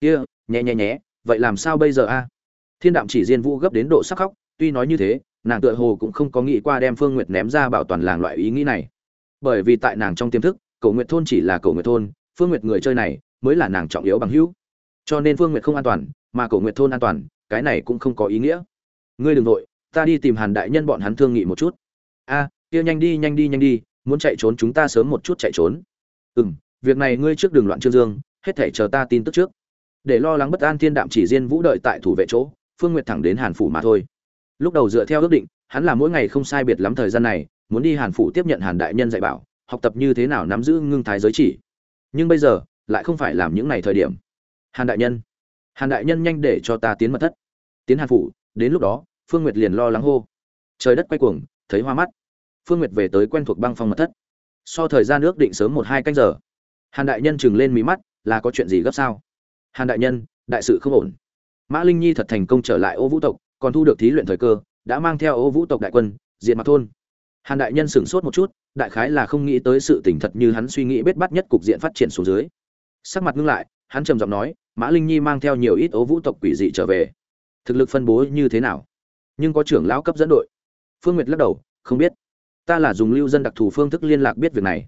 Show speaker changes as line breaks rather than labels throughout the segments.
kia, nhẹ nhẹ nhé vậy làm sao bây giờ a? Thiên đạm chỉ diên vũ gấp đến độ sắc khóc, tuy nói như thế, nàng tựa hồ cũng không có nghĩ qua đem phương nguyệt ném ra bảo toàn làng loại ý nghĩ này. Bởi vì tại nàng trong tiềm thức, cầu nguyệt thôn chỉ là cầu nguyệt thôn, phương nguyệt người chơi này mới là nàng trọng yếu bằng hữu. Cho nên phương nguyệt không an toàn, mà cầu nguyệt thôn an toàn, cái này cũng không có ý nghĩa. Ngươi đừng vội, ta đi tìm hàn đại nhân bọn hắn thương nghị một chút. A, kia nhanh đi nhanh đi nhanh đi, muốn chạy trốn chúng ta sớm một chút chạy trốn. Ừ m việc này ngươi trước đường loạn trương dương, hết thể chờ ta tin tức trước để lo lắng bất an thiên đạm chỉ riêng vũ đợi tại thủ vệ chỗ, phương nguyệt thẳng đến hàn phủ mà thôi. Lúc đầu dựa theo ước định, hắn là mỗi ngày không sai biệt lắm thời gian này, muốn đi hàn phủ tiếp nhận hàn đại nhân dạy bảo, học tập như thế nào nắm giữ ngưng thái giới chỉ. Nhưng bây giờ, lại không phải làm những ngày thời điểm. Hàn đại nhân, hàn đại nhân nhanh để cho ta tiến mật thất. Tiến hàn phủ, đến lúc đó, phương nguyệt liền lo lắng hô. Trời đất quay cuồng, thấy hoa mắt. Phương nguyệt về tới quen thuộc băng phong mật thất. So thời gian ước định sớm một hai canh giờ. Hàn đại nhân chừng lên mí mắt, là có chuyện gì gấp sao? Hàn đại nhân, đại sự không ổn. Mã linh nhi thật thành công trở lại ô vũ tộc, còn thu được thí luyện thời cơ, đã mang theo ô vũ tộc đại quân diện mặt thôn. Hàn đại nhân sửng sốt một chút, đại khái là không nghĩ tới sự tỉnh thật như hắn suy nghĩ bết bắt nhất cục diện phát triển xuống dưới. Sắc mặt ngưng lại, hắn trầm giọng nói, mã linh nhi mang theo nhiều ít ô vũ tộc quỷ dị trở về. Thực lực phân bố như thế nào? Nhưng có trưởng lão cấp dẫn đội. Phương nguyệt lắc đầu, không biết. Ta là dùng lưu dân đặc thù phương thức liên lạc biết việc này.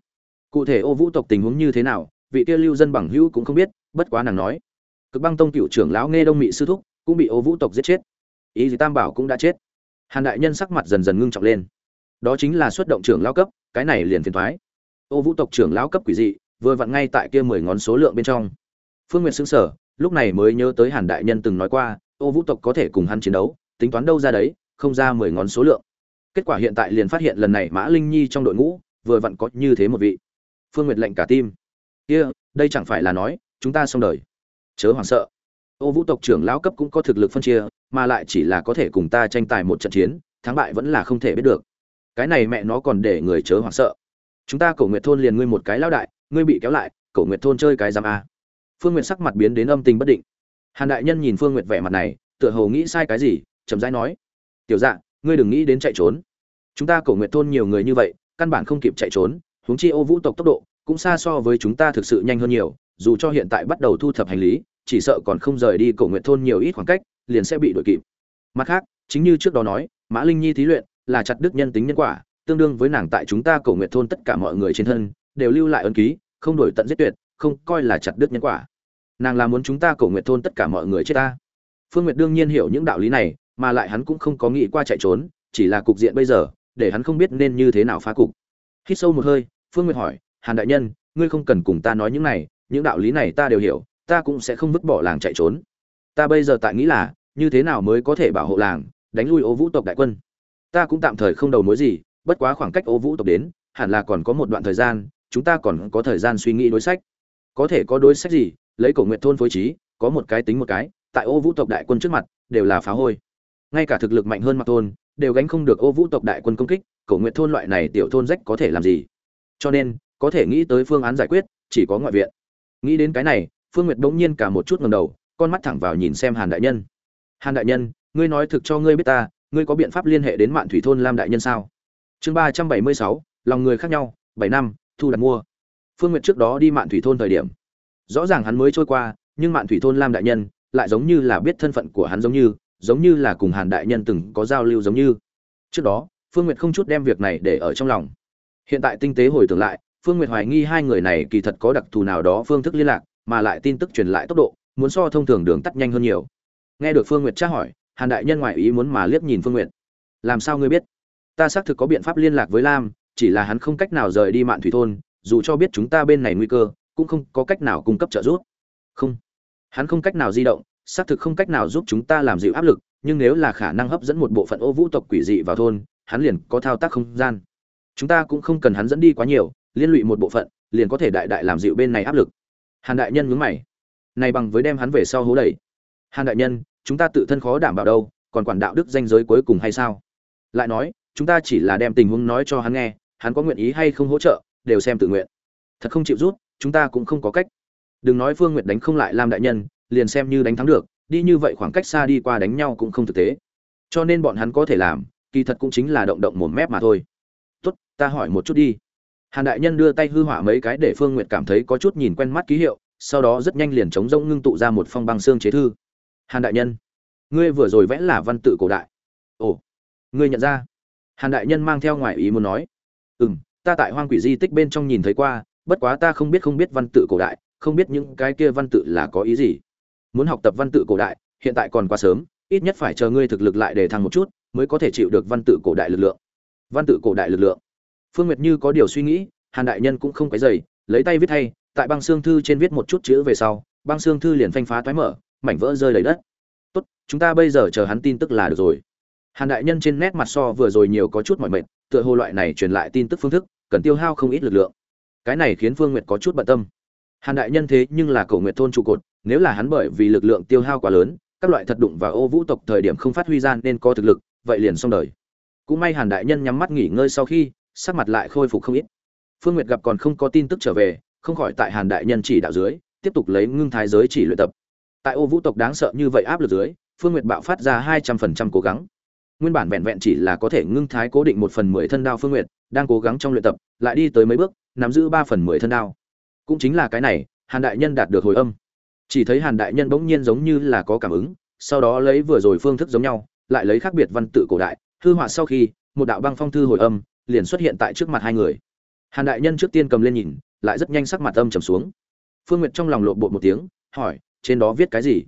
Cụ thể ô vũ tộc tình huống như thế nào, vị kia lưu dân bằng hữu cũng không biết, bất quá nàng nói cực băng tông cựu trưởng lão nghe đông mị sư thúc cũng bị ô vũ tộc giết chết. Ý gì tam bảo cũng đã chết. Hàn đại nhân sắc mặt dần dần ngưng trọng lên. Đó chính là xuất động trưởng lão cấp cái này liền phiền thoái. Ô vũ tộc trưởng lão cấp quỷ dị vừa vặn ngay tại kia mười ngón số lượng bên trong. Phương nguyệt xứng sở lúc này mới nhớ tới hàn đại nhân từng nói qua ô vũ tộc có thể cùng hắn chiến đấu tính toán đâu ra đấy không ra mười ngón số lượng. Kết quả hiện tại liền phát hiện lần này mã linh nhi trong đội ngũ vừa vặn có như thế một vị. Phương nguyệt lệnh cả tim. Kia、yeah, đây chẳng phải là nói chúng ta xong đời chớ hoảng sợ. Ô vũ tộc trưởng lão cấp cũng có thực lực phân chia, mà lại chỉ là có thể cùng ta tranh tài một trận chiến, thắng bại vẫn là không thể biết được. Cái này mẹ nó còn để người chớ hoảng sợ. Chúng ta cổ nguyệt thôn liền ngươi một cái lão đại, ngươi bị kéo lại, cổ nguyệt thôn chơi cái giam a. Phương nguyệt sắc mặt biến đến âm tình bất định. Hàn đại nhân nhìn phương nguyệt vẻ mặt này, tựa hồ nghĩ sai cái gì, chậm rãi nói. Tiểu dạ ngươi đừng nghĩ đến chạy trốn. Chúng ta cổ nguyệt thôn nhiều người như vậy, căn bản không kịp chạy trốn, huống chi ô vũ tộc tốc độ cũng xa so với chúng ta thực sự nhanh hơn nhiều, dù cho hiện tại bắt đầu thu thập hành lý chỉ sợ còn không rời đi cổ nguyện thôn nhiều ít khoảng cách, liền sẽ bị đuổi kịp. Mặt khác, chính như trước đó nói, mã linh nhi thí luyện là chặt đức nhân tính nhân quả, tương đương với nàng tại chúng ta cổ nguyện thôn tất cả mọi người trên thân, đều lưu lại ân ký, không đổi tận giết tuyệt, không coi là chặt đức nhân quả. Nàng là muốn chúng ta cổ nguyện thôn tất cả mọi người chết ta. Phương nguyệt đương nhiên hiểu những đạo lý này, mà lại hắn cũng không có nghĩ qua chạy trốn, chỉ là cục diện bây giờ, để hắn không biết nên như thế nào phá cục. Hít sâu một hơi, phương nguyệt hỏi, hàn đại nhân, ngươi không cần cùng ta nói những này, những đạo lý này ta đều hiểu ta cũng sẽ không vứt bỏ làng chạy trốn. Ta bây giờ tại nghĩ là, như thế nào mới có thể bảo hộ làng, đánh lui ô vũ tộc đại quân? Ta cũng tạm thời không đầu mối gì, bất quá khoảng cách ô vũ tộc đến, hẳn là còn có một đoạn thời gian, chúng ta còn có thời gian suy nghĩ đối sách. Có thể có đối sách gì, lấy cổ nguyện thôn phối trí, có một cái tính một cái, tại ô vũ tộc đại quân trước mặt, đều là phá hôi. Ngay cả thực lực mạnh hơn mà thôn, đều gánh không được ô vũ tộc đại quân công kích, cổ nguyện thôn loại này tiểu thôn rách có thể làm gì? Cho nên, có thể nghĩ tới phương án giải quyết, chỉ có ngoại viện. Nghĩ đến cái này phương nguyệt bỗng nhiên cả một chút ngẩng đầu, con mắt thẳng vào nhìn xem hàn đại nhân. Hàn đại nhân, ngươi nói thực cho ngươi biết ta, ngươi có biện pháp liên hệ đến mạn thủy thôn lam đại nhân sao? Chương ba trăm bảy mươi sáu, lòng người khác nhau, bảy năm, thu đặt mua. Phương nguyệt trước đó đi mạn thủy thôn thời điểm. Rõ ràng hắn mới trôi qua, nhưng mạn thủy thôn lam đại nhân lại giống như là biết thân phận của hắn giống như giống như là cùng hàn đại nhân từng có giao lưu giống như. Trước đó, phương nguyệt không chút đem việc này để ở trong lòng. Hiện tại tinh tế hồi tưởng lại, phương nguyệt hoài nghi hai người này kỳ thật có đặc thù nào đó phương thức liên lạc mà lại tin tức truyền lại tốc độ, muốn so thông thường đường tắt nhanh hơn nhiều. Nghe được phương nguyệt tra hỏi, hàn đại nhân ngoại ý muốn mà liếc nhìn phương nguyệt. Làm sao ngươi biết? Ta xác thực có biện pháp liên lạc với lam, chỉ là hắn không cách nào rời đi mạn thủy thôn, dù cho biết chúng ta bên này nguy cơ, cũng không có cách nào cung cấp trợ giúp. Không. Hắn không cách nào di động, xác thực không cách nào giúp chúng ta làm dịu áp lực, nhưng nếu là khả năng hấp dẫn một bộ phận ô vũ tộc quỷ dị vào thôn, hắn liền có thao tác không gian. Chúng ta cũng không cần hắn dẫn đi quá nhiều, liên lụy một bộ phận, liền có thể đại đại làm dịu bên này áp lực hàn đại nhân nhướng mày. Này bằng với đem hắn về sau hố đẩy. Hàn đại nhân, chúng ta tự thân khó đảm bảo đâu, còn quản đạo đức danh giới cuối cùng hay sao? Lại nói, chúng ta chỉ là đem tình huống nói cho hắn nghe, hắn có nguyện ý hay không hỗ trợ, đều xem tự nguyện. Thật không chịu rút, chúng ta cũng không có cách. Đừng nói phương nguyện đánh không lại lam đại nhân, liền xem như đánh thắng được, đi như vậy khoảng cách xa đi qua đánh nhau cũng không thực tế. Cho nên bọn hắn có thể làm, kỳ thật cũng chính là động động một mép mà thôi. Tốt, ta hỏi một chút đi hàn đại nhân đưa tay hư hỏa mấy cái để phương nguyệt cảm thấy có chút nhìn quen mắt ký hiệu, sau đó rất nhanh liền chống rông ngưng tụ ra một phong băng xương chế thư. Hàn đại nhân, ngươi vừa rồi vẽ là văn tự cổ đại. Ồ, ngươi nhận ra? Hàn đại nhân mang theo ngoại ý muốn nói. Ừ m ta tại hoang quỷ di tích bên trong nhìn thấy qua, bất quá ta không biết không biết văn tự cổ đại, không biết những cái kia văn tự là có ý gì. Muốn học tập văn tự cổ đại, hiện tại còn quá sớm, ít nhất phải chờ ngươi thực lực lại để thăng một chút, mới có thể chịu được văn tự cổ đại lực lượng. Văn tự cổ đại lực lượng phương nguyệt như có điều suy nghĩ hàn đại nhân cũng không quấy rầy, lấy tay viết thay tại băng xương thư trên viết một chút chữ về sau băng xương thư liền phanh phá toái mở mảnh vỡ rơi đầy đất. Tốt chúng ta bây giờ chờ hắn tin tức là được rồi. Hàn đại nhân trên nét mặt so vừa rồi nhiều có chút mỏi mệt tựa hồ loại này truyền lại tin tức phương thức cần tiêu hao không ít lực lượng. Cái này khiến phương nguyệt có chút bận tâm. Hàn đại nhân thế nhưng là cổ Nguyệt thôn trụ cột nếu là hắn bởi vì lực lượng tiêu hao quá lớn các loại thật đụng và ô vũ tộc thời điểm không phát huy ra nên có thực lực vậy liền xong đời. Cũng may hàn đại nhân nhắm mắt nghỉ ngơi sau khi sắc mặt lại khôi phục không ít. Phương nguyệt gặp còn không có tin tức trở về, không khỏi tại hàn đại nhân chỉ đạo dưới, tiếp tục lấy ngưng thái giới chỉ luyện tập. Tại ô vũ tộc đáng sợ như vậy áp lực dưới, phương nguyệt bạo phát ra hai trăm phần trăm cố gắng. Nguyên bản vẹn vẹn chỉ là có thể ngưng thái cố định một phần mười thân đao phương nguyệt, đang cố gắng trong luyện tập, lại đi tới mấy bước, nắm giữ ba phần mười thân đao. Cũng chính là cái này, hàn đại nhân đạt được hồi âm. Chỉ thấy hàn đại nhân bỗng nhiên giống như là có cảm ứng, sau đó lấy vừa rồi phương thức giống nhau, lại lấy khác biệt văn tự cổ đại, hư họa sau khi, một đạo băng phong thư hồi âm liền xuất hiện tại trước mặt hai người. Hàn đại nhân trước tiên cầm lên nhìn, lại rất nhanh sắc mặt âm trầm xuống. Phương nguyệt trong lòng lộ bộ một tiếng, hỏi, trên đó viết cái gì?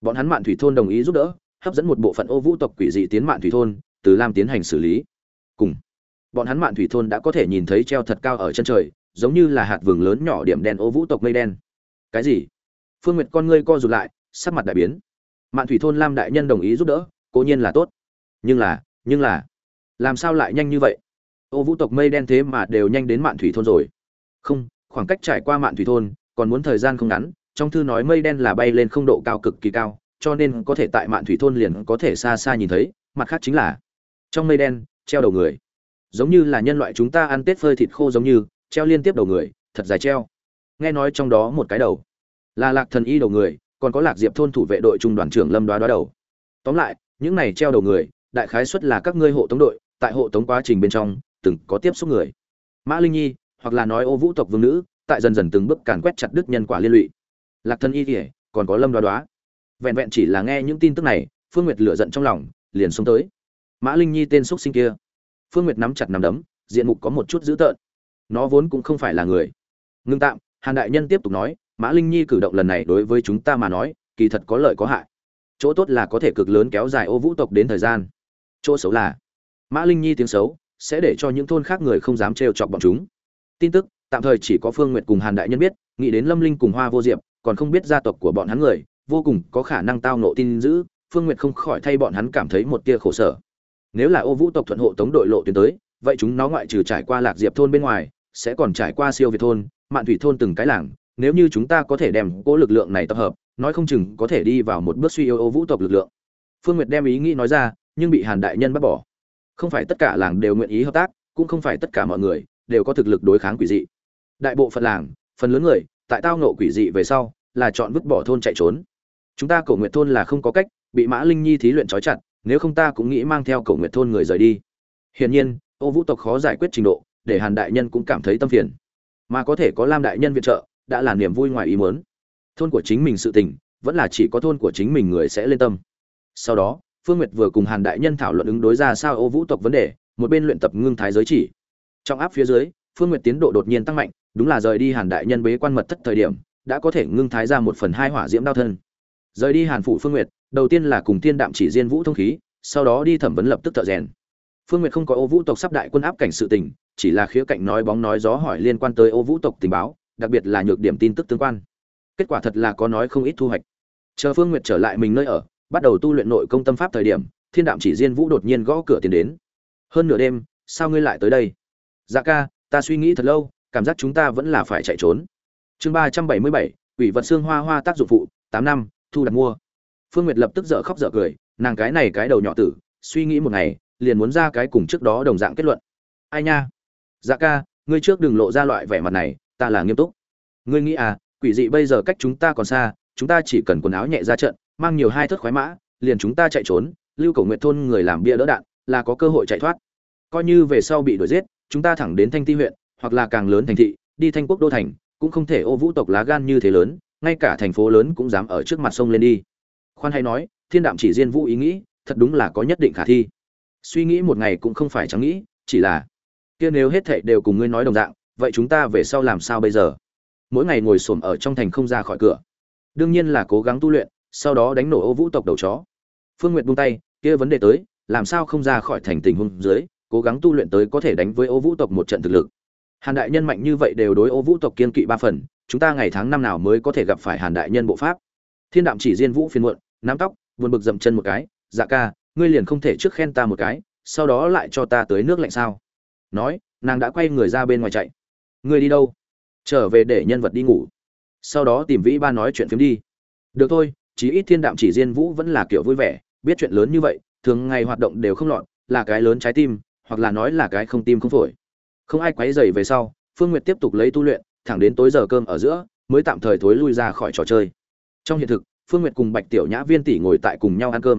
Bọn hắn mạn thủy thôn đồng ý giúp đỡ, hấp dẫn một bộ phận ô vũ tộc quỷ dị tiến mạn thủy thôn, từ lam tiến hành xử lý. Cùng, bọn hắn mạn thủy thôn đã có thể nhìn thấy treo thật cao ở chân trời, giống như là hạt vừng lớn nhỏ điểm đen ô vũ tộc mây đen. Cái gì? Phương nguyệt con ngươi co rụt lại, sắc mặt đại biến. Mạn thủy thôn lam đại nhân đồng ý giúp đỡ, cố nhiên là tốt. Nhưng là nhưng là, làm sao lại nhanh như vậy? Ô vũ tộc mây đen thế mà đều nhanh đến mạn thủy thôn rồi. Không, khoảng cách trải qua mạn thủy thôn, còn muốn thời gian không ngắn, trong thư nói mây đen là bay lên không độ cao cực kỳ cao, cho nên có thể tại mạn thủy thôn liền có thể xa xa nhìn thấy, mặt khác chính là trong mây đen, treo đầu người. Giống như là nhân loại chúng ta ăn tết phơi thịt khô giống như, treo liên tiếp đầu người, thật dài treo. Nghe nói trong đó một cái đầu là lạc thần y đầu người, còn có lạc diệp thôn thủ vệ đội trung đoàn trưởng lâm đoá đoá đầu. Tóm lại, những này treo đầu người, đại khái xuất là các ngươi hộ tống đội, tại hộ tống quá trình bên trong từng có tiếp xúc người. Mã linh nhi, hoặc là nói ô vũ tộc vương nữ, tại dần dần từng bước càn quét chặt đứt nhân quả liên lụy. Lạc thân y kỉa còn có lâm đoá đoá. Vẹn vẹn chỉ là nghe những tin tức này, phương nguyệt lửa giận trong lòng, liền xuống tới. Mã linh nhi tên x sinh kia. Phương nguyệt nắm chặt nắm đấm, diện mục có một chút dữ tợn. Nó vốn cũng không phải là người. Ngưng tạm, hàn đại nhân tiếp tục nói, mã linh nhi cử động lần này đối với chúng ta mà nói, kỳ thật có lợi có hại. Chỗ tốt là có thể cực lớn kéo dài ô vũ tộc đến thời gian. Chỗ xấu là mã linh nhi tiếng xấu sẽ để cho những thôn khác người không dám trêu chọc bọn chúng. Tin tức, tạm thời chỉ có phương nguyệt cùng hàn đại nhân biết, nghĩ đến lâm linh cùng hoa vô diệp, còn không biết gia tộc của bọn hắn người, vô cùng có khả năng tao ngộ tin giữ phương nguyệt không khỏi thay bọn hắn cảm thấy một tia khổ sở. Nếu là ô vũ tộc thuận hộ tống đội lộ tuyến tới, vậy chúng nó ngoại trừ trải qua lạc diệp thôn bên ngoài, sẽ còn trải qua siêu việt thôn, mạn thủy thôn từng cái làng, nếu như chúng ta có thể đem cỗ lực lượng này tập hợp, nói không chừng có thể đi vào một bước suy yếu ô vũ tộc lực lượng. Phương nguyệt đem ý nghĩ nói ra, nhưng bị hàn đại nhân bắt bỏ không phải tất cả làng đều nguyện ý hợp tác, cũng không phải tất cả mọi người đều có thực lực đối kháng quỷ dị. Đại bộ phận làng, phần lớn người, tại tao nộ quỷ dị về sau, là chọn vứt bỏ thôn chạy trốn. Chúng ta cổ nguyện thôn là không có cách, bị mã linh nhi thí luyện trói chặt, nếu không ta cũng nghĩ mang theo cổ nguyện thôn người rời đi. Hiển nhiên, ô vũ tộc khó giải quyết trình độ, để hàn đại nhân cũng cảm thấy tâm phiền. Mà có thể có lam đại nhân viện trợ, đã là niềm vui ngoài ý muốn. Thôn của chính mình sự tình, vẫn là chỉ có thôn của chính mình người sẽ lên tâm. Sau đó phương nguyệt vừa cùng hàn đại nhân thảo luận ứng đối ra sao ô vũ tộc vấn đề, một bên luyện tập ngưng thái giới chỉ. Trong áp phía dưới, phương nguyệt tiến độ đột nhiên tăng mạnh, đúng là rời đi hàn đại nhân bế quan mật thất thời điểm, đã có thể ngưng thái ra một phần hai hỏa diễm đao thân. Rời đi hàn phủ phương nguyệt, đầu tiên là cùng tiên đạm chỉ diên vũ thông khí, sau đó đi thẩm vấn lập tức thợ rèn. Phương nguyệt không có ô vũ tộc sắp đại quân áp cảnh sự tình, chỉ là khía cạnh nói bóng nói gió hỏi liên quan tới ô vũ tộc tình báo, đặc biệt là nhược điểm tin tức tương quan. Kết quả thật là có nói không ít thu hoạch. Chờ phương nguyệt trở lại mình nơi ở bắt đầu tu luyện nội công tâm pháp thời điểm, thiên đạm chỉ diên vũ đột nhiên gõ cửa tiến đến. Hơn nửa đêm, sao ngươi lại tới đây? Dạ ca, ta suy nghĩ thật lâu, cảm giác chúng ta vẫn là phải chạy trốn. Chương ba trăm bảy mươi bảy ủy vật xương hoa hoa tác dụng phụ, tám năm, thu đặt mua. Phương nguyệt lập tức dở khóc dở cười, nàng cái này cái đầu nhỏ tử, suy nghĩ một ngày, liền muốn ra cái cùng trước đó đồng dạng kết luận. Ai nha? Dạ ca, ngươi trước đừng lộ ra loại vẻ mặt này, ta là nghiêm túc. Ngươi nghĩ à quỷ dị bây giờ cách chúng ta còn xa, chúng ta chỉ cần quần áo nhẹ ra trận mang nhiều hai thất khoái mã, liền chúng ta chạy trốn, lưu cầu nguyện thôn người làm bia đỡ đạn, là có cơ hội chạy thoát. Coi như về sau bị đuổi giết, chúng ta thẳng đến thanh ti huyện, hoặc là càng lớn thành thị, đi thanh quốc đô thành, cũng không thể ô vũ tộc lá gan như thế lớn, ngay cả thành phố lớn cũng dám ở trước mặt sông lên đi. Khoan hay nói, thiên đạm chỉ diên vũ ý nghĩ, thật đúng là có nhất định khả thi. Suy nghĩ một ngày cũng không phải chẳng nghĩ, chỉ là, kia nếu hết thảy đều cùng ngươi nói đồng dạng, vậy chúng ta về sau làm sao bây giờ? Mỗi ngày ngồi xổm ở trong thành không ra khỏi cửa. Đương nhiên là cố gắng tu luyện sau đó đánh nổ ô vũ tộc đầu chó. Phương nguyệt buông tay, kia vấn đề tới, làm sao không ra khỏi thành tình huống dưới, cố gắng tu luyện tới có thể đánh với ô vũ tộc một trận thực lực. Hàn đại nhân mạnh như vậy đều đối ô vũ tộc kiên kỵ ba phần, chúng ta ngày tháng năm nào mới có thể gặp phải hàn đại nhân bộ pháp. Thiên đạm chỉ diên vũ phiền muộn, nắm tóc, buồn bực dậm chân một cái dạ ca, ngươi liền không thể trước khen ta một cái, sau đó lại cho ta tới nước lạnh sao? Nói, nàng đã quay người ra bên ngoài chạy. Ngươi đi đâu? Trở về để nhân vật đi ngủ. Sau đó tìm vĩ ba nói chuyện phiếm đi. Được thôi chí ít thiên đạm chỉ diên vũ vẫn là kiểu vui vẻ, biết chuyện lớn như vậy, thường ngày hoạt động đều không lọt, là cái lớn trái tim, hoặc là nói là cái không tim không phổi. Không ai quấy dày về sau, phương n g u y ệ t tiếp tục lấy tu luyện, thẳng đến tối giờ cơm ở giữa, mới tạm thời thối lui ra khỏi trò chơi. Trong hiện thực, phương n g u y ệ t cùng bạch tiểu nhã viên tỷ ngồi tại cùng nhau ăn cơm.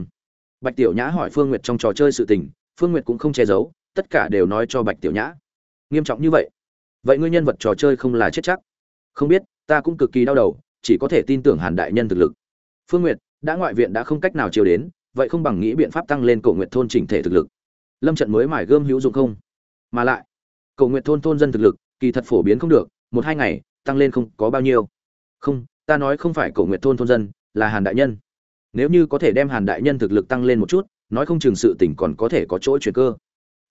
Bạch tiểu nhã hỏi phương n g u y ệ t trong trò chơi sự tình, phương n g u y ệ t cũng không che giấu, tất cả đều nói cho bạch tiểu nhã. Nghiêm trọng như vậy? Vậy ngươi nhân vật trò chơi không là chết chắc? Không biết, ta cũng cực kỳ đau đầu, chỉ có thể tin tưởng hàn đại nhân thực lực phương n g u y ệ t đã ngoại viện đã không cách nào chiều đến, vậy không bằng nghĩ biện pháp tăng lên cổ nguyện thôn chỉnh thể thực lực. Lâm trận mới mải gươm hữu dụng không? Mà lại cầu nguyện thôn thôn dân thực lực, kỳ thật phổ biến không được, một hai ngày, tăng lên không có bao nhiêu. Không, ta nói không phải cầu nguyện thôn thôn dân, là hàn đại nhân. Nếu như có thể đem hàn đại nhân thực lực tăng lên một chút, nói không chừng sự tỉnh còn có thể có chỗ chuyển cơ.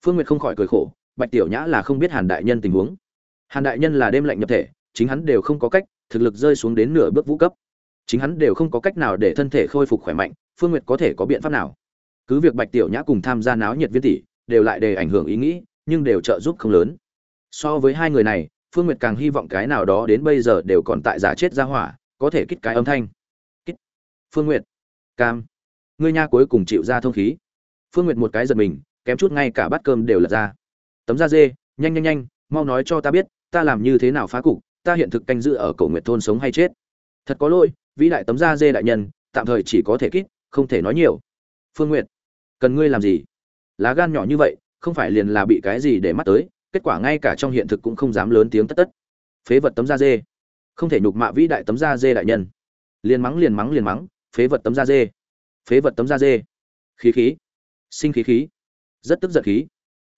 Phương nguyệt không khỏi cười khổ, bạch tiểu nhã là không biết hàn đại nhân tình huống. Hàn đại nhân là đêm lạnh nhập thể, chính hắn đều không có cách, thực lực rơi xuống đến nửa bước vũ cấp chính hắn đều không có cách nào để thân thể khôi phục khỏe mạnh, phương nguyệt có thể có biện pháp nào? Cứ việc bạch tiểu nhã cùng tham gia náo nhiệt viên tỷ đều lại đề ảnh hưởng ý nghĩ, nhưng đều trợ giúp không lớn. So với hai người này, phương nguyệt càng hy vọng cái nào đó đến bây giờ đều còn tại giả chết ra hỏa, có thể kích cái âm thanh. Kích. Phương nguyệt. Cam. Ngươi nha cuối cùng chịu ra thông khí. Phương nguyệt một cái giật mình, kém chút ngay cả bát cơm đều lật ra. Tấm da dê, nhanh nhanh nhanh, mau nói cho ta biết, ta làm như thế nào phá cục, ta hiện thực canh giữ ở cổ nguyệt thôn sống hay chết. Thật có lỗi vĩ đại tấm da dê đại nhân, tạm thời chỉ có thể kít, không thể nói nhiều. Phương nguyệt, cần ngươi làm gì? Lá gan nhỏ như vậy, không phải liền là bị cái gì để mắt tới, kết quả ngay cả trong hiện thực cũng không dám lớn tiếng tất tất. Phế vật tấm da dê. Không thể nhục mạ vĩ đại tấm da dê đại nhân. Liền mắng liền mắng liền mắng, phế vật tấm da dê. Phế vật tấm da dê. Khí khí. Sinh khí khí. Rất tức giận khí.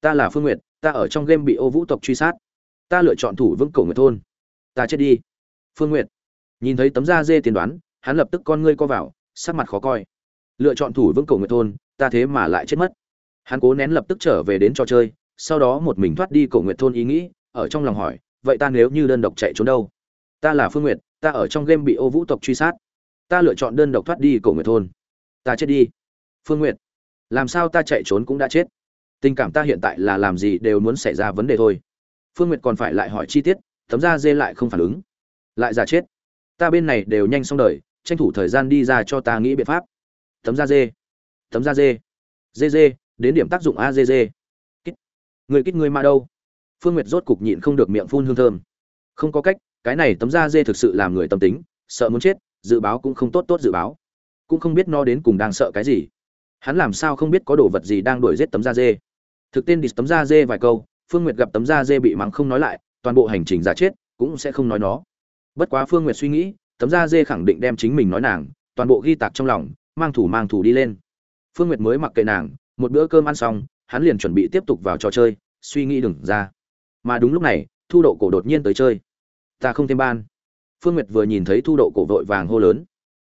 Ta là phương nguyệt, ta ở trong game bị ô vũ tộc truy sát. Ta lựa chọn thủ vững cổ người thôn. Ta chết đi. Phương nguyệt nhìn thấy tấm da dê tiên đoán, hắn lập tức con ngươi co vào, sắc mặt khó coi. Lựa chọn thủ vững cổ nguyện thôn, ta thế mà lại chết mất. Hắn cố nén lập tức trở về đến trò chơi, sau đó một mình thoát đi cổ nguyện thôn ý nghĩ, ở trong lòng hỏi, vậy ta nếu như đơn độc chạy trốn đâu? Ta là phương nguyệt, ta ở trong game bị ô vũ tộc truy sát. Ta lựa chọn đơn độc thoát đi cổ nguyện thôn. Ta chết đi. Phương nguyệt, làm sao ta chạy trốn cũng đã chết. Tình cảm ta hiện tại là làm gì đều muốn xảy ra vấn đề thôi. Phương nguyệt còn phải lại hỏi chi tiết, tấm da dê lại không phản ứng. Lại giả chết ta bên này đều nhanh xong đời, tranh thủ thời gian đi ra cho ta nghĩ biện pháp. Tấm da dê. Tấm da dê. Dê dê, đến điểm tác dụng a dê dê. Người kích người ma đâu? Phương nguyệt rốt cục nhịn không được miệng phun hương thơm. Không có cách, cái này tấm da dê thực sự làm người tâm tính, sợ muốn chết, dự báo cũng không tốt tốt dự báo. Cũng không biết no đến cùng đang sợ cái gì. Hắn làm sao không biết có đồ vật gì đang đuổi giết tấm da dê. Thực tên đi tấm da dê vài câu, phương nguyệt gặp tấm da dê bị mắng không nói lại, toàn bộ hành trình giả chết, cũng sẽ không nói nó bất quá phương nguyệt suy nghĩ, tấm da dê khẳng định đem chính mình nói nàng, toàn bộ ghi tạc trong lòng, mang thủ mang thủ đi lên. Phương nguyệt mới mặc kệ nàng, một bữa cơm ăn xong, hắn liền chuẩn bị tiếp tục vào trò chơi, suy nghĩ đừng ra. Mà đúng lúc này, thu độ cổ đột nhiên tới chơi. Ta không thêm ban. Phương nguyệt vừa nhìn thấy thu độ cổ vội vàng hô lớn.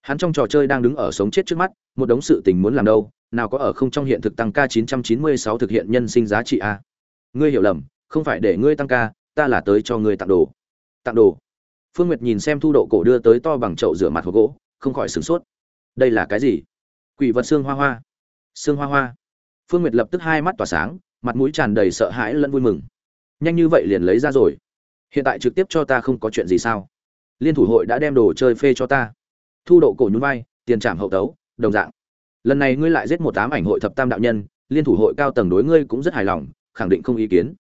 Hắn trong trò chơi đang đứng ở sống chết trước mắt, một đống sự tình muốn làm đâu, nào có ở không trong hiện thực tăng ca 996 thực hiện nhân sinh giá trị a. Ngươi hiểu lầm, không phải để ngươi tăng ca, ta là tới cho ngươi tặng đồ. Tặng đồ phương nguyệt nhìn xem thu độ cổ đưa tới to bằng chậu rửa mặt hộp gỗ, không khỏi sửng sốt. Đây là cái gì? Quỷ vật xương hoa hoa. Xương hoa hoa. Phương nguyệt lập tức hai mắt tỏa sáng, mặt mũi tràn đầy sợ hãi lẫn vui mừng. Nhanh như vậy liền lấy ra rồi. Hiện tại trực tiếp cho ta không có chuyện gì sao? Liên thủ hội đã đem đồ chơi phê cho ta. Thu độ cổ nhún vai, tiền trảm hậu tấu, đồng dạng. Lần này ngươi lại giết một tám ảnh hội thập tam đạo nhân, liên thủ hội cao tầng đối ngươi cũng rất hài lòng, khẳng định không ý kiến.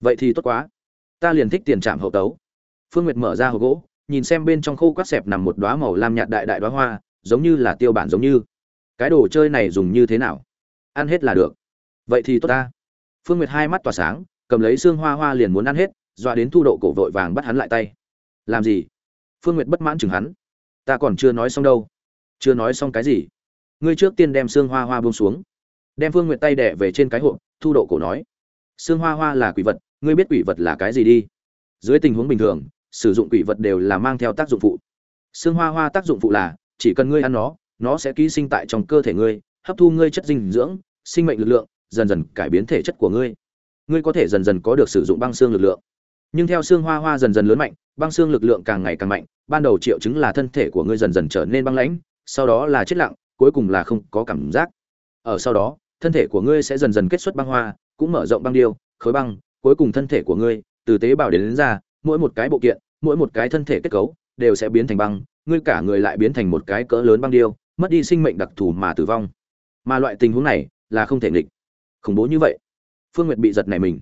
Vậy thì tốt quá. Ta liền thích tiền trảm hậu tấu phương nguyệt mở ra hộp gỗ, nhìn xem bên trong khô quát xẹp nằm một đóa màu lam nhạt đại đại đóa hoa, giống như là tiêu bản giống như. Cái đồ chơi này dùng như thế nào? Ăn hết là được. Vậy thì tốt ta. Phương nguyệt hai mắt tỏa sáng, cầm lấy xương hoa hoa liền muốn ăn hết, dọa đến thu độ cổ vội vàng bắt hắn lại tay. Làm gì? Phương nguyệt bất mãn chừng hắn. Ta còn chưa nói xong đâu. Chưa nói xong cái gì? Ngươi trước tiên đem xương hoa hoa buông xuống. Đem phương nguyệt tay đẻ về trên cái hộp, thu độ cổ nói. Xương hoa hoa là quỷ vật, ngươi biết quỷ vật là cái gì đi? Dưới tình huống bình thường sử dụng quỷ vật đều là mang theo tác dụng phụ. Xương hoa hoa tác dụng phụ là chỉ cần ngươi ăn nó nó sẽ ký sinh tại trong cơ thể ngươi hấp thu ngươi chất dinh dưỡng sinh mệnh lực lượng dần dần cải biến thể chất của ngươi. Ngươi có thể dần dần có được sử dụng băng xương lực lượng. Nhưng theo xương hoa hoa dần dần lớn mạnh băng xương lực lượng càng ngày càng mạnh ban đầu triệu chứng là thân thể của ngươi dần dần trở nên băng lãnh sau đó là chết lặng cuối cùng là không có cảm giác. Ở sau đó thân thể của ngươi sẽ dần dần kết xuất băng hoa cũng mở rộng băng điêu khối băng cuối cùng thân thể của ngươi từ tế bào đến, đến ra mỗi một cái bộ kiện, mỗi một cái thân thể kết cấu, đều sẽ biến thành băng, ngươi cả người lại biến thành một cái cỡ lớn băng điêu, mất đi sinh mệnh đặc thù mà tử vong. Mà loại tình huống này là không thể nghịch. Khủng bố như vậy. Phương nguyệt bị giật này mình.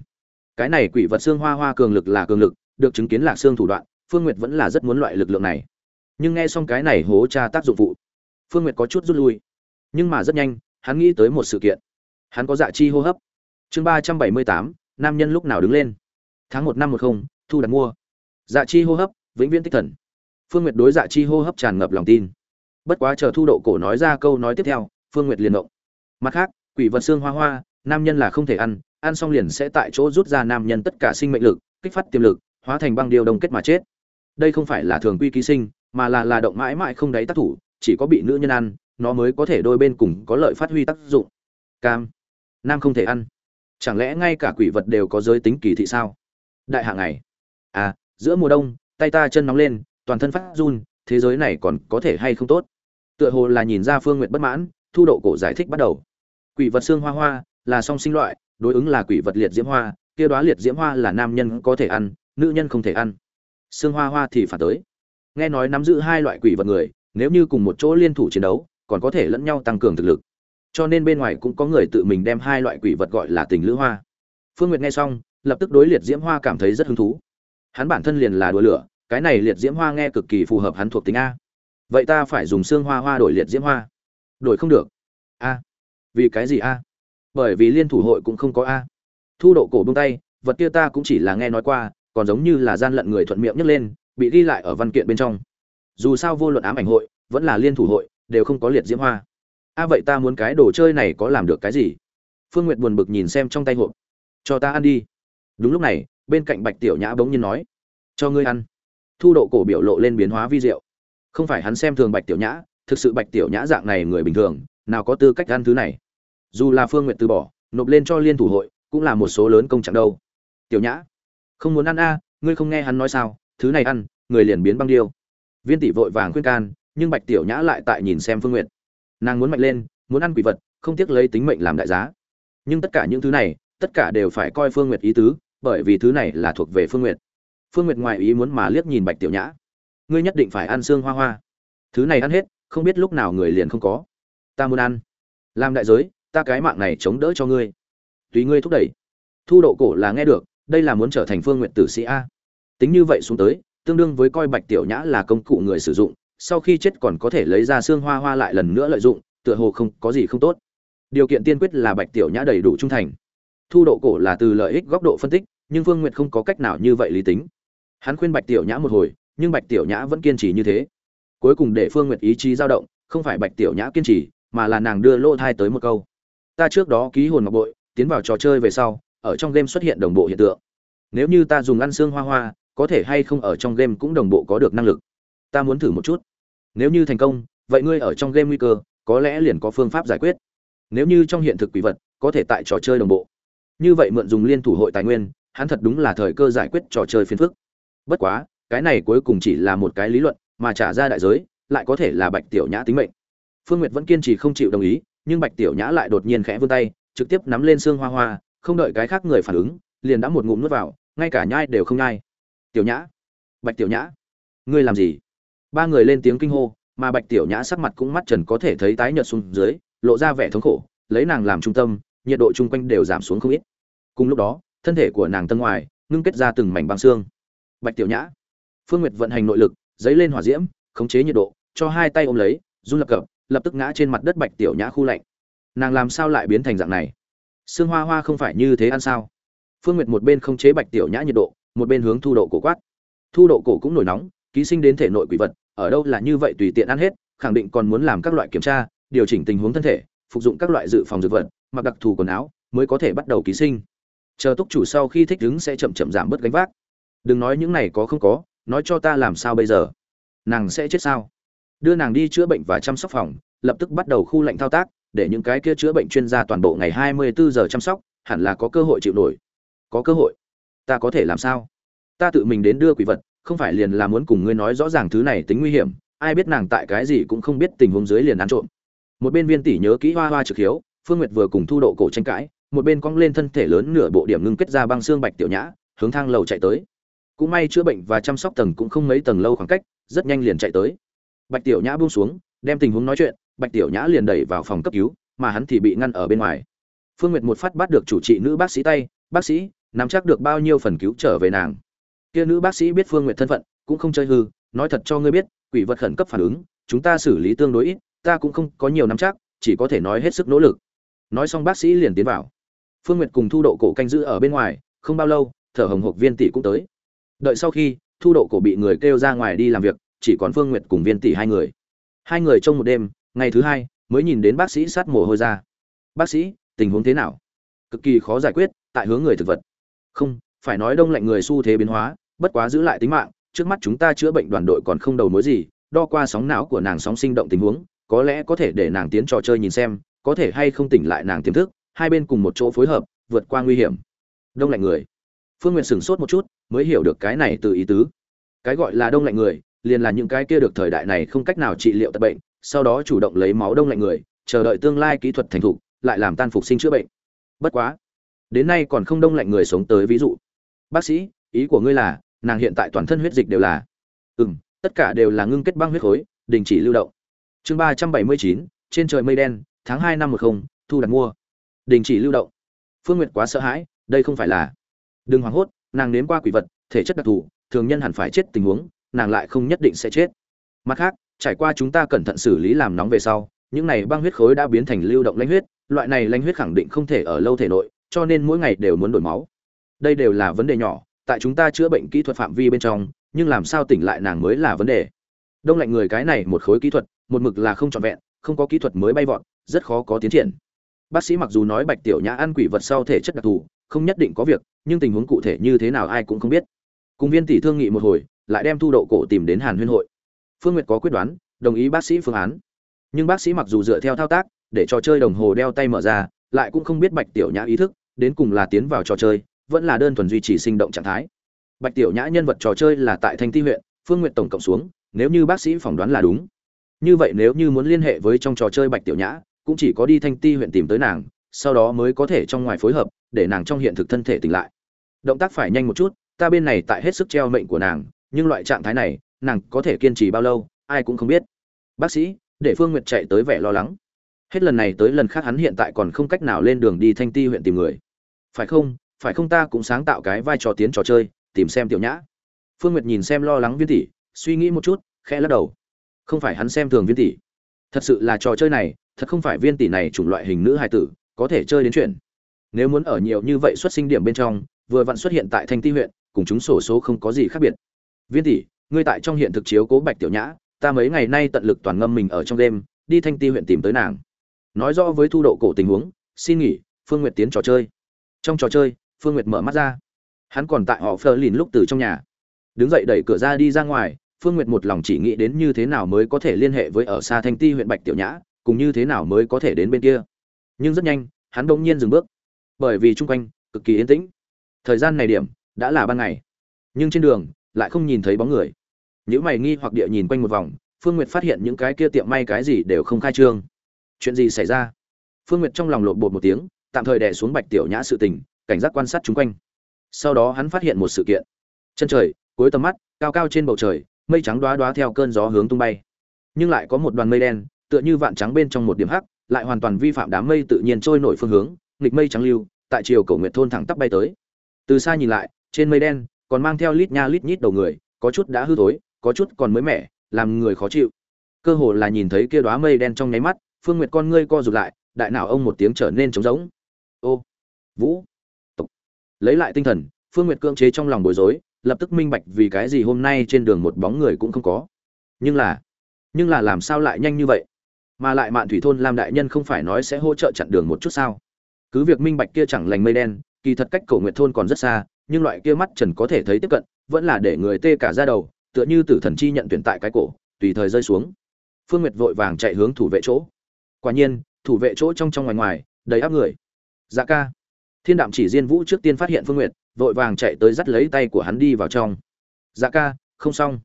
Cái này quỷ vật xương hoa hoa cường lực là cường lực, được chứng kiến lạc xương thủ đoạn, phương nguyệt vẫn là rất muốn loại lực lượng này. Nhưng nghe xong cái này hố tra tác dụng phụ phương nguyệt có chút rút lui. Nhưng mà rất nhanh, hắn nghĩ tới một sự kiện. Hắn có dạ chi hô hấp. Chương ba trăm bảy mươi tám, nam nhân lúc nào đứng lên? Tháng một năm một không thu đặt mua. Dạ chi hô hấp, vĩnh viễn tích thần. Phương nguyệt đối dạ chi hô hấp tràn ngập lòng tin. Bất quá chờ thu độ cổ nói ra câu nói tiếp theo, phương nguyệt liền động mặt khác, quỷ vật xương hoa hoa, nam nhân là không thể ăn ăn xong liền sẽ tại chỗ rút ra nam nhân tất cả sinh mệnh lực, kích phát tiềm lực, hóa thành băng điều đông kết mà chết. Đây không phải là thường quy ký sinh, mà là là động mãi mãi không đáy tác thủ, chỉ có bị nữ nhân ăn, nó mới có thể đôi bên cùng có lợi phát huy tác dụng. Cam, nam không thể ăn. Chẳng lẽ ngay cả quỷ vật đều có giới tính kỳ thị sao? Đại hạ này à giữa mùa đông, tay ta chân nóng lên, toàn thân phát run, thế giới này còn có thể hay không tốt? Tựa hồ là nhìn ra phương Nguyệt bất mãn, thu độ cổ giải thích bắt đầu. Quỷ vật xương hoa hoa là song sinh loại, đối ứng là quỷ vật liệt diễm hoa, kia đoá liệt diễm hoa là nam nhân có thể ăn, nữ nhân không thể ăn. Xương hoa hoa thì phản tới. Nghe nói nắm giữ hai loại quỷ vật người, nếu như cùng một chỗ liên thủ chiến đấu, còn có thể lẫn nhau tăng cường thực lực. Cho nên bên ngoài cũng có người tự mình đem hai loại quỷ vật gọi là tình lữ hoa. Phương nguyệt nghe xong, lập tức đối liệt diễm hoa cảm thấy rất hứng thú hắn bản thân liền là đùa lửa, cái này liệt diễm hoa nghe cực kỳ phù hợp hắn thuộc tính a. Vậy ta phải dùng xương hoa hoa đổi liệt diễm hoa. Đổi không được. A. Vì cái gì a? Bởi vì liên thủ hội cũng không có a. Thu độ cổ bông tay, vật kia ta cũng chỉ là nghe nói qua, còn giống như là gian lận người thuận miệng nhấc lên, bị ghi lại ở văn kiện bên trong. Dù sao vô luận ám ảnh hội, vẫn là liên thủ hội, đều không có liệt diễm hoa. A, vậy ta muốn cái đồ chơi này có làm được cái gì? Phương n g u y ệ t buồn bực nhìn xem trong tay hộp. Cho ta ăn đi. Đúng lúc này bên cạnh bạch tiểu nhã bỗng nhiên nói, cho ngươi ăn. Thu độ cổ biểu lộ lên biến hóa vi diệu. Không phải hắn xem thường bạch tiểu nhã, thực sự bạch tiểu nhã dạng này người bình thường, nào có tư cách ăn thứ này. Dù là phương nguyện từ bỏ, nộp lên cho liên thủ hội, cũng là một số lớn công trạng đâu. Tiểu nhã, không muốn ăn a, ngươi không nghe hắn nói sao, thứ này ăn, người liền biến băng điêu. Viên tỷ vội vàng khuyên can, nhưng bạch tiểu nhã lại tại nhìn xem phương nguyện nàng muốn mạnh lên, muốn ăn quỷ vật, không tiếc lấy tính mệnh làm đại giá. Nhưng tất cả những thứ này, tất cả đều phải coi phương nguyệt ý tứ bởi vì thứ này là thuộc về phương nguyệt. Phương nguyệt ngoài ý muốn mà liếc nhìn bạch tiểu nhã. Ngươi nhất định phải ăn xương hoa hoa. Thứ này ăn hết, không biết lúc nào người liền không có. Ta muốn ăn. Làm đại giới, ta cái mạng này chống đỡ cho ngươi. Tùy ngươi thúc đẩy. Thu độ cổ là nghe được, đây là muốn trở thành phương nguyệt tử sĩ a. Tính như vậy xuống tới, tương đương với coi bạch tiểu nhã là công cụ người sử dụng, sau khi chết còn có thể lấy ra xương hoa hoa lại lần nữa lợi dụng, tựa hồ không có gì không tốt. Điều kiện tiên quyết là bạch tiểu nhã đầy đủ trung thành. Thu độ cổ là từ lợi ích góc độ phân tích nhưng phương Nguyệt không có cách nào như vậy lý tính. Hắn khuyên bạch tiểu nhã một hồi, nhưng bạch tiểu nhã vẫn kiên trì như thế. Cuối cùng để phương nguyệt ý chí dao động, không phải bạch tiểu nhã kiên trì, mà là nàng đưa lô thai tới một câu. Ta trước đó ký hồn ngọc bội, tiến vào trò chơi về sau, ở trong game xuất hiện đồng bộ hiện tượng. Nếu như ta dùng ăn xương hoa hoa, có thể hay không ở trong game cũng đồng bộ có được năng lực. Ta muốn thử một chút. Nếu như thành công, vậy ngươi ở trong game nguy cơ, có lẽ liền có phương pháp giải quyết. Nếu như trong hiện thực quỷ vật, có thể tại trò chơi đồng bộ. Như vậy mượn dùng liên thủ hội tài nguyên hắn thật đúng là thời cơ giải quyết trò chơi phiền phức. Bất quá, cái này cuối cùng chỉ là một cái lý luận, mà trả ra đại giới, lại có thể là bạch tiểu nhã tính mệnh. Phương nguyệt vẫn kiên trì không chịu đồng ý, nhưng bạch tiểu nhã lại đột nhiên khẽ vươn tay, trực tiếp nắm lên xương hoa hoa, không đợi cái khác người phản ứng, liền đã một ngụm nuốt vào, ngay cả nhai đều không nhai. Tiểu nhã, bạch tiểu nhã, ngươi làm gì? Ba người lên tiếng kinh hô, mà bạch tiểu nhã sắc mặt cũng mắt trần có thể thấy tái nhợt xuống dưới, lộ ra vẻ thống khổ, lấy nàng làm trung tâm, nhiệt độ chung quanh đều giảm xuống không ít. Cùng lúc đó thân thể của nàng tân ngoài, ngưng kết ra từng mảnh băng xương. Bạch tiểu nhã, phương nguyệt vận hành nội lực dấy lên hỏa diễm, khống chế nhiệt độ, cho hai tay ôm lấy, run lập cập, lập tức ngã trên mặt đất bạch tiểu nhã khu lạnh. Nàng làm sao lại biến thành dạng này? Xương hoa hoa không phải như thế ăn sao? Phương nguyệt một bên khống chế bạch tiểu nhã nhiệt độ, một bên hướng thu độ cổ quát. Thu độ cổ cũng nổi nóng, ký sinh đến thể nội quỷ vật, ở đâu là như vậy tùy tiện ăn hết, khẳng định còn muốn làm các loại kiểm tra, điều chỉnh tình huống thân thể, phục dụng các loại dự phòng dược vật, mặc đặc thù quần áo, mới có thể bắt đầu ký sinh chờ túc chủ sau khi thích ứng sẽ chậm chậm giảm bớt gánh vác. Đừng nói những này có không có, nói cho ta làm sao bây giờ? Nàng sẽ chết sao? Đưa nàng đi chữa bệnh và chăm sóc phòng, lập tức bắt đầu khu lệnh thao tác, để những cái kia chữa bệnh chuyên gia toàn bộ ngày 24 giờ chăm sóc, hẳn là có cơ hội chịu nổi. Có cơ hội. Ta có thể làm sao? Ta tự mình đến đưa quỷ vật, không phải liền là muốn cùng ngươi nói rõ ràng thứ này tính nguy hiểm, ai biết nàng tại cái gì cũng không biết tình huống dưới liền ăn trộm. Một bên viên tỷ nhớ kỹ hoa hoa trực hiếu, phương nguyệt vừa cùng thu độ cổ tranh cãi một bên cong lên thân thể lớn nửa bộ điểm ngưng kết ra băng xương bạch tiểu nhã, hướng thang lầu chạy tới. Cũng may chữa bệnh và chăm sóc tầng cũng không mấy tầng lâu khoảng cách, rất nhanh liền chạy tới. Bạch tiểu nhã buông xuống, đem tình huống nói chuyện, bạch tiểu nhã liền đẩy vào phòng cấp cứu, mà hắn thì bị ngăn ở bên ngoài. Phương nguyệt một phát bắt được chủ trị nữ bác sĩ tay, bác sĩ, nắm chắc được bao nhiêu phần cứu trở về nàng? Kia nữ bác sĩ biết phương nguyệt thân phận, cũng không chơi hư, nói thật cho ngươi biết, quỷ vật khẩn cấp phản ứng, chúng ta xử lý tương đối ít, ta cũng không có nhiều nắm chắc, chỉ có thể nói hết sức nỗ lực. Nói xong bác sĩ liền tiến vào phương nguyệt cùng thu độ cổ canh giữ ở bên ngoài, không bao lâu, thở hồng hộc viên tỷ cũng tới. Đợi sau khi, thu độ cổ bị người kêu ra ngoài đi làm việc, chỉ còn phương nguyệt cùng viên tỷ hai người. Hai người trong một đêm, ngày thứ hai, mới nhìn đến bác sĩ sát mồ hôi ra. Bác sĩ, tình huống thế nào? Cực kỳ khó giải quyết, tại hướng người thực vật. Không, phải nói đông lạnh người xu thế biến hóa, bất quá giữ lại tính mạng, trước mắt chúng ta chữa bệnh đoàn đội còn không đầu mối gì, đo qua sóng não của nàng sóng sinh động tình huống, có lẽ có thể để nàng tiến trò chơi nhìn xem, có thể hay không tỉnh lại nàng tiềm thức hai bên cùng một chỗ phối hợp, vượt qua nguy hiểm. Đông lạnh người. Phương nguyện sửng sốt một chút, mới hiểu được cái này từ ý tứ. Cái gọi là đông lạnh người, liền là những cái kia được thời đại này không cách nào trị liệu tật bệnh, sau đó chủ động lấy máu đông lạnh người, chờ đợi tương lai kỹ thuật thành thục, lại làm tan phục sinh chữa bệnh. Bất quá, đến nay còn không đông lạnh người sống tới ví dụ. Bác sĩ, ý của ngươi là, nàng hiện tại toàn thân huyết dịch đều là. Ừ m tất cả đều là ngưng kết băng huyết khối, đình chỉ lưu động. Chương ba trăm bảy mươi chín, trên trời mây đen, tháng hai năm một không, thu đặt mua đình chỉ lưu động. Phương n g u y ệ t quá sợ hãi, đây không phải là đừng hoảng hốt, nàng nếm qua quỷ vật, thể chất đặc thù, thường nhân hẳn phải chết tình huống, nàng lại không nhất định sẽ chết. Mặt khác, trải qua chúng ta cẩn thận xử lý làm nóng về sau, những này băng huyết khối đã biến thành lưu động lãnh huyết, loại này lãnh huyết khẳng định không thể ở lâu thể nội, cho nên mỗi ngày đều muốn đổi máu. Đây đều là vấn đề nhỏ, tại chúng ta chữa bệnh kỹ thuật phạm vi bên trong, nhưng làm sao tỉnh lại nàng mới là vấn đề. Đông lạnh người cái này một khối kỹ thuật, một mực là không trọn vẹn, không có kỹ thuật mới bay vọt, rất khó có tiến triển bác sĩ mặc dù nói bạch tiểu nhã ăn quỷ vật sau thể chất đặc thù, không nhất định có việc, nhưng tình huống cụ thể như thế nào ai cũng không biết. Cùng viên tỷ thương nghị một hồi, lại đem thu độ cổ tìm đến hàn huyên hội. Phương nguyệt có quyết đoán, đồng ý bác sĩ phương án. Nhưng bác sĩ mặc dù dựa theo thao tác, để trò chơi đồng hồ đeo tay mở ra, lại cũng không biết bạch tiểu nhã ý thức, đến cùng là tiến vào trò chơi, vẫn là đơn thuần duy trì sinh động trạng thái. Bạch tiểu nhã nhân vật trò chơi là tại thanh ti huyện, phương nguyện tổng cộng xuống, nếu như bác sĩ phỏng đoán là đúng. Như vậy nếu như muốn liên hệ với trong trò chơi bạch tiểu nhã cũng chỉ có đi thanh ti huyện tìm tới nàng, sau đó mới có thể trong ngoài phối hợp, để nàng trong hiện thực thân thể tỉnh lại. Động tác phải nhanh một chút, ta bên này tại hết sức treo mệnh của nàng, nhưng loại trạng thái này, nàng có thể kiên trì bao lâu, ai cũng không biết. Bác sĩ, để phương nguyệt chạy tới vẻ lo lắng. Hết lần này tới lần khác hắn hiện tại còn không cách nào lên đường đi thanh ti huyện tìm người. Phải không phải không ta cũng sáng tạo cái vai trò tiến trò chơi, tìm xem tiểu nhã. Phương nguyệt nhìn xem lo lắng viên tỷ, suy nghĩ một chút, khẽ lắc đầu. Không phải hắn xem thường viên tỷ. Thật sự là trò chơi này thật không phải viên tỷ này chủng loại hình nữ hài tử, có thể chơi đến chuyện. Nếu muốn ở nhiều như vậy xuất sinh điểm bên trong, vừa vặn xuất hiện tại thanh ti huyện, cùng chúng sổ số không có gì khác biệt. Viên tỷ, ngươi tại trong hiện thực chiếu cố bạch tiểu nhã, ta mấy ngày nay tận lực toàn ngâm mình ở trong đêm, đi thanh ti huyện tìm tới nàng. Nói rõ với thu độ cổ tình huống, xin nghỉ, phương nguyệt tiến trò chơi. Trong trò chơi, phương nguyệt mở mắt ra. Hắn còn tại họ phơ lìn lúc từ trong nhà. Đứng dậy đẩy cửa ra đi ra ngoài, phương nguyệt một lòng chỉ nghĩ đến như thế nào mới có thể liên hệ với ở xa thanh ti huyện bạch tiểu nhã cùng như thế nào mới có thể đến bên kia. Nhưng rất nhanh, hắn bỗng nhiên dừng bước. Bởi vì chung quanh, cực kỳ yên tĩnh. Thời gian này điểm, đã là ban ngày. Nhưng trên đường, lại không nhìn thấy bóng người. Những mày nghi hoặc địa nhìn quanh một vòng, phương nguyệt phát hiện những cái kia tiệm may cái gì đều không khai trương. Chuyện gì xảy ra? Phương nguyệt trong lòng lộn bột một tiếng, tạm thời đè xuống bạch tiểu nhã sự tình, cảnh giác quan sát chung quanh. Sau đó hắn phát hiện một sự kiện. Chân trời, cuối tầm mắt, cao cao trên bầu trời, mây trắng đoá đoá theo cơn gió hướng tung bay. Nhưng lại có một đoàn mây đen tựa như vạn trắng bên trong một điểm hắc, lại hoàn toàn vi phạm đám mây tự nhiên trôi nổi phương hướng, nghịch mây trắng lưu, tại chiều cổ nguyệt thôn thẳng tắp bay tới. Từ xa nhìn lại, trên mây đen, còn mang theo lít nha lít nhít đầu người, có chút đã hư thối, có chút còn mới mẻ, làm người khó chịu. Cơ hồ là nhìn thấy kia đóa mây đen trong nháy mắt, phương nguyệt con ngươi co rụt lại, đại não ông một tiếng trở nên trống rỗng. Ô, vũ, tục. Lấy lại tinh thần, phương nguyệt cưỡng chế trong lòng bối rối, lập tức minh bạch vì cái gì hôm nay trên đường một bóng người cũng không có. Nhưng là nhưng là làm sao lại nhanh như vậy? Mà lại mạn thủy thôn lam đại nhân không phải nói sẽ hỗ trợ chặn đường một chút sao? Cứ việc minh bạch kia chẳng lành mây đen, kỳ thật cách cổ nguyệt thôn còn rất xa, nhưng loại kia mắt trần có thể thấy tiếp cận, vẫn là để người tê cả ra đầu, tựa như tử thần chi nhận tuyển tại cái cổ, tùy thời rơi xuống. Phương nguyệt vội vàng chạy hướng thủ vệ chỗ. Quả nhiên, thủ vệ chỗ trong trong ngoài ngoài, đầy áp người. Dạ ca. Thiên đạm chỉ diên vũ trước tiên phát hiện phương nguyệt, vội vàng chạy tới dắt lấy tay của hắn đi vào trong. Dạ ca, không xong.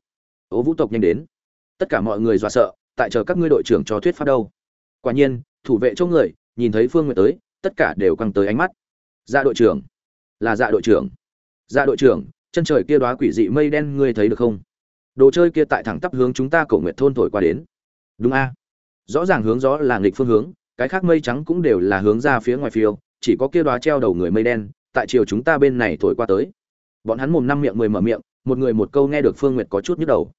Ố vũ tộc nhanh đến. Tất cả mọi người dọa sợ tại chờ các ngươi đội trưởng cho thuyết pháp đâu. Quả nhiên, thủ vệ chỗ người, nhìn thấy phương nguyệt tới, tất cả đều căng tới ánh mắt. Dạ đội trưởng. Là dạ đội trưởng. Dạ đội trưởng, chân trời kia đoá quỷ dị mây đen ngươi thấy được không? Đồ chơi kia tại thẳng tắp hướng chúng ta cổ nguyệt thôn thổi qua đến. Đúng a. Rõ ràng hướng gió là nghịch phương hướng, cái khác mây trắng cũng đều là hướng ra phía ngoài phiêu, chỉ có kia đoá treo đầu người mây đen, tại chiều chúng ta bên này thổi qua tới. Bọn hắn mồm năm miệng mười mở miệng, một người một câu nghe được phương nguyệt có chút nhức đầu.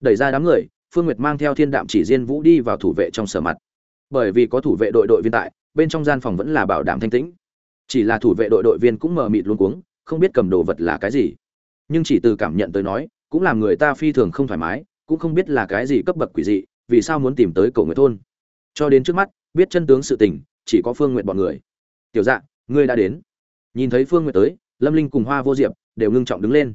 Đẩy ra đám người phương nguyệt mang theo thiên đạm chỉ diên vũ đi vào thủ vệ trong sở mặt. Bởi vì có thủ vệ đội đội viên tại, bên trong gian phòng vẫn là bảo đảm thanh tĩnh. Chỉ là thủ vệ đội đội viên cũng mờ mịt luống cuống, không biết cầm đồ vật là cái gì. Nhưng chỉ từ cảm nhận tới nói, cũng làm người ta phi thường không thoải mái, cũng không biết là cái gì cấp bậc quỷ dị, vì sao muốn tìm tới cổ người thôn. Cho đến trước mắt, biết chân tướng sự tình, chỉ có phương Nguyệt bọn người. Tiểu dạ ngươi đã đến. Nhìn thấy phương Nguyệt tới, lâm linh cùng hoa vô diệp đều ngưng trọng đứng lên.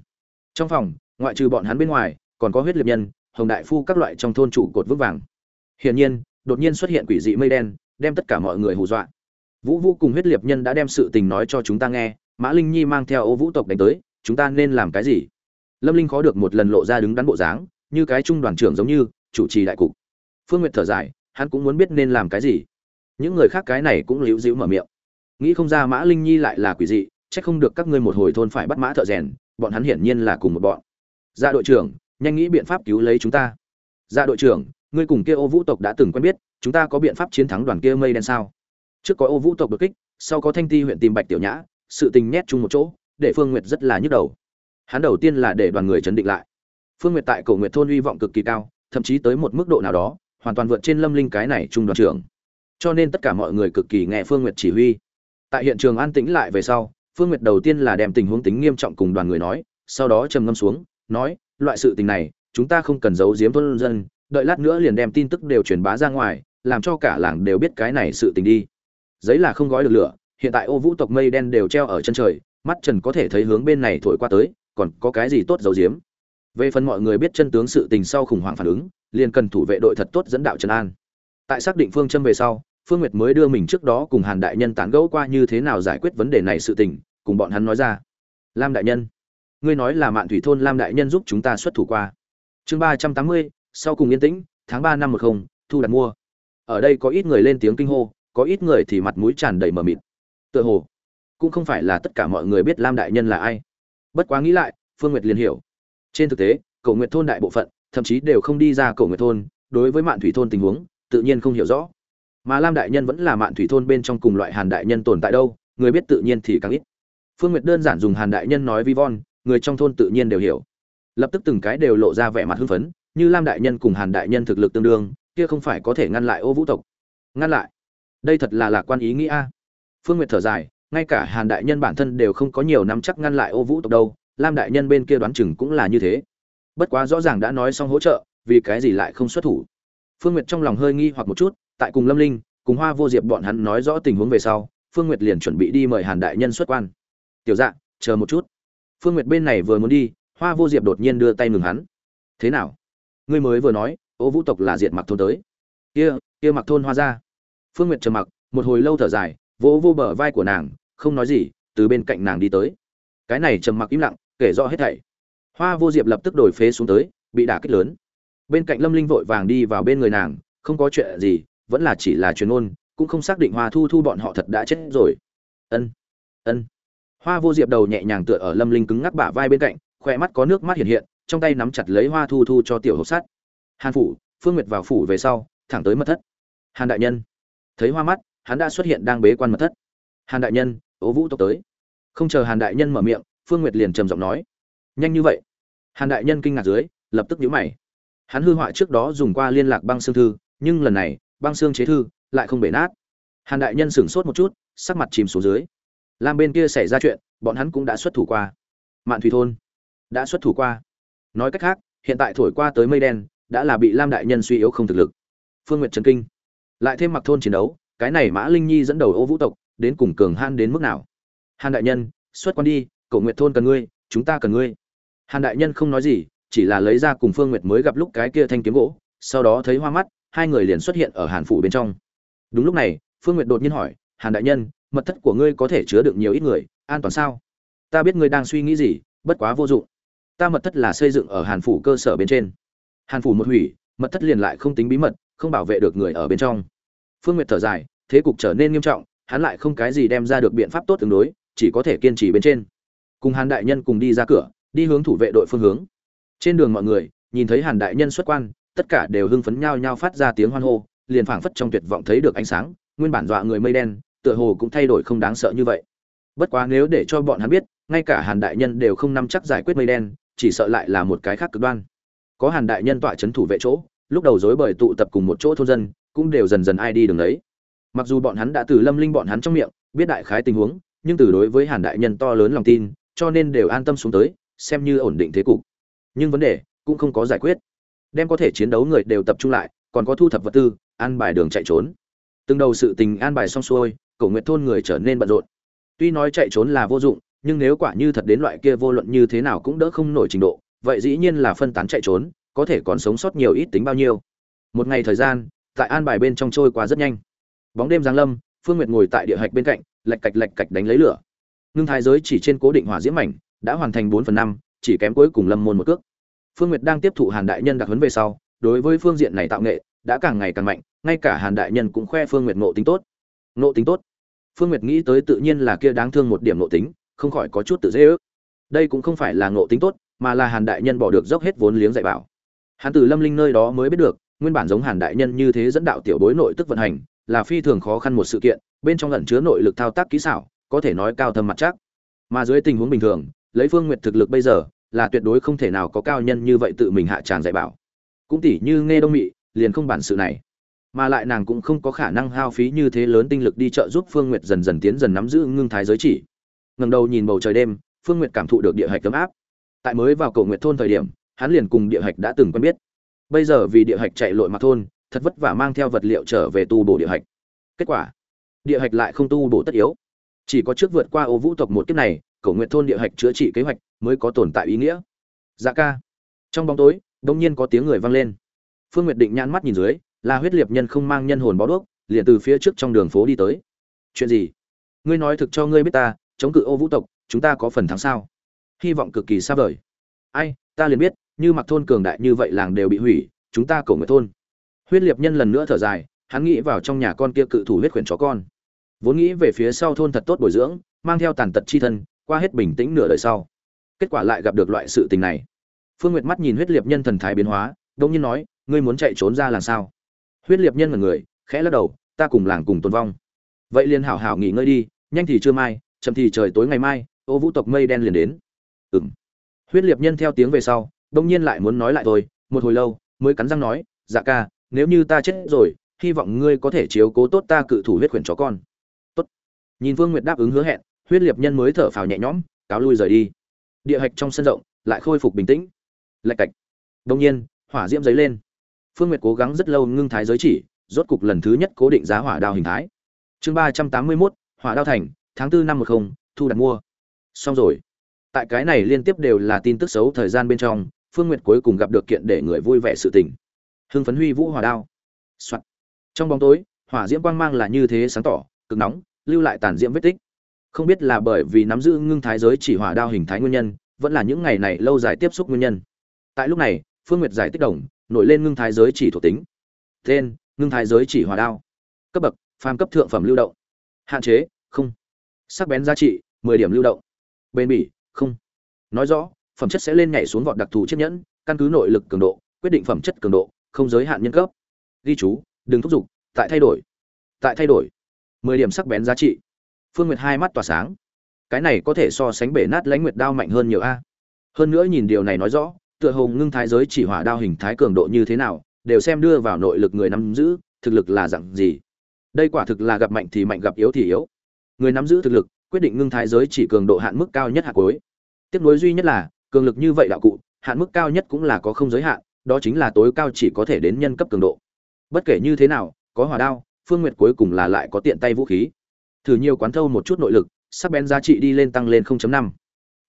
Trong phòng, ngoại trừ bọn hắn bên ngoài, còn có huyết liệt nhân hồng đại phu các loại trong thôn trụ cột vững vàng. Hiển nhiên, đột nhiên xuất hiện quỷ dị mây đen, đem tất cả mọi người hù dọa. Vũ vũ cùng huyết liệt nhân đã đem sự tình nói cho chúng ta nghe, mã linh nhi mang theo ô vũ tộc đánh tới, chúng ta nên làm cái gì? Lâm linh khó được một lần lộ ra đứng đắn bộ dáng, như cái trung đoàn trưởng giống như, chủ trì đại cục. Phương nguyệt thở dài, hắn cũng muốn biết nên làm cái gì. Những người khác cái này cũng liễu dĩu mở miệng. Nghĩ không ra mã linh nhi lại là quỷ dị, chắc không được các ngươi một hồi thôn phải bắt mã thợ rèn, bọn hắn hiển nhiên là cùng một bọn. Ra đội trưởng nhanh nghĩ biện pháp cứu lấy chúng ta. Dạ đội trưởng, ngươi cùng kia ô vũ tộc đã từng quen biết, chúng ta có biện pháp chiến thắng đoàn kia mây đen sao? Trước có ô vũ tộc đột kích, sau có thanh ti huyện tìm bạch tiểu nhã, sự tình nhét chung một chỗ, để phương nguyệt rất là nhức đầu. Hắn đầu tiên là để đoàn người chấn định lại. Phương nguyệt tại cổ nguyệt thôn hy vọng cực kỳ cao, thậm chí tới một mức độ nào đó, hoàn toàn vượt trên lâm linh cái này trung đoàn trưởng. Cho nên tất cả mọi người cực kỳ nghe phương nguyệt chỉ huy. Tại hiện trường an tĩnh lại về sau, phương nguyệt đầu tiên là đem tình huống tính nghiêm trọng cùng đoàn người nói, sau đó trầm ngâm xuống, nói loại sự tình này, chúng ta không cần giấu giếm thôn dân, đợi lát nữa liền đem tin tức đều truyền bá ra ngoài, làm cho cả làng đều biết cái này sự tình đi. Giấy là không gói được lửa, hiện tại ô vũ tộc mây đen đều treo ở chân trời, mắt trần có thể thấy hướng bên này thổi qua tới, còn có cái gì tốt giấu giếm? Về phần mọi người biết chân tướng sự tình sau khủng hoảng phản ứng, liền cần thủ vệ đội thật tốt dẫn đạo trần an. Tại xác định phương châm về sau, phương nguyệt mới đưa mình trước đó cùng hàn đại nhân tán gẫu qua như thế nào giải quyết vấn đề này sự tình, cùng bọn hắn nói ra. Lam đại nhân ngươi nói là mạn thủy thôn lam đại nhân giúp chúng ta xuất thủ qua. Chương ba trăm tám mươi, sau cùng yên tĩnh, tháng ba năm một không, thu đặt mua. Ở đây có ít người lên tiếng kinh hô, có ít người thì mặt mũi tràn đầy mờ mịt. Tựa hồ, cũng không phải là tất cả mọi người biết lam đại nhân là ai. Bất quá nghĩ lại, phương nguyệt liền hiểu. Trên thực tế cầu nguyện thôn đại bộ phận, thậm chí đều không đi ra cầu nguyện thôn, đối với mạn thủy thôn tình huống, tự nhiên không hiểu rõ. Mà lam đại nhân vẫn là mạn thủy thôn bên trong cùng loại hàn đại nhân tồn tại đâu, người biết tự nhiên thì càng ít. Phương nguyệt đơn giản dùng hàn đại nhân nói vi von người trong thôn tự nhiên đều hiểu. Lập tức từng cái đều lộ ra vẻ mặt hưng phấn, như lam đại nhân cùng hàn đại nhân thực lực tương đương, kia không phải có thể ngăn lại ô vũ tộc. Ngăn lại? Đây thật là lạc quan ý nghĩa phương nguyệt thở dài, ngay cả hàn đại nhân bản thân đều không có nhiều nắm chắc ngăn lại ô vũ tộc đâu, lam đại nhân bên kia đoán chừng cũng là như thế. Bất quá rõ ràng đã nói xong hỗ trợ, vì cái gì lại không xuất thủ? Phương nguyệt trong lòng hơi nghi hoặc một chút, tại cùng lâm linh, cùng hoa vô diệp bọn hắn nói rõ tình huống về sau, phương nguyệt liền chuẩn bị đi mời hàn đại nhân xuất quan. Tiểu dạ chờ một chút phương nguyệt bên này vừa muốn đi hoa vô diệp đột nhiên đưa tay ngừng hắn. Thế nào? Ngươi mới vừa nói ô vũ tộc là diệt mặc thôn tới. Kia kia mặc thôn hoa ra. Phương nguyệt trầm mặc một hồi lâu thở dài vỗ vô bờ vai của nàng không nói gì từ bên cạnh nàng đi tới. Cái này trầm mặc im lặng kể rõ hết thảy. Hoa vô diệp lập tức đổi phế xuống tới bị đả kích lớn. Bên cạnh lâm linh vội vàng đi vào bên người nàng không có chuyện gì vẫn là chỉ là truyền ngôn, cũng không xác định hoa thu thu bọn họ thật đã chết rồi. Ân ân hoa vô diệp đầu nhẹ nhàng tựa ở lâm linh cứng ngắc bả vai bên cạnh khoe mắt có nước mắt hiện hiện, trong tay nắm chặt lấy hoa thu thu cho tiểu hộp sắt. Hàn phủ, phương nguyệt vào phủ về sau, thẳng tới mật thất. Hàn đại nhân. Thấy hoa mắt, hắn đã xuất hiện đang bế quan mật thất. Hàn đại nhân, ố vũ tộc tới. Không chờ hàn đại nhân mở miệng, phương nguyệt liền trầm giọng nói. Nhanh như vậy. Hàn đại nhân kinh ngạc dưới, lập tức nhíu mày. Hắn hư họa trước đó dùng qua liên lạc băng xương thư, nhưng lần này, băng xương chế thư lại không bể nát. Hàn đại nhân sửng sốt một chút, sắc mặt chìm xuống dưới lam bên kia xảy ra chuyện, bọn hắn cũng đã xuất thủ qua. Mạn thủy thôn đã xuất thủ qua. Nói cách khác, hiện tại thổi qua tới mây đen, đã là bị lam đại nhân suy yếu không thực lực. Phương nguyệt trấn kinh. Lại thêm mặc thôn chiến đấu, cái này mã linh nhi dẫn đầu ô vũ tộc, đến cùng cường han đến mức nào? Hàn đại nhân, xuất quan đi, cậu nguyệt thôn cần ngươi, chúng ta cần ngươi. Hàn đại nhân không nói gì, chỉ là lấy ra cùng phương nguyệt mới gặp lúc cái kia thanh kiếm gỗ, sau đó thấy hoa mắt, hai người liền xuất hiện ở hàn phủ bên trong. Đúng lúc này, phương nguyệt đột nhiên hỏi, hàn đại nhân mật thất của ngươi có thể chứa được nhiều ít người, an toàn sao? Ta biết ngươi đang suy nghĩ gì, bất quá vô dụng. Ta mật thất là xây dựng ở hàn phủ cơ sở bên trên. Hàn phủ một hủy, mật thất liền lại không tính bí mật, không bảo vệ được người ở bên trong. Phương nguyệt thở dài, thế cục trở nên nghiêm trọng, hắn lại không cái gì đem ra được biện pháp tốt tương đối, chỉ có thể kiên trì bên trên. Cùng hàn đại nhân cùng đi ra cửa, đi hướng thủ vệ đội phương hướng. Trên đường mọi người, nhìn thấy hàn đại nhân xuất quan, tất cả đều hưng phấn nhao nhao phát ra tiếng hoan hô, liền phảng phất trong tuyệt vọng thấy được ánh sáng, nguyên bản dọa người mây đen tựa hồ cũng thay đổi không đáng sợ như vậy. Bất quá nếu để cho bọn hắn biết, ngay cả hàn đại nhân đều không nắm chắc giải quyết mây đen, chỉ sợ lại là một cái khác cực đoan. Có hàn đại nhân tọa chấn thủ vệ chỗ, lúc đầu dối bời tụ tập cùng một chỗ thôn dân, cũng đều dần dần ai đi đường đấy. Mặc dù bọn hắn đã từ lâm linh bọn hắn trong miệng, biết đại khái tình huống, nhưng từ đối với hàn đại nhân to lớn lòng tin, cho nên đều an tâm xuống tới, xem như ổn định thế cục. Nhưng vấn đề cũng không có giải quyết. Đem có thể chiến đấu người đều tập trung lại, còn có thu thập vật tư, an bài đường chạy trốn. Từng đầu sự tình an bài xong xuôi cổ nguyệt thôn người trở nên bận rộn. Tuy nói chạy trốn là vô dụng, nhưng nếu quả như thật đến loại kia vô luận như thế nào cũng đỡ không nổi trình độ, vậy dĩ nhiên là phân tán chạy trốn, có thể còn sống sót nhiều ít tính bao nhiêu. Một ngày thời gian, tại an bài bên trong trôi qua rất nhanh. Bóng đêm giáng lâm, phương nguyệt ngồi tại địa hạch bên cạnh, lạch cạch lạch cạch đánh lấy lửa. Ngưng thái giới chỉ trên cố định hỏa diễm mảnh, đã hoàn thành bốn phần năm, chỉ kém cuối cùng lâm môn một cước. Phương nguyệt đang tiếp thụ hàn đại nhân đặc huấn về sau, đối với phương diện này tạo nghệ, đã càng ngày càng mạnh, ngay cả hàn đại nhân cũng khoe phương nguyệt ngộ tính tốt. Ngộ tính tốt phương nguyệt nghĩ tới tự nhiên là kia đáng thương một điểm nội tính, không khỏi có chút tự dễ ước. Đây cũng không phải là ngộ tính tốt, mà là hàn đại nhân bỏ được dốc hết vốn liếng dạy bảo. Hàn tử lâm linh nơi đó mới biết được, nguyên bản giống hàn đại nhân như thế dẫn đạo tiểu bối nội tức vận hành, là phi thường khó khăn một sự kiện, bên trong ẩn chứa nội lực thao tác kỹ xảo, có thể nói cao thâm mặt chắc. Mà dưới tình huống bình thường, lấy phương nguyệt thực lực bây giờ, là tuyệt đối không thể nào có cao nhân như vậy tự mình hạ tràng dạy bảo. Cũng tỉ như nghe đông mị, liền không bản sự này mà lại nàng cũng không có khả năng hao phí như thế lớn tinh lực đi trợ giúp phương nguyệt dần dần tiến dần nắm giữ ngưng thái giới chỉ. Ngẩng đầu nhìn bầu trời đêm, phương nguyệt cảm thụ được địa hạch ấm áp. Tại mới vào cầu nguyệt thôn thời điểm, hắn liền cùng địa hạch đã từng quen biết. Bây giờ vì địa hạch chạy lội mặt thôn, thật vất vả mang theo vật liệu trở về tu bổ địa hạch. Kết quả, địa hạch lại không tu bổ tất yếu. Chỉ có trước vượt qua ô vũ tộc một kiếp này, cầu nguyện thôn địa hạch chữa trị kế hoạch mới có tồn tại ý nghĩa. Dạ ca. Trong bóng tối đông nhiên có tiếng người vang lên. Phương nguyệt định nhãn mắt nhìn dưới là huyết liệt nhân không mang nhân hồn bó đuốc, liền từ phía trước trong đường phố đi tới. Chuyện gì? Ngươi nói thực cho ngươi biết ta, chống cự ô vũ tộc, chúng ta có phần thắng sao? Hy vọng cực kỳ xa vời. Ai, ta liền biết, như mặc thôn cường đại như vậy làng đều bị hủy, chúng ta cầu người thôn. Huyết liệt nhân lần nữa thở dài, hắn nghĩ vào trong nhà con kia cự thủ huyết khuyển chó con. Vốn nghĩ về phía sau thôn thật tốt bồi dưỡng, mang theo tàn tật chi thân, qua hết bình tĩnh nửa đời sau. Kết quả lại gặp được loại sự tình này. Phương nguyệt mắt nhìn huyết liệt nhân thần thái biến hóa, đông nhiên nói, ngươi muốn chạy trốn ra làm sao? Huyết liệt nhân là người, khẽ lắc đầu, ta cùng làng cùng tồn vong. Vậy liền hảo hảo nghỉ ngơi đi, nhanh thì chưa mai, chậm thì trời tối ngày mai, ô vũ tộc mây đen liền đến. Ừng huyết liệt nhân theo tiếng về sau, đông nhiên lại muốn nói lại thôi, một hồi lâu, mới cắn răng nói dạ ca, nếu như ta chết rồi, hy vọng ngươi có thể chiếu cố tốt ta cự thủ huyết khuyển chó con. Tốt. Nhìn vương nguyệt đáp ứng hứa hẹn, huyết liệt nhân mới thở phào nhẹ nhõm, cáo lui rời đi. Địa hạch trong sân rộng, lại khôi phục bình tĩnh. Lạch cạch. Đông nhiên, hỏa diễm dấy lên phương nguyệt cố gắng rất lâu ngưng thái giới chỉ, rốt cục lần thứ nhất cố định giá hỏa đao hình thái. Chương ba trăm tám mươi mốt, hỏa đao thành, tháng tư năm một không, thu đặt mua. Xong rồi. Tại cái này liên tiếp đều là tin tức xấu thời gian bên trong, phương nguyệt cuối cùng gặp được kiện để người vui vẻ sự tình. Hưng phấn huy vũ hỏa đao、Soạn. trong bóng tối, hỏa diễm quang mang là như thế sáng tỏ, cực nóng, lưu lại tàn diễm vết tích. Không biết là bởi vì nắm giữ ngưng thái giới chỉ hỏa đao hình thái nguyên nhân, vẫn là những ngày này lâu dài tiếp xúc nguyên nhân. Tại lúc này, phương nguyệt giải tích đồng nổi lên ngưng thái giới chỉ thuộc tính. Tên, ngưng thái giới chỉ hòa đao. Cấp bậc, phàm cấp thượng phẩm lưu động. Hạn chế, không. Sắc bén giá trị, mười điểm lưu động. Bền bỉ, không. Nói rõ, phẩm chất sẽ lên nhảy xuống vọt đặc thù chiếc nhẫn, căn cứ nội lực cường độ, quyết định phẩm chất cường độ, không giới hạn nhân cấp. Ghi chú, đừng thúc giục, tại thay đổi. Tại thay đổi. Mười điểm sắc bén giá trị. Phương nguyệt hai mắt tỏa sáng. Cái này có thể so sánh bể nát lãnh nguyệt đao mạnh hơn nhiều a. Hơn nữa nhìn điều này nói rõ tựa hồ ngưng thái giới chỉ hỏa đao hình thái cường độ như thế nào, đều xem đưa vào nội lực người nắm giữ, thực lực là dạng gì. Đây quả thực là gặp mạnh thì mạnh, gặp yếu thì yếu. Người nắm giữ thực lực, quyết định ngưng thái giới chỉ cường độ hạn mức cao nhất hạ cuối. Tiếp nối duy nhất là, cường lực như vậy đạo cụ, hạn mức cao nhất cũng là có không giới hạn, đó chính là tối cao chỉ có thể đến nhân cấp cường độ. Bất kể như thế nào, có hỏa đao, phương nguyệt cuối cùng là lại có tiện tay vũ khí. Thử nhiều quán thâu một chút nội lực, sắc bén giá trị đi lên tăng lên 0.5.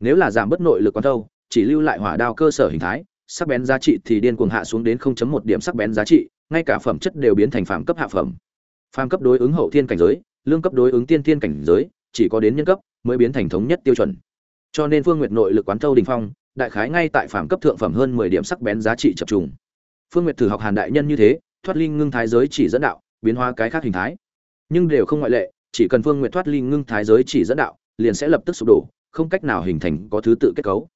nếu là giảm bất nội lực quán thâu chỉ lưu lại hỏa đao cơ sở hình thái, sắc bén giá trị thì điên cuồng hạ xuống đến 0.1 điểm sắc bén giá trị, ngay cả phẩm chất đều biến thành phàm cấp hạ phẩm. Phàm cấp đối ứng hậu thiên cảnh giới, lương cấp đối ứng tiên thiên cảnh giới, chỉ có đến nhân cấp mới biến thành thống nhất tiêu chuẩn. Cho nên phương nguyệt nội lực quán châu đình phong, đại khái ngay tại phàm cấp thượng phẩm hơn 10 điểm sắc bén giá trị chập trùng. Phương nguyệt thử học hàn đại nhân như thế, thoát linh ngưng thái giới chỉ dẫn đạo, biến hóa cái khác hình thái. Nhưng đều không ngoại lệ, chỉ cần phương nguyệt thoát linh ngưng thái giới chỉ dẫn đạo, liền sẽ lập tức sụp đổ, không cách nào hình thành có thứ tự kết cấu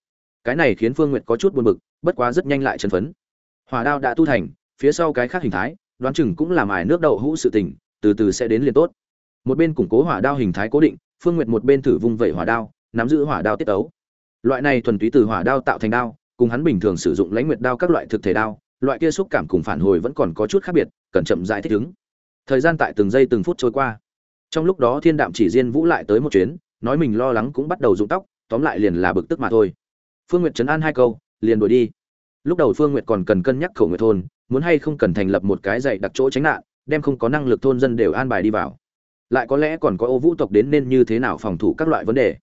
cái này khiến phương nguyệt có chút buồn bực, bất quá rất nhanh lại chân phấn. Hỏa đao đã tu thành, phía sau cái khác hình thái, đoán chừng cũng làm ải nước đậu hũ sự tình, từ từ sẽ đến liền tốt. Một bên củng cố hỏa đao hình thái cố định, phương nguyệt một bên thử vung vẩy hỏa đao, nắm giữ hỏa đao tiết ấu loại này thuần túy từ hỏa đao tạo thành đao, cùng hắn bình thường sử dụng lãnh nguyệt đao các loại thực thể đao, loại kia xúc cảm cùng phản hồi vẫn còn có chút khác biệt, cần chậm rãi thích ứng. Thời gian tại từng giây từng phút trôi qua. Trong lúc đó thiên đạm chỉ diên vũ lại tới một chuyến, nói mình lo lắng cũng bắt đầu rụng tóc, tóm lại liền là bực tức mà thôi phương nguyệt trấn an hai câu, liền đuổi đi. Lúc đầu phương nguyệt còn cần cân nhắc khẩu nguyện thôn, muốn hay không cần thành lập một cái dạy đặc chỗ tránh nạn, đem không có năng lực thôn dân đều an bài đi vào. Lại có lẽ còn có ô vũ tộc đến nên như thế nào phòng thủ các loại vấn đề.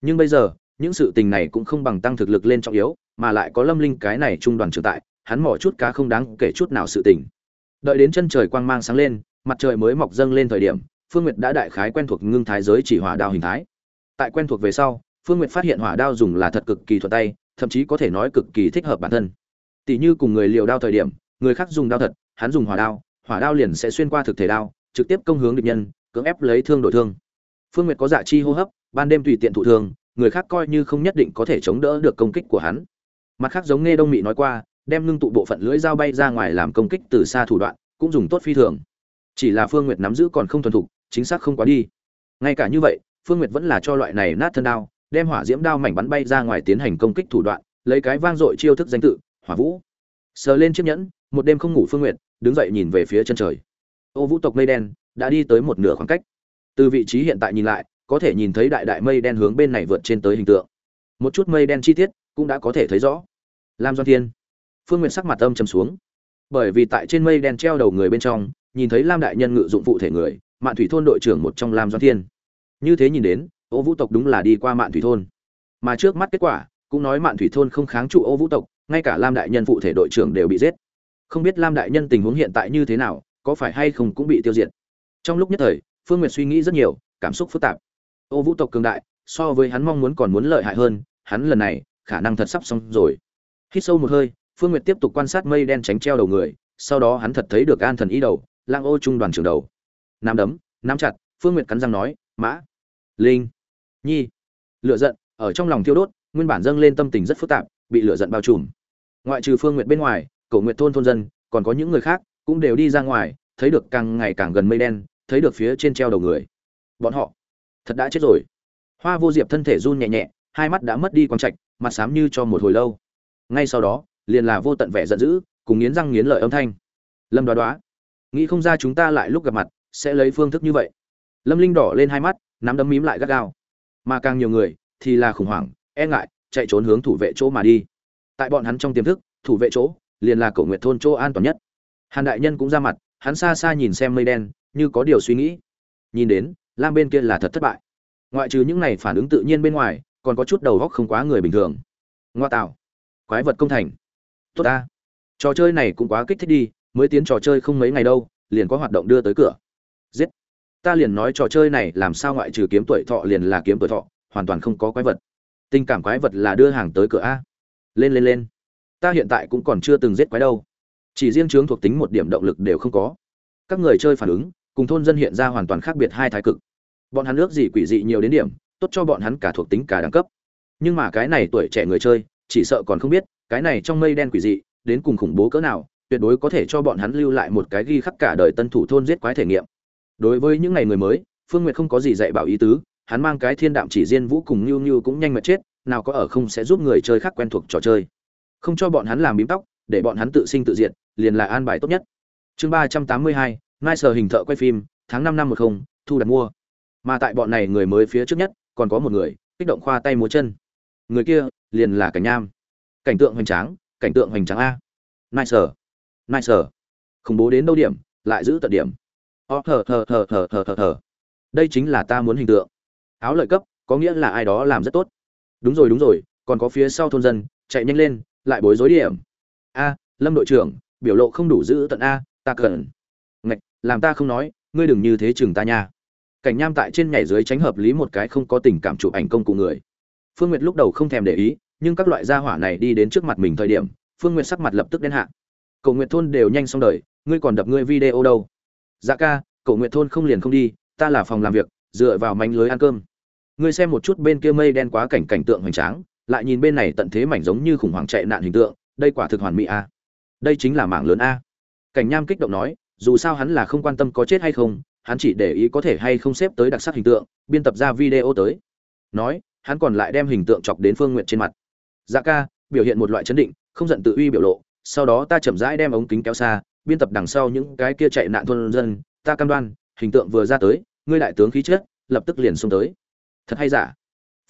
Nhưng bây giờ, những sự tình này cũng không bằng tăng thực lực lên trọng yếu, mà lại có lâm linh cái này trung đoàn trưởng tại, hắn mỏ chút cá không đáng kể chút nào sự tình. Đợi đến chân trời quang mang sáng lên, mặt trời mới mọc dâng lên thời điểm, phương nguyệt đã đại khái quen thuộc ngưng thái giới chỉ hỏa đao hình thái. Tại quen thuộc về sau phương nguyệt phát hiện hỏa đao dùng là thật cực kỳ thuận tay, thậm chí có thể nói cực kỳ thích hợp bản thân. Tỷ như cùng người liều đao thời điểm, người khác dùng đao thật, hắn dùng hỏa đao hỏa đao liền sẽ xuyên qua thực thể đao, trực tiếp công hướng địch nhân, cưỡng ép lấy thương đổi thương. Phương nguyệt có dạ chi hô hấp, ban đêm tùy tiện thụ thương, người khác coi như không nhất định có thể chống đỡ được công kích của hắn. Mặt khác giống nghe đông mị nói qua, đem ngưng tụ bộ phận lưỡi dao bay ra ngoài làm công kích từ xa thủ đoạn, cũng dùng tốt phi thường. Chỉ là phương nguyệt nắm giữ còn không thuần thục, chính xác không quá đi. Ngay cả như vậy, phương nguyệt vẫn là cho loại này nát thân đao đem hỏa diễm đao mảnh bắn bay ra ngoài tiến hành công kích thủ đoạn, lấy cái vang dội chiêu thức danh tự, hỏa vũ. Sờ lên chiếc nhẫn, một đêm không ngủ phương nguyệt, đứng dậy nhìn về phía chân trời. Ô vũ tộc mây đen, đã đi tới một nửa khoảng cách. Từ vị trí hiện tại nhìn lại, có thể nhìn thấy đại đại mây đen hướng bên này vượt trên tới hình tượng. Một chút mây đen chi tiết, cũng đã có thể thấy rõ. Lam doan thiên. Phương nguyệt sắc mặt âm trầm xuống. Bởi vì tại trên mây đen treo đầu người bên trong, nhìn thấy lam đại nhân ngự dụng phụ thể người, mạn thủy thôn đội trưởng một trong lam doan thiên. Như thế nhìn đến ô vũ tộc đúng là đi qua mạn thủy thôn. Mà trước mắt kết quả, cũng nói mạn thủy thôn không kháng trụ ô vũ tộc, ngay cả lam đại nhân phụ thể đội trưởng đều bị giết. Không biết lam đại nhân tình huống hiện tại như thế nào, có phải hay không cũng bị tiêu diệt. Trong lúc nhất thời, phương nguyệt suy nghĩ rất nhiều, cảm xúc phức tạp. Ô vũ tộc cường đại, so với hắn mong muốn còn muốn lợi hại hơn, hắn lần này, khả năng thật sắp xong rồi. Hít sâu một hơi, phương nguyệt tiếp tục quan sát mây đen tránh treo đầu người, sau đó hắn thật thấy được an thần ý đầu, lang ô trung đoàn trưởng đầu. Nắm đấm, nắm chặt, phương nguyệt cắn răng nói, mã, linh nhi. Lựa giận, ở trong lòng thiêu đốt, nguyên bản dâng lên tâm tình rất phức tạp, bị lựa giận bao trùm. Ngoại trừ phương nguyệt bên ngoài cầu nguyện thôn thôn dân, còn có những người khác, cũng đều đi ra ngoài, thấy được càng ngày càng gần mây đen, thấy được phía trên treo đầu người. Bọn họ, thật đã chết rồi. Hoa vô diệp thân thể run nhẹ nhẹ, hai mắt đã mất đi quang trạch, mặt xám như cho một hồi lâu. Ngay sau đó, liền là vô tận vẻ giận dữ, cùng nghiến răng nghiến lợi âm thanh. Lâm đoá đoá, nghĩ không ra chúng ta lại lúc gặp mặt, sẽ lấy phương thức như vậy. Lâm linh đỏ lên hai mắt, nắm đấm mím lại gắt gao mà càng nhiều người thì là khủng hoảng e ngại, chạy trốn hướng thủ vệ chỗ mà đi. Tại bọn hắn trong tiềm thức, thủ vệ chỗ liền là cổ nguyệt thôn chỗ an toàn nhất. Hàn đại nhân cũng ra mặt, hắn xa xa nhìn xem mây đen, như có điều suy nghĩ. Nhìn đến, lam bên kia là thật thất bại. Ngoại trừ những này phản ứng tự nhiên bên ngoài, còn có chút đầu góc không quá người bình thường. Ngoa tạo. Quái vật công thành. Tốt ta. Trò chơi này cũng quá kích thích đi, mới tiến trò chơi không mấy ngày đâu, liền có hoạt động đưa tới cửa. Giết ta liền nói trò chơi này làm sao ngoại trừ kiếm tuổi thọ liền là kiếm tuổi thọ, hoàn toàn không có quái vật. Tình cảm quái vật là đưa hàng tới cửa a. Lên lên lên. Ta hiện tại cũng còn chưa từng giết quái đâu. Chỉ riêng chướng thuộc tính một điểm động lực đều không có. Các người chơi phản ứng, cùng thôn dân hiện ra hoàn toàn khác biệt hai thái cực. Bọn hắn ước gì quỷ dị nhiều đến điểm, tốt cho bọn hắn cả thuộc tính cả đẳng cấp. Nhưng mà cái này tuổi trẻ người chơi, chỉ sợ còn không biết, cái này trong mây đen quỷ dị, đến cùng khủng bố cỡ nào, tuyệt đối có thể cho bọn hắn lưu lại một cái ghi khắc cả đời tân thủ thôn giết quái thể nghiệm đối với những ngày người mới, phương nguyệt không có gì dạy bảo ý tứ, hắn mang cái thiên đạm chỉ riêng vũ cùng nhu nhu cũng nhanh mệt chết, nào có ở không sẽ giúp người chơi khác quen thuộc trò chơi. Không cho bọn hắn làm bím tóc, để bọn hắn tự sinh tự diệt, liền là an bài tốt nhất. Chương ba trăm tám mươi hai nai sờ hình thợ quay phim, tháng năm năm một không, thu đặt mua. Mà tại bọn này người mới phía trước nhất, còn có một người, kích động khoa tay múa chân. Người kia, liền là cảnh nham cảnh tượng hoành tráng, cảnh tượng hoành tráng a. Nice nice khủng bố đến đâu điểm, lại giữ tận điểm ó, thờ thờ thờ thờ thờ thờ thờ. Đây chính là ta muốn hình tượng. Áo lợi cấp, có nghĩa là ai đó làm rất tốt. Đúng rồi đúng rồi, còn có phía sau thôn dân, chạy nhanh lên, lại bối rối điểm. A, lâm đội trưởng, biểu lộ không đủ giữ tận a, ta cần. Ngạch, làm ta không nói, ngươi đừng như thế chừng ta nha. Cảnh nham tại trên nhảy dưới tránh hợp lý một cái không có tình cảm chụp ảnh công cụ người. Phương nguyệt lúc đầu không thèm để ý, nhưng các loại gia hỏa này đi đến trước mặt mình thời điểm, phương nguyệt sắc mặt lập tức đen hạ. Cầu nguyện thôn đều nhanh xong đời, ngươi còn đập ngươi video đâu? Dạ ca, cậu nguyện thôn không liền không đi, ta là phòng làm việc, dựa vào mánh lưới ăn cơm. Ngươi xem một chút bên kia mây đen quá cảnh cảnh tượng hoành tráng, lại nhìn bên này tận thế mảnh giống như khủng hoảng chạy nạn hình tượng, đây quả thực hoàn mỹ a. Đây chính là mảng lớn a. Cảnh nham kích động nói, dù sao hắn là không quan tâm có chết hay không, hắn chỉ để ý có thể hay không xếp tới đặc sắc hình tượng, biên tập ra video tới. Nói, hắn còn lại đem hình tượng chọc đến phương nguyện trên mặt. Dạ ca, biểu hiện một loại chấn định, không giận tự uy biểu lộ, sau đó ta chậm rãi đem ống kính kéo xa biên tập đằng sau những cái kia chạy nạn thôn dân, ta cam đoan, hình tượng vừa ra tới, ngươi đại tướng khí chất, lập tức liền xông tới. Thật hay giả?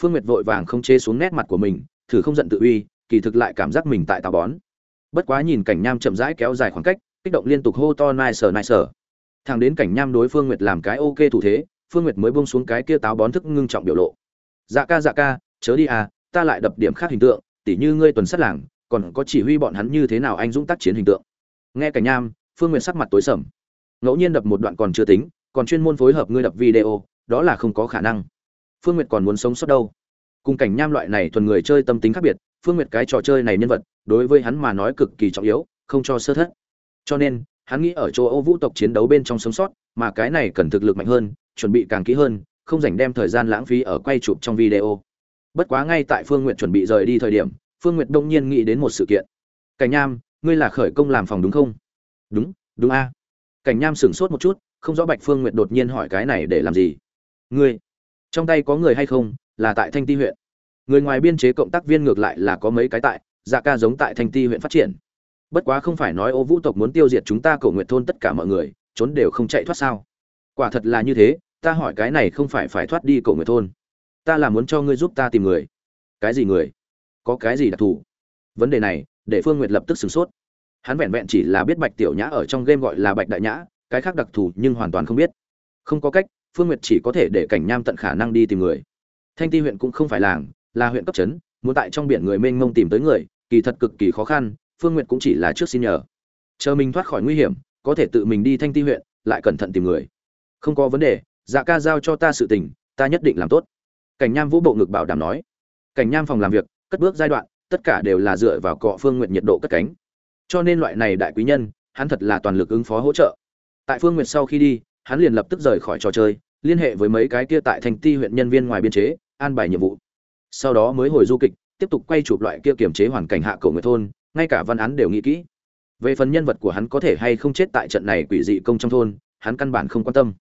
Phương nguyệt vội vàng không chê xuống nét mặt của mình, thử không giận tự uy, kỳ thực lại cảm giác mình tại tà bón. Bất quá nhìn cảnh nham chậm rãi kéo dài khoảng cách, kích động liên tục hô to nai sờ nai sờ thằng đến cảnh nham đối phương nguyệt làm cái ok thủ thế, phương nguyệt mới buông xuống cái kia táo bón thức ngưng trọng biểu lộ. Dạ ca dạ ca, chớ đi à ta lại đập điểm khác hình tượng, tỉ như ngươi tuần sát làng, còn có chỉ huy bọn hắn như thế nào anh dũng tác chiến hình tượng nghe cảnh nham, phương nguyệt sắc mặt tối sầm. Ngẫu nhiên đập một đoạn còn chưa tính, còn chuyên môn phối hợp ngươi đập video, đó là không có khả năng. Phương nguyệt còn muốn sống sót đâu? Cùng cảnh nham loại này thuần người chơi tâm tính khác biệt, phương nguyệt cái trò chơi này nhân vật, đối với hắn mà nói cực kỳ trọng yếu, không cho sơ thất. Cho nên, hắn nghĩ ở châu âu vũ tộc chiến đấu bên trong sống sót, mà cái này cần thực lực mạnh hơn, chuẩn bị càng kỹ hơn, không dành đem thời gian lãng phí ở quay chụp trong video. Bất quá ngay tại phương nguyệt chuẩn bị rời đi thời điểm, phương nguyệt đông nhiên nghĩ đến một sự kiện. Cảnh nham ngươi là khởi công làm phòng đúng không? Đúng đúng a. Cảnh nham sửng sốt một chút, không rõ bạch phương nguyệt đột nhiên hỏi cái này để làm gì. Ngươi, trong tay có người hay không? Là tại thanh ti huyện. Người ngoài biên chế cộng tác viên ngược lại là có mấy cái tại dạ ca giống tại thanh ti huyện phát triển. Bất quá không phải nói ô vũ tộc muốn tiêu diệt chúng ta cầu nguyện thôn tất cả mọi người, trốn đều không chạy thoát sao? Quả thật là như thế, ta hỏi cái này không phải phải thoát đi cầu nguyện thôn. Ta là muốn cho ngươi giúp ta tìm người. Cái gì người? Có cái gì đặc thù? Vấn đề này để phương nguyệt lập tức sửng sốt. Hắn vẹn vẹn chỉ là biết bạch tiểu nhã ở trong game gọi là bạch đại nhã, cái khác đặc thù nhưng hoàn toàn không biết. Không có cách, phương nguyệt chỉ có thể để cảnh nham tận khả năng đi tìm người. Thanh ti huyện cũng không phải làng, là huyện cấp trấn, muốn tại trong biển người mênh mông tìm tới người, kỳ thật cực kỳ khó khăn, phương nguyệt cũng chỉ là trước xin nhờ. Chờ mình thoát khỏi nguy hiểm, có thể tự mình đi thanh ti huyện, lại cẩn thận tìm người. Không có vấn đề dạ ca giao cho ta sự tình, ta nhất định làm tốt. Cảnh nham vũ bộ ngực bảo đảm nói. Cảnh nham phòng làm việc, cất bước giai đoạn tất cả đều là dựa vào cọ phương nguyện nhiệt độ cất cánh. Cho nên loại này đại quý nhân, hắn thật là toàn lực ứng phó hỗ trợ. Tại phương nguyện sau khi đi, hắn liền lập tức rời khỏi trò chơi, liên hệ với mấy cái kia tại thành ti huyện nhân viên ngoài biên chế, an bài nhiệm vụ. Sau đó mới hồi du kịch, tiếp tục quay chụp loại kia kiểm chế hoàn cảnh hạ cầu người thôn, ngay cả văn án đều nghĩ kỹ. Về phần nhân vật của hắn có thể hay không chết tại trận này quỷ dị công trong thôn, hắn căn bản không quan tâm.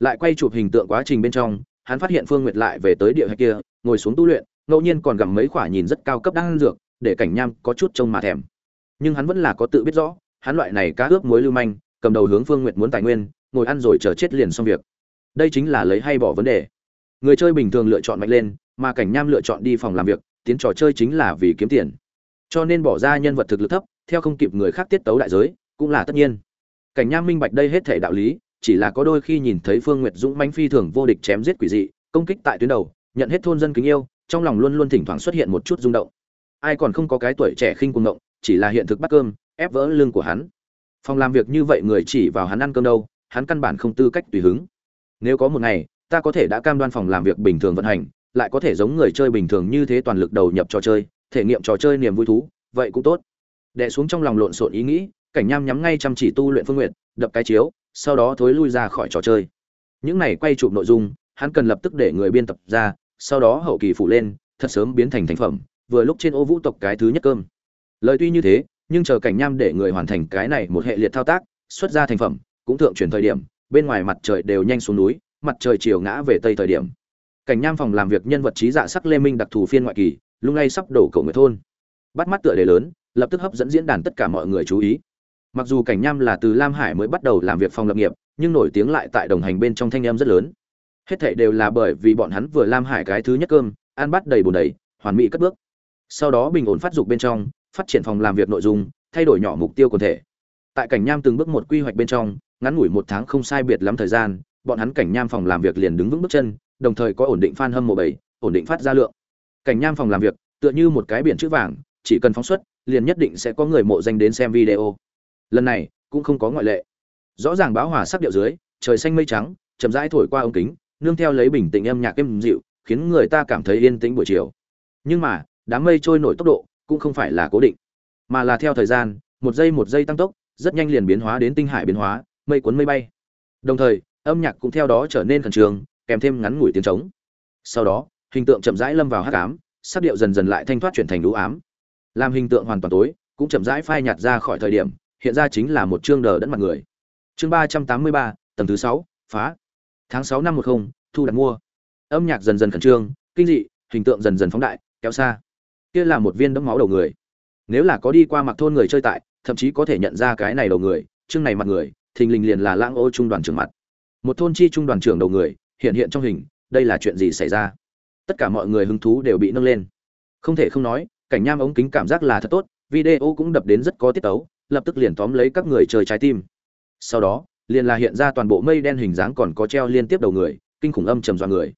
Lại quay chụp hình tượng quá trình bên trong, hắn phát hiện phương nguyệt lại về tới địa hạch kia, ngồi xuống tu luyện ngẫu nhiên còn gặm mấy khoả nhìn rất cao cấp đang dược, để cảnh nham có chút trông mà thèm. Nhưng hắn vẫn là có tự biết rõ, hắn loại này cá ướp muối lưu manh, cầm đầu hướng phương nguyệt muốn tài nguyên, ngồi ăn rồi chờ chết liền xong việc. Đây chính là lấy hay bỏ vấn đề. Người chơi bình thường lựa chọn mạnh lên, mà cảnh nham lựa chọn đi phòng làm việc, tiến trò chơi chính là vì kiếm tiền. Cho nên bỏ ra nhân vật thực lực thấp, theo không kịp người khác tiết tấu đại giới, cũng là tất nhiên. Cảnh nham minh bạch đây hết thể đạo lý, chỉ là có đôi khi nhìn thấy phương nguyệt dũng mãnh phi thường vô địch chém giết quỷ dị, công kích tại tuyến đầu, nhận hết thôn dân kính yêu trong lòng luôn luôn thỉnh thoảng xuất hiện một chút rung động. Ai còn không có cái tuổi trẻ khinh cuồng động chỉ là hiện thực bắt cơm, ép vỡ lưng của hắn. Phòng làm việc như vậy người chỉ vào hắn ăn cơm đâu, hắn căn bản không tư cách tùy hứng. Nếu có một ngày, ta có thể đã cam đoan phòng làm việc bình thường vận hành, lại có thể giống người chơi bình thường như thế toàn lực đầu nhập trò chơi, thể nghiệm trò chơi niềm vui thú, vậy cũng tốt. Đè xuống trong lòng lộn xộn ý nghĩ, cảnh nham nhắm ngay chăm chỉ tu luyện phương nguyện đập cái chiếu, sau đó thối lui ra khỏi trò chơi. Những này quay chụp nội dung, hắn cần lập tức để người biên tập ra sau đó hậu kỳ phụ lên, thật sớm biến thành thành phẩm, vừa lúc trên ô vũ tộc cái thứ nhất cơm. Lời tuy như thế, nhưng chờ cảnh nham để người hoàn thành cái này một hệ liệt thao tác, xuất ra thành phẩm, cũng thượng chuyển thời điểm, bên ngoài mặt trời đều nhanh xuống núi, mặt trời chiều ngã về tây thời điểm. Cảnh nham phòng làm việc nhân vật trí dạ sắc lê minh đặc thù phiên ngoại kỳ, lung lay sắp đổ cầu người thôn. Bắt mắt tựa đề lớn, lập tức hấp dẫn diễn đàn tất cả mọi người chú ý. Mặc dù cảnh nham là từ lam hải mới bắt đầu làm việc phòng lập nghiệp, nhưng nổi tiếng lại tại đồng hành bên trong thanh em rất lớn hết thảy đều là bởi vì bọn hắn vừa lam hải cái thứ nhất cơm, ăn bắt đầy bùn đầy, hoàn mỹ cất bước. Sau đó bình ổn phát dục bên trong, phát triển phòng làm việc nội dung, thay đổi nhỏ mục tiêu quần thể. Tại cảnh nham từng bước một quy hoạch bên trong, ngắn ngủi một tháng không sai biệt lắm thời gian, bọn hắn cảnh nham phòng làm việc liền đứng vững bước chân, đồng thời có ổn định fan hâm mộ bảy, ổn định phát ra lượng. Cảnh nham phòng làm việc, tựa như một cái biển chữ vàng, chỉ cần phóng xuất, liền nhất định sẽ có người mộ danh đến xem video. Lần này, cũng không có ngoại lệ. Rõ ràng báo hòa sắc điệu dưới, trời xanh mây trắng, chậm rãi thổi qua ống kính nương theo lấy bình tĩnh âm nhạc êm dịu, khiến người ta cảm thấy yên tĩnh buổi chiều. Nhưng mà, đám mây trôi nổi tốc độ cũng không phải là cố định, mà là theo thời gian, một giây một giây tăng tốc, rất nhanh liền biến hóa đến tinh hải biến hóa, mây cuốn mây bay. Đồng thời, âm nhạc cũng theo đó trở nên khẩn trương, kèm thêm ngắn ngủi tiếng trống. Sau đó, hình tượng chậm rãi lâm vào hắc ám, sắc điệu dần dần lại thanh thoát chuyển thành lũ ám. Làm hình tượng hoàn toàn tối, cũng chậm rãi phai nhạt ra khỏi thời điểm, hiện ra chính là một chương đờ đẫn mặt người. Chương ba trăm tám mươi ba, tầng thứ sáu, phá tháng sáu năm một không, thu đặt mua. Âm nhạc dần dần khẩn trương, kinh dị, hình tượng dần dần phóng đại, kéo xa. Kia là một viên đẫm máu đầu người. Nếu là có đi qua mặc thôn người chơi tại, thậm chí có thể nhận ra cái này đầu người, chương này mặt người, thình lình liền là lãng ô trung đoàn trưởng mặt. Một thôn chi trung đoàn trưởng đầu người, hiện hiện trong hình, đây là chuyện gì xảy ra? Tất cả mọi người hứng thú đều bị nâng lên. Không thể không nói, cảnh nham ống kính cảm giác là thật tốt, video cũng đập đến rất có tiết tấu, lập tức liền tóm lấy các người chơi trái tim. Sau đó liền là hiện ra toàn bộ mây đen hình dáng còn có treo liên tiếp đầu người, kinh khủng âm trầm dọa người.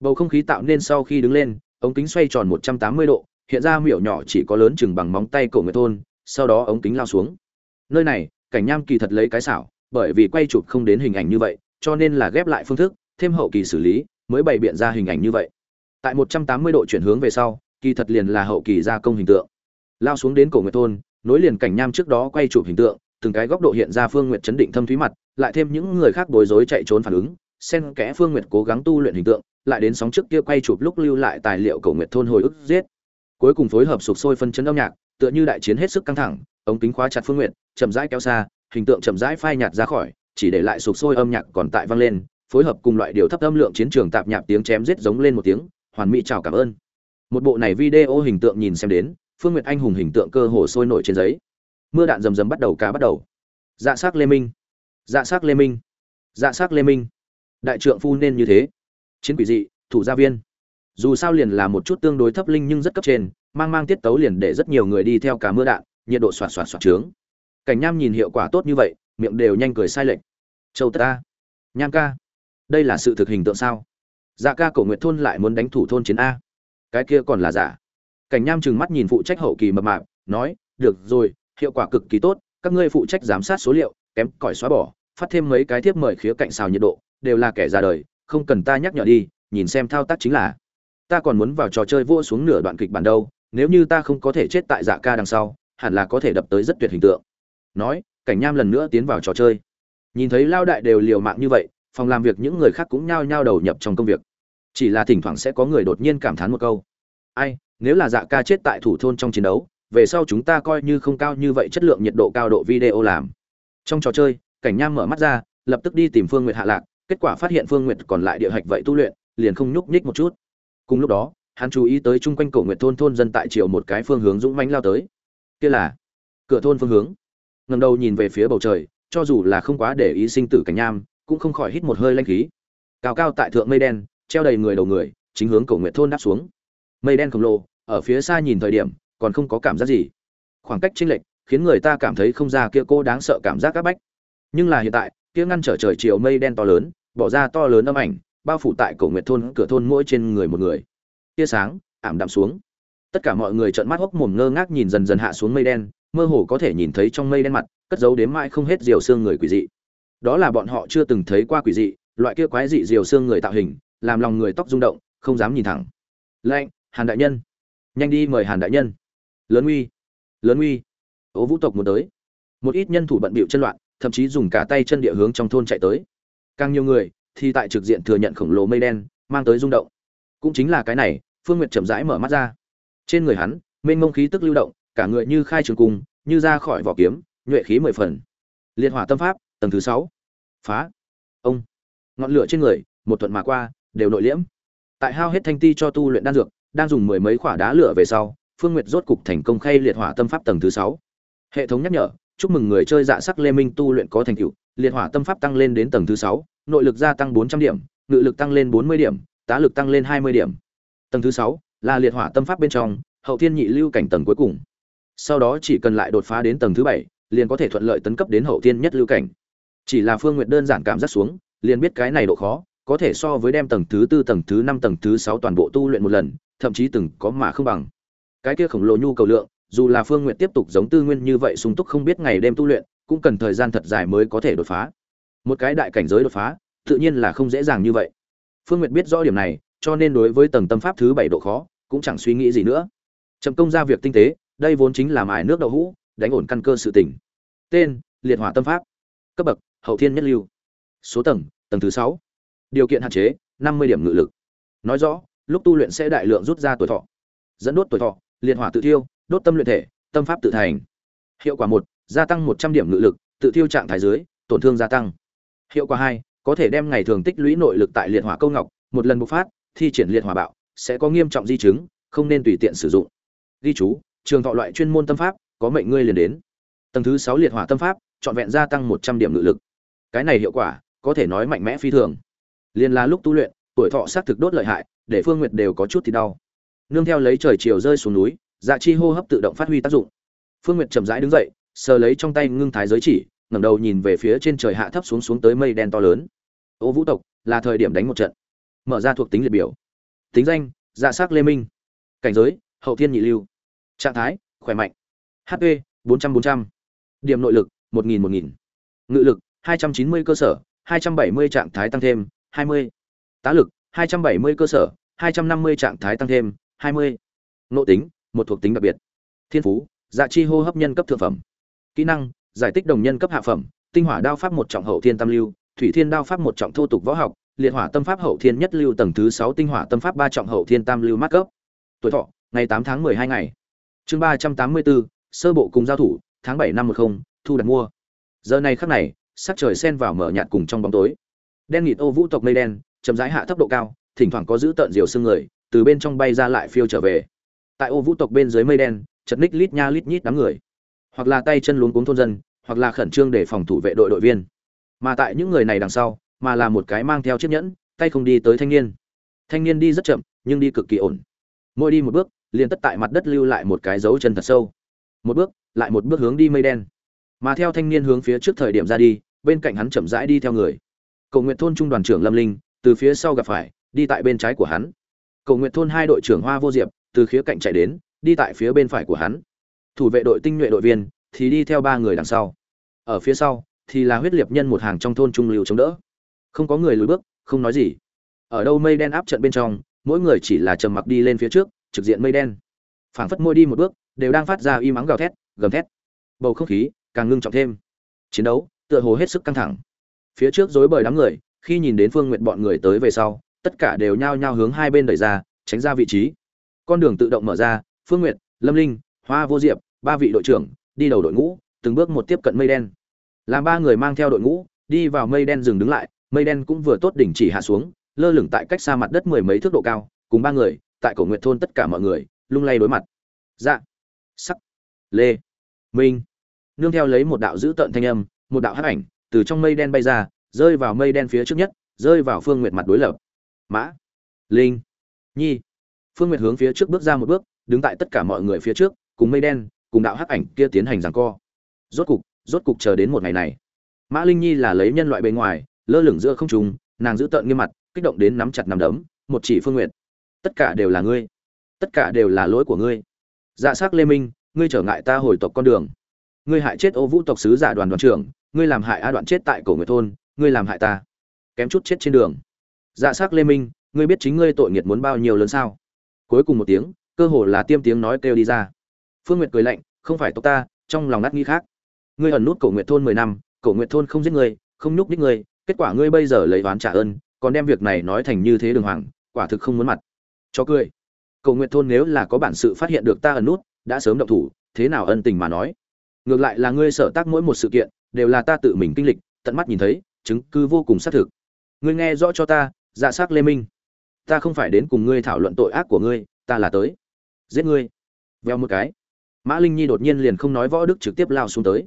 Bầu không khí tạo nên sau khi đứng lên, ống kính xoay tròn 180 độ, hiện ra miểu nhỏ chỉ có lớn chừng bằng móng tay cổ người thôn, sau đó ống kính lao xuống. Nơi này, cảnh nham kỳ thật lấy cái xảo, bởi vì quay chụp không đến hình ảnh như vậy, cho nên là ghép lại phương thức, thêm hậu kỳ xử lý, mới bày biện ra hình ảnh như vậy. Tại 180 độ chuyển hướng về sau, kỳ thật liền là hậu kỳ gia công hình tượng. Lao xuống đến cổ người thôn, nối liền cảnh nham trước đó quay chụp hình tượng, từng cái góc độ hiện ra phương nguyệt chấn định thâm thúy mặt lại thêm những người khác bối rối chạy trốn phản ứng sen kẽ phương nguyệt cố gắng tu luyện hình tượng, lại đến sóng trước kia quay chụp lúc lưu lại tài liệu cổ nguyệt thôn hồi ức giết. Cuối cùng phối hợp sục sôi phân chấn âm nhạc, tựa như đại chiến hết sức căng thẳng, ống kính khóa chặt phương nguyệt, chậm rãi kéo xa, hình tượng chậm rãi phai nhạt ra khỏi, chỉ để lại sục sôi âm nhạc còn tại vang lên, phối hợp cùng loại điều thấp âm lượng chiến trường tạp nhạp tiếng chém giết giống lên một tiếng, hoàn mỹ chào cảm ơn. Một bộ này video hình tượng nhìn xem đến, phương nguyệt anh hùng hình tượng cơ hồ sôi nổi trên giấy. Mưa đạn rầm rầm bắt đầu cá bắt đầu. Dạ s ắ c lê minh dạ s á c lê minh. Dạ s á c lê minh. Đại trượng phu nên như thế. Chiến quỷ dị, thủ gia viên. Dù sao liền là một chút tương đối thấp linh nhưng rất cấp trên, mang mang tiết tấu liền để rất nhiều người đi theo cả mưa đạn, nhiệt độ xoạt xoạt xoạt trướng. Cảnh nham nhìn hiệu quả tốt như vậy, miệng đều nhanh cười sai lệch. Châu tất ta nham ca. Đây là sự thực hình tượng sao? Dạ ca cổ nguyệt thôn lại muốn đánh thủ thôn chiến a. Cái kia còn là giả. Cảnh nham trừng mắt nhìn phụ trách hậu kỳ mập mạp, nói, được rồi, hiệu quả cực kỳ tốt, các ngươi phụ trách giám sát số liệu, kém cỏi xóa bỏ phát thêm mấy cái thiếp mời khía cạnh xào nhiệt độ, đều là kẻ ra đời, không cần ta nhắc nhở đi, nhìn xem thao tác chính là. Ta còn muốn vào trò chơi vua xuống nửa đoạn kịch bản đâu, nếu như ta không có thể chết tại dạ ca đằng sau, hẳn là có thể đập tới rất tuyệt hình tượng. Nói, cảnh nham lần nữa tiến vào trò chơi. Nhìn thấy lao đại đều liều mạng như vậy, phòng làm việc những người khác cũng nhao nhao đầu nhập trong công việc. Chỉ là thỉnh thoảng sẽ có người đột nhiên cảm thán một câu. Ai, nếu là dạ ca chết tại thủ thôn trong chiến đấu, về sau chúng ta coi như không cao như vậy chất lượng nhiệt độ cao độ video làm. Trong trò chơi cảnh nham mở mắt ra, lập tức đi tìm phương nguyệt hạ lạc, kết quả phát hiện phương nguyệt còn lại địa hạch vậy tu luyện, liền không nhúc nhích một chút. Cùng lúc đó, hắn chú ý tới chung quanh cổ nguyệt thôn thôn dân tại chiều một cái phương hướng dũng mãnh lao tới. Kia là cửa thôn phương hướng. Ngầm đầu nhìn về phía bầu trời, cho dù là không quá để ý sinh tử cảnh nham, cũng không khỏi hít một hơi lanh khí. Cao cao tại thượng mây đen, treo đầy người đầu người, chính hướng cổ nguyệt thôn đáp xuống. Mây đen khổng lồ, ở phía xa nhìn thời điểm, còn không có cảm giác gì. Khoảng cách chênh lệch, khiến người ta cảm thấy không ra kia cô đáng sợ cảm giác áp bách nhưng là hiện tại, kia ngăn trở trời chiều mây đen to lớn, bỏ ra to lớn âm ảnh, bao phủ tại cổ nguyệt thôn, cửa thôn mỗi trên người một người. Tia sáng, ảm đạm xuống. Tất cả mọi người trợn mắt hốc mồm ngơ ngác nhìn dần dần hạ xuống mây đen, mơ hồ có thể nhìn thấy trong mây đen mặt, cất giấu đến mãi không hết diều xương người quỷ dị. Đó là bọn họ chưa từng thấy qua quỷ dị, loại kia quái dị diều xương người tạo hình, làm lòng người tóc rung động, không dám nhìn thẳng. Lệnh hàn đại nhân. Nhanh đi mời hàn đại nhân. Lớn uy. Lớn uy. Ố vũ tộc muốn tới. Một ít nhân thủ bận bịu chân loạn thậm chí dùng cả tay chân địa hướng trong thôn chạy tới. Càng nhiều người thì tại trực diện thừa nhận khổng lồ mây đen, mang tới rung động. Cũng chính là cái này, phương nguyệt chậm rãi mở mắt ra. Trên người hắn, mênh mông khí tức lưu động, cả người như khai trường cung, như ra khỏi vỏ kiếm, nhuệ khí mười phần. Liệt hỏa tâm pháp, tầng thứ sáu. Phá. Ông. Ngọn lửa trên người, một thuận mà qua, đều nội liễm. Tại hao hết thanh ti cho tu luyện đan dược, đang dùng mười mấy quả đá lửa về sau, phương nguyệt rốt cục thành công khay liệt hỏa tâm pháp tầng thứ sáu. Hệ thống nhắc nhở chúc mừng người chơi dạ sắc lê minh tu luyện có thành tựu, liệt hỏa tâm pháp tăng lên đến tầng thứ sáu, nội lực gia tăng bốn trăm điểm, ngự lực tăng lên bốn mươi điểm, tá lực tăng lên hai mươi điểm. Tầng thứ sáu là liệt hỏa tâm pháp bên trong, hậu thiên nhị lưu cảnh tầng cuối cùng. Sau đó chỉ cần lại đột phá đến tầng thứ bảy, liền có thể thuận lợi tấn cấp đến hậu thiên nhất lưu cảnh. Chỉ là phương nguyệt đơn giản cảm giác xuống, liền biết cái này độ khó, có thể so với đem tầng thứ tư, tầng thứ năm, tầng thứ sáu toàn bộ tu luyện một lần, thậm chí từng có mà không bằng. Cái kia khổng lồ nhu cầu lượng dù là phương nguyện tiếp tục giống tư nguyên như vậy sung túc không biết ngày đêm tu luyện, cũng cần thời gian thật dài mới có thể đột phá. Một cái đại cảnh giới đột phá, tự nhiên là không dễ dàng như vậy. Phương nguyện biết rõ điểm này, cho nên đối với tầng tâm pháp thứ bảy độ khó, cũng chẳng suy nghĩ gì nữa. Chậm công ra việc tinh tế, đây vốn chính là mài nước đậu hũ, đánh ổn căn cơ sự tỉnh tên, liệt hỏa tâm pháp. Cấp bậc, hậu thiên nhất lưu. Số tầng tầng thứ sáu. Điều kiện hạn chế, năm mươi điểm ngự lực. Nói rõ, lúc tu luyện sẽ đại lượng rút ra tuổi thọ. Dẫn đốt tuổi thọ, liệt hỏa tự thiêu đốt tâm luyện thể, tâm pháp tự thành. Hiệu quả một, gia tăng một trăm điểm ngự lực, tự thiêu trạng thái dưới, tổn thương gia tăng. Hiệu quả hai, có thể đem ngày thường tích lũy nội lực tại liệt hỏa câu ngọc, một lần bộc phát, thi triển liệt hỏa bạo, sẽ có nghiêm trọng di chứng, không nên tùy tiện sử dụng. Ghi chú, trường thọ loại chuyên môn tâm pháp, có mệnh ngươi liền đến. Tầng thứ sáu liệt hỏa tâm pháp, trọn vẹn gia tăng một trăm điểm ngự lực. Cái này hiệu quả, có thể nói mạnh mẽ phi thường. Liền là lúc tu luyện, tuổi thọ xác thực đốt lợi hại, để phương nguyệt đều có chút thì đau. Nương theo lấy trời chiều rơi xuống núi dạ chi hô hấp tự động phát huy tác dụng. Phương nguyệt chậm rãi đứng dậy, sờ lấy trong tay ngưng thái giới chỉ, ngẩng đầu nhìn về phía trên trời hạ thấp xuống xuống tới mây đen to lớn. Ô vũ tộc, là thời điểm đánh một trận. Mở ra thuộc tính liệt biểu. Tính danh dạ s lê minh. Cảnh giới, hậu thiên nhị lưu. Trạng thái, khỏe mạnh. Hp bốn trăm bốn trăm. Điểm nội lực, một nghìn một nghìn. Ngự lực, hai trăm chín mươi cơ sở, hai trăm bảy mươi trạng thái tăng thêm, hai mươi. Tá lực, hai trăm bảy mươi cơ sở, hai trăm năm mươi trạng thái tăng thêm, hai mươi. Nội tính một thuộc tính đặc biệt. Thiên phú dạ chi hô hấp nhân cấp thượng phẩm. Kỹ năng, giải tích đồng nhân cấp hạ phẩm, tinh hỏa đao pháp một trọng hậu thiên tam lưu, thủy thiên đao pháp một trọng thô tục võ học, liệt hỏa tâm pháp hậu thiên nhất lưu tầng thứ sáu tinh hỏa tâm pháp ba trọng hậu thiên tam lưu mát cấp. Tuổi thọ, ngày tám tháng mười hai ngày. Chương ba trăm tám mươi bốn, sơ bộ cùng giao thủ, tháng bảy năm một không, thu đặt mua. Giờ này khắc này, sắc trời sen vào mở nhạt cùng trong bóng tối. Đen nghịt ô vũ tộc mây đen, chậm rãi hạ thấp độ cao, thỉnh thoảng có giữ tợn diều xương người, từ bên trong bay ra lại phiêu trở về tại ô vũ tộc bên dưới mây đen, chật ních lít nha lít nhít đám người. Hoặc là tay chân luống cuống thôn dân, hoặc là khẩn trương để phòng thủ vệ đội đội viên. Mà tại những người này đằng sau, mà là một cái mang theo chiếc nhẫn, tay không đi tới thanh niên. Thanh niên đi rất chậm, nhưng đi cực kỳ ổn. Mỗi đi một bước, liền tất tại mặt đất lưu lại một cái dấu chân thật sâu. Một bước, lại một bước hướng đi mây đen. Mà theo thanh niên hướng phía trước thời điểm ra đi, bên cạnh hắn chậm rãi đi theo người. Cầu nguyện thôn trung đoàn trưởng lâm linh, từ phía sau gặp phải, đi tại bên trái của hắn. Cầu nguyện thôn hai đội trưởng hoa vô diệp từ khía cạnh chạy đến, đi tại phía bên phải của hắn. Thủ vệ đội tinh nhuệ đội viên thì đi theo ba người đằng sau. Ở phía sau thì là huyết liệt nhân một hàng trong thôn trung lưu chống đỡ. Không có người lùi bước, không nói gì. Ở đâu mây đen áp trận bên trong, mỗi người chỉ là trầm mặc đi lên phía trước, trực diện mây đen. Phảng phất môi đi một bước, đều đang phát ra y mắng gào thét, gầm thét. Bầu không khí càng ngưng trọng thêm. Chiến đấu tựa hồ hết sức căng thẳng. Phía trước rối bời đám người, khi nhìn đến phương nguyện bọn người tới về sau, tất cả đều nhao nhao hướng hai bên đẩy ra, tránh ra vị trí con đường tự động mở ra phương nguyệt, lâm linh hoa vô diệp ba vị đội trưởng đi đầu đội ngũ từng bước một tiếp cận mây đen. Làm ba người mang theo đội ngũ đi vào mây đen dừng đứng lại mây đen cũng vừa tốt đỉnh chỉ hạ xuống lơ lửng tại cách xa mặt đất mười mấy thước độ cao cùng ba người tại cổ nguyện thôn tất cả mọi người lung lay đối mặt. Dạ. Sắc. Lê. Minh. Nương theo lấy một đạo dữ tợn thanh âm một đạo hắc ảnh từ trong mây đen bay ra rơi vào mây đen phía trước nhất rơi vào phương nguyệt mặt đối lập. Mã. Linh. Nhi phương nguyệt hướng phía trước bước ra một bước, đứng tại tất cả mọi người phía trước, cùng mây đen, cùng đạo hắc ảnh kia tiến hành giằng co. Rốt cục rốt cục chờ đến một ngày này. Mã linh nhi là lấy nhân loại bề ngoài, lơ lửng giữa không trung, nàng giữ tợn nghiêm mặt, kích động đến nắm chặt nắm đấm, một chỉ phương nguyệt, tất cả đều là ngươi, tất cả đều là lỗi của ngươi. Dạ sắc lê minh, ngươi trở ngại ta hồi tộc con đường. Ngươi hại chết ô vũ tộc sứ giả đoàn đoàn trưởng, ngươi làm hại a đoạn chết tại cổ người thôn, ngươi làm hại ta. Kém chút chết trên đường. Dạ sắc lê minh, ngươi biết chính ngươi tội nghiệt muốn bao nhiêu lớn sao? Cuối cùng một tiếng, cơ hồ là tiêm tiếng nói kêu đi ra. Phương nguyệt cười lạnh, không phải tộc ta, trong lòng ngắt nghi khác. Ngươi ẩn nút cổ nguyệt thôn mười năm, cổ nguyệt thôn không giết ngươi, không nhúc ních ngươi, kết quả ngươi bây giờ lấy oán trả ơn, còn đem việc này nói thành như thế đường hoàng, quả thực không muốn mặt. Cho cười. Cổ Nguyệt thôn nếu là có bản sự phát hiện được ta ẩn nút, đã sớm động thủ, thế nào ân tình mà nói? Ngược lại là ngươi sở tác mỗi một sự kiện, đều là ta tự mình kinh lịch, tận mắt nhìn thấy, chứng cứ vô cùng xác thực. Ngươi nghe rõ cho ta dạ s lê minh ta không phải đến cùng ngươi thảo luận tội ác của ngươi, ta là tới, giết ngươi. Veo một cái. Mã linh nhi đột nhiên liền không nói võ đức trực tiếp lao xuống tới.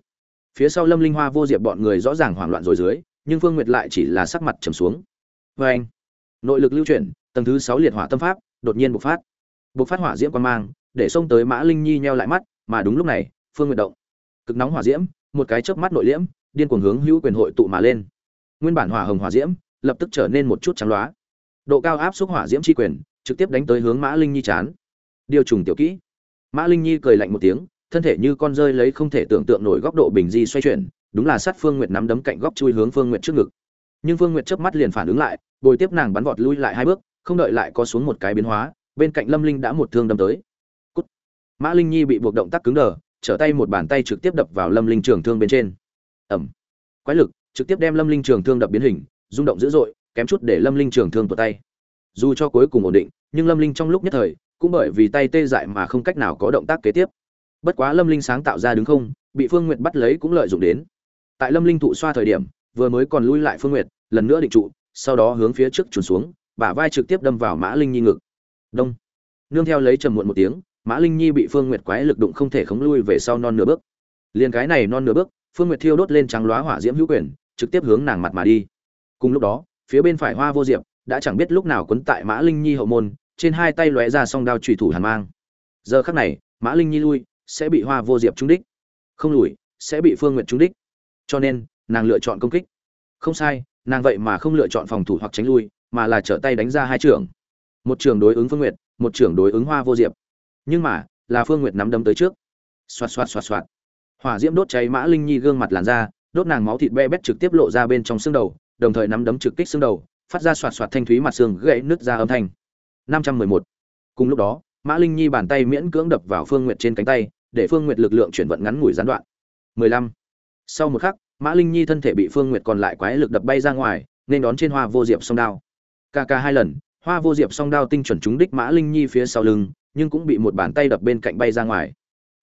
Phía sau lâm linh hoa vô diệp bọn người rõ ràng hoảng loạn rồi dưới, nhưng phương nguyệt lại chỉ là sắc mặt trầm xuống. Vê anh. Nội lực lưu chuyển, tầng thứ sáu liệt hỏa tâm pháp, đột nhiên bộc phát. Bộc phát hỏa diễm quan mang, để xông tới mã linh nhi nheo lại mắt, mà đúng lúc này, phương nguyệt động. Cực nóng hỏa diễm, một cái chớp mắt nội liễm, điên cuồng hướng hữu quyền hội tụ mà lên. Nguyên bản hỏa hồng hỏa diễm, lập tức trở nên một chút trắng loá độ cao áp xúc hỏa diễm chi quyền, trực tiếp đánh tới hướng mã linh nhi chán. Điều trùng tiểu kỹ. Mã linh nhi cười lạnh một tiếng, thân thể như con rơi lấy không thể tưởng tượng nổi góc độ bình di xoay chuyển, đúng là sát phương nguyệt nắm đấm cạnh góc chui hướng phương nguyệt trước ngực. Nhưng phương nguyệt chớp mắt liền phản ứng lại, bồi tiếp nàng bắn vọt lui lại hai bước, không đợi lại có xuống một cái biến hóa, bên cạnh lâm linh đã một thương đâm tới. Cút. mã linh nhi bị buộc động tác cứng đờ, trở tay một bàn tay trực tiếp đập vào lâm linh trường thương bên trên. Ẩm. Quái lực, trực tiếp đem lâm linh trường thương đập biến hình, rung động dữ dội kém chút để lâm linh trường thương tuột tay. Dù cho cuối cùng ổn định, nhưng lâm linh trong lúc nhất thời, cũng bởi vì tay tê dại mà không cách nào có động tác kế tiếp. Bất quá lâm linh sáng tạo ra đứng không, bị phương nguyệt bắt lấy cũng lợi dụng đến. Tại lâm linh thụ xoa thời điểm, vừa mới còn lui lại phương nguyệt, lần nữa định trụ, sau đó hướng phía trước trùn xuống, bả vai trực tiếp đâm vào mã linh nhi ngực. Đông. Nương theo lấy trầm muộn một tiếng, mã linh nhi bị phương nguyệt quái lực đụng không thể khống lui về sau non nửa bước. Liền cái này non nửa bước, phương nguyệt thiêu đốt lên trắng lóa hỏa diễm hữu quyền, trực tiếp hướng nàng mặt mà đi. Cùng lúc đó phía bên phải hoa vô diệp, đã chẳng biết lúc nào quấn tại mã linh nhi hậu môn, trên hai tay lóe ra song đao trùy thủ hàn mang. Giờ khắc này, mã linh nhi lui, sẽ bị hoa vô diệp trúng đích. Không lùi, sẽ bị phương nguyệt trúng đích. Cho nên, nàng lựa chọn công kích. Không sai, nàng vậy mà không lựa chọn phòng thủ hoặc tránh lui, mà là trở tay đánh ra hai trường. Một trường đối ứng phương nguyệt, một trường đối ứng hoa vô diệp. Nhưng mà, là phương nguyệt nắm đấm tới trước. Xoạt xoạt xoạt xoạt. Hỏa diễm đốt cháy mã linh nhi gương mặt làn da, đốt nàng máu thịt be bét trực tiếp lộ ra bên trong xương đầu đồng thời nắm đấm trực kích xương đầu, phát ra xoạt xoạt thanh thúy mặt xương gãy nứt ra âm thanh. 511. cùng lúc đó, mã linh nhi bàn tay miễn cưỡng đập vào phương nguyệt trên cánh tay, để phương nguyệt lực lượng chuyển vận ngắn ngủi gián đoạn. 15. sau một khắc, mã linh nhi thân thể bị phương nguyệt còn lại quái lực đập bay ra ngoài, nên đón trên hoa vô diệp song đao. Ca ca hai lần, hoa vô diệp song đao tinh chuẩn trúng đích mã linh nhi phía sau lưng, nhưng cũng bị một bàn tay đập bên cạnh bay ra ngoài.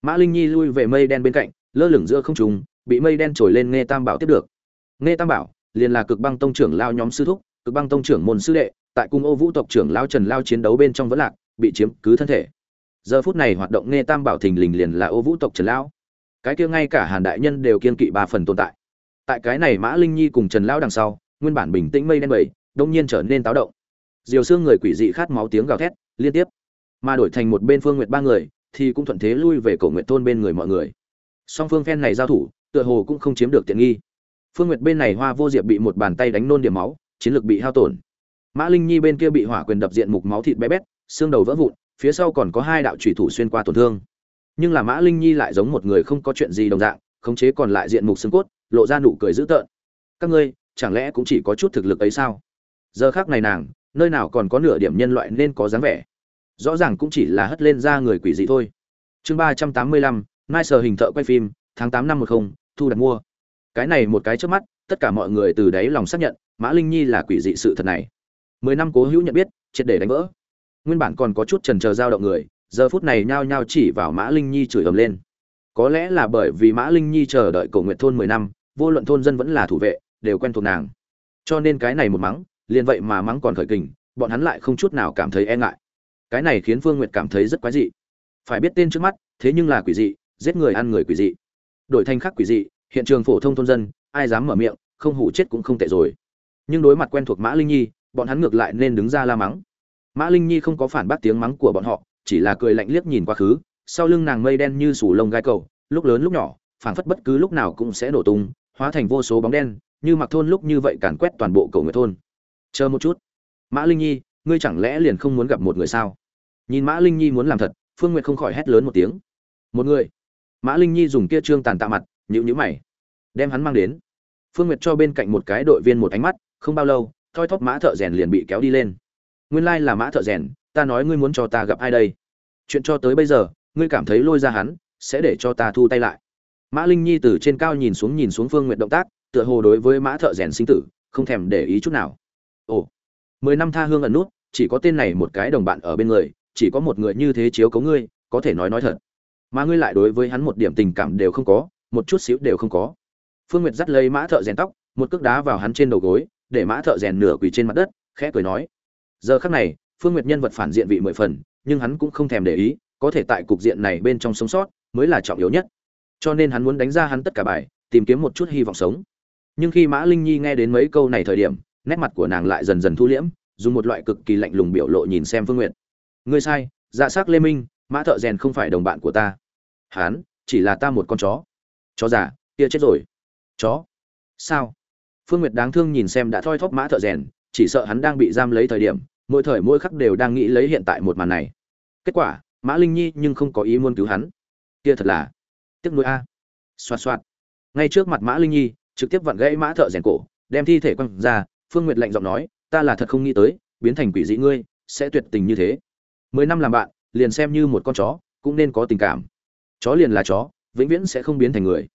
Mã linh nhi lui về mây đen bên cạnh, lơ lửng giữa không trung, bị mây đen trồi lên nghe tam bảo tiếp được. Nghe tam bảo liền là cực băng tông trưởng lao nhóm sư thúc, cực băng tông trưởng môn sư đệ, tại cung ô vũ tộc trưởng lao trần lao chiến đấu bên trong vẫn lạc, bị chiếm cứ thân thể. Giờ phút này hoạt động nghe tam bảo thình lình liền là ô vũ tộc trần lão cái kia ngay cả hàn đại nhân đều kiên kỵ ba phần tồn tại. Tại cái này mã linh nhi cùng trần lão đằng sau, nguyên bản bình tĩnh mây đen bầy, đông nhiên trở nên táo động. Diều xương người quỷ dị khát máu tiếng gào thét, liên tiếp. Mà đổi thành một bên phương nguyệt ba người, thì cũng thuận thế lui về cổ nguyệt thôn bên người mọi người. Song phương phen này giao thủ, tựa hồ cũng không chiếm được tiện nghi phương nguyệt bên này hoa vô diệp bị một bàn tay đánh nôn điểm máu, chiến lực bị hao tổn. Mã linh nhi bên kia bị hỏa quyền đập diện mục máu thịt bé bét, xương đầu vỡ vụn, phía sau còn có hai đạo chủy thủ xuyên qua tổn thương. Nhưng là mã linh nhi lại giống một người không có chuyện gì đồng dạng, khống chế còn lại diện mục xương cốt, lộ ra nụ cười dữ tợn. Các ngươi, chẳng lẽ cũng chỉ có chút thực lực ấy sao? Giờ khắc này nàng, nơi nào còn có nửa điểm nhân loại nên có dáng vẻ. Rõ ràng cũng chỉ là hất lên ra người quỷ dị thôi. Chương ba trăm tám mươi lăm nai sở hình thợ quay phim, tháng tám năm một không, thu đặt mua cái này một cái trước mắt, tất cả mọi người từ đáy lòng xác nhận, mã linh nhi là quỷ dị sự thật này. Mười năm cố hữu nhận biết, triệt để đánh vỡ. Nguyên bản còn có chút trần chờ dao động người, giờ phút này nhao nhao chỉ vào mã linh nhi chửi ầm lên. Có lẽ là bởi vì mã linh nhi chờ đợi cổ nguyện thôn mười năm, vô luận thôn dân vẫn là thủ vệ, đều quen thuộc nàng. Cho nên cái này một mắng, liền vậy mà mắng còn khởi kình, bọn hắn lại không chút nào cảm thấy e ngại. Cái này khiến phương nguyệt cảm thấy rất quái dị. Phải biết tên trước mắt, thế nhưng là quỷ dị, giết người ăn người quỷ dị. Đổi thành khác quỷ dị hiện trường phổ thông thôn dân, ai dám mở miệng, không hủ chết cũng không tệ rồi. Nhưng đối mặt quen thuộc mã linh nhi, bọn hắn ngược lại nên đứng ra la mắng. Mã linh nhi không có phản bác tiếng mắng của bọn họ, chỉ là cười lạnh liếc nhìn quá khứ, sau lưng nàng mây đen như sủ lông gai cầu, lúc lớn lúc nhỏ, phảng phất bất cứ lúc nào cũng sẽ nổ tung, hóa thành vô số bóng đen, như mặc thôn lúc như vậy càn quét toàn bộ cầu người thôn. Chờ một chút. Mã linh nhi, ngươi chẳng lẽ liền không muốn gặp một người sao? Nhìn mã linh nhi muốn làm thật, phương n g u y ệ t không khỏi hét lớn một tiếng. Một người. Mã linh nhi dùng kia trương tàn tạ mặt nhữ nhữ mày, đem hắn mang đến. Phương nguyệt cho bên cạnh một cái đội viên một ánh mắt, không bao lâu, thoi thóp mã thợ rèn liền bị kéo đi lên. Nguyên lai là mã thợ rèn, ta nói ngươi muốn cho ta gặp ai đây? Chuyện cho tới bây giờ, ngươi cảm thấy lôi ra hắn, sẽ để cho ta thu tay lại. Mã linh nhi từ trên cao nhìn xuống nhìn xuống phương n g u y ệ t động tác, tựa hồ đối với mã thợ rèn sinh tử, không thèm để ý chút nào. Ồ, mười năm tha hương ẩn nút, chỉ có tên này một cái đồng bạn ở bên người, chỉ có một người như thế chiếu cấu ngươi, có thể nói nói thật. Mà ngươi lại đối với hắn một điểm tình cảm đều không có một chút xíu đều không có. Phương nguyệt dắt lấy mã thợ rèn tóc, một cước đá vào hắn trên đầu gối, để mã thợ rèn nửa quỳ trên mặt đất, khẽ cười nói. Giờ khắc này, phương nguyệt nhân vật phản diện vị mười phần, nhưng hắn cũng không thèm để ý, có thể tại cục diện này bên trong sống sót mới là trọng yếu nhất. Cho nên hắn muốn đánh ra hắn tất cả bài, tìm kiếm một chút hy vọng sống. Nhưng khi mã linh nhi nghe đến mấy câu này thời điểm, nét mặt của nàng lại dần dần thu liễm, dùng một loại cực kỳ lạnh lùng biểu lộ nhìn xem phương Nguyệt. ngươi sai dạ s ắ c lê minh, mã thợ rèn không phải đồng bạn của ta. Hắn chỉ là ta một con chó chó già kia chết rồi. Chó? Sao? Phương nguyệt đáng thương nhìn xem đã thoi thóp mã thợ rèn, chỉ sợ hắn đang bị giam lấy thời điểm, mỗi thời mỗi khắc đều đang nghĩ lấy hiện tại một màn này. Kết quả, mã linh nhi nhưng không có ý muốn cứu hắn. Kia thật là tiếc nuối a. Xoạt xoạt. Ngay trước mặt mã linh nhi, trực tiếp vặn gãy mã thợ rèn cổ, đem thi thể quăng ra, phương nguyệt lạnh giọng nói, ta là thật không nghĩ tới, biến thành quỷ dị ngươi, sẽ tuyệt tình như thế. Mười năm làm bạn, liền xem như một con chó, cũng nên có tình cảm. Chó liền là chó vĩnh viễn sẽ không biến thành người.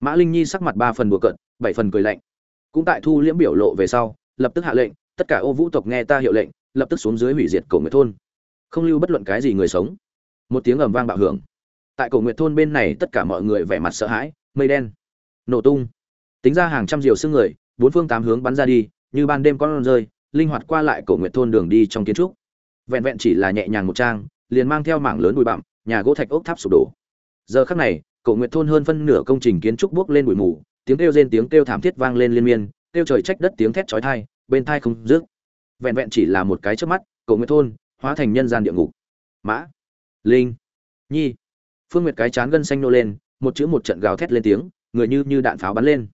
Mã linh nhi sắc mặt ba phần bùa cận bảy phần cười lạnh. Cũng tại thu liễm biểu lộ về sau, lập tức hạ lệnh, tất cả ô vũ tộc nghe ta hiệu lệnh, lập tức xuống dưới hủy diệt cổ nguyệt thôn. Không lưu bất luận cái gì người sống. Một tiếng ầm vang bạo hưởng. Tại cổ nguyệt thôn bên này, tất cả mọi người vẻ mặt sợ hãi, mây đen, nổ tung. Tính ra hàng trăm diều xương người, bốn phương tám hướng bắn ra đi, như ban đêm con rơi, linh hoạt qua lại cổ nguyệt thôn đường đi trong kiến trúc. Vẹn vẹn chỉ là nhẹ nhàng một trang, liền mang theo mảng lớn bụi bặm, nhà gỗ thạch ốc tháp sụp đổ. Giờ khắc này cổ nguyệt thôn hơn phân nửa công trình kiến trúc bước lên bụi mù, tiếng kêu rên tiếng kêu thảm thiết vang lên liên miên, kêu trời trách đất tiếng thét chói tai, bên tai không dứt. Vẹn vẹn chỉ là một cái trước mắt, cổ nguyệt thôn hóa thành nhân gian địa ngục. Mã, linh, nhi. Phương nguyệt cái chán gân xanh nô lên, một chữ một trận gào thét lên tiếng, người như như đạn pháo bắn lên.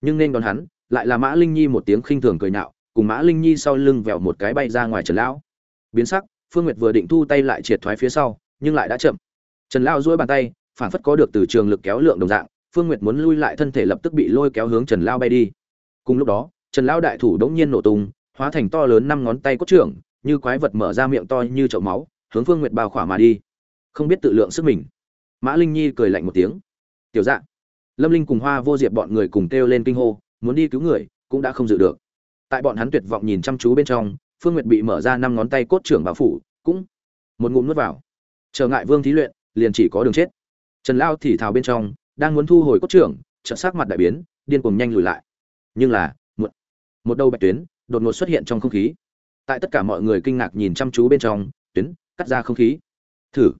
Nhưng nên đón hắn, lại là mã linh nhi một tiếng khinh thường cười nhạo cùng mã linh nhi sau lưng vẹo một cái bay ra ngoài trần lão. Biến sắc, phương nguyệt vừa định thu tay lại triệt thoái phía sau, nhưng lại đã chậm. Trần lão duỗi bàn tay phản phất có được từ trường lực kéo lượng đồng dạng phương nguyệt muốn lui lại thân thể lập tức bị lôi kéo hướng trần lão bay đi. Cùng lúc đó trần lão đại thủ đống nhiên nổ tung hóa thành to lớn năm ngón tay cốt trưởng như quái vật mở ra miệng to như chậu máu hướng phương nguyệt bao khỏa mà đi. Không biết tự lượng sức mình. Mã linh nhi cười lạnh một tiếng. Tiểu Dạng, lâm linh cùng hoa vô diệp bọn người cùng kêu lên kinh hô muốn đi cứu người cũng đã không dự được. Tại bọn hắn tuyệt vọng nhìn chăm chú bên trong phương nguyệt bị mở ra năm ngón tay cốt trưởng bao phủ cũng một ngụm nuốt vào. Trở ngại vương thí luyện liền chỉ có đường chết trần lao thì thào bên trong, đang muốn thu hồi cốt trưởng trợ sắc mặt đại biến, điên cuồng nhanh lùi lại. Nhưng là một một đầu bạch tuyến đột ngột xuất hiện trong không khí. Tại tất cả mọi người kinh ngạc nhìn chăm chú bên trong, tuyến cắt ra không khí. Thử.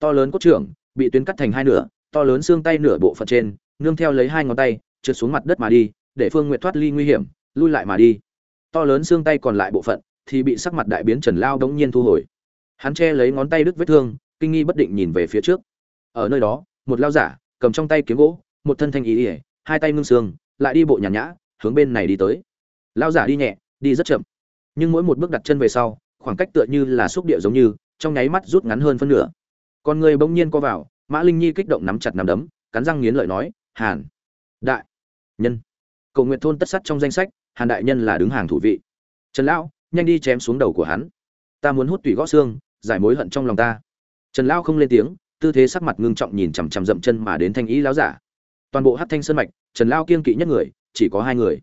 To lớn cốt trưởng bị tuyến cắt thành hai nửa, to lớn xương tay nửa bộ phận trên, nương theo lấy hai ngón tay, trượt xuống mặt đất mà đi, để phương nguyện thoát ly nguy hiểm, lui lại mà đi. To lớn xương tay còn lại bộ phận thì bị sắc mặt đại biến trần lao đống nhiên thu hồi. Hắn che lấy ngón tay đứt vết thương, kinh nghi bất định nhìn về phía trước ở nơi đó, một lao giả, cầm trong tay kiếm gỗ, một thân thanh ý ỉa, hai tay ngưng xương, lại đi bộ nhàn nhã, hướng bên này đi tới. Lao giả đi nhẹ, đi rất chậm. Nhưng mỗi một bước đặt chân về sau, khoảng cách tựa như là xúc địa giống như, trong nháy mắt rút ngắn hơn phân nửa. Con người bỗng nhiên co vào, mã linh nhi kích động nắm chặt nắm đấm, cắn răng nghiến lợi nói, hàn, đại nhân. Cầu nguyện thôn tất sắt trong danh sách, hàn đại nhân là đứng hàng thủ vị. Trần lão, nhanh đi chém xuống đầu của hắn. Ta muốn hút tủy gõ xương, giải mối hận trong lòng ta. Trần lão không lên tiếng tư thế sắc mặt ngưng trọng nhìn chằm chằm dậm chân mà đến thanh ý lão giả. Toàn bộ hát thanh sơn mạch, trần lao kiên kỵ nhất người, chỉ có hai người.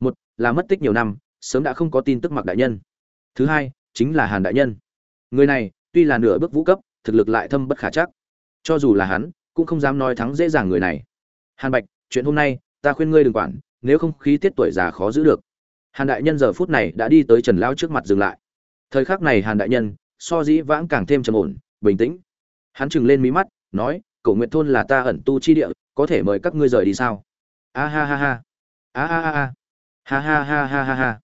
Một là mất tích nhiều năm, sớm đã không có tin tức mặc đại nhân. Thứ hai, chính là hàn đại nhân. Người này, tuy là nửa bước vũ cấp, thực lực lại thâm bất khả chắc. Cho dù là hắn, cũng không dám nói thắng dễ dàng người này. Hàn bạch, chuyện hôm nay, ta khuyên ngươi đừng quản, nếu không khí tiết tuổi già khó giữ được. Hàn đại nhân giờ phút này đã đi tới trần lão trước mặt dừng lại. Thời khắc này hàn đại nhân, so dĩ vãng càng thêm trầm ổn, bình tĩnh hắn chừng lên mí mắt, nói, cổ nguyện thôn là ta ẩn tu chi địa, có thể mời các ngươi rời đi sao? A ha ha ha. A ha ha ha. Ha ha ha ha ha ha.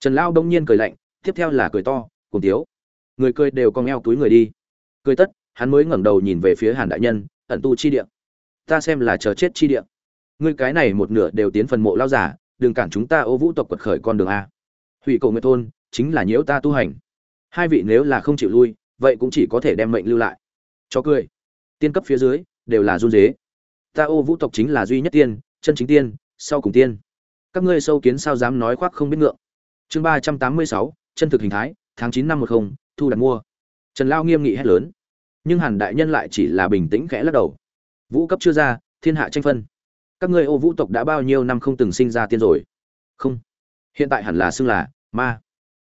Trần lão đông nhiên cười lạnh, tiếp theo là cười to cùng tiếu. Người cười đều cong eo túi người đi. Cười tất, hắn mới ngẩng đầu nhìn về phía hàn đại nhân, ẩn tu chi địa? Ta xem là chờ chết chi địa. Ngươi cái này một nửa đều tiến phần mộ lao giả, đừng cản chúng ta ô vũ tộc quật khởi con đường a. Hủy cầu nguyệt thôn, chính là nhiễu ta tu hành. Hai vị nếu là không chịu lui, vậy cũng chỉ có thể đem mệnh lưu lại cho cười. Tiên cấp phía dưới, đều là run dế. Ta ô vũ tộc chính là duy nhất tiên, chân chính tiên, sau cùng tiên. Các ngươi sâu kiến sao dám nói khoác không biết ngượng. Chương ba trăm tám mươi sáu, chân thực hình thái, tháng chín năm một không, thu đặt mua. Trần lao nghiêm nghị hét lớn. Nhưng hàn đại nhân lại chỉ là bình tĩnh khẽ lắc đầu. Vũ cấp chưa ra, thiên hạ tranh phân. Các ngươi ô vũ tộc đã bao nhiêu năm không từng sinh ra tiên rồi? Không. Hiện tại hẳn là xưng là ma.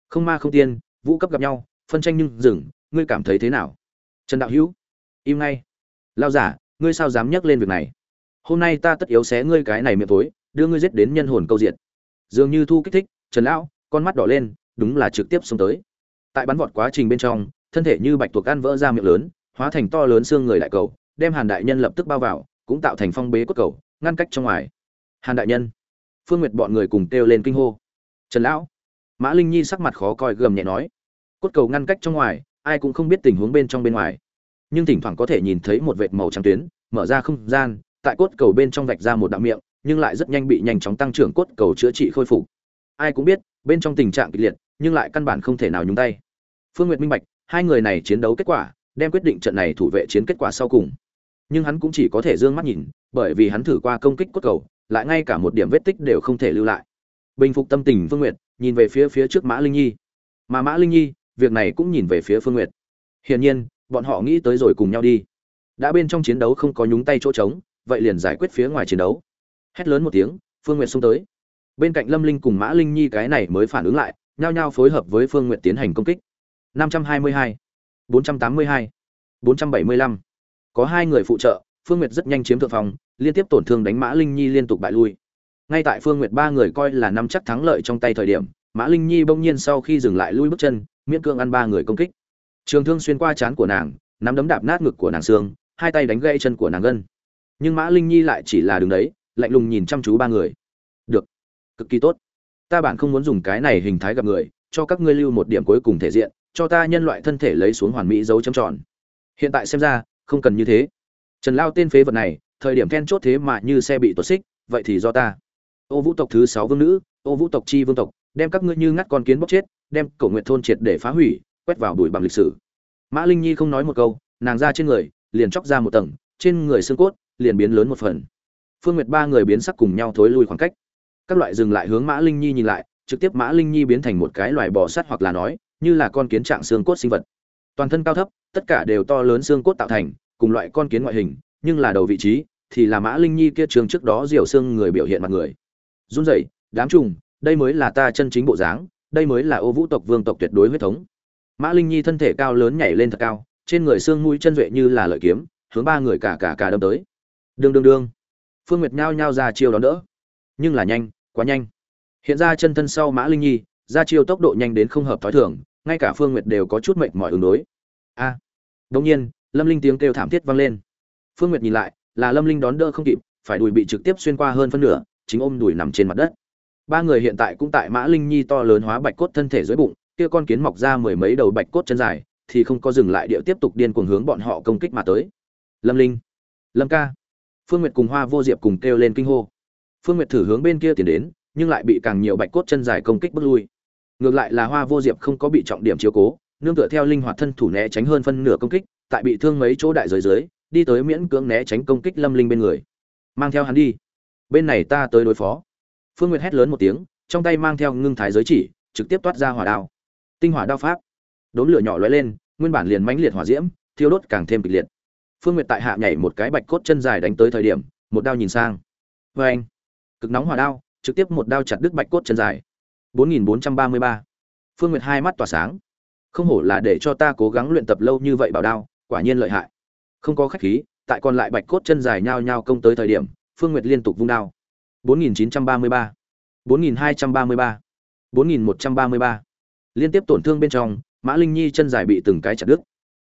Không ma không tiên, vũ cấp gặp nhau, phân tranh nhưng dừng, ngươi cảm thấy thế nào? Trần đạo hữu im ngay. Lao giả, ngươi sao dám nhắc lên việc này? Hôm nay ta tất yếu xé ngươi cái này miệng tối đưa ngươi giết đến nhân hồn câu diện dường như thu kích thích, trần lão, con mắt đỏ lên, đúng là trực tiếp xông tới. Tại bắn vọt quá trình bên trong, thân thể như bạch tuộc ăn vỡ ra miệng lớn, hóa thành to lớn xương người đại cầu, đem hàn đại nhân lập tức bao vào, cũng tạo thành phong bế cốt cầu, ngăn cách trong ngoài. Hàn đại nhân. Phương nguyệt bọn người cùng kêu lên kinh hô. Trần lão. Mã linh nhi sắc mặt khó coi gầm nhẹ nói. Cốt cầu ngăn cách trong ngoài, ai cũng không biết tình huống bên trong bên ngoài nhưng thỉnh thoảng có thể nhìn thấy một vệt màu trắng tuyến, mở ra không gian, tại cốt cầu bên trong vạch ra một đạo miệng, nhưng lại rất nhanh bị nhanh chóng tăng trưởng cốt cầu chữa trị khôi phục. Ai cũng biết, bên trong tình trạng kịch liệt, nhưng lại căn bản không thể nào nhúng tay. Phương nguyệt minh bạch, hai người này chiến đấu kết quả, đem quyết định trận này thủ vệ chiến kết quả sau cùng. Nhưng hắn cũng chỉ có thể d ư ơ n g mắt nhìn, bởi vì hắn thử qua công kích cốt cầu, lại ngay cả một điểm vết tích đều không thể lưu lại. Bình phục tâm tình phương nguyệt, nhìn về phía phía trước mã linh nhi. Mà mã linh nhi, việc này cũng nhìn về phía phương nguyệt. Hiển nhiên bọn họ nghĩ tới rồi cùng nhau đi đã bên trong chiến đấu không có nhúng tay chỗ trống vậy liền giải quyết phía ngoài chiến đấu hét lớn một tiếng phương nguyệt xông tới bên cạnh lâm linh cùng mã linh nhi cái này mới phản ứng lại nhao nhao phối hợp với phương nguyệt tiến hành công kích 522, 482, 475. Có hai người phụ trợ, Phương Nguyệt rất nhanh chiếm thượng phòng, liên tiếp tổn thương đánh Mã Linh Nhi liên tục bại lui. Ngay tại Phương Nguyệt ba người coi là năm chắc thắng lợi trong tay thời điểm, Mã Linh Nhi bỗng nhiên sau khi dừng lại lui bước chân, miễn cưỡng ăn ba người công kích. Trường thương xuyên qua trán của nàng, nắm đấm đạp nát ngực của nàng xương, hai tay đánh gãy chân của nàng gân. Nhưng Mã Linh Nhi lại chỉ là đứng đấy, lạnh lùng nhìn chăm chú ba người. Được, cực kỳ tốt. Ta bản không muốn dùng cái này hình thái gặp người, cho các ngươi lưu một điểm cuối cùng thể diện, cho ta nhân loại thân thể lấy xuống hoàn mỹ dấu chấm tròn hiện tại xem ra không cần như thế trần lao tên phế vật này thời điểm then chốt thế mà như xe bị tuột xích vậy thì do ta ô vũ tộc thứ sáu vương nữ ô vũ tộc chi vương tộc đem các ngươi như ngắt con kiến bóc chết đem cổ nguyện thôn triệt để phá hủy quét vào đùi bằng lịch sử. Mã linh nhi không nói một câu, nàng ra trên người, liền chóc ra một tầng, trên người xương cốt, liền biến lớn một phần. Phương nguyệt ba người biến sắc cùng nhau thối lui khoảng cách. Các loại dừng lại hướng mã linh nhi nhìn lại, trực tiếp mã linh nhi biến thành một cái loài bò sắt hoặc là nói, như là con kiến trạng xương cốt sinh vật. Toàn thân cao thấp, tất cả đều to lớn xương cốt tạo thành, cùng loại con kiến ngoại hình, nhưng là đầu vị trí, thì là mã linh nhi kia trường trước đó diều xương người biểu hiện mặt người. Run rẩy, đám trùng, đây mới là ta chân chính bộ dáng, đây mới là ô vũ tộc vương tộc tuyệt đối huyết thống mã linh nhi thân thể cao lớn nhảy lên thật cao trên người xương mũi chân duệ như là lợi kiếm hướng ba người cả cả cả đâm tới. Đương đương đương. Phương nguyệt nhao nhao ra chiêu đón đỡ. Nhưng là nhanh quá nhanh. Hiện ra chân thân sau mã linh nhi ra chiêu tốc độ nhanh đến không hợp thói thường ngay cả phương nguyệt đều có chút mệnh mọi ứng đối. A. À, đột nhiên lâm linh tiếng kêu thảm thiết vang lên. Phương nguyệt nhìn lại là lâm linh đón đỡ không kịp phải đùi bị trực tiếp xuyên qua hơn phân nửa chính ôm đùi nằm trên mặt đất. Ba người hiện tại cũng tại mã linh nhi to lớn hóa bạch cốt thân thể dưới bụng kia con kiến mọc ra mười mấy đầu bạch cốt chân dài, thì không có dừng lại điệu tiếp tục điên cuồng hướng bọn họ công kích mà tới. Lâm linh, lâm ca. Phương nguyệt cùng hoa vô diệp cùng kêu lên kinh hô. Phương nguyệt thử hướng bên kia tiến đến, nhưng lại bị càng nhiều bạch cốt chân dài công kích bước lui. Ngược lại là hoa vô diệp không có bị trọng điểm chiếu cố, nương tựa theo linh hoạt thân thủ né tránh hơn phân nửa công kích, tại bị thương mấy chỗ đại giới dưới, đi tới miễn cưỡng né tránh công kích lâm linh bên người. Mang theo hắn đi. Bên này ta tới đối phó. Phương nguyệt hét lớn một tiếng, trong tay mang theo ngưng thái giới chỉ, trực tiếp toát ra hỏa đao tinh hỏa đao pháp đốn lửa nhỏ lóe lên nguyên bản liền mãnh liệt hỏa diễm thiêu đốt càng thêm kịch liệt phương nguyệt tại hạ nhảy một cái bạch cốt chân dài đánh tới thời điểm một đao nhìn sang vê anh cực nóng hỏa đao trực tiếp một đao chặt đứt bạch cốt chân dài 4433. Phương Nguyệt hai mắt tỏa sáng. Không hổ là để cho ta cố gắng luyện tập lâu như vậy bảo đao, quả nhiên lợi hại. Không có khách khí, tại còn lại bạch cốt chân dài nhao nhao công tới thời điểm, Phương Nguyệt liên tục vung đao. 4933, 4233, 4133. Liên tiếp tổn thương bên trong, Mã Linh Nhi chân dài bị từng cái chặt đứt.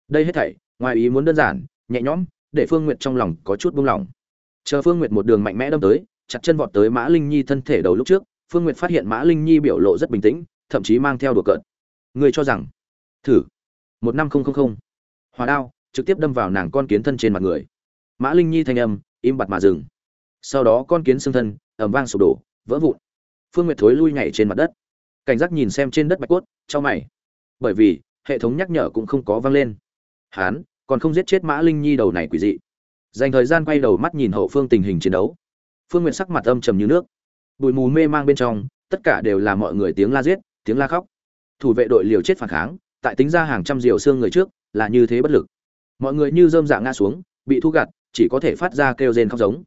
Đây hết thảy, ngoài ý muốn đơn giản, nhẹ nhõm, để Phương Nguyệt trong lòng có chút buông lỏng. Chờ Phương Nguyệt một đường mạnh mẽ đâm tới, chặt chân vọt tới Mã Linh Nhi thân thể đầu lúc trước, Phương Nguyệt phát hiện Mã Linh Nhi biểu lộ rất bình tĩnh, thậm chí mang theo đùa cợt. Người cho rằng, thử, một năm không không không, hỏa đao trực tiếp đâm vào nàng con kiến thân trên mặt người. Mã Linh Nhi thanh âm im bặt mà dừng. Sau đó con kiến xương thân ầm vang sụp đổ, vỡ vụn. Phương Nguyệt thối lui nhảy trên mặt đất, cảnh giác nhìn xem trên đất bạch cốt, cho mày. Bởi vì hệ thống nhắc nhở cũng không có vang lên. Hán, còn không giết chết Mã Linh Nhi đầu này quỷ dị. Dành thời gian quay đầu mắt nhìn hậu phương tình hình chiến đấu. Phương Nguyệt sắc mặt âm trầm như nước bụi mù mê mang bên trong tất cả đều là mọi người tiếng la giết tiếng la khóc thủ vệ đội liều chết phản kháng tại tính ra hàng trăm diều xương người trước là như thế bất lực mọi người như dơm dạ ngã xuống bị thu gặt chỉ có thể phát ra kêu rên khóc giống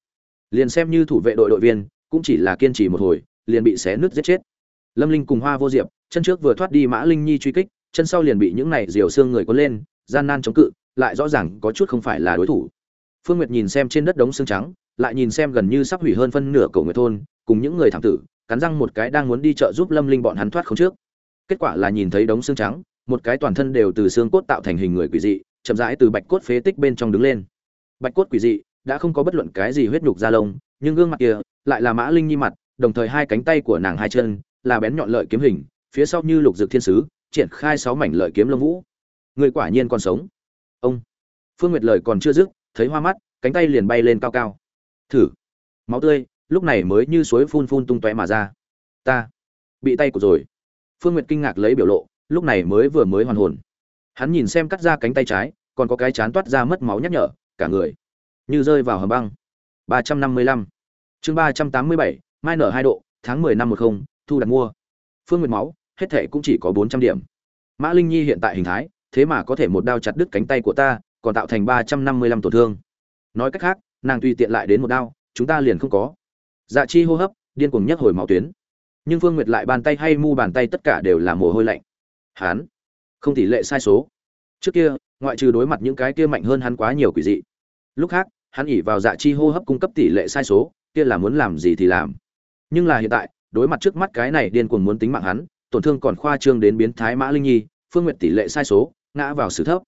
liền xem như thủ vệ đội đội viên cũng chỉ là kiên trì một hồi liền bị xé nứt giết chết lâm linh cùng hoa vô diệp, chân trước vừa thoát đi mã linh nhi truy kích, chân sau liền bị những này diều xương người cuốn lên, gian nan chống cự, lại rõ ràng có chút không phải là đối thủ. Phương nguyệt nhìn xem trên đất đống xương trắng, lại nhìn xem gần như sắp hủy hơn phân nửa cầu người thôn, cùng những người thảm tử, cắn răng một cái đang muốn đi chợ giúp lâm linh bọn hắn thoát không trước. Kết quả là nhìn thấy đống xương trắng, một cái toàn thân đều từ xương cốt tạo thành hình người quỷ dị, chậm rãi từ bạch cốt phế tích bên trong đứng lên. Bạch cốt quỷ dị, đã không có bất luận cái gì huyết nhục da lông, nhưng gương mặt kia lại là mã linh nhi mặt, đồng thời hai cánh tay của nàng hai chân là bén nhọn lợi kiếm hình, phía sau như lục dược thiên sứ, triển khai sáu mảnh lợi kiếm lông vũ. Người quả nhiên còn sống. Ông. Phương nguyệt lời còn chưa dứt, thấy hoa mắt, cánh tay liền bay lên cao cao. Thử. Máu tươi, lúc này mới như suối phun phun tung tóe mà ra. Ta. Bị tay của rồi. Phương nguyệt kinh ngạc lấy biểu lộ, lúc này mới vừa mới hoàn hồn. Hắn nhìn xem cắt ra cánh tay trái, còn có cái chán toát ra mất máu nhắc nhở, cả người. Như rơi vào hầm băng. Ba trăm năm mươi lăm. Chương ba trăm tám mươi bảy, mai nở hai độ, tháng mười năm một không thu đặt mua. Phương nguyệt máu hết thể cũng chỉ có bốn trăm điểm. Mã linh nhi hiện tại hình thái thế mà có thể một đao chặt đứt cánh tay của ta còn tạo thành ba trăm năm mươi lăm tổn thương. Nói cách khác nàng tùy tiện lại đến một đao chúng ta liền không có. Dạ chi hô hấp điên cuồng nhất hồi máu tuyến. Nhưng phương nguyệt lại bàn tay hay mu bàn tay tất cả đều là mồ hôi lạnh. Hán, không tỷ lệ sai số. Trước kia ngoại trừ đối mặt những cái kia mạnh hơn hắn quá nhiều quỷ dị. Lúc khác hắn ỉ vào dạ chi hô hấp cung cấp tỷ lệ sai số kia là muốn làm gì thì làm. Nhưng là hiện tại đối mặt trước mắt cái này điên cuồng muốn tính mạng hắn, tổn thương còn khoa trương đến biến thái mã linh nhi, phương nguyệt tỷ lệ sai số, ngã vào sự thấp.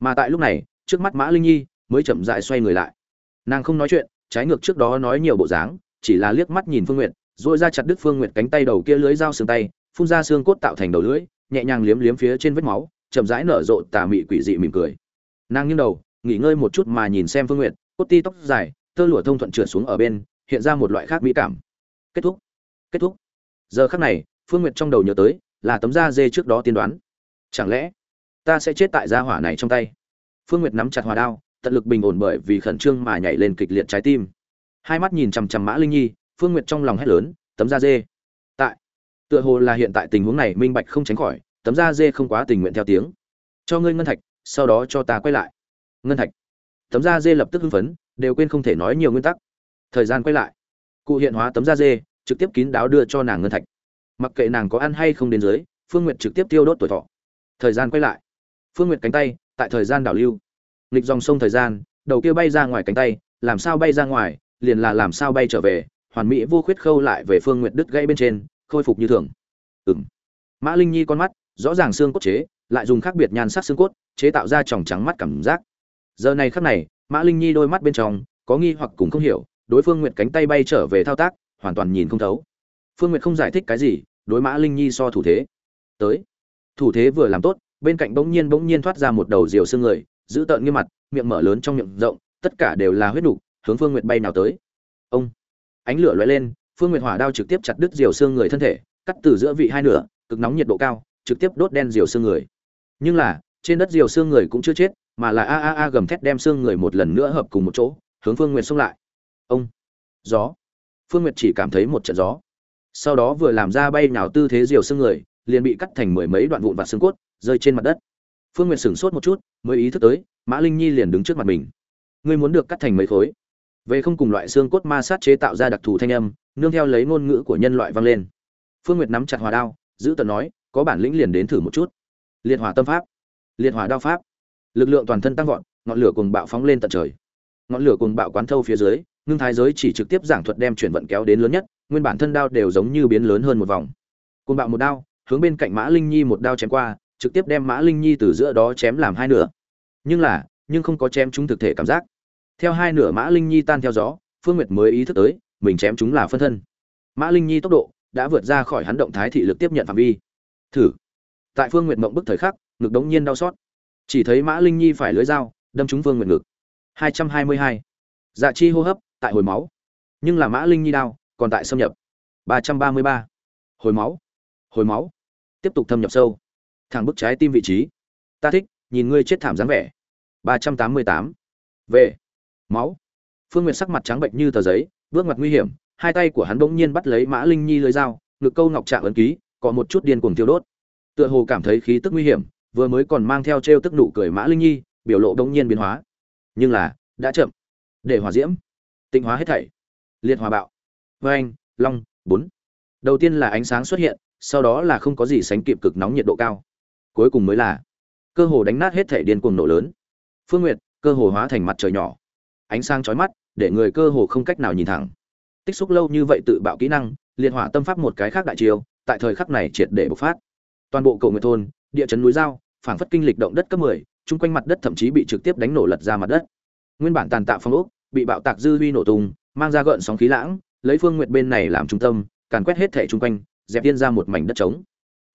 Mà tại lúc này, trước mắt mã linh nhi mới chậm rãi xoay người lại. Nàng không nói chuyện, trái ngược trước đó nói nhiều bộ dáng, chỉ là liếc mắt nhìn phương nguyệt rồi ra chặt đứt phương nguyệt cánh tay đầu kia lưới dao xương tay, phun ra xương cốt tạo thành đầu lưỡi, nhẹ nhàng liếm liếm phía trên vết máu, chậm rãi nở rộ tà mị quỷ dị mỉm cười. Nàng nghiêng đầu, nghỉ ngơi một chút mà nhìn xem phương nguyệt, cốt ti tóc dài, tơ lụa thông thuận trượt xuống ở bên, hiện ra một loại khác mỹ cảm. Kết thúc kết thúc. Giờ khắc này, phương nguyệt trong đầu nhớ tới, là tấm da dê trước đó tiên đoán. Chẳng lẽ, ta sẽ chết tại gia hỏa này trong tay? Phương nguyệt nắm chặt hòa đao, tận lực bình ổn bởi vì khẩn trương mà nhảy lên kịch liệt trái tim. Hai mắt nhìn chằm chằm mã linh nhi, phương nguyệt trong lòng hét lớn, tấm da dê. Tại, tựa hồ là hiện tại tình huống này minh bạch không tránh khỏi, tấm da dê không quá tình nguyện theo tiếng. Cho ngươi ngân thạch, sau đó cho ta quay lại. Ngân thạch. Tấm da dê lập tức hưng phấn, đều quên không thể nói nhiều nguyên tắc. Thời gian quay lại. Cụ hiện hóa tấm da dê trực tiếp kín đáo đưa cho nàng ngân thạch. Mặc kệ nàng có ăn hay không đến dưới, phương n g u y ệ t trực tiếp tiêu đốt tuổi thọ. Thời gian quay lại. Phương n g u y ệ t cánh tay, tại thời gian đảo lưu. Nghịch dòng sông thời gian, đầu kia bay ra ngoài cánh tay, làm sao bay ra ngoài, liền là làm sao bay trở về, hoàn mỹ vô khuyết khâu lại về phương n g u y ệ t đứt gãy bên trên, khôi phục như thường. Ừng mã linh nhi con mắt, rõ ràng xương cốt chế, lại dùng khác biệt nhan sắc xương cốt, chế tạo ra tròng trắng mắt cảm giác. Giờ này khắc này, mã linh nhi đôi mắt bên trong, có nghi hoặc cũng không hiểu, đối phương nguyện cánh tay bay trở về thao tác hoàn toàn nhìn không thấu. Phương nguyệt không giải thích cái gì, đối mã linh nhi so thủ thế. Tới. Thủ thế vừa làm tốt, bên cạnh bỗng nhiên bỗng nhiên thoát ra một đầu diều xương người, giữ tợn nghiêm mặt, miệng mở lớn trong miệng rộng, tất cả đều là huyết nục, hướng phương nguyệt bay nào tới. Ông. Ánh lửa lóe lên, phương nguyệt hỏa đao trực tiếp chặt đứt diều xương người thân thể, cắt từ giữa vị hai nửa, cực nóng nhiệt độ cao, trực tiếp đốt đen diều xương người. Nhưng là, trên đất diều xương người cũng chưa chết, mà là a a a gầm thét đem xương người một lần nữa hợp cùng một chỗ, hướng phương nguyệt xông lại. Ông. Gió phương nguyệt chỉ cảm thấy một trận gió. Sau đó vừa làm ra bay nào tư thế diều xương người, liền bị cắt thành mười mấy đoạn vụn vặt xương cốt, rơi trên mặt đất. Phương nguyệt sửng sốt một chút, mới ý thức tới, mã linh nhi liền đứng trước mặt mình. Ngươi muốn được cắt thành mấy khối? Về không cùng loại xương cốt ma sát chế tạo ra đặc thù thanh âm, nương theo lấy ngôn ngữ của nhân loại vang lên. Phương nguyệt nắm chặt hòa đao, giữ tận nói, có bản lĩnh liền đến thử một chút. Liệt hỏa tâm pháp. Liệt hỏa đao pháp. Lực lượng toàn thân tăng vọt, ngọn lửa cùng bạo phóng lên tận trời. Ngọn lửa cùng bạo quán thâu phía dưới ngưng thái giới chỉ trực tiếp giảng thuật đem chuyển vận kéo đến lớn nhất, nguyên bản thân đao đều giống như biến lớn hơn một vòng. Côn bạo một đao, hướng bên cạnh mã linh nhi một đao chém qua, trực tiếp đem mã linh nhi từ giữa đó chém làm hai nửa. Nhưng là, nhưng không có chém chúng thực thể cảm giác. Theo hai nửa mã linh nhi tan theo gió, phương nguyệt mới ý thức tới, mình chém chúng là phân thân. Mã linh nhi tốc độ đã vượt ra khỏi hắn động thái thị lực tiếp nhận phạm vi. Thử. Tại phương nguyệt mộng bức thời khắc, ngực đống nhiên đau xót. Chỉ thấy mã linh nhi phải lưới dao, đâm trúng phương nguyệt ngực. Hai trăm hai mươi hai. Dạ chi hô hấp tại hồi máu. Nhưng là mã linh nhi đao còn tại xâm nhập. ba trăm ba mươi ba. Hồi máu. Hồi máu. Tiếp tục thâm nhập sâu. Thẳng bức trái tim vị trí. Ta thích, nhìn ngươi chết thảm dáng vẻ. ba trăm tám mươi tám. Về. Máu. Phương n g u y ệ t sắc mặt trắng bệnh như tờ giấy, bước mặt nguy hiểm, hai tay của hắn bỗng nhiên bắt lấy mã linh nhi lưới dao, ngực câu ngọc trạng ấn ký, có một chút điên cuồng tiêu đốt. Tựa hồ cảm thấy khí tức nguy hiểm, vừa mới còn mang theo t r e o tức nụ cười mã linh nhi, biểu lộ bỗng nhiên biến hóa. Nhưng là, đã chậm. Để hỏa diễm tịnh hóa hết thảy. Liệt hòa bạo. Vê anh long bốn. Đầu tiên là ánh sáng xuất hiện sau đó là không có gì sánh kịp cực nóng nhiệt độ cao. Cuối cùng mới là cơ hồ đánh nát hết thể điên cuồng nổ lớn. Phương nguyệt cơ hồ hóa thành mặt trời nhỏ. Ánh sáng chói mắt để người cơ hồ không cách nào nhìn thẳng. Tích xúc lâu như vậy tự bạo kỹ năng liệt hỏa tâm pháp một cái khác đại chiều tại thời khắc này triệt để bộc phát. Toàn bộ cầu nguyện thôn địa chấn núi giao phảng phất kinh lịch động đất cấp 10, chung quanh mặt đất thậm chí bị trực tiếp đánh nổ lật ra mặt đất. Nguyên bản tàn tạ phong ốc bị bạo tạc dư huy nổ tung, mang ra gợn sóng khí lãng, lấy phương nguyệt bên này làm trung tâm, càn quét hết thể chung quanh, dẹp tiên ra một mảnh đất trống.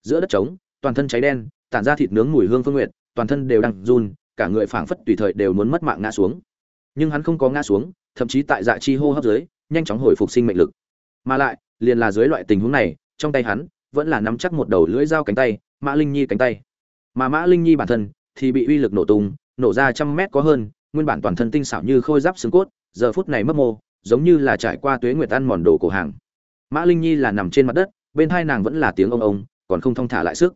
Giữa đất trống, toàn thân cháy đen, tản ra thịt nướng mùi hương phương nguyệt, toàn thân đều đang run, cả người phảng phất tùy thời đều muốn mất mạng ngã xuống. Nhưng hắn không có ngã xuống, thậm chí tại dạ chi hô hấp dưới, nhanh chóng hồi phục sinh mệnh lực. Mà lại, liền là dưới loại tình huống này, trong tay hắn, vẫn là nắm chắc một đầu lưỡi dao cánh tay, mã linh nhi cánh tay. Mà mã linh nhi bản thân thì bị uy lực nổ tung, nổ ra trăm mét có hơn nguyên bản toàn thân tinh xảo như khôi giáp xương cốt, giờ phút này mất mô, giống như là trải qua tuế nguyệt ăn mòn đồ cổ hàng. Mã linh nhi là nằm trên mặt đất, bên hai nàng vẫn là tiếng ông ông, còn không thong thả lại sức.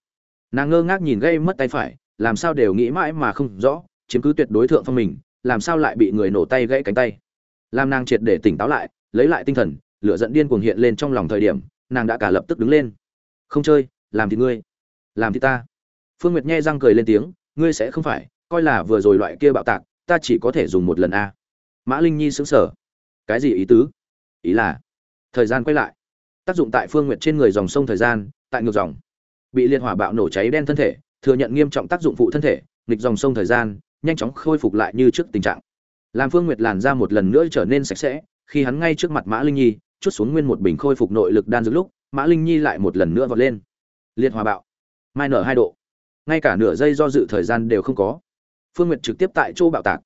Nàng ngơ ngác nhìn gây mất tay phải, làm sao đều nghĩ mãi mà không rõ, chiếm cứ tuyệt đối thượng phong mình, làm sao lại bị người nổ tay gãy cánh tay. Làm nàng triệt để tỉnh táo lại, lấy lại tinh thần, lửa giận điên cuồng hiện lên trong lòng thời điểm, nàng đã cả lập tức đứng lên. Không chơi, làm thì ngươi, làm thì ta. Phương nguyệt nhe răng cười lên tiếng, ngươi sẽ không phải, coi là vừa rồi loại kia bạo tạc ta chỉ có thể dùng một lần a. Mã linh nhi sững sờ. Cái gì ý tứ? Ý là, thời gian quay lại. Tác dụng tại phương nguyệt trên người dòng sông thời gian, tại ngược dòng. Bị liệt hỏa bạo nổ cháy đen thân thể, thừa nhận nghiêm trọng tác dụng phụ thân thể, nghịch dòng sông thời gian, nhanh chóng khôi phục lại như trước tình trạng. Làm phương nguyệt làn ra một lần nữa trở nên sạch sẽ, khi hắn ngay trước mặt mã linh nhi, chút xuống nguyên một bình khôi phục nội lực đan dược lúc, mã linh nhi lại một lần nữa vọt lên. Liệt hòa bạo. Mai nở hai độ. Ngay cả nửa giây do dự thời gian đều không có phương nguyệt trực tiếp tại chỗ bạo tạc.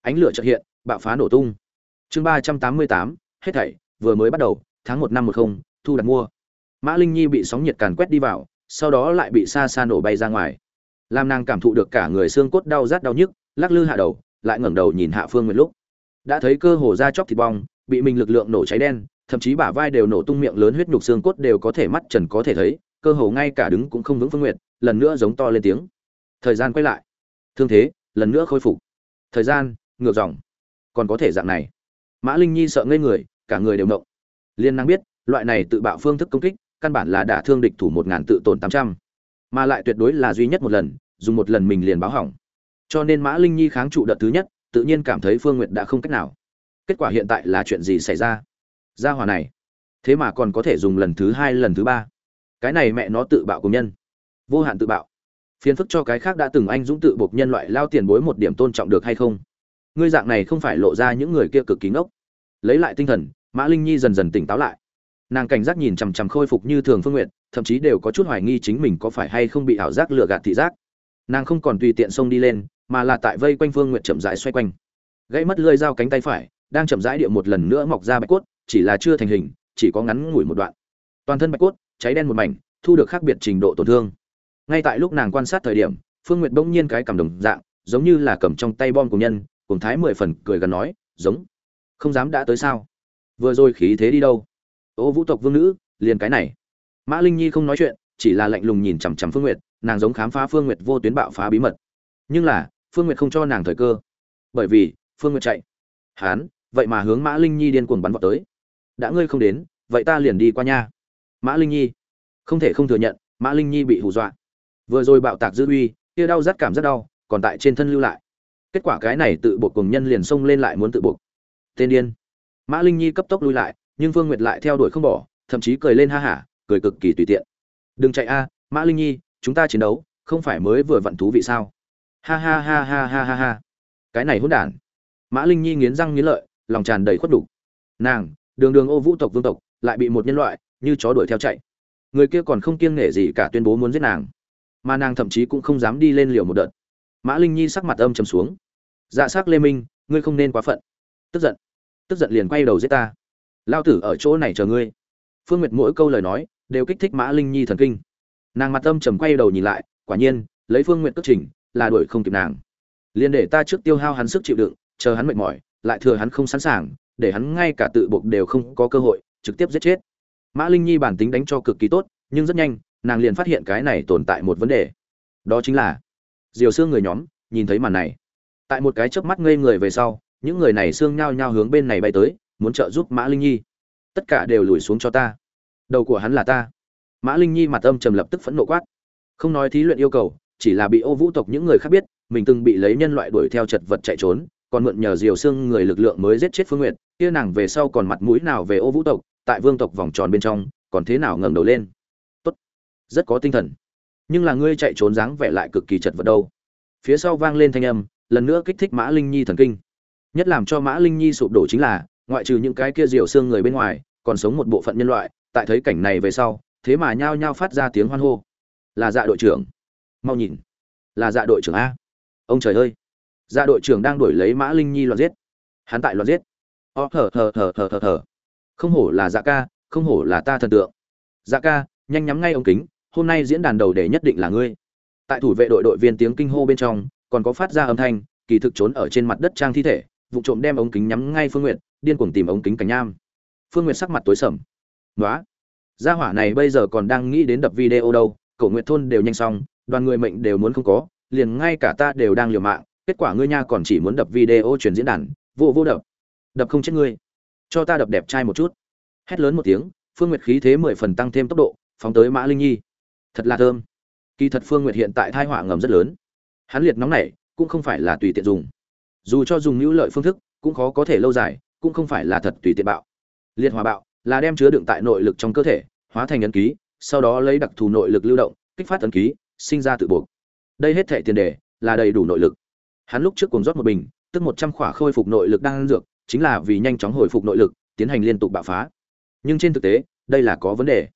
Ánh lửa chợt hiện, bạo phá nổ tung. Chương ba trăm tám mươi tám, hết thảy, vừa mới bắt đầu, tháng một năm một không, thu đặt mua. Mã linh nhi bị sóng nhiệt càn quét đi vào, sau đó lại bị xa xa nổ bay ra ngoài. Làm nàng cảm thụ được cả người xương cốt đau rát đau nhức, lắc lư hạ đầu, lại ngẩng đầu nhìn hạ phương nguyệt lúc. Đã thấy cơ hồ da chóc thịt bong, bị mình lực lượng nổ cháy đen, thậm chí bả vai đều nổ tung miệng lớn huyết nhục xương cốt đều có thể mắt trần có thể thấy, cơ hồ ngay cả đứng cũng không vững phương nguyệt, lần nữa giống to lên tiếng. Thời gian quay lại. Thương thế lần nữa khôi phục. Thời gian, ngược dòng. Còn có thể dạng này. Mã linh nhi sợ ngây người, cả người đều động liên năng biết, loại này tự bạo phương thức công kích, căn bản là đả thương địch thủ một ngàn tự tổn tám trăm. Mà lại tuyệt đối là duy nhất một lần, dùng một lần mình liền báo hỏng. Cho nên mã linh nhi kháng trụ đợt thứ nhất, tự nhiên cảm thấy phương nguyệt đã không cách nào. Kết quả hiện tại là chuyện gì xảy ra? Gia hỏa này, thế mà còn có thể dùng lần thứ hai, lần thứ ba. Cái này mẹ nó tự bạo cùng nhân. Vô hạn tự bạo phiền phức cho cái khác đã từng anh dũng tự buộc nhân loại lao tiền bối một điểm tôn trọng được hay không? Ngươi dạng này không phải lộ ra những người kia cực kỳ ngốc. Lấy lại tinh thần, mã linh nhi dần dần tỉnh táo lại. Nàng cảnh giác nhìn chằm chằm khôi phục như thường phương nguyện thậm chí đều có chút hoài nghi chính mình có phải hay không bị ảo giác lừa gạt thị giác. Nàng không còn tùy tiện xông đi lên, mà là tại vây quanh phương nguyện chậm rãi xoay quanh. Gãy mất lưỡi dao cánh tay phải, đang chậm rãi điệu một lần nữa mọc ra bạch cốt, chỉ là chưa thành hình, chỉ có ngắn ngủi một đoạn. Toàn thân bạch cốt, cháy đen một mảnh, thu được khác biệt trình độ tổn thương ngay tại lúc nàng quan sát thời điểm, phương nguyệt bỗng nhiên cái cầm đồng dạng, giống như là cầm trong tay bom của nhân, cùng thái mười phần cười gần nói, giống. Không dám đã tới sao? Vừa rồi khí thế đi đâu? Ô vũ tộc vương nữ, liền cái này. Mã linh nhi không nói chuyện, chỉ là lạnh lùng nhìn chằm chằm phương nguyệt, nàng giống khám phá phương nguyệt vô tuyến bạo phá bí mật. Nhưng là, phương nguyệt không cho nàng thời cơ. Bởi vì, phương nguyệt chạy. Hán, vậy mà hướng mã linh nhi điên cuồng bắn vào tới. Đã ngươi không đến, vậy ta liền đi qua nha. Mã linh nhi. Không thể không thừa nhận, mã linh nhi bị hù dọa vừa rồi bạo tạc dư uy, kia đau rất cảm rất đau, còn tại trên thân lưu lại. Kết quả cái này tự buộc cùng nhân liền xông lên lại muốn tự buộc. Tên điên. Mã linh nhi cấp tốc lui lại, nhưng phương nguyệt lại theo đuổi không bỏ, thậm chí cười lên ha hả, cười cực kỳ tùy tiện. Đừng chạy a, mã linh nhi, chúng ta chiến đấu, không phải mới vừa vặn thú vị sao? Ha ha ha ha ha ha ha. Cái này hỗn đản. Mã linh nhi nghiến răng nghiến lợi, lòng tràn đầy khuất đục nàng, đường đường ô vũ tộc vương tộc, lại bị một nhân loại, như chó đuổi theo chạy. Người kia còn không kiêng nể gì cả tuyên bố muốn giết nàng mà nàng thậm chí cũng không dám đi lên liều một đợt. Mã linh nhi sắc mặt âm trầm xuống. Dạ s ắ c lê minh, ngươi không nên quá phận. Tức giận. Tức giận liền quay đầu giết ta. Lao tử ở chỗ này chờ ngươi. Phương nguyệt mỗi câu lời nói đều kích thích mã linh nhi thần kinh. Nàng mặt âm trầm quay đầu nhìn lại, quả nhiên, lấy phương nguyện cất trình là đuổi không kịp nàng. Liền để ta trước tiêu hao hắn sức chịu đựng, chờ hắn mệt mỏi, lại thừa hắn không sẵn sàng, để hắn ngay cả tự buộc đều không có cơ hội, trực tiếp giết chết. Mã linh nhi bản tính đánh cho cực kỳ tốt, nhưng rất nhanh nàng liền phát hiện cái này tồn tại một vấn đề. Đó chính là, diều xương người nhóm, nhìn thấy màn này. Tại một cái chớp mắt ngây người về sau, những người này xương nhao nhao hướng bên này bay tới, muốn trợ giúp mã linh nhi. Tất cả đều lùi xuống cho ta. Đầu của hắn là ta. Mã linh nhi mặt âm trầm lập tức phẫn nộ quát. Không nói thí luyện yêu cầu, chỉ là bị ô vũ tộc những người khác biết, mình từng bị lấy nhân loại đuổi theo chật vật chạy trốn, còn mượn nhờ diều xương người lực lượng mới giết chết phương nguyệt, kia nàng về sau còn mặt mũi nào về ô vũ tộc, tại vương tộc vòng tròn bên trong, còn thế nào ngẩng đầu lên rất có tinh thần. Nhưng là ngươi chạy trốn dáng vẻ lại cực kỳ chật vật đâu. Phía sau vang lên thanh âm, lần nữa kích thích mã linh nhi thần kinh. Nhất làm cho mã linh nhi sụp đổ chính là, ngoại trừ những cái kia diều xương người bên ngoài, còn sống một bộ phận nhân loại, tại thấy cảnh này về sau, thế mà nhao nhao phát ra tiếng hoan hô. Là dạ đội trưởng. Mau nhìn. Là dạ đội trưởng a. Ông trời ơi. Dạ đội trưởng đang đuổi lấy mã linh nhi loạt giết. Hắn tại loạt giết. Ờ, Ó thở thở thở thở thở thở không hổ là dạ ca, không hổ là ta thần tượng. Dạ ca, nhanh nhắm ngay ống kính hôm nay diễn đàn đầu để nhất định là ngươi. Tại thủ vệ đội đội viên tiếng kinh hô bên trong, còn có phát ra âm thanh, kỳ thực trốn ở trên mặt đất trang thi thể, vụ trộm đem ống kính nhắm ngay phương nguyện điên cuồng tìm ống kính cảnh nham. Phương nguyện sắc mặt tối sầm. Nói gia hỏa này bây giờ còn đang nghĩ đến đập video đâu, cậu nguyện thôn đều nhanh xong, đoàn người mệnh đều muốn không có, liền ngay cả ta đều đang liều mạng, kết quả ngươi nha còn chỉ muốn đập video truyền diễn đàn, vô vô đập. Đập không chết ngươi. Cho ta đập đẹp trai một chút. Hét lớn một tiếng, phương nguyệt khí thế mười phần tăng thêm tốc độ, phóng tới mã linh nhi thật là thơm. Kỳ thật phương nguyệt hiện tại thai họa ngầm rất lớn. Hắn liệt nóng này cũng không phải là tùy tiện dùng. Dù cho dùng hữu lợi phương thức, cũng khó có thể lâu dài, cũng không phải là thật tùy tiện bạo. Liệt hòa bạo là đem chứa đựng tại nội lực trong cơ thể, hóa thành ấn ký, sau đó lấy đặc thù nội lực lưu động, kích phát ấn ký, sinh ra tự buộc. Đây hết thệ tiền đề là đầy đủ nội lực. Hắn lúc trước cùng rót một bình, tức một trăm khỏa khôi phục nội lực đang ăn dược, chính là vì nhanh chóng hồi phục nội lực, tiến hành liên tục bạo phá. Nhưng trên thực tế, đây là có vấn đề.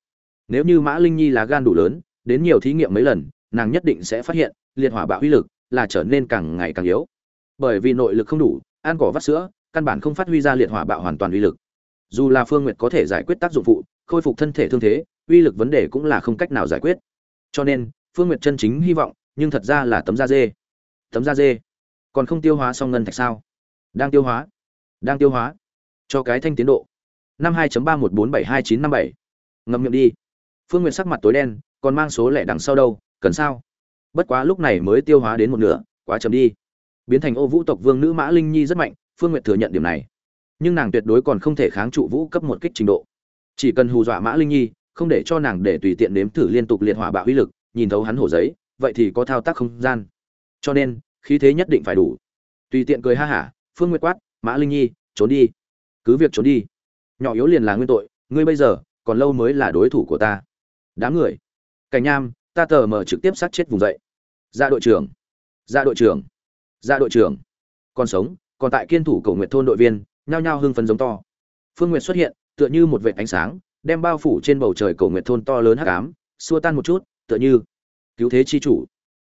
Nếu như mã linh nhi là gan đủ lớn đến nhiều thí nghiệm mấy lần, nàng nhất định sẽ phát hiện, liệt hỏa bạo uy lực là trở nên càng ngày càng yếu. Bởi vì nội lực không đủ, ăn cỏ vắt sữa, căn bản không phát huy ra liệt hỏa bạo hoàn toàn uy lực. Dù là phương nguyệt có thể giải quyết tác dụng phụ, khôi phục thân thể thương thế, uy lực vấn đề cũng là không cách nào giải quyết. Cho nên, phương nguyệt chân chính hy vọng, nhưng thật ra là tấm da dê. Tấm da dê? Còn không tiêu hóa xong ngân thạch sao? Đang tiêu hóa. Đang tiêu hóa. Cho cái thanh tiến độ. Năm hai ba một bốn bảy hai chín năm bảy. Ngậm miệng đi. Phương nguyệt sắc mặt tối đen còn mang số lẻ đằng sau đâu, cần sao? Bất quá lúc này mới tiêu hóa đến một nửa, quá chậm đi. Biến thành ô vũ tộc vương nữ mã linh nhi rất mạnh, phương nguyệt thừa nhận điểm này. Nhưng nàng tuyệt đối còn không thể kháng trụ vũ cấp một kích trình độ. Chỉ cần hù dọa mã linh nhi, không để cho nàng để tùy tiện nếm thử liên tục liệt hỏa bạo uy lực, nhìn thấu hắn hổ giấy, vậy thì có thao tác không gian. Cho nên, khí thế nhất định phải đủ. Tùy tiện cười ha hả, phương nguyệt quát, mã linh nhi, trốn đi. Cứ việc trốn đi. Nhỏ yếu liền là nguyên tội, ngươi bây giờ còn lâu mới là đối thủ của ta. Đám người cảnh nham, ta tờ mờ trực tiếp sát chết vùng dậy. Ra đội trưởng. Ra đội trưởng. Ra đội trưởng. Còn sống, còn tại kiên thủ cầu nguyện thôn đội viên, nhao nhao hưng phấn giống to. Phương nguyệt xuất hiện, tựa như một vệt ánh sáng, đem bao phủ trên bầu trời cầu nguyện thôn to lớn hắc ám, xua tan một chút, tựa như cứu thế chi chủ.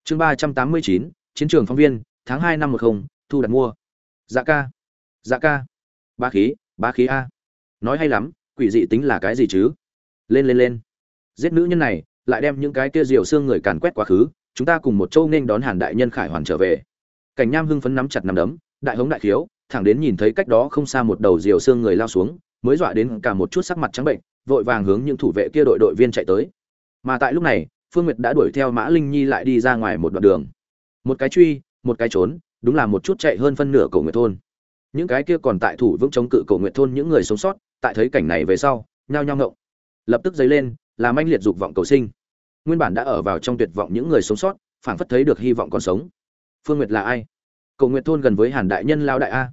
Chương ba trăm tám mươi chín, chiến trường phóng viên, tháng hai năm một không, thu đặt mua. Dạ ca. Dạ ca. Ba khí ba khí a. Nói hay lắm, quỷ dị tính là cái gì chứ? Lên lên lên. Giết nữ nhân này lại đem những cái kia diều xương người càn quét quá khứ, chúng ta cùng một châu nên đón hàn đại nhân khải hoàn trở về. Cảnh nham hưng phấn nắm chặt nắm đấm, đại hống đại khiếu, thẳng đến nhìn thấy cách đó không xa một đầu diều xương người lao xuống, mới dọa đến cả một chút sắc mặt trắng bệnh, vội vàng hướng những thủ vệ kia đội đội viên chạy tới. Mà tại lúc này, phương nguyệt đã đuổi theo mã linh nhi lại đi ra ngoài một đoạn đường. Một cái truy, một cái trốn, đúng là một chút chạy hơn phân nửa cầu nguyệt thôn. Những cái kia còn tại thủ vững chống cự cầu nguyệt thôn những người sống sót, tại thấy cảnh này về sau, nhao nhao ngộng. Lập tức dấy lên là manh liệt dục vọng cầu sinh. Nguyên bản đã ở vào trong tuyệt vọng những người sống sót, phảng phất thấy được hy vọng còn sống. Phương nguyệt là ai? Cầu nguyệt thôn gần với hàn đại nhân lao đại a.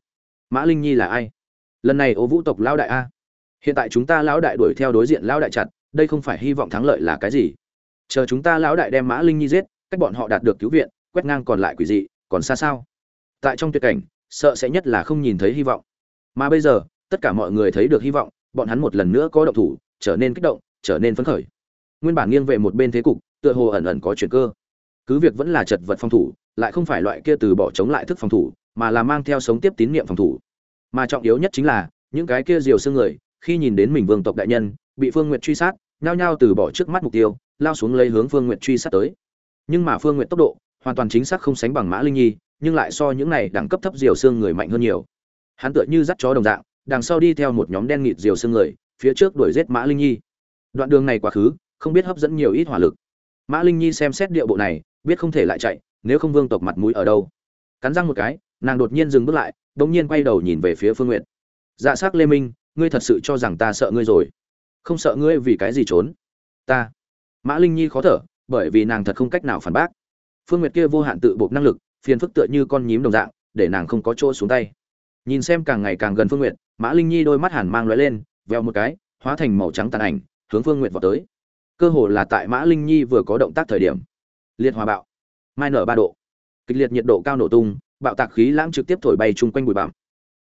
Mã linh nhi là ai? Lần này ô vũ tộc lao đại a. Hiện tại chúng ta lão đại đuổi theo đối diện lão đại chặt, đây không phải hy vọng thắng lợi là cái gì? Chờ chúng ta lão đại đem mã linh nhi giết, cách bọn họ đạt được cứu viện, quét ngang còn lại quỷ dị, còn xa sao? Tại trong tuyệt cảnh, sợ sẽ nhất là không nhìn thấy hy vọng. Mà bây giờ, tất cả mọi người thấy được hy vọng, bọn hắn một lần nữa có động thủ, trở nên kích động trở nên phấn khởi. Nguyên bản nghiêng về một bên thế cục, tựa hồ ẩn ẩn có chuyển cơ. Cứ việc vẫn là chật vật phòng thủ, lại không phải loại kia từ bỏ chống lại thức phòng thủ, mà là mang theo sống tiếp tín niệm phòng thủ. Mà trọng yếu nhất chính là, những cái kia diều xương người, khi nhìn đến mình vương tộc đại nhân, bị phương nguyệt truy sát, nhao nhao từ bỏ trước mắt mục tiêu, lao xuống lấy hướng phương nguyệt truy sát tới. Nhưng mà phương nguyệt tốc độ, hoàn toàn chính xác không sánh bằng mã linh nhi, nhưng lại so những này đẳng cấp thấp diều xương người mạnh hơn nhiều. Hắn tựa như dắt chó đồng dạng, đằng sau đi theo một nhóm đen nghịt diều xương người, phía trước đuổi giết mã linh nhi đoạn đường này quá khứ, không biết hấp dẫn nhiều ít hỏa lực. Mã linh nhi xem xét điệu bộ này, biết không thể lại chạy, nếu không vương tộc mặt mũi ở đâu. Cắn răng một cái, nàng đột nhiên dừng bước lại đống nhiên quay đầu nhìn về phía phương nguyện dạ s á c lê minh, ngươi thật sự cho rằng ta sợ ngươi rồi? Không sợ ngươi vì cái gì trốn? Ta. Mã linh nhi khó thở, bởi vì nàng thật không cách nào phản bác. Phương nguyệt kia vô hạn tự buộc năng lực, phiền phức tựa như con nhím đồng dạng, để nàng không có chỗ xuống tay. Nhìn xem càng ngày càng gần phương nguyệt, mã linh nhi đôi mắt hàn mang lóe lên, veo một cái, hóa thành màu trắng tàn ảnh hướng phương nguyệt vọt tới. Cơ hồ là tại mã linh nhi vừa có động tác thời điểm. Liệt hòa bạo. Mai nở ba độ. Kịch liệt nhiệt độ cao nổ tung, bạo tạc khí lãng trực tiếp thổi bay chung quanh bụi bặm.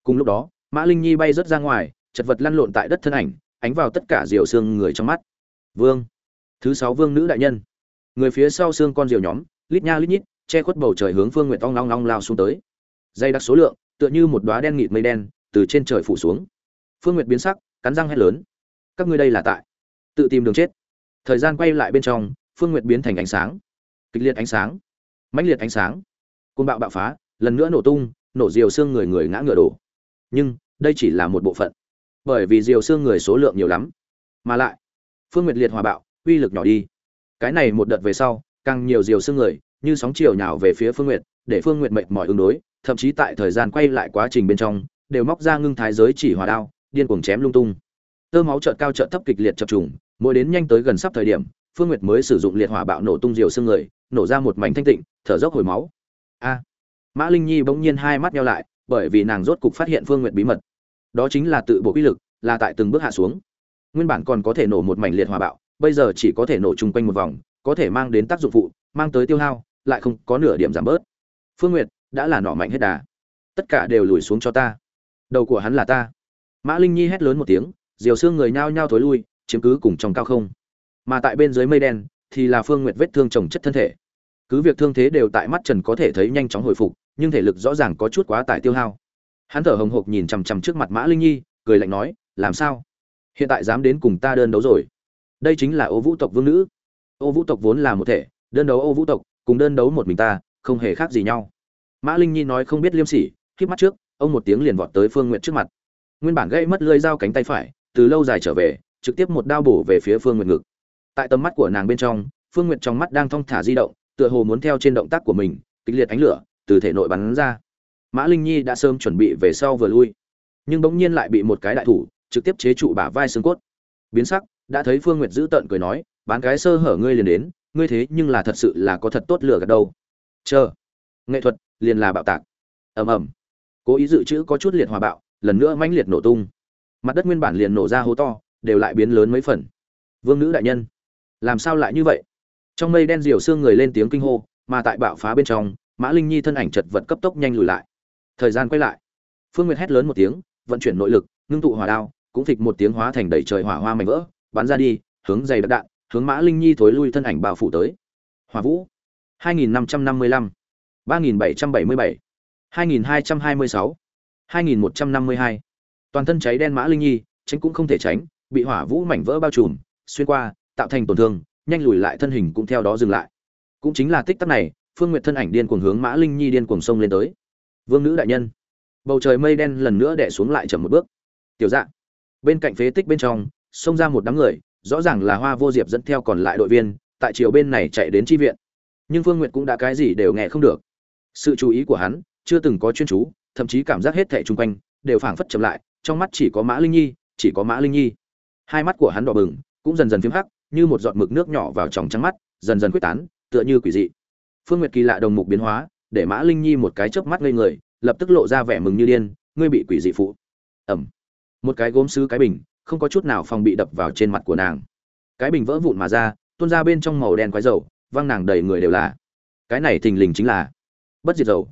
Cùng lúc đó, mã linh nhi bay rất ra ngoài, chật vật lăn lộn tại đất thân ảnh, ánh vào tất cả diều xương người trong mắt. Vương. Thứ sáu vương nữ đại nhân. Người phía sau xương con diều nhóm, lít nha lít nhít, che khuất bầu trời hướng phương nguyện ong long long lao xuống tới. Dây đặc số lượng, tựa như một đóa đen nghịt mây đen, từ trên trời phủ xuống. Phương nguyệt biến sắc, cắn răng hét lớn. Các ngươi đây là tại tự tìm đường chết. Thời gian quay lại bên trong, phương nguyệt biến thành ánh sáng. Kịch liệt ánh sáng. Mãnh liệt ánh sáng. Côn bạo bạo phá, lần nữa nổ tung, nổ diều xương người người ngã ngựa đổ. Nhưng, đây chỉ là một bộ phận. Bởi vì diều xương người số lượng nhiều lắm. Mà lại, phương nguyệt liệt hòa bạo, uy lực nhỏ đi. Cái này một đợt về sau, càng nhiều diều xương người, như sóng chiều nhào về phía phương nguyệt, để phương nguyệt mệt mỏi ứng đối, thậm chí tại thời gian quay lại quá trình bên trong, đều móc ra ngưng thái giới chỉ hòa đao, điên cuồng chém lung tung tơ máu trợn cao trợn thấp kịch liệt chập trùng, mỗi đến nhanh tới gần sắp thời điểm, phương nguyệt mới sử dụng liệt hỏa bạo nổ tung diều xương người, nổ ra một mảnh thanh tịnh, thở dốc hồi máu. A! Mã linh nhi bỗng nhiên hai mắt nhau lại, bởi vì nàng rốt cục phát hiện phương nguyệt bí mật. Đó chính là tự bộ quy lực, là tại từng bước hạ xuống. Nguyên bản còn có thể nổ một mảnh liệt hỏa bạo, bây giờ chỉ có thể nổ chung quanh một vòng, có thể mang đến tác dụng phụ, mang tới tiêu hao, lại không có nửa điểm giảm bớt. Phương nguyệt, đã là nỏ mạnh hết đà. Tất cả đều lùi xuống cho ta. Đầu của hắn là ta. Mã linh nhi hét lớn một tiếng diều xương người nhao nhao thối lui, chiếm cứ cùng trong cao không. Mà tại bên dưới mây đen, thì là phương nguyệt vết thương trồng chất thân thể. Cứ việc thương thế đều tại mắt trần có thể thấy nhanh chóng hồi phục, nhưng thể lực rõ ràng có chút quá tải tiêu hao. Hắn thở hồng hộc nhìn chằm chằm trước mặt mã linh nhi, cười lạnh nói, làm sao? Hiện tại dám đến cùng ta đơn đấu rồi. Đây chính là ô vũ tộc vương nữ. Ô vũ tộc vốn là một thể, đơn đấu ô vũ tộc, cùng đơn đấu một mình ta, không hề khác gì nhau. Mã linh nhi nói không biết liêm sỉ khi mắt trước, ông một tiếng liền vọt tới phương n g u y ệ t trước mặt. Nguyên bản gây mất lơi dao cánh tay phải từ lâu dài trở về, trực tiếp một đao bổ về phía phương n g u y ệ t ngực. Tại tầm mắt của nàng bên trong, phương n g u y ệ t trong mắt đang thong thả di động, tựa hồ muốn theo trên động tác của mình, kịch liệt ánh lửa từ thể nội bắn ra. Mã linh nhi đã sớm chuẩn bị về sau vừa lui, nhưng bỗng nhiên lại bị một cái đại thủ trực tiếp chế trụ bả vai xương cốt. Biến sắc, đã thấy phương nguyệt giữ tợn cười nói, bán cái sơ hở ngươi liền đến, ngươi thế nhưng là thật sự là có thật tốt lửa gạt đâu. Chờ, nghệ thuật liền là bạo tạc. Ầm ầm. Cố ý dự trữ có chút liệt hòa bạo, lần nữa mãnh liệt nổ tung mặt đất nguyên bản liền nổ ra hố to, đều lại biến lớn mấy phần. Vương nữ đại nhân, làm sao lại như vậy? Trong mây đen diều xương người lên tiếng kinh hô, mà tại bạo phá bên trong, mã linh nhi thân ảnh chật vật cấp tốc nhanh lùi lại. Thời gian quay lại, phương nguyệt hét lớn một tiếng, vận chuyển nội lực, ngưng tụ hỏa đao, cũng phịch một tiếng hóa thành đầy trời hỏa hoa mảnh vỡ, bắn ra đi, hướng dày đặc đạn, hướng mã linh nhi thối lui thân ảnh bao phủ tới. Hỏa vũ 2555 3777 2226 2152 toàn thân cháy đen mã linh nhi, tránh cũng không thể tránh, bị hỏa vũ mảnh vỡ bao trùm, xuyên qua, tạo thành tổn thương, nhanh lùi lại thân hình cũng theo đó dừng lại. Cũng chính là tích tắc này, phương nguyệt thân ảnh điên cuồng hướng mã linh nhi điên cuồng sông lên tới. Vương nữ đại nhân, bầu trời mây đen lần nữa đẻ xuống lại chậm một bước. Tiểu dạ bên cạnh phế tích bên trong, xông ra một đám người, rõ ràng là hoa vô diệp dẫn theo còn lại đội viên, tại chiều bên này chạy đến tri viện. Nhưng phương nguyệt cũng đã cái gì đều nghe không được. Sự chú ý của hắn, chưa từng có chuyên chú, thậm chí cảm giác hết thảy chung quanh, đều phảng phất chậm lại trong mắt chỉ có mã linh nhi, chỉ có mã linh nhi. Hai mắt của hắn đỏ bừng, cũng dần dần phiếm hắc, như một giọt mực nước nhỏ vào trong trắng mắt, dần dần quyết tán, tựa như quỷ dị. Phương nguyệt kỳ lạ đồng mục biến hóa, để mã linh nhi một cái chớp mắt ngây người, lập tức lộ ra vẻ mừng như điên, ngươi bị quỷ dị phụ. Ẩm một cái gốm sứ cái bình, không có chút nào phòng bị đập vào trên mặt của nàng. Cái bình vỡ vụn mà ra, tuôn ra bên trong màu đen quái dầu, văng nàng đầy người đều là. Cái này thình lình chính là bất diệt dầu.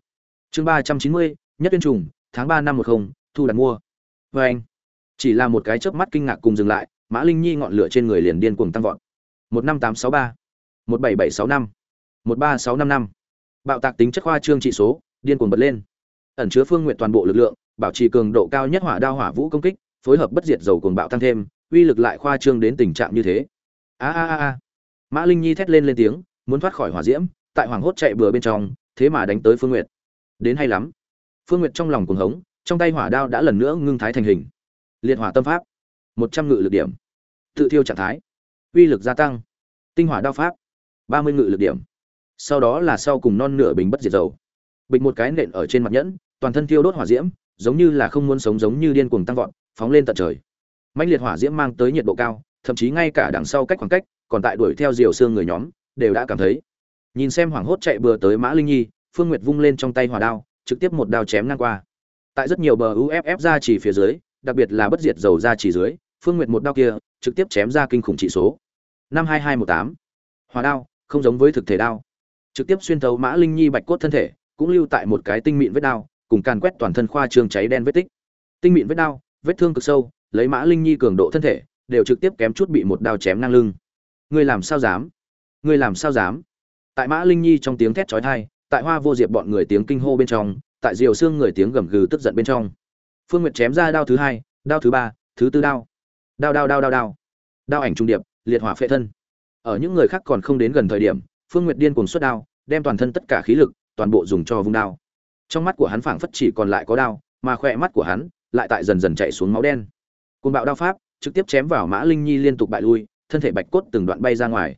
Chương ba trăm chín mươi, nhất tuyên trùng, tháng ba năm một không, thu đặt mua vê anh. Chỉ là một cái chớp mắt kinh ngạc cùng dừng lại, mã linh nhi ngọn lửa trên người liền điên cuồng tăng vọt. Một năm tám sáu ba, một bảy bảy sáu năm, một ba sáu năm năm. Bạo tạc tính chất khoa trương trị số, điên cuồng bật lên. Ẩn chứa phương nguyện toàn bộ lực lượng, bảo trì cường độ cao nhất hỏa đao hỏa vũ công kích, phối hợp bất diệt dầu cuồng bạo tăng thêm, uy lực lại khoa trương đến tình trạng như thế. A a a a. Mã linh nhi thét lên lên tiếng, muốn thoát khỏi hỏa diễm, tại hoàng hốt chạy bừa bên trong, thế mà đánh tới phương nguyệt. Đến hay lắm. Phương nguyệt trong lòng cuồng hống trong tay hỏa đao đã lần nữa ngưng thái thành hình. Liệt hỏa tâm pháp. Một trăm ngự lực điểm. Tự thiêu trạng thái. Uy lực gia tăng. Tinh hỏa đao pháp. Ba mươi ngự lực điểm. Sau đó là sau cùng non nửa bình bất diệt dầu. Bịch một cái nện ở trên mặt nhẫn, toàn thân thiêu đốt hỏa diễm, giống như là không muốn sống giống như điên cuồng tăng vọt, phóng lên tận trời. Mạnh liệt hỏa diễm mang tới nhiệt độ cao, thậm chí ngay cả đằng sau cách khoảng cách, còn tại đuổi theo diều xương người nhóm, đều đã cảm thấy. Nhìn xem hoảng hốt chạy bừa tới mã linh nhi, phương nguyệt vung lên trong tay hỏa đao, trực tiếp một đao chém ngang qua tại rất nhiều bờ uff ra chỉ phía dưới, đặc biệt là bất diệt dầu ra chỉ dưới, phương nguyệt một đao kia, trực tiếp chém ra kinh khủng trị số. Năm hai hai một tám. Hỏa đao, không giống với thực thể đao. Trực tiếp xuyên thấu mã linh nhi bạch cốt thân thể, cũng lưu tại một cái tinh mịn vết đao, cùng càn quét toàn thân khoa trường cháy đen vết tích. Tinh mịn vết đao, vết thương cực sâu, lấy mã linh nhi cường độ thân thể, đều trực tiếp kém chút bị một đao chém ngang lưng. Ngươi làm sao dám? Ngươi làm sao dám? Tại mã linh nhi trong tiếng thét chói tai, tại hoa vô diệp bọn người tiếng kinh hô bên trong tại diều xương người tiếng gầm gừ tức giận bên trong. Phương nguyệt chém ra đao thứ hai, đao thứ ba, thứ tư đao. Đao đao đao đao đao. Đao ảnh trung điệp, liệt hỏa phệ thân. Ở những người khác còn không đến gần thời điểm, phương nguyệt điên cuồng xuất đao, đem toàn thân tất cả khí lực, toàn bộ dùng cho vung đao. Trong mắt của hắn phảng phất chỉ còn lại có đao, mà khỏe mắt của hắn lại tại dần dần chạy xuống máu đen. Côn bạo đao pháp, trực tiếp chém vào mã linh nhi liên tục bại lui, thân thể bạch cốt từng đoạn bay ra ngoài.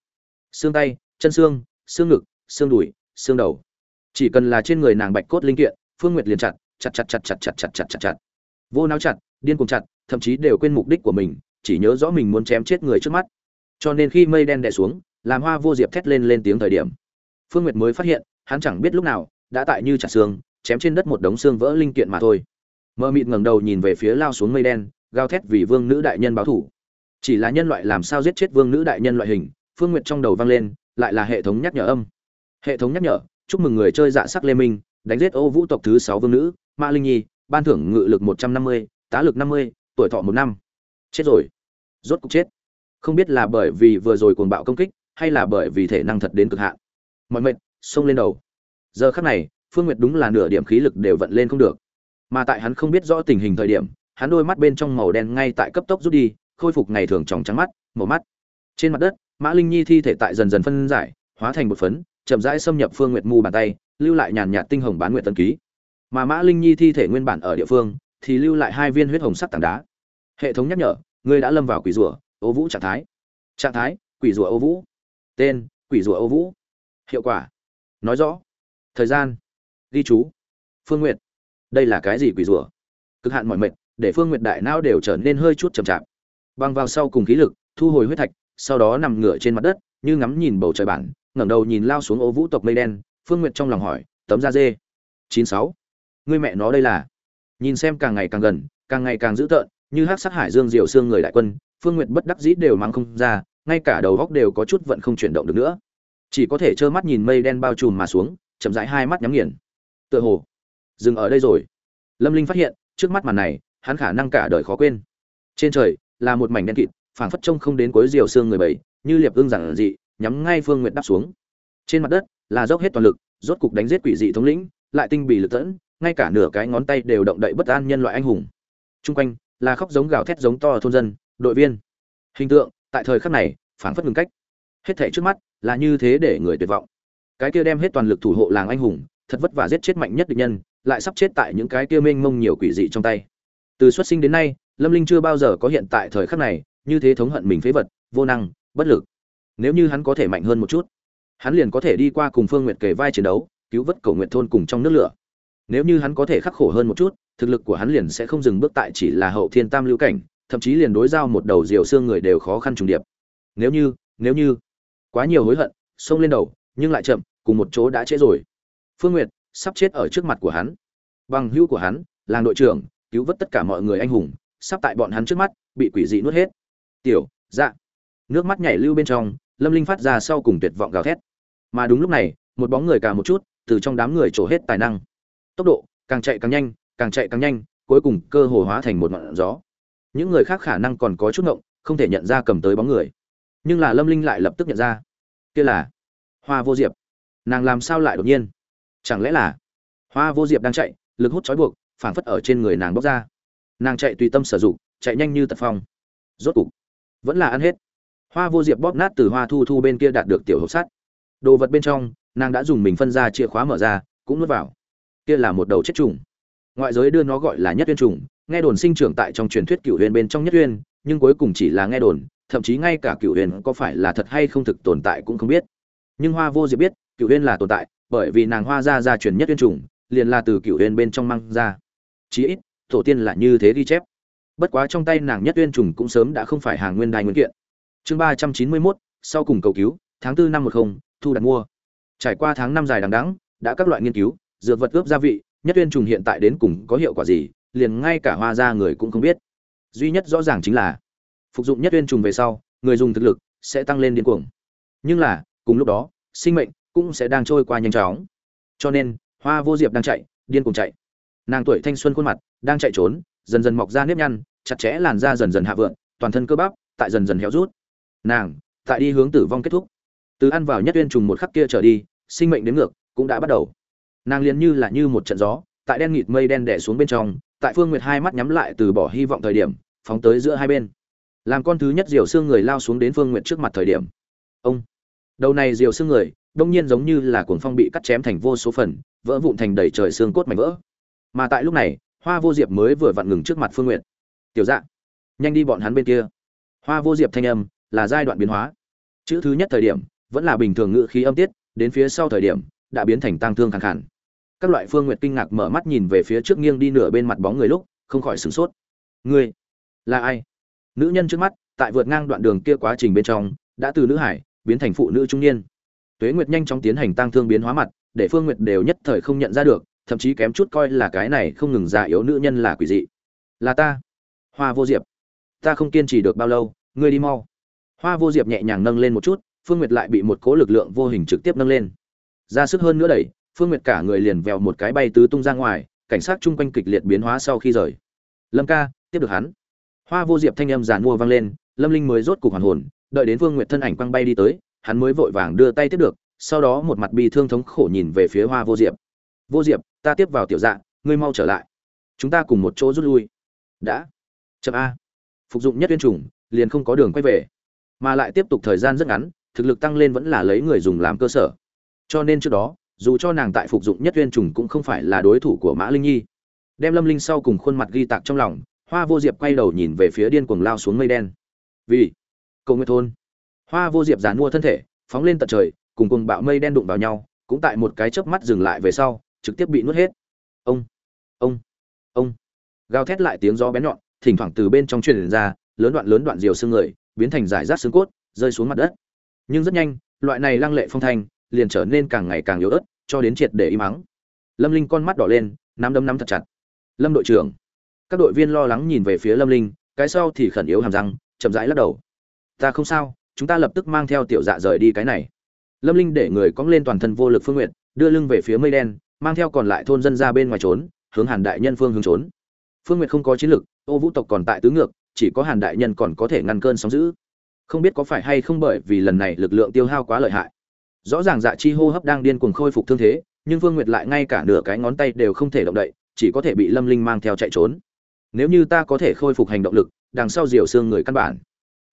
Xương tay, chân xương xương ngực, xương đùi, xương đầu. Chỉ cần là trên người nàng bạch cốt linh kiện phương nguyệt liền chặt chặt chặt chặt chặt chặt chặt chặt chặt chặt. Vô não chặt, điên cuồng chặt, thậm chí đều quên mục đích của mình, chỉ nhớ rõ mình muốn chém chết người trước mắt. Cho nên khi mây đen đè xuống, làm hoa vô diệp thét lên lên tiếng thời điểm, phương nguyệt mới phát hiện, hắn chẳng biết lúc nào, đã tại như chặt xương, chém trên đất một đống xương vỡ linh kiện mà thôi. Mơ mịt ngẩng đầu nhìn về phía lao xuống mây đen, gào thét vì vương nữ đại nhân báo thủ. Chỉ là nhân loại làm sao giết chết vương nữ đại nhân loại hình, phương nguyệt trong đầu vang lên, lại là hệ thống nhắc nhở âm. Hệ thống nhắc nhở, chúc mừng người chơi dạ sắc lê minh đánh giết ô vũ tộc thứ sáu vương nữ, ma linh nhi, ban thưởng ngự lực một trăm năm mươi, tá lực năm mươi, tuổi thọ một năm. Chết rồi. Rốt cục chết. Không biết là bởi vì vừa rồi cuồng bạo công kích, hay là bởi vì thể năng thật đến cực hạn. Mọi mệnh, xông lên đầu. Giờ khắc này, phương nguyệt đúng là nửa điểm khí lực đều vận lên không được. Mà tại hắn không biết rõ tình hình thời điểm, hắn đôi mắt bên trong màu đen ngay tại cấp tốc rút đi, khôi phục ngày thường tròng trắng mắt màu mắt. Trên mặt đất, mã linh nhi thi thể tại dần dần phân giải, hóa thành một phấn, chậm rãi xâm nhập phương nguyệt mu bàn tay lưu lại nhàn nhạt tinh hồng bán nguyệt tân ký. Mà mã linh nhi thi thể nguyên bản ở địa phương, thì lưu lại hai viên huyết hồng sắc tảng đá. Hệ thống nhắc nhở, ngươi đã lâm vào quỷ rùa, ô vũ trạng thái. Trạng thái, quỷ rùa ô vũ. Tên, quỷ rùa ô vũ. Hiệu quả, nói rõ. Thời gian, ghi chú. Phương nguyệt, đây là cái gì quỷ rùa? Cực hạn mọi mệnh, để phương nguyệt đại não đều trở nên hơi chút chậm chạp. Băng vào sau cùng khí lực, thu hồi huyết thạch, sau đó nằm ngửa trên mặt đất, như ngắm nhìn bầu trời bản, ngẩng đầu nhìn lao xuống ô vũ tộc mây đen phương nguyệt trong lòng hỏi, tấm da dê. Chín sáu. Người mẹ nó đây là. Nhìn xem càng ngày càng gần, càng ngày càng dữ tợn, như hắc sát hải dương diều xương người đại quân, phương nguyệt bất đắc dĩ đều mang không ra, ngay cả đầu góc đều có chút vận không chuyển động được nữa. Chỉ có thể trơ mắt nhìn mây đen bao trùm mà xuống, chậm rãi hai mắt nhắm nghiền. Tựa hồ, dừng ở đây rồi. Lâm linh phát hiện, trước mắt màn này, hắn khả năng cả đời khó quên. Trên trời, là một mảnh đen kịt, phảng phất trông không đến cuối diều xương người bảy, như liệp ương giản dị, nhắm ngay phương nguyệt đáp xuống. Trên mặt đất là dốc hết toàn lực, rốt cục đánh giết quỷ dị thống lĩnh, lại tinh bì lực tẫn, ngay cả nửa cái ngón tay đều động đậy bất an nhân loại anh hùng. Chung quanh là khóc giống gào thét giống to thôn dân, đội viên. Hình tượng, tại thời khắc này, phảng phất ngừng cách. Hết thảy trước mắt là như thế để người tuyệt vọng. Cái kia đem hết toàn lực thủ hộ làng anh hùng, thật vất vả giết chết mạnh nhất địch nhân, lại sắp chết tại những cái kia mênh mông nhiều quỷ dị trong tay. Từ xuất sinh đến nay, lâm linh chưa bao giờ có hiện tại thời khắc này như thế thống hận mình phế vật, vô năng, bất lực. Nếu như hắn có thể mạnh hơn một chút hắn liền có thể đi qua cùng phương nguyệt kề vai chiến đấu, cứu vớt cầu nguyện thôn cùng trong nước lửa. Nếu như hắn có thể khắc khổ hơn một chút, thực lực của hắn liền sẽ không dừng bước tại chỉ là hậu thiên tam lưu cảnh, thậm chí liền đối giao một đầu diều xương người đều khó khăn trùng điệp. Nếu như nếu như, quá nhiều hối hận, xông lên đầu, nhưng lại chậm, cùng một chỗ đã trễ rồi. Phương nguyệt sắp chết ở trước mặt của hắn. Bằng hữu của hắn, làng đội trưởng, cứu vớt tất cả mọi người anh hùng, sắp tại bọn hắn trước mắt, bị quỷ dị nuốt hết. Tiểu dạ. Nước mắt nhảy lưu bên trong, lâm linh phát ra sau cùng tuyệt vọng gào thét mà đúng lúc này, một bóng người cả một chút, từ trong đám người trổ hết tài năng. Tốc độ, càng chạy càng nhanh, càng chạy càng nhanh, cuối cùng cơ hồ hóa thành một ngọn gió. Những người khác khả năng còn có chút ngộng, không thể nhận ra cầm tới bóng người. Nhưng là lâm linh lại lập tức nhận ra. Kia là hoa vô diệp. Nàng làm sao lại đột nhiên? Chẳng lẽ là hoa vô diệp đang chạy, lực hút trói buộc, phảng phất ở trên người nàng bóc ra. Nàng chạy tùy tâm sử dụng, chạy nhanh như tật phong. Rốt cục, vẫn là ăn hết. Hoa vô diệp bóp nát từ hoa thu thu bên kia đạt được tiểu hộp sắt đồ vật bên trong, nàng đã dùng mình phân ra chìa khóa mở ra, cũng nuốt vào. Kia là một đầu chết trùng. Ngoại giới đưa nó gọi là nhất uyên trùng, nghe đồn sinh trưởng tại trong truyền thuyết cựu huyền bên trong nhất uyên, nhưng cuối cùng chỉ là nghe đồn, thậm chí ngay cả cựu huyền có phải là thật hay không thực tồn tại cũng không biết. Nhưng hoa vô diệp biết cựu huyền là tồn tại, bởi vì nàng hoa ra ra truyền nhất uyên trùng, liền là từ cựu huyền bên trong mang ra. Chí ít, tổ tiên là như thế ghi chép. Bất quá trong tay nàng nhất uyên trùng cũng sớm đã không phải hàng nguyên đài nguyên kiện. Chương ba trăm chín mươi mốt, sau cùng cầu cứu, tháng tư năm một không thu đặt mua. Trải qua tháng năm dài đằng đẵng, đã các loại nghiên cứu, dược vật ướp gia vị, nhất nguyên trùng hiện tại đến cùng có hiệu quả gì, liền ngay cả hoa ra người cũng không biết. Duy nhất rõ ràng chính là, phục dụng nhất nguyên trùng về sau, người dùng thực lực sẽ tăng lên điên cuồng. Nhưng là, cùng lúc đó, sinh mệnh cũng sẽ đang trôi qua nhanh chóng. Cho nên, hoa vô diệp đang chạy, điên cuồng chạy. Nàng tuổi thanh xuân khuôn mặt đang chạy trốn, dần dần mọc ra nếp nhăn, chặt chẽ làn da dần dần hạ vượng, toàn thân cơ bắp tại dần dần héo rút. Nàng, tại đi hướng tử vong kết thúc từ ăn vào nhất uyên trùng một khắc kia trở đi, sinh mệnh đến ngược, cũng đã bắt đầu. Nàng liền như là như một trận gió, tại đen nghịt mây đen đè xuống bên trong, tại phương nguyệt hai mắt nhắm lại từ bỏ hy vọng thời điểm, phóng tới giữa hai bên. Làm con thứ nhất diều xương người lao xuống đến phương nguyệt trước mặt thời điểm. Ông! Đầu này diều xương người, đông nhiên giống như là cuồng phong bị cắt chém thành vô số phần, vỡ vụn thành đầy trời xương cốt mảnh vỡ. Mà tại lúc này, hoa vô diệp mới vừa vặn ngừng trước mặt phương nguyệt. Tiểu dạ nhanh đi bọn hắn bên kia. Hoa vô diệp thanh âm là giai đoạn biến hóa. Chữ thứ nhất thời điểm vẫn là bình thường ngữ khí âm tiết, đến phía sau thời điểm, đã biến thành tang thương khàn khàn. Các loại phương nguyệt kinh ngạc mở mắt nhìn về phía trước nghiêng đi nửa bên mặt bóng người lúc, không khỏi sửng sốt. Ngươi là ai? Nữ nhân trước mắt, tại vượt ngang đoạn đường kia quá trình bên trong, đã từ nữ hải biến thành phụ nữ trung niên. Tuế nguyệt nhanh chóng tiến hành tăng thương biến hóa mặt, để phương nguyệt đều nhất thời không nhận ra được, thậm chí kém chút coi là cái này không ngừng già yếu nữ nhân là quỷ dị. Là ta. Hoa vô diệp. Ta không kiên trì được bao lâu, ngươi đi mau. Hoa vô diệp nhẹ nhàng nâng lên một chút phương nguyệt lại bị một cỗ lực lượng vô hình trực tiếp nâng lên. Ra sức hơn nữa đẩy, phương nguyệt cả người liền vèo một cái bay tứ tung ra ngoài, cảnh sát chung quanh kịch liệt biến hóa sau khi rời. Lâm ca, tiếp được hắn. Hoa vô diệp thanh âm giàn mua vang lên, lâm linh mới rốt cục hoàn hồn, đợi đến phương nguyệt thân ảnh quăng bay đi tới, hắn mới vội vàng đưa tay tiếp được, sau đó một mặt bi thương thống khổ nhìn về phía hoa vô diệp. Vô diệp, ta tiếp vào tiểu dạ ngươi mau trở lại. Chúng ta cùng một chỗ rút lui. Đã. Chậm a. Phục dụng nhất viên trùng liền không có đường quay về. Mà lại tiếp tục thời gian rất ngắn thực lực tăng lên vẫn là lấy người dùng làm cơ sở. Cho nên trước đó, dù cho nàng tại phục dụng nhất viên trùng cũng không phải là đối thủ của mã linh nhi. Đem lâm linh sau cùng khuôn mặt ghi tạc trong lòng, hoa vô diệp quay đầu nhìn về phía điên cuồng lao xuống mây đen. Vì cầu nguyện thôn. Hoa vô diệp dán mua thân thể, phóng lên tận trời, cùng cùng bạo mây đen đụng vào nhau, cũng tại một cái chớp mắt dừng lại về sau, trực tiếp bị nuốt hết. Ông ông ông. Gào thét lại tiếng gió bén nhọn, thỉnh thoảng từ bên trong truyền ra, lớn đoạn lớn đoạn diều xương người, biến thành giải rác xương cốt, rơi xuống mặt đất nhưng rất nhanh, loại này lăng lệ phong thanh liền trở nên càng ngày càng yếu ớt, cho đến triệt để im mắng lâm linh con mắt đỏ lên, nắm đấm nắm thật chặt. Lâm đội trưởng. Các đội viên lo lắng nhìn về phía lâm linh, cái sau thì khẩn yếu hàm răng, chậm rãi lắc đầu. Ta không sao, chúng ta lập tức mang theo tiểu dạ rời đi cái này. Lâm linh để người cóng lên toàn thân vô lực phương nguyện đưa lưng về phía mây đen, mang theo còn lại thôn dân ra bên ngoài trốn, hướng hàn đại nhân phương hướng trốn. Phương nguyện không có chiến lực, ô vũ tộc còn tại tứ ngược, chỉ có hàn đại nhân còn có thể ngăn cơn sóng giữ không biết có phải hay không bởi vì lần này lực lượng tiêu hao quá lợi hại. Rõ ràng dạ chi hô hấp đang điên cuồng khôi phục thương thế, nhưng vương nguyệt lại ngay cả nửa cái ngón tay đều không thể động đậy, chỉ có thể bị lâm linh mang theo chạy trốn. Nếu như ta có thể khôi phục hành động lực, đằng sau diều xương người căn bản.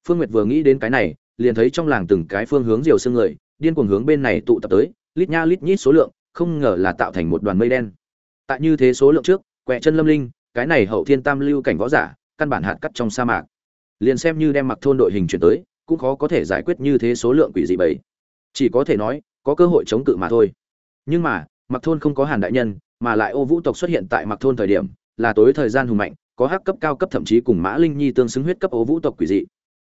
Phương nguyệt vừa nghĩ đến cái này, liền thấy trong làng từng cái phương hướng diều xương người, điên cuồng hướng bên này tụ tập tới, lít nha lít nhít số lượng, không ngờ là tạo thành một đoàn mây đen. Tại như thế số lượng trước, quẹ chân lâm linh, cái này hậu thiên tam lưu cảnh võ giả, căn bản hạt cắt trong sa mạc liền xem như đem mặc thôn đội hình chuyển tới, cũng khó có thể giải quyết như thế số lượng quỷ dị bảy chỉ có thể nói, có cơ hội chống cự mà thôi. Nhưng mà, mặc thôn không có hàn đại nhân, mà lại ô vũ tộc xuất hiện tại mặc thôn thời điểm, là tối thời gian hùng mạnh, có hắc cấp cao cấp thậm chí cùng mã linh nhi tương xứng huyết cấp ô vũ tộc quỷ dị.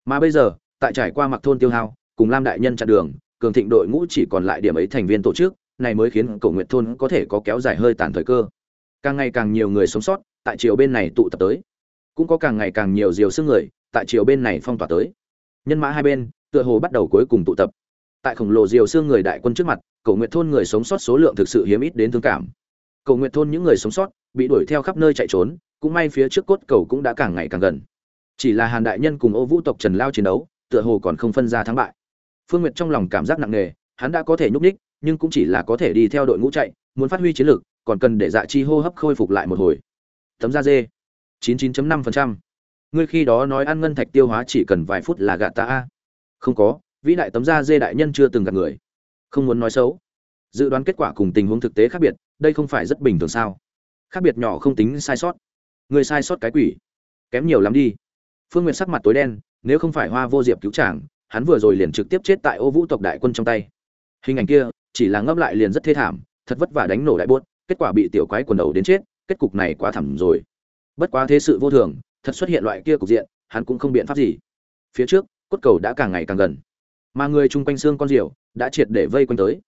Mà bây giờ, tại trải qua mặc thôn tiêu hao, cùng lam đại nhân chặn đường, cường thịnh đội ngũ chỉ còn lại điểm ấy thành viên tổ chức, này mới khiến cầu nguyện thôn có thể có kéo dài hơi tàn thời cơ. Càng ngày càng nhiều người sống sót, tại chiều bên này tụ tập tới. Cũng có càng ngày càng nhiều diều xương người tại chiều bên này phong tỏa tới. Nhân mã hai bên, tựa hồ bắt đầu cuối cùng tụ tập. Tại khổng lồ diều xương người đại quân trước mặt cầu nguyện thôn người sống sót số lượng thực sự hiếm ít đến thương cảm. Cầu nguyện thôn những người sống sót, bị đuổi theo khắp nơi chạy trốn, cũng may phía trước cốt cầu cũng đã càng ngày càng gần. Chỉ là hàn đại nhân cùng ô vũ tộc trần lao chiến đấu, tựa hồ còn không phân ra thắng bại. Phương nguyệt trong lòng cảm giác nặng nề, hắn đã có thể nhúc ních nhưng cũng chỉ là có thể đi theo đội ngũ chạy, muốn phát huy chiến lược, còn cần để dạ chi hô hấp khôi phục lại một hồi. Tấm da dê 99.5% ngươi khi đó nói ăn ngân thạch tiêu hóa chỉ cần vài phút là gạt ta a. Không có, vĩ đại tấm da dê đại nhân chưa từng gặp người. Không muốn nói xấu. Dự đoán kết quả cùng tình huống thực tế khác biệt, đây không phải rất bình thường sao? Khác biệt nhỏ không tính sai sót. Người sai sót cái quỷ. Kém nhiều lắm đi. Phương nguyện sắc mặt tối đen, nếu không phải hoa vô diệp cứu chàng, hắn vừa rồi liền trực tiếp chết tại ô vũ tộc đại quân trong tay. Hình ảnh kia, chỉ là ngấp lại liền rất thê thảm, thật vất vả đánh nổ đại buốt, kết quả bị tiểu quái quần đầu đến chết, kết cục này quá thảm rồi. Bất quá thế sự vô thường thật xuất hiện loại kia cục diện, hắn cũng không biện pháp gì. Phía trước, cốt cầu đã càng ngày càng gần, mà người chung quanh xương con diều đã triệt để vây quanh tới.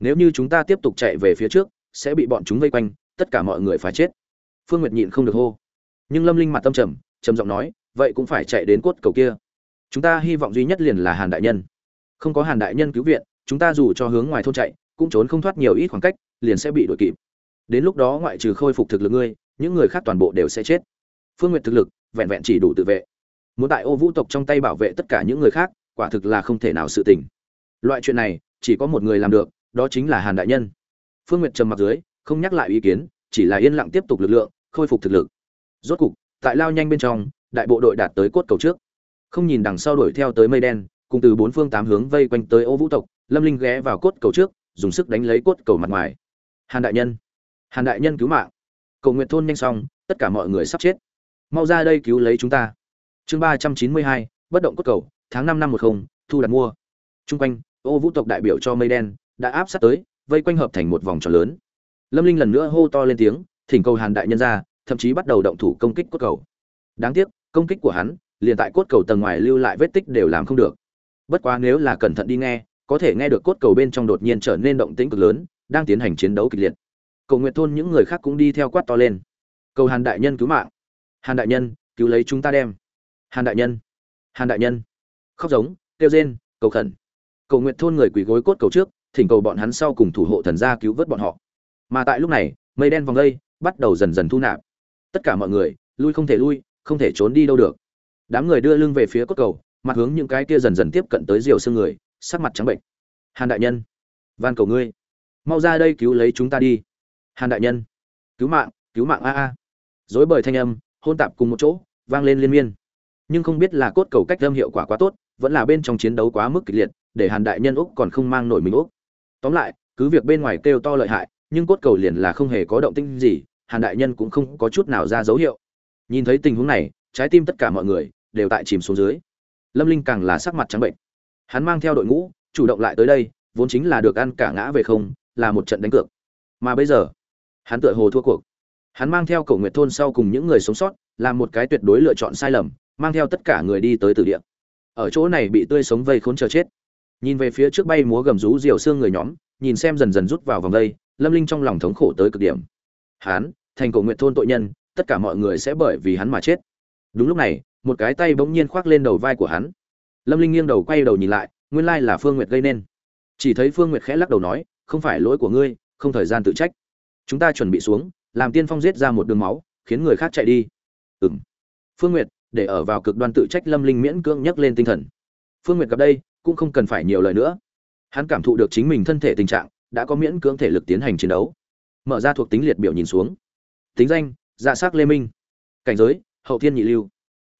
Nếu như chúng ta tiếp tục chạy về phía trước, sẽ bị bọn chúng vây quanh, tất cả mọi người phải chết. Phương nguyệt nhịn không được hô. Nhưng lâm linh mặt tâm trầm trầm giọng nói, vậy cũng phải chạy đến cốt cầu kia. Chúng ta hy vọng duy nhất liền là hàn đại nhân. Không có hàn đại nhân cứu viện, chúng ta dù cho hướng ngoài thôn chạy, cũng trốn không thoát nhiều ít khoảng cách, liền sẽ bị đuổi kịp. Đến lúc đó ngoại trừ khôi phục thực lực ngươi, những người khác toàn bộ đều sẽ chết. Phương nguyệt thực lực vẹn vẹn chỉ đủ tự vệ. Muốn tại ô vũ tộc trong tay bảo vệ tất cả những người khác, quả thực là không thể nào sự tình. Loại chuyện này, chỉ có một người làm được, đó chính là hàn đại nhân. Phương nguyệt trầm mặc dưới, không nhắc lại ý kiến, chỉ là yên lặng tiếp tục lực lượng, khôi phục thực lực. Rốt cục, tại lao nhanh bên trong, đại bộ đội đạt tới cốt cầu trước. Không nhìn đằng sau đuổi theo tới mây đen, cùng từ bốn phương tám hướng vây quanh tới ô vũ tộc, lâm linh ghé vào cốt cầu trước, dùng sức đánh lấy cốt cầu mặt ngoài. Hàn đại nhân. Hàn đại nhân cứu mạng. Cầu nguyện thôn nhanh xong, tất cả mọi người sắp chết mau ra đây cứu lấy chúng ta. Chương ba trăm chín mươi hai, bất động cốt cầu, tháng năm năm một không, thu đặt mua. Trung quanh, ô vũ tộc đại biểu cho mây đen, đã áp sát tới, vây quanh hợp thành một vòng tròn lớn. Lâm linh lần nữa hô to lên tiếng, thỉnh cầu hàn đại nhân ra, thậm chí bắt đầu động thủ công kích cốt cầu. Đáng tiếc, công kích của hắn, liền tại cốt cầu tầng ngoài lưu lại vết tích đều làm không được. Bất quá nếu là cẩn thận đi nghe, có thể nghe được cốt cầu bên trong đột nhiên trở nên động tĩnh cực lớn, đang tiến hành chiến đấu kịch liệt. Cầu nguyện thôn những người khác cũng đi theo quát to lên. Cầu hàn đại nhân cứu mạng hàn đại nhân, cứu lấy chúng ta đem. Hàn đại nhân. Hàn đại nhân. Khóc giống, kêu rên, cầu khẩn. Cầu nguyện thôn người quỳ gối cốt cầu trước, thỉnh cầu bọn hắn sau cùng thủ hộ thần gia cứu vớt bọn họ. Mà tại lúc này, mây đen vòng đây bắt đầu dần dần thu nạp. Tất cả mọi người, lui không thể lui, không thể trốn đi đâu được. Đám người đưa lưng về phía cốt cầu, mặt hướng những cái kia dần dần tiếp cận tới diều xương người, sắc mặt trắng bệnh. Hàn đại nhân. Van cầu ngươi. Mau ra đây cứu lấy chúng ta đi. Hàn đại nhân. Cứu mạng cứu mạng a a. Dối bời thanh âm hôn tạp cùng một chỗ, vang lên liên miên. Nhưng không biết là cốt cầu cách âm hiệu quả quá tốt, vẫn là bên trong chiến đấu quá mức kịch liệt, để hàn đại nhân úc còn không mang nổi mình úc. Tóm lại, cứ việc bên ngoài kêu to lợi hại, nhưng cốt cầu liền là không hề có động tinh gì, hàn đại nhân cũng không có chút nào ra dấu hiệu. Nhìn thấy tình huống này, trái tim tất cả mọi người đều tại chìm xuống dưới. Lâm linh càng là sắc mặt trắng bệnh. Hắn mang theo đội ngũ, chủ động lại tới đây, vốn chính là được ăn cả ngã về không, là một trận đánh cược. Mà bây giờ, hắn tựa hồ thua cuộc hắn mang theo cổ nguyệt thôn sau cùng những người sống sót, làm một cái tuyệt đối lựa chọn sai lầm, mang theo tất cả người đi tới tử địa. Ở chỗ này bị tươi sống vây khốn chờ chết. Nhìn về phía trước bay múa gầm rú diều xương người nhóm, nhìn xem dần dần rút vào vòng vây lâm linh trong lòng thống khổ tới cực điểm. Hắn, thành cổ nguyện thôn tội nhân, tất cả mọi người sẽ bởi vì hắn mà chết. Đúng lúc này, một cái tay bỗng nhiên khoác lên đầu vai của hắn. Lâm linh nghiêng đầu quay đầu nhìn lại, nguyên lai là phương nguyệt gây nên. Chỉ thấy phương nguyệt khẽ lắc đầu nói, không phải lỗi của ngươi, không thời gian tự trách. Chúng ta chuẩn bị xuống làm tiên phong giết ra một đường máu, khiến người khác chạy đi. Ừng phương nguyệt, để ở vào cực đoan tự trách lâm linh miễn cưỡng nhấc lên tinh thần. Phương nguyệt gặp đây, cũng không cần phải nhiều lời nữa. Hắn cảm thụ được chính mình thân thể tình trạng, đã có miễn cưỡng thể lực tiến hành chiến đấu. Mở ra thuộc tính liệt biểu nhìn xuống. Tính danh dạ s á c lê minh. Cảnh giới, hậu thiên nhị lưu.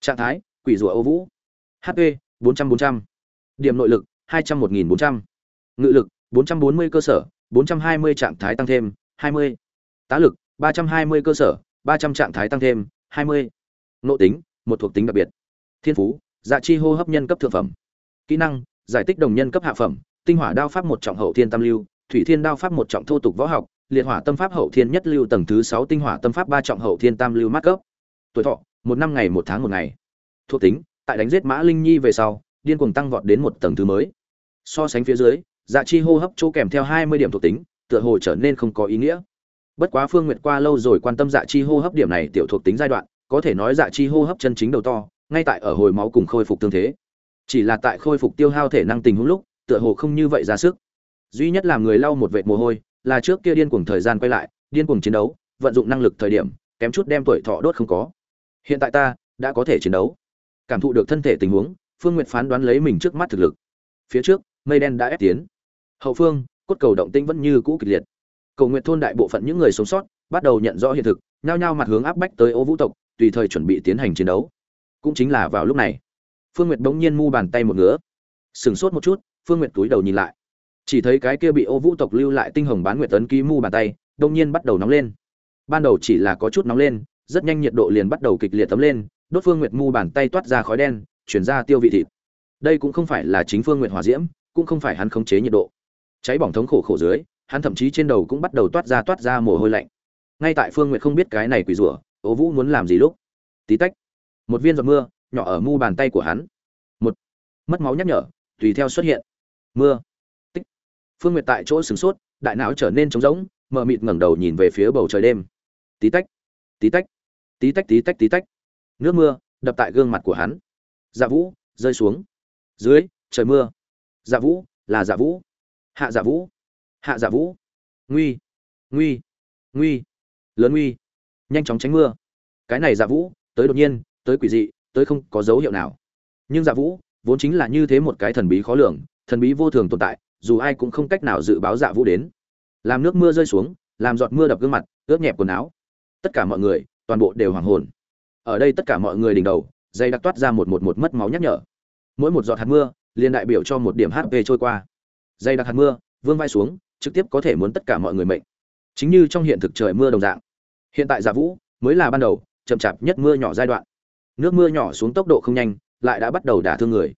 Trạng thái, quỷ rùa ô vũ. Hp bốn trăm bốn trăm. Điểm nội lực, hai trăm một nghìn bốn trăm. Ngự lực, bốn trăm bốn mươi cơ sở, bốn trăm hai mươi trạng thái tăng thêm, hai mươi. Tá lực ba trăm hai mươi cơ sở, ba trăm trạng thái tăng thêm, hai mươi. Nội tính, một thuộc tính đặc biệt. Thiên phú dạ chi hô hấp nhân cấp thượng phẩm. Kỹ năng, giải tích đồng nhân cấp hạ phẩm, tinh hỏa đao pháp một trọng hậu thiên tam lưu, thủy thiên đao pháp một trọng thô tục võ học, liệt hỏa tâm pháp hậu thiên nhất lưu tầng thứ sáu tinh hỏa tâm pháp ba trọng hậu thiên tam lưu mát cấp. Tuổi thọ, một năm ngày một tháng một ngày. Thuộc tính, tại đánh giết mã linh nhi về sau, điên cuồng tăng vọt đến một tầng thứ mới. So sánh phía dưới dạ chi hô hấp chỗ kèm theo hai mươi điểm thuộc tính, tựa hồ trở nên không có ý nghĩa bất quá phương nguyệt qua lâu rồi quan tâm dạ chi hô hấp điểm này tiểu thuộc tính giai đoạn, có thể nói dạ chi hô hấp chân chính đầu to, ngay tại ở hồi máu cùng khôi phục tương thế. Chỉ là tại khôi phục tiêu hao thể năng tình huống lúc, tựa hồ không như vậy ra sức. Duy nhất làm người lau một vệt mồ hôi, là trước kia điên cuồng thời gian quay lại, điên cuồng chiến đấu, vận dụng năng lực thời điểm, kém chút đem tuổi thọ đốt không có. Hiện tại ta, đã có thể chiến đấu. Cảm thụ được thân thể tình huống, phương nguyệt phán đoán lấy mình trước mắt thực lực. Phía trước, mây đen đã ép tiến. Hậu phương, cốt cầu động tĩnh vẫn như cũ kịch liệt cầu nguyện thôn đại bộ phận những người sống sót bắt đầu nhận rõ hiện thực, nhao nhao mặt hướng áp bách tới ô vũ tộc, tùy thời chuẩn bị tiến hành chiến đấu. Cũng chính là vào lúc này, phương nguyệt bỗng nhiên mu bàn tay một ngứa. Sửng sốt một chút, phương nguyệt túi đầu nhìn lại. Chỉ thấy cái kia bị ô vũ tộc lưu lại tinh hồng bán nguyệt tấn ký mu bàn tay, đông nhiên bắt đầu nóng lên. Ban đầu chỉ là có chút nóng lên, rất nhanh nhiệt độ liền bắt đầu kịch liệt tấm lên, đốt phương nguyệt mu bàn tay toát ra khói đen, chuyển ra tiêu vị thịt. Đây cũng không phải là chính phương nguyệt hòa diễm, cũng không phải hắn khống chế nhiệt độ. Cháy bỏng thống khổ khổ dưới hắn thậm chí trên đầu cũng bắt đầu toát ra toát ra mồ hôi lạnh. Ngay tại phương nguyệt không biết cái này quỷ rủa ố vũ muốn làm gì lúc? Tí tách, một viên giọt mưa nhỏ ở mu bàn tay của hắn. Một, mất máu nhắc nhở, tùy theo xuất hiện. Mưa, tích. Phương nguyệt tại chỗ sửng sốt, đại não trở nên trống rỗng, mờ mịt ngẩng đầu nhìn về phía bầu trời đêm. Tí tách tí tách tí tách tí tách tí tách. Nước mưa đập tại gương mặt của hắn. Dạ vũ, rơi xuống. Dưới, trời mưa. Dạ vũ, là dạ vũ. Hạ dạ vũ hạ giả vũ. Nguy. Nguy. Nguy. Lớn nguy. Nhanh chóng tránh mưa. Cái này giả vũ, tới đột nhiên, tới quỷ dị, tới không có dấu hiệu nào. Nhưng giả vũ, vốn chính là như thế một cái thần bí khó lường, thần bí vô thường tồn tại, dù ai cũng không cách nào dự báo giả vũ đến. Làm nước mưa rơi xuống, làm giọt mưa đập gương mặt, ướt nhẹp quần áo. Tất cả mọi người, toàn bộ đều hoàng hồn. Ở đây tất cả mọi người đỉnh đầu, dây đặc toát ra một một một mất máu nhắc nhở. Mỗi một giọt hạt mưa, liền đại biểu cho một điểm hp trôi qua. Dây đặc hạt mưa, vương vai xuống trực tiếp có thể muốn tất cả mọi người mệnh. Chính như trong hiện thực trời mưa đồng dạng. Hiện tại giả vũ mới là ban đầu, chậm chạp nhất mưa nhỏ giai đoạn. Nước mưa nhỏ xuống tốc độ không nhanh, lại đã bắt đầu đả thương người.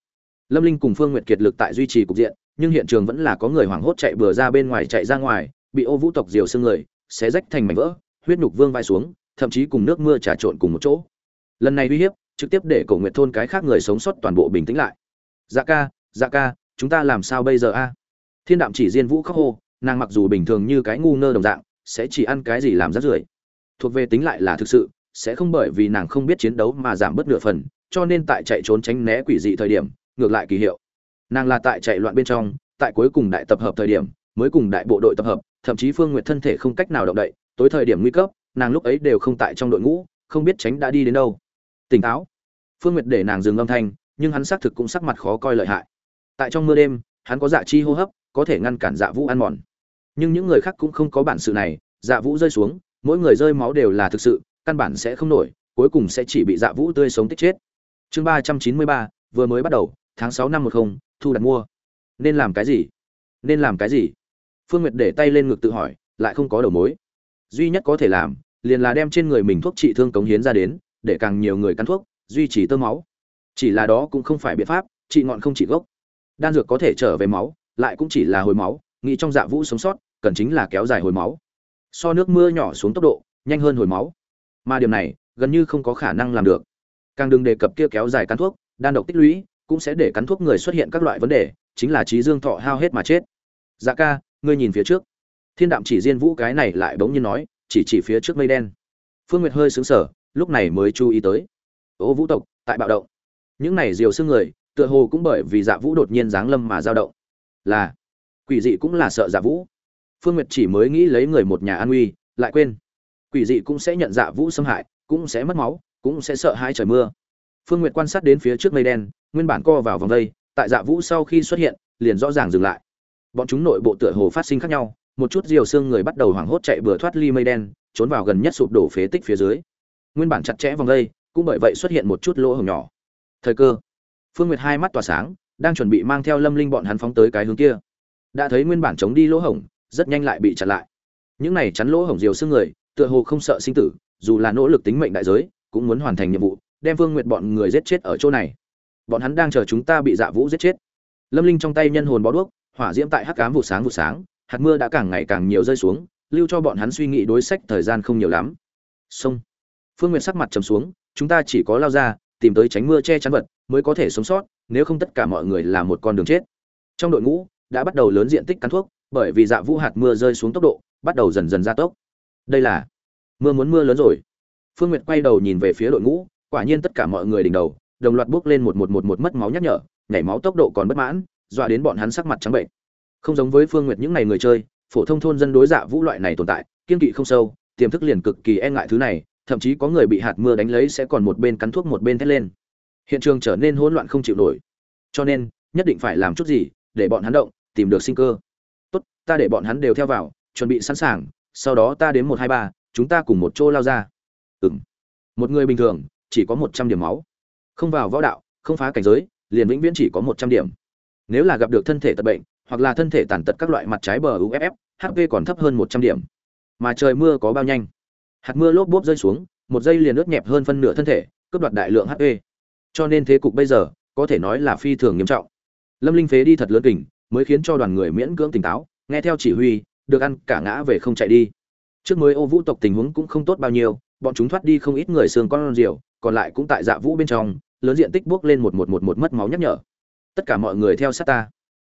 Lâm linh cùng phương nguyệt kiệt lực tại duy trì cục diện, nhưng hiện trường vẫn là có người hoảng hốt chạy bừa ra bên ngoài chạy ra ngoài, bị ô vũ tộc diều xương người, xé rách thành mảnh vỡ, huyết nhục vương vai xuống, thậm chí cùng nước mưa trà trộn cùng một chỗ. Lần này uy hiếp, trực tiếp để cổ nguyệt thôn cái khác người sống sót toàn bộ bình tĩnh lại. Dạ ca dạ ca, chúng ta làm sao bây giờ a? Thiên đạm chỉ diên vũ khóc hô nàng mặc dù bình thường như cái ngu ngơ đồng dạng, sẽ chỉ ăn cái gì làm rác rưởi. Thuộc về tính lại là thực sự, sẽ không bởi vì nàng không biết chiến đấu mà giảm bớt nửa phần, cho nên tại chạy trốn tránh né quỷ dị thời điểm, ngược lại kỳ hiệu. Nàng là tại chạy loạn bên trong, tại cuối cùng đại tập hợp thời điểm, mới cùng đại bộ đội tập hợp, thậm chí phương nguyệt thân thể không cách nào động đậy, tối thời điểm nguy cấp, nàng lúc ấy đều không tại trong đội ngũ, không biết tránh đã đi đến đâu. Tỉnh táo. Phương nguyệt để nàng dừng âm thanh, nhưng hắn xác thực cũng sắc mặt khó coi lợi hại. Tại trong mưa đêm, hắn có dạ chi hô hấp, có thể ngăn cản dạ vũ ăn mòn nhưng những người khác cũng không có bản sự này dạ vũ rơi xuống, mỗi người rơi máu đều là thực sự, căn bản sẽ không nổi, cuối cùng sẽ chỉ bị dạ vũ tươi sống tích chết. Chương ba trăm chín mươi ba, vừa mới bắt đầu, tháng sáu năm một không, thu đặt mua. Nên làm cái gì? Nên làm cái gì? Phương nguyệt để tay lên ngực tự hỏi, lại không có đầu mối. Duy nhất có thể làm, liền là đem trên người mình thuốc trị thương cống hiến ra đến, để càng nhiều người cắn thuốc, duy trì tơ máu. Chỉ là đó cũng không phải biện pháp, trị ngọn không trị gốc. Đan dược có thể trở về máu, lại cũng chỉ là hồi máu nghĩ trong dạ vũ sống sót, cần chính là kéo dài hồi máu. So nước mưa nhỏ xuống tốc độ, nhanh hơn hồi máu. Mà điểm này, gần như không có khả năng làm được. Càng đừng đề cập kia kéo dài cắn thuốc, đan độc tích lũy, cũng sẽ để cắn thuốc người xuất hiện các loại vấn đề, chính là trí dương thọ hao hết mà chết. Dạ ca, ngươi nhìn phía trước. Thiên đạm chỉ riêng vũ cái này lại bỗng nhiên nói, chỉ chỉ phía trước mây đen. Phương nguyệt hơi xứng sở lúc này mới chú ý tới. Ô vũ tộc, tại bạo động. Những này diều xương người, tựa hồ cũng bởi vì dạ vũ đột nhiên giáng lâm mà dao động. Là quỷ dị cũng là sợ dạ vũ. Phương nguyệt chỉ mới nghĩ lấy người một nhà an nguy lại quên. Quỷ dị cũng sẽ nhận dạ vũ xâm hại, cũng sẽ mất máu, cũng sẽ sợ hai trời mưa. Phương nguyệt quan sát đến phía trước mây đen, nguyên bản co vào vòng vây, tại dạ vũ sau khi xuất hiện, liền rõ ràng dừng lại. Bọn chúng nội bộ tựa hồ phát sinh khác nhau, một chút diều xương người bắt đầu hoảng hốt chạy bừa thoát ly mây đen, trốn vào gần nhất sụp đổ phế tích phía dưới. Nguyên bản chặt chẽ vòng vây, cũng bởi vậy xuất hiện một chút lỗ hổng nhỏ. Thời cơ. Phương nguyệt hai mắt tỏa sáng, đang chuẩn bị mang theo lâm linh bọn hắn phóng tới cái hướng kia đã thấy nguyên bản chống đi lỗ hổng, rất nhanh lại bị chặn lại. Những này chắn lỗ hổng diều xương người, tựa hồ không sợ sinh tử, dù là nỗ lực tính mệnh đại giới, cũng muốn hoàn thành nhiệm vụ, đem Vương nguyệt bọn người giết chết ở chỗ này. Bọn hắn đang chờ chúng ta bị dạ vũ giết chết. Lâm linh trong tay nhân hồn bó đuốc, hỏa diễm tại hắc cám vụ sáng vụ sáng, hạt mưa đã càng ngày càng nhiều rơi xuống, lưu cho bọn hắn suy nghĩ đối sách thời gian không nhiều lắm. Sông phương nguyệt sắc mặt trầm xuống, chúng ta chỉ có lao ra, tìm tới tránh mưa che chắn vật, mới có thể sống sót, nếu không tất cả mọi người là một con đường chết. Trong đội ngũ đã bắt đầu lớn diện tích cắn thuốc, bởi vì dạ vũ hạt mưa rơi xuống tốc độ, bắt đầu dần dần gia tốc. Đây là, mưa muốn mưa lớn rồi. Phương nguyệt quay đầu nhìn về phía đội ngũ, quả nhiên tất cả mọi người đỉnh đầu, đồng loạt bước lên một một một một mất máu nhắc nhở, nhảy máu tốc độ còn bất mãn, dọa đến bọn hắn sắc mặt trắng bệnh. Không giống với phương nguyệt những ngày người chơi, phổ thông thôn dân đối dạ vũ loại này tồn tại, kiên kỵ không sâu, tiềm thức liền cực kỳ e ngại thứ này, thậm chí có người bị hạt mưa đánh lấy sẽ còn một bên cắn thuốc một bên thét lên. Hiện trường trở nên hỗn loạn không chịu nổi. Cho nên, nhất định phải làm chút gì để bọn hắn động tìm được sinh cơ. Tốt, ta để bọn hắn đều theo vào, chuẩn bị sẵn sàng, sau đó ta đến một hai ba, chúng ta cùng một chỗ lao ra. Ừng một người bình thường, chỉ có một trăm điểm máu. Không vào võ đạo, không phá cảnh giới, liền vĩnh viễn chỉ có một trăm điểm. Nếu là gặp được thân thể tật bệnh, hoặc là thân thể tàn tật các loại mặt trái bờ uff hp còn thấp hơn một trăm điểm. Mà trời mưa có bao nhanh. Hạt mưa lốp bốp rơi xuống, một giây liền ướt nhẹp hơn phân nửa thân thể, cướp đoạt đại lượng hp cho nên thế cục bây giờ, có thể nói là phi thường nghiêm trọng. Lâm linh phế đi thật lớn kình mới khiến cho đoàn người miễn cưỡng tỉnh táo, nghe theo chỉ huy, được ăn cả ngã về không chạy đi. Trước mới ô vũ tộc tình huống cũng không tốt bao nhiêu, bọn chúng thoát đi không ít người xương con rượu còn lại cũng tại dạ vũ bên trong, lớn diện tích bước lên một một một một mất máu nhắc nhở. Tất cả mọi người theo sát ta.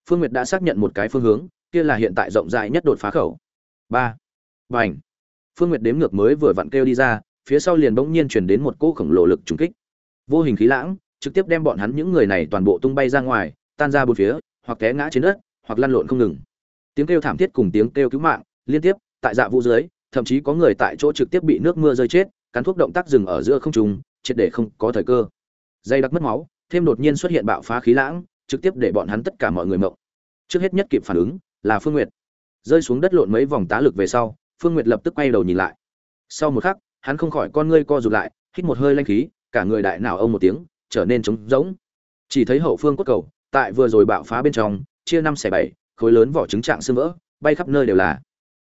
Phương nguyệt đã xác nhận một cái phương hướng, kia là hiện tại rộng rãi nhất đột phá khẩu. Ba. Và ảnh phương nguyệt đếm ngược mới vừa vặn kêu đi ra, phía sau liền bỗng nhiên chuyển đến một cỗ khổng lồ lực trùng kích. Vô hình khí lãng, trực tiếp đem bọn hắn những người này toàn bộ tung bay ra ngoài, tan ra bốn phía hoặc té ngã trên đất, hoặc lăn lộn không ngừng. Tiếng kêu thảm thiết cùng tiếng kêu cứu mạng liên tiếp, tại dạ vũ dưới, thậm chí có người tại chỗ trực tiếp bị nước mưa rơi chết, cắn thuốc động tác dừng ở giữa không trùng triệt để không có thời cơ. Dây đặc mất máu, thêm đột nhiên xuất hiện bạo phá khí lãng, trực tiếp để bọn hắn tất cả mọi người mộng. Trước hết nhất kịp phản ứng là phương nguyệt. Rơi xuống đất lộn mấy vòng tá lực về sau, phương nguyệt lập tức quay đầu nhìn lại. Sau một khắc, hắn không khỏi con ngươi co rụt lại, hít một hơi lanh khí, cả người đại nào ông một tiếng, trở nên trống rỗng. Chỉ thấy hậu phương cốt cầu tại vừa rồi bạo phá bên trong, chia năm xẻ bảy, khối lớn vỏ trứng trạng xương vỡ, bay khắp nơi đều là.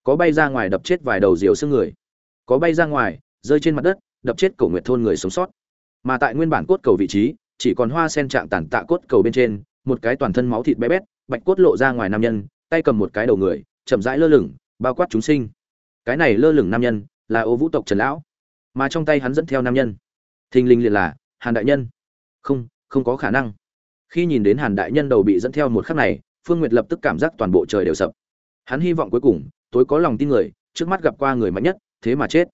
Có bay ra ngoài đập chết vài đầu diều xương người. Có bay ra ngoài, rơi trên mặt đất, đập chết cổ nguyệt thôn người sống sót. Mà tại nguyên bản cốt cầu vị trí, chỉ còn hoa sen trạng tàn tạ cốt cầu bên trên, một cái toàn thân máu thịt bé bét, bạch cốt lộ ra ngoài nam nhân, tay cầm một cái đầu người, chậm rãi lơ lửng, bao quát chúng sinh. Cái này lơ lửng nam nhân, là ô vũ tộc trần lão. Mà trong tay hắn dẫn theo nam nhân. Thình linh liền là hàn đại nhân. Không không có khả năng khi nhìn đến hàn đại nhân đầu bị dẫn theo một khắc này, phương nguyệt lập tức cảm giác toàn bộ trời đều sập. Hắn hy vọng cuối cùng, tối có lòng tin người, trước mắt gặp qua người mạnh nhất, thế mà chết.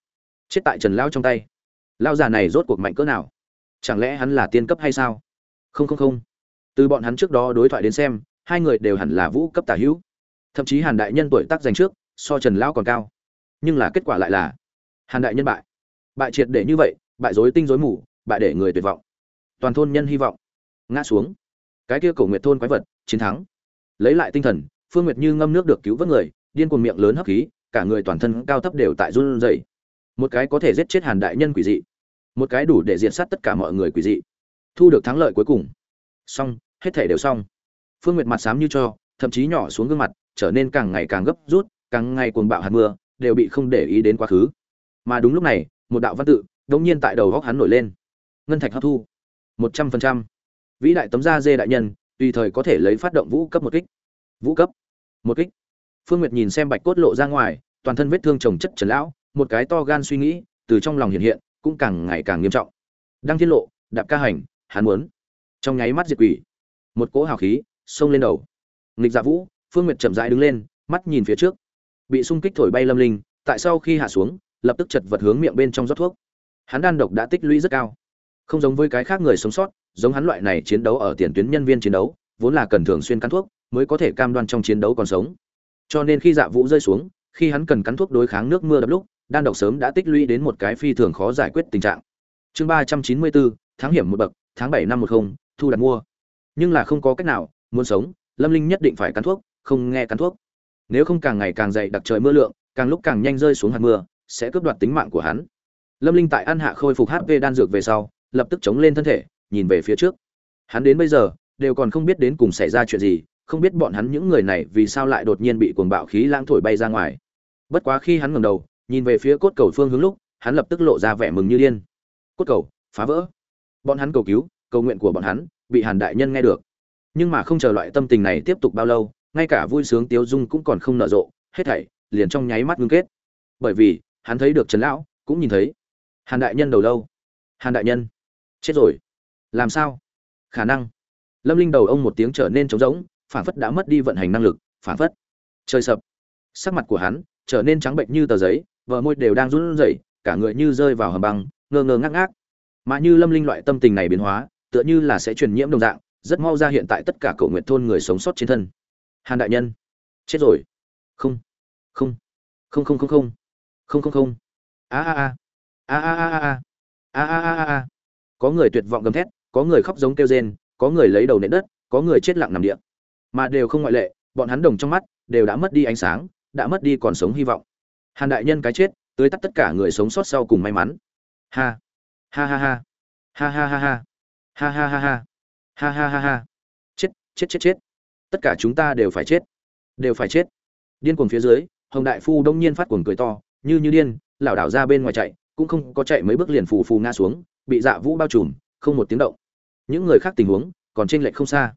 Chết tại trần lão trong tay. Lao già này rốt cuộc mạnh cỡ nào? Chẳng lẽ hắn là tiên cấp hay sao? Không không không. Từ bọn hắn trước đó đối thoại đến xem, hai người đều hẳn là vũ cấp tả hữu. Thậm chí hàn đại nhân tuổi tác dành trước, so trần lão còn cao. Nhưng là kết quả lại là, hàn đại nhân bại. Bại triệt để như vậy, bại dối tinh dối mù, bại để người tuyệt vọng. Toàn thôn nhân hy vọng. Ngã xuống cái kia cổ nguyệt thôn quái vật, chiến thắng. Lấy lại tinh thần, phương nguyệt như ngâm nước được cứu vớt người, điên cuồng miệng lớn hấp khí, cả người toàn thân cao thấp đều tại run rẩy. Một cái có thể giết chết hàn đại nhân quỷ dị. Một cái đủ để diệt sát tất cả mọi người quỷ dị. Thu được thắng lợi cuối cùng. Xong, hết thể đều xong. Phương nguyệt mặt xám như cho, thậm chí nhỏ xuống gương mặt, trở nên càng ngày càng gấp rút, càng ngày cuồng bạo hạt mưa, đều bị không để ý đến quá khứ. Mà đúng lúc này, một đạo văn tự đống nhiên tại đầu góc hắn nổi lên. Ngân thạch hấp thu. Một trăm phần trăm vĩ đại tấm da dê đại nhân, tùy thời có thể lấy phát động vũ cấp một kích. Vũ cấp? Một kích. Phương nguyệt nhìn xem bạch cốt lộ ra ngoài, toàn thân vết thương trồng chất trần lão, một cái to gan suy nghĩ, từ trong lòng hiện hiện, cũng càng ngày càng nghiêm trọng. Đăng thiên lộ, đạp ca hành, hắn muốn. Trong nháy mắt diệt quỷ. Một cỗ hào khí xông lên đầu. Nghịch dạ vũ, phương nguyệt chậm rãi đứng lên, mắt nhìn phía trước. Bị xung kích thổi bay lâm linh, tại sau khi hạ xuống, lập tức chật vật hướng miệng bên trong rót thuốc. Hắn đan độc đã tích lũy rất cao không giống với cái khác người sống sót, giống hắn loại này chiến đấu ở tiền tuyến nhân viên chiến đấu, vốn là cần thường xuyên cắn thuốc, mới có thể cam đoan trong chiến đấu còn sống. Cho nên khi dạ vũ rơi xuống, khi hắn cần cắn thuốc đối kháng nước mưa đập lúc, đan độc sớm đã tích lũy đến một cái phi thường khó giải quyết tình trạng. Chương ba trăm chín mươi bốn tháng hiểm một bậc, tháng bảy năm một không, thu đặt mua. Nhưng là không có cách nào, muốn sống, lâm linh nhất định phải cắn thuốc, không nghe cắn thuốc. Nếu không càng ngày càng dày đặc trời mưa lượng, càng lúc càng nhanh rơi xuống hạt mưa, sẽ cướp đoạt tính mạng của hắn. Lâm linh tại ăn hạ khôi phục hp đan dược về sau lập tức chống lên thân thể, nhìn về phía trước. Hắn đến bây giờ, đều còn không biết đến cùng xảy ra chuyện gì, không biết bọn hắn những người này vì sao lại đột nhiên bị cuồng bạo khí lãng thổi bay ra ngoài. Bất quá khi hắn ngẩng đầu, nhìn về phía cốt cầu phương hướng lúc, hắn lập tức lộ ra vẻ mừng như điên. Cốt cầu, phá vỡ. Bọn hắn cầu cứu, cầu nguyện của bọn hắn, bị hàn đại nhân nghe được. Nhưng mà không chờ loại tâm tình này tiếp tục bao lâu, ngay cả vui sướng tiếu dung cũng còn không nở rộ, hết thảy liền trong nháy mắt ngưng kết. Bởi vì, hắn thấy được trần lão, cũng nhìn thấy hàn đại nhân đầu lâu. Hàn đại nhân chết rồi. Làm sao? Khả năng. Lâm linh đầu ông một tiếng trở nên trống rỗng phản phất đã mất đi vận hành năng lực phản phất. Trời sập. Sắc mặt của hắn trở nên trắng bệnh như tờ giấy vợ môi đều đang run rẩy, cả người như rơi vào hầm băng, ngơ ngơ ngác ngác. Mà như lâm linh loại tâm tình này biến hóa, tựa như là sẽ truyền nhiễm đồng dạng, rất mau ra hiện tại tất cả cậu nguyện thôn người sống sót trên thân. Hàn đại nhân. Chết rồi. Không. Không. Không không không không. Không không không. A a a. A a a a. A a a a a có người tuyệt vọng gầm thét, có người khóc giống kêu rên, có người lấy đầu nện đất, có người chết lặng nằm địa. Mà đều không ngoại lệ, bọn hắn đồng trong mắt, đều đã mất đi ánh sáng, đã mất đi còn sống hy vọng. Hàn đại nhân cái chết, tới tắt tất cả người sống sót sau cùng may mắn. Ha. Ha ha ha. Ha ha ha ha. Ha ha ha ha. Ha ha ha ha. Chết chết chết chết. Tất cả chúng ta đều phải chết. Đều phải chết. Điên cuồng phía dưới, hồng đại phu đông nhiên phát cuồng cười to, như như điên, lảo đảo ra bên ngoài chạy, cũng không có chạy mấy bước liền phù phù ngã xuống bị dạ vũ bao trùm, không một tiếng động. Những người khác tình huống còn trên lệch không xa.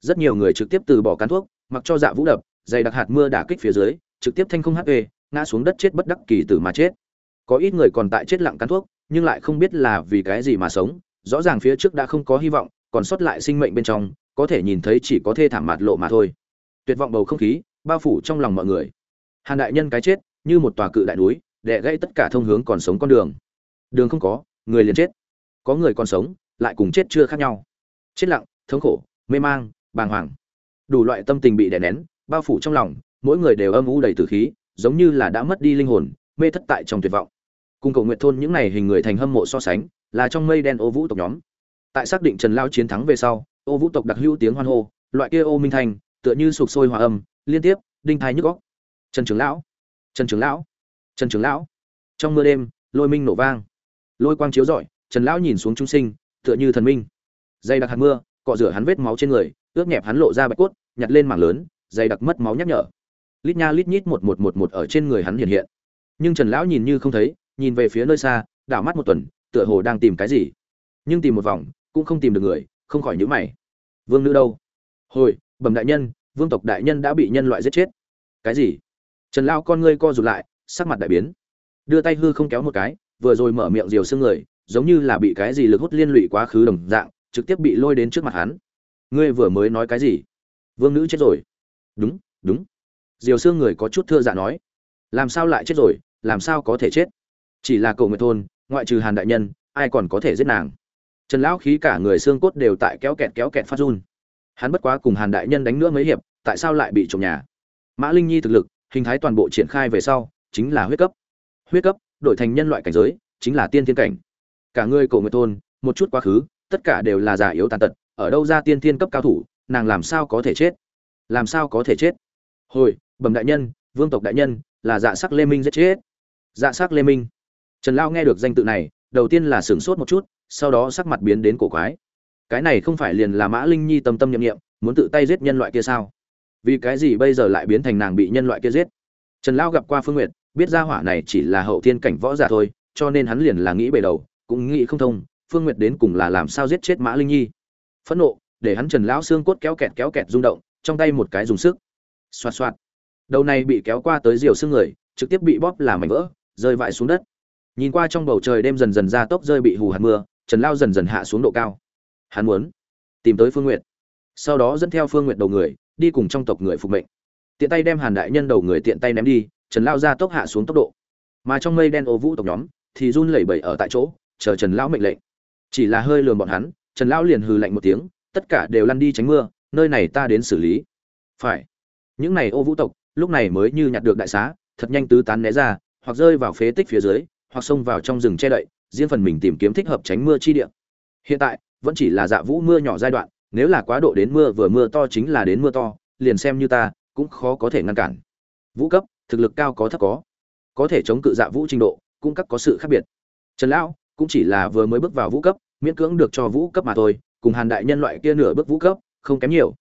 Rất nhiều người trực tiếp từ bỏ cán thuốc, mặc cho dạ vũ đập, dày đặc hạt mưa đả kích phía dưới, trực tiếp thanh không hp ngã xuống đất chết bất đắc kỳ tử mà chết. Có ít người còn tại chết lặng cán thuốc, nhưng lại không biết là vì cái gì mà sống. Rõ ràng phía trước đã không có hy vọng, còn sót lại sinh mệnh bên trong, có thể nhìn thấy chỉ có thê thảm mặt lộ mà thôi. Tuyệt vọng bầu không khí, bao phủ trong lòng mọi người. Hàn đại nhân cái chết, như một tòa cự đại núi, đè gãy tất cả thông hướng còn sống con đường. Đường không có, người liền chết có người còn sống, lại cùng chết chưa khác nhau. Chết lặng, thống khổ, mê mang, bàng hoàng. Đủ loại tâm tình bị đè nén, bao phủ trong lòng, mỗi người đều âm u đầy tử khí, giống như là đã mất đi linh hồn, mê thất tại trong tuyệt vọng. Cùng cầu nguyện thôn những này hình người thành hâm mộ so sánh, là trong mây đen ô vũ tộc nhóm. Tại xác định trần lao chiến thắng về sau, ô vũ tộc đặc hữu tiếng hoan hô, loại kia ô minh thành tựa như sụp sôi hòa âm, liên tiếp, đinh thái nhức góc trần trưởng lão, trần trưởng lão, trần trưởng lão. Trong mưa đêm, lôi minh nổ vang. Lôi quang chiếu rọi trần lão nhìn xuống trung sinh, tựa như thần minh. Dây đặc hạt mưa, cọ rửa hắn vết máu trên người, ướt nhẹp hắn lộ ra bạch cốt, nhặt lên mảng lớn, dày đặc mất máu nhắc nhở. Lít nha lít nhít một một một một ở trên người hắn hiện hiện. Nhưng trần lão nhìn như không thấy, nhìn về phía nơi xa, đảo mắt một tuần, tựa hồ đang tìm cái gì. Nhưng tìm một vòng, cũng không tìm được người, không khỏi nhíu mày. Vương nữ đâu? Hồi, bẩm đại nhân, vương tộc đại nhân đã bị nhân loại giết chết. Cái gì? Trần lão con ngươi co rụt lại, sắc mặt đại biến. Đưa tay hư không kéo một cái, vừa rồi mở miệng diều xương người giống như là bị cái gì lực hút liên lụy quá khứ đồng dạng, trực tiếp bị lôi đến trước mặt hắn. Ngươi vừa mới nói cái gì? Vương nữ chết rồi. Đúng đúng. Diều xương người có chút thưa dạ nói. Làm sao lại chết rồi? Làm sao có thể chết? Chỉ là cậu người thôn, ngoại trừ hàn đại nhân, ai còn có thể giết nàng? Trần lão khí cả người xương cốt đều tại kéo kẹt kéo kẹt phát run. Hắn bất quá cùng hàn đại nhân đánh nữa mấy hiệp, tại sao lại bị trộm nhà? Mã linh nhi thực lực, hình thái toàn bộ triển khai về sau, chính là huyết cấp. Huyết cấp, đổi thành nhân loại cảnh giới, chính là tiên thiên cảnh cả người cổ nguyệt thôn, một chút quá khứ, tất cả đều là giả yếu tàn tật, ở đâu ra tiên thiên cấp cao thủ, nàng làm sao có thể chết? Làm sao có thể chết? Hồi, bẩm đại nhân, vương tộc đại nhân, là dạ sắc lê minh giết chết. Dạ sắc lê minh. Trần lao nghe được danh tự này, đầu tiên là sửng sốt một chút, sau đó sắc mặt biến đến cổ quái. Cái này không phải liền là mã linh nhi tâm tâm nhiệm nghiệm muốn tự tay giết nhân loại kia sao? Vì cái gì bây giờ lại biến thành nàng bị nhân loại kia giết? Trần lao gặp qua phương nguyệt, biết ra hỏa này chỉ là hậu thiên cảnh võ giả thôi, cho nên hắn liền là nghĩ bề đầu cũng nghĩ không thông, phương nguyệt đến cùng là làm sao giết chết mã linh nhi? Phẫn nộ, để hắn trần lão xương cốt kéo kẹt kéo kẹt rung động, trong tay một cái dùng sức. Xoạt xoạt. Đầu này bị kéo qua tới diều xương người, trực tiếp bị bóp làm mảnh vỡ, rơi vãi xuống đất. Nhìn qua trong bầu trời đêm dần dần ra tốc rơi bị hù hạt mưa, trần lao dần dần hạ xuống độ cao. Hắn muốn tìm tới phương n g u y ệ t sau đó dẫn theo phương n g u y ệ t đầu người, đi cùng trong tộc người phục mệnh. Tiện tay đem hàn đại nhân đầu người tiện tay ném đi, trần lao ra tốc hạ xuống tốc độ. Mà trong mây đen ô vũ tộc nhóm, thì run lẩy bẩy ở tại chỗ chờ trần lão mệnh lệnh. Chỉ là hơi lườm bọn hắn, trần lão liền hừ lạnh một tiếng, tất cả đều lăn đi tránh mưa, nơi này ta đến xử lý. Phải. Những này ô vũ tộc, lúc này mới như nhặt được đại xá, thật nhanh tứ tán né ra, hoặc rơi vào phế tích phía dưới, hoặc xông vào trong rừng che đậy, riêng phần mình tìm kiếm thích hợp tránh mưa chi địa. Hiện tại, vẫn chỉ là dạ vũ mưa nhỏ giai đoạn, nếu là quá độ đến mưa vừa mưa to chính là đến mưa to, liền xem như ta, cũng khó có thể ngăn cản. Vũ cấp, thực lực cao có thấp có. Có thể chống cự dạ vũ trình độ, cũng các có sự khác biệt. Trần lão cũng chỉ là vừa mới bước vào vũ cấp miễn cưỡng được cho vũ cấp mà thôi cùng hàn đại nhân loại kia nửa bước vũ cấp không kém nhiều.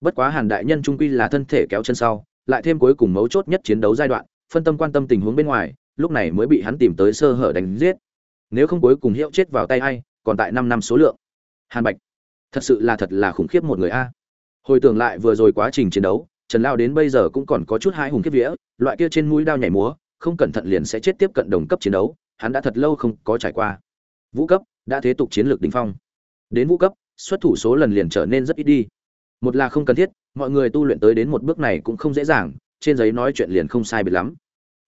Bất quá hàn đại nhân trung quy là thân thể kéo chân sau lại thêm cuối cùng mấu chốt nhất chiến đấu giai đoạn phân tâm quan tâm tình huống bên ngoài lúc này mới bị hắn tìm tới sơ hở đánh giết. Nếu không cuối cùng hiệu chết vào tay hay, còn tại năm năm số lượng. Hàn bạch thật sự là thật là khủng khiếp một người a. Hồi tưởng lại vừa rồi quá trình chiến đấu trần lao đến bây giờ cũng còn có chút hai hùng kiếp vía loại kia trên mũi đao nhảy múa không cẩn thận liền sẽ chết tiếp cận đồng cấp chiến đấu hắn đã thật lâu không có trải qua. Vũ cấp, đã thế tục chiến lược đỉnh phong. Đến vũ cấp, xuất thủ số lần liền trở nên rất ít đi. Một là không cần thiết, mọi người tu luyện tới đến một bước này cũng không dễ dàng, trên giấy nói chuyện liền không sai biệt lắm.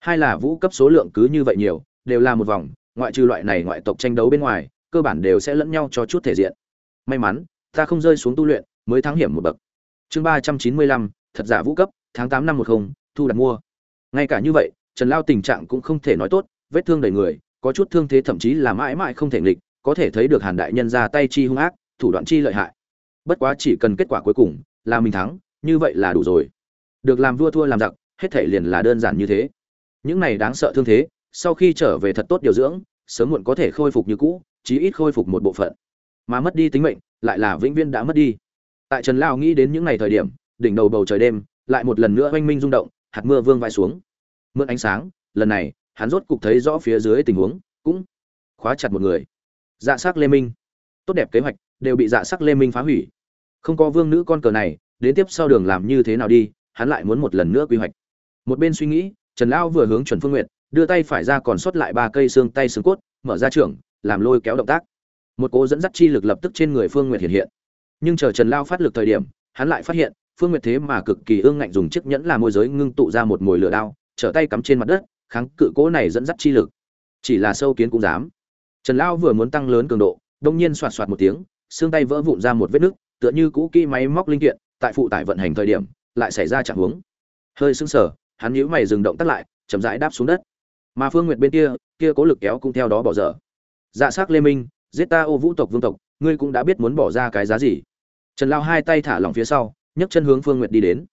Hai là vũ cấp số lượng cứ như vậy nhiều, đều là một vòng, ngoại trừ loại này ngoại tộc tranh đấu bên ngoài, cơ bản đều sẽ lẫn nhau cho chút thể diện. May mắn, ta không rơi xuống tu luyện, mới thắng hiểm một bậc. Chương ba trăm chín mươi lăm, thật giả vũ cấp, tháng tám năm một không, thu đặt mua. Ngay cả như vậy, trần lao tình trạng cũng không thể nói tốt vết thương đầy người, có chút thương thế thậm chí là mãi mãi không thể nghịch, có thể thấy được hàn đại nhân ra tay chi hung ác, thủ đoạn chi lợi hại. Bất quá chỉ cần kết quả cuối cùng là mình thắng, như vậy là đủ rồi. Được làm vua thua làm giặc, hết thể liền là đơn giản như thế. Những này đáng sợ thương thế, sau khi trở về thật tốt điều dưỡng, sớm muộn có thể khôi phục như cũ, chí ít khôi phục một bộ phận. Mà mất đi tính mệnh, lại là vĩnh viễn đã mất đi. Tại trần lao nghĩ đến những ngày thời điểm, đỉnh đầu bầu trời đêm, lại một lần nữa oanh minh rung động, hạt mưa vương vai xuống. Mượn ánh sáng, lần này hắn rốt cục thấy rõ phía dưới tình huống cũng khóa chặt một người dạ sắc lê minh tốt đẹp kế hoạch đều bị dạ sắc lê minh phá hủy không có vương nữ con cờ này đến tiếp sau đường làm như thế nào đi hắn lại muốn một lần nữa quy hoạch một bên suy nghĩ Trần Lão vừa hướng chuẩn Phương Nguyệt, đưa tay phải ra còn sót lại ba cây xương tay xương cốt, mở ra trưởng, làm lôi kéo động tác. Một cỗ dẫn dắt chi lực lập tức trên người Phương Nguyệt hiện hiện. Nhưng chờ Trần Lão phát lực thời điểm, hắn lại phát hiện, Phương Nguyệt thế mà cực kỳ ương ngạnh dùng chiếc nhẫn làm môi giới ngưng tụ ra một mồi lửa đao, trở tay cắm trên mặt đất, kháng cự cố này dẫn dắt chi lực. Chỉ là sâu kiến cũng dám. Trần Lão vừa muốn tăng lớn cường độ, đông nhiên soạt soạt một tiếng, xương tay vỡ vụn ra một vết nứt, tựa như cũ kỹ máy móc linh kiện, tại phụ tải vận hành thời điểm, lại xảy ra trạng huống. Hơi sững sờ, hắn nhíu mày dừng động tắt lại, chậm rãi đáp xuống đất. Mà Phương Nguyệt bên kia, kia cố lực kéo cũng theo đó bỏ dở. Dạ sắc Lê Minh, giết ta ô vũ tộc vương tộc, ngươi cũng đã biết muốn bỏ ra cái giá gì. Trần Lão hai tay thả lỏng phía sau, nhấc chân hướng Phương Nguyệt đi đến.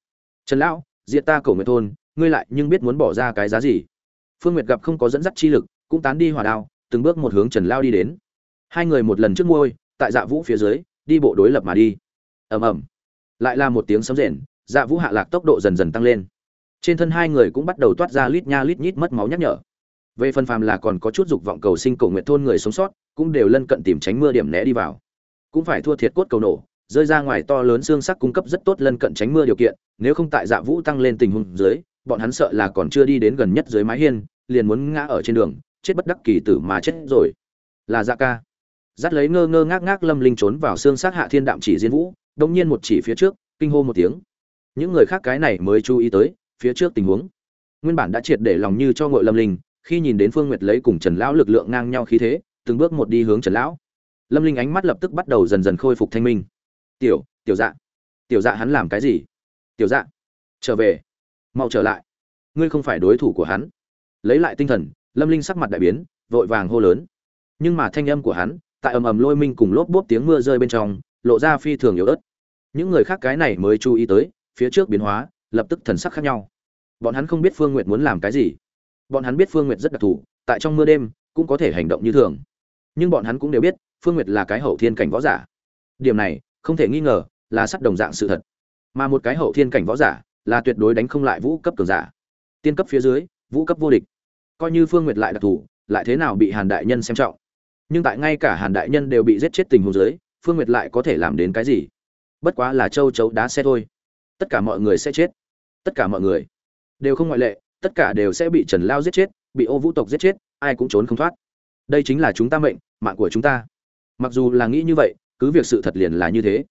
Trần Lão, diệt ta cổ nguyệt thôn, ngươi lại nhưng biết muốn bỏ ra cái giá gì? Phương nguyệt gặp không có dẫn dắt chi lực, cũng tán đi hỏa đao, từng bước một hướng trần lao đi đến. Hai người một lần trước môi tại dạ vũ phía dưới, đi bộ đối lập mà đi. Ầm ầm. Lại là một tiếng sấm rền dạ vũ hạ lạc tốc độ dần dần tăng lên. Trên thân hai người cũng bắt đầu toát ra lít nha lít nhít mất máu nhắc nhở. Về phần phàm là còn có chút dục vọng cầu sinh cổ nguyện thôn người sống sót, cũng đều lân cận tìm tránh mưa điểm né đi vào. Cũng phải thua thiệt cốt cầu nổ, rơi ra ngoài to lớn xương sắc cung cấp rất tốt lân cận tránh mưa điều kiện, nếu không tại dạ vũ tăng lên tình huống dưới bọn hắn sợ là còn chưa đi đến gần nhất dưới mái hiên, liền muốn ngã ở trên đường, chết bất đắc kỳ tử mà chết rồi. Là dạ ca. Dắt lấy ngơ ngơ ngác ngác lâm linh trốn vào xương sát hạ thiên đạm chỉ diên vũ đông nhiên một chỉ phía trước, kinh hô một tiếng. Những người khác cái này mới chú ý tới, phía trước tình huống. Nguyên bản đã triệt để lòng như cho ngội lâm linh, khi nhìn đến phương nguyệt lấy cùng trần lão lực lượng ngang nhau khí thế, từng bước một đi hướng trần lão. Lâm linh ánh mắt lập tức bắt đầu dần dần khôi phục thanh minh. Tiểu tiểu dạ. Tiểu dạ hắn làm cái gì? Tiểu dạ trở về mau trở lại. Ngươi không phải đối thủ của hắn. Lấy lại tinh thần, lâm linh sắc mặt đại biến, vội vàng hô lớn. Nhưng mà thanh âm của hắn, tại ầm ầm lôi minh cùng lốp bốp tiếng mưa rơi bên trong, lộ ra phi thường yếu ớt. Những người khác cái này mới chú ý tới, phía trước biến hóa, lập tức thần sắc khác nhau. Bọn hắn không biết phương n g u y ệ t muốn làm cái gì. Bọn hắn biết phương n g u y ệ t rất đặc thù, tại trong mưa đêm, cũng có thể hành động như thường. Nhưng bọn hắn cũng đều biết, phương n g u y ệ t là cái hậu thiên cảnh võ giả. Điểm này, không thể nghi ngờ, là sắt đồng dạng sự thật. Mà một cái hậu thiên cảnh võ giả là tuyệt đối đánh không lại vũ cấp cường giả. Tiên cấp phía dưới, vũ cấp vô địch. Coi như phương nguyệt lại đặc thù, lại thế nào bị hàn đại nhân xem trọng? Nhưng tại ngay cả hàn đại nhân đều bị giết chết tình huống dưới, phương nguyệt lại có thể làm đến cái gì? Bất quá là châu chấu đá xe thôi. Tất cả mọi người sẽ chết. Tất cả mọi người. Đều không ngoại lệ, tất cả đều sẽ bị trần lao giết chết, bị ô vũ tộc giết chết, ai cũng trốn không thoát. Đây chính là chúng ta mệnh, mạng của chúng ta. Mặc dù là nghĩ như vậy, cứ việc sự thật liền là như thế.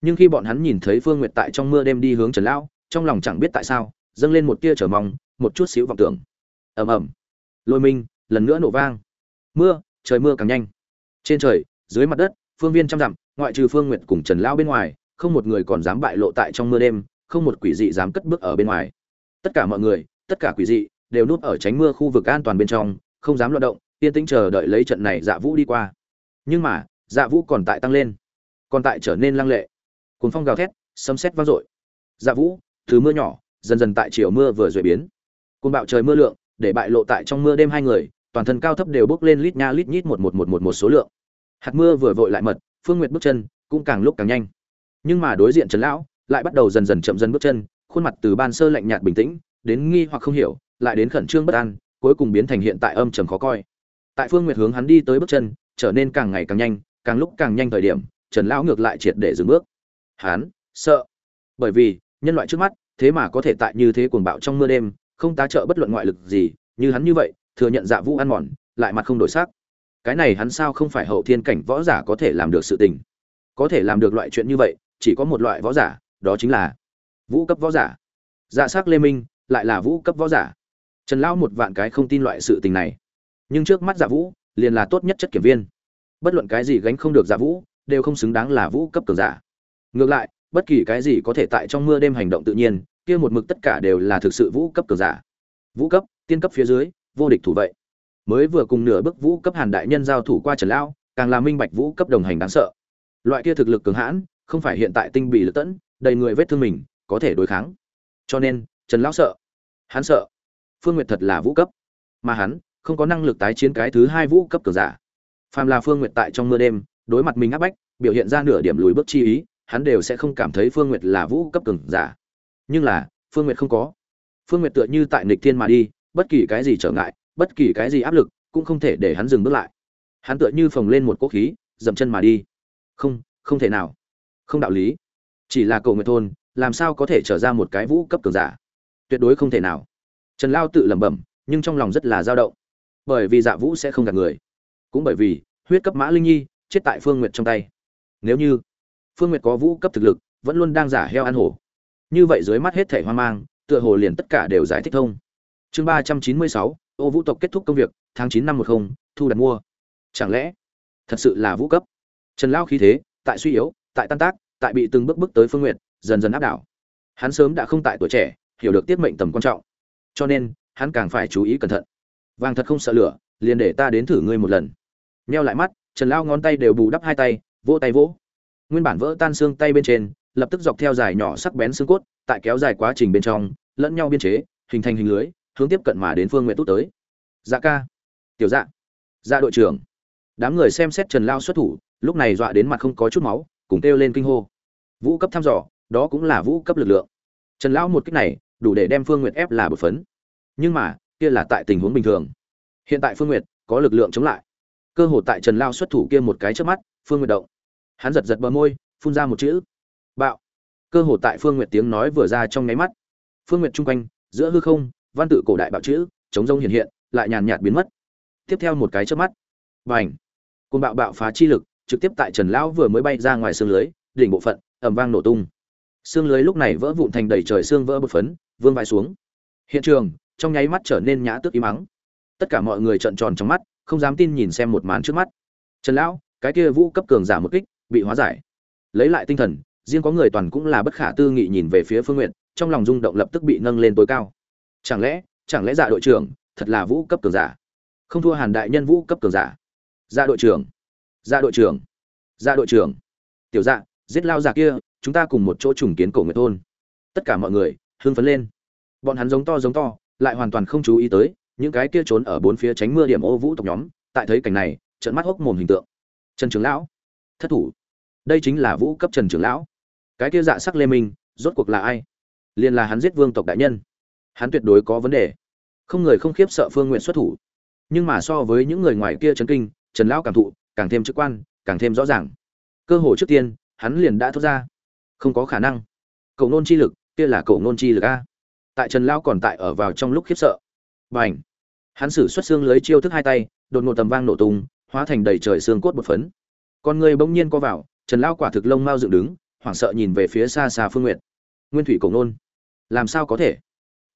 Nhưng khi bọn hắn nhìn thấy phương nguyệt tại trong mưa đêm đi hướng trần lão trong lòng chẳng biết tại sao, dâng lên một tia trở mong, một chút xíu vọng tưởng. Ầm ầm. Lôi minh, lần nữa nổ vang. Mưa, trời mưa càng nhanh. Trên trời, dưới mặt đất, phương viên trăm dặm, ngoại trừ phương nguyệt cùng trần lao bên ngoài, không một người còn dám bại lộ tại trong mưa đêm, không một quỷ dị dám cất bước ở bên ngoài. Tất cả mọi người, tất cả quỷ dị, đều núp ở tránh mưa khu vực an toàn bên trong, không dám loạt động, yên tĩnh chờ đợi lấy trận này dạ vũ đi qua. Nhưng mà dạ vũ còn tại tăng lên. Còn tại trở nên lăng lệ. Cuốn phong gào thét, sấm sét vang dội. Dạ vũ từ mưa nhỏ, dần dần tại chiều mưa vừa rồi biến. Côn bạo trời mưa lượng, để bại lộ tại trong mưa đêm hai người, toàn thân cao thấp đều bốc lên lít nha lít nhít một một một một một số lượng. Hạt mưa vừa vội lại mật, phương nguyệt bước chân cũng càng lúc càng nhanh. Nhưng mà đối diện trần lão, lại bắt đầu dần dần chậm dần bước chân, khuôn mặt từ ban sơ lạnh nhạt bình tĩnh, đến nghi hoặc không hiểu, lại đến khẩn trương bất an, cuối cùng biến thành hiện tại âm trầm khó coi. Tại phương nguyệt hướng hắn đi tới bước chân, trở nên càng ngày càng nhanh, càng lúc càng nhanh thời điểm, trần lão ngược lại triệt để dừng bước. Hắn sợ, bởi vì, nhân loại trước mắt thế mà có thể tại như thế cuồng bạo trong mưa đêm, không tá trợ bất luận ngoại lực gì, như hắn như vậy, thừa nhận dạ vũ ăn mòn, lại mặt không đổi sắc. Cái này hắn sao không phải hậu thiên cảnh võ giả có thể làm được sự tình? Có thể làm được loại chuyện như vậy, chỉ có một loại võ giả, đó chính là vũ cấp võ giả. Dạ s ắ c lê minh lại là vũ cấp võ giả. Trần lão một vạn cái không tin loại sự tình này. Nhưng trước mắt dạ vũ liền là tốt nhất chất kiểm viên. Bất luận cái gì gánh không được dạ vũ, đều không xứng đáng là vũ cấp cường giả. Ngược lại bất kỳ cái gì có thể tại trong mưa đêm hành động tự nhiên, kia một mực tất cả đều là thực sự vũ cấp cường giả. Vũ cấp, tiên cấp phía dưới, vô địch thủ vậy. Mới vừa cùng nửa bước vũ cấp hàn đại nhân giao thủ qua trần lão, càng là minh bạch vũ cấp đồng hành đáng sợ. Loại kia thực lực cường hãn, không phải hiện tại tinh bị lực tẫn, đầy người vết thương mình, có thể đối kháng. Cho nên, trần lão sợ. Hắn sợ. Phương nguyệt thật là vũ cấp. Mà hắn, không có năng lực tái chiến cái thứ hai vũ cấp cường giả. Phàm là phương nguyệt tại trong mưa đêm, đối mặt mình áp bách, biểu hiện ra nửa điểm lùi bước chi ý hắn đều sẽ không cảm thấy phương nguyệt là vũ cấp cường giả. Nhưng là, phương nguyệt không có. Phương nguyệt tựa như tại nghịch thiên mà đi, bất kỳ cái gì trở ngại, bất kỳ cái gì áp lực, cũng không thể để hắn dừng bước lại. Hắn tựa như phồng lên một cỗ khí, dậm chân mà đi. Không không thể nào. Không đạo lý. Chỉ là cầu nguyệt thôn, làm sao có thể trở ra một cái vũ cấp cường giả? Tuyệt đối không thể nào. Trần lao tự lẩm bẩm, nhưng trong lòng rất là dao động. Bởi vì dạ vũ sẽ không gạt người. Cũng bởi vì, huyết cấp mã linh nhi chết tại phương nguyệt trong tay. Nếu như phương nguyệt có vũ cấp thực lực, vẫn luôn đang giả heo ăn hổ. Như vậy dưới mắt hết thể hoang mang, tựa hồ liền tất cả đều giải thích thông. Chương ba trăm chín mươi sáu, ô vũ tộc kết thúc công việc, tháng chín năm một không, thu đặt mua. Chẳng lẽ, thật sự là vũ cấp? Trần lao khí thế, tại suy yếu, tại tan tác, tại bị từng bước bước tới phương nguyệt, dần dần áp đảo. Hắn sớm đã không tại tuổi trẻ, hiểu được tiết mệnh tầm quan trọng. Cho nên, hắn càng phải chú ý cẩn thận. Vàng thật không sợ lửa, liền để ta đến thử ngươi một lần. Neo lại mắt, trần lao ngón tay đều bù đắp hai tay, vỗ tay vỗ nguyên bản vỡ tan xương tay bên trên, lập tức dọc theo dài nhỏ sắc bén xương cốt, tại kéo dài quá trình bên trong, lẫn nhau biên chế, hình thành hình lưới, hướng tiếp cận mà đến phương nguyện tốt tới. Dạ ca. Tiểu dạ. Dạ đội trưởng. Đám người xem xét trần lao xuất thủ, lúc này dọa đến mặt không có chút máu, cùng kêu lên kinh hô. Vũ cấp thăm dò, đó cũng là vũ cấp lực lượng. Trần lão một cách này, đủ để đem phương nguyệt ép là bột phấn. Nhưng mà, kia là tại tình huống bình thường. Hiện tại phương nguyệt có lực lượng chống lại. Cơ hội tại trần lao xuất thủ kia một cái trước mắt, phương nguyệt động hắn giật giật bờ môi, phun ra một chữ. Bạo. Cơ hội tại phương nguyệt tiếng nói vừa ra trong nháy mắt. Phương nguyệt chung quanh, giữa hư không, văn tự cổ đại bạo chữ, chống rông hiện hiện, lại nhàn nhạt biến mất. Tiếp theo một cái trước mắt. Và ảnh côn bạo bạo phá chi lực, trực tiếp tại trần lão vừa mới bay ra ngoài xương lưới, đỉnh bộ phận ẩm vang nổ tung. Xương lưới lúc này vỡ vụn thành đầy trời xương vỡ bột phấn, vương vai xuống. Hiện trường, trong nháy mắt trở nên nhã tước im mắng tất cả mọi người trợn tròn trong mắt, không dám tin nhìn xem một màn trước mắt. Trần lão, cái kia vũ cấp cường giả một kích bị hóa giải. Lấy lại tinh thần, riêng có người toàn cũng là bất khả tư nghị nhìn về phía phương nguyện trong lòng rung động lập tức bị nâng lên tối cao. Chẳng lẽ chẳng lẽ dạ đội trưởng thật là vũ cấp cường giả? Không thua hàn đại nhân vũ cấp cường giả. Dạ đội trưởng dạ đội trưởng dạ đội trưởng. Tiểu dạ giết lao già kia, chúng ta cùng một chỗ trùng kiến cổ nguyệt thôn. Tất cả mọi người, hưng phấn lên. Bọn hắn giống to giống to, lại hoàn toàn không chú ý tới, những cái kia trốn ở bốn phía tránh mưa điểm ô vũ tộc nhóm, tại thấy cảnh này trận mắt hốc mồm hình tượng. Trần trường lão, thất thủ đây chính là vũ cấp trần trưởng lão. Cái kia dạ sắc lê minh, rốt cuộc là ai? Liền là hắn giết vương tộc đại nhân. Hắn tuyệt đối có vấn đề. Không người không khiếp sợ phương nguyện xuất thủ. Nhưng mà so với những người ngoài kia chấn kinh, trần lão cảm thụ, càng thêm trực quan, càng thêm rõ ràng. Cơ hội trước tiên, hắn liền đã thốt ra. Không có khả năng. Cầu nôn chi lực, kia là cầu nôn chi lực a. Tại trần lão còn tại ở vào trong lúc khiếp sợ. Và ảnh hắn sử xuất xương lưới chiêu thức hai tay, đột ngột tầm vang nổ tung, hóa thành đầy trời xương cốt một phấn. Con người bỗng nhiên co vào trần lão quả thực lông mau dựng đứng hoảng sợ nhìn về phía xa xa phương Nguyệt, nguyên thủy cổ nôn làm sao có thể?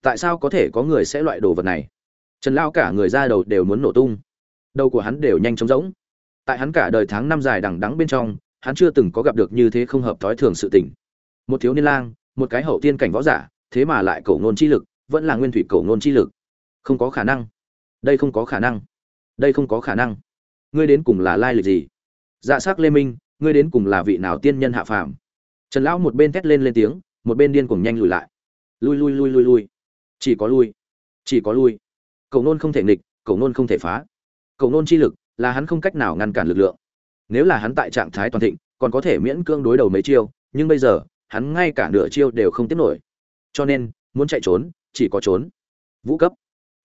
Tại sao có thể có người sẽ loại đồ vật này? Trần lão cả người ra đầu đều muốn nổ tung. Đầu của hắn đều nhanh chóng rỗng. Tại hắn cả đời tháng năm dài đằng đắng bên trong hắn chưa từng có gặp được như thế không hợp thói thường sự tình. Một thiếu niên lang một cái hậu tiên cảnh võ giả thế mà lại cổ ngôn chi lực vẫn là nguyên thủy cổ ngôn chi lực. Không có khả năng. Đây không có khả năng. Đây không có khả năng. Ngươi đến cùng là lai lịch gì? Dạ s ắ c lê minh ngươi đến cùng là vị nào tiên nhân hạ phàm? Trần lão một bên thét lên lên tiếng, một bên điên cùng nhanh lùi lại. Lui lui lui lui lui. Chỉ có lui. Chỉ có lui. Cầu nôn không thể nghịch, cầu nôn không thể phá. Cầu nôn chi lực là hắn không cách nào ngăn cản lực lượng. Nếu là hắn tại trạng thái toàn thịnh, còn có thể miễn cưỡng đối đầu mấy chiêu, nhưng bây giờ, hắn ngay cả nửa chiêu đều không tiếp nổi. Cho nên, muốn chạy trốn, chỉ có trốn. Vũ cấp.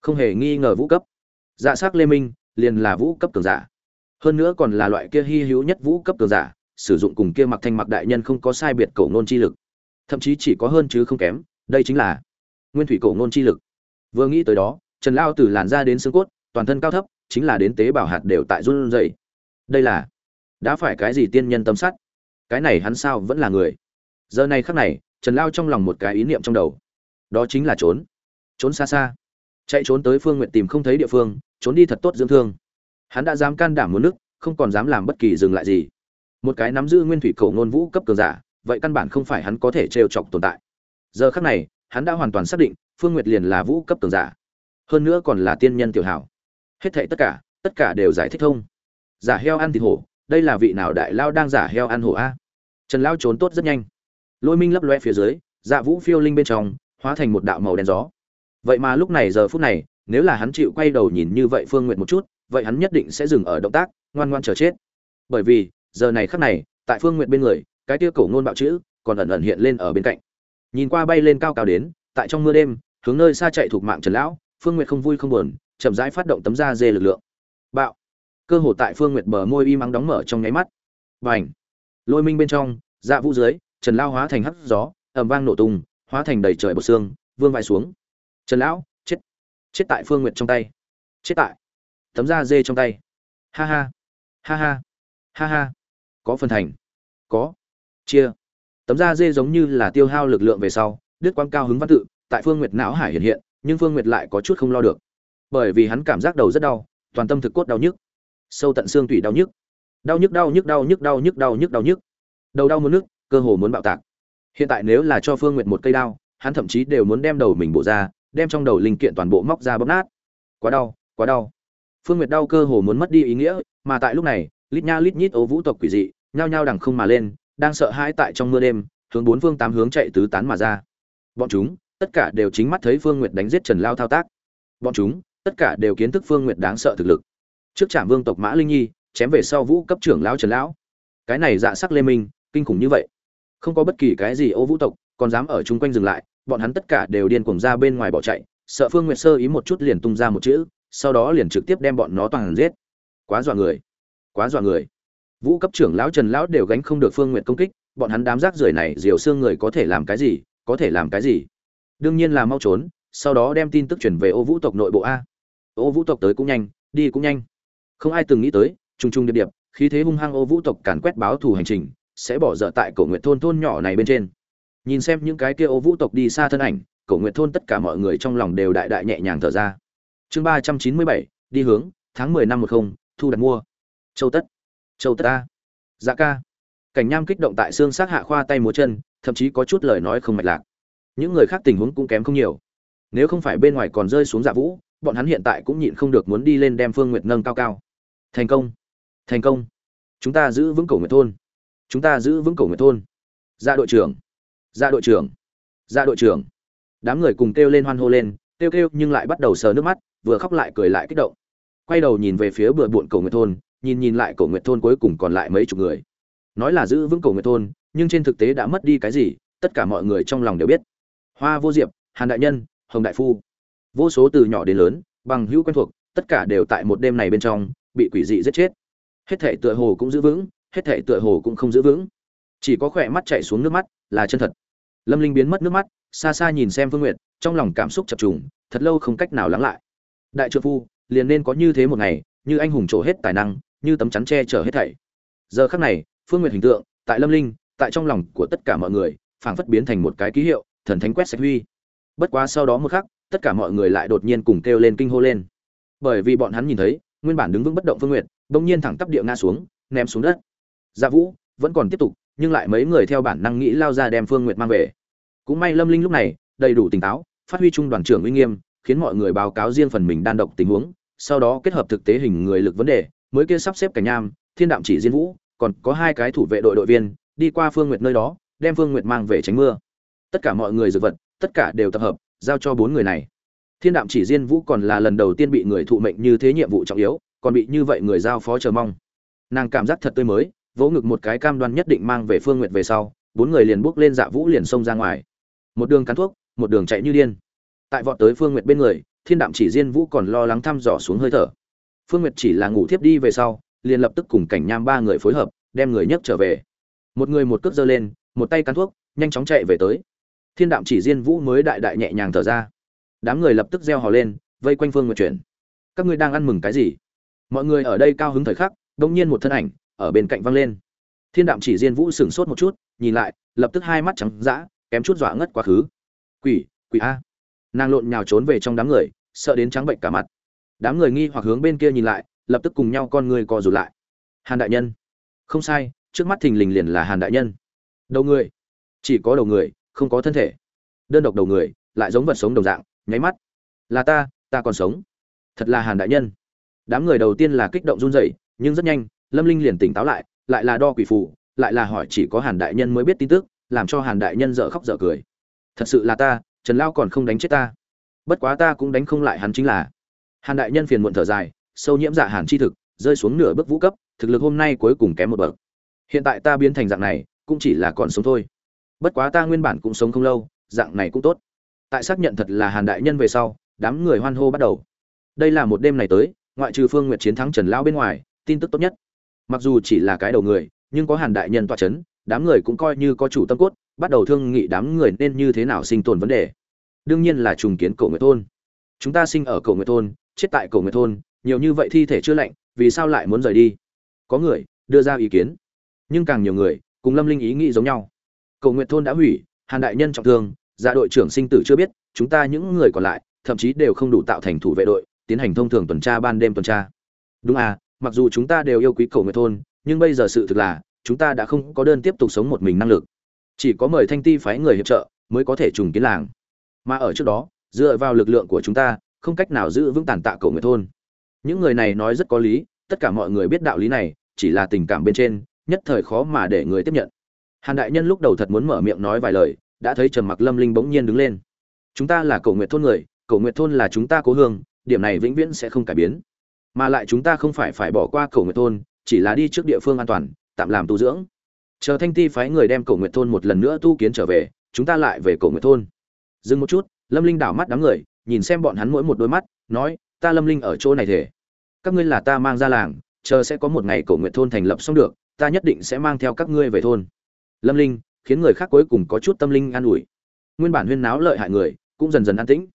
Không hề nghi ngờ vũ cấp. Dạ s á c lê minh, liền là vũ cấp cường giả hơn nữa còn là loại kia hy hữu nhất vũ cấp cường giả, sử dụng cùng kia mặc thanh mặc đại nhân không có sai biệt cổ ngôn chi lực. Thậm chí chỉ có hơn chứ không kém, đây chính là nguyên thủy cổ ngôn chi lực. Vừa nghĩ tới đó, trần lao từ làn da đến xương cốt, toàn thân cao thấp, chính là đến tế bào hạt đều tại run rẩy. Đây là, đã phải cái gì tiên nhân tâm sắt cái này hắn sao vẫn là người? Giờ này khắc này, trần lao trong lòng một cái ý niệm trong đầu. Đó chính là trốn. Trốn xa xa. Chạy trốn tới phương nguyện tìm không thấy địa phương, trốn đi thật tốt dưỡng thương hắn đã dám can đảm muốn nước, không còn dám làm bất kỳ dừng lại gì. Một cái nắm giữ nguyên thủy cầu ngôn vũ cấp cường giả, vậy căn bản không phải hắn có thể trêu chọc tồn tại. Giờ khắc này, hắn đã hoàn toàn xác định, phương nguyệt liền là vũ cấp cường giả. Hơn nữa còn là tiên nhân tiểu hảo. Hết thảy tất cả tất cả đều giải thích thông. Giả heo ăn thịt hổ, đây là vị nào đại lao đang giả heo ăn hổ a? Trần lao trốn tốt rất nhanh. Lôi minh lấp loe phía dưới dạ vũ phiêu linh bên trong, hóa thành một đạo màu đen gió. Vậy mà lúc này, giờ phút này, nếu là hắn chịu quay đầu nhìn như vậy phương nguyện một chút vậy hắn nhất định sẽ dừng ở động tác, ngoan ngoan chờ chết. Bởi vì, giờ này khắc này, tại phương nguyện bên người, cái tia cổ ngôn bạo chữ còn ẩn ẩn hiện lên ở bên cạnh. Nhìn qua bay lên cao cao đến, tại trong mưa đêm, hướng nơi xa chạy thuộc mạng trần lão, phương nguyện không vui không buồn, chậm rãi phát động tấm da dê lực lượng. Bạo. Cơ hồ tại phương nguyệt bờ môi y mắng đóng mở trong nháy mắt. Và ảnh lôi minh bên trong dạ vũ dưới, trần lao hóa thành hắt gió ẩm vang nổ tung, hóa thành đầy trời bột xương, vương vai xuống. Trần lão, chết. Chết tại phương nguyệt trong tay. Chết tại tấm da dê trong tay. Ha ha ha ha ha ha. Có phần thành. Có. Chia. Tấm da dê giống như là tiêu hao lực lượng về sau, đứt quang cao hứng văn tự, tại phương nguyệt não hải hiện hiện, nhưng phương nguyệt lại có chút không lo được. Bởi vì hắn cảm giác đầu rất đau, toàn tâm thực cốt đau nhức. Sâu tận xương tủy đau nhức. Đau nhức đau nhức đau nhức đau nhức đau nhức đau nhức. Đầu đau muốn nước, cơ hồ muốn bạo tạc. Hiện tại nếu là cho phương nguyệt một cây đao, hắn thậm chí đều muốn đem đầu mình bộ ra, đem trong đầu linh kiện toàn bộ móc ra bóp nát. Quá đau quá đau phương nguyệt đau cơ hồ muốn mất đi ý nghĩa, mà tại lúc này, lít nha lít nhít ố vũ tộc quỷ dị, nhao nhao đằng không mà lên, đang sợ hãi tại trong mưa đêm, hướng bốn phương tám hướng chạy tứ tán mà ra. Bọn chúng, tất cả đều chính mắt thấy phương nguyệt đánh giết trần lao thao tác. Bọn chúng, tất cả đều kiến thức phương nguyệt đáng sợ thực lực. Trước trạm vương tộc mã linh nhi, chém về sau vũ cấp trưởng lão trần lão. Cái này dạ sắc lê minh, kinh khủng như vậy. Không có bất kỳ cái gì ô vũ tộc, còn dám ở chung quanh dừng lại, bọn hắn tất cả đều điên cuồng ra bên ngoài bỏ chạy, sợ phương nguyệt sơ ý một chút liền tung ra một chữ sau đó liền trực tiếp đem bọn nó toàn giết. Quá dọa người. Quá dọa người. Vũ cấp trưởng lão trần lão đều gánh không được phương nguyệt công kích, bọn hắn đám rác rưởi này diều xương người có thể làm cái gì, có thể làm cái gì? Đương nhiên là mau trốn, sau đó đem tin tức chuyển về ô vũ tộc nội bộ a. Ô vũ tộc tới cũng nhanh, đi cũng nhanh. Không ai từng nghĩ tới, trùng trùng điệp điệp, khí thế hung hăng ô vũ tộc càn quét báo thù hành trình, sẽ bỏ dở tại cổ nguyệt thôn thôn nhỏ này bên trên. Nhìn xem những cái kia ô vũ tộc đi xa thân ảnh, cổ nguyệt thôn tất cả mọi người trong lòng đều đại đại nhẹ nhàng thở ra chương ba trăm chín mươi bảy, đi hướng, tháng mười năm một không, thu đặt mua. Châu tất. Châu tất ta dạ ca. Cảnh nham kích động tại xương sát hạ khoa tay múa chân, thậm chí có chút lời nói không mạch lạc. Những người khác tình huống cũng kém không nhiều. Nếu không phải bên ngoài còn rơi xuống dạ vũ, bọn hắn hiện tại cũng nhịn không được muốn đi lên đem phương nguyệt nâng cao cao. Thành công. Thành công. Chúng ta giữ vững cổ nguyệt thôn. Chúng ta giữ vững cổ nguyệt thôn. Ra đội trưởng. Ra đội trưởng. Ra đội trưởng. Đám người cùng kêu lên hoan hô lên, kêu kêu nhưng lại bắt đầu sờ nước mắt vừa khóc lại cười lại kích động. Quay đầu nhìn về phía bừa bộn cầu nguyệt thôn, nhìn nhìn lại cầu nguyệt thôn cuối cùng còn lại mấy chục người. Nói là giữ vững cầu nguyệt thôn, nhưng trên thực tế đã mất đi cái gì, tất cả mọi người trong lòng đều biết. Hoa vô diệp, hàn đại nhân, hồng đại phu. Vô số từ nhỏ đến lớn, bằng hữu quen thuộc, tất cả đều tại một đêm này bên trong, bị quỷ dị giết chết. Hết thể tựa hồ cũng giữ vững, hết thể tựa hồ cũng không giữ vững. Chỉ có khỏe mắt chạy xuống nước mắt, là chân thật. Lâm linh biến mất nước mắt, xa xa nhìn xem phương nguyệt, trong lòng cảm xúc chập trùng, thật lâu không cách nào lắng lại đại trượng phu, liền nên có như thế một ngày, như anh hùng trổ hết tài năng, như tấm chắn che chở hết thảy. Giờ khắc này, phương nguyệt hình tượng, tại lâm linh, tại trong lòng của tất cả mọi người, phảng phất biến thành một cái ký hiệu, thần thánh quét sạch huy. Bất quá sau đó một khắc, tất cả mọi người lại đột nhiên cùng kêu lên kinh hô lên. Bởi vì bọn hắn nhìn thấy, nguyên bản đứng vững bất động phương nguyệt, bỗng nhiên thẳng tắp địa ngã xuống, ném xuống đất. Gia vũ, vẫn còn tiếp tục, nhưng lại mấy người theo bản năng nghĩ lao ra đem phương nguyệt mang về. Cũng may lâm linh lúc này, đầy đủ tỉnh táo, phát huy trung đoàn trưởng uy nghiêm khiến mọi người báo cáo riêng phần mình đan độc tình huống, sau đó kết hợp thực tế hình người lực vấn đề, mới kia sắp xếp cả nham, thiên đạm chỉ diên vũ, còn có hai cái thủ vệ đội đội viên, đi qua phương nguyệt nơi đó, đem phương nguyệt mang về tránh mưa. Tất cả mọi người dược vật, tất cả đều tập hợp, giao cho bốn người này. Thiên đạm chỉ diên vũ còn là lần đầu tiên bị người thụ mệnh như thế nhiệm vụ trọng yếu, còn bị như vậy người giao phó chờ mong. Nàng cảm giác thật tươi mới, vỗ ngực một cái cam đoan nhất định mang về phương nguyệt về sau, bốn người liền bước lên dạ vũ liền xông ra ngoài. Một đường cắn thuốc, một đường chạy như điên tại vọt tới phương nguyệt bên người, thiên đạm chỉ diên vũ còn lo lắng thăm dò xuống hơi thở. Phương nguyệt chỉ là ngủ thiếp đi về sau, liền lập tức cùng cảnh nham ba người phối hợp, đem người nhấc trở về. Một người một cước giơ lên, một tay cắn thuốc, nhanh chóng chạy về tới. Thiên đạm chỉ diên vũ mới đại đại nhẹ nhàng thở ra. Đám người lập tức reo hò lên, vây quanh phương nguyệt chuyển. Các ngươi đang ăn mừng cái gì? Mọi người ở đây cao hứng thời khắc đông nhiên một thân ảnh ở bên cạnh văng lên. Thiên đạm chỉ diên vũ sửng sốt một chút, nhìn lại, lập tức hai mắt trắng dã, kém chút dọa ngất quá khứ. Quỷ quỷ a! Nàng lộn nhào trốn về trong đám người, sợ đến trắng bệnh cả mặt. Đám người nghi hoặc hướng bên kia nhìn lại, lập tức cùng nhau con người co rụt lại. Hàn đại nhân. Không sai, trước mắt thình lình liền là hàn đại nhân. Đầu người. Chỉ có đầu người, không có thân thể. Đơn độc đầu người, lại giống vật sống đồng dạng, nháy mắt. Là ta ta còn sống. Thật là hàn đại nhân. Đám người đầu tiên là kích động run rẩy, nhưng rất nhanh, lâm linh liền tỉnh táo lại lại là đo quỷ phù, lại là hỏi chỉ có hàn đại nhân mới biết tin tức, làm cho hàn đại nhân dở khóc dở cười. Thật sự là ta trần lao còn không đánh chết ta. Bất quá ta cũng đánh không lại hắn chính là. Hàn đại nhân phiền muộn thở dài, sâu nhiễm dạ hàn chi thực, rơi xuống nửa bước vũ cấp, thực lực hôm nay cuối cùng kém một bậc. Hiện tại ta biến thành dạng này, cũng chỉ là còn sống thôi. Bất quá ta nguyên bản cũng sống không lâu, dạng này cũng tốt. Tại xác nhận thật là hàn đại nhân về sau, đám người hoan hô bắt đầu. Đây là một đêm này tới, ngoại trừ phương nguyệt chiến thắng trần lão bên ngoài, tin tức tốt nhất. Mặc dù chỉ là cái đầu người, nhưng có hàn đại nhân tọa chấn, đám người cũng coi như có chủ tâm cốt bắt đầu thương nghị đám người nên như thế nào sinh tồn vấn đề. Đương nhiên là trùng kiến cổ nguyệt thôn. Chúng ta sinh ở cổ nguyệt thôn, chết tại cổ nguyệt thôn, nhiều như vậy thi thể chưa lạnh, vì sao lại muốn rời đi? Có người đưa ra ý kiến, nhưng càng nhiều người cùng lâm linh ý nghĩ giống nhau. Cầu nguyện thôn đã hủy, hàn đại nhân trọng thương dạ đội trưởng sinh tử chưa biết, chúng ta những người còn lại, thậm chí đều không đủ tạo thành thủ vệ đội, tiến hành thông thường tuần tra ban đêm tuần tra. Đúng à mặc dù chúng ta đều yêu quý cầu nguyện thôn, nhưng bây giờ sự thực là, chúng ta đã không có đơn tiếp tục sống một mình năng lực chỉ có mời thanh ti phái người hiệp trợ mới có thể trùng kiến làng. Mà ở trước đó, dựa vào lực lượng của chúng ta, không cách nào giữ vững tàn tạ cầu người thôn. Những người này nói rất có lý, tất cả mọi người biết đạo lý này, chỉ là tình cảm bên trên, nhất thời khó mà để người tiếp nhận. Hàn đại nhân lúc đầu thật muốn mở miệng nói vài lời, đã thấy trầm mặc lâm linh bỗng nhiên đứng lên. Chúng ta là cầu nguyện thôn người, cầu nguyện thôn là chúng ta cố hương, điểm này vĩnh viễn sẽ không cải biến. Mà lại chúng ta không phải phải bỏ qua cầu nguyện thôn, chỉ là đi trước địa phương an toàn, tạm làm tu dưỡng chờ thanh ti phái người đem cổ nguyệt thôn một lần nữa tu kiến trở về, chúng ta lại về cổ nguyệt thôn. Dừng một chút, lâm linh đảo mắt đám người, nhìn xem bọn hắn mỗi một đôi mắt, nói, ta lâm linh ở chỗ này thể các ngươi là ta mang ra làng, chờ sẽ có một ngày cổ nguyện thôn thành lập xong được, ta nhất định sẽ mang theo các ngươi về thôn. Lâm linh, khiến người khác cuối cùng có chút tâm linh an ủi. Nguyên bản huyên náo lợi hại người, cũng dần dần an tĩnh.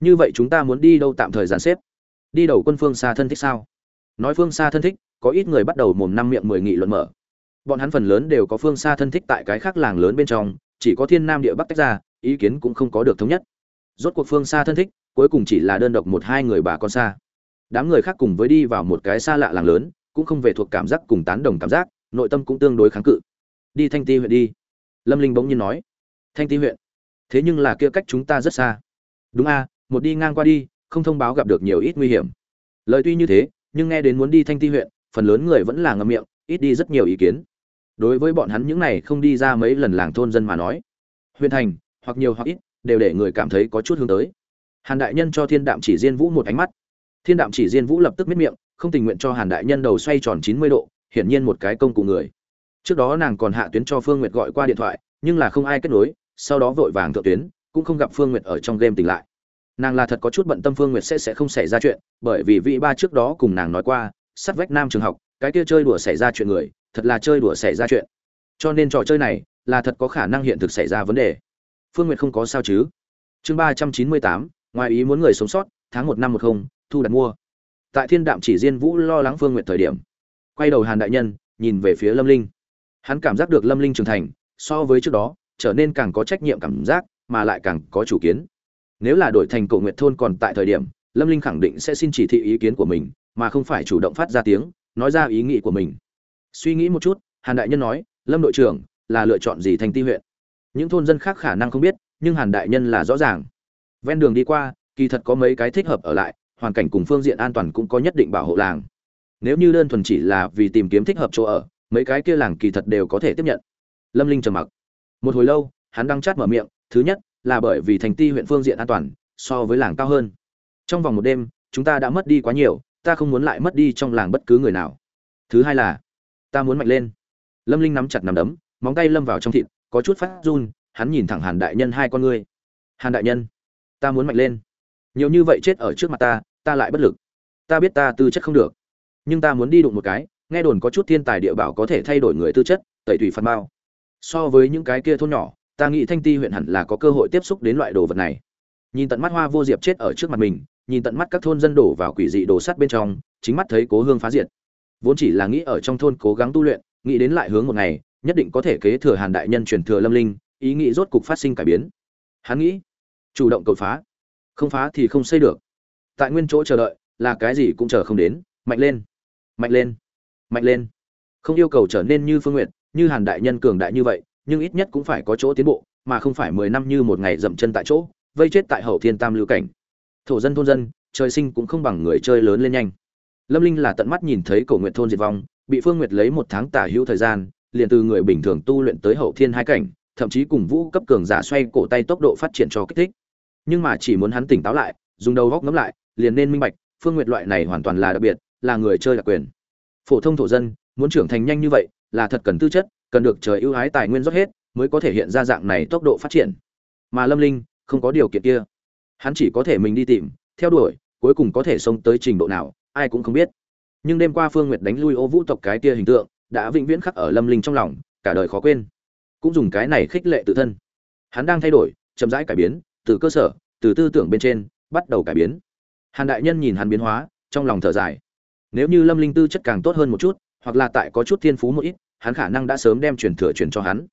Như vậy chúng ta muốn đi đâu tạm thời giàn xếp? Đi đầu quân phương xa thân thích sao? Nói phương xa thân thích, có ít người bắt đầu mồm năm miệng mười nghị luận mở bọn hắn phần lớn đều có phương xa thân thích tại cái khác làng lớn bên trong, chỉ có thiên nam địa bắc tách ra, ý kiến cũng không có được thống nhất. Rốt cuộc phương xa thân thích, cuối cùng chỉ là đơn độc một hai người bà con xa. Đám người khác cùng với đi vào một cái xa lạ làng lớn, cũng không về thuộc cảm giác cùng tán đồng cảm giác, nội tâm cũng tương đối kháng cự. Đi thanh ti huyện đi. Lâm linh bỗng nhiên nói. Thanh ti huyện. Thế nhưng là kia cách chúng ta rất xa. Đúng a một đi ngang qua đi, không thông báo gặp được nhiều ít nguy hiểm. Lời tuy như thế, nhưng nghe đến muốn đi thanh ti huyện, phần lớn người vẫn là ngậm miệng, ít đi rất nhiều ý kiến đối với bọn hắn những này không đi ra mấy lần làng thôn dân mà nói, huyện thành, hoặc nhiều hoặc ít, đều để người cảm thấy có chút hướng tới. Hàn đại nhân cho thiên đạm chỉ diên vũ một ánh mắt. Thiên đạm chỉ diên vũ lập tức miết miệng, không tình nguyện cho hàn đại nhân đầu xoay tròn chín mươi độ, hiển nhiên một cái công cụ người. Trước đó nàng còn hạ tuyến cho phương nguyệt gọi qua điện thoại, nhưng là không ai kết nối, sau đó vội vàng thượng tuyến, cũng không gặp phương nguyệt ở trong game tỉnh lại. Nàng là thật có chút bận tâm phương nguyệt sẽ sẽ không xảy ra chuyện, bởi vì vị ba trước đó cùng nàng nói qua, sắt vách nam trường học, cái kia chơi đùa xảy ra chuyện người thật là chơi đùa xảy ra chuyện. Cho nên trò chơi này là thật có khả năng hiện thực xảy ra vấn đề. Phương nguyệt không có sao chứ? Chương ba trăm chín mươi tám, ngoài ý muốn người sống sót, tháng một năm một không, thu đặt mua. Tại thiên đạm chỉ diên vũ lo lắng phương nguyện thời điểm, quay đầu hàn đại nhân, nhìn về phía lâm linh. Hắn cảm giác được lâm linh trưởng thành, so với trước đó, trở nên càng có trách nhiệm cảm giác, mà lại càng có chủ kiến. Nếu là đổi thành cổ nguyện thôn còn tại thời điểm, lâm linh khẳng định sẽ xin chỉ thị ý kiến của mình, mà không phải chủ động phát ra tiếng, nói ra ý nghĩ của mình suy nghĩ một chút, hàn đại nhân nói, lâm đội trưởng, là lựa chọn gì thành ti huyện? Những thôn dân khác khả năng không biết, nhưng hàn đại nhân là rõ ràng. Ven đường đi qua, kỳ thật có mấy cái thích hợp ở lại, hoàn cảnh cùng phương diện an toàn cũng có nhất định bảo hộ làng. Nếu như đơn thuần chỉ là vì tìm kiếm thích hợp chỗ ở, mấy cái kia làng kỳ thật đều có thể tiếp nhận. Lâm linh trầm mặc. Một hồi lâu, hắn đang chát mở miệng, thứ nhất, là bởi vì thành ti huyện phương diện an toàn, so với làng cao hơn. Trong vòng một đêm, chúng ta đã mất đi quá nhiều, ta không muốn lại mất đi trong làng bất cứ người nào. Thứ hai là ta muốn mạnh lên. Lâm linh nắm chặt nắm đấm, móng tay lâm vào trong thịt, có chút phát run, hắn nhìn thẳng hàn đại nhân hai con ngươi. Hàn đại nhân, ta muốn mạnh lên. Nhiều như vậy chết ở trước mặt ta ta lại bất lực. Ta biết ta tư chất không được, nhưng ta muốn đi đụng một cái, nghe đồn có chút thiên tài địa bảo có thể thay đổi người tư chất, tẩy thủy phạt bao so với những cái kia thôn nhỏ, ta nghĩ thanh ti huyện hẳn là có cơ hội tiếp xúc đến loại đồ vật này. Nhìn tận mắt hoa vô diệp chết ở trước mặt mình, nhìn tận mắt các thôn dân đổ vào quỷ dị đồ sắt bên trong, chính mắt thấy cố hương phá diệt vốn chỉ là nghĩ ở trong thôn cố gắng tu luyện, nghĩ đến lại hướng một ngày, nhất định có thể kế thừa hàn đại nhân truyền thừa lâm linh, ý nghĩ rốt cục phát sinh cải biến. Hắn nghĩ, chủ động cầu phá, không phá thì không xây được. Tại nguyên chỗ chờ đợi, là cái gì cũng chờ không đến, mạnh lên mạnh lên mạnh lên. Không yêu cầu trở nên như phương nguyện như hàn đại nhân cường đại như vậy, nhưng ít nhất cũng phải có chỗ tiến bộ, mà không phải mười năm như một ngày dậm chân tại chỗ, vây chết tại hậu thiên tam lưu cảnh. Thổ dân thôn dân, trời sinh cũng không bằng người chơi lớn lên nhanh lâm linh là tận mắt nhìn thấy cổ nguyện thôn diệt vong, bị phương nguyệt lấy một tháng tả hữu thời gian, liền từ người bình thường tu luyện tới hậu thiên hai cảnh, thậm chí cùng vũ cấp cường giả xoay cổ tay tốc độ phát triển cho kích thích. Nhưng mà chỉ muốn hắn tỉnh táo lại, dùng đầu góc ngẫm lại, liền nên minh bạch, phương nguyệt loại này hoàn toàn là đặc biệt, là người chơi đặc quyền. Phổ thông thổ dân, muốn trưởng thành nhanh như vậy, là thật cần tư chất, cần được trời ưu ái tài nguyên rót hết, mới có thể hiện ra dạng này tốc độ phát triển. Mà lâm linh, không có điều kiện kia. Hắn chỉ có thể mình đi tìm, theo đuổi, cuối cùng có thể xông tới trình độ nào ai cũng không biết. Nhưng đêm qua phương nguyệt đánh lui ô vũ tộc cái kia hình tượng, đã vĩnh viễn khắc ở lâm linh trong lòng, cả đời khó quên. Cũng dùng cái này khích lệ tự thân. Hắn đang thay đổi, chậm rãi cải biến, từ cơ sở, từ tư tưởng bên trên, bắt đầu cải biến. Hàn đại nhân nhìn hắn biến hóa, trong lòng thở dài. Nếu như lâm linh tư chất càng tốt hơn một chút, hoặc là tại có chút thiên phú một ít, hắn khả năng đã sớm đem truyền thừa truyền cho hắn.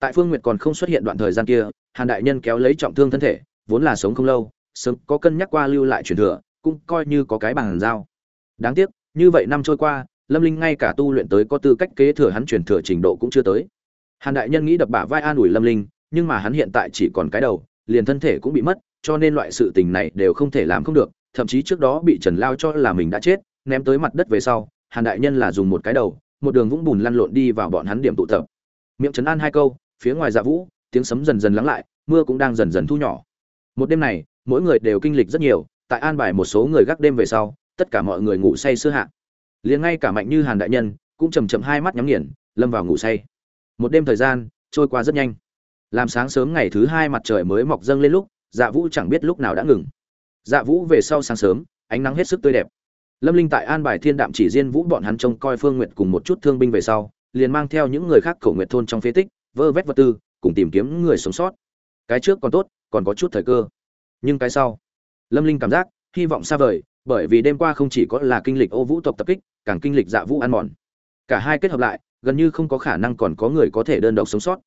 Tại phương nguyệt còn không xuất hiện đoạn thời gian kia, hàn đại nhân kéo lấy trọng thương thân thể, vốn là sống không lâu, sớm có cân nhắc qua lưu lại truyền thừa, cũng coi như có cái bằng giao đáng tiếc, như vậy năm trôi qua, lâm linh ngay cả tu luyện tới có tư cách kế thừa hắn truyền thừa trình độ cũng chưa tới. Hàn đại nhân nghĩ đập bả vai an ủi lâm linh, nhưng mà hắn hiện tại chỉ còn cái đầu, liền thân thể cũng bị mất, cho nên loại sự tình này đều không thể làm không được, thậm chí trước đó bị trần lao cho là mình đã chết, ném tới mặt đất về sau, hàn đại nhân là dùng một cái đầu, một đường vũng bùn lăn lộn đi vào bọn hắn điểm tụ tập. Miệng trấn an hai câu, phía ngoài dạ vũ, tiếng sấm dần dần lắng lại, mưa cũng đang dần dần thu nhỏ. Một đêm này, mỗi người đều kinh lịch rất nhiều, tại an bài một số người gác đêm về sau tất cả mọi người ngủ say sưa hạ. Liền ngay cả mạnh như hàn đại nhân cũng chầm chậm hai mắt nhắm nghiền, lâm vào ngủ say. Một đêm thời gian trôi qua rất nhanh. Làm sáng sớm ngày thứ hai mặt trời mới mọc dâng lên lúc dạ vũ chẳng biết lúc nào đã ngừng. Dạ vũ về sau sáng sớm, ánh nắng hết sức tươi đẹp. Lâm linh tại an bài thiên đạm chỉ riêng vũ bọn hắn trông coi phương nguyện cùng một chút thương binh về sau, liền mang theo những người khác cầu nguyện thôn trong phế tích, vơ vét vật tư, cùng tìm kiếm người sống sót. Cái trước còn tốt, còn có chút thời cơ. Nhưng cái sau, lâm linh cảm giác hy vọng xa vời bởi vì đêm qua không chỉ có là kinh lịch ô vũ tộc tập kích, càng kinh lịch dạ vũ ăn mòn. Cả hai kết hợp lại, gần như không có khả năng còn có người có thể đơn độc sống sót.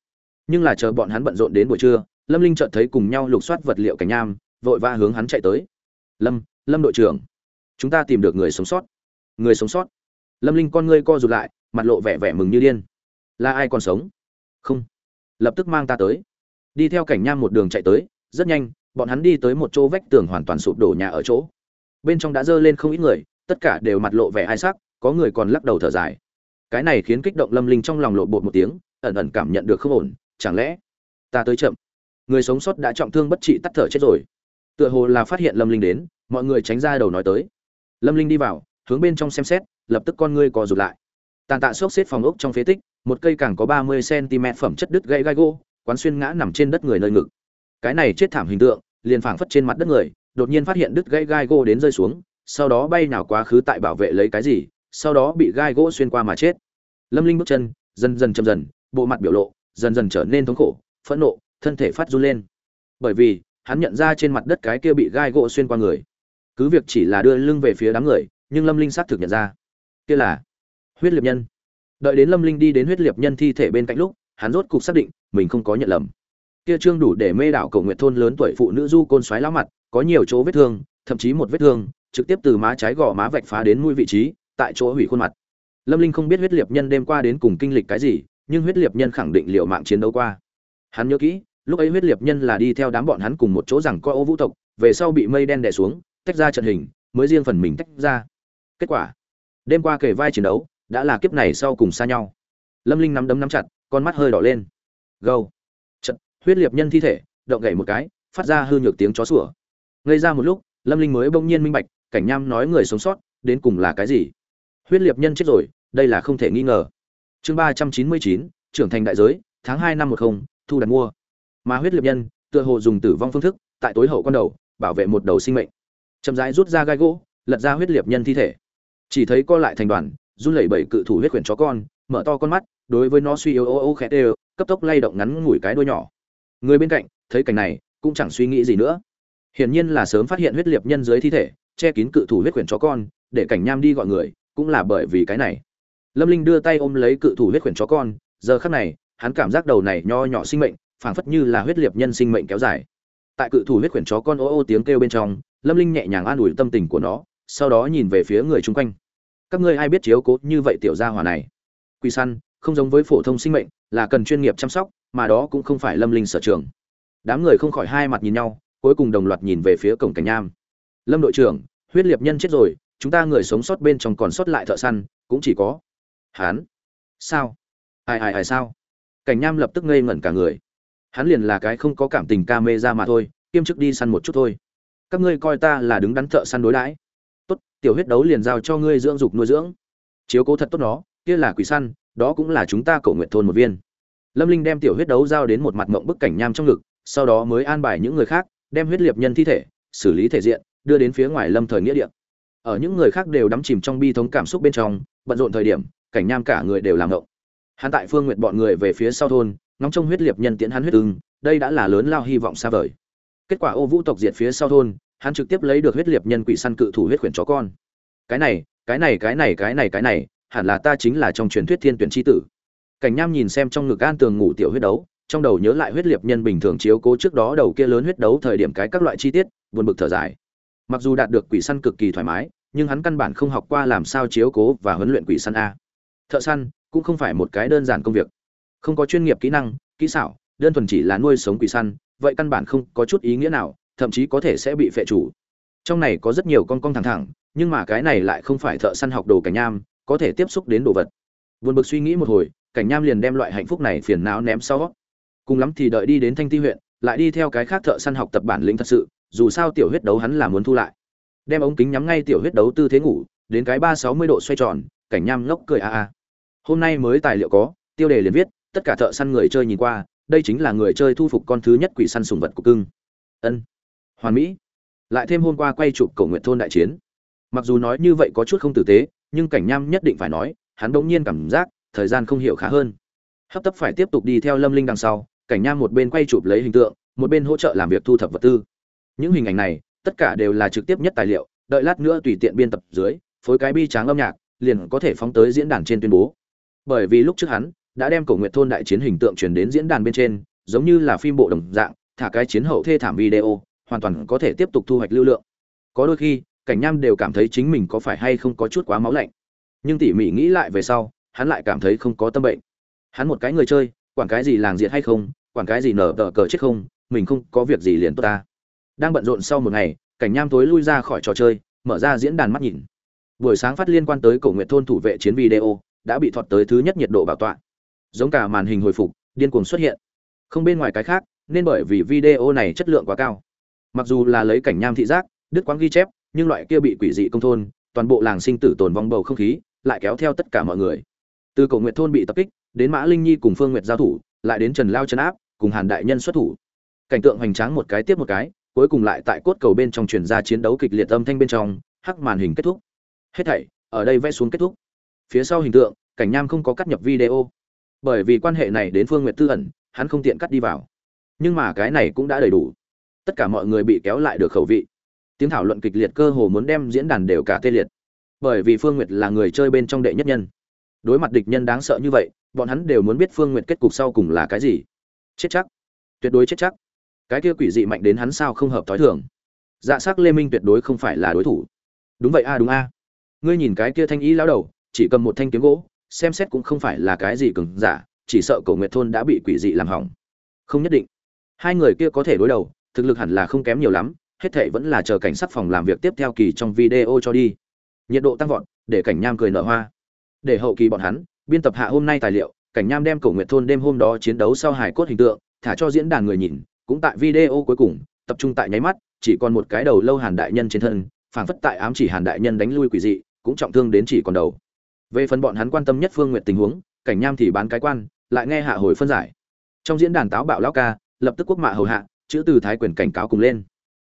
Nhưng là chờ bọn hắn bận rộn đến buổi trưa, lâm linh chợt thấy cùng nhau lục soát vật liệu cảnh nham, vội va hướng hắn chạy tới. Lâm lâm đội trưởng, chúng ta tìm được người sống sót. Người sống sót? Lâm linh con ngươi co rụt lại, mặt lộ vẻ vẻ mừng như điên. Là ai còn sống? Không. Lập tức mang ta tới. Đi theo cảnh nham một đường chạy tới, rất nhanh, bọn hắn đi tới một chỗ vách tường hoàn toàn sụp đổ nhà ở chỗ bên trong đã dơ lên không ít người, tất cả đều mặt lộ vẻ ai sắc, có người còn lắc đầu thở dài. Cái này khiến kích động lâm linh trong lòng lộ bột một tiếng, ẩn ẩn cảm nhận được không ổn, chẳng lẽ ta tới chậm? Người sống sót đã trọng thương bất trị tắt thở chết rồi. Tựa hồ là phát hiện lâm linh đến, mọi người tránh ra đầu nói tới. Lâm linh đi vào, hướng bên trong xem xét, lập tức con ngươi co rụt lại. Tàn tạ xốc xếp phòng ốc trong phế tích, một cây càng có ba mươi cm phẩm chất đứt gãy gai gỗ, quán xuyên ngã nằm trên đất người nơi ngực. Cái này chết thảm hình tượng, liền phảng phất trên mặt đất người đột nhiên phát hiện đứt gãy gai gỗ đến rơi xuống, sau đó bay nào quá khứ tại bảo vệ lấy cái gì, sau đó bị gai gỗ xuyên qua mà chết. Lâm linh bước chân, dần dần chậm dần, bộ mặt biểu lộ, dần dần trở nên thống khổ, phẫn nộ, thân thể phát run lên. Bởi vì, hắn nhận ra trên mặt đất cái kia bị gai gỗ xuyên qua người. Cứ việc chỉ là đưa lưng về phía đám người, nhưng lâm linh xác thực nhận ra. Kia là huyết liệt nhân. Đợi đến lâm linh đi đến huyết liệt nhân thi thể bên cạnh lúc, hắn rốt cục xác định mình không có nhận lầm. Kia trương đủ để mê đảo cầu nguyện thôn lớn tuổi phụ nữ du côn xoáy lá mặt có nhiều chỗ vết thương, thậm chí một vết thương, trực tiếp từ má trái gò má vạch phá đến mũi vị trí, tại chỗ hủy khuôn mặt. Lâm linh không biết huyết liệt nhân đêm qua đến cùng kinh lịch cái gì, nhưng huyết liệt nhân khẳng định liệu mạng chiến đấu qua. Hắn nhớ kỹ, lúc ấy huyết liệt nhân là đi theo đám bọn hắn cùng một chỗ rằng coi ô vũ tộc, về sau bị mây đen đè xuống, tách ra trận hình, mới riêng phần mình tách ra. Kết quả, đêm qua kể vai chiến đấu, đã là kiếp này sau cùng xa nhau. Lâm linh nắm đấm nắm chặt, con mắt hơi đỏ lên. Gâu. Trận huyết liệt nhân thi thể, động gậy một cái, phát ra hư nhược tiếng chó sủa ngây ra một lúc, lâm linh mới bỗng nhiên minh bạch, cảnh nham nói người sống sót, đến cùng là cái gì? Huyết liệt nhân chết rồi, đây là không thể nghi ngờ. Chương ba trăm chín mươi chín, trưởng thành đại giới, tháng hai năm một không, thu đặt mua. Mà huyết liệt nhân, tựa hồ dùng tử vong phương thức, tại tối hậu con đầu, bảo vệ một đầu sinh mệnh. Chậm rãi rút ra gai gỗ, lật ra huyết liệt nhân thi thể. Chỉ thấy co lại thành đoàn, run lẩy bẩy cự thủ huyết quyển chó con, mở to con mắt, đối với nó suy yếu ô ô khẽ tê cấp tốc lay động ngắn ngủi cái đuôi nhỏ. Người bên cạnh, thấy cảnh này, cũng chẳng suy nghĩ gì nữa hiển nhiên là sớm phát hiện huyết liệt nhân dưới thi thể, che kín cự thủ huyết quyển chó con, để cảnh nham đi gọi người, cũng là bởi vì cái này. Lâm linh đưa tay ôm lấy cự thủ huyết quyển chó con, giờ khắc này, hắn cảm giác đầu này nho nhỏ sinh mệnh, phảng phất như là huyết liệt nhân sinh mệnh kéo dài. Tại cự thủ huyết quyển chó con ô ô tiếng kêu bên trong, lâm linh nhẹ nhàng an ủi tâm tình của nó, sau đó nhìn về phía người chung quanh. Các ngươi ai biết chiếu cố như vậy tiểu gia hỏa này? Quỷ săn, không giống với phổ thông sinh mệnh, là cần chuyên nghiệp chăm sóc, mà đó cũng không phải lâm linh sở trường. Đám người không khỏi hai mặt nhìn nhau cuối cùng đồng loạt nhìn về phía cổng cảnh nham. Lâm đội trưởng, huyết liệt nhân chết rồi, chúng ta người sống sót bên trong còn sót lại thợ săn, cũng chỉ có hán sao? Ai ai ai sao? Cảnh nham lập tức ngây ngẩn cả người. Hắn liền là cái không có cảm tình ca mê ra mà thôi, kiêm chức đi săn một chút thôi. Các ngươi coi ta là đứng đắn thợ săn đối đãi. Tốt, tiểu huyết đấu liền giao cho ngươi dưỡng dục nuôi dưỡng. Chiếu cố thật tốt nó kia là quỷ săn, đó cũng là chúng ta cầu nguyện thôn một viên. Lâm linh đem tiểu huyết đấu giao đến một mặt mộng bức cảnh nham trong ngực, sau đó mới an bài những người khác đem huyết liệt nhân thi thể, xử lý thể diện, đưa đến phía ngoài lâm thời nghĩa địa. Ở những người khác đều đắm chìm trong bi thống cảm xúc bên trong, bận rộn thời điểm, cảnh nham cả người đều làm ngộng. Hắn tại phương nguyện bọn người về phía sau thôn, ngóng trong huyết liệt nhân tiễn hắn huyết ưng, đây đã là lớn lao hy vọng xa vời. Kết quả ô vũ tộc diệt phía sau thôn, hắn trực tiếp lấy được huyết liệt nhân quỷ săn cự thủ huyết quyển chó con. Cái này cái này cái này cái này cái này, hẳn là ta chính là trong truyền thuyết thiên tuyển tri tử. Cảnh nham nhìn xem trong ngực an tường ngủ tiểu huyết đấu trong đầu nhớ lại huyết liệt nhân bình thường chiếu cố trước đó đầu kia lớn huyết đấu thời điểm cái các loại chi tiết, buồn bực thở dài. Mặc dù đạt được quỷ săn cực kỳ thoải mái, nhưng hắn căn bản không học qua làm sao chiếu cố và huấn luyện quỷ săn a. Thợ săn cũng không phải một cái đơn giản công việc. Không có chuyên nghiệp kỹ năng, kỹ xảo, đơn thuần chỉ là nuôi sống quỷ săn, vậy căn bản không có chút ý nghĩa nào, thậm chí có thể sẽ bị phệ chủ. Trong này có rất nhiều con con thẳng thẳng, nhưng mà cái này lại không phải thợ săn học đồ cảnh nham, có thể tiếp xúc đến đồ vật. Buồn bực suy nghĩ một hồi, cảnh nham liền đem loại hạnh phúc này phiền não ném sau cùng lắm thì đợi đi đến thanh ti huyện, lại đi theo cái khác thợ săn học tập bản lĩnh thật sự, dù sao tiểu huyết đấu hắn là muốn thu lại. Đem ống kính nhắm ngay tiểu huyết đấu tư thế ngủ, đến cái ba sáu mươi độ xoay tròn, cảnh nham ngốc cười a a. Hôm nay mới tài liệu có, tiêu đề liền viết, tất cả thợ săn người chơi nhìn qua, đây chính là người chơi thu phục con thứ nhất quỷ săn sùng vật của cưng. Ân. Hoàn mỹ. Lại thêm hôm qua quay chụp cổ nguyện thôn đại chiến. Mặc dù nói như vậy có chút không tử tế, nhưng cảnh nham nhất định phải nói, hắn bỗng nhiên cảm giác, thời gian không hiểu khá hơn. Hấp tấp phải tiếp tục đi theo lâm linh đằng sau cảnh nham một bên quay chụp lấy hình tượng, một bên hỗ trợ làm việc thu thập vật tư. Những hình ảnh này, tất cả đều là trực tiếp nhất tài liệu, đợi lát nữa tùy tiện biên tập dưới, phối cái bi tráng âm nhạc, liền có thể phóng tới diễn đàn trên tuyên bố. Bởi vì lúc trước hắn đã đem cổ nguyệt thôn đại chiến hình tượng truyền đến diễn đàn bên trên, giống như là phim bộ đồng dạng, thả cái chiến hậu thê thảm video, hoàn toàn có thể tiếp tục thu hoạch lưu lượng. Có đôi khi, cảnh nham đều cảm thấy chính mình có phải hay không có chút quá máu lạnh. Nhưng tỉ mỉ nghĩ lại về sau, hắn lại cảm thấy không có tâm bệnh. Hắn một cái người chơi, quản cái gì làng diệt hay không quản cái gì nở tờ cờ chết không, mình không có việc gì liền tốt ta. Đang bận rộn sau một ngày, cảnh nham tối lui ra khỏi trò chơi, mở ra diễn đàn mắt nhìn. Buổi sáng phát liên quan tới cổ nguyện thôn thủ vệ chiến video, đã bị thọt tới thứ nhất nhiệt độ bảo tọa. Giống cả màn hình hồi phục, điên cuồng xuất hiện. Không bên ngoài cái khác, nên bởi vì video này chất lượng quá cao. Mặc dù là lấy cảnh nham thị giác, đứt quãng ghi chép, nhưng loại kia bị quỷ dị công thôn, toàn bộ làng sinh tử tồn vong bầu không khí, lại kéo theo tất cả mọi người. Từ cổ nguyện thôn bị tập kích, đến mã linh nhi cùng phương nguyệt giao thủ lại đến trần lao chân áp, cùng hàn đại nhân xuất thủ. Cảnh tượng hoành tráng một cái tiếp một cái, cuối cùng lại tại cốt cầu bên trong truyền ra chiến đấu kịch liệt âm thanh bên trong, hắc màn hình kết thúc. Hết thảy, ở đây vẽ xuống kết thúc. Phía sau hình tượng, cảnh nham không có cắt nhập video. Bởi vì quan hệ này đến phương nguyệt tư ẩn, hắn không tiện cắt đi vào. Nhưng mà cái này cũng đã đầy đủ. Tất cả mọi người bị kéo lại được khẩu vị. Tiếng thảo luận kịch liệt cơ hồ muốn đem diễn đàn đều cả tê liệt. Bởi vì phương nguyệt là người chơi bên trong đệ nhất nhân đối mặt địch nhân đáng sợ như vậy, bọn hắn đều muốn biết phương nguyệt kết cục sau cùng là cái gì. Chết chắc. Tuyệt đối chết chắc. Cái kia quỷ dị mạnh đến hắn sao không hợp thói thường. Dạ sắc lê minh tuyệt đối không phải là đối thủ. Đúng vậy a, đúng a. Ngươi nhìn cái kia thanh ý lão đầu, chỉ cầm một thanh kiếm gỗ, xem xét cũng không phải là cái gì cứng giả, chỉ sợ cổ nguyệt thôn đã bị quỷ dị làm hỏng. Không nhất định. Hai người kia có thể đối đầu, thực lực hẳn là không kém nhiều lắm, hết thảy vẫn là chờ cảnh sát phòng làm việc tiếp theo kỳ trong video cho đi. Nhiệt độ tăng vọt, để cảnh nham cười nở hoa để hậu kỳ bọn hắn, biên tập hạ hôm nay tài liệu, cảnh nham đem cổ nguyệt thôn đêm hôm đó chiến đấu sau hải cốt hình tượng, thả cho diễn đàn người nhìn, cũng tại video cuối cùng, tập trung tại nháy mắt, chỉ còn một cái đầu lâu hàn đại nhân trên thân, phảng phất tại ám chỉ hàn đại nhân đánh lui quỷ dị, cũng trọng thương đến chỉ còn đầu. Về phần bọn hắn quan tâm nhất phương nguyện tình huống, cảnh nham thì bán cái quan, lại nghe hạ hồi phân giải. Trong diễn đàn táo bạo lão ca, lập tức quốc mạ hầu hạ, chữ từ thái quyền cảnh cáo cùng lên.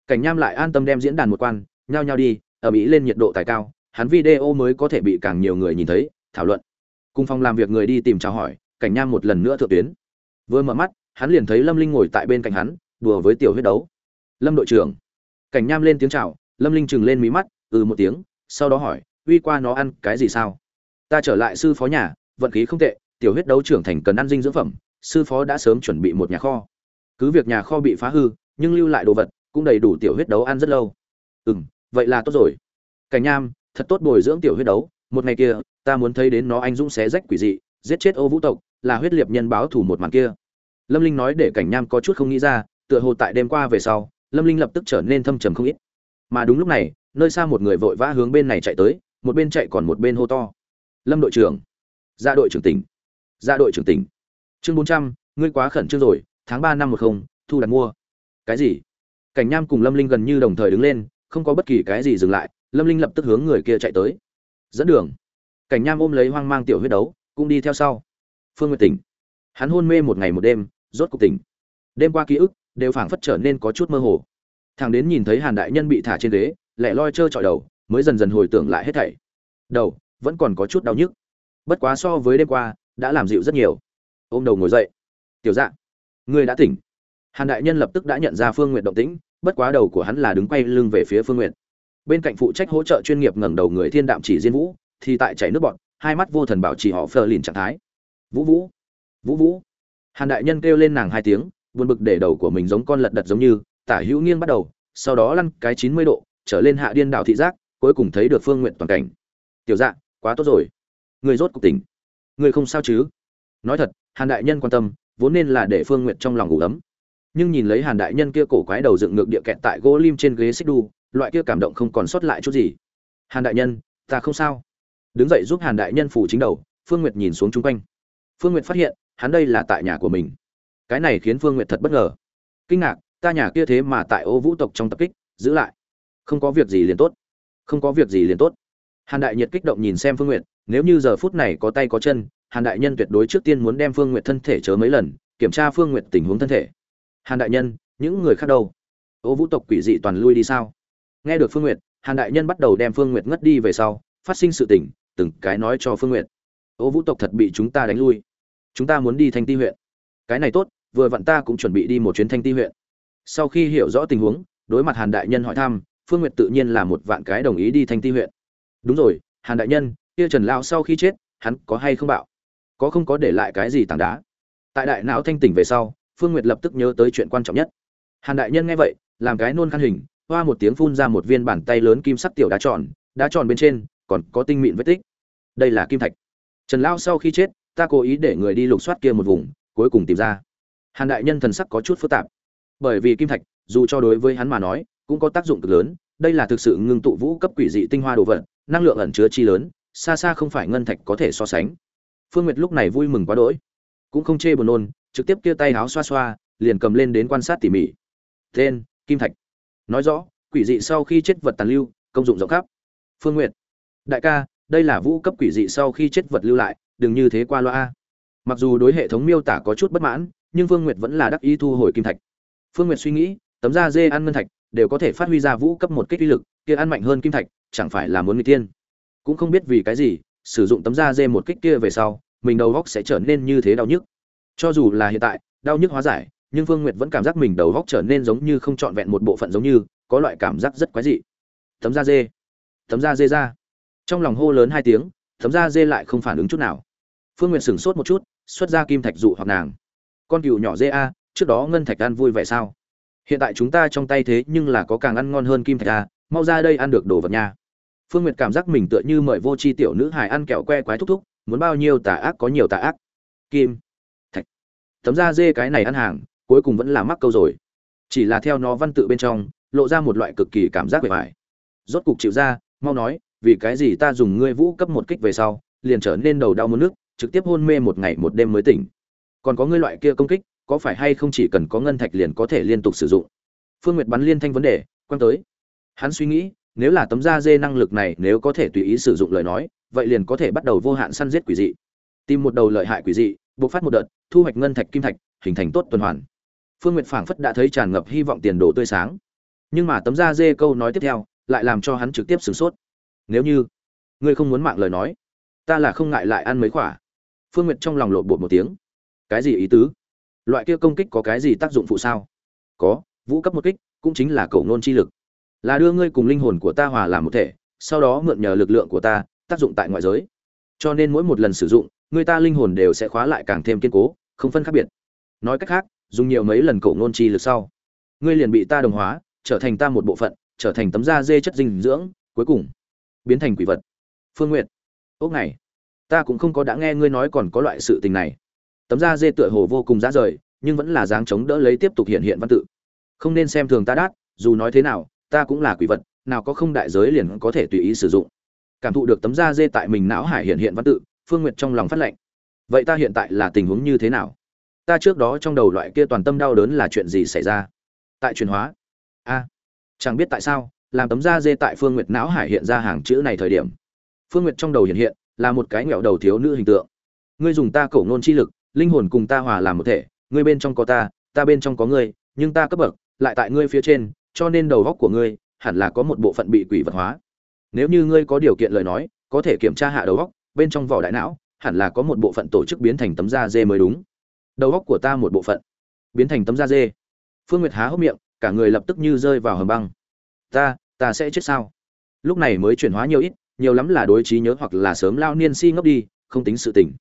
Cảnh nham lại an tâm đem diễn đàn một quan, nhao nhao đi, ở mỹ lên nhiệt độ tài cao, hắn video mới có thể bị càng nhiều người nhìn thấy thảo luận. Cùng phòng làm việc người đi tìm chào hỏi, cảnh nham một lần nữa thượng tuyến. Vừa mở mắt, hắn liền thấy lâm linh ngồi tại bên cạnh hắn, đùa với tiểu huyết đấu. Lâm đội trưởng. Cảnh nham lên tiếng chào, lâm linh chừng lên mí mắt ừ một tiếng, sau đó hỏi, uy qua nó ăn cái gì sao? Ta trở lại sư phó nhà, vận khí không tệ, tiểu huyết đấu trưởng thành cần ăn dinh dưỡng phẩm, sư phó đã sớm chuẩn bị một nhà kho. Cứ việc nhà kho bị phá hư, nhưng lưu lại đồ vật cũng đầy đủ tiểu huyết đấu ăn rất lâu. Ừ vậy là tốt rồi. Cảnh nham, thật tốt bồi dưỡng tiểu huyết đấu, một ngày kia ta muốn thấy đến nó anh dũng xé rách quỷ dị, giết chết ô vũ tộc, là huyết liệt nhân báo thủ một màn kia. Lâm linh nói để cảnh nham có chút không nghĩ ra, tựa hồ tại đêm qua về sau, lâm linh lập tức trở nên thâm trầm không ít. Mà đúng lúc này, nơi xa một người vội vã hướng bên này chạy tới, một bên chạy còn một bên hô to. Lâm đội trưởng. Ra đội trưởng tỉnh. Ra đội trưởng tỉnh. Chương bốn trăm, ngươi quá khẩn trương rồi, tháng ba năm một không, thu đặt mua. Cái gì? Cảnh nham cùng lâm linh gần như đồng thời đứng lên, không có bất kỳ cái gì dừng lại, lâm linh lập tức hướng người kia chạy tới. Dẫn đường cảnh nham ôm lấy hoang mang tiểu huyết đấu, cũng đi theo sau. Phương nguyệt tỉnh. Hắn hôn mê một ngày một đêm, rốt cuộc tỉnh. Đêm qua ký ức, đều phảng phất trở nên có chút mơ hồ. Thằng đến nhìn thấy hàn đại nhân bị thả trên ghế lẻ loi trơ trọi đầu, mới dần dần hồi tưởng lại hết thảy. Đầu, vẫn còn có chút đau nhức. Bất quá so với đêm qua, đã làm dịu rất nhiều. Ôm đầu ngồi dậy. Tiểu dạ người đã tỉnh. Hàn đại nhân lập tức đã nhận ra phương n g u y ệ t động tĩnh, bất quá đầu của hắn là đứng quay lưng về phía phương n g u y ệ t bên cạnh phụ trách hỗ trợ chuyên nghiệp ngẩng đầu người thiên đạm chỉ diên vũ thì tại chảy nước bọn hai mắt vô thần bảo trì họ phờ lìn trạng thái. Vũ vũ vũ vũ. Hàn đại nhân kêu lên nàng hai tiếng, buồn bực để đầu của mình giống con lật đật giống như, tả hữu nghiêng bắt đầu, sau đó lăn cái chín mươi độ, trở lên hạ điên đảo thị giác, cuối cùng thấy được phương nguyện toàn cảnh. Tiểu dạ quá tốt rồi. Người rốt cục tỉnh. Người không sao chứ? Nói thật, hàn đại nhân quan tâm, vốn nên là để phương nguyện trong lòng ngủ ấm. Nhưng nhìn lấy hàn đại nhân kia cổ quái đầu dựng ngược địa kẹt tại gỗ lim trên ghế xích đu, loại kia cảm động không còn sót lại chút gì. Hàn đại nhân, ta không sao đứng dậy giúp hàn đại nhân phủ chính đầu, phương nguyệt nhìn xuống chung quanh. Phương nguyệt phát hiện, hắn đây là tại nhà của mình. Cái này khiến phương nguyệt thật bất ngờ. Kinh ngạc, ta nhà kia thế mà tại ô vũ tộc trong tập kích, giữ lại. Không có việc gì liền tốt. Không có việc gì liền tốt. Hàn đại nhiệt kích động nhìn xem phương nguyệt, nếu như giờ phút này có tay có chân, hàn đại nhân tuyệt đối trước tiên muốn đem phương nguyệt thân thể chớ mấy lần, kiểm tra phương nguyệt tình huống thân thể. Hàn đại nhân, những người khác đâu? Ô vũ tộc quỷ dị toàn lui đi sao? Nghe được phương nguyệt, hàn đại nhân bắt đầu đem phương nguyệt ngất đi về sau, phát sinh sự tình từng cái nói cho phương nguyệt. Ô vũ tộc thật bị chúng ta đánh lui. Chúng ta muốn đi thanh ti huyện. Cái này tốt, vừa vặn ta cũng chuẩn bị đi một chuyến thanh ti huyện. Sau khi hiểu rõ tình huống, đối mặt hàn đại nhân hỏi thăm, phương nguyệt tự nhiên là một vạn cái đồng ý đi thanh ti huyện. Đúng rồi, hàn đại nhân, kia trần lao sau khi chết, hắn có hay không bạo? Có không có để lại cái gì tảng đá? Tại đại não thanh tỉnh về sau, phương nguyệt lập tức nhớ tới chuyện quan trọng nhất. Hàn đại nhân nghe vậy, làm cái nôn khăn hình, hoa một tiếng phun ra một viên bàn tay lớn kim sắc tiểu đá tròn đá tròn bên trên còn có tinh mịn vết tích đây là kim thạch. Trần lao sau khi chết, ta cố ý để người đi lục soát kia một vùng, cuối cùng tìm ra. Hàn đại nhân thần sắc có chút phức tạp. Bởi vì kim thạch, dù cho đối với hắn mà nói, cũng có tác dụng cực lớn, đây là thực sự ngưng tụ vũ cấp quỷ dị tinh hoa đồ vật, năng lượng ẩn chứa chi lớn, xa xa không phải ngân thạch có thể so sánh. Phương nguyệt lúc này vui mừng quá đỗi. Cũng không chê buồn nôn, trực tiếp kia tay háo xoa xoa, liền cầm lên đến quan sát tỉ mỉ. Tên, kim thạch. Nói rõ, quỷ dị sau khi chết vật tàn lưu, công dụng rộng khắp. Phương nguyệt. Đại ca đây là vũ cấp quỷ dị sau khi chết vật lưu lại, đừng như thế qua loa mặc dù đối hệ thống miêu tả có chút bất mãn, nhưng phương nguyệt vẫn là đắc ý thu hồi kim thạch. Phương nguyệt suy nghĩ, tấm da dê ăn ngân thạch đều có thể phát huy ra vũ cấp một kích uy lực, kia ăn mạnh hơn kim thạch, chẳng phải là muốn người tiên cũng không biết vì cái gì, sử dụng tấm da dê một kích kia về sau, mình đầu góc sẽ trở nên như thế đau nhức. Cho dù là hiện tại, đau nhức hóa giải, nhưng phương nguyệt vẫn cảm giác mình đầu góc trở nên giống như không trọn vẹn một bộ phận giống như, có loại cảm giác rất quái dị. Tấm da dê. Tấm da dê ra trong lòng hô lớn hai tiếng thấm ra dê lại không phản ứng chút nào. Phương nguyệt sửng sốt một chút xuất ra kim thạch dụ hoặc nàng. Con cừu nhỏ dê a trước đó ngân thạch ăn vui vẻ sao? Hiện tại chúng ta trong tay thế nhưng là có càng ăn ngon hơn kim thạch a mau ra đây ăn được đồ vật nha. Phương nguyệt cảm giác mình tựa như mời vô tri tiểu nữ hài ăn kẹo que quái thúc thúc muốn bao nhiêu tà ác có nhiều tà ác. Kim thạch. Thấm ra dê cái này ăn hàng cuối cùng vẫn là mắc câu rồi. Chỉ là theo nó văn tự bên trong lộ ra một loại cực kỳ cảm giác bề vải, rốt cục chịu ra mau nói vì cái gì ta dùng ngươi vũ cấp một kích về sau, liền trở nên đầu đau muốn nước, trực tiếp hôn mê một ngày một đêm mới tỉnh. Còn có ngươi loại kia công kích, có phải hay không chỉ cần có ngân thạch liền có thể liên tục sử dụng? Phương nguyệt bắn liên thanh vấn đề, quan tới. Hắn suy nghĩ, nếu là tấm da dê năng lực này nếu có thể tùy ý sử dụng lời nói, vậy liền có thể bắt đầu vô hạn săn giết quỷ dị. Tìm một đầu lợi hại quỷ dị buộc phát một đợt, thu hoạch ngân thạch kim thạch, hình thành tốt tuần hoàn. Phương nguyệt phảng phất đã thấy tràn ngập hy vọng tiền đồ tươi sáng. Nhưng mà tấm da dê câu nói tiếp theo, lại làm cho hắn trực tiếp sửng sốt nếu như ngươi không muốn mạng lời nói, ta là không ngại lại ăn mấy quả. Phương nguyệt trong lòng lộn bột một tiếng. Cái gì ý tứ? Loại kia công kích có cái gì tác dụng phụ sao? Có, vũ cấp một kích cũng chính là cầu nôn chi lực. Là đưa ngươi cùng linh hồn của ta hòa làm một thể, sau đó mượn nhờ lực lượng của ta, tác dụng tại ngoại giới. Cho nên mỗi một lần sử dụng, người ta linh hồn đều sẽ khóa lại càng thêm kiên cố, không phân khác biệt. Nói cách khác, dùng nhiều mấy lần cầu nôn chi lực sau, ngươi liền bị ta đồng hóa, trở thành ta một bộ phận, trở thành tấm da dê chất dinh dưỡng, cuối cùng biến thành quỷ vật. Phương nguyện ốc này, ta cũng không có đã nghe ngươi nói còn có loại sự tình này. Tấm da dê tựa hồ vô cùng dã rời, nhưng vẫn là dáng chống đỡ lấy tiếp tục hiện hiện văn tự. Không nên xem thường ta đát, dù nói thế nào, ta cũng là quỷ vật, nào có không đại giới liền có thể tùy ý sử dụng. Cảm thụ được tấm da dê tại mình não hải hiện hiện văn tự, phương nguyệt trong lòng phát lệnh. Vậy ta hiện tại là tình huống như thế nào? Ta trước đó trong đầu loại kia toàn tâm đau đớn là chuyện gì xảy ra? Tại chuyển hóa. A, chẳng biết tại sao làm tấm da dê tại phương nguyệt não hải hiện ra hàng chữ này thời điểm. Phương nguyệt trong đầu hiện hiện, là một cái nghẹo đầu thiếu nữ hình tượng. Ngươi dùng ta cổ ngôn chi lực, linh hồn cùng ta hòa làm một thể, ngươi bên trong có ta ta bên trong có ngươi, nhưng ta cấp bậc, lại tại ngươi phía trên, cho nên đầu góc của ngươi, hẳn là có một bộ phận bị quỷ vật hóa. Nếu như ngươi có điều kiện lời nói, có thể kiểm tra hạ đầu góc, bên trong vỏ đại não, hẳn là có một bộ phận tổ chức biến thành tấm da dê mới đúng. Đầu góc của ta một bộ phận biến thành tấm da dê. Phương nguyệt há hốc miệng, cả người lập tức như rơi vào hầm băng ta ta sẽ chết sao? Lúc này mới chuyển hóa nhiều ít, nhiều lắm là đối trí nhớ hoặc là sớm lao niên si ngốc đi, không tính sự tình.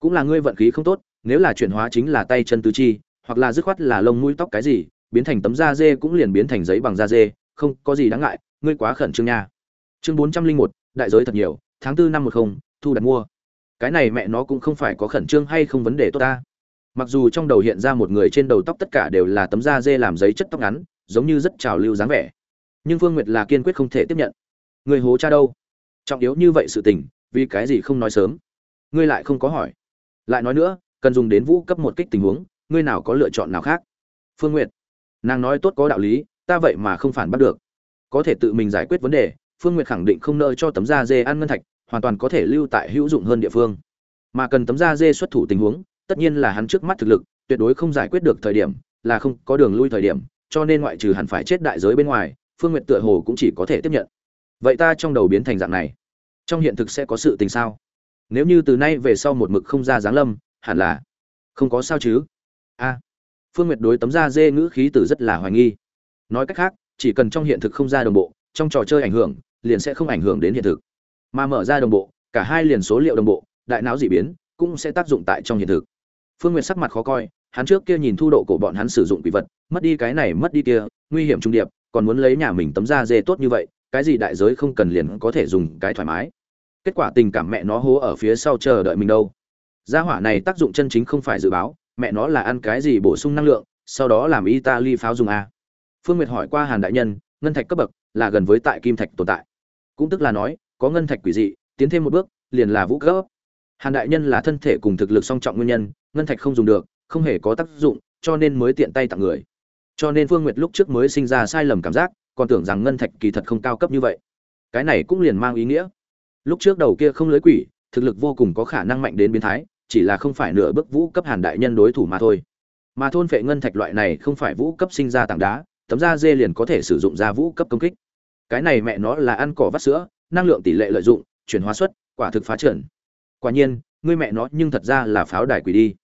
Cũng là ngươi vận khí không tốt, nếu là chuyển hóa chính là tay chân tứ chi, hoặc là dứt khoát là lông mũi tóc cái gì, biến thành tấm da dê cũng liền biến thành giấy bằng da dê, không có gì đáng ngại, ngươi quá khẩn trương nha. Chương bốn trăm linh một, đại giới thật nhiều, tháng tư năm một không, thu đặt mua. Cái này mẹ nó cũng không phải có khẩn trương hay không vấn đề tốt ta. Mặc dù trong đầu hiện ra một người trên đầu tóc tất cả đều là tấm da dê làm giấy chất tóc ngắn, giống như rất trào lưu dáng vẻ nhưng phương nguyệt là kiên quyết không thể tiếp nhận. Người hố cha đâu? Trọng yếu như vậy sự tình, vì cái gì không nói sớm? Ngươi lại không có hỏi. Lại nói nữa, cần dùng đến vũ cấp một kích tình huống, ngươi nào có lựa chọn nào khác? Phương nguyệt, nàng nói tốt có đạo lý, ta vậy mà không phản bắt được. Có thể tự mình giải quyết vấn đề, phương nguyệt khẳng định không nợ cho tấm da dê ăn ngân thạch, hoàn toàn có thể lưu tại hữu dụng hơn địa phương. Mà cần tấm da dê xuất thủ tình huống, tất nhiên là hắn trước mắt thực lực, tuyệt đối không giải quyết được thời điểm, là không có đường lui thời điểm, cho nên ngoại trừ hắn phải chết đại giới bên ngoài phương nguyệt tựa hồ cũng chỉ có thể tiếp nhận. Vậy ta trong đầu biến thành dạng này. Trong hiện thực sẽ có sự tình sao? Nếu như từ nay về sau một mực không ra giáng lâm, hẳn là không có sao chứ? A. Phương nguyệt đối tấm da dê ngữ khí từ rất là hoài nghi. Nói cách khác, chỉ cần trong hiện thực không ra đồng bộ, trong trò chơi ảnh hưởng, liền sẽ không ảnh hưởng đến hiện thực. Mà mở ra đồng bộ, cả hai liền số liệu đồng bộ, đại não dị biến, cũng sẽ tác dụng tại trong hiện thực. Phương nguyệt sắc mặt khó coi, hắn trước kia nhìn thu độ của bọn hắn sử dụng quỷ vật, mất đi cái này, mất đi kia, nguy hiểm trung điệp còn muốn lấy nhà mình tấm da dê tốt như vậy, cái gì đại giới không cần liền có thể dùng cái thoải mái. Kết quả tình cảm mẹ nó hố ở phía sau chờ đợi mình đâu. Gia hỏa này tác dụng chân chính không phải dự báo, mẹ nó là ăn cái gì bổ sung năng lượng, sau đó làm italy pháo dùng a. Phương nguyệt hỏi qua hàn đại nhân, ngân thạch cấp bậc là gần với tại kim thạch tồn tại. Cũng tức là nói, có ngân thạch quỷ dị, tiến thêm một bước, liền là vũ cấp. Hàn đại nhân là thân thể cùng thực lực song trọng nguyên nhân, ngân thạch không dùng được, không hề có tác dụng, cho nên mới tiện tay tặng người cho nên phương nguyệt lúc trước mới sinh ra sai lầm cảm giác, còn tưởng rằng ngân thạch kỳ thật không cao cấp như vậy. Cái này cũng liền mang ý nghĩa. Lúc trước đầu kia không lưới quỷ, thực lực vô cùng có khả năng mạnh đến biến thái, chỉ là không phải nửa bước vũ cấp hàn đại nhân đối thủ mà thôi. Mà thôn phệ ngân thạch loại này không phải vũ cấp sinh ra tảng đá, tấm da dê liền có thể sử dụng ra vũ cấp công kích. Cái này mẹ nó là ăn cỏ vắt sữa, năng lượng tỷ lệ lợi dụng, chuyển hóa suất, quả thực phá trần. Quả nhiên, ngươi mẹ nó nhưng thật ra là pháo đài quỷ đi.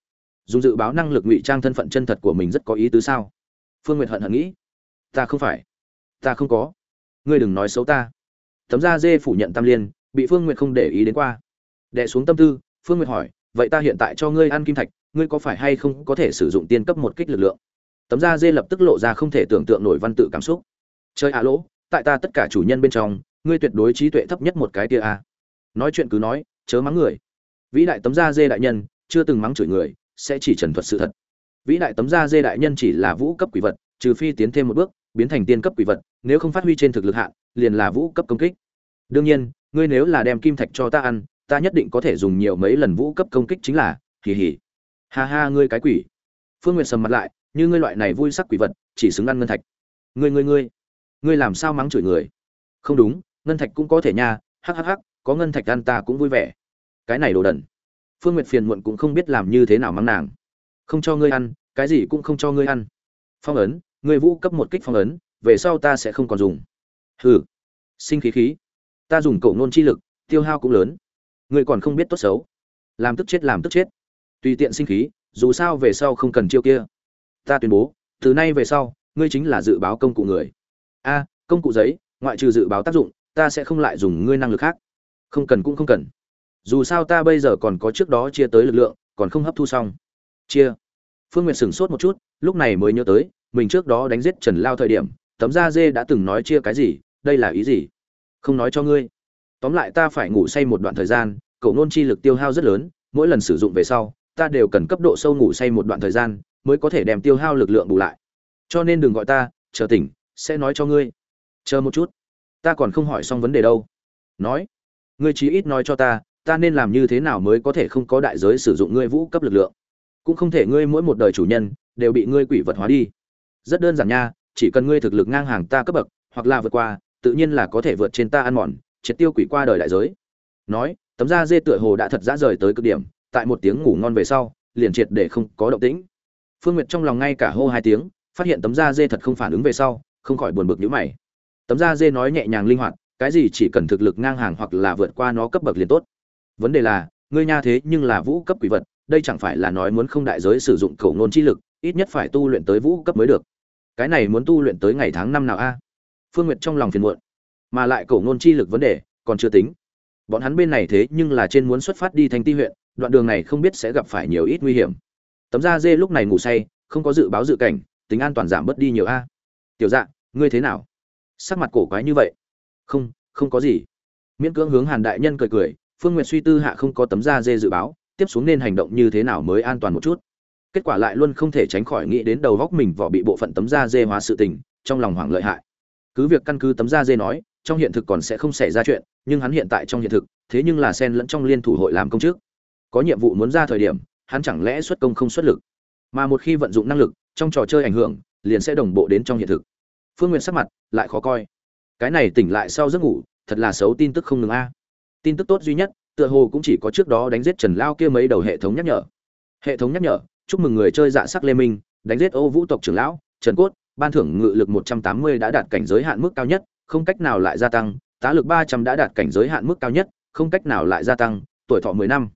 Dùng dự báo năng lực ngụy trang thân phận chân thật của mình rất có ý tứ sao? Phương nguyệt hận hận nghĩ. Ta không phải. Ta không có. Ngươi đừng nói xấu ta. Tấm da dê phủ nhận tam liên, bị phương nguyệt không để ý đến qua. Đẻ xuống tâm tư, phương nguyệt hỏi, vậy ta hiện tại cho ngươi ăn kim thạch, ngươi có phải hay không có thể sử dụng tiên cấp một kích lực lượng? Tấm da dê lập tức lộ ra không thể tưởng tượng nổi văn tự cảm xúc. Chơi à lỗ, tại ta tất cả chủ nhân bên trong, ngươi tuyệt đối trí tuệ thấp nhất một cái tia a à. nói chuyện cứ nói, chớ mắng người. Vĩ đại tấm da dê đại nhân, chưa từng mắng chửi người, sẽ chỉ trần thuật sự thật vĩ đại tấm da dê đại nhân chỉ là vũ cấp quỷ vật, trừ phi tiến thêm một bước, biến thành tiên cấp quỷ vật, nếu không phát huy trên thực lực hạn, liền là vũ cấp công kích. Đương nhiên, ngươi nếu là đem kim thạch cho ta ăn, ta nhất định có thể dùng nhiều mấy lần vũ cấp công kích chính là, hì hì. Ha ha, ngươi cái quỷ. Phương nguyệt sầm mặt lại, như ngươi loại này vui sắc quỷ vật, chỉ xứng ăn ngân thạch. Ngươi ngươi ngươi. Ngươi làm sao mắng chửi người? Không đúng, ngân thạch cũng có thể nha, hắc hắc hắc, có ngân thạch ăn ta cũng vui vẻ. Cái này đồ đần. Phương nguyệt phiền muộn cũng không biết làm như thế nào mắng nàng không cho ngươi ăn, cái gì cũng không cho ngươi ăn. Phong ấn, ngươi vũ cấp một kích phong ấn, về sau ta sẽ không còn dùng. Hừ. Sinh khí khí. Ta dùng cậu nôn chi lực, tiêu hao cũng lớn. Ngươi còn không biết tốt xấu. Làm tức chết, làm tức chết. Tùy tiện sinh khí, dù sao về sau không cần chiêu kia. Ta tuyên bố, từ nay về sau, ngươi chính là dự báo công cụ người. A, công cụ giấy, ngoại trừ dự báo tác dụng, ta sẽ không lại dùng ngươi năng lực khác. Không cần cũng không cần. Dù sao ta bây giờ còn có trước đó chia tới lực lượng, còn không hấp thu xong chia. Phương n g u y ệ t sửng sốt một chút, lúc này mới nhớ tới, mình trước đó đánh giết trần lao thời điểm, tấm da dê đã từng nói chia cái gì, đây là ý gì? Không nói cho ngươi. Tóm lại ta phải ngủ say một đoạn thời gian, cậu nôn chi lực tiêu hao rất lớn, mỗi lần sử dụng về sau, ta đều cần cấp độ sâu ngủ say một đoạn thời gian, mới có thể đem tiêu hao lực lượng bù lại. Cho nên đừng gọi ta, chờ tỉnh, sẽ nói cho ngươi. Chờ một chút. Ta còn không hỏi xong vấn đề đâu. Nói. Ngươi chí ít nói cho ta ta nên làm như thế nào mới có thể không có đại giới sử dụng ngươi vũ cấp lực lượng? Cũng không thể ngươi mỗi một đời chủ nhân đều bị ngươi quỷ vật hóa đi. Rất đơn giản nha, chỉ cần ngươi thực lực ngang hàng ta cấp bậc, hoặc là vượt qua, tự nhiên là có thể vượt trên ta ăn mòn, triệt tiêu quỷ qua đời đại giới. Nói, tấm da dê tựa hồ đã thật dã rời tới cực điểm, tại một tiếng ngủ ngon về sau, liền triệt để không có động tĩnh. Phương nguyệt trong lòng ngay cả hô hai tiếng, phát hiện tấm da dê thật không phản ứng về sau, không khỏi buồn bực nhíu mày. Tấm da dê nói nhẹ nhàng linh hoạt, cái gì chỉ cần thực lực ngang hàng hoặc là vượt qua nó cấp bậc liền tốt. Vấn đề là, ngươi nha thế nhưng là vũ cấp quỷ vật đây chẳng phải là nói muốn không đại giới sử dụng cổ ngôn chi lực, ít nhất phải tu luyện tới vũ cấp mới được. Cái này muốn tu luyện tới ngày tháng năm nào a? Phương nguyệt trong lòng phiền muộn, mà lại cổ ngôn chi lực vấn đề còn chưa tính. Bọn hắn bên này thế nhưng là trên muốn xuất phát đi thành ti huyện, đoạn đường này không biết sẽ gặp phải nhiều ít nguy hiểm. Tấm da dê lúc này ngủ say, không có dự báo dự cảnh, tính an toàn giảm bớt đi nhiều a. Tiểu dạ ngươi thế nào? Sắc mặt cổ quái như vậy. Không không có gì. Miễn cưỡng hướng hàn đại nhân cười cười, phương nguyệt suy tư hạ không có tấm da dê dự báo tiếp xuống nên hành động như thế nào mới an toàn một chút. Kết quả lại luôn không thể tránh khỏi nghĩ đến đầu góc mình vỏ bị bộ phận tấm da dê hóa sự tình, trong lòng hoảng lợi hại. Cứ việc căn cứ tấm da dê nói, trong hiện thực còn sẽ không xảy ra chuyện, nhưng hắn hiện tại trong hiện thực, thế nhưng là sen lẫn trong liên thủ hội làm công chức có nhiệm vụ muốn ra thời điểm, hắn chẳng lẽ xuất công không xuất lực? Mà một khi vận dụng năng lực, trong trò chơi ảnh hưởng, liền sẽ đồng bộ đến trong hiện thực. Phương n sắc mặt lại khó coi. Cái này tỉnh lại sau giấc ngủ, thật là xấu, tin tức không ngừng a. Tin tức tốt duy nhất tựa hồ cũng chỉ có trước đó đánh giết trần lao kia mấy đầu hệ thống nhắc nhở. Hệ thống nhắc nhở chúc mừng người chơi dạ sắc lê minh đánh giết ô vũ tộc trưởng lão trần cốt ban thưởng ngự lực 180 đã đạt cảnh giới hạn mức cao nhất không cách nào lại gia tăng tá lực 300 đã đạt cảnh giới hạn mức cao nhất không cách nào lại gia tăng tuổi thọ 10 năm.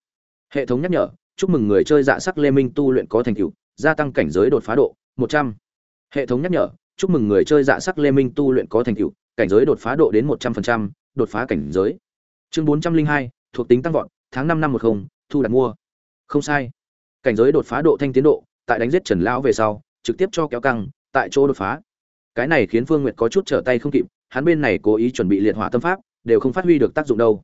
Hệ thống nhắc nhở chúc mừng người chơi dạ sắc lê minh tu luyện có thành tựu gia tăng cảnh giới đột phá độ 100. hệ thống nhắc nhở chúc mừng người chơi dạ sắc lê minh tu luyện có thành tựu cảnh giới đột phá độ đến 100%, đột phá cảnh giới. Chương 402, thuộc tính tăng vọt tháng 5 năm 10, thu đặt mua. Không sai. Cảnh giới đột phá độ thanh tiến độ tại đánh giết trần lão về sau trực tiếp cho kéo căng tại chỗ đột phá. Cái này khiến phương nguyệt có chút trở tay không kịp hắn bên này cố ý chuẩn bị liệt hỏa tâm pháp đều không phát huy được tác dụng đâu.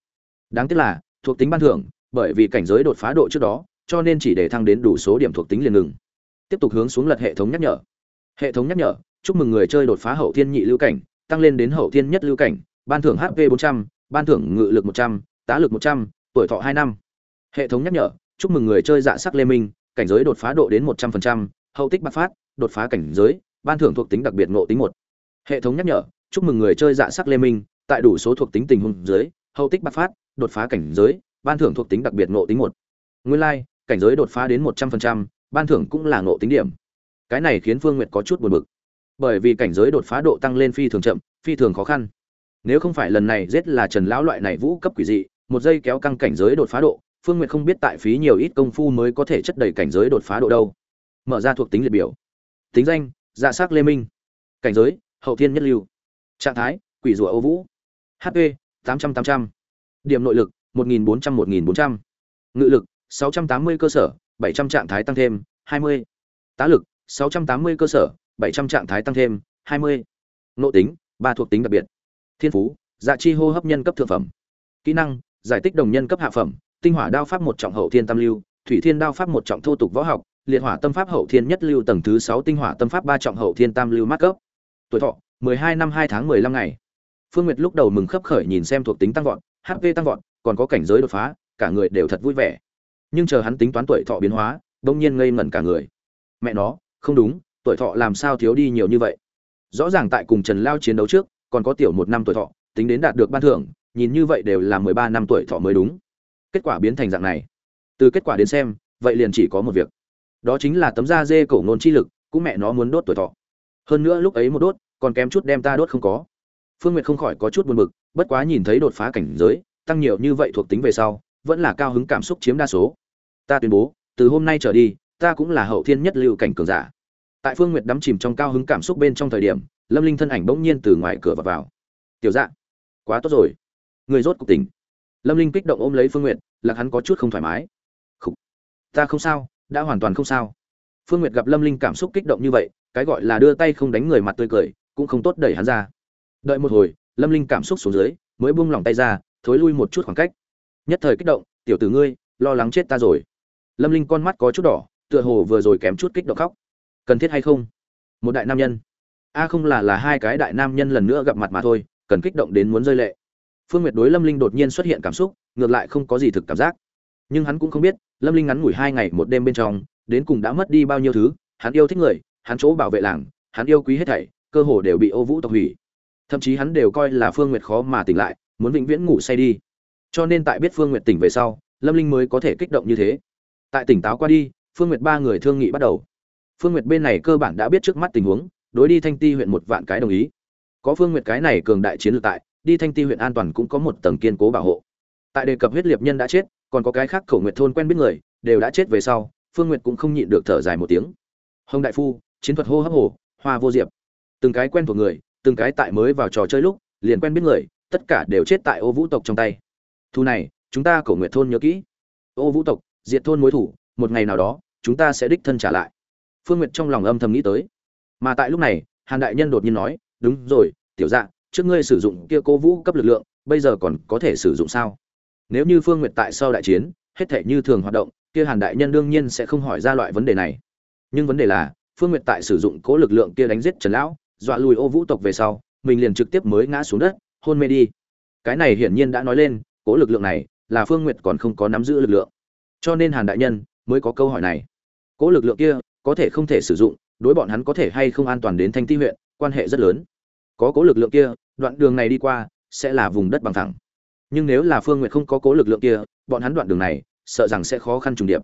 Đáng tiếc là thuộc tính ban thưởng bởi vì cảnh giới đột phá độ trước đó cho nên chỉ để thăng đến đủ số điểm thuộc tính liền ngừng. Tiếp tục hướng xuống lật hệ thống nhắc nhở. Hệ thống nhắc nhở chúc mừng người chơi đột phá hậu thiên nhị lưu cảnh tăng lên đến hậu thiên nhất lưu cảnh ban thưởng hp 400, ban thưởng ngự lực 100, tá lực 100, tuổi thọ hai năm. Hệ thống nhắc nhở chúc mừng người chơi dạ sắc lê minh cảnh giới đột phá độ đến 100%, hậu tích bạc phát đột phá cảnh giới ban thưởng thuộc tính đặc biệt ngộ tính một. Hệ thống nhắc nhở chúc mừng người chơi dạ sắc lê minh tại đủ số thuộc tính tình huống dưới hậu tích bạc phát đột phá cảnh giới ban thưởng thuộc tính đặc biệt ngộ tính một. Nguyên lai、like, cảnh giới đột phá đến một trăm phần trăm ban thưởng cũng là ngộ tính điểm. Cái này khiến phương nguyệt có chút buồn bực. Bởi vì cảnh giới đột phá độ tăng lên phi thường chậm phi thường khó khăn. Nếu không phải lần này giết là trần lão loại này vũ cấp quỷ dị một giây kéo căng cảnh giới đột phá độ, phương nguyệt không biết tại phí nhiều ít công phu mới có thể chất đầy cảnh giới đột phá độ đâu. Mở ra thuộc tính liệt biểu. Tính danh dạ s á c lê minh. Cảnh giới, hậu thiên nhất lưu. Trạng thái, quỷ rùa ô vũ. Hp tám trăm tám trăm. Điểm nội lực, một nghìn bốn trăm, một nghìn bốn trăm. Ngự lực, sáu trăm tám mươi cơ sở, bảy trăm trạng thái tăng thêm, hai mươi. Tá lực, sáu trăm tám mươi cơ sở, bảy trăm trạng thái tăng thêm, hai mươi. Nội tính, ba thuộc tính đặc biệt. Thiên phú dạ chi hô hấp nhân cấp thượng phẩm. Kỹ năng giải tích đồng nhân cấp hạ phẩm, tinh hỏa đao pháp một trọng hậu thiên tam lưu, thủy thiên đao pháp một trọng thô tục võ học, liệt hỏa tâm pháp hậu thiên nhất lưu tầng thứ sáu tinh hỏa tâm pháp ba trọng hậu thiên tam lưu mát cấp. Tuổi thọ, mười hai năm hai tháng mười lăm ngày. Phương nguyệt lúc đầu mừng khấp khởi nhìn xem thuộc tính tăng vọt hp tăng vọt, còn có cảnh giới đột phá, cả người đều thật vui vẻ. Nhưng chờ hắn tính toán tuổi thọ biến hóa, bỗng nhiên ngây ngẩn cả người. Mẹ nó, không đúng, tuổi thọ làm sao thiếu đi nhiều như vậy? Rõ ràng tại cùng trần lao chiến đấu trước, còn có tiểu một năm tuổi thọ, tính đến đạt được ban thưởng nhìn như vậy đều là mười ba năm tuổi thọ mới đúng. Kết quả biến thành dạng này. Từ kết quả đến xem vậy liền chỉ có một việc. Đó chính là tấm da dê cổ ngôn chi lực cũng mẹ nó muốn đốt tuổi thọ. Hơn nữa lúc ấy một đốt còn kém chút đem ta đốt không có. Phương nguyệt không khỏi có chút buồn bực bất quá nhìn thấy đột phá cảnh giới tăng nhiều như vậy thuộc tính về sau vẫn là cao hứng cảm xúc chiếm đa số. Ta tuyên bố từ hôm nay trở đi ta cũng là hậu thiên nhất lưu cảnh cường giả. Tại phương nguyệt đắm chìm trong cao hứng cảm xúc bên trong thời điểm lâm linh thân ảnh bỗng nhiên từ ngoài cửa vào, vào. tiểu dạ quá tốt rồi người rốt cục tỉnh. Lâm linh kích động ôm lấy phương nguyệt, lạc hắn có chút không thoải mái. Khủ. ta không sao, đã hoàn toàn không sao. Phương nguyệt gặp lâm linh cảm xúc kích động như vậy, cái gọi là đưa tay không đánh người mặt tươi cười, cũng không tốt đẩy hắn ra. Đợi một hồi, lâm linh cảm xúc xuống dưới, mới buông lỏng tay ra, thối lui một chút khoảng cách. Nhất thời kích động, tiểu tử ngươi, lo lắng chết ta rồi. Lâm linh con mắt có chút đỏ, tựa hồ vừa rồi kém chút kích động khóc. Cần thiết hay không? Một đại nam nhân. A, không là là hai cái đại nam nhân lần nữa gặp mặt mà thôi, cần kích động đến muốn rơi lệ phương nguyệt đối lâm linh đột nhiên xuất hiện cảm xúc, ngược lại không có gì thực cảm giác. Nhưng hắn cũng không biết, lâm linh ngắn ngủi hai ngày một đêm bên trong, đến cùng đã mất đi bao nhiêu thứ, hắn yêu thích người, hắn chỗ bảo vệ làng, hắn yêu quý hết thảy, cơ hồ đều bị ô vũ tộc hủy. Thậm chí hắn đều coi là phương nguyệt khó mà tỉnh lại, muốn vĩnh viễn ngủ say đi. Cho nên tại biết phương nguyệt tỉnh về sau, lâm linh mới có thể kích động như thế. Tại tỉnh táo qua đi, phương nguyệt ba người thương nghị bắt đầu. Phương nguyệt bên này cơ bản đã biết trước mắt tình huống, đối đi thanh ti huyện một vạn cái đồng ý. Có phương nguyệt cái này cường đại chiến lược tại đi thanh ti huyện an toàn cũng có một tầng kiên cố bảo hộ. Tại đề cập huyết liệt nhân đã chết, còn có cái khác khẩu nguyện thôn quen biết người, đều đã chết về sau, phương nguyệt cũng không nhịn được thở dài một tiếng. Hồng đại phu, chiến thuật hô hấp hồ, hoa vô diệp. Từng cái quen thuộc người, từng cái tại mới vào trò chơi lúc, liền quen biết người, tất cả đều chết tại ô vũ tộc trong tay. Thu này, chúng ta cổ nguyệt thôn nhớ kỹ. Ô vũ tộc, diệt thôn mối thủ, một ngày nào đó, chúng ta sẽ đích thân trả lại. Phương nguyệt trong lòng âm thầm nghĩ tới. Mà tại lúc này, hàn đại nhân đột nhiên nói, đúng rồi, tiểu dạ trước ngươi sử dụng kia cố vũ cấp lực lượng, bây giờ còn có thể sử dụng sao? Nếu như phương nguyệt tại sau đại chiến, hết thể như thường hoạt động, kia hàn đại nhân đương nhiên sẽ không hỏi ra loại vấn đề này. Nhưng vấn đề là, phương nguyệt tại sử dụng cố lực lượng kia đánh giết trần lão, dọa lùi ô vũ tộc về sau, mình liền trực tiếp mới ngã xuống đất, hôn mê đi. Cái này hiển nhiên đã nói lên, cố lực lượng này là phương nguyệt còn không có nắm giữ lực lượng. Cho nên hàn đại nhân mới có câu hỏi này. Cố lực lượng kia có thể không thể sử dụng, đối bọn hắn có thể hay không an toàn đến thanh ti huyện, quan hệ rất lớn có cố lực lượng kia, đoạn đường này đi qua sẽ là vùng đất bằng thẳng. Nhưng nếu là phương nguyệt không có cố lực lượng kia, bọn hắn đoạn đường này, sợ rằng sẽ khó khăn trùng điệp.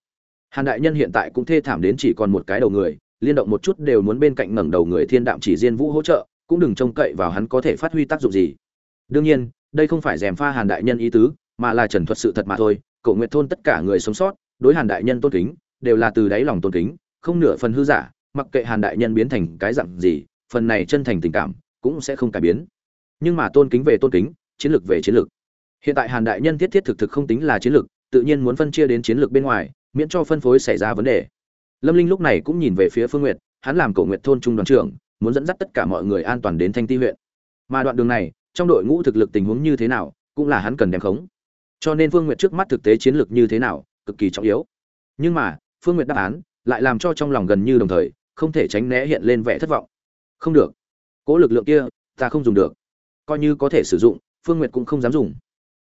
Hàn đại nhân hiện tại cũng thê thảm đến chỉ còn một cái đầu người, liên động một chút đều muốn bên cạnh ngẩng đầu người thiên đạm chỉ diên vũ hỗ trợ, cũng đừng trông cậy vào hắn có thể phát huy tác dụng gì. Đương nhiên, đây không phải dèm pha hàn đại nhân ý tứ, mà là trần thuật sự thật mà thôi cậu nguyện thôn tất cả người sống sót, đối hàn đại nhân tôn kính, đều là từ đáy lòng tôn kính, không nửa phần hư giả, mặc kệ hàn đại nhân biến thành cái dạng gì, phần này chân thành tình cảm cũng sẽ không cải biến. Nhưng mà tôn kính về tôn kính, chiến lược về chiến lược. Hiện tại hàn đại nhân thiết thiết thực thực không tính là chiến lược, tự nhiên muốn phân chia đến chiến lược bên ngoài, miễn cho phân phối xảy ra vấn đề. Lâm linh lúc này cũng nhìn về phía phương nguyệt, hắn làm cổ nguyệt thôn trung đoàn trưởng, muốn dẫn dắt tất cả mọi người an toàn đến thanh ti huyện. Mà đoạn đường này, trong đội ngũ thực lực tình huống như thế nào, cũng là hắn cần đem khống. Cho nên phương nguyệt trước mắt thực tế chiến lược như thế nào, cực kỳ trọng yếu. Nhưng mà, phương nguyệt đáp án, lại làm cho trong lòng gần như đồng thời, không thể tránh né hiện lên vẻ thất vọng. Không được cỗ lực lượng kia, ta không dùng được. Coi như có thể sử dụng, phương nguyệt cũng không dám dùng.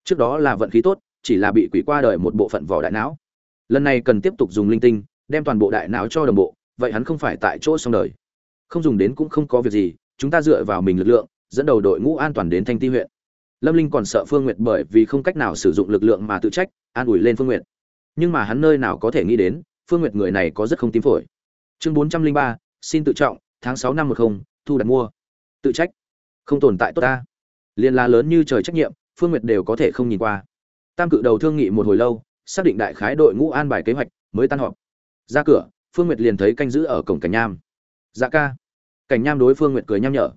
Trước đó là vận khí tốt, chỉ là bị quỷ qua đời một bộ phận vỏ đại não. Lần này cần tiếp tục dùng linh tinh, đem toàn bộ đại não cho đồng bộ, vậy hắn không phải tại chỗ xong đời. Không dùng đến cũng không có việc gì, chúng ta dựa vào mình lực lượng, dẫn đầu đội ngũ an toàn đến thanh ti huyện. Lâm linh còn sợ phương nguyệt bởi vì không cách nào sử dụng lực lượng mà tự trách, an ủi lên phương nguyệt. Nhưng mà hắn nơi nào có thể nghĩ đến, phương nguyệt người này có rất không tím phổi. Chương bốn trăm linh ba, xin tự trọng, tháng sáu năm một không, thu đặt mua tự trách. Không tồn tại tốt ta. Liên là lớn như trời trách nhiệm, phương nguyệt đều có thể không nhìn qua. Tam cự đầu thương nghị một hồi lâu, xác định đại khái đội ngũ an bài kế hoạch, mới tan họp. Ra cửa, phương nguyệt liền thấy canh giữ ở cổng cảnh nham. Dạ ca. Cảnh nham đối phương nguyệt cười nham nhở.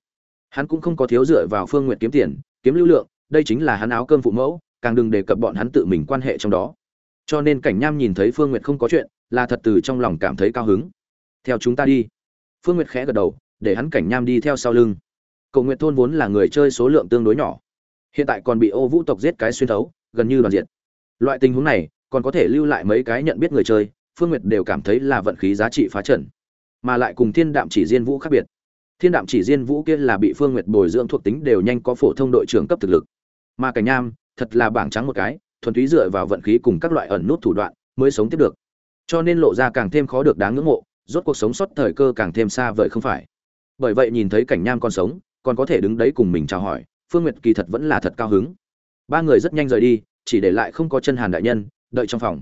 Hắn cũng không có thiếu dựa vào phương nguyệt kiếm tiền, kiếm lưu lượng, đây chính là hắn áo cơm phụ mẫu, càng đừng đề cập bọn hắn tự mình quan hệ trong đó. Cho nên cảnh nham nhìn thấy phương nguyệt không có chuyện, là thật từ trong lòng cảm thấy cao hứng. Theo chúng ta đi. Phương nguyệt khẽ gật đầu, để hắn cảnh nham đi theo sau lưng cầu nguyện thôn vốn là người chơi số lượng tương đối nhỏ. Hiện tại còn bị ô vũ tộc giết cái xuyên thấu, gần như đoàn diện loại tình huống này, còn có thể lưu lại mấy cái nhận biết người chơi, phương nguyệt đều cảm thấy là vận khí giá trị phá trần mà lại cùng thiên đạm chỉ diên vũ khác biệt. Thiên đạm chỉ diên vũ kia là bị phương nguyệt bồi dưỡng thuộc tính đều nhanh có phổ thông đội trưởng cấp thực lực. Mà cảnh nham thật là bảng trắng một cái, thuần túy dựa vào vận khí cùng các loại ẩn nút thủ đoạn mới sống tiếp được. Cho nên lộ ra càng thêm khó được đáng ngưỡng mộ, rốt cuộc sống sót thời cơ càng thêm xa vời không phải. Bởi vậy nhìn thấy cảnh nham còn sống còn có thể đứng đấy cùng mình chào hỏi, phương nguyệt kỳ thật vẫn là thật cao hứng. Ba người rất nhanh rời đi, chỉ để lại không có chân hàn đại nhân, đợi trong phòng.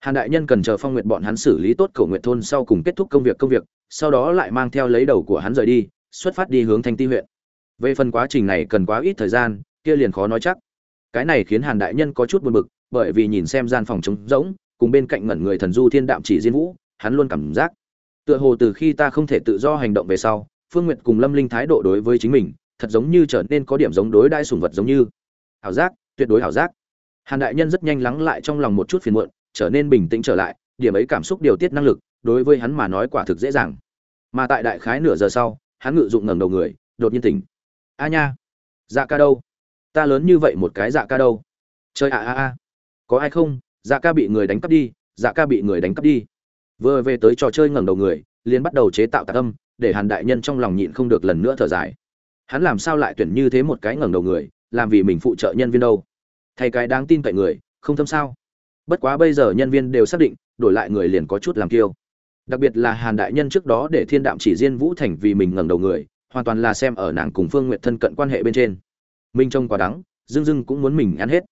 Hàn đại nhân cần chờ phong nguyệt bọn hắn xử lý tốt cầu nguyện thôn sau cùng kết thúc công việc công việc, sau đó lại mang theo lấy đầu của hắn rời đi, xuất phát đi hướng thanh ti huyện. Về phần quá trình này cần quá ít thời gian, kia liền khó nói chắc. Cái này khiến hàn đại nhân có chút buồn bực, bởi vì nhìn xem gian phòng trống rỗng, cùng bên cạnh ngẩn người thần du thiên đạm chỉ diên vũ, hắn luôn cảm giác, tựa hồ từ khi ta không thể tự do hành động về sau phương n g u y ệ t cùng lâm linh thái độ đối với chính mình, thật giống như trở nên có điểm giống đối đai sùng vật giống như. Ảo giác, tuyệt đối ảo giác. Hàn đại nhân rất nhanh lắng lại trong lòng một chút phiền muộn, trở nên bình tĩnh trở lại, điểm ấy cảm xúc điều tiết năng lực, đối với hắn mà nói quả thực dễ dàng. Mà tại đại khái nửa giờ sau, hắn ngự dụng ngẩng đầu người, đột nhiên tỉnh. A nha! Dạ ca đâu? Ta lớn như vậy một cái dạ ca đâu? Chơi a a a có ai không? Dạ ca bị người đánh cắp đi dạ ca bị người đánh cắp đi. Vừa về tới trò chơi ngẩng đầu người, liền bắt đầu chế tạo tạc âm để hàn đại nhân trong lòng nhịn không được lần nữa thở dài. Hắn làm sao lại tuyển như thế một cái ngẩng đầu người, làm vì mình phụ trợ nhân viên đâu? Thay cái đáng tin cậy người, không thâm sao? Bất quá bây giờ nhân viên đều xác định, đổi lại người liền có chút làm kiêu. Đặc biệt là hàn đại nhân trước đó để thiên đạm chỉ riêng vũ thành vì mình ngẩng đầu người, hoàn toàn là xem ở nàng cùng phương n g u y ệ t thân cận quan hệ bên trên. Minh trông quá đắng dưng dưng cũng muốn mình ăn hết.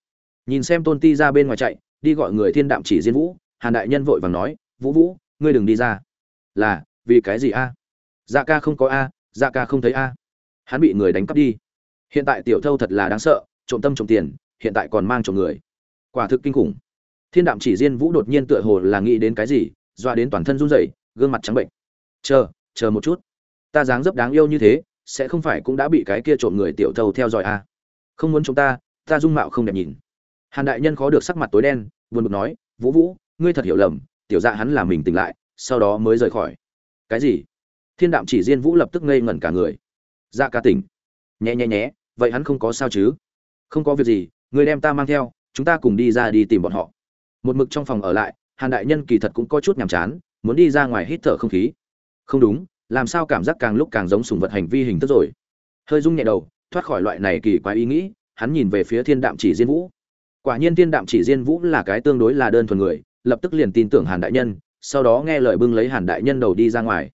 Nhìn xem tôn ti ra bên ngoài chạy, đi gọi người thiên đạm chỉ diên vũ, hàn đại nhân vội vàng nói, vũ vũ, ngươi đừng đi ra. Là, vì cái gì a? Dạ ca không có a dạ ca không thấy a. Hắn bị người đánh cắp đi. Hiện tại tiểu thâu thật là đáng sợ, trộm tâm trộm tiền, hiện tại còn mang trộm người. Quả thực kinh khủng. Thiên đạm chỉ diên vũ đột nhiên tựa hồ là nghĩ đến cái gì doa đến toàn thân run rẩy, gương mặt trắng bệnh. Chờ chờ một chút. Ta dáng dấp đáng yêu như thế, sẽ không phải cũng đã bị cái kia trộm người tiểu thâu theo dõi a. Không muốn chúng ta ta dung mạo không đẹp nhìn. Hàn đại nhân khó được sắc mặt tối đen, buồn bực nói, vũ vũ, ngươi thật hiểu lầm, tiểu dạ hắn là mình tỉnh lại, sau đó mới rời khỏi. Cái gì? Thiên đạm chỉ Diên vũ lập tức ngây ngẩn cả người. Dạ ca tỉnh. Nhẹ nhé nhé vậy hắn không có sao chứ? Không có việc gì, người đem ta mang theo, chúng ta cùng đi ra đi tìm bọn họ. Một mực trong phòng ở lại, hàn đại nhân kỳ thật cũng có chút nhàm chán, muốn đi ra ngoài hít thở không khí. Không đúng, làm sao cảm giác càng lúc càng giống sùng vật hành vi hình thức rồi? Hơi rung nhẹ đầu, thoát khỏi loại này kỳ quái ý nghĩ, hắn nhìn về phía thiên đạm chỉ diên vũ. Quả nhiên thiên đạm chỉ diên vũ là cái tương đối là đơn thuần người, lập tức liền tin tưởng hàn đại nhân, sau đó nghe lời bưng lấy hàn đại nhân đầu đi ra ngoài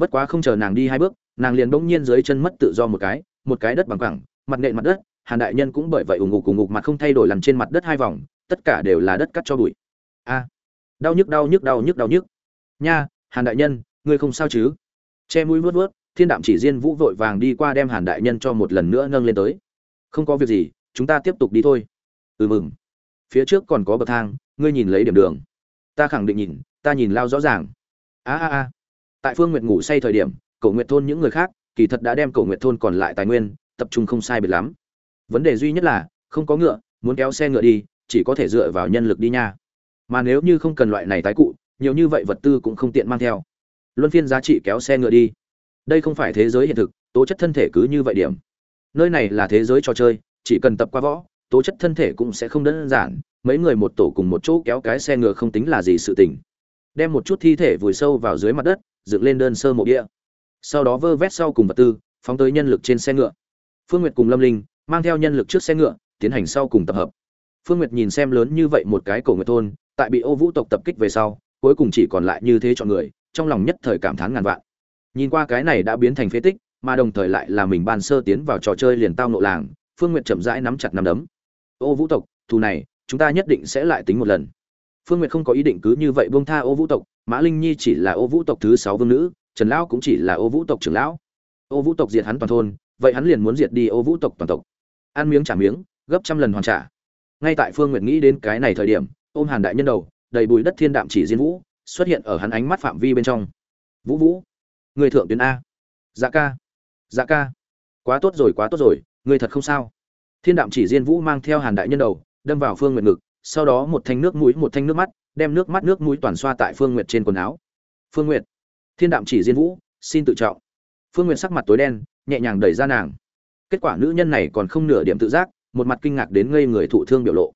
bất quá không chờ nàng đi hai bước nàng liền bỗng nhiên dưới chân mất tự do một cái một cái đất bằng phẳng, mặt nện mặt đất hàn đại nhân cũng bởi vậy ủng ngục ủng ngục mặt không thay đổi lằn trên mặt đất hai vòng tất cả đều là đất cắt cho bụi. A đau nhức đau nhức đau nhức đau nhức. Nha hàn đại nhân ngươi không sao chứ? Che mũi vớt vớt thiên đạm chỉ riêng vũ vội vàng đi qua đem hàn đại nhân cho một lần nữa nâng lên tới. Không có việc gì chúng ta tiếp tục đi thôi. Ừ mừng. Phía trước còn có bậc thang ngươi nhìn lấy điểm đường. Ta khẳng định nhìn ta nhìn lao rõ ràng. A a a tại phương nguyệt ngủ say thời điểm, cổ nguyệt thôn những người khác, kỳ thật đã đem cổ nguyệt thôn còn lại tài nguyên, tập trung không sai biệt lắm. Vấn đề duy nhất là, không có ngựa, muốn kéo xe ngựa đi, chỉ có thể dựa vào nhân lực đi nha. Mà nếu như không cần loại này tái cụ, nhiều như vậy vật tư cũng không tiện mang theo. Luân phiên giá trị kéo xe ngựa đi. Đây không phải thế giới hiện thực, tố chất thân thể cứ như vậy điểm. Nơi này là thế giới trò chơi, chỉ cần tập qua võ, tố chất thân thể cũng sẽ không đơn giản. Mấy người một tổ cùng một chỗ kéo cái xe ngựa không tính là gì sự tình. Đem một chút thi thể vùi sâu vào dưới mặt đất dựng lên đơn sơ mộ địa. Sau đó vơ vét sau cùng vật tư, phóng tới nhân lực trên xe ngựa. Phương nguyệt cùng lâm linh mang theo nhân lực trước xe ngựa, tiến hành sau cùng tập hợp. Phương nguyệt nhìn xem lớn như vậy một cái cổ nguyệt thôn, tại bị ô vũ tộc tập kích về sau, cuối cùng chỉ còn lại như thế chọn người, trong lòng nhất thời cảm thán ngàn vạn. Nhìn qua cái này đã biến thành phế tích, mà đồng thời lại là mình ban sơ tiến vào trò chơi liền tao nộ làng, phương nguyệt chậm rãi nắm chặt nắm đấm. Ô vũ tộc, thù này, chúng ta nhất định sẽ lại tính một lần. Phương nguyệt không có ý định cứ như vậy buông tha ô vũ tộc mã linh nhi chỉ là ô vũ tộc thứ sáu vương nữ, trần lão cũng chỉ là ô vũ tộc trưởng lão. Ô vũ tộc diệt hắn toàn thôn, vậy hắn liền muốn diệt đi ô vũ tộc toàn tộc. Ăn miếng trả miếng, gấp trăm lần hoàn trả. Ngay tại phương nguyệt nghĩ đến cái này thời điểm, ôm hàn đại nhân đầu, đầy bụi đất thiên đạm chỉ diên vũ, xuất hiện ở hắn ánh mắt phạm vi bên trong. Vũ vũ, người thượng tuyến a. Dạ ca. Dạ ca. Quá tốt rồi, quá tốt rồi, người thật không sao. Thiên đạm chỉ diên vũ mang theo hàn đại nhân đầu, đâm vào phương nguyệt ngực, sau đó một thanh nước mũi, một thanh nước mắt đem nước mắt nước mũi toàn xoa tại phương nguyệt trên quần áo. Phương nguyệt, thiên đạm chỉ diên vũ, xin tự trọng. Phương nguyệt sắc mặt tối đen, nhẹ nhàng đẩy ra nàng. Kết quả nữ nhân này còn không nửa điểm tự giác, một mặt kinh ngạc đến ngây người thụ thương biểu lộ.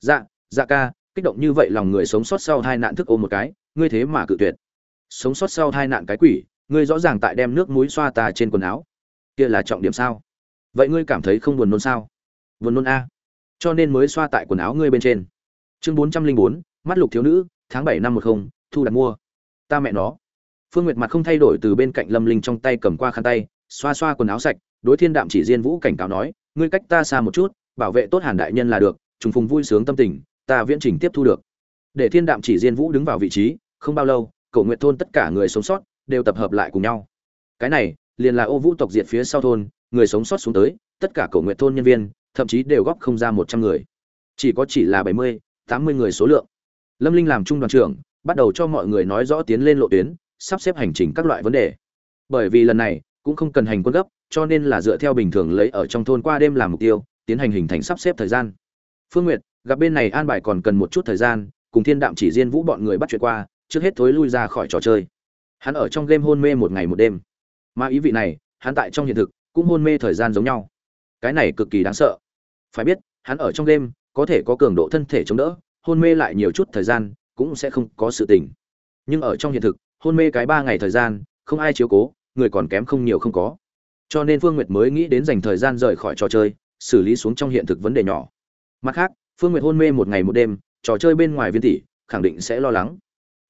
Dạ dạ ca, kích động như vậy lòng người sống sót sau hai nạn thức ôm một cái, ngươi thế mà cự tuyệt. Sống sót sau hai nạn cái quỷ, ngươi rõ ràng tại đem nước muối xoa tà trên quần áo. Kia là trọng điểm sao? Vậy ngươi cảm thấy không buồn nôn sao? Buồn nôn a, cho nên mới xoa tại quần áo ngươi bên trên. Chương bốn trăm linh bốn mắt lục thiếu nữ, tháng bảy năm một không, thu đặt mua. Ta mẹ nó. Phương nguyệt mặt không thay đổi từ bên cạnh lâm linh trong tay cầm qua khăn tay, xoa xoa quần áo sạch, đối thiên đạm chỉ diên vũ cảnh cáo nói, ngươi cách ta xa một chút, bảo vệ tốt hàn đại nhân là được, trùng phùng vui sướng tâm tình, ta viễn trình tiếp thu được. Để thiên đạm chỉ diên vũ đứng vào vị trí, không bao lâu cầu nguyện thôn tất cả người sống sót đều tập hợp lại cùng nhau. Cái này, liền là ô vũ tộc diệt phía sau thôn, người sống sót xuống tới, tất cả cầu nguyện thôn nhân viên, thậm chí đều góp không ra một trăm người. Chỉ có chỉ là bảy mươi, tám mươi người số lượng lâm linh làm trung đoàn trưởng, bắt đầu cho mọi người nói rõ tiến lên lộ tuyến, sắp xếp hành trình các loại vấn đề. Bởi vì lần này, cũng không cần hành quân gấp, cho nên là dựa theo bình thường lấy ở trong thôn qua đêm làm mục tiêu, tiến hành hình thành sắp xếp thời gian. Phương nguyệt, gặp bên này an bài còn cần một chút thời gian, cùng thiên đạm chỉ riêng vũ bọn người bắt chuyện qua, trước hết thối lui ra khỏi trò chơi. Hắn ở trong game hôn mê một ngày một đêm. Mà ý vị này, hắn tại trong hiện thực, cũng hôn mê thời gian giống nhau. Cái này cực kỳ đáng sợ. Phải biết, hắn ở trong game, có thể có cường độ thân thể chống đỡ hôn mê lại nhiều chút thời gian, cũng sẽ không có sự tình. Nhưng ở trong hiện thực, hôn mê cái ba ngày thời gian, không ai chiếu cố, người còn kém không nhiều không có. Cho nên phương nguyệt mới nghĩ đến dành thời gian rời khỏi trò chơi, xử lý xuống trong hiện thực vấn đề nhỏ. Mặt khác, phương nguyệt hôn mê một ngày một đêm, trò chơi bên ngoài viên tỷ, khẳng định sẽ lo lắng.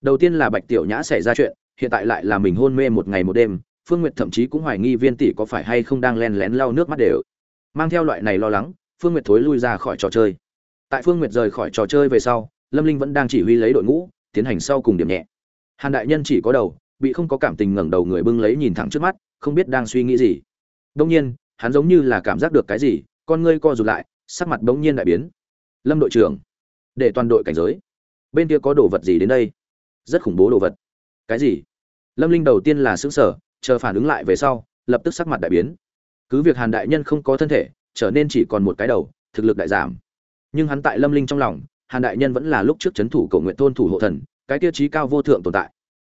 Đầu tiên là bạch tiểu nhã xảy ra chuyện, hiện tại lại là mình hôn mê một ngày một đêm, phương nguyệt thậm chí cũng hoài nghi viên tỷ có phải hay không đang len lén lau nước mắt đều. Mang theo loại này lo lắng, phương nguyệt thối lui ra khỏi trò chơi tại phương nguyệt rời khỏi trò chơi về sau, lâm linh vẫn đang chỉ huy lấy đội ngũ, tiến hành sau cùng điểm nhẹ. Hàn đại nhân chỉ có đầu, bị không có cảm tình ngẩng đầu người bưng lấy nhìn thẳng trước mắt, không biết đang suy nghĩ gì. Đông nhiên, hắn giống như là cảm giác được cái gì, con ngươi co rụt lại, sắc mặt bỗng nhiên đại biến. Lâm đội trưởng, để toàn đội cảnh giới. Bên kia có đồ vật gì đến đây? Rất khủng bố đồ vật. Cái gì? Lâm linh đầu tiên là xứng sở chờ phản ứng lại về sau, lập tức sắc mặt đại biến. Cứ việc hàn đại nhân không có thân thể, trở nên chỉ còn một cái đầu, thực lực đại giảm nhưng hắn tại lâm linh trong lòng, hàn đại nhân vẫn là lúc trước c h ấ n thủ cầu nguyện thôn thủ hộ thần, cái tiêu chí cao vô thượng tồn tại.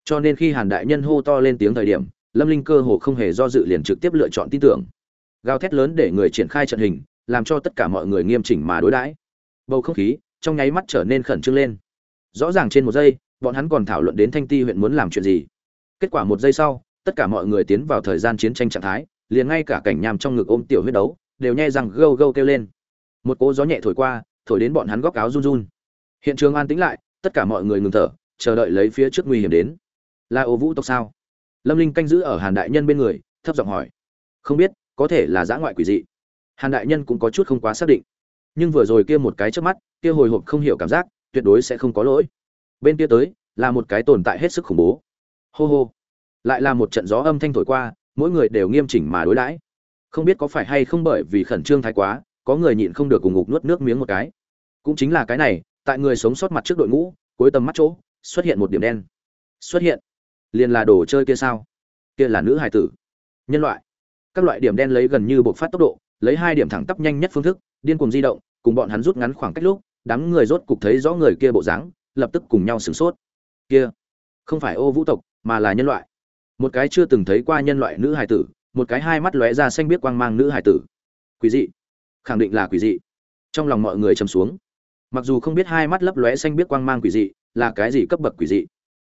Cho nên khi hàn đại nhân hô to lên tiếng thời điểm, lâm linh cơ hồ không hề do dự liền trực tiếp lựa chọn tin tưởng. Gào thét lớn để người triển khai trận hình, làm cho tất cả mọi người nghiêm chỉnh mà đối đãi. Bầu không khí, trong nháy mắt trở nên khẩn trương lên. Rõ ràng trên một giây, bọn hắn còn thảo luận đến thanh ti huyện muốn làm chuyện gì. Kết quả một giây sau, tất cả mọi người tiến vào thời gian chiến tranh trạng thái, liền ngay cả cảnh nhàm trong ngực ôm tiểu huyết đấu, đều nghe rằng gâu gâu kêu lên một cỗ gió nhẹ thổi qua, thổi đến bọn hắn góc áo run run. Hiện trường an tĩnh lại, tất cả mọi người ngừng thở, chờ đợi lấy phía trước nguy hiểm đến. Là ô vũ tộc sao? Lâm linh canh giữ ở hàn đại nhân bên người, thấp giọng hỏi. Không biết, có thể là giã ngoại quỷ dị. Hàn đại nhân cũng có chút không quá xác định. Nhưng vừa rồi kia một cái trước mắt, kia hồi hộp không hiểu cảm giác, tuyệt đối sẽ không có lỗi. Bên kia tới, là một cái tồn tại hết sức khủng bố. Hô hô. Lại là một trận gió âm thanh thổi qua, mỗi người đều nghiêm chỉnh mà đối đãi. Không biết có phải hay không bởi vì khẩn trương thái quá có người nhịn không được cùng ngục nuốt nước miếng một cái. Cũng chính là cái này, tại người sống sót mặt trước đội ngũ, cuối tầm mắt chỗ, xuất hiện một điểm đen. Xuất hiện. Liền là đồ chơi kia sao? Kia là nữ hài tử. Nhân loại. Các loại điểm đen lấy gần như bộc phát tốc độ, lấy hai điểm thẳng tắp nhanh nhất phương thức, điên cuồng di động, cùng bọn hắn rút ngắn khoảng cách lúc, đám người rốt cục thấy rõ người kia bộ dáng, lập tức cùng nhau sửng sốt. Kia, không phải ô vũ tộc, mà là nhân loại. Một cái chưa từng thấy qua nhân loại nữ hài tử, một cái hai mắt lóe ra xanh biết quang mang nữ hài tử. Quỷ dị khẳng định là quỷ dị. Trong lòng mọi người trầm xuống. Mặc dù không biết hai mắt lấp lóe xanh biết quang mang quỷ dị, là cái gì cấp bậc quỷ dị.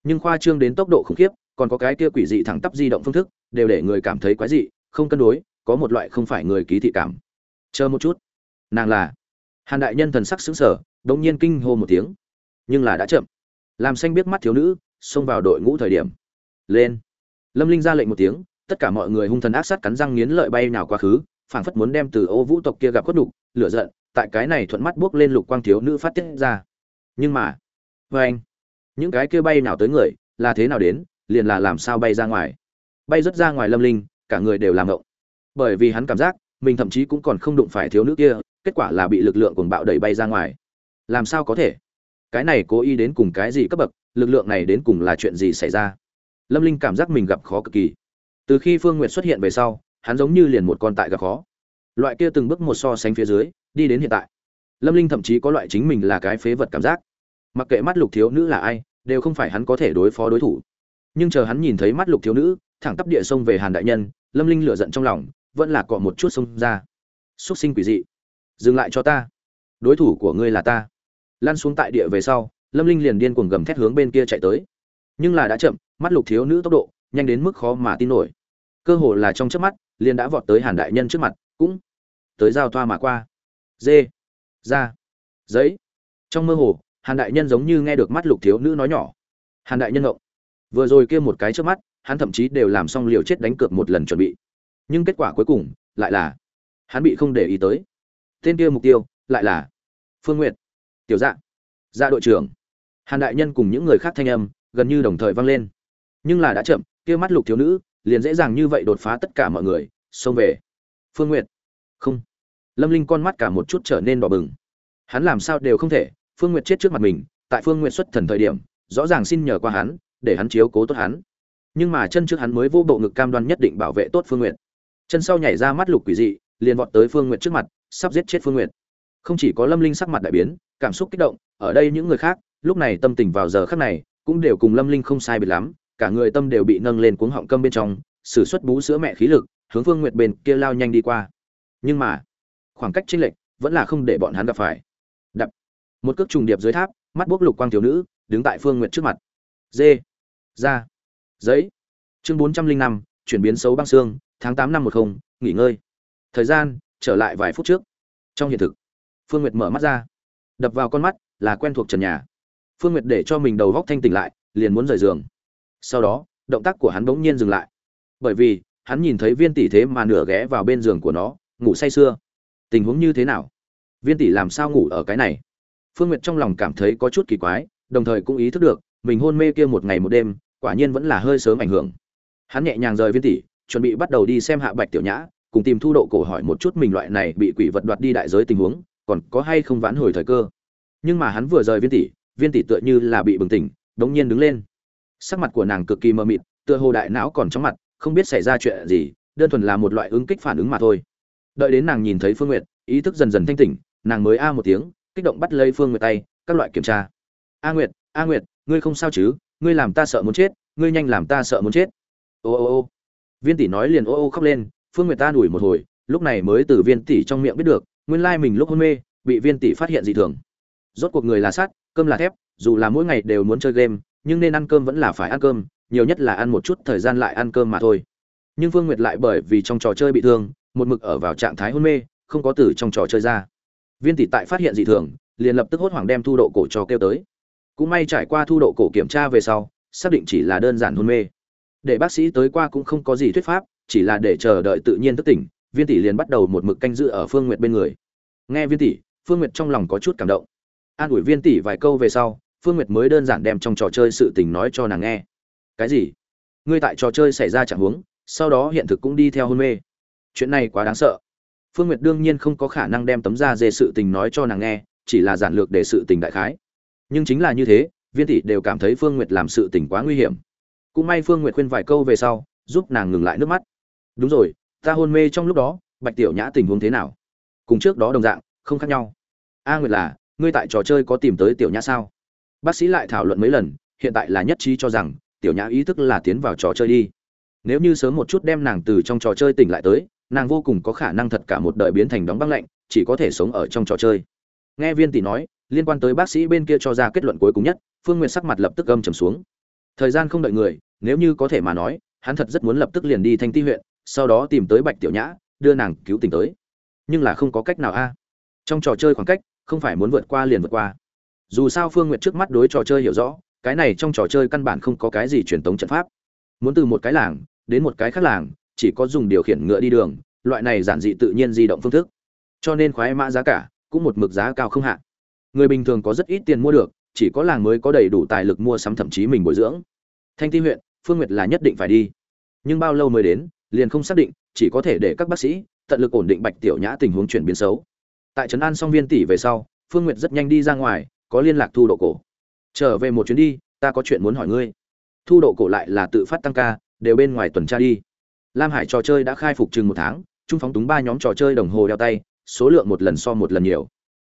Nhưng khoa trương đến tốc độ khủng khiếp, còn có cái kia quỷ dị thẳng tắp di động phương thức, đều để người cảm thấy quái dị, không cân đối, có một loại không phải người ký thị cảm. Chờ một chút. Nàng là. Hàn đại nhân thần sắc xứng sở đống nhiên kinh hô một tiếng. Nhưng là đã chậm. Làm xanh biết mắt thiếu nữ, xông vào đội ngũ thời điểm. Lên. Lâm linh ra lệnh một tiếng, tất cả mọi người hung thần ác sát cắn răng nghiến lợi bay nào quá khứ phảng phất muốn đem từ ô vũ tộc kia gặp khuất đục lửa giận, tại cái này thuận mắt buốc lên lục quang thiếu nữ phát tiết ra. Nhưng mà vê anh, những cái kia bay nào tới người, là thế nào đến, liền là làm sao bay ra ngoài? Bay rất ra ngoài lâm linh, cả người đều làm ngộng. Bởi vì hắn cảm giác, mình thậm chí cũng còn không đụng phải thiếu nữ kia, kết quả là bị lực lượng cuồng bạo đẩy bay ra ngoài. Làm sao có thể? Cái này cố ý đến cùng cái gì cấp bậc, lực lượng này đến cùng là chuyện gì xảy ra? Lâm linh cảm giác mình gặp khó cực kỳ. Từ khi phương n g u y ệ t xuất hiện về sau hắn giống như liền một con tại gặp khó. Loại kia từng bước một so sánh phía dưới, đi đến hiện tại, lâm linh thậm chí có loại chính mình là cái phế vật cảm giác. Mặc kệ mắt lục thiếu nữ là ai, đều không phải hắn có thể đối phó đối thủ. Nhưng chờ hắn nhìn thấy mắt lục thiếu nữ, thẳng tắp địa sông về hàn đại nhân, lâm linh lựa giận trong lòng, vẫn là cọ một chút sông ra. X sinh quỷ dị. Dừng lại cho ta. Đối thủ của ngươi là ta. Lan xuống tại địa về sau, lâm linh liền điên cuồng gầm thét hướng bên kia chạy tới. Nhưng là đã chậm, mắt lục thiếu nữ tốc độ, nhanh đến mức khó mà tin nổi. Cơ hồ là trong chớp mắt liền đã vọt tới hàn đại nhân trước mặt, cũng tới giao thoa mà qua. Dê ra, giấy. Trong mơ hồ, hàn đại nhân giống như nghe được mắt lục thiếu nữ nói nhỏ. Hàn đại nhân ngộng. Vừa rồi kia một cái trước mắt, hắn thậm chí đều làm xong liều chết đánh cược một lần chuẩn bị. Nhưng kết quả cuối cùng, lại là hắn bị không để ý tới. Tên kia mục tiêu, lại là phương n g u y ệ t tiểu dạ. Dạ đội trưởng. Hàn đại nhân cùng những người khác thanh âm, gần như đồng thời vang lên. Nhưng là đã chậm, kia mắt lục thiếu nữ liền dễ dàng như vậy đột phá tất cả mọi người, xông về. Phương nguyệt. Không. Lâm linh con mắt cả một chút trở nên đỏ bừng. Hắn làm sao đều không thể, phương nguyệt chết trước mặt mình, tại phương nguyệt xuất thần thời điểm, rõ ràng xin nhờ qua hắn, để hắn chiếu cố tốt hắn. Nhưng mà chân trước hắn mới vô bộ ngực cam đoan nhất định bảo vệ tốt phương nguyệt. Chân sau nhảy ra mắt lục quỷ dị, liền vọt tới phương nguyệt trước mặt, sắp giết chết phương nguyệt. Không chỉ có lâm linh sắc mặt đại biến, cảm xúc kích động, ở đây những người khác, lúc này tâm tình vào giờ khắc này, cũng đều cùng lâm linh không sai biệt lắm cả người tâm đều bị nâng lên cuống họng câm bên trong, sử xuất bú sữa mẹ khí lực, hướng phương nguyệt bên kia lao nhanh đi qua. Nhưng mà, khoảng cách chênh lệch vẫn là không để bọn hắn gặp phải. Đập. Một cước trùng điệp dưới tháp, mắt bốc lục quang thiếu nữ, đứng tại phương nguyệt trước mặt. Dê. Ra. Giấy. Chương bốn trăm linh năm, chuyển biến xấu băng xương, tháng tám năm một không, nghỉ ngơi. Thời gian, trở lại vài phút trước. Trong hiện thực, phương nguyệt mở mắt ra. Đập vào con mắt, là quen thuộc trần nhà. Phương nguyệt để cho mình đầu góc thanh tỉnh lại, liền muốn rời giường sau đó, động tác của hắn bỗng nhiên dừng lại. Bởi vì, hắn nhìn thấy viên tỷ thế mà nửa ghé vào bên giường của nó, ngủ say sưa. Tình huống như thế nào? Viên tỷ làm sao ngủ ở cái này? Phương nguyệt trong lòng cảm thấy có chút kỳ quái, đồng thời cũng ý thức được, mình hôn mê kia một ngày một đêm, quả nhiên vẫn là hơi sớm ảnh hưởng. Hắn nhẹ nhàng rời viên tỷ, chuẩn bị bắt đầu đi xem hạ bạch tiểu nhã, cùng tìm thu độ cổ hỏi một chút mình loại này bị quỷ vật đoạt đi đại giới tình huống, còn có hay không vãn hồi thời cơ. Nhưng mà hắn vừa rời viên tỷ viên tỷ tựa như là bị bừng tỉnh, đống nhiên đứng lên sắc mặt của nàng cực kỳ mờ mịt, tựa hồ đại não còn trong mặt, không biết xảy ra chuyện gì, đơn thuần là một loại ứng kích phản ứng mà thôi. Đợi đến nàng nhìn thấy phương nguyệt, ý thức dần dần thanh tỉnh, nàng mới a một tiếng, kích động bắt lấy phương nguyệt tay, các loại kiểm tra. A nguyệt a nguyệt, ngươi không sao chứ? Ngươi làm ta sợ muốn chết, ngươi nhanh làm ta sợ muốn chết. Ô ô ô. Viên tỷ nói liền ô ô khóc lên, phương nguyệt ta đuổi một hồi, lúc này mới từ viên tỷ trong miệng biết được, nguyên lai mình lúc hôn mê, bị viên tỷ phát hiện dị thường. Rốt cuộc người là sắt cơm là thép, dù là mỗi ngày đều muốn chơi game nhưng nên ăn cơm vẫn là phải ăn cơm, nhiều nhất là ăn một chút thời gian lại ăn cơm mà thôi. Nhưng vương nguyệt lại bởi vì trong trò chơi bị thương, một mực ở vào trạng thái hôn mê, không có từ trong trò chơi ra. Viên tỷ tại phát hiện dị thường, liền lập tức hốt hoảng đem thu độ cổ cho kêu tới. Cũng may trải qua thu độ cổ kiểm tra về sau, xác định chỉ là đơn giản hôn mê. Để bác sĩ tới qua cũng không có gì thuyết pháp, chỉ là để chờ đợi tự nhiên thức tỉnh, viên tỷ liền bắt đầu một mực canh giữ ở phương nguyệt bên người. Nghe viên tỷ, phương nguyệt trong lòng có chút cảm động. An ủi viên tỷ vài câu về sau phương nguyệt mới đơn giản đem trong trò chơi sự tình nói cho nàng nghe. Cái gì? Ngươi tại trò chơi xảy ra chẳng huống, sau đó hiện thực cũng đi theo hôn mê. Chuyện này quá đáng sợ. Phương nguyệt đương nhiên không có khả năng đem tấm da dê sự tình nói cho nàng nghe, chỉ là giản lược để sự tình đại khái. Nhưng chính là như thế, viên tỷ đều cảm thấy phương nguyệt làm sự tình quá nguy hiểm. Cũng may phương nguyệt khuyên vài câu về sau, giúp nàng ngừng lại nước mắt. Đúng rồi, ta hôn mê trong lúc đó, bạch tiểu nhã tình huống thế nào? Cùng trước đó đồng dạng, không khác nhau. A nguyệt là, ngươi tại trò chơi có tìm tới tiểu nhã sao? Bác sĩ lại thảo luận mấy lần, hiện tại là nhất trí cho rằng, tiểu nhã ý thức là tiến vào trò chơi đi. Nếu như sớm một chút đem nàng từ trong trò chơi tỉnh lại tới, nàng vô cùng có khả năng thật cả một đời biến thành đóng băng lạnh, chỉ có thể sống ở trong trò chơi. Nghe viên tỷ nói, liên quan tới bác sĩ bên kia cho ra kết luận cuối cùng nhất, phương n g u y ệ t sắc mặt lập tức gâm trầm xuống. Thời gian không đợi người, nếu như có thể mà nói, hắn thật rất muốn lập tức liền đi thanh ti huyện, sau đó tìm tới bạch tiểu nhã, đưa nàng cứu tỉnh tới. Nhưng là không có cách nào a. Trong trò chơi khoảng cách, không phải muốn vượt qua liền vượt qua dù sao phương n g u y ệ t trước mắt đối trò chơi hiểu rõ, cái này trong trò chơi căn bản không có cái gì truyền thống trận pháp. Muốn từ một cái làng đến một cái khác làng, chỉ có dùng điều khiển ngựa đi đường, loại này giản dị tự nhiên di động phương thức. Cho nên khoái mã giá cả cũng một mực giá cao không hạn người bình thường có rất ít tiền mua được, chỉ có làng mới có đầy đủ tài lực mua sắm thậm chí mình bồi dưỡng. Thanh ti huyện, phương nguyệt là nhất định phải đi. Nhưng bao lâu mới đến, liền không xác định, chỉ có thể để các bác sĩ tận lực ổn định bạch tiểu nhã tình huống chuyển biến xấu. Tại trấn an xong viên tỷ về sau, phương nguyệt rất nhanh đi ra ngoài có liên lạc thu độ cổ. Trở về một chuyến đi, ta có chuyện muốn hỏi ngươi. Thu độ cổ lại là tự phát tăng ca, đều bên ngoài tuần tra đi. Lam hải trò chơi đã khai phục chừng một tháng, trung phóng túng ba nhóm trò chơi đồng hồ đeo tay, số lượng một lần so một lần nhiều.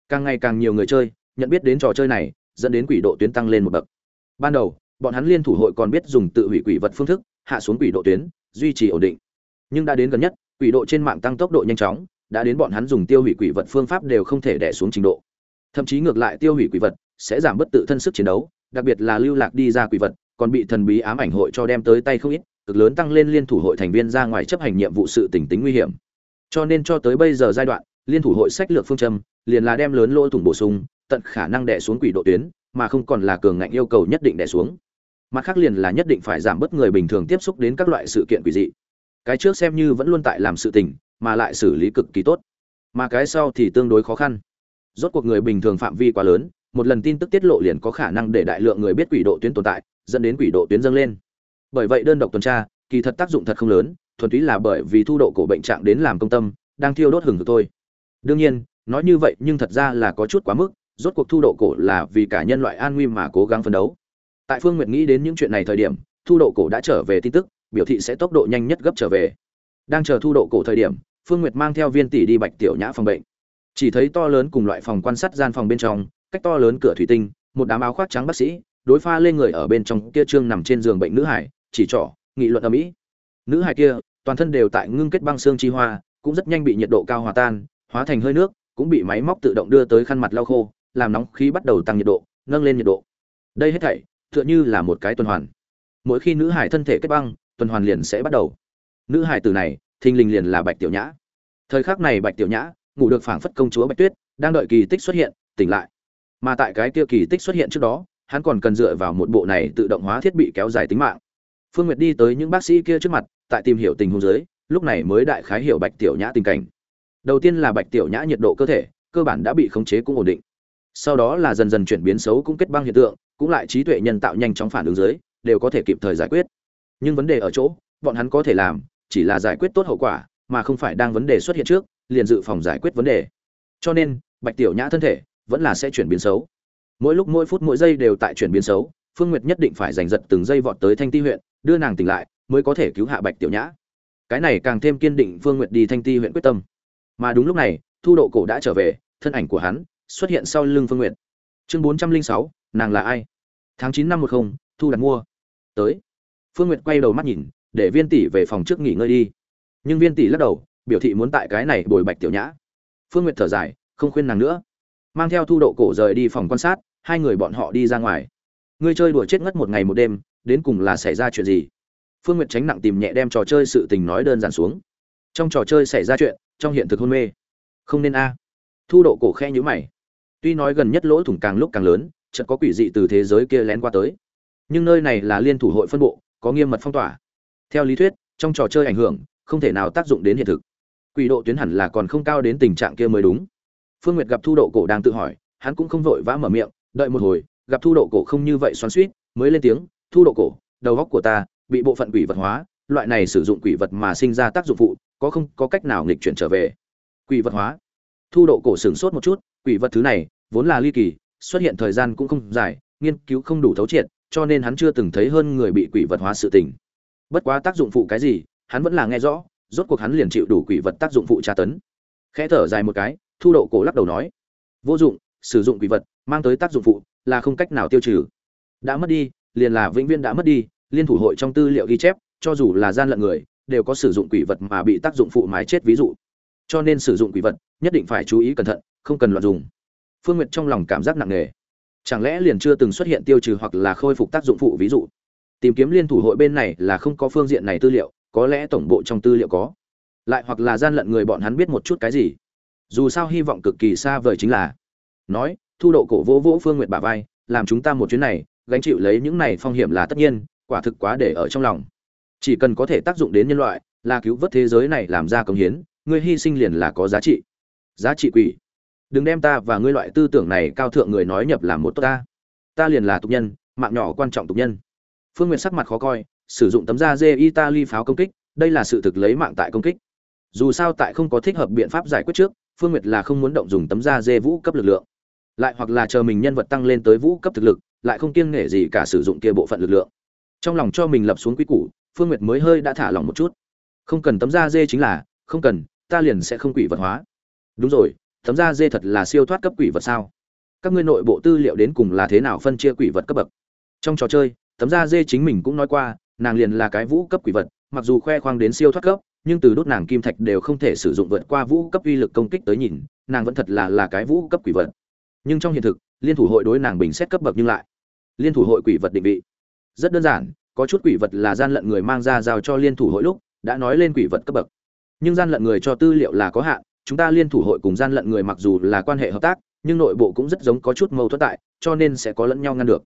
Càng ngày càng nhiều người chơi, nhận biết đến trò chơi này, dẫn đến quỷ độ tuyến tăng lên một bậc. Ban đầu, bọn hắn liên thủ hội còn biết dùng tự hủy quỷ vật phương thức, hạ xuống quỷ độ tuyến, duy trì ổn định. Nhưng đã đến gần nhất, quỷ độ trên mạng tăng tốc độ nhanh chóng, đã đến bọn hắn dùng tiêu hủy quỷ vật phương pháp đều không thể đẻ xuống trình độ thậm chí ngược lại tiêu hủy quỷ vật, sẽ giảm bất tự thân sức chiến đấu, đặc biệt là lưu lạc đi ra quỷ vật, còn bị thần bí ám ảnh hội cho đem tới tay không ít, cực lớn tăng lên liên thủ hội thành viên ra ngoài chấp hành nhiệm vụ sự tỉnh tính nguy hiểm. Cho nên cho tới bây giờ giai đoạn, liên thủ hội sách lược phương châm, liền là đem lớn lỗ thủng bổ sung, tận khả năng đẻ xuống quỷ độ tuyến, mà không còn là cường ngạnh yêu cầu nhất định đẻ xuống. Mặt khác liền là nhất định phải giảm bớt người bình thường tiếp xúc đến các loại sự kiện quỷ dị. Cái trước xem như vẫn luôn tại làm sự tình, mà lại xử lý cực kỳ tốt. Mà cái sau thì tương đối khó khăn rốt cuộc người bình thường phạm vi quá lớn, một lần tin tức tiết lộ liền có khả năng để đại lượng người biết quỷ độ tuyến tồn tại, dẫn đến quỷ độ tuyến dâng lên. Bởi vậy đơn độc tuần tra, kỳ thật tác dụng thật không lớn, thuần túy là bởi vì thu độ cổ bệnh trạng đến làm công tâm, đang thiêu đốt hừng hực thôi. Đương nhiên, nói như vậy nhưng thật ra là có chút quá mức, rốt cuộc thu độ cổ là vì cả nhân loại an nguy mà cố gắng phấn đấu. Tại phương nguyệt nghĩ đến những chuyện này thời điểm, thu độ cổ đã trở về tin tức, biểu thị sẽ tốc độ nhanh nhất gấp trở về. Đang chờ thu độ cổ thời điểm, phương nguyệt mang theo viên tỷ đi bạch tiểu nhã phòng bệnh chỉ thấy to lớn cùng loại phòng quan sát gian phòng bên trong, cách to lớn cửa thủy tinh, một đám áo khoác trắng bác sĩ, đối pha lên người ở bên trong kia trương nằm trên giường bệnh nữ hải, chỉ trỏ, nghị luận ở mỹ nữ hải kia, toàn thân đều tại ngưng kết băng xương chi hoa, cũng rất nhanh bị nhiệt độ cao hòa tan, hóa thành hơi nước, cũng bị máy móc tự động đưa tới khăn mặt lau khô, làm nóng khí bắt đầu tăng nhiệt độ, nâng lên nhiệt độ. Đây hết thảy, tựa như là một cái tuần hoàn. Mỗi khi nữ hải thân thể kết băng, tuần hoàn liền sẽ bắt đầu. Nữ hải từ này, thình lình liền là bạch tiểu nhã. Thời khắc này bạch tiểu nhã ngủ được phảng phất công chúa bạch tuyết, đang đợi kỳ tích xuất hiện, tỉnh lại. Mà tại cái kia kỳ tích xuất hiện trước đó, hắn còn cần dựa vào một bộ này tự động hóa thiết bị kéo dài tính mạng. Phương nguyệt đi tới những bác sĩ kia trước mặt, tại tìm hiểu tình huống dưới, lúc này mới đại khái hiểu bạch tiểu nhã tình cảnh. Đầu tiên là bạch tiểu nhã nhiệt độ cơ thể, cơ bản đã bị khống chế cũng ổn định. Sau đó là dần dần chuyển biến xấu cũng kết băng hiện tượng, cũng lại trí tuệ nhân tạo nhanh chóng phản ứng dưới, đều có thể kịp thời giải quyết. Nhưng vấn đề ở chỗ, bọn hắn có thể làm, chỉ là giải quyết tốt hậu quả, mà không phải đang vấn đề xuất hiện trước liền dự phòng giải quyết vấn đề. Cho nên, bạch tiểu nhã thân thể vẫn là sẽ chuyển biến xấu. Mỗi lúc mỗi phút mỗi giây đều tại chuyển biến xấu, phương nguyệt nhất định phải giành giật từng giây vọt tới thanh ti huyện, đưa nàng tỉnh lại, mới có thể cứu hạ bạch tiểu nhã. Cái này càng thêm kiên định phương nguyệt đi thanh ti huyện quyết tâm. Mà đúng lúc này, thu độ cổ đã trở về, thân ảnh của hắn xuất hiện sau lưng phương nguyệt. Chương bốn trăm linh sáu, nàng là ai? Tháng chín năm một không, thu đặt mua. Tới. Phương nguyệt quay đầu mắt nhìn, để viên tỷ về phòng trước nghỉ ngơi đi. Nhưng viên tỷ lắc đầu biểu thị muốn tại cái này bồi bạch tiểu nhã. Phương nguyệt thở dài, không khuyên nàng nữa. Mang theo thu độ cổ rời đi phòng quan sát, hai người bọn họ đi ra ngoài. Ngươi chơi đùa chết ngất một ngày một đêm, đến cùng là xảy ra chuyện gì? Phương nguyệt tránh nặng tìm nhẹ đem trò chơi sự tình nói đơn giản xuống. Trong trò chơi xảy ra chuyện, trong hiện thực hôn mê. Không nên a. Thu độ cổ khe nhữ mày. Tuy nói gần nhất lỗ thủng càng lúc càng lớn, chợt có quỷ dị từ thế giới kia lén qua tới. Nhưng nơi này là liên thủ hội phân bộ, có nghiêm mật phong tỏa. Theo lý thuyết, trong trò chơi ảnh hưởng, không thể nào tác dụng đến hiện thực quỷ độ tuyến hẳn là còn không cao đến tình trạng kia mới đúng. Phương nguyệt gặp thu độ cổ đang tự hỏi, hắn cũng không vội vã mở miệng, đợi một hồi, gặp thu độ cổ không như vậy xoắn suýt mới lên tiếng, thu độ cổ, đầu góc của ta bị bộ phận quỷ vật hóa, loại này sử dụng quỷ vật mà sinh ra tác dụng phụ, có không, có cách nào nghịch chuyển trở về? Quỷ vật hóa? Thu độ cổ sửng sốt một chút, quỷ vật thứ này, vốn là ly kỳ, xuất hiện thời gian cũng không dài, nghiên cứu không đủ thấu triệt, cho nên hắn chưa từng thấy hơn người bị quỷ vật hóa sự tình. Bất quá tác dụng phụ cái gì, hắn vẫn là nghe rõ rốt cuộc hắn liền chịu đủ quỷ vật tác dụng phụ tra tấn. Khẽ thở dài một cái, thu độ cổ lắc đầu nói, vô dụng, sử dụng quỷ vật mang tới tác dụng phụ là không cách nào tiêu trừ. Đã mất đi, liền là vĩnh viễn đã mất đi, liên thủ hội trong tư liệu ghi chép, cho dù là gian lận người, đều có sử dụng quỷ vật mà bị tác dụng phụ mái chết ví dụ. Cho nên sử dụng quỷ vật, nhất định phải chú ý cẩn thận, không cần loạn dùng. Phương nguyệt trong lòng cảm giác nặng nề. Chẳng lẽ liền chưa từng xuất hiện tiêu trừ hoặc là khôi phục tác dụng phụ ví dụ? Tìm kiếm liên thủ hội bên này là không có phương diện này tư liệu có lẽ tổng bộ trong tư liệu có. Lại hoặc là gian lận người bọn hắn biết một chút cái gì. Dù sao hy vọng cực kỳ xa vời chính là, nói, thu độ cổ vỗ vỗ phương nguyệt bà vai, làm chúng ta một chuyến này, gánh chịu lấy những này phong hiểm là tất nhiên, quả thực quá để ở trong lòng. Chỉ cần có thể tác dụng đến nhân loại, là cứu vớt thế giới này làm ra công hiến ngươi hy sinh liền là có giá trị. Giá trị quỷ. Đừng đem ta và ngươi loại tư tưởng này cao thượng người nói nhập làm một tốt ta. Ta liền là tục nhân, mạng nhỏ quan trọng tục nhân. Phương nguyện sắc mặt khó coi sử dụng tấm da dê italy pháo công kích, đây là sự thực lấy mạng tại công kích. Dù sao tại không có thích hợp biện pháp giải quyết trước, phương nguyệt là không muốn động dùng tấm da dê vũ cấp lực lượng. Lại hoặc là chờ mình nhân vật tăng lên tới vũ cấp thực lực, lại không kiêng nể gì cả sử dụng kia bộ phận lực lượng. Trong lòng cho mình lập xuống quy củ, phương nguyệt mới hơi đã thả lòng một chút. Không cần tấm da dê chính là, không cần, ta liền sẽ không quỷ vật hóa. Đúng rồi, tấm da dê thật là siêu thoát cấp quỷ vật sao? Các ngươi nội bộ tư liệu đến cùng là thế nào phân chia quỷ vật cấp bậc? Trong trò chơi, tấm da dê chính mình cũng nói qua nàng liền là cái vũ cấp quỷ vật, mặc dù khoe khoang đến siêu thoát cấp, nhưng từ đốt nàng kim thạch đều không thể sử dụng vượt qua vũ cấp uy lực công kích tới nhìn, nàng vẫn thật là là cái vũ cấp quỷ vật. Nhưng trong hiện thực, liên thủ hội đối nàng bình xét cấp bậc nhưng lại. Liên thủ hội quỷ vật định vị. Rất đơn giản, có chút quỷ vật là gian lận người mang ra giao cho liên thủ hội lúc, đã nói lên quỷ vật cấp bậc. Nhưng gian lận người cho tư liệu là có hạn, chúng ta liên thủ hội cùng gian lận người mặc dù là quan hệ hợp tác, nhưng nội bộ cũng rất giống có chút mâu thuẫn tại, cho nên sẽ có lẫn nhau ngăn được.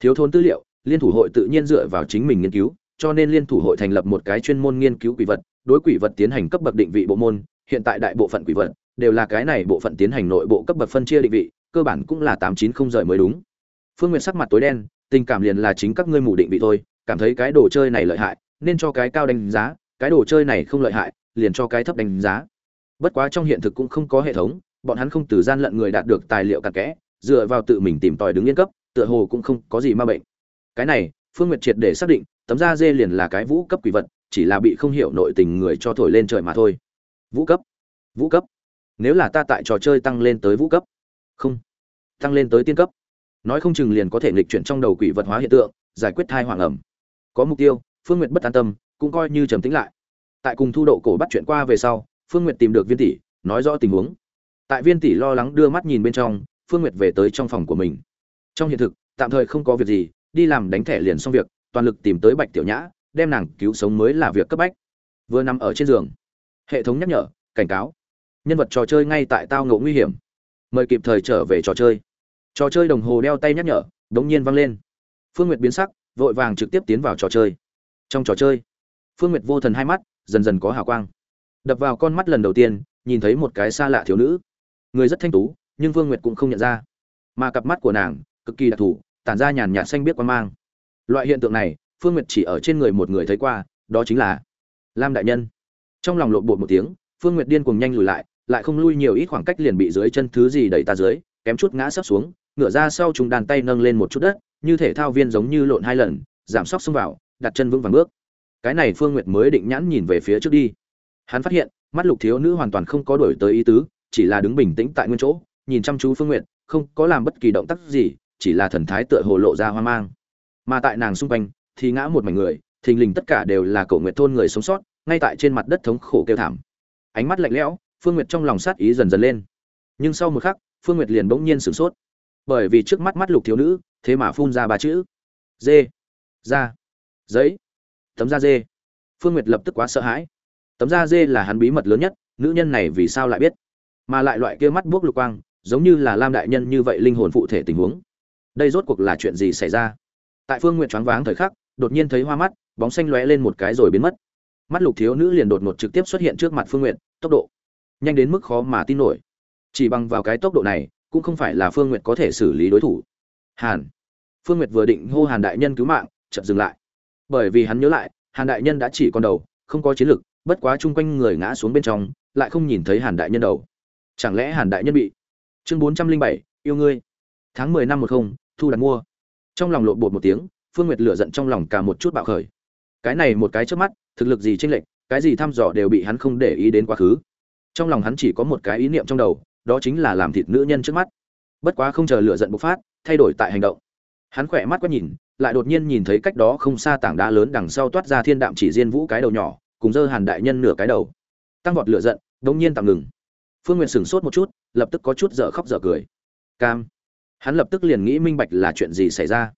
Thiếu thốn tư liệu liên thủ hội tự nhiên dựa vào chính mình nghiên cứu, cho nên liên thủ hội thành lập một cái chuyên môn nghiên cứu quỷ vật, đối quỷ vật tiến hành cấp bậc định vị bộ môn, hiện tại đại bộ phận quỷ vật đều là cái này bộ phận tiến hành nội bộ cấp bậc phân chia định vị, cơ bản cũng là tám chín không rời mới đúng. Phương Nguyệt sắc mặt tối đen, tình cảm liền là chính các ngươi mù định vị thôi, cảm thấy cái đồ chơi này lợi hại, nên cho cái cao đánh giá, cái đồ chơi này không lợi hại, liền cho cái thấp đánh giá. Bất quá trong hiện thực cũng không có hệ thống, bọn hắn không từ gian lận người đạt được tài liệu cặn kẽ, dựa vào tự mình tìm tòi đứng yên cấp, tựa hồ cũng không có gì ma bệnh cái này, phương nguyệt triệt để xác định, tấm da dê liền là cái vũ cấp quỷ vật, chỉ là bị không hiểu nội tình người cho thổi lên trời mà thôi. Vũ cấp? Vũ cấp? Nếu là ta tại trò chơi tăng lên tới vũ cấp? Không. Tăng lên tới tiên cấp. Nói không chừng liền có thể nghịch chuyển trong đầu quỷ vật hóa hiện tượng, giải quyết thai hoàng ẩm. Có mục tiêu, phương n g u y ệ t bất an tâm, cũng coi như trầm tính lại. Tại cùng thu độ cổ bắt chuyện qua về sau, phương n g u y ệ t tìm được viên tỷ, nói rõ tình huống. Tại viên tỷ lo lắng đưa mắt nhìn bên trong, phương n g u y ệ t về tới trong phòng của mình. Trong hiện thực, tạm thời không có việc gì đi làm đánh thẻ liền xong việc, toàn lực tìm tới bạch tiểu nhã, đem nàng cứu sống mới là việc cấp bách. Vừa nằm ở trên giường, hệ thống nhắc nhở, cảnh cáo. Nhân vật trò chơi ngay tại tao ngộ nguy hiểm. Mời kịp thời trở về trò chơi. Trò chơi đồng hồ đeo tay nhắc nhở, đống nhiên vang lên. Phương nguyệt biến sắc, vội vàng trực tiếp tiến vào trò chơi. Trong trò chơi, phương nguyệt vô thần hai mắt, dần dần có hào quang. Đập vào con mắt lần đầu tiên, nhìn thấy một cái xa lạ thiếu nữ. Người rất thanh tú, nhưng phương nguyệt cũng không nhận ra. Mà cặp mắt của nàng, cực kỳ đặc thù tản ra nhàn nhạt xanh biết quan mang. Loại hiện tượng này, phương nguyệt chỉ ở trên người một người thấy qua, đó chính là lam đại nhân. Trong lòng lộn bột một tiếng, phương nguyệt điên cuồng nhanh lùi lại lại không lui nhiều ít khoảng cách liền bị dưới chân thứ gì đẩy ta dưới, kém chút ngã sấp xuống, ngửa ra sau chúng đàn tay nâng lên một chút đất, như thể thao viên giống như lộn hai lần, giảm sóc xông vào, đặt chân vững vàng bước. Cái này phương nguyệt mới định nhãn nhìn về phía trước đi. Hắn phát hiện, mắt lục thiếu nữ hoàn toàn không có đổi tới ý tứ, chỉ là đứng bình tĩnh tại nguyên chỗ, nhìn chăm chú phương nguyệt, không có làm bất kỳ động tác gì chỉ là thần thái tựa hồ lộ ra hoang mang. Mà tại nàng xung quanh, thì ngã một mảnh người, thình lình tất cả đều là cổ nguyệt thôn người sống sót, ngay tại trên mặt đất thống khổ kêu thảm. Ánh mắt lạnh lẽo, phương nguyệt trong lòng sát ý dần dần lên. Nhưng sau một khắc, phương nguyệt liền bỗng nhiên sửng sốt. Bởi vì trước mắt mắt lục thiếu nữ, thế mà phun ra ba chữ. Dê da giấy. Tấm da dê phương nguyệt lập tức quá sợ hãi. Tấm da dê là hắn bí mật lớn nhất, nữ nhân này vì sao lại biết? Mà lại loại kia mắt buốc lục quang, giống như là lam đại nhân như vậy linh hồn phụ thể tình huống đây rốt cuộc là chuyện gì xảy ra? Tại phương nguyện choáng váng thời khắc, đột nhiên thấy hoa mắt, bóng xanh lóe lên một cái rồi biến mất. Mắt lục thiếu nữ liền đột ngột trực tiếp xuất hiện trước mặt phương nguyện tốc độ nhanh đến mức khó mà tin nổi. Chỉ bằng vào cái tốc độ này, cũng không phải là phương nguyệt có thể xử lý đối thủ. Hàn. Phương nguyệt vừa định hô hàn đại nhân cứu mạng, chợt dừng lại. Bởi vì hắn nhớ lại, hàn đại nhân đã chỉ còn đầu, không có chiến lực, bất quá chung quanh người ngã xuống bên trong, lại không nhìn thấy hàn đại nhân đầu. Chẳng lẽ hàn đại nhân bị? Chương bốn trăm linh bảy, yêu ngươi. Tháng mười năm một không thu đặt mua. Trong lòng lộn bột một tiếng, phương nguyệt lửa giận trong lòng cả một chút bạo khởi. Cái này một cái trước mắt, thực lực gì tranh lệch, cái gì thăm dò đều bị hắn không để ý đến quá khứ. Trong lòng hắn chỉ có một cái ý niệm trong đầu, đó chính là làm thịt nữ nhân trước mắt. Bất quá không chờ lửa giận bộc phát, thay đổi tại hành động. Hắn khỏe mắt quét nhìn, lại đột nhiên nhìn thấy cách đó không xa tảng đá lớn đằng sau toát ra thiên đạm chỉ diên vũ cái đầu nhỏ, cùng dơ hàn đại nhân nửa cái đầu. Tăng vọt lửa giận, đống nhiên tạm ngừng. Phương nguyện sửng sốt một chút, lập tức có chút dở khóc dở cười. Cam hắn lập tức liền nghĩ minh bạch là chuyện gì xảy ra.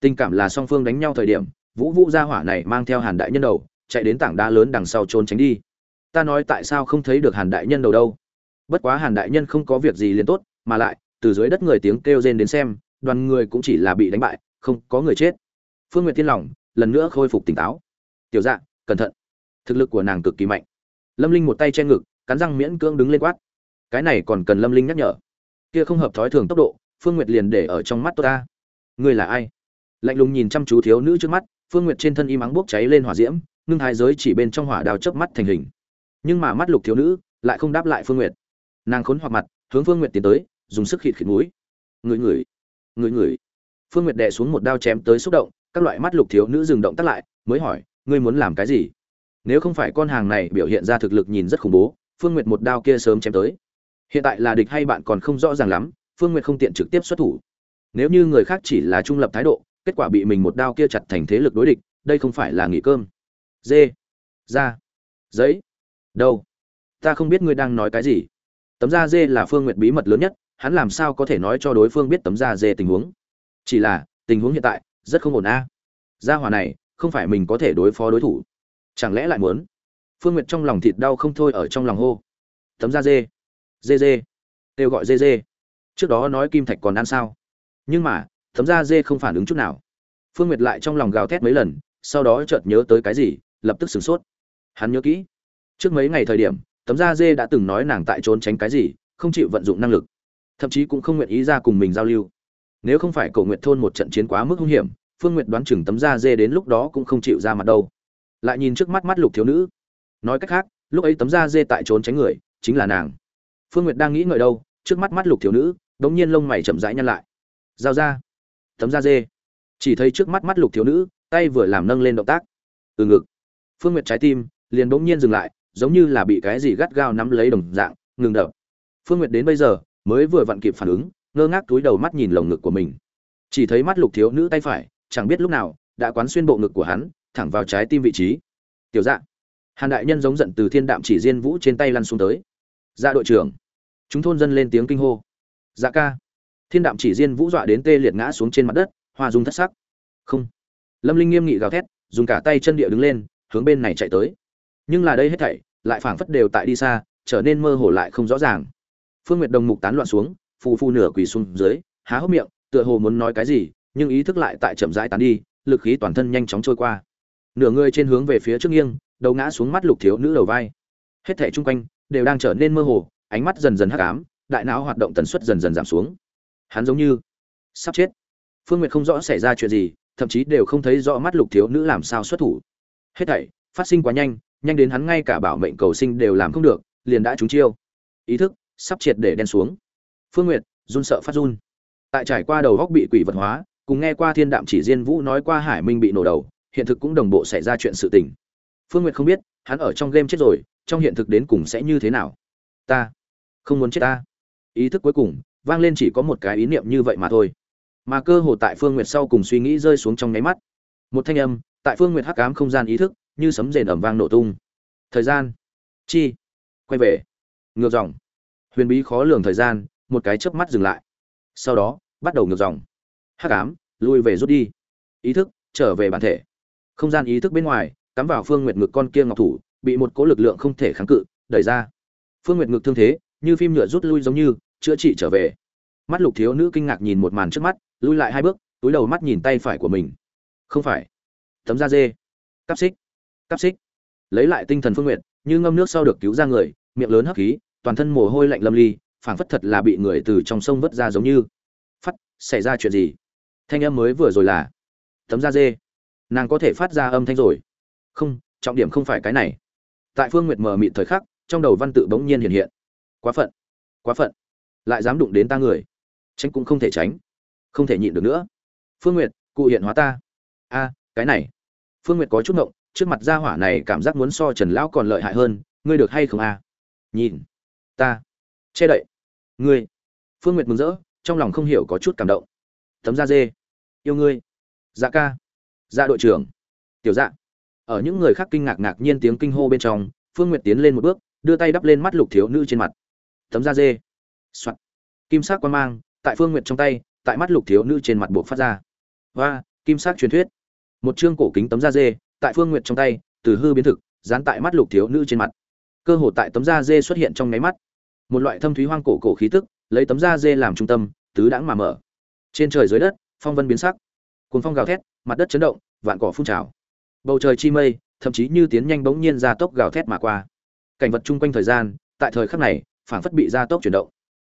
Tình cảm là song phương đánh nhau thời điểm, vũ vũ gia hỏa này mang theo hàn đại nhân đầu, chạy đến tảng đá lớn đằng sau trốn tránh đi. Ta nói tại sao không thấy được hàn đại nhân đầu đâu? Bất quá hàn đại nhân không có việc gì liền tốt, mà lại, từ dưới đất người tiếng kêu rên đến xem, đoàn người cũng chỉ là bị đánh bại, không có người chết. Phương n g u y ệ t tiên lòng lần nữa khôi phục tỉnh táo. Tiểu dạ cẩn thận. Thực lực của nàng cực kỳ mạnh. Lâm linh một tay che ngực, cắn răng miễn cưỡng đứng lên quát. Cái này còn cần lâm linh nhắc nhở. Kia không hợp thói thường tốc độ phương nguyệt liền để ở trong mắt tôi ta. Ngươi là ai? Lạnh lùng nhìn chăm chú thiếu nữ trước mắt, phương nguyệt trên thân im ắng bốc cháy lên hỏa diễm, ngưng hai giới chỉ bên trong hỏa đào chớp mắt thành hình. Nhưng mà mắt lục thiếu nữ lại không đáp lại phương nguyệt. Nàng khốn hoặc mặt, hướng phương nguyệt tiến tới, dùng sức khịt khịt mũi. Người người người người phương nguyệt đè xuống một đao chém tới xúc động, các loại mắt lục thiếu nữ dừng động tắt lại, mới hỏi, ngươi muốn làm cái gì? Nếu không phải con hàng này biểu hiện ra thực lực nhìn rất khủng bố, phương nguyệt một đao kia sớm chém tới. Hiện tại là địch hay bạn còn không rõ ràng lắm phương nguyệt không tiện trực tiếp xuất thủ. Nếu như người khác chỉ là trung lập thái độ, kết quả bị mình một đao kia chặt thành thế lực đối địch, đây không phải là nghỉ cơm. Dê ra. Giấy. Đâu? Ta không biết ngươi đang nói cái gì. Tấm da dê là phương Nguyệt bí mật lớn nhất, hắn làm sao có thể nói cho đối phương biết tấm da dê tình huống? Chỉ là, tình huống hiện tại, rất không ổn a. Gia hỏa này, không phải mình có thể đối phó đối thủ. Chẳng lẽ lại muốn? Phương Nguyệt trong lòng thịt đau không thôi ở trong lòng hô. Tấm da dê dê dê kêu gọi dê dê trước đó nói kim thạch còn ăn sao? Nhưng mà, thấm da dê không phản ứng chút nào. Phương nguyệt lại trong lòng gào thét mấy lần, sau đó chợt nhớ tới cái gì, lập tức sửng sốt. Hắn nhớ kỹ, trước mấy ngày thời điểm tấm da dê đã từng nói nàng tại trốn tránh cái gì, không chịu vận dụng năng lực. Thậm chí cũng không nguyện ý ra cùng mình giao lưu. Nếu không phải cầu nguyện thôn một trận chiến quá mức hung hiểm, phương nguyện đoán chừng tấm da dê đến lúc đó cũng không chịu ra mặt đâu. Lại nhìn trước mắt mắt lục thiếu nữ. Nói cách khác, lúc ấy tấm da dê tại trốn tránh người, chính là nàng. Phương nguyệt đang nghĩ ngợi đâu, trước mắt mắt lục thiếu nữ đống nhiên lông mày chậm rãi nhăn lại. Giao ra. Tấm da dê. Chỉ thấy trước mắt mắt lục thiếu nữ, tay vừa làm nâng lên động tác. Từ ngực. Phương nguyệt trái tim liền bỗng nhiên dừng lại, giống như là bị cái gì gắt gao nắm lấy đồng dạng, ngừng đập. Phương nguyệt đến bây giờ mới vừa vặn kịp phản ứng, ngơ ngác túi đầu mắt nhìn lồng ngực của mình. Chỉ thấy mắt lục thiếu nữ tay phải, chẳng biết lúc nào, đã quán xuyên bộ ngực của hắn, thẳng vào trái tim vị trí. Tiểu dạ. Hàn đại nhân giống giận từ thiên đạm chỉ diên vũ trên tay lăn xuống tới. Dạ đội trưởng. Chúng thôn dân lên tiếng kinh hô dạ ca. Thiên đạm chỉ diên vũ dọa đến tê liệt ngã xuống trên mặt đất, hoa dung thất sắc. Không. Lâm linh nghiêm nghị gào thét, dùng cả tay chân địa đứng lên, hướng bên này chạy tới. Nhưng là đây hết thảy, lại phảng phất đều tại đi xa, trở nên mơ hồ lại không rõ ràng. Phương nguyệt đồng mục tán loạn xuống, phù phù nửa quỳ xuống dưới, há hốc miệng, tựa hồ muốn nói cái gì, nhưng ý thức lại tại chậm rãi tán đi, lực khí toàn thân nhanh chóng trôi qua. Nửa người trên hướng về phía trước nghiêng, đầu ngã xuống mắt lục thiếu nữ đầu vai. Hết thảy chung quanh, đều đang trở nên mơ hồ, ánh mắt dần dần hắc ám đại não hoạt động tần suất dần dần giảm xuống. Hắn giống như sắp chết. Phương nguyệt không rõ xảy ra chuyện gì, thậm chí đều không thấy rõ mắt lục thiếu nữ làm sao xuất thủ. Hết thảy phát sinh quá nhanh nhanh đến hắn ngay cả bảo mệnh cầu sinh đều làm không được, liền đã trúng chiêu. Ý thức sắp triệt để đen xuống. Phương nguyệt run sợ phát run. Tại trải qua đầu góc bị quỷ vật hóa, cùng nghe qua thiên đạm chỉ diên vũ nói qua hải minh bị nổ đầu, hiện thực cũng đồng bộ xảy ra chuyện sự tình. Phương nguyệt không biết, hắn ở trong game chết rồi, trong hiện thực đến cùng sẽ như thế nào? Ta không muốn chết ta ý thức cuối cùng, vang lên chỉ có một cái ý niệm như vậy mà thôi. Mà cơ hồ tại phương nguyệt sau cùng suy nghĩ rơi xuống trong nháy mắt. Một thanh âm, tại phương nguyệt hắc ám không gian ý thức, như sấm rền ẩm vang nổ tung. Thời gian. Chi. Quay về. Ngược dòng. Huyền bí khó lường thời gian, một cái chớp mắt dừng lại. Sau đó, bắt đầu ngược dòng. Hắc ám, lui về rút đi. Ý thức, trở về bản thể. Không gian ý thức bên ngoài, cắm vào phương nguyệt ngực con kia ngọc thủ, bị một cỗ lực lượng không thể kháng cự, đẩy ra. Phương nguyệt ngực thương thế như phim nhựa rút lui giống như, chữa trị trở về. Mắt lục thiếu nữ kinh ngạc nhìn một màn trước mắt, lui lại hai bước, túi đầu mắt nhìn tay phải của mình. Không phải. Tấm da dê. Cắp xích. Cắp xích. Lấy lại tinh thần phương nguyện, như ngâm nước sau được cứu ra người, miệng lớn hấp khí, toàn thân mồ hôi lạnh lâm ly, phảng phất thật là bị người từ trong sông vớt ra giống như. Phát, xảy ra chuyện gì? Thanh âm mới vừa rồi là, tấm da dê. Nàng có thể phát ra âm thanh rồi. Không, trọng điểm không phải cái này. Tại phương nguyệt mờ mịt thời khắc, trong đầu văn tự bỗng nhiên hiện hiện quá phận quá phận. Lại dám đụng đến ta người. Tránh cũng không thể tránh, không thể nhịn được nữa. Phương nguyệt, cụ hiện hóa ta. A, cái này. Phương nguyệt có chút ngộng, trước mặt gia hỏa này cảm giác muốn so trần lão còn lợi hại hơn, ngươi được hay không a? Nhìn. Ta. Che đậy. Ngươi. Phương nguyệt mừng rỡ, trong lòng không hiểu có chút cảm động. Tấm da dê. Yêu ngươi. Dạ ca. Dạ đội trưởng. Tiểu dạ. Ở những người khác kinh ngạc ngạc nhiên tiếng kinh hô bên trong, phương nguyệt tiến lên một bước, đưa tay đắp lên mắt lục thiếu nữ trên mặt tấm da dê. Soạt. Kim sắc quan mang, tại phương nguyệt trong tay, tại mắt lục thiếu nữ trên mặt buộc phát ra. Và kim sắc truyền thuyết. Một chương cổ kính tấm da dê, tại phương nguyệt trong tay, từ hư biến thực, dán tại mắt lục thiếu nữ trên mặt. Cơ hồ tại tấm da dê xuất hiện trong nháy mắt. Một loại thâm thúy hoang cổ cổ khí tức, lấy tấm da dê làm trung tâm, tứ đãng mà mở. Trên trời dưới đất, phong vân biến sắc. Cuồng phong gào thét, mặt đất chấn động, vạn cỏ phun trào. Bầu trời chi mây, thậm chí như tiến nhanh bỗng nhiên ra tốc gào thét mà qua. Cảnh vật chung quanh thời gian, tại thời khắc này phảng phất bị gia tốc chuyển động.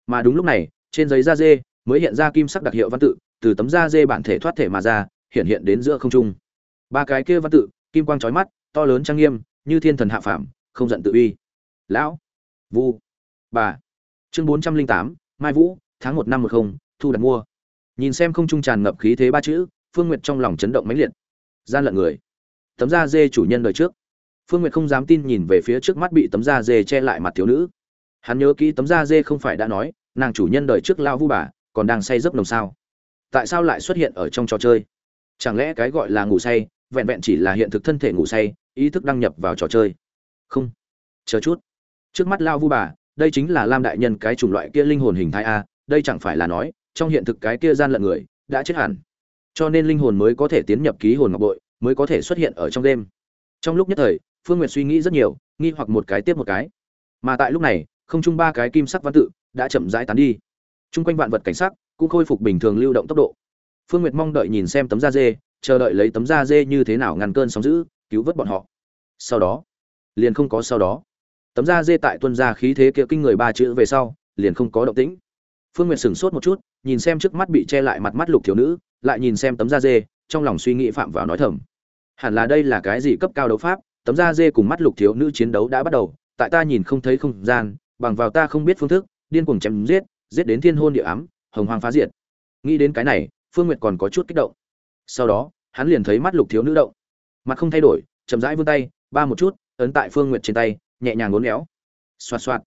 Mà đúng lúc này, trên giấy da dê mới hiện ra kim sắc đặc hiệu văn tự, từ tấm da dê bản thể thoát thể mà ra, hiện hiện đến giữa không trung. Ba cái kia văn tự, kim quang chói mắt, to lớn trang nghiêm, như thiên thần hạ phàm, không giận tự uy. Lão, vu, bà. Chương bốn trăm linh tám, mai vũ, tháng một năm một không, thu đặt mua. Nhìn xem không trung tràn ngập khí thế ba chữ, phương nguyệt trong lòng chấn động mãnh liệt. Gian lận người. Tấm da dê chủ nhân đời trước. Phương nguyệt không dám tin nhìn về phía trước mắt bị tấm da dê che lại mặt thiếu nữ hắn nhớ kỹ tấm da dê không phải đã nói, nàng chủ nhân đời trước lao vu bà, còn đang say giấc nồng sao. Tại sao lại xuất hiện ở trong trò chơi? Chẳng lẽ cái gọi là ngủ say, vẹn vẹn chỉ là hiện thực thân thể ngủ say, ý thức đăng nhập vào trò chơi? Không. Chờ chút. Trước mắt lao vu bà, đây chính là lam đại nhân cái chủng loại kia linh hồn hình thái a, đây chẳng phải là nói, trong hiện thực cái kia gian lận người, đã chết hẳn. Cho nên linh hồn mới có thể tiến nhập ký hồn ngọc bội, mới có thể xuất hiện ở trong đêm. Trong lúc nhất thời, phương nguyệt suy nghĩ rất nhiều, nghi hoặc một cái tiếp một cái. Mà tại lúc này không chung ba cái kim sắc văn tự đã chậm rãi tán đi. Chung quanh vạn vật cảnh sắc cũng khôi phục bình thường lưu động tốc độ. Phương nguyệt mong đợi nhìn xem tấm da dê, chờ đợi lấy tấm da dê như thế nào ngăn cơn sóng giữ cứu vớt bọn họ. Sau đó, liền không có sau đó. Tấm da dê tại tuân gia khí thế kia kinh người ba chữ về sau, liền không có động tĩnh. Phương nguyệt sửng sốt một chút, nhìn xem trước mắt bị che lại mặt mắt lục thiếu nữ, lại nhìn xem tấm da dê, trong lòng suy nghĩ phạm vào nói thầm. Hẳn là đây là cái gì cấp cao đấu pháp, tấm da dê cùng mắt lục thiếu nữ chiến đấu đã bắt đầu, tại ta nhìn không thấy không gian bằng vào ta không biết phương thức, điên cuồng chém giết giết đến thiên hôn địa ám, hồng hoang phá diệt. Nghĩ đến cái này, phương nguyệt còn có chút kích động. Sau đó, hắn liền thấy mắt lục thiếu nữ động. Mặt không thay đổi, chậm rãi vươn tay, ba một chút, ấn tại phương nguyệt trên tay, nhẹ nhàng ngốn éo. Xoạt xoạt.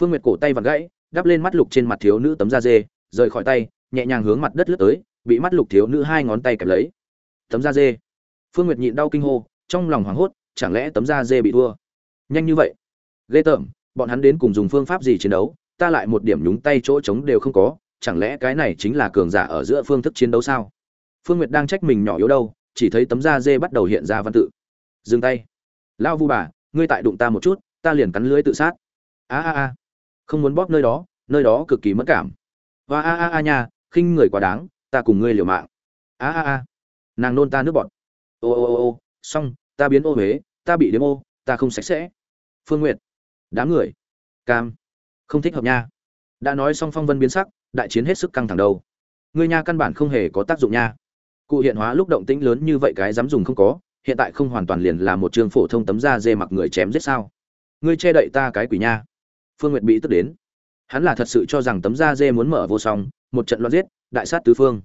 Phương nguyệt cổ tay vặn gãy, đắp lên mắt lục trên mặt thiếu nữ tấm da dê, rời khỏi tay, nhẹ nhàng hướng mặt đất lướt tới, bị mắt lục thiếu nữ hai ngón tay kẹp lấy. Tấm da dê. Phương nguyệt nhịn đau kinh hô, trong lòng hoảng hốt, chẳng lẽ tấm da dê bị thua? Nhanh như vậy? Ghê tởm bọn hắn đến cùng dùng phương pháp gì chiến đấu, ta lại một điểm nhúng tay chỗ trống đều không có, chẳng lẽ cái này chính là cường giả ở giữa phương thức chiến đấu sao? Phương nguyệt đang trách mình nhỏ yếu đâu, chỉ thấy tấm da dê bắt đầu hiện ra văn tự. Dừng tay. Lao vu bà, ngươi tại đụng ta một chút, ta liền cắn lưới tự sát. A a a. Không muốn bóp nơi đó nơi đó cực kỳ mất cảm. Và a a a nha, khinh người quá đáng, ta cùng ngươi liều mạng. A a a. Nàng nôn ta nước bọt. Ô ô ô ô, xong, ta biến ô huế, ta bị đếm ô, ta không sạch sẽ. Phương n g u y ệ t đám người. Cam. Không thích hợp nha. Đã nói xong phong vân biến sắc, đại chiến hết sức căng thẳng đâu. Ngươi nha căn bản không hề có tác dụng nha. Cụ hiện hóa lúc động tĩnh lớn như vậy cái dám dùng không có, hiện tại không hoàn toàn liền là một trường phổ thông tấm da dê mặc người chém giết sao. Ngươi che đậy ta cái quỷ nha. Phương nguyệt bị tức đến. Hắn là thật sự cho rằng tấm da dê muốn mở vô song, một trận loạn giết, đại sát tứ phương.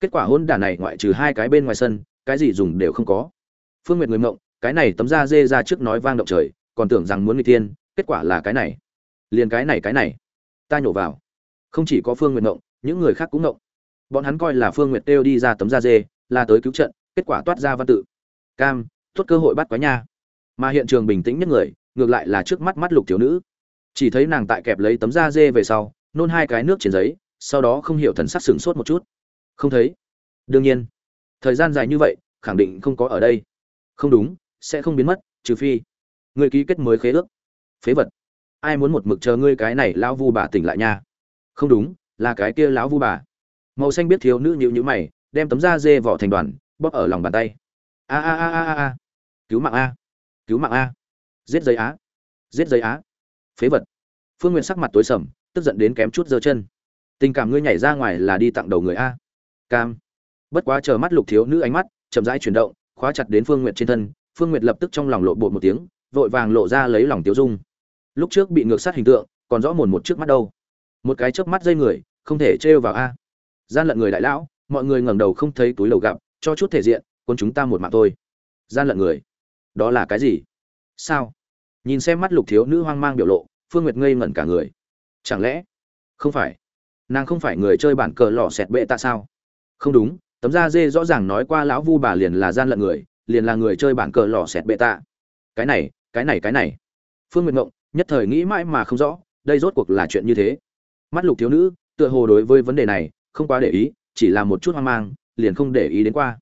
Kết quả hôn đản này ngoại trừ hai cái bên ngoài sân, cái gì dùng đều không có. Phương nguyệt người mộng, cái này tấm da dê ra trước nói vang động trời, còn tưởng rằng muốn người tiên kết quả là cái này. Liền cái này cái này. Ta nhổ vào. Không chỉ có phương nguyệt ngộng, những người khác cũng ngộng. Bọn hắn coi là phương nguyệt kêu đi ra tấm da dê, là tới cứu trận, kết quả toát ra văn tự. Cam, tốt cơ hội bắt quá nha. Mà hiện trường bình tĩnh nhất người, ngược lại là trước mắt mắt lục thiếu nữ. Chỉ thấy nàng tại kẹp lấy tấm da dê về sau, nôn hai cái nước trên giấy, sau đó không hiểu thần sắc sửng sốt một chút. Không thấy. Đương nhiên, thời gian dài như vậy, khẳng định không có ở đây. Không đúng, sẽ không biến mất, trừ phi, người ký kết mới khế ước phế vật. Ai muốn một mực chờ ngươi cái này lão vu bà tỉnh lại nha? Không đúng, là cái kia lão vu bà. Màu xanh biết thiếu nữ nhịu nhữ mày, đem tấm da dê vỏ thành đoàn, bóp ở lòng bàn tay. A a a a a cứu mạng a. Cứu mạng a. Giết giấy á. Giết giấy á. Phế vật. Phương n g u y ệ t sắc mặt tối sầm, tức giận đến kém chút giơ chân. Tình cảm ngươi nhảy ra ngoài là đi tặng đầu người a. Cam. Bất quá chờ mắt lục thiếu nữ ánh mắt, chậm rãi chuyển động, khóa chặt đến phương n g u y ệ t trên thân, phương n g u y ệ t lập tức trong lòng lộ bột một tiếng, vội vàng lộ ra lấy lòng tiếu dung lúc trước bị ngược sát hình tượng, còn rõ mồn một trước mắt đâu. Một cái chớp mắt dây người, không thể trêu vào a. Gian lận người đại lão, mọi người ngẩng đầu không thấy túi lầu gặp, cho chút thể diện, quân chúng ta một mạng thôi. Gian lận người, đó là cái gì? Sao? Nhìn xem mắt lục thiếu nữ hoang mang biểu lộ, phương nguyệt ngây ngẩn cả người. Chẳng lẽ? Không phải. Nàng không phải người chơi bản cờ lò xẹt bệ tạ sao? Không đúng, tấm da dê rõ ràng nói qua lão vu bà liền là gian lận người, liền là người chơi bản cờ lò xẹt bệ tạ. Cái này cái này cái này. Phương nguyệt ngộng nhất thời nghĩ mãi mà không rõ, đây rốt cuộc là chuyện như thế. Mắt lục thiếu nữ, tựa hồ đối với vấn đề này, không quá để ý, chỉ là một chút hoang mang, liền không để ý đến qua.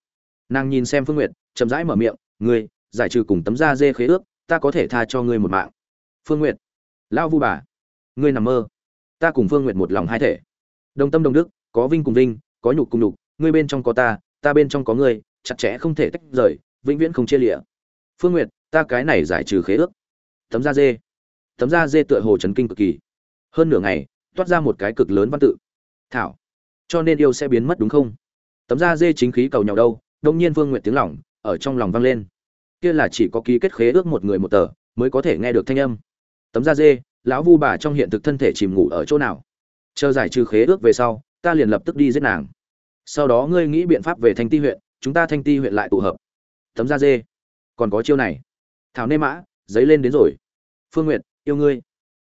Nàng nhìn xem phương n g u y ệ t chậm rãi mở miệng, ngươi, giải trừ cùng tấm da dê khế ước, ta có thể tha cho ngươi một mạng. Phương n g u y ệ t lão vu bà, ngươi nằm mơ. Ta cùng phương n g u y ệ t một lòng hai thể. Đồng tâm đồng đức, có vinh cùng vinh, có nhục cùng nhục, ngươi bên trong có ta ta bên trong có ngươi, chặt chẽ không thể tách rời, vĩnh viễn không chia lịa phương n g u y ệ t ta cái này giải trừ khế ước. Tấm da dê tấm da dê tựa hồ chấn kinh cực kỳ. Hơn nửa ngày, toát ra một cái cực lớn văn tự. Thảo. Cho nên yêu sẽ biến mất đúng không? Tấm da dê chính khí cầu nhau đâu, đông nhiên vương nguyện tiếng lỏng ở trong lòng vang lên. Kia là chỉ có ký kết khế ước một người một tờ mới có thể nghe được thanh âm. Tấm da dê, lão vu bà trong hiện thực thân thể chìm ngủ ở chỗ nào? Chờ giải trừ khế ước về sau, ta liền lập tức đi giết nàng. Sau đó ngươi nghĩ biện pháp về thanh ti huyện, chúng ta thanh ti huyện lại tụ hợp. Tấm da dê. Còn có chiêu này. Thảo nê mã, giấy lên đến rồi. Phương nguyện yêu ngươi.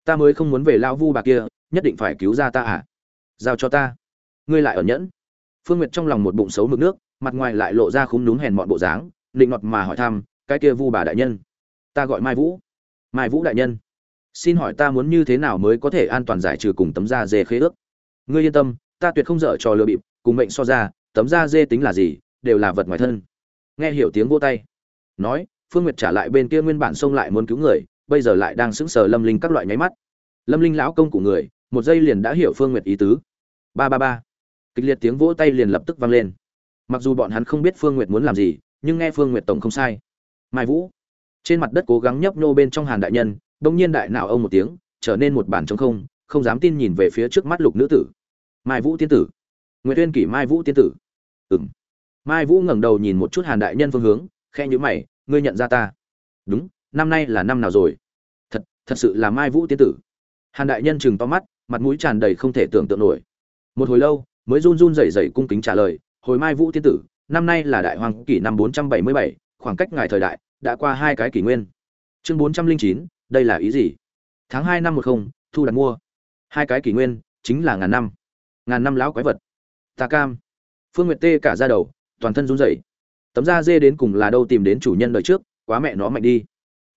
Ta mới không muốn về lão vu bà kia, nhất định phải cứu ra ta à? Giao cho ta. Ngươi lại ẩn nhẫn. Phương nguyệt trong lòng một bụng xấu mực nước, mặt ngoài lại lộ ra khúm núm hèn mọn bộ dáng định ngọt mà hỏi thăm, cái kia vu bà đại nhân? Ta gọi mai vũ. Mai vũ đại nhân, xin hỏi ta muốn như thế nào mới có thể an toàn giải trừ cùng tấm da dê khế ước? Ngươi yên tâm, ta tuyệt không dở trò lừa bịp, cùng mệnh so ra, tấm da dê tính là gì, đều là vật ngoài thân. Nghe hiểu tiếng vô tay. Nói, phương nguyệt trả lại bên kia nguyên bản xông lại muốn cứu người bây giờ lại đang sững sờ lâm linh các loại nháy mắt. Lâm linh lão công của người, một giây liền đã hiểu phương nguyệt ý tứ. Ba ba ba. Kịch liệt tiếng vỗ tay liền lập tức vang lên. Mặc dù bọn hắn không biết phương nguyệt muốn làm gì, nhưng nghe phương nguyệt tổng không sai. Mai vũ. Trên mặt đất cố gắng nhấp nhô bên trong hàn đại nhân đông nhiên đại nào ông một tiếng, trở nên một bản trống không không dám tin nhìn về phía trước mắt lục nữ tử. Mai vũ tiên tử. Nguyễn tuyên kỷ mai vũ tiên tử. Ừng mai vũ ngẩng đầu nhìn một chút hàn đại nhân phương hướng khe nhữ mày, ngươi nhận ra ta. Đúng năm nay là năm nào rồi? Thật thật sự là mai vũ tiên tử. Hàn đại nhân chừng to mắt mặt mũi tràn đầy không thể tưởng tượng nổi. Một hồi lâu mới run run rẩy rẩy cung kính trả lời hồi mai vũ tiên tử năm nay là đại hoàng kỷ năm 477, khoảng cách ngài thời đại đã qua hai cái kỷ nguyên. Chương 409, đây là ý gì? Tháng hai năm một không thu đặt mua. Hai cái kỷ nguyên chính là ngàn năm. Ngàn năm lão quái vật. Ta cam. Phương nguyệt tê cả ra đầu toàn thân run rẩy. Tấm da dê đến cùng là đâu tìm đến chủ nhân đời trước quá mẹ nó mạnh đi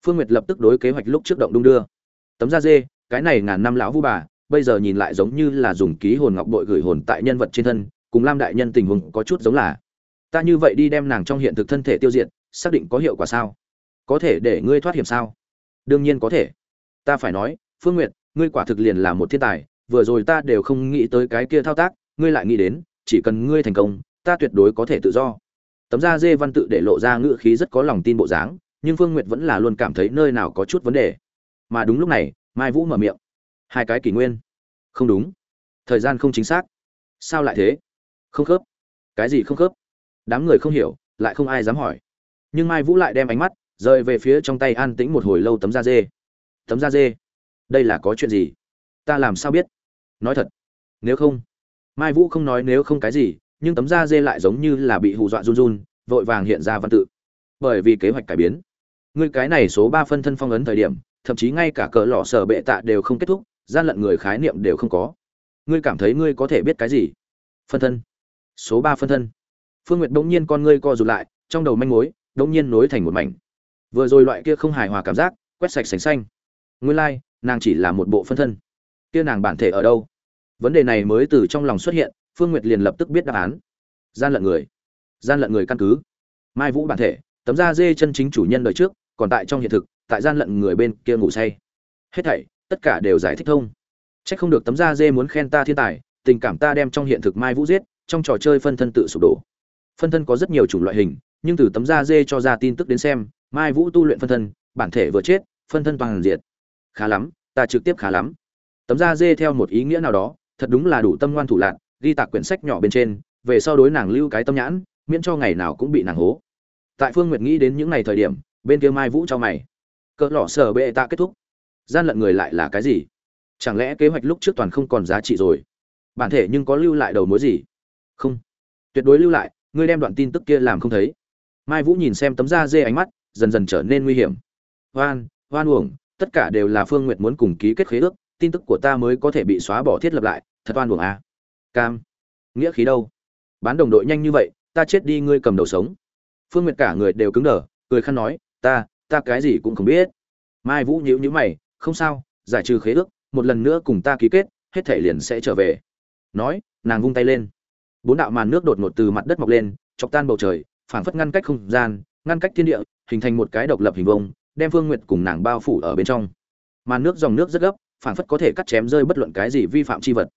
phương nguyệt lập tức đối kế hoạch lúc trước động đung đưa. Tấm da dê, cái này ngàn năm lão vu bà, bây giờ nhìn lại giống như là dùng ký hồn ngọc bội gửi hồn tại nhân vật trên thân, cùng lam đại nhân tình huống có chút giống là, ta như vậy đi đem nàng trong hiện thực thân thể tiêu diệt, xác định có hiệu quả sao? Có thể để ngươi thoát hiểm sao? Đương nhiên có thể. Ta phải nói, phương nguyệt, ngươi quả thực liền là một thiên tài, vừa rồi ta đều không nghĩ tới cái kia thao tác, ngươi lại nghĩ đến, chỉ cần ngươi thành công, ta tuyệt đối có thể tự do. Tấm da dê văn tự để lộ ra ngữ khí rất có lòng tin bộ dáng nhưng phương nguyệt vẫn là luôn cảm thấy nơi nào có chút vấn đề. Mà đúng lúc này, mai vũ mở miệng. Hai cái kỷ nguyên. Không đúng. Thời gian không chính xác. Sao lại thế? Không khớp. Cái gì không khớp? Đám người không hiểu, lại không ai dám hỏi. Nhưng mai vũ lại đem ánh mắt rời về phía trong tay an tĩnh một hồi lâu tấm da dê. Tấm da dê? Đây là có chuyện gì? Ta làm sao biết? Nói thật. Nếu không, mai vũ không nói nếu không cái gì, nhưng tấm da dê lại giống như là bị hù dọa run run, vội vàng hiện ra văn tự. Bởi vì kế hoạch cải biến ngươi cái này số ba phân thân phong ấn thời điểm thậm chí ngay cả cỡ lọ sở bệ tạ đều không kết thúc gian lận người khái niệm đều không có. Ngươi cảm thấy ngươi có thể biết cái gì? Phân thân. Số ba phân thân. Phương nguyệt đống nhiên con ngươi co rụt lại trong đầu manh mối đống nhiên nối thành một mảnh. Vừa rồi loại kia không hài hòa cảm giác quét sạch sành xanh. Nguyên lai、like, nàng chỉ là một bộ phân thân. Kia nàng bản thể ở đâu? Vấn đề này mới từ trong lòng xuất hiện phương nguyệt liền lập tức biết đáp án. Gian lận người. Gian lận người căn cứ. Mai vũ bản thể tấm da dê chân chính chủ nhân đời trước còn tại trong hiện thực, tại gian lận người bên kia ngủ say. Hết thảy, tất cả đều giải thích thông. Chắc không được tấm da dê muốn khen ta thiên tài, tình cảm ta đem trong hiện thực mai vũ giết, trong trò chơi phân thân tự sụp đổ. Phân thân có rất nhiều chủng loại hình, nhưng từ tấm da dê cho ra tin tức đến xem, mai vũ tu luyện phân thân, bản thể vừa chết, phân thân toàn diệt. Khá lắm, ta trực tiếp khá lắm. Tấm da dê theo một ý nghĩa nào đó, thật đúng là đủ tâm ngoan thủ lạc ghi tạc quyển sách nhỏ bên trên, về sau đối nàng lưu cái tâm nhãn, miễn cho ngày nào cũng bị nàng hố. Tại phương nguyệt nghĩ đến những ngày thời điểm bên kia mai vũ cho mày. Cỡ lọ sở bệ ta kết thúc. Gian lận người lại là cái gì? Chẳng lẽ kế hoạch lúc trước toàn không còn giá trị rồi? Bản thể nhưng có lưu lại đầu mối gì? Không. Tuyệt đối lưu lại, ngươi đem đoạn tin tức kia làm không thấy. Mai vũ nhìn xem tấm da dê ánh mắt, dần dần trở nên nguy hiểm. Hoan hoan uổng, tất cả đều là phương nguyệt muốn cùng ký kết khế ước, tin tức của ta mới có thể bị xóa bỏ thiết lập lại, thật oan uổng à. cam. Nghĩa khí đâu? Bán đồng đội nhanh như vậy, ta chết đi, ngươi cầm đầu sống. Phương nguyệt cả người đều cứng đờ, cười khăn nói ta ta cái gì cũng không biết. Mai vũ nhíu nhíu mày, không sao, giải trừ khế ước, một lần nữa cùng ta ký kết, hết thể liền sẽ trở về. Nói, nàng vung tay lên. Bốn đạo màn nước đột ngột từ mặt đất mọc lên, chọc tan bầu trời, phảng phất ngăn cách không gian, ngăn cách thiên địa, hình thành một cái độc lập hình vông đem phương nguyệt cùng nàng bao phủ ở bên trong. Màn nước dòng nước rất gấp, phảng phất có thể cắt chém rơi bất luận cái gì vi phạm chi vật.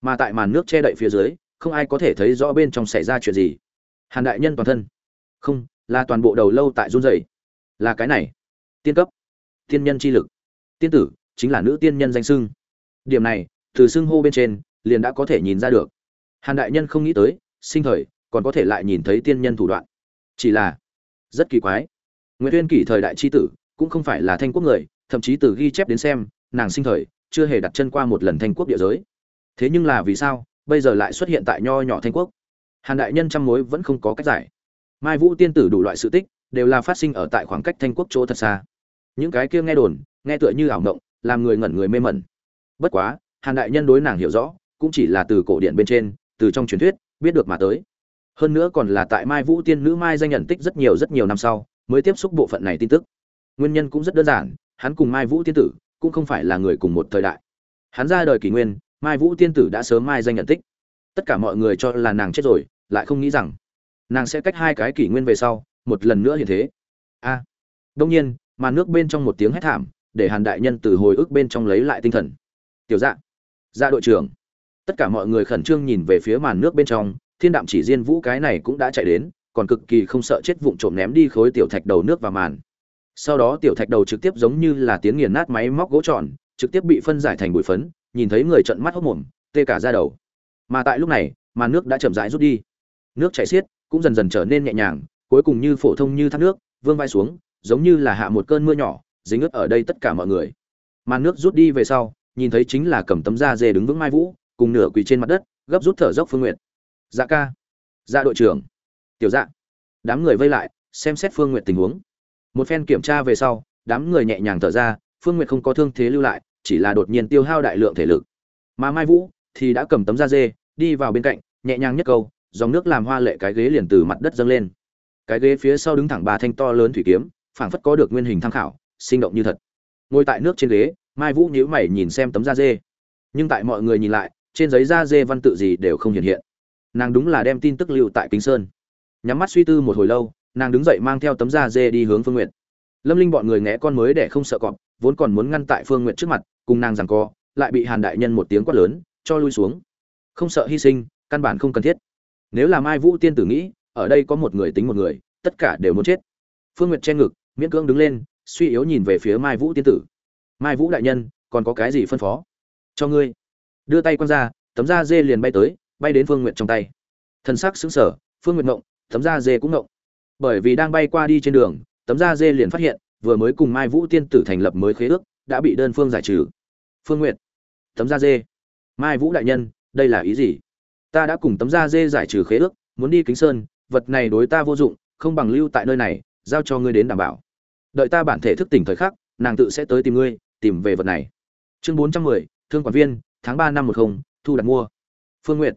Mà tại màn nước che đậy phía dưới, không ai có thể thấy rõ bên trong xảy ra chuyện gì. Hàn đại nhân toàn thân. Không, là toàn bộ đầu lâu tại run rẩy là cái này. Tiên cấp. Tiên nhân chi lực. Tiên tử, chính là nữ tiên nhân danh sưng điểm này, từ xưng hô bên trên, liền đã có thể nhìn ra được. Hàn đại nhân không nghĩ tới, sinh thời, còn có thể lại nhìn thấy tiên nhân thủ đoạn. Chỉ là, rất kỳ quái. Nguyễn tuyên kỷ thời đại c h i tử, cũng không phải là thanh quốc người, thậm chí từ ghi chép đến xem, nàng sinh thời, chưa hề đặt chân qua một lần thanh quốc địa giới. Thế nhưng là vì sao, bây giờ lại xuất hiện tại nho nhỏ thanh quốc? Hàn đại nhân trăm mối vẫn không có cách giải. Mai vũ tiên tử đủ loại sự tích đều là phát sinh ở tại khoảng cách thanh quốc chỗ thật xa. Những cái kia nghe đồn, nghe tựa như ảo động làm người ngẩn người mê mẩn. Bất quá, hàn đại nhân đối nàng hiểu rõ, cũng chỉ là từ cổ điện bên trên, từ trong truyền thuyết, biết được mà tới. Hơn nữa còn là tại mai vũ tiên nữ mai danh nhận tích rất nhiều rất nhiều năm sau, mới tiếp xúc bộ phận này tin tức. Nguyên nhân cũng rất đơn giản, hắn cùng mai vũ tiên tử cũng không phải là người cùng một thời đại. Hắn ra đời kỷ nguyên, mai vũ tiên tử đã sớm mai danh nhận tích. Tất cả mọi người cho là nàng chết rồi, lại không nghĩ rằng nàng sẽ cách hai cái kỷ nguyên về sau một lần nữa hiện thế. A. À, đông nhiên màn nước bên trong một tiếng hét thảm để hàn đại nhân từ hồi ức bên trong lấy lại tinh thần. Tiểu dạ. Dạ đội trưởng. Tất cả mọi người khẩn trương nhìn về phía màn nước bên trong thiên đạm chỉ riêng vũ cái này cũng đã chạy đến còn cực kỳ không sợ chết vụn trộm ném đi khối tiểu thạch đầu nước vào màn. Sau đó tiểu thạch đầu trực tiếp giống như là tiếng nghiền nát máy móc gỗ tròn trực tiếp bị phân giải thành bụi phấn nhìn thấy người trận mắt hốc mồm tê cả ra đầu. Mà tại lúc này màn nước đã chậm rãi rút đi. Nước chảy xiết cũng dần dần trở nên nhẹ nhàng cuối cùng như phổ thông như thác nước, vương vai xuống, giống như là hạ một cơn mưa nhỏ, dính ướt ở đây tất cả mọi người. Màn nước rút đi về sau, nhìn thấy chính là cầm tấm da dê đứng vững mai vũ, cùng nửa quỳ trên mặt đất, gấp rút thở dốc phương nguyện dạ ca. Dạ đội trưởng. Tiểu dạ. Đám người vây lại, xem xét phương nguyện tình huống. Một phen kiểm tra về sau, đám người nhẹ nhàng thở ra, phương nguyện không có thương thế lưu lại, chỉ là đột nhiên tiêu hao đại lượng thể lực. Mà mai vũ thì đã cầm tấm da dê, đi vào bên cạnh, nhẹ nhàng nhất câu, dòng nước làm hoa lệ cái ghế liền từ mặt đất dâng lên cái ghế phía sau đứng thẳng ba thanh to lớn thủy kiếm, phảng phất có được nguyên hình tham khảo, sinh động như thật. Ngồi tại nước trên ghế, mai vũ nhíu mày nhìn xem tấm da dê. Nhưng tại mọi người nhìn lại, trên giấy da dê văn tự gì đều không hiện hiện. Nàng đúng là đem tin tức lưu tại kính sơn. Nhắm mắt suy tư một hồi lâu, nàng đứng dậy mang theo tấm da dê đi hướng phương nguyện lâm linh bọn người nghe con mới để không sợ cọp, vốn còn muốn ngăn tại phương nguyện trước mặt, cùng nàng rằng co, lại bị hàn đại nhân một tiếng quát lớn, cho lui xuống. Không sợ hy sinh, căn bản không cần thiết. Nếu là mai vũ tiên tử nghĩ ở đây có một người tính một người, tất cả đều muốn chết. Phương nguyệt che ngực, miễn cưỡng đứng lên, suy yếu nhìn về phía mai vũ tiên tử. Mai vũ đại nhân, còn có cái gì phân phó? Cho ngươi. Đưa tay quăng ra, tấm da dê liền bay tới, bay đến phương nguyệt trong tay. Thân sắc xứng sở phương nguyệt ngộng, tấm da dê cũng ngộng. Bởi vì đang bay qua đi trên đường, tấm da dê liền phát hiện, vừa mới cùng mai vũ tiên tử thành lập mới khế ước, đã bị đơn phương giải trừ. Phương nguyệt, tấm da dê. Mai vũ đại nhân, đây là ý gì? Ta đã cùng tấm da dê giải trừ khế ước, muốn đi kính sơn vật này đối ta vô dụng, không bằng lưu tại nơi này, giao cho ngươi đến đảm bảo. Đợi ta bản thể thức tỉnh thời khắc, nàng tự sẽ tới tìm ngươi, tìm về vật này. Chương bốn trăm mười, thương quản viên, tháng ba năm một không, thu đặt mua. Phương n g u y ệ t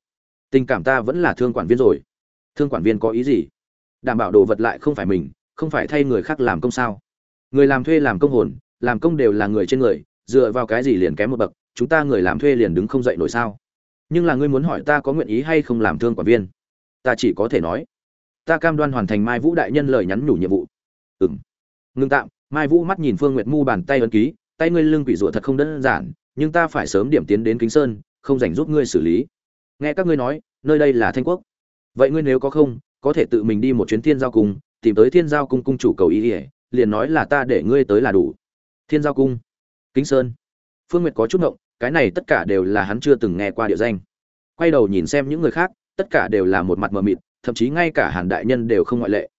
tình cảm ta vẫn là thương quản viên rồi. Thương quản viên có ý gì? Đảm bảo đồ vật lại không phải mình, không phải thay người khác làm công sao? Người làm thuê làm công hồn, làm công đều là người trên người, dựa vào cái gì liền kém một bậc, chúng ta người làm thuê liền đứng không dậy nổi sao? Nhưng là ngươi muốn hỏi ta có nguyện ý hay không làm thương quản viên? Ta chỉ có thể nói ta cam đoan hoàn thành mai vũ đại nhân lời nhắn nhủ nhiệm vụ. Ừng ngưng tạm, mai vũ mắt nhìn phương nguyệt mu bàn tay ấn ký, tay ngươi lưng quỷ rủa thật không đơn giản, nhưng ta phải sớm điểm tiến đến kính sơn, không dành giúp ngươi xử lý. Nghe các ngươi nói, nơi đây là thanh quốc. Vậy ngươi nếu có không, có thể tự mình đi một chuyến thiên giao cung, tìm tới thiên giao cung cung chủ cầu ý ỉa liền nói là ta để ngươi tới là đủ. Thiên giao cung, kính sơn. Phương nguyệt có chút ngộng, cái này tất cả đều là hắn chưa từng nghe qua địa danh. Quay đầu nhìn xem những người khác, tất cả đều là một mặt mờ mịt thậm chí ngay cả hàn đại nhân đều không ngoại lệ.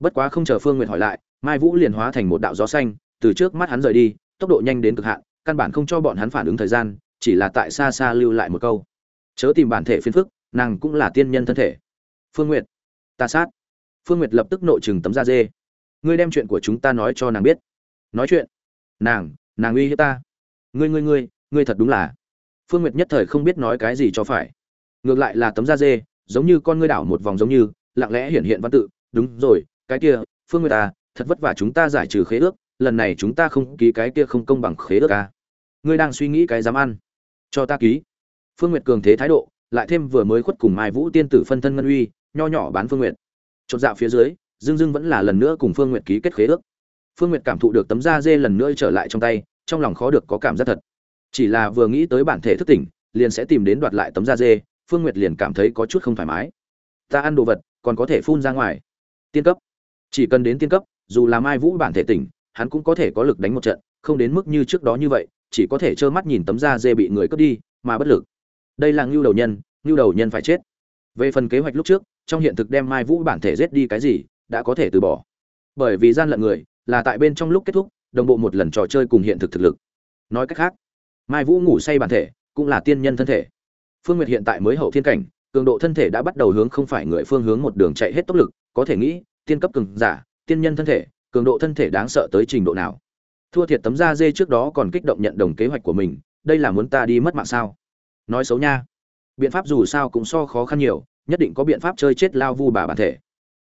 Bất quá không chờ phương nguyệt hỏi lại, mai vũ liền hóa thành một đạo gió xanh, từ trước mắt hắn rời đi, tốc độ nhanh đến cực hạn, căn bản không cho bọn hắn phản ứng thời gian, chỉ là tại xa xa lưu lại một câu. Chớ tìm bản thể phiền phức, nàng cũng là tiên nhân thân thể. Phương nguyệt, ta sát. Phương nguyệt lập tức nội chừng tấm da dê. Ngươi đem chuyện của chúng ta nói cho nàng biết. Nói chuyện. Nàng nàng uy hiếp ta. Ngươi ngươi ngươi ngươi thật đúng là. Phương nguyệt nhất thời không biết nói cái gì cho phải. Ngược lại là tấm da dê giống như con ngươi đảo một vòng giống như, lặng lẽ hiển hiện văn tự. Đúng rồi, cái kia, phương nguyệt à thật vất vả chúng ta giải trừ khế ước, lần này chúng ta không ký cái kia không công bằng khế ước à. ngươi đang suy nghĩ cái dám ăn. Cho ta ký. Phương nguyệt cường thế thái độ, lại thêm vừa mới khuất cùng mai vũ tiên tử phân thân ngân uy, nho nhỏ bán phương nguyệt. Chột dạo phía dưới, dương dưng vẫn là lần nữa cùng phương nguyệt ký kết khế ước. Phương nguyệt cảm thụ được tấm da dê lần nữa trở lại trong tay, trong lòng khó được có cảm giác thật. Chỉ là vừa nghĩ tới bản thể thức tỉnh, liền sẽ tìm đến đoạt lại tấm da dê phương nguyệt liền cảm thấy có chút không thoải mái. Ta ăn đồ vật, còn có thể phun ra ngoài. Tiên cấp. Chỉ cần đến tiên cấp, dù là mai vũ bản thể tỉnh, hắn cũng có thể có lực đánh một trận, không đến mức như trước đó như vậy, chỉ có thể trơ mắt nhìn tấm da dê bị người cướp đi, mà bất lực. Đây là ngưu đầu nhân, ngưu đầu nhân phải chết. Về phần kế hoạch lúc trước, trong hiện thực đem mai vũ bản thể giết đi cái gì, đã có thể từ bỏ. Bởi vì gian lận người, là tại bên trong lúc kết thúc, đồng bộ một lần trò chơi cùng hiện thực thực lực. Nói cách khác, mai vũ ngủ say bản thể, cũng là tiên nhân thân thể phương nguyệt hiện tại mới hậu thiên cảnh, cường độ thân thể đã bắt đầu hướng không phải người phương hướng một đường chạy hết tốc lực, có thể nghĩ, tiên cấp cường giả, tiên nhân thân thể, cường độ thân thể đáng sợ tới trình độ nào. Thua thiệt tấm da dê trước đó còn kích động nhận đồng kế hoạch của mình, đây là muốn ta đi mất mạng sao? Nói xấu nha. Biện pháp dù sao cũng so khó khăn nhiều, nhất định có biện pháp chơi chết lao vu bà bản thể.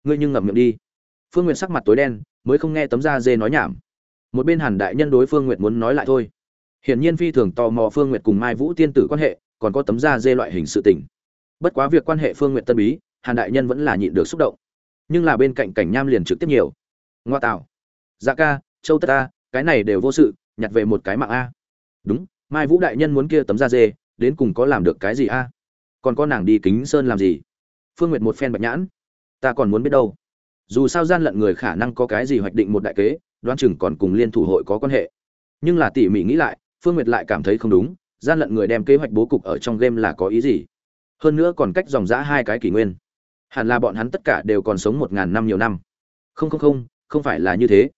Ngươi nhưng ngậm miệng đi. Phương Nguyệt sắc mặt tối đen, mới không nghe tấm da dê nói nhảm. Một bên hàn đại nhân đối phương Nguyệt muốn nói lại thôi. Hiển nhiên phi thường tò mò phương Nguyệt cùng mai vũ tiên tử quan hệ còn có tấm da dê loại hình sự tình. Bất quá việc quan hệ phương nguyệt tân bí, hàn đại nhân vẫn là nhịn được xúc động. Nhưng là bên cạnh cảnh nham liền trực tiếp nhiều. Ngoa tạo. Dạ ca, châu tất ta cái này đều vô sự, nhặt về một cái mạng a. Đúng, mai vũ đại nhân muốn kia tấm da dê, đến cùng có làm được cái gì a? Còn có nàng đi kính sơn làm gì? Phương nguyệt một phen bạch nhãn. Ta còn muốn biết đâu. Dù sao gian lận người khả năng có cái gì hoạch định một đại kế, đoán chừng còn cùng liên thủ hội có quan hệ. Nhưng là tỉ mỉ nghĩ lại, phương nguyệt lại cảm thấy không đúng gian lận người đem kế hoạch bố cục ở trong game là có ý gì? Hơn nữa còn cách dòng giã hai cái kỷ nguyên. Hẳn là bọn hắn tất cả đều còn sống một ngàn năm nhiều năm. Không không không không phải là như thế.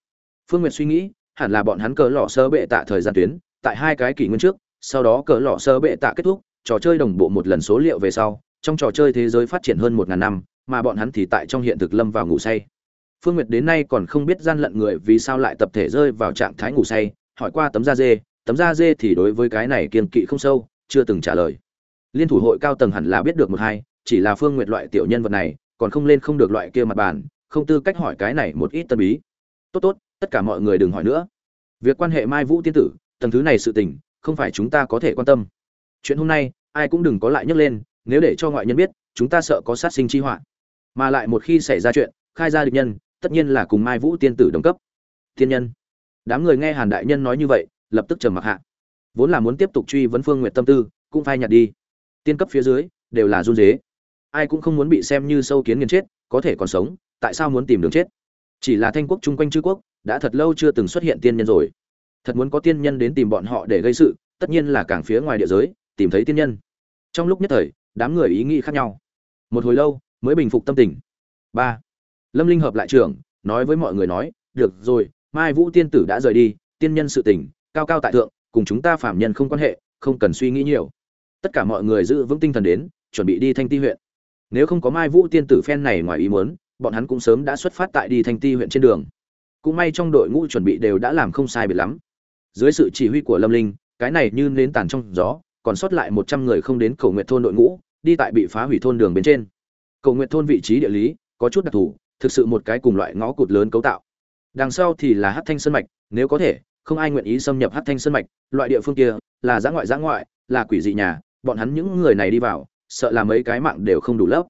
Phương nguyệt suy nghĩ, hẳn là bọn hắn cờ lọ sơ bệ tạ thời gian tuyến, tại hai cái kỷ nguyên trước, sau đó cờ lọ sơ bệ tạ kết thúc, trò chơi đồng bộ một lần số liệu về sau, trong trò chơi thế giới phát triển hơn một ngàn năm, mà bọn hắn thì tại trong hiện thực lâm vào ngủ say. Phương nguyệt đến nay còn không biết gian lận người vì sao lại tập thể rơi vào trạng thái ngủ say, hỏi qua tấm da dê tấm da dê thì đối với cái này kiên kỵ không sâu, chưa từng trả lời. Liên thủ hội cao tầng hẳn là biết được một hai, chỉ là phương nguyệt loại tiểu nhân vật này, còn không lên không được loại kia mặt bàn, không tư cách hỏi cái này một ít tân bí. Tốt tốt, tất cả mọi người đừng hỏi nữa. Việc quan hệ mai vũ tiên tử, tầng thứ này sự tình, không phải chúng ta có thể quan tâm. Chuyện hôm nay, ai cũng đừng có lại nhắc lên, nếu để cho ngoại nhân biết, chúng ta sợ có sát sinh chi họa. Mà lại một khi xảy ra chuyện, khai ra địch nhân, tất nhiên là cùng mai vũ tiên tử đồng cấp. Tiên nhân. Đám người nghe hàn đại nhân nói như vậy lập tức trầm mặc hạ. Vốn là muốn tiếp tục truy vấn phương nguyện tâm tư, cũng phai nhạt đi. Tiên cấp phía dưới, đều là run dế ai cũng không muốn bị xem như sâu kiến nghiền chết, có thể còn sống, tại sao muốn tìm đường chết? Chỉ là thanh quốc chung quanh chư quốc, đã thật lâu chưa từng xuất hiện tiên nhân rồi. Thật muốn có tiên nhân đến tìm bọn họ để gây sự, tất nhiên là càng phía ngoài địa giới, tìm thấy tiên nhân. Trong lúc nhất thời, đám người ý nghĩ khác nhau. Một hồi lâu, mới bình phục tâm tình. Ba. Lâm linh hợp lại trưởng, nói với mọi người nói, được rồi, mai vũ tiên tử đã rời đi, tiên nhân sự tình cao cao tại thượng, cùng chúng ta phạm nhân không quan hệ, không cần suy nghĩ nhiều. Tất cả mọi người giữ vững tinh thần đến, chuẩn bị đi thanh ti huyện. Nếu không có mai vũ tiên tử phen này ngoài ý muốn, bọn hắn cũng sớm đã xuất phát tại đi thanh ti huyện trên đường. Cũng may trong đội ngũ chuẩn bị đều đã làm không sai biệt lắm. Dưới sự chỉ huy của lâm linh, cái này như nến tàn trong gió, còn sót lại một trăm người không đến cầu nguyện thôn đội ngũ, đi tại bị phá hủy thôn đường bên trên. Cầu nguyện thôn vị trí địa lý, có chút đặc thù, thực sự một cái cùng loại ngõ cụt lớn cấu tạo. Đằng sau thì là hát thanh sơn mạch, nếu có thể không ai nguyện ý xâm nhập hát thanh sơn mạch, loại địa phương kia là giã ngoại giã ngoại, là quỷ dị nhà, bọn hắn những người này đi vào, sợ là mấy cái mạng đều không đủ lớp.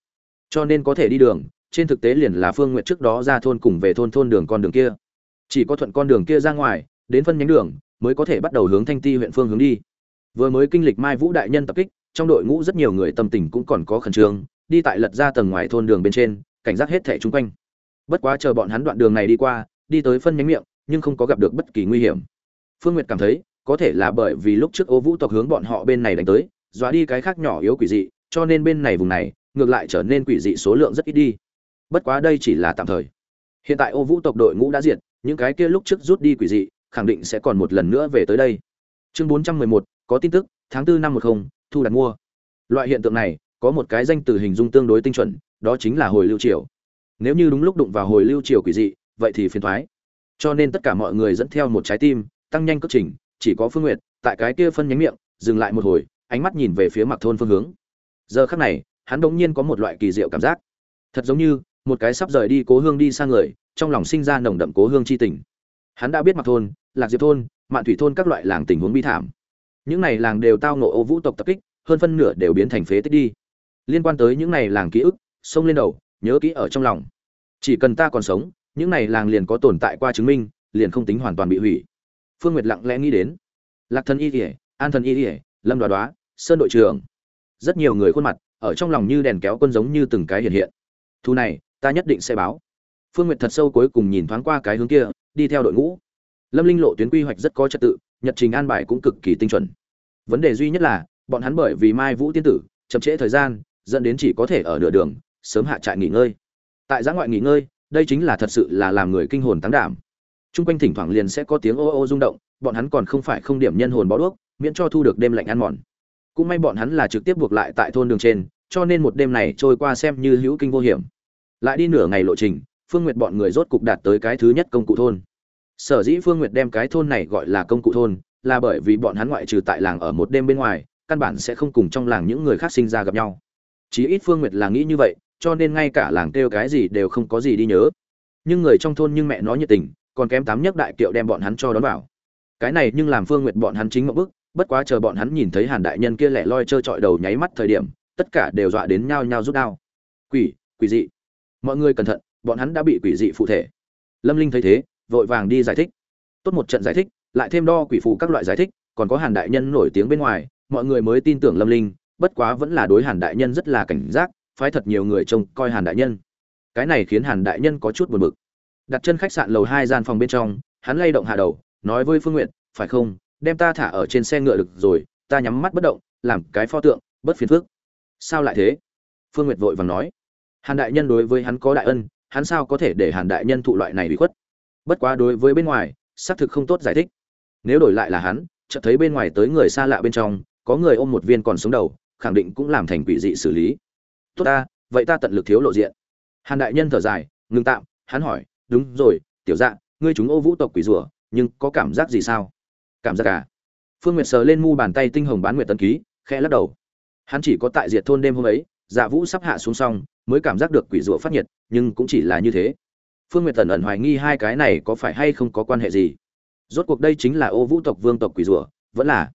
Cho nên có thể đi đường, trên thực tế liền là phương nguyện trước đó ra thôn cùng về thôn thôn đường con đường kia. Chỉ có thuận con đường kia ra ngoài, đến phân nhánh đường, mới có thể bắt đầu hướng thanh ti huyện phương hướng đi. Vừa mới kinh lịch mai vũ đại nhân tập kích, trong đội ngũ rất nhiều người tâm tình cũng còn có khẩn trương, đi tại lật ra tầng ngoài thôn đường bên trên, cảnh giác hết thẻ chung quanh. Bất quá chờ bọn hắn đoạn đường này đi qua, đi tới phân nhánh miệng nhưng không có gặp được bất kỳ nguy hiểm. Phương nguyệt cảm thấy, có thể là bởi vì lúc trước ô vũ tộc hướng bọn họ bên này đánh tới, dọa đi cái khác nhỏ yếu quỷ dị, cho nên bên này vùng này, ngược lại trở nên quỷ dị số lượng rất ít đi. Bất quá đây chỉ là tạm thời. Hiện tại ô vũ tộc đội ngũ đã diệt, những cái kia lúc trước rút đi quỷ dị, khẳng định sẽ còn một lần nữa về tới đây. Chương bốn trăm mười một, có tin tức, tháng 4 năm một không, thu đặt mua. Loại hiện tượng này, có một cái danh từ hình dung tương đối tinh chuẩn, đó chính là hồi lưu triều. Nếu như đúng lúc đụng vào hồi lưu triều quỷ dị, vậy thì phiền thoái cho nên tất cả mọi người dẫn theo một trái tim, tăng nhanh cất trình, chỉ có phương nguyệt, tại cái kia phân nhánh miệng, dừng lại một hồi, ánh mắt nhìn về phía mặc thôn phương hướng. Giờ khắc này, hắn đ ỗ n g nhiên có một loại kỳ diệu cảm giác. Thật giống như, một cái sắp rời đi cố hương đi sang người, trong lòng sinh ra nồng đậm cố hương c h i tình. Hắn đã biết mặc thôn, lạc diệp thôn, mạn thủy thôn các loại làng tình huống bi thảm. Những này làng đều tao nộ ô vũ tộc tập kích, hơn phân nửa đều biến thành phế tích đi. Liên quan tới những này làng ký ức xông lên đầu, nhớ kỹ ở trong lòng. Chỉ cần ta còn sống những này làng liền có tồn tại qua chứng minh, liền không tính hoàn toàn bị hủy. Phương nguyệt lặng lẽ nghĩ đến. Lạc thần y ỉa an thần y ỉa lâm đoá đoá, sơn đội trưởng rất nhiều người khuôn mặt, ở trong lòng như đèn kéo quân giống như từng cái hiện hiện. Thu này, ta nhất định sẽ báo. Phương nguyệt thật sâu cuối cùng nhìn thoáng qua cái hướng kia, đi theo đội ngũ. Lâm linh lộ tuyến quy hoạch rất có trật tự, nhật trình an bài cũng cực kỳ tinh chuẩn. Vấn đề duy nhất là, bọn hắn bởi vì mai vũ tiên tử, chậm trễ thời gian, dẫn đến chỉ có thể ở nửa đường, sớm hạ trại nghỉ ngơi. Tại giã ngoại nghỉ ngơi đây chính là thật sự là làm người kinh hồn táng đảm Trung quanh thỉnh thoảng liền sẽ có tiếng ô ô rung động, bọn hắn còn không phải không điểm nhân hồn bó đuốc, miễn cho thu được đêm lạnh ăn mòn. Cũng may bọn hắn là trực tiếp buộc lại tại thôn đường trên, cho nên một đêm này trôi qua xem như hữu kinh vô hiểm. Lại đi nửa ngày lộ trình, Phương Nguyệt bọn người rốt cục đạt tới cái thứ nhất công cụ thôn. Sở dĩ Phương Nguyệt đem cái thôn này gọi là công cụ thôn, là bởi vì bọn hắn ngoại trừ tại làng ở một đêm bên ngoài, căn bản sẽ không cùng trong làng những người khác sinh ra gặp nhau. Chí ít Phương Nguyệt là nghĩ như vậy, cho nên ngay cả làng kêu cái gì đều không có gì đi nhớ. Nhưng người trong thôn nhưng mẹ nó nhiệt tình, còn kém tám nhất đại kiệu đem bọn hắn cho đón vào. Cái này nhưng làm phương nguyệt bọn hắn chính mậu bước bất quá chờ bọn hắn nhìn thấy hàn đại nhân kia lẻ loi trơ trọi đầu nháy mắt thời điểm tất cả đều dọa đến nhao nhao rút đao. Quỷ quỷ dị. Mọi người cẩn thận bọn hắn đã bị quỷ dị phụ thể. Lâm linh thấy thế vội vàng đi giải thích. Tốt một trận giải thích lại thêm đo quỷ phụ các loại giải thích còn có hàn đại nhân nổi tiếng bên ngoài mọi người mới tin tưởng lâm linh bất quá vẫn là đối hàn đại nhân rất là cảnh giác phái thật nhiều người trông coi hàn đại nhân. Cái này khiến hàn đại nhân có chút buồn bực. Đặt chân khách sạn lầu hai gian phòng bên trong hắn lay động hạ đầu nói với phương Nguyệt, phải không? Đem ta thả ở trên xe ngựa được rồi ta nhắm mắt bất động làm cái pho tượng bất phiền phức. sao lại thế? Phương Nguyệt vội vàng nói. Hàn đại nhân đối với hắn có đại ân hắn sao có thể để hàn đại nhân thụ loại này bị khuất? Bất quá đối với bên ngoài xác thực không tốt giải thích. Nếu đổi lại là hắn chợt thấy bên ngoài tới người xa lạ bên trong có người ôm một viên còn sống đầu khẳng định cũng làm thành quỷ dị xử lý tốt ta, vậy ta tận lực thiếu lộ diện. Hàn đại nhân thở dài, ngừng tạm, hắn hỏi, đúng rồi, tiểu dạ ngươi chúng ô vũ tộc quỷ rủa nhưng có cảm giác gì sao? Cảm giác cả phương nguyệt sờ lên mu bàn tay tinh hồng bán nguyệt tân ký, khẽ lắc đầu. Hắn chỉ có tại diệt thôn đêm hôm ấy dạ vũ sắp hạ xuống xong, mới cảm giác được quỷ rủa phát nhiệt, nhưng cũng chỉ là như thế. Phương nguyệt tần ẩn hoài nghi hai cái này có phải hay không có quan hệ gì. Rốt cuộc đây chính là ô vũ tộc vương tộc quỷ rủa vẫn là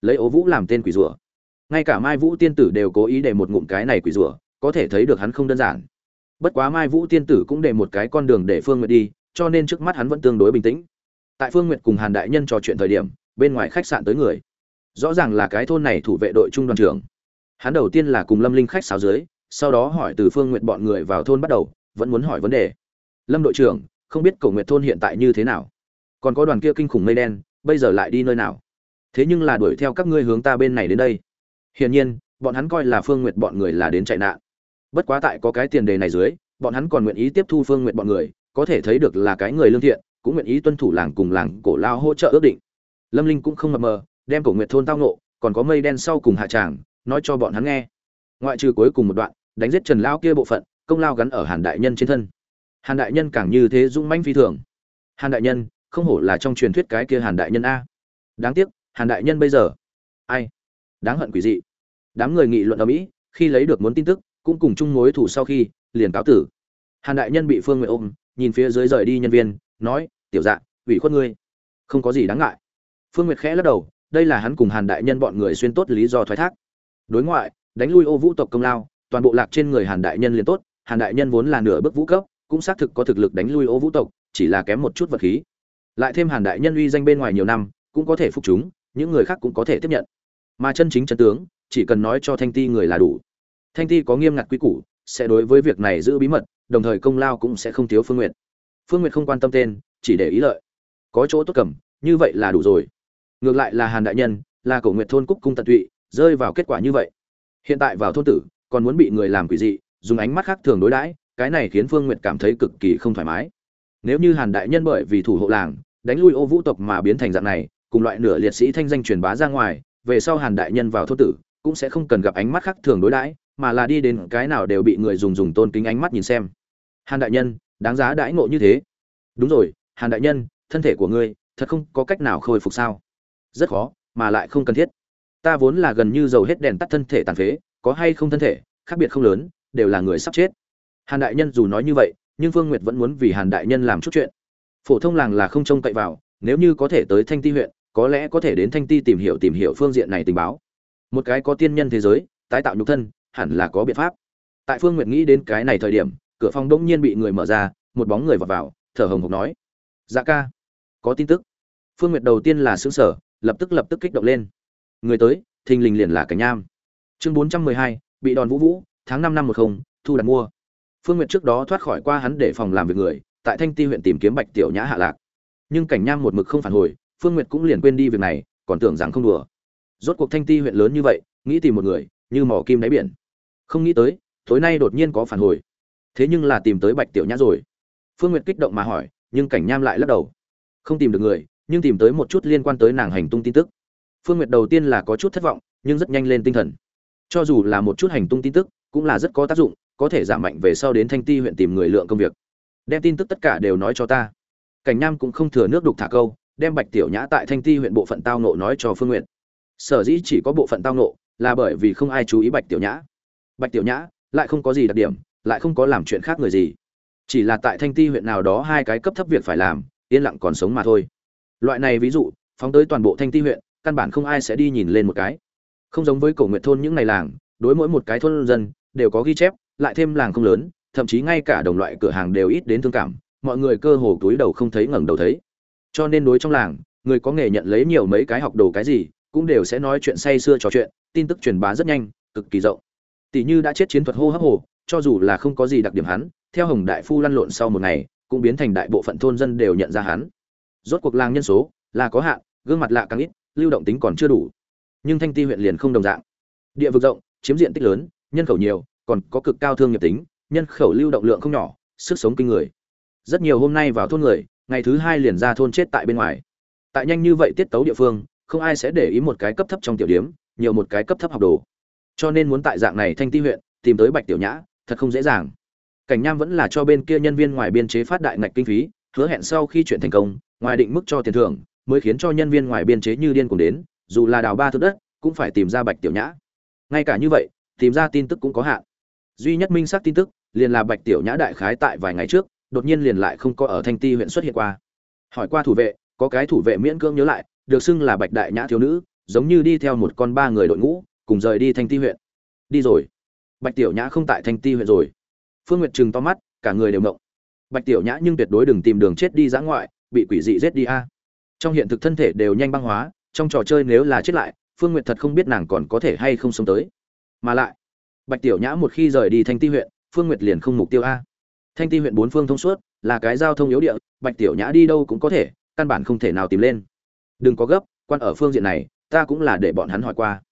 lấy ô vũ làm tên quỷ rủa ngay cả mai vũ tiên tử đều cố ý để một ngụm cái này quỷ rủa, có thể thấy được hắn không đơn giản. Bất quá mai vũ tiên tử cũng để một cái con đường để phương nguyệt đi cho nên trước mắt hắn vẫn tương đối bình tĩnh. Tại phương nguyệt cùng hàn đại nhân trò chuyện thời điểm bên ngoài khách sạn tới người. Rõ ràng là cái thôn này thủ vệ đội trung đoàn trưởng. Hắn đầu tiên là cùng lâm linh khách sáo dưới sau đó hỏi từ phương nguyệt bọn người vào thôn bắt đầu vẫn muốn hỏi vấn đề. Lâm đội trưởng không biết cầu nguyệt thôn hiện tại như thế nào? Còn có đoàn kia kinh khủng mây đen bây giờ lại đi nơi nào? Thế nhưng là đuổi theo các ngươi hướng ta bên này đến đây hiển nhiên bọn hắn coi là phương nguyệt bọn người là đến chạy nạn. Bất quá tại có cái tiền đề này dưới bọn hắn còn nguyện ý tiếp thu phương Nguyệt bọn người có thể thấy được là cái người lương thiện cũng nguyện ý tuân thủ làng cùng làng cổ lao hỗ trợ ước định. Lâm linh cũng không mập mờ đem cổ nguyện thôn tao ngộ, còn có mây đen sau cùng hạ tràng nói cho bọn hắn nghe. Ngoại trừ cuối cùng một đoạn đánh giết trần lao kia bộ phận công lao gắn ở hàn đại nhân trên thân. Hàn đại nhân càng như thế dũng mãnh phi thường. Hàn đại nhân không hổ là trong truyền thuyết cái kia hàn đại nhân a. Đáng tiếc hàn đại nhân bây giờ ai? Đáng hận quỷ dị. Đám người nghị luận ở mỹ, khi lấy được muốn tin tức, cũng cùng chung mối thủ sau khi, liền cáo tử. Hàn đại nhân bị phương nguyện ôm, nhìn phía dưới rời đi nhân viên, nói, tiểu dạ ủy khuất ngươi. Không có gì đáng ngại. Phương nguyệt khẽ lắc đầu, đây là hắn cùng hàn đại nhân bọn người xuyên tốt lý do thoái thác. Đối ngoại, đánh lui ô vũ tộc công lao, toàn bộ lạc trên người hàn đại nhân liền tốt, hàn đại nhân vốn là nửa bước vũ cấp, cũng xác thực có thực lực đánh lui ô vũ tộc, chỉ là kém một chút vật khí. Lại thêm hàn đại nhân uy danh bên ngoài nhiều năm, cũng có thể phục chúng, những người khác cũng có thể tiếp nhận mà chân chính chân tướng, chỉ cần nói cho thanh ti người là đủ. Thanh ti có nghiêm ngặt quy củ, sẽ đối với việc này giữ bí mật, đồng thời công lao cũng sẽ không thiếu phương nguyện phương nguyện không quan tâm tên, chỉ để ý lợi. Có chỗ tốt cầm, như vậy là đủ rồi. Ngược lại là hàn đại nhân, là cổ nguyệt thôn cúc cung tận tụy, rơi vào kết quả như vậy. Hiện tại vào thôn tử, còn muốn bị người làm quỷ dị, dùng ánh mắt khác thường đối đãi, cái này khiến phương nguyệt cảm thấy cực kỳ không thoải mái. Nếu như hàn đại nhân bởi vì thủ hộ làng, đánh lui ô vũ tộc mà biến thành dạng này, cùng loại nửa liệt sĩ thanh danh truyền bá ra ngoài về sau hàn đại nhân vào thôn tử, cũng sẽ không cần gặp ánh mắt khác thường đối đãi, mà là đi đến cái nào đều bị người dùng dùng tôn kính ánh mắt nhìn xem. Hàn đại nhân, đáng giá đãi ngộ như thế. Đúng rồi, hàn đại nhân, thân thể của ngươi, thật không có cách nào khôi phục sao? Rất khó, mà lại không cần thiết. Ta vốn là gần như dầu hết đèn tắt thân thể tàn phế, có hay không thân thể, khác biệt không lớn, đều là người sắp chết. Hàn đại nhân dù nói như vậy, nhưng phương nguyệt vẫn muốn vì hàn đại nhân làm chút chuyện. Phổ thông làng là không trông cậy vào, nếu như có thể tới thanh ti huyện có lẽ có thể đến thanh ti tìm hiểu tìm hiểu phương diện này tình báo. Một cái có tiên nhân thế giới, tái tạo nhục thân, hẳn là có biện pháp. Tại phương nguyệt nghĩ đến cái này thời điểm, cửa phòng đông nhiên bị người mở ra, một bóng người vào vào, thở hồng hộc nói dạ ca, có tin tức. Phương nguyệt đầu tiên là xứng sở lập tức lập tức kích động lên. Người tới, thình lình liền là cảnh nham chương bốn trăm mười hai, bị đòn vũ vũ, tháng năm năm một không, thu đặt mua. Phương nguyệt trước đó thoát khỏi qua hắn để phòng làm việc người, tại thanh ti huyện tìm kiếm bạch tiểu nhã hạ lạc. Nhưng cảnh nham một mực không phản hồi phương nguyệt cũng liền quên đi việc này, còn tưởng rằng không đùa. Rốt cuộc thanh ti huyện lớn như vậy, nghĩ tìm một người, như mỏ kim đáy biển. Không nghĩ tới, tối nay đột nhiên có phản hồi. Thế nhưng là tìm tới bạch tiểu nhã rồi. Phương nguyệt kích động mà hỏi, nhưng cảnh nham lại lắc đầu. Không tìm được người, nhưng tìm tới một chút liên quan tới nàng hành tung tin tức. Phương nguyệt đầu tiên là có chút thất vọng, nhưng rất nhanh lên tinh thần. Cho dù là một chút hành tung tin tức, cũng là rất có tác dụng, có thể giảm mạnh về sau đến thanh ti huyện tìm người lượng công việc. Đem tin tức tất cả đều nói cho ta. Cảnh nham cũng không thừa nước đục thả câu đem bạch tiểu nhã tại thanh ti huyện bộ phận tao nộ nói cho phương nguyệt. Sở dĩ chỉ có bộ phận tao nộ là bởi vì không ai chú ý bạch tiểu nhã. Bạch tiểu nhã lại không có gì đặc điểm, lại không có làm chuyện khác người gì. Chỉ là tại thanh ti huyện nào đó hai cái cấp thấp việc phải làm, yên lặng còn sống mà thôi. Loại này ví dụ, phóng tới toàn bộ thanh ti huyện, căn bản không ai sẽ đi nhìn lên một cái. Không giống với cổ nguyện thôn những này làng, đối mỗi một cái thôn dân đều có ghi chép, lại thêm làng không lớn, thậm chí ngay cả đồng loại cửa hàng đều ít đến thương cảm, mọi người cơ hồ túi đầu không thấy ngẩng đầu thấy cho nên đối trong làng, người có nghề nhận lấy nhiều mấy cái học đồ cái gì, cũng đều sẽ nói chuyện say sưa trò chuyện, tin tức truyền bá rất nhanh, cực kỳ rộng. Tỷ như đã chết chiến thuật hô hấp hồ, cho dù là không có gì đặc điểm hắn, theo hồng đại phu lăn lộn sau một ngày, cũng biến thành đại bộ phận thôn dân đều nhận ra hắn. Rốt cuộc làng nhân số, là có hạn, gương mặt lạ càng ít, lưu động tính còn chưa đủ. Nhưng thanh ti huyện liền không đồng dạng. Địa vực rộng, chiếm diện tích lớn, nhân khẩu nhiều, còn có cực cao thương nghiệp tính, nhân khẩu lưu động lượng không nhỏ, sức sống kinh người. Rất nhiều hôm nay vào thôn người ngày thứ hai liền ra thôn chết tại bên ngoài. Tại nhanh như vậy tiết tấu địa phương, không ai sẽ để ý một cái cấp thấp trong tiểu điếm, nhiều một cái cấp thấp học đồ. Cho nên muốn tại dạng này thanh ti huyện, tìm tới bạch tiểu nhã, thật không dễ dàng. Cảnh nham vẫn là cho bên kia nhân viên ngoài biên chế phát đại ngạch kinh phí, hứa hẹn sau khi chuyện thành công, ngoài định mức cho tiền thưởng, mới khiến cho nhân viên ngoài biên chế như điên cùng đến, dù là đào ba thước đất, cũng phải tìm ra bạch tiểu nhã. Ngay cả như vậy, tìm ra tin tức cũng có hạn. Duy nhất minh xác tin tức, liền là bạch tiểu nhã đại khái tại vài ngày trước đột nhiên liền lại không có ở thanh ti huyện xuất hiện qua. Hỏi qua thủ vệ, có cái thủ vệ miễn cưỡng nhớ lại, được xưng là bạch đại nhã thiếu nữ, giống như đi theo một con ba người đội ngũ, cùng rời đi thanh ti huyện. Đi rồi. Bạch tiểu nhã không tại thanh ti huyện rồi. Phương nguyệt trừng to mắt, cả người đều mộng bạch tiểu nhã nhưng tuyệt đối đừng tìm đường chết đi dã ngoại, bị quỷ dị giết đi a. Trong hiện thực thân thể đều nhanh băng hóa, trong trò chơi nếu là chết lại, phương nguyệt thật không biết nàng còn có thể hay không sống tới. Mà lại, bạch tiểu nhã một khi rời đi thanh ti huyện, phương nguyệt liền không mục tiêu a thanh ti huyện bốn phương thông suốt, là cái giao thông yếu địa, bạch tiểu nhã đi đâu cũng có thể, căn bản không thể nào tìm lên. Đừng có gấp, quan ở phương diện này, ta cũng là để bọn hắn hỏi qua.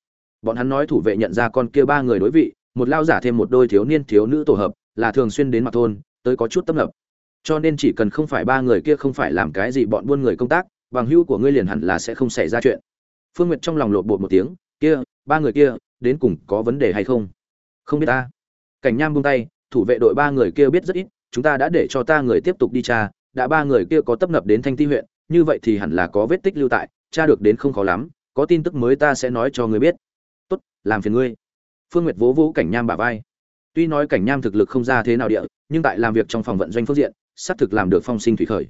Bọn hắn nói thủ vệ nhận ra con kia ba người đối vị, một lao giả thêm một đôi thiếu niên thiếu nữ tổ hợp, là thường xuyên đến mặt thôn, tới có chút tâm lập cho nên chỉ cần không phải ba người kia không phải làm cái gì bọn buôn người công tác, bằng hữu của ngươi liền hẳn là sẽ không xảy ra chuyện. Phương nguyệt trong lòng lột bột một tiếng, kia, ba người kia, đến cùng có vấn đề hay không? Không biết ta. Cảnh nham buông tay, thủ vệ đội ba người kia biết rất ít chúng ta đã để cho ta người tiếp tục đi tra, đã ba người kia có tấp nập đến thanh ti huyện, như vậy thì hẳn là có vết tích lưu tại, tra được đến không khó lắm, có tin tức mới ta sẽ nói cho ngươi biết. Tốt, làm phiền ngươi. Phương nguyệt vỗ vỗ cảnh nham bả vai. Tuy nói cảnh nham thực lực không ra thế nào địa, nhưng tại làm việc trong phòng vận doanh phương diện, xác thực làm được phong sinh thủy khởi.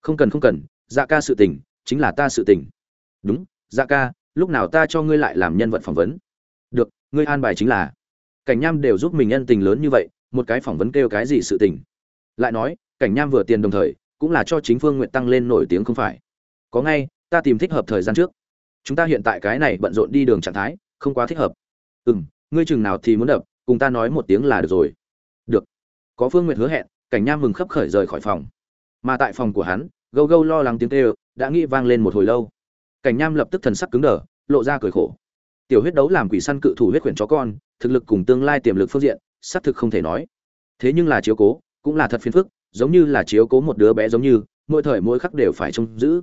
Không cần không cần dạ ca sự tình, chính là ta sự tình. Đúng dạ ca, lúc nào ta cho ngươi lại làm nhân vật phỏng vấn? Được, ngươi an bài chính là. Cảnh nham đều giúp mình nhân tình lớn như vậy, một cái phỏng vấn kêu cái gì sự tình? Lại nói, cảnh nham vừa tiền đồng thời, cũng là cho chính phương nguyện tăng lên nổi tiếng không phải. Có ngay, ta tìm thích hợp thời gian trước. Chúng ta hiện tại cái này bận rộn đi đường trạng thái, không quá thích hợp. Ừ m ngươi chừng nào thì muốn đập, cùng ta nói một tiếng là được rồi. Được. Có phương nguyện hứa hẹn, cảnh nham mừng khấp khởi rời khỏi phòng. Mà tại phòng của hắn, gâu gâu lo lắng tiếng kêu, đã nghĩ vang lên một hồi lâu. Cảnh nham lập tức thần sắc cứng đờ, lộ ra cười khổ. Tiểu huyết đấu làm quỷ săn cự thủ huyết quyển chó con, thực lực cùng tương lai tiềm lực phương diện, xác thực không thể nói. Thế nhưng là chiếu cố cũng là thật phiền phức, giống như là chiếu cố một đứa bé giống như, mỗi thời mỗi khắc đều phải trông giữ.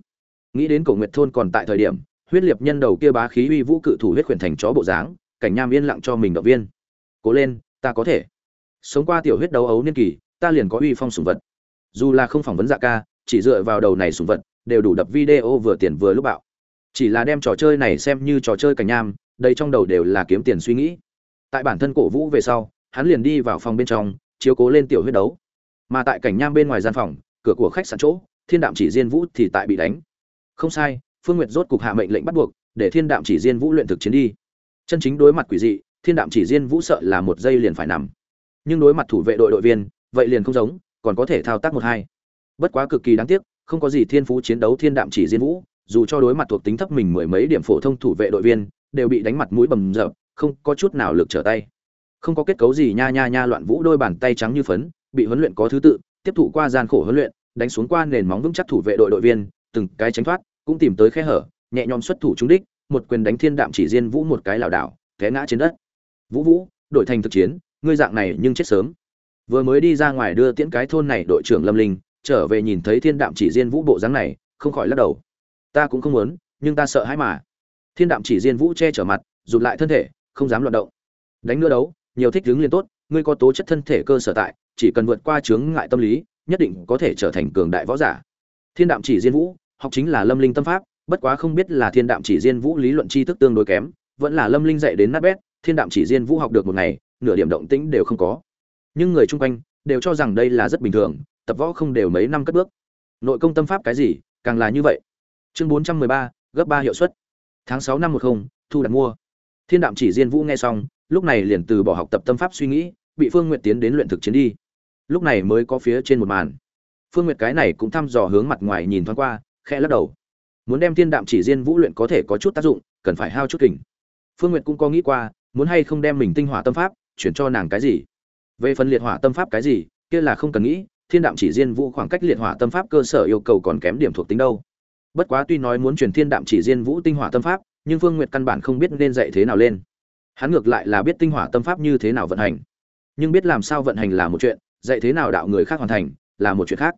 Nghĩ đến cổ nguyệt thôn còn tại thời điểm, huyết liệt nhân đầu kia bá khí uy vũ cự thủ huyết quyển thành chó bộ dáng, cảnh nham yên lặng cho mình động viên. Cố lên, ta có thể. Sống qua tiểu huyết đấu ấu niên kỳ, ta liền có uy phong sùng vật. Dù là không phỏng vấn dạ ca, chỉ dựa vào đầu này sùng vật, đều đủ đập video vừa tiền vừa lúc bạo. Chỉ là đem trò chơi này xem như trò chơi cảnh nham, đây trong đầu đều là kiếm tiền suy nghĩ. Tại bản thân cổ vũ về sau, hắn liền đi vào phòng bên trong, chiếu cố lên tiểu huyết đấu mà tại cảnh nham bên ngoài gian phòng, cửa của khách sạn chỗ, thiên đạm chỉ diên vũ thì tại bị đánh. Không sai, phương nguyệt rốt cục hạ mệnh lệnh bắt buộc, để thiên đạm chỉ diên vũ luyện thực chiến đi. Chân chính đối mặt quỷ dị, thiên đạm chỉ diên vũ sợ là một giây liền phải nằm. Nhưng đối mặt thủ vệ đội đội viên, vậy liền không giống, còn có thể thao tác một hai. Bất quá cực kỳ đáng tiếc, không có gì thiên phú chiến đấu thiên đạm chỉ diên vũ, dù cho đối mặt thuộc tính thấp mình mười mấy điểm phổ thông thủ vệ đội viên, đều bị đánh mặt mũi bầm dập, không có chút nào lực trở tay. Không có kết cấu gì nha nha nha loạn vũ đôi bàn tay trắng như phấn bị huấn luyện có thứ tự, tiếp thụ qua gian khổ huấn luyện, đánh xuống qua nền móng vững chắc thủ vệ đội đội viên, từng cái tránh thoát, cũng tìm tới khe hở, nhẹ nhõm xuất thủ trúng đích, một quyền đánh thiên đạm chỉ diên vũ một cái lảo đảo, té ngã trên đất. Vũ vũ, đổi thành thực chiến, ngươi dạng này nhưng chết sớm. Vừa mới đi ra ngoài đưa tiễn cái thôn này đội trưởng lâm linh, trở về nhìn thấy thiên đạm chỉ diên vũ bộ dáng này, không khỏi lắc đầu. Ta cũng không muốn, nhưng ta sợ hãi mà. Thiên đạm chỉ diên vũ che chở mặt, rụt lại thân thể, không dám luận động. Đánh nữa đấu, nhiều thích đứng liền tốt ngươi có tố chất thân thể cơ sở tại, chỉ cần vượt qua chướng ngại tâm lý, nhất định có thể trở thành cường đại võ giả. Thiên đạm chỉ diên vũ, học chính là lâm linh tâm pháp, bất quá không biết là thiên đạm chỉ diên vũ lý luận tri thức tương đối kém, vẫn là lâm linh dạy đến nát bét, thiên đạm chỉ diên vũ học được một ngày, nửa điểm động tĩnh đều không có. Nhưng người chung quanh đều cho rằng đây là rất bình thường, tập võ không đều mấy năm cất bước. Nội công tâm pháp cái gì, càng là như vậy. Chương bốn trăm mười ba, gấp ba hiệu suất. Tháng sáu năm một không, thu đặt mua. Thiên đạm chỉ diên vũ nghe xong, lúc này liền từ bỏ học tập tâm pháp suy nghĩ bị phương Nguyệt tiến đến luyện thực chiến đi. Lúc này mới có phía trên một màn. Phương nguyệt cái này cũng thăm dò hướng mặt ngoài nhìn thoáng qua, khẽ lắc đầu. Muốn đem thiên đạm chỉ diên vũ luyện có thể có chút tác dụng, cần phải hao chút kình. Phương nguyệt cũng có nghĩ qua, muốn hay không đem mình tinh hỏa tâm pháp, chuyển cho nàng cái gì. Về phần liệt hỏa tâm pháp cái gì, kia là không cần nghĩ, thiên đạm chỉ diên vũ khoảng cách liệt hỏa tâm pháp cơ sở yêu cầu còn kém điểm thuộc tính đâu. Bất quá tuy nói muốn truyền thiên đạm chỉ diên vũ tinh hỏa tâm pháp, nhưng phương nguyệt căn bản không biết nên dạy thế nào lên. Hắn ngược lại là biết tinh hỏa tâm pháp như thế nào vận hành nhưng biết làm sao vận hành là một chuyện, dạy thế nào đạo người khác hoàn thành là một chuyện khác.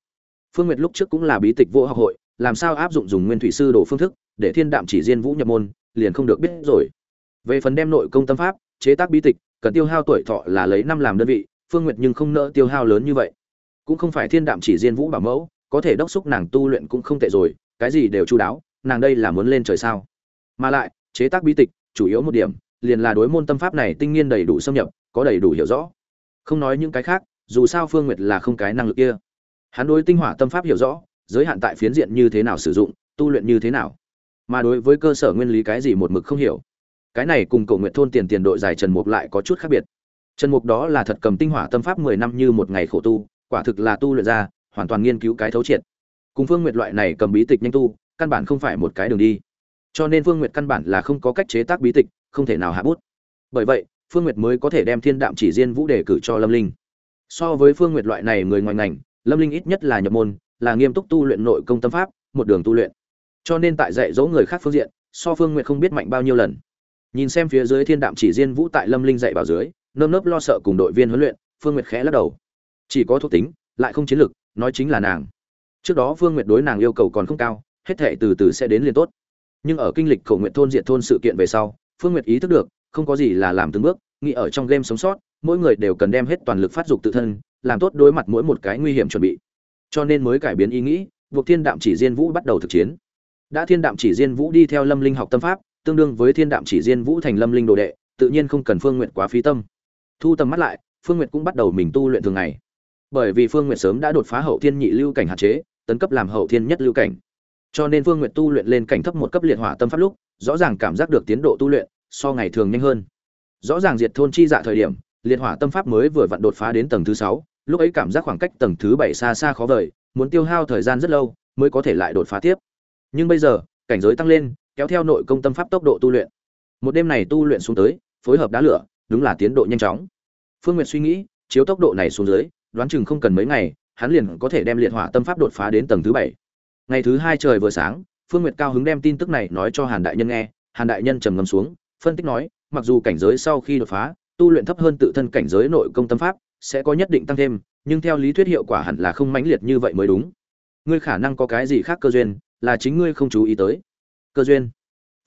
Phương nguyệt lúc trước cũng là bí tịch vô học hội, làm sao áp dụng dùng nguyên thủy sư đồ phương thức, để thiên đạm chỉ diên vũ nhập môn, liền không được biết rồi. Về phần đem nội công tâm pháp, chế tác bí tịch, cần tiêu hao tuổi thọ là lấy năm làm đơn vị, phương nguyệt nhưng không nỡ tiêu hao lớn như vậy. Cũng không phải thiên đạm chỉ diên vũ bảo mẫu, có thể đốc xúc nàng tu luyện cũng không tệ rồi, cái gì đều chu đáo, nàng đây là muốn lên trời sao? Mà lại, chế tác bí tịch, chủ yếu một điểm, liền là đối môn tâm pháp này tinh nghiên đầy đủ xâm nhập, có đầy đủ hiểu rõ không nói những cái khác, dù sao phương nguyệt là không cái năng lực kia. Hắn đối tinh hỏa tâm pháp hiểu rõ, giới hạn tại phiến diện như thế nào sử dụng, tu luyện như thế nào. Mà đối với cơ sở nguyên lý cái gì một mực không hiểu. Cái này cùng cầu nguyện thôn tiền tiền đội dài trần mục lại có chút khác biệt. Trần mục đó là thật cầm tinh hỏa tâm pháp mười năm như một ngày khổ tu, quả thực là tu luyện ra, hoàn toàn nghiên cứu cái thấu triệt. Cùng phương nguyệt loại này cầm bí tịch nhanh tu, căn bản không phải một cái đường đi. Cho nên phương nguyệt căn bản là không có cách chế tác bí tịch, không thể nào hạ bút. Bởi vậy phương nguyệt mới có thể đem thiên đạm chỉ Diên vũ đề cử cho lâm linh. So với phương nguyệt loại này người ngoài ngành, lâm linh ít nhất là nhập môn, là nghiêm túc tu luyện nội công tâm pháp, một đường tu luyện. Cho nên tại dạy dỗ người khác phương diện, so phương nguyệt không biết mạnh bao nhiêu lần. Nhìn xem phía dưới thiên đạm chỉ Diên vũ tại lâm linh dạy bảo dưới, nơm nớp lo sợ cùng đội viên huấn luyện, phương nguyệt khẽ lắc đầu. Chỉ có thuộc tính, lại không chiến lực, nói chính là nàng. Trước đó phương nguyệt đối nàng yêu cầu còn không cao, hết thệ từ từ sẽ đến liền tốt. Nhưng ở kinh lịch khẩu nguyện thôn diệt thôn sự kiện về sau, phương nguyệt ý thức được không có gì là làm từng bước, nghĩ ở trong game sống sót, mỗi người đều cần đem hết toàn lực phát dục tự thân, làm tốt đối mặt mỗi một cái nguy hiểm chuẩn bị. Cho nên mới cải biến ý nghĩ, buộc thiên đạm chỉ diên vũ bắt đầu thực chiến. Đã thiên đạm chỉ diên vũ đi theo lâm linh học tâm pháp, tương đương với thiên đạm chỉ diên vũ thành lâm linh đồ đệ, tự nhiên không cần phương nguyện quá phí tâm. Thu tầm mắt lại, phương nguyện cũng bắt đầu mình tu luyện thường ngày. Bởi vì phương nguyện sớm đã đột phá hậu thiên nhị lưu cảnh hạn chế, tấn cấp làm hậu thiên nhất lưu cảnh. Cho nên phương nguyện tu luyện lên cảnh thấp một cấp liệt hỏa tâm pháp lúc, rõ ràng cảm giác được tiến độ tu luyện so ngày thường nhanh hơn. Rõ ràng diệt thôn chi dạ thời điểm, liệt hỏa tâm pháp mới vừa vặn đột phá đến tầng thứ sáu, lúc ấy cảm giác khoảng cách tầng thứ bảy xa xa khó vời, muốn tiêu hao thời gian rất lâu mới có thể lại đột phá tiếp. Nhưng bây giờ, cảnh giới tăng lên, kéo theo nội công tâm pháp tốc độ tu luyện. Một đêm này tu luyện xuống tới, phối hợp đá lửa, đúng là tiến độ nhanh chóng. Phương nguyệt suy nghĩ, chiếu tốc độ này xuống dưới, đoán chừng không cần mấy ngày, hắn liền có thể đem liệt hỏa tâm pháp đột phá đến tầng thứ bảy. Ngày thứ hai trời vừa sáng, phương nguyệt cao hứng đem tin tức này nói cho hàn đại nhân nghe, hàn đại nhân trầm ngâm xuống phân tích nói, mặc dù cảnh giới sau khi đột phá, tu luyện thấp hơn tự thân cảnh giới nội công tâm pháp, sẽ có nhất định tăng thêm, nhưng theo lý thuyết hiệu quả hẳn là không mãnh liệt như vậy mới đúng. Ngươi khả năng có cái gì khác cơ duyên, là chính ngươi không chú ý tới. Cơ duyên.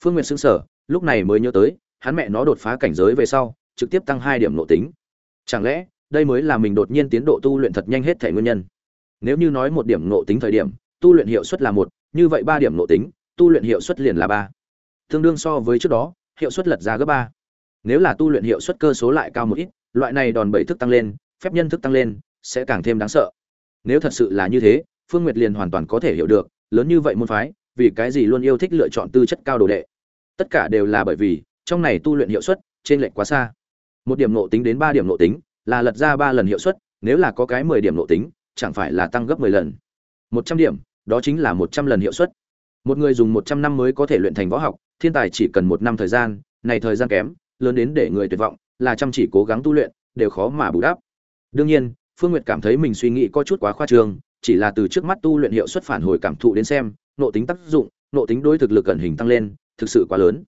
Phương nguyệt xứng sở lúc này mới nhớ tới, hắn mẹ nó đột phá cảnh giới về sau, trực tiếp tăng hai điểm nội tính. Chẳng lẽ, đây mới là mình đột nhiên tiến độ tu luyện thật nhanh hết thể nguyên nhân? Nếu như nói một điểm nội tính thời điểm, tu luyện hiệu suất là một, như vậy ba điểm nội tính, tu luyện hiệu suất liền là ba. Tương đương so với trước đó hiệu suất lật ra gấp ba. Nếu là tu luyện hiệu suất cơ số lại cao một ít, loại này đòn bẩy thức tăng lên, phép nhân thức tăng lên, sẽ càng thêm đáng sợ. Nếu thật sự là như thế, phương nguyệt liền hoàn toàn có thể hiểu được, lớn như vậy môn phái, vì cái gì luôn yêu thích lựa chọn tư chất cao đồ đệ. Tất cả đều là bởi vì, trong này tu luyện hiệu suất trên lệch quá xa. Một điểm nộ tính đến ba điểm nộ tính, là lật ra ba lần hiệu suất, nếu là có cái mười điểm nộ tính, chẳng phải là tăng gấp mười lần. Một trăm điểm, đó chính là một trăm lần hiệu suất. Một người dùng một trăm năm mới có thể luyện thành võ học thiên tài chỉ cần một năm thời gian, này thời gian kém, lớn đến để người tuyệt vọng, là chăm chỉ cố gắng tu luyện, đều khó mà bù đắp. Đương nhiên, phương nguyệt cảm thấy mình suy nghĩ có chút quá khoa trương, chỉ là từ trước mắt tu luyện hiệu suất phản hồi cảm thụ đến xem, nộ tính tác dụng, nộ tính đối thực lực cẩn hình tăng lên, thực sự quá lớn.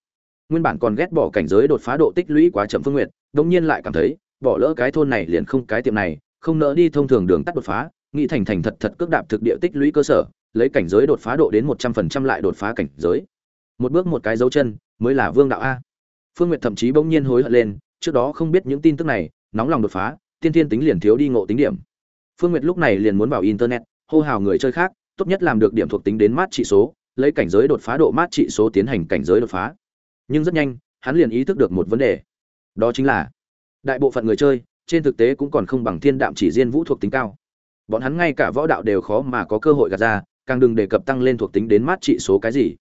Nguyên bản còn ghét bỏ cảnh giới đột phá độ tích lũy quá chậm phương nguyệt, đống nhiên lại cảm thấy, bỏ lỡ cái thôn này liền không cái tiệm này, không nỡ đi thông thường đường tắt đột phá, nghĩ thành thành thật thật cước đạp thực địa tích lũy cơ sở, lấy cảnh giới đột phá độ đến một trăm phần trăm lại đột phá cảnh giới một bước một cái dấu chân, mới là vương đạo a. Phương nguyệt thậm chí bỗng nhiên hối hận lên, trước đó không biết những tin tức này, nóng lòng đột phá, tiên thiên tính liền thiếu đi ngộ tính điểm. Phương nguyệt lúc này liền muốn vào internet, hô hào người chơi khác, tốt nhất làm được điểm thuộc tính đến mát trị số, lấy cảnh giới đột phá độ mát trị số tiến hành cảnh giới đột phá. Nhưng rất nhanh, hắn liền ý thức được một vấn đề. Đó chính là, đại bộ phận người chơi, trên thực tế cũng còn không bằng thiên đạm chỉ riêng vũ thuộc tính cao. Bọn hắn ngay cả võ đạo đều khó mà có cơ hội gạt ra, càng đừng đề cập tăng lên thuộc tính đến mát trị số cái gì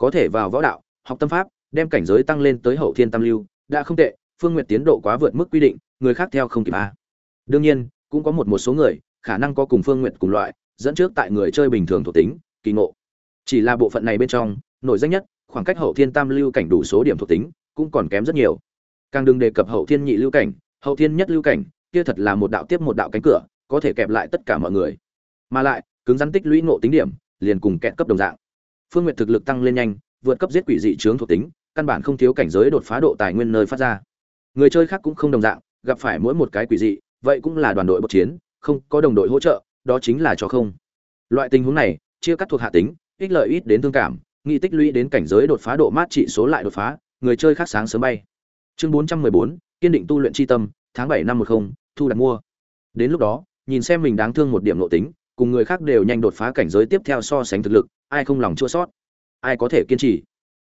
có thể vào võ đạo, học tâm pháp, đem cảnh giới tăng lên tới hậu thiên tam lưu, đã không tệ, phương nguyệt tiến độ quá vượt mức quy định, người khác theo không kịp a đương nhiên, cũng có một một số người, khả năng có cùng phương nguyệt cùng loại, dẫn trước tại người chơi bình thường thuộc tính, kỳ ngộ. Chỉ là bộ phận này bên trong, nổi danh nhất, khoảng cách hậu thiên tam lưu cảnh đủ số điểm thuộc tính, cũng còn kém rất nhiều. Càng đừng đề cập hậu thiên nhị lưu cảnh, hậu thiên nhất lưu cảnh, kia thật là một đạo tiếp một đạo cánh cửa, có thể kẹp lại tất cả mọi người. Mà lại, cứng rắn tích lũy ngộ tính điểm, liền cùng kẹt cấp đồng dạng phương nguyện thực lực tăng lên nhanh, vượt cấp giết quỷ dị chướng thuộc tính, căn bản không thiếu cảnh giới đột phá độ tài nguyên nơi phát ra. Người chơi khác cũng không đồng dạng, gặp phải mỗi một cái quỷ dị, vậy cũng là đoàn đội bột chiến, không có đồng đội hỗ trợ, đó chính là cho không. Loại tình huống này, chia cắt thuộc hạ tính, ích lợi ít đến thương cảm nghị tích lũy đến cảnh giới đột phá độ mát trị số lại đột phá, người chơi khác sáng sớm bay. Chương bốn trăm mười bốn, kiên định tu luyện chi tâm, tháng bảy năm một không, thu đặt mua. Đến lúc đó, nhìn xem mình đáng thương một điểm nội tính, cùng người khác đều nhanh đột phá cảnh giới tiếp theo so sánh thực lực ai không lòng chua sót, ai có thể kiên trì.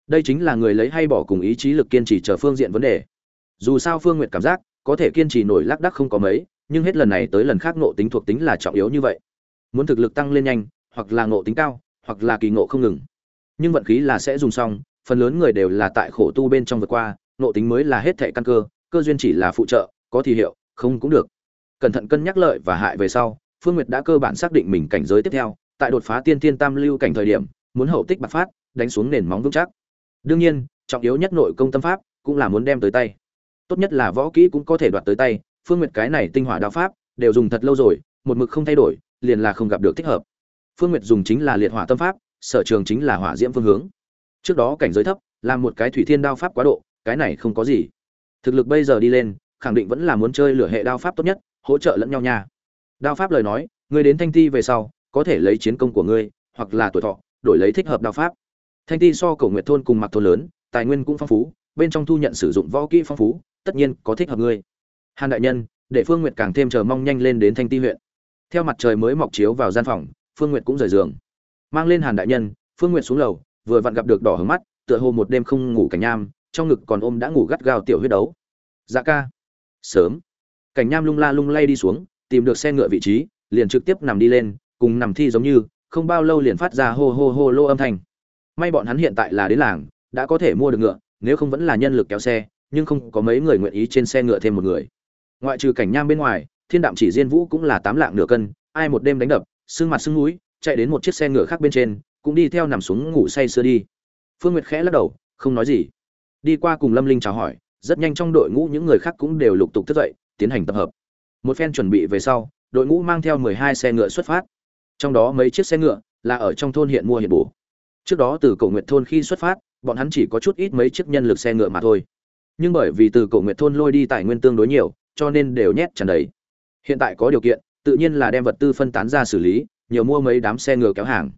Đây chính là người lấy hay bỏ cùng ý chí lực kiên trì chờ phương diện vấn đề. Dù sao phương nguyệt cảm giác, có thể kiên trì nổi lác đắc không có mấy, nhưng hết lần này tới lần khác nộ tính thuộc tính là trọng yếu như vậy. Muốn thực lực tăng lên nhanh, hoặc là nộ tính cao, hoặc là kỳ ngộ không ngừng. Nhưng vận khí là sẽ dùng xong, phần lớn người đều là tại khổ tu bên trong vượt qua nộ tính mới là hết thẻ căn cơ cơ duyên chỉ là phụ trợ, có thì hiệu, không cũng được. Cẩn thận cân nhắc lợi và hại về sau, phương nguyệt đã cơ bản xác định mình cảnh giới tiếp theo tại đột phá tiên thiên tam lưu cảnh thời điểm, muốn hậu tích bạc phát, đánh xuống nền móng vững chắc. Đương nhiên, trọng yếu nhất nội công tâm pháp cũng là muốn đem tới tay. Tốt nhất là võ kỹ cũng có thể đoạt tới tay, phương nguyệt cái này tinh hỏa đạo pháp đều dùng thật lâu rồi, một mực không thay đổi, liền là không gặp được thích hợp. Phương nguyệt dùng chính là liệt hỏa tâm pháp, sở trường chính là hỏa diễm phương hướng. Trước đó cảnh giới thấp làm một cái thủy thiên đao pháp quá độ, cái này không có gì. Thực lực bây giờ đi lên, khẳng định vẫn là muốn chơi lửa hệ đao pháp tốt nhất, hỗ trợ lẫn nhau nha. Đao pháp lời nói, người đến thanh ti về sau có thể lấy chiến công của ngươi, hoặc là tuổi thọ, đổi lấy thích hợp đao pháp. Thanh ti so cầu nguyện thôn cùng mặc thôn lớn, tài nguyên cũng phong phú, bên trong thu nhận sử dụng võ kỹ phong phú, tất nhiên có thích hợp ngươi. Hàn đại nhân, để phương nguyệt càng thêm chờ mong nhanh lên đến thanh ti huyện. Theo mặt trời mới mọc chiếu vào gian phòng, phương nguyệt cũng rời giường. Mang lên hàn đại nhân, phương nguyệt xuống lầu, vừa vặn gặp được đỏ hướng mắt, tựa hồ một đêm không ngủ cảnh nham, trong ngực còn ôm đã ngủ gắt gao tiểu huyết đấu. Dạ ca. Sớm. Cảnh nham lung la lung lay đi xuống, tìm được xe ngựa vị trí, liền trực tiếp nằm đi lên cùng nằm thi giống như, không bao lâu liền phát ra hô hô hô lô âm thanh. May bọn hắn hiện tại là đến làng, đã có thể mua được ngựa, nếu không vẫn là nhân lực kéo xe, nhưng không có mấy người nguyện ý trên xe ngựa thêm một người. Ngoại trừ cảnh nham bên ngoài, thiên đạm chỉ diên vũ cũng là tám lạng nửa cân, ai một đêm đánh đập, sưng mặt sưng núi, chạy đến một chiếc xe ngựa khác bên trên, cũng đi theo nằm xuống ngủ say sưa đi. Phương nguyệt khẽ lắc đầu, không nói gì. Đi qua cùng lâm linh chào hỏi, rất nhanh trong đội ngũ những người khác cũng đều lục tục thức dậy, tiến hành tập hợp. Một phen chuẩn bị về sau, đội ngũ mang theo mười hai xe ngựa xuất phát trong đó mấy chiếc xe ngựa là ở trong thôn hiện mua hiện bổ. Trước đó từ cổ nguyệt thôn khi xuất phát, bọn hắn chỉ có chút ít mấy chiếc nhân lực xe ngựa mà thôi. Nhưng bởi vì từ cổ nguyệt thôn lôi đi tài nguyên tương đối nhiều, cho nên đều nhét tràn đầy. Hiện tại có điều kiện, tự nhiên là đem vật tư phân tán ra xử lý, nhiều mua mấy đám xe ngựa kéo hàng.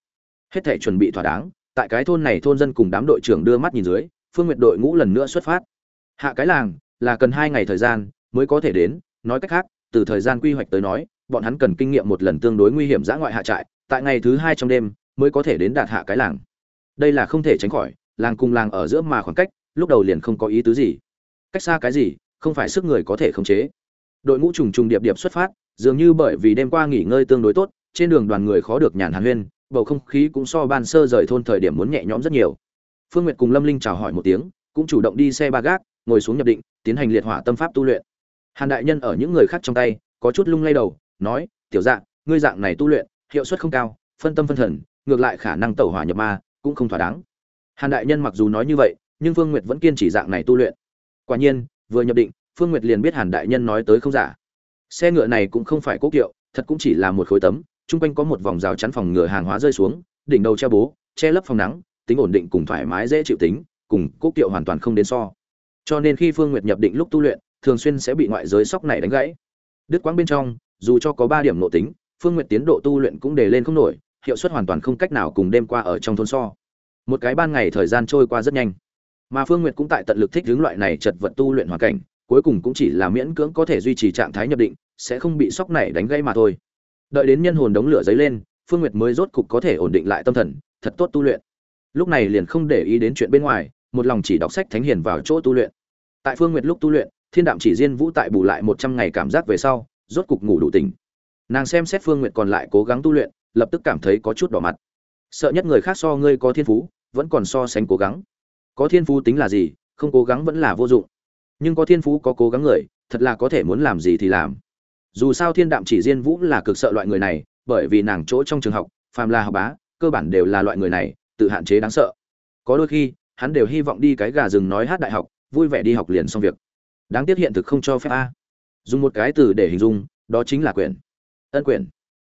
Hết thể chuẩn bị thỏa đáng, tại cái thôn này thôn dân cùng đám đội trưởng đưa mắt nhìn dưới, phương nguyệt đội ngũ lần nữa xuất phát. Hạ cái làng là cần hai ngày thời gian mới có thể đến, nói cách khác, từ thời gian quy hoạch tới nói bọn hắn cần kinh nghiệm một lần tương đối nguy hiểm giã ngoại hạ trại, tại ngày thứ hai trong đêm mới có thể đến đạt hạ cái làng. Đây là không thể tránh khỏi, làng cùng làng ở giữa mà khoảng cách, lúc đầu liền không có ý tứ gì. Cách xa cái gì, không phải sức người có thể khống chế. Đội ngũ trùng trùng điệp điệp xuất phát, dường như bởi vì đêm qua nghỉ ngơi tương đối tốt, trên đường đoàn người khó được nhàn hàn huyên, bầu không khí cũng so ban sơ rời thôn thời điểm muốn nhẹ nhõm rất nhiều. Phương nguyệt cùng lâm linh chào hỏi một tiếng, cũng chủ động đi xe ba gác, ngồi xuống nhập định, tiến hành liệt hỏa tâm pháp tu luyện. Hàn đại nhân ở những người khác trong tay, có chút lung lay đầu nói, tiểu dạng ngươi dạng này tu luyện, hiệu suất không cao, phân tâm phân thần, ngược lại khả năng tẩu hỏa nhập ma, cũng không thỏa đáng. Hàn đại nhân mặc dù nói như vậy, nhưng phương nguyệt vẫn kiên trì dạng này tu luyện. Quả nhiên, vừa nhập định, phương nguyệt liền biết hàn đại nhân nói tới không giả. Xe ngựa này cũng không phải cố kiệu, thật cũng chỉ là một khối tấm, chung quanh có một vòng rào chắn phòng ngừa hàng hóa rơi xuống, đỉnh đầu che bố, che lấp phòng nắng, tính ổn định cùng thoải mái dễ chịu tính, cùng cố kiệu hoàn toàn không đến so. Cho nên khi phương nguyệt nhập định lúc tu luyện, thường xuyên sẽ bị ngoại giới sóc này đánh gãy. Đứt quãng bên trong dù cho có ba điểm nội tính, phương nguyệt tiến độ tu luyện cũng để lên không nổi, hiệu suất hoàn toàn không cách nào cùng đêm qua ở trong thôn so. Một cái ban ngày thời gian trôi qua rất nhanh. Mà phương nguyệt cũng tại tận lực thích hướng loại này chật vật tu luyện hoàn cảnh, cuối cùng cũng chỉ là miễn cưỡng có thể duy trì trạng thái nhập định, sẽ không bị sóc này đánh gây mà thôi. Đợi đến nhân hồn đống lửa dấy lên, phương nguyệt mới rốt cục có thể ổn định lại tâm thần, thật tốt tu luyện. Lúc này liền không để ý đến chuyện bên ngoài, một lòng chỉ đọc sách thánh hiền vào chỗ tu luyện. Tại phương nguyệt lúc tu luyện, thiên đạm chỉ riêng vũ tại bù lại một trăm ngày cảm giác về sau rốt cục ngủ đủ tỉnh. Nàng xem xét phương nguyệt còn lại cố gắng tu luyện, lập tức cảm thấy có chút đỏ mặt. Sợ nhất người khác so ngươi có thiên phú, vẫn còn so sánh cố gắng. Có thiên phú tính là gì, không cố gắng vẫn là vô dụng. Nhưng có thiên phú có cố gắng người, thật là có thể muốn làm gì thì làm. Dù sao thiên đạm chỉ Diên vũ là cực sợ loại người này, bởi vì nàng chỗ trong trường học, phàm là học bá, cơ bản đều là loại người này, tự hạn chế đáng sợ. Có đôi khi, hắn đều hy vọng đi cái gà rừng nói hát đại học, vui vẻ đi học liền xong việc. Đáng tiếc hiện thực không cho phép a dùng một cái từ để hình dung, đó chính là quyền. Ân quyền.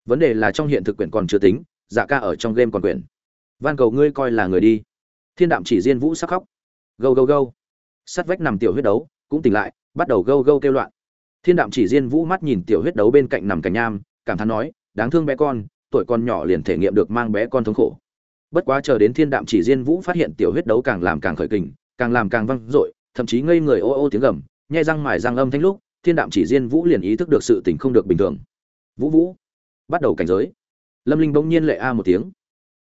Vấn đề là trong hiện thực quyền còn chưa tính dạ ca ở trong game còn quyền. Van cầu ngươi coi là người đi. Thiên đạm chỉ riêng vũ sắc khóc. Gâu gâu gâu. Sắt vách nằm tiểu huyết đấu, cũng tỉnh lại, bắt đầu gâu gâu kêu loạn. Thiên đạm chỉ riêng vũ mắt nhìn tiểu huyết đấu bên cạnh nằm cành nham, cảm thán nói, đáng thương bé con, tuổi con nhỏ liền thể nghiệm được mang bé con thống khổ. Bất quá chờ đến thiên đạm chỉ riêng vũ phát hiện tiểu huyết đấu càng làm càng khởi kình, càng làm càng văng dội, thậm chí ngây người ô ô tiếng gầm, nhai răng mài răng âm thanh lúc thiên đạm chỉ diên vũ liền ý thức được sự tình không được bình thường. Vũ vũ, bắt đầu cảnh giới. Lâm linh bỗng nhiên lệ a một tiếng.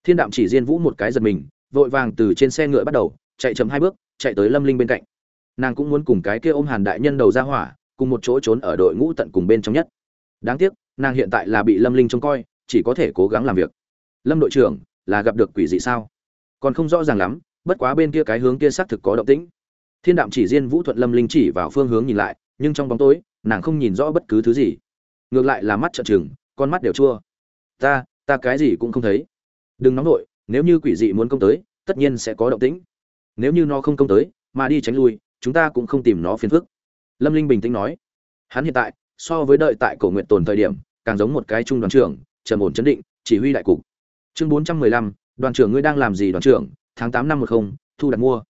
Thiên đạm chỉ diên vũ một cái giật mình, vội vàng từ trên xe ngựa bắt đầu, chạy chậm hai bước, chạy tới lâm linh bên cạnh. Nàng cũng muốn cùng cái kia ôm hàn đại nhân đầu ra hỏa, cùng một chỗ trốn ở đội ngũ tận cùng bên trong nhất. Đáng tiếc, nàng hiện tại là bị lâm linh trông coi, chỉ có thể cố gắng làm việc. Lâm đội trưởng, là gặp được quỷ dị sao? Còn không rõ ràng lắm, bất quá bên kia cái hướng kia xác thực có động tĩnh. Thiên đạm chỉ diên vũ thuận lâm linh chỉ vào phương hướng nhìn lại nhưng trong bóng tối, nàng không nhìn rõ bất cứ thứ gì. Ngược lại là mắt trợn trừng, con mắt đều chua. Ta ta cái gì cũng không thấy. Đừng nóng nổi nếu như quỷ dị muốn công tới, tất nhiên sẽ có động tĩnh. Nếu như nó không công tới, mà đi tránh lui, chúng ta cũng không tìm nó phiền phức. Lâm linh bình tĩnh nói. Hắn hiện tại, so với đợi tại cổ nguyện tồn thời điểm, càng giống một cái trung đoàn trưởng, trầm ổn chấn định, chỉ huy đại cục. Chương bốn trăm mười lăm, đoàn trưởng ngươi đang làm gì đoàn trưởng? Tháng tám năm một không, thu đặt mua.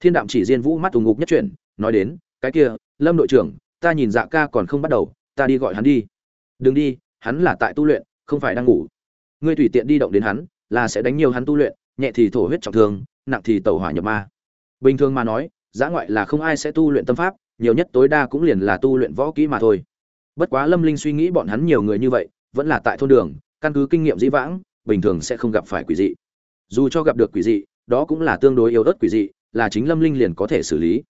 Thiên đạm chỉ riêng vũ mắt tù ngục nhất chuyển, nói đến, cái kia lâm đội trưởng, ta nhìn dạ ca còn không bắt đầu, ta đi gọi hắn đi. Đừng đi, hắn là tại tu luyện, không phải đang ngủ. Ngươi tùy tiện đi động đến hắn, là sẽ đánh nhiều hắn tu luyện, nhẹ thì thổ huyết trọng thương, nặng thì tẩu hỏa nhập ma. Bình thường mà nói, giã ngoại là không ai sẽ tu luyện tâm pháp, nhiều nhất tối đa cũng liền là tu luyện võ kỹ mà thôi. Bất quá lâm linh suy nghĩ bọn hắn nhiều người như vậy, vẫn là tại thôn đường, căn cứ kinh nghiệm dĩ vãng, bình thường sẽ không gặp phải quỷ dị. Dù cho gặp được quỷ dị, đó cũng là tương đối yếu ớt quỷ dị, là chính lâm linh liền có thể xử lý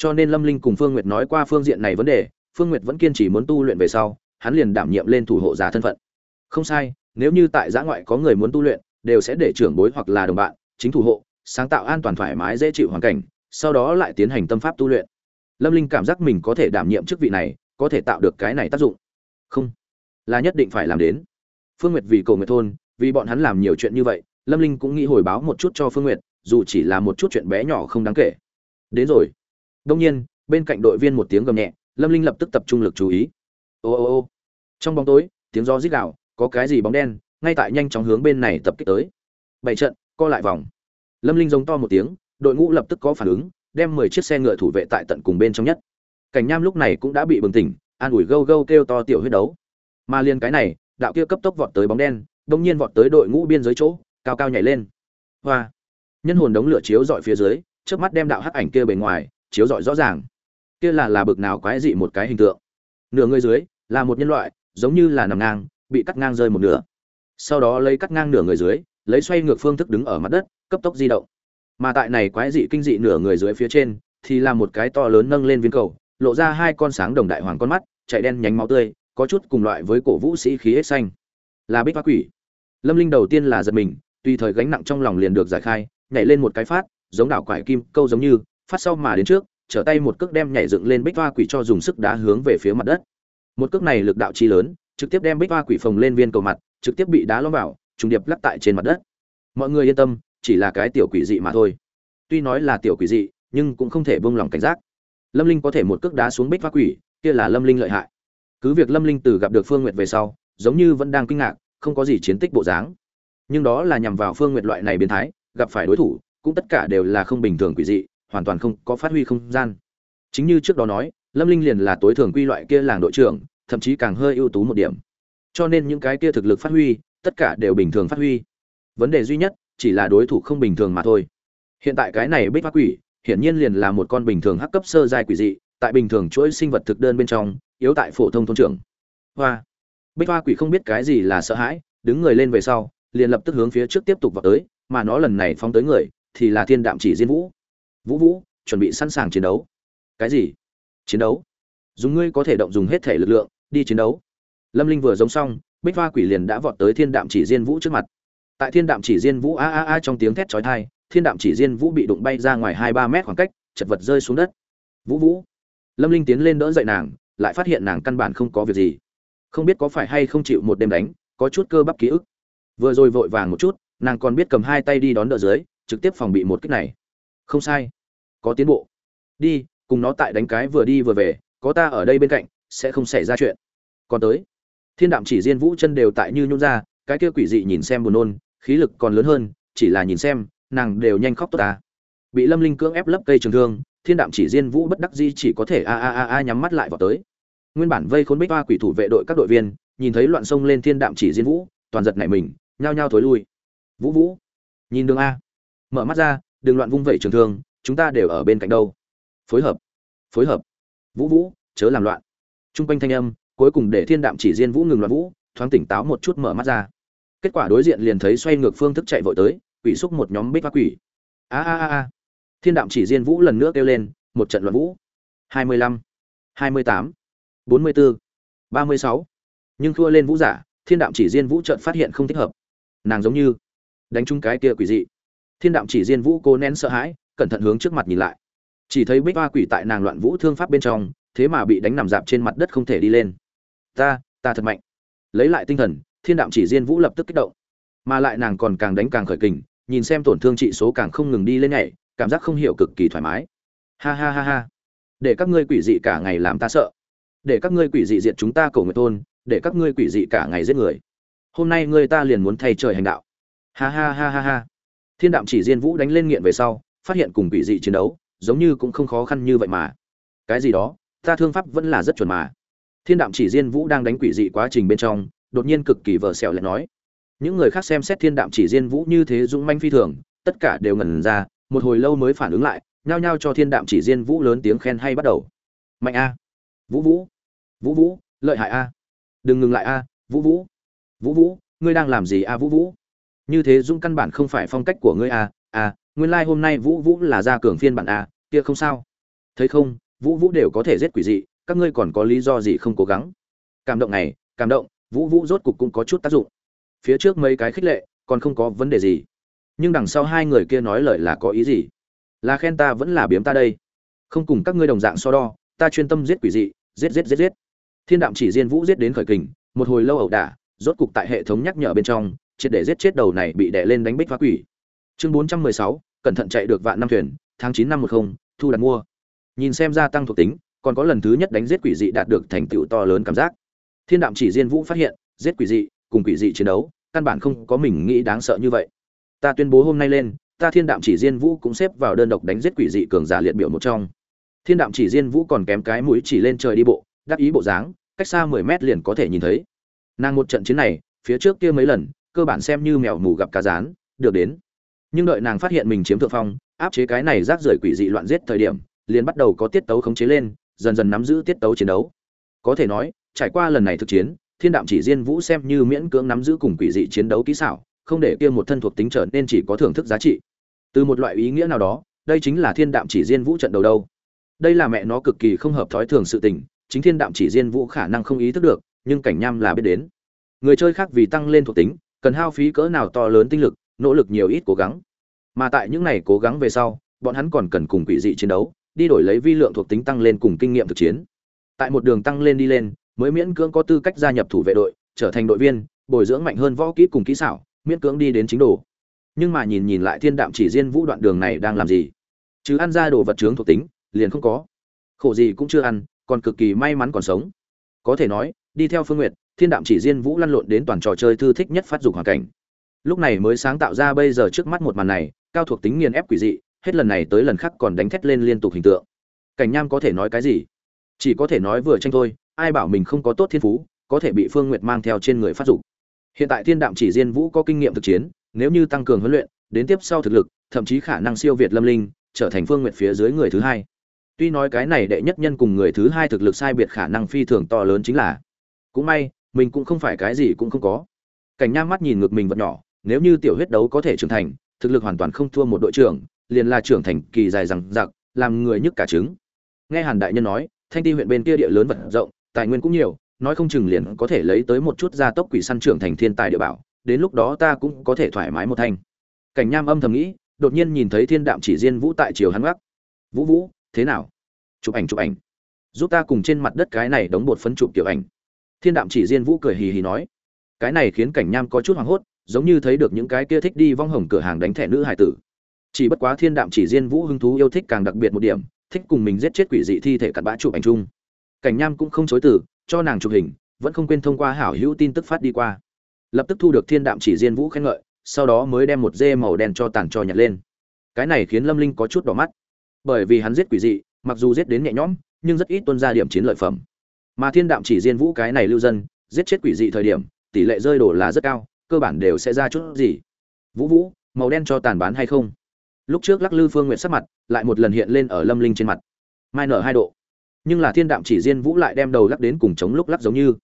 cho nên lâm linh cùng phương nguyệt nói qua phương diện này vấn đề, phương nguyệt vẫn kiên trì muốn tu luyện về sau, hắn liền đảm nhiệm lên thủ hộ giả thân phận. Không sai, nếu như tại giã ngoại có người muốn tu luyện, đều sẽ để trưởng bối hoặc là đồng bạn, chính thủ hộ, sáng tạo an toàn thoải mái dễ chịu hoàn cảnh, sau đó lại tiến hành tâm pháp tu luyện. Lâm linh cảm giác mình có thể đảm nhiệm chức vị này, có thể tạo được cái này tác dụng. Không, là nhất định phải làm đến. Phương nguyệt vì cầu nguyệt thôn, vì bọn hắn làm nhiều chuyện như vậy, lâm linh cũng nghĩ hồi báo một chút cho phương nguyệt, dù chỉ là một chút chuyện bé nhỏ không đáng kể. Đến rồi đông nhiên bên cạnh đội viên một tiếng gầm nhẹ lâm linh lập tức tập trung lực chú ý. Ô ô ô. Trong bóng tối tiếng gió rít gào, có cái gì bóng đen ngay tại nhanh chóng hướng bên này tập kích tới. Bảy trận co lại vòng. Lâm linh giống to một tiếng đội ngũ lập tức có phản ứng đem mười chiếc xe ngựa thủ vệ tại tận cùng bên trong nhất. Cảnh nham lúc này cũng đã bị bừng tỉnh an ủi gâu gâu kêu to tiểu huyết đấu. Mà liên cái này đạo kia cấp tốc vọt tới bóng đen đồng nhiên vọt tới đội ngũ biên giới chỗ cao cao nhảy lên. Hoa. Nhân hồn đống lửa chiếu dọi phía dưới trước mắt đem đạo hắc ảnh kia bề ngoài chiếu rọi rõ ràng. Kia là là bực nào quái dị một cái hình tượng. Nửa người dưới, là một nhân loại, giống như là nằm ngang, bị cắt ngang rơi một nửa. Sau đó lấy cắt ngang nửa người dưới, lấy xoay ngược phương thức đứng ở mặt đất, cấp tốc di động. Mà tại này quái dị kinh dị nửa người dưới phía trên, thì là một cái to lớn nâng lên viên cầu, lộ ra hai con sáng đồng đại hoàng con mắt, chạy đen nhánh máu tươi, có chút cùng loại với cổ vũ sĩ khí hết xanh. Là bích hoa quỷ. Lâm linh đầu tiên là giật mình, tùy thời gánh nặng trong lòng liền được giải khai, nhảy lên một cái phát, giống đảo quải kim, câu giống như phát sau mà đến trước, trở tay một cước đem nhảy dựng lên bích hoa quỷ cho dùng sức đá hướng về phía mặt đất. Một cước này lực đạo chi lớn, trực tiếp đem bích hoa quỷ phồng lên viên cầu mặt, trực tiếp bị đá lõm vào, trùng điệp lắc tại trên mặt đất. Mọi người yên tâm, chỉ là cái tiểu quỷ dị mà thôi. Tuy nói là tiểu quỷ dị, nhưng cũng không thể buông lòng cảnh giác. Lâm linh có thể một cước đá xuống bích hoa quỷ, kia là lâm linh lợi hại. Cứ việc lâm linh từ gặp được phương nguyệt về sau, giống như vẫn đang kinh ngạc, không có gì chiến tích bộ dáng. Nhưng đó là nhằm vào phương nguyệt loại này biến thái, gặp phải đối thủ, cũng tất cả đều là không bình thường quỷ dị hoàn toàn không có phát huy không gian. Chính như trước đó nói, lâm linh liền là tối thường quy loại kia làng đội trưởng, thậm chí càng hơi ưu tú một điểm. Cho nên những cái kia thực lực phát huy, tất cả đều bình thường phát huy. Vấn đề duy nhất, chỉ là đối thủ không bình thường mà thôi. Hiện tại cái này bích Phát quỷ, hiển nhiên liền là một con bình thường hắc cấp sơ giai quỷ dị, tại bình thường chuỗi sinh vật thực đơn bên trong, yếu tại phổ thông thôn trưởng. Hoa. Bích hoa quỷ không biết cái gì là sợ hãi, đứng người lên về sau, liền lập tức hướng phía trước tiếp tục vào tới, mà nó lần này phóng tới người, thì là thiên đạm chỉ diên vũ vũ vũ, chuẩn bị sẵn sàng chiến đấu. Cái gì? Chiến đấu? Dùng ngươi có thể động dùng hết thể lực lượng, đi chiến đấu. Lâm linh vừa giống xong, bích hoa quỷ liền đã vọt tới thiên đạm chỉ diên vũ trước mặt. Tại thiên đạm chỉ diên vũ a a a trong tiếng thét chói tai, thiên đạm chỉ diên vũ bị đụng bay ra ngoài hai ba mét khoảng cách, chật vật rơi xuống đất. Vũ vũ. Lâm linh tiến lên đỡ dậy nàng, lại phát hiện nàng căn bản không có việc gì. Không biết có phải hay không chịu một đêm đánh, có chút cơ bắp ký ức. Vừa rồi vội vàng một chút, nàng còn biết cầm hai tay đi đón đỡ dưới, trực tiếp phòng bị một kích này không sai. Có tiến bộ. Đi, cùng nó tại đánh cái vừa đi vừa về, có ta ở đây bên cạnh, sẽ không xảy ra chuyện. Còn tới. Thiên đạm chỉ diên vũ chân đều tại như nhún ra, cái kia quỷ dị nhìn xem buồn nôn, khí lực còn lớn hơn, chỉ là nhìn xem, nàng đều nhanh khóc tốt ta. Bị lâm linh cưỡng ép lấp cây trường thương, thiên đạm chỉ diên vũ bất đắc di chỉ có thể a a a a nhắm mắt lại vào tới. Nguyên bản vây khốn bích hoa quỷ thủ vệ đội các đội viên, nhìn thấy loạn sông lên thiên đạm chỉ diên vũ, toàn giật nảy mình, nhao nhao thối lui. Vũ vũ, nhìn đường a. Mở mắt ra đừng loạn vung vẩy trường thương, chúng ta đều ở bên cạnh đâu. Phối hợp phối hợp. Vũ vũ, chớ làm loạn. T r u n g quanh thanh âm, cuối cùng để thiên đạm chỉ diên vũ ngừng loạn vũ, thoáng tỉnh táo một chút mở mắt ra. Kết quả đối diện liền thấy xoay ngược phương thức chạy vội tới, quỷ xúc một nhóm bích hoa quỷ. A a a a. Thiên đạm chỉ diên vũ lần nữa kêu lên, một trận loạn vũ. Hai mươi lăm, hai mươi tám, bốn mươi bốn ba mươi sáu. Nhưng thua lên vũ giả, thiên đạm chỉ diên vũ trợn phát hiện không thích hợp. Nàng giống như đánh trúng cái kia quỷ dị thiên đạm chỉ diên vũ cố nén sợ hãi, cẩn thận hướng trước mặt nhìn lại. Chỉ thấy bích hoa quỷ tại nàng loạn vũ thương pháp bên trong, thế mà bị đánh nằm dạp trên mặt đất không thể đi lên. Ta ta thật mạnh. Lấy lại tinh thần, thiên đạm chỉ diên vũ lập tức kích động. Mà lại nàng còn càng đánh càng khởi kình, nhìn xem tổn thương trị số càng không ngừng đi lên nhảy, cảm giác không hiểu cực kỳ thoải mái. Ha ha ha ha. Để các ngươi quỷ dị cả ngày làm ta sợ. Để các ngươi quỷ dị diệt chúng ta cầu người thôn để các ngươi quỷ dị cả ngày giết người. Hôm nay ngươi ta liền muốn thay trời hành đạo. Ha ha ha ha ha thiên đạm chỉ diên vũ đánh lên nghiện về sau, phát hiện cùng quỷ dị chiến đấu, giống như cũng không khó khăn như vậy mà. Cái gì đó, ta thương pháp vẫn là rất chuẩn mà. Thiên đạm chỉ diên vũ đang đánh quỷ dị quá trình bên trong, đột nhiên cực kỳ vờ xẻo lại nói. Những người khác xem xét thiên đạm chỉ diên vũ như thế dũng manh phi thường, tất cả đều ngẩn ra, một hồi lâu mới phản ứng lại, nhao nhao cho thiên đạm chỉ diên vũ lớn tiếng khen hay bắt đầu. Mạnh a. Vũ vũ. Vũ vũ, lợi hại a. Đừng ngừng lại a, vũ vũ. Vũ vũ, ngươi đang làm gì a vũ vũ? Như thế dũng căn bản không phải phong cách của ngươi à à nguyên lai hôm nay vũ vũ là gia cường phiên bản à kia không sao. Thấy không, vũ vũ đều có thể giết quỷ dị, các ngươi còn có lý do gì không cố gắng? Cảm động này, cảm động, vũ vũ rốt cục cũng có chút tác dụng. Phía trước mấy cái khích lệ, còn không có vấn đề gì. Nhưng đằng sau hai người kia nói lời là có ý gì? Là khen ta vẫn là biếm ta đây? Không cùng các ngươi đồng dạng so đo, ta chuyên tâm giết quỷ dị, giết giết giết giết. Thiên đạm chỉ diên vũ giết đến khởi kình, một hồi lâu ẩu đả, rốt cục tại hệ thống nhắc nhở bên trong triệt để giết chết đầu này bị đè lên đánh bích phá quỷ. Chương bốn trăm mười sáu, cẩn thận chạy được vạn năm thuyền, tháng chín năm một không, thu đặt mua. Nhìn xem gia tăng thuộc tính, còn có lần thứ nhất đánh giết quỷ dị đạt được thành tựu to lớn cảm giác. Thiên đạm chỉ diên vũ phát hiện, giết quỷ dị, cùng quỷ dị chiến đấu, căn bản không có mình nghĩ đáng sợ như vậy. Ta tuyên bố hôm nay lên, ta thiên đạm chỉ diên vũ cũng xếp vào đơn độc đánh giết quỷ dị cường giả liệt biểu một trong. Thiên đạm chỉ diên vũ còn kém cái mũi chỉ lên trời đi bộ, đắc ý bộ dáng, cách xa mười mét liền có thể nhìn thấy. Nàng một trận chiến này, phía trước kia mấy lần cơ bản xem như mèo mù gặp cá rán, được đến. Nhưng đợi nàng phát hiện mình chiếm thượng phong, áp chế cái này rác rưởi quỷ dị loạn giết thời điểm, liền bắt đầu có tiết tấu khống chế lên, dần dần nắm giữ tiết tấu chiến đấu. Có thể nói, trải qua lần này thực chiến, thiên đạm chỉ diên vũ xem như miễn cưỡng nắm giữ cùng quỷ dị chiến đấu kỹ xảo, không để kia một thân thuộc tính trở nên chỉ có thưởng thức giá trị. Từ một loại ý nghĩa nào đó, đây chính là thiên đạm chỉ diên vũ trận đầu đâu. Đây là mẹ nó cực kỳ không hợp thói thường sự tình, chính thiên đạm chỉ diên vũ khả năng không ý thức được, nhưng cảnh nham là biết đến. Người chơi khác vì tăng lên thuộc tính cần hao phí cỡ nào to lớn tinh lực, nỗ lực nhiều ít cố gắng. Mà tại những này cố gắng về sau, bọn hắn còn cần cùng quỷ dị chiến đấu, đi đổi lấy vi lượng thuộc tính tăng lên cùng kinh nghiệm thực chiến. Tại một đường tăng lên đi lên, mới miễn cưỡng có tư cách gia nhập thủ vệ đội, trở thành đội viên, bồi dưỡng mạnh hơn võ kỹ cùng kỹ xảo, miễn cưỡng đi đến chính đồ. Nhưng mà nhìn nhìn lại thiên đạm chỉ riêng vũ đoạn đường này đang làm gì? Chứ ăn ra đồ vật chướng thuộc tính, liền không có. Khổ gì cũng chưa ăn, còn cực kỳ may mắn còn sống. Có thể nói, đi theo phương nguyệt thiên đạm chỉ Diên vũ lăn lộn đến toàn trò chơi thư thích nhất phát dục hoàn cảnh. Lúc này mới sáng tạo ra bây giờ trước mắt một màn này, cao thuộc tính nghiền ép quỷ dị, hết lần này tới lần khác còn đánh thét lên liên tục hình tượng. Cảnh nham có thể nói cái gì? Chỉ có thể nói vừa tranh thôi, ai bảo mình không có tốt thiên phú, có thể bị phương nguyệt mang theo trên người phát dục. Hiện tại thiên đạm chỉ diên vũ có kinh nghiệm thực chiến, nếu như tăng cường huấn luyện, đến tiếp sau thực lực, thậm chí khả năng siêu việt lâm linh, trở thành phương nguyệt phía dưới người thứ hai. Tuy nói cái này đệ nhất nhân cùng người thứ hai thực lực sai biệt khả năng phi thường to lớn chính là, cũng may mình cũng không phải cái gì cũng không có. Cảnh nham mắt nhìn ngược mình vật nhỏ, nếu như tiểu huyết đấu có thể trưởng thành, thực lực hoàn toàn không thua một đội trưởng, liền là trưởng thành kỳ dài rằng giặc làm người nhức cả trứng. Nghe hàn đại nhân nói, thanh ti huyện bên kia địa lớn vật rộng, tài nguyên cũng nhiều, nói không chừng liền có thể lấy tới một chút gia tốc quỷ săn trưởng thành thiên tài địa bảo, đến lúc đó ta cũng có thể thoải mái một thanh. Cảnh nham âm thầm nghĩ, đột nhiên nhìn thấy thiên đạm chỉ riêng vũ tại chiều hắn gác vũ vũ, thế nào? Chụp ảnh chụp ảnh. Giúp ta cùng trên mặt đất cái này đóng bột phấn chụp kiểu ảnh thiên đạm chỉ diên vũ cười hì hì nói, cái này khiến cảnh nham có chút hoảng hốt, giống như thấy được những cái kia thích đi vong hồng cửa hàng đánh thẻ nữ hải tử. Chỉ bất quá thiên đạm chỉ diên vũ hứng thú yêu thích càng đặc biệt một điểm, thích cùng mình giết chết quỷ dị thi thể cặn bã chụp ảnh chung. Cảnh nham cũng không chối từ, cho nàng chụp hình, vẫn không quên thông qua hảo hữu tin tức phát đi qua. Lập tức thu được thiên đạm chỉ diên vũ khen ngợi, sau đó mới đem một dê màu đen cho tàn cho nhặt lên. Cái này khiến lâm linh có chút đỏ mắt. Bởi vì hắn giết quỷ dị, mặc dù giết đến nhẹ nhõm, nhưng rất ít tuân ra điểm chiến lợi phẩm mà thiên đạm chỉ riêng vũ cái này lưu dân, giết chết quỷ dị thời điểm, tỷ lệ rơi đổ là rất cao, cơ bản đều sẽ ra chút gì? Vũ vũ, màu đen cho tàn bán hay không? Lúc trước lắc lư phương nguyện sắc mặt lại một lần hiện lên ở lâm linh trên mặt. Mai nở hai độ. Nhưng là thiên đạm chỉ riêng vũ lại đem đầu lắc đến cùng chống lúc lắc giống như.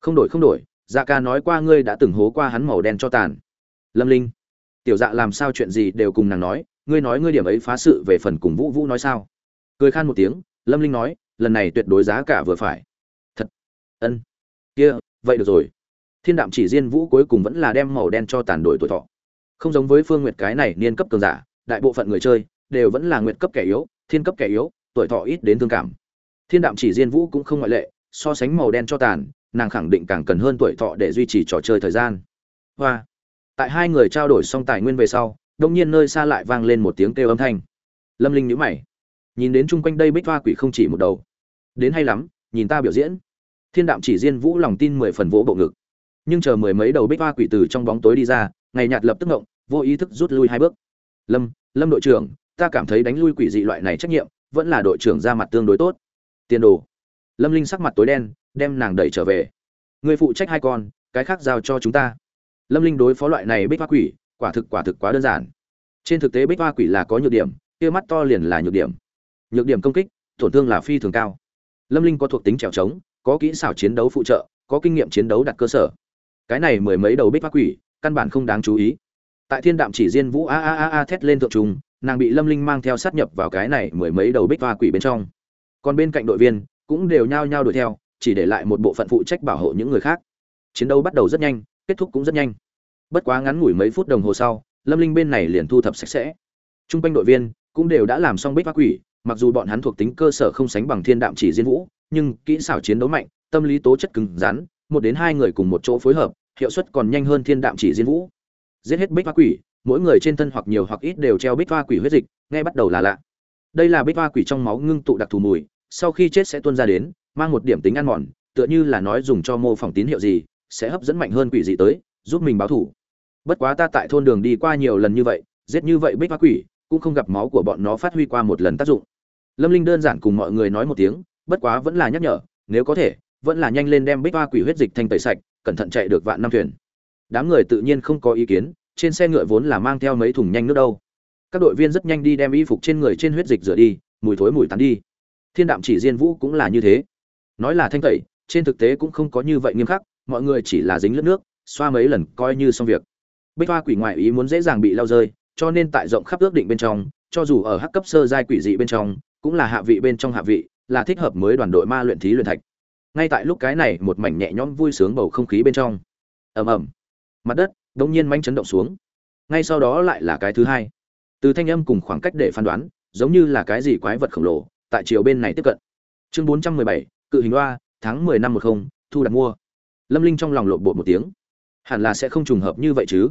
Không đổi không đổi dạ ca nói qua ngươi đã từng hố qua hắn màu đen cho tàn. Lâm linh. Tiểu dạ làm sao chuyện gì đều cùng nàng nói, ngươi nói ngươi điểm ấy phá sự về phần cùng vũ vũ nói sao? Cười khan một tiếng, lâm linh nói, lần này tuyệt đối giá cả vừa phải ân. Kia, vậy được rồi. Thiên đạm chỉ diên vũ cuối cùng vẫn là đem màu đen cho tàn đổi tuổi thọ. Không giống với phương nguyệt cái này niên cấp cường giả, đại bộ phận người chơi đều vẫn là nguyệt cấp kẻ yếu, thiên cấp kẻ yếu, tuổi thọ ít đến thương cảm. Thiên đạm chỉ diên vũ cũng không ngoại lệ, so sánh màu đen cho tàn, nàng khẳng định càng cần hơn tuổi thọ để duy trì trò chơi thời gian. Hoa. Tại hai người trao đổi xong tài nguyên về sau, đông nhiên nơi xa lại vang lên một tiếng kêu âm thanh. Lâm linh nhíu mày. Nhìn đến chung quanh đây bích hoa quỷ không chỉ một đầu. Đến hay lắm, nhìn ta biểu diễn thiên đạm chỉ riêng vũ lòng tin mười phần vỗ bộ ngực. Nhưng chờ mười mấy đầu bích hoa quỷ từ trong bóng tối đi ra, ngày nhạt lập tức ngộng, vô ý thức rút lui hai bước. Lâm lâm đội trưởng, ta cảm thấy đánh lui quỷ dị loại này trách nhiệm, vẫn là đội trưởng ra mặt tương đối tốt. Tiền đồ. Lâm linh sắc mặt tối đen, đem nàng đẩy trở về. Người phụ trách hai con, cái khác giao cho chúng ta. Lâm linh đối phó loại này bích hoa quỷ, quả thực quả thực quá đơn giản. Trên thực tế bích hoa quỷ là có nhược điểm, kia mắt to liền là nhược điểm. Nhược điểm công kích, tổn thương là phi thường cao. Lâm linh có thuộc tính trèo trống có kỹ xảo chiến đấu phụ trợ, có kinh nghiệm chiến đấu đặt cơ sở. Cái này mười mấy đầu bích hoa quỷ, căn bản không đáng chú ý. Tại thiên đạm chỉ Diên vũ a a a a thét lên thượng trùng, nàng bị lâm linh mang theo sát nhập vào cái này mười mấy đầu bích hoa quỷ bên trong. Còn bên cạnh đội viên, cũng đều nhao nhao đuổi theo, chỉ để lại một bộ phận phụ trách bảo hộ những người khác. Chiến đấu bắt đầu rất nhanh, kết thúc cũng rất nhanh. Bất quá ngắn ngủi mấy phút đồng hồ sau, lâm linh bên này liền thu thập sạch sẽ. T r u n g quanh đội viên cũng đều đã làm xong bích hoa quỷ, mặc dù bọn hắn thuộc tính cơ sở không sánh bằng thiên đạm chỉ diên vũ nhưng kỹ xảo chiến đấu mạnh, tâm lý tố chất cứng rắn, một đến hai người cùng một chỗ phối hợp, hiệu suất còn nhanh hơn thiên đạm chỉ diên vũ. Giết hết bích hoa quỷ, mỗi người trên thân hoặc nhiều hoặc ít đều treo bích hoa quỷ huyết dịch ngay bắt đầu là lạ. Đây là bích hoa quỷ trong máu ngưng tụ đặc thù mùi, sau khi chết sẽ tuôn ra đến, mang một điểm tính ăn mòn, tựa như là nói dùng cho mô phỏng tín hiệu gì, sẽ hấp dẫn mạnh hơn quỷ dị tới, giúp mình báo thủ bất quá ta tại thôn đường đi qua nhiều lần như vậy, giết như vậy bích hoa quỷ, cũng không gặp máu của bọn nó phát huy qua một lần tác dụng. Lâm linh đơn giản cùng mọi người nói một tiếng bất quá vẫn là nhắc nhở, nếu có thể, vẫn là nhanh lên đem bích hoa quỷ huyết dịch thanh tẩy sạch, cẩn thận chạy được vạn năm thuyền. Đám người tự nhiên không có ý kiến, trên xe ngựa vốn là mang theo mấy thùng nhanh nước đâu. Các đội viên rất nhanh đi đem y phục trên người trên huyết dịch rửa đi, mùi thối mùi tắn đi. Thiên đạm chỉ diên vũ cũng là như thế. Nói là thanh tẩy, trên thực tế cũng không có như vậy nghiêm khắc, mọi người chỉ là dính lướt nước, xoa mấy lần coi như xong việc. Bích hoa quỷ ngoại ý muốn dễ dàng bị lao rơi, cho nên tại rộng khắp ước định bên trong, cho dù ở hắc cấp sơ giai quỷ dị bên trong, cũng là hạ vị bên trong hạ vị là thích hợp mới đoàn đội ma luyện thí luyện thạch. Ngay tại lúc cái này, một mảnh nhẹ nhõm vui sướng bầu không khí bên trong. Ầm ầm. Mặt đất đống nhiên manh chấn động xuống. Ngay sau đó lại là cái thứ hai. Từ thanh âm cùng khoảng cách để phán đoán, giống như là cái gì quái vật khổng lồ, tại chiều bên này tiếp cận. Chương bốn trăm mười bảy, cự hình hoa tháng mười năm một không, thu đặt mua. Lâm linh trong lòng lộn bột một tiếng. Hẳn là sẽ không trùng hợp như vậy chứ.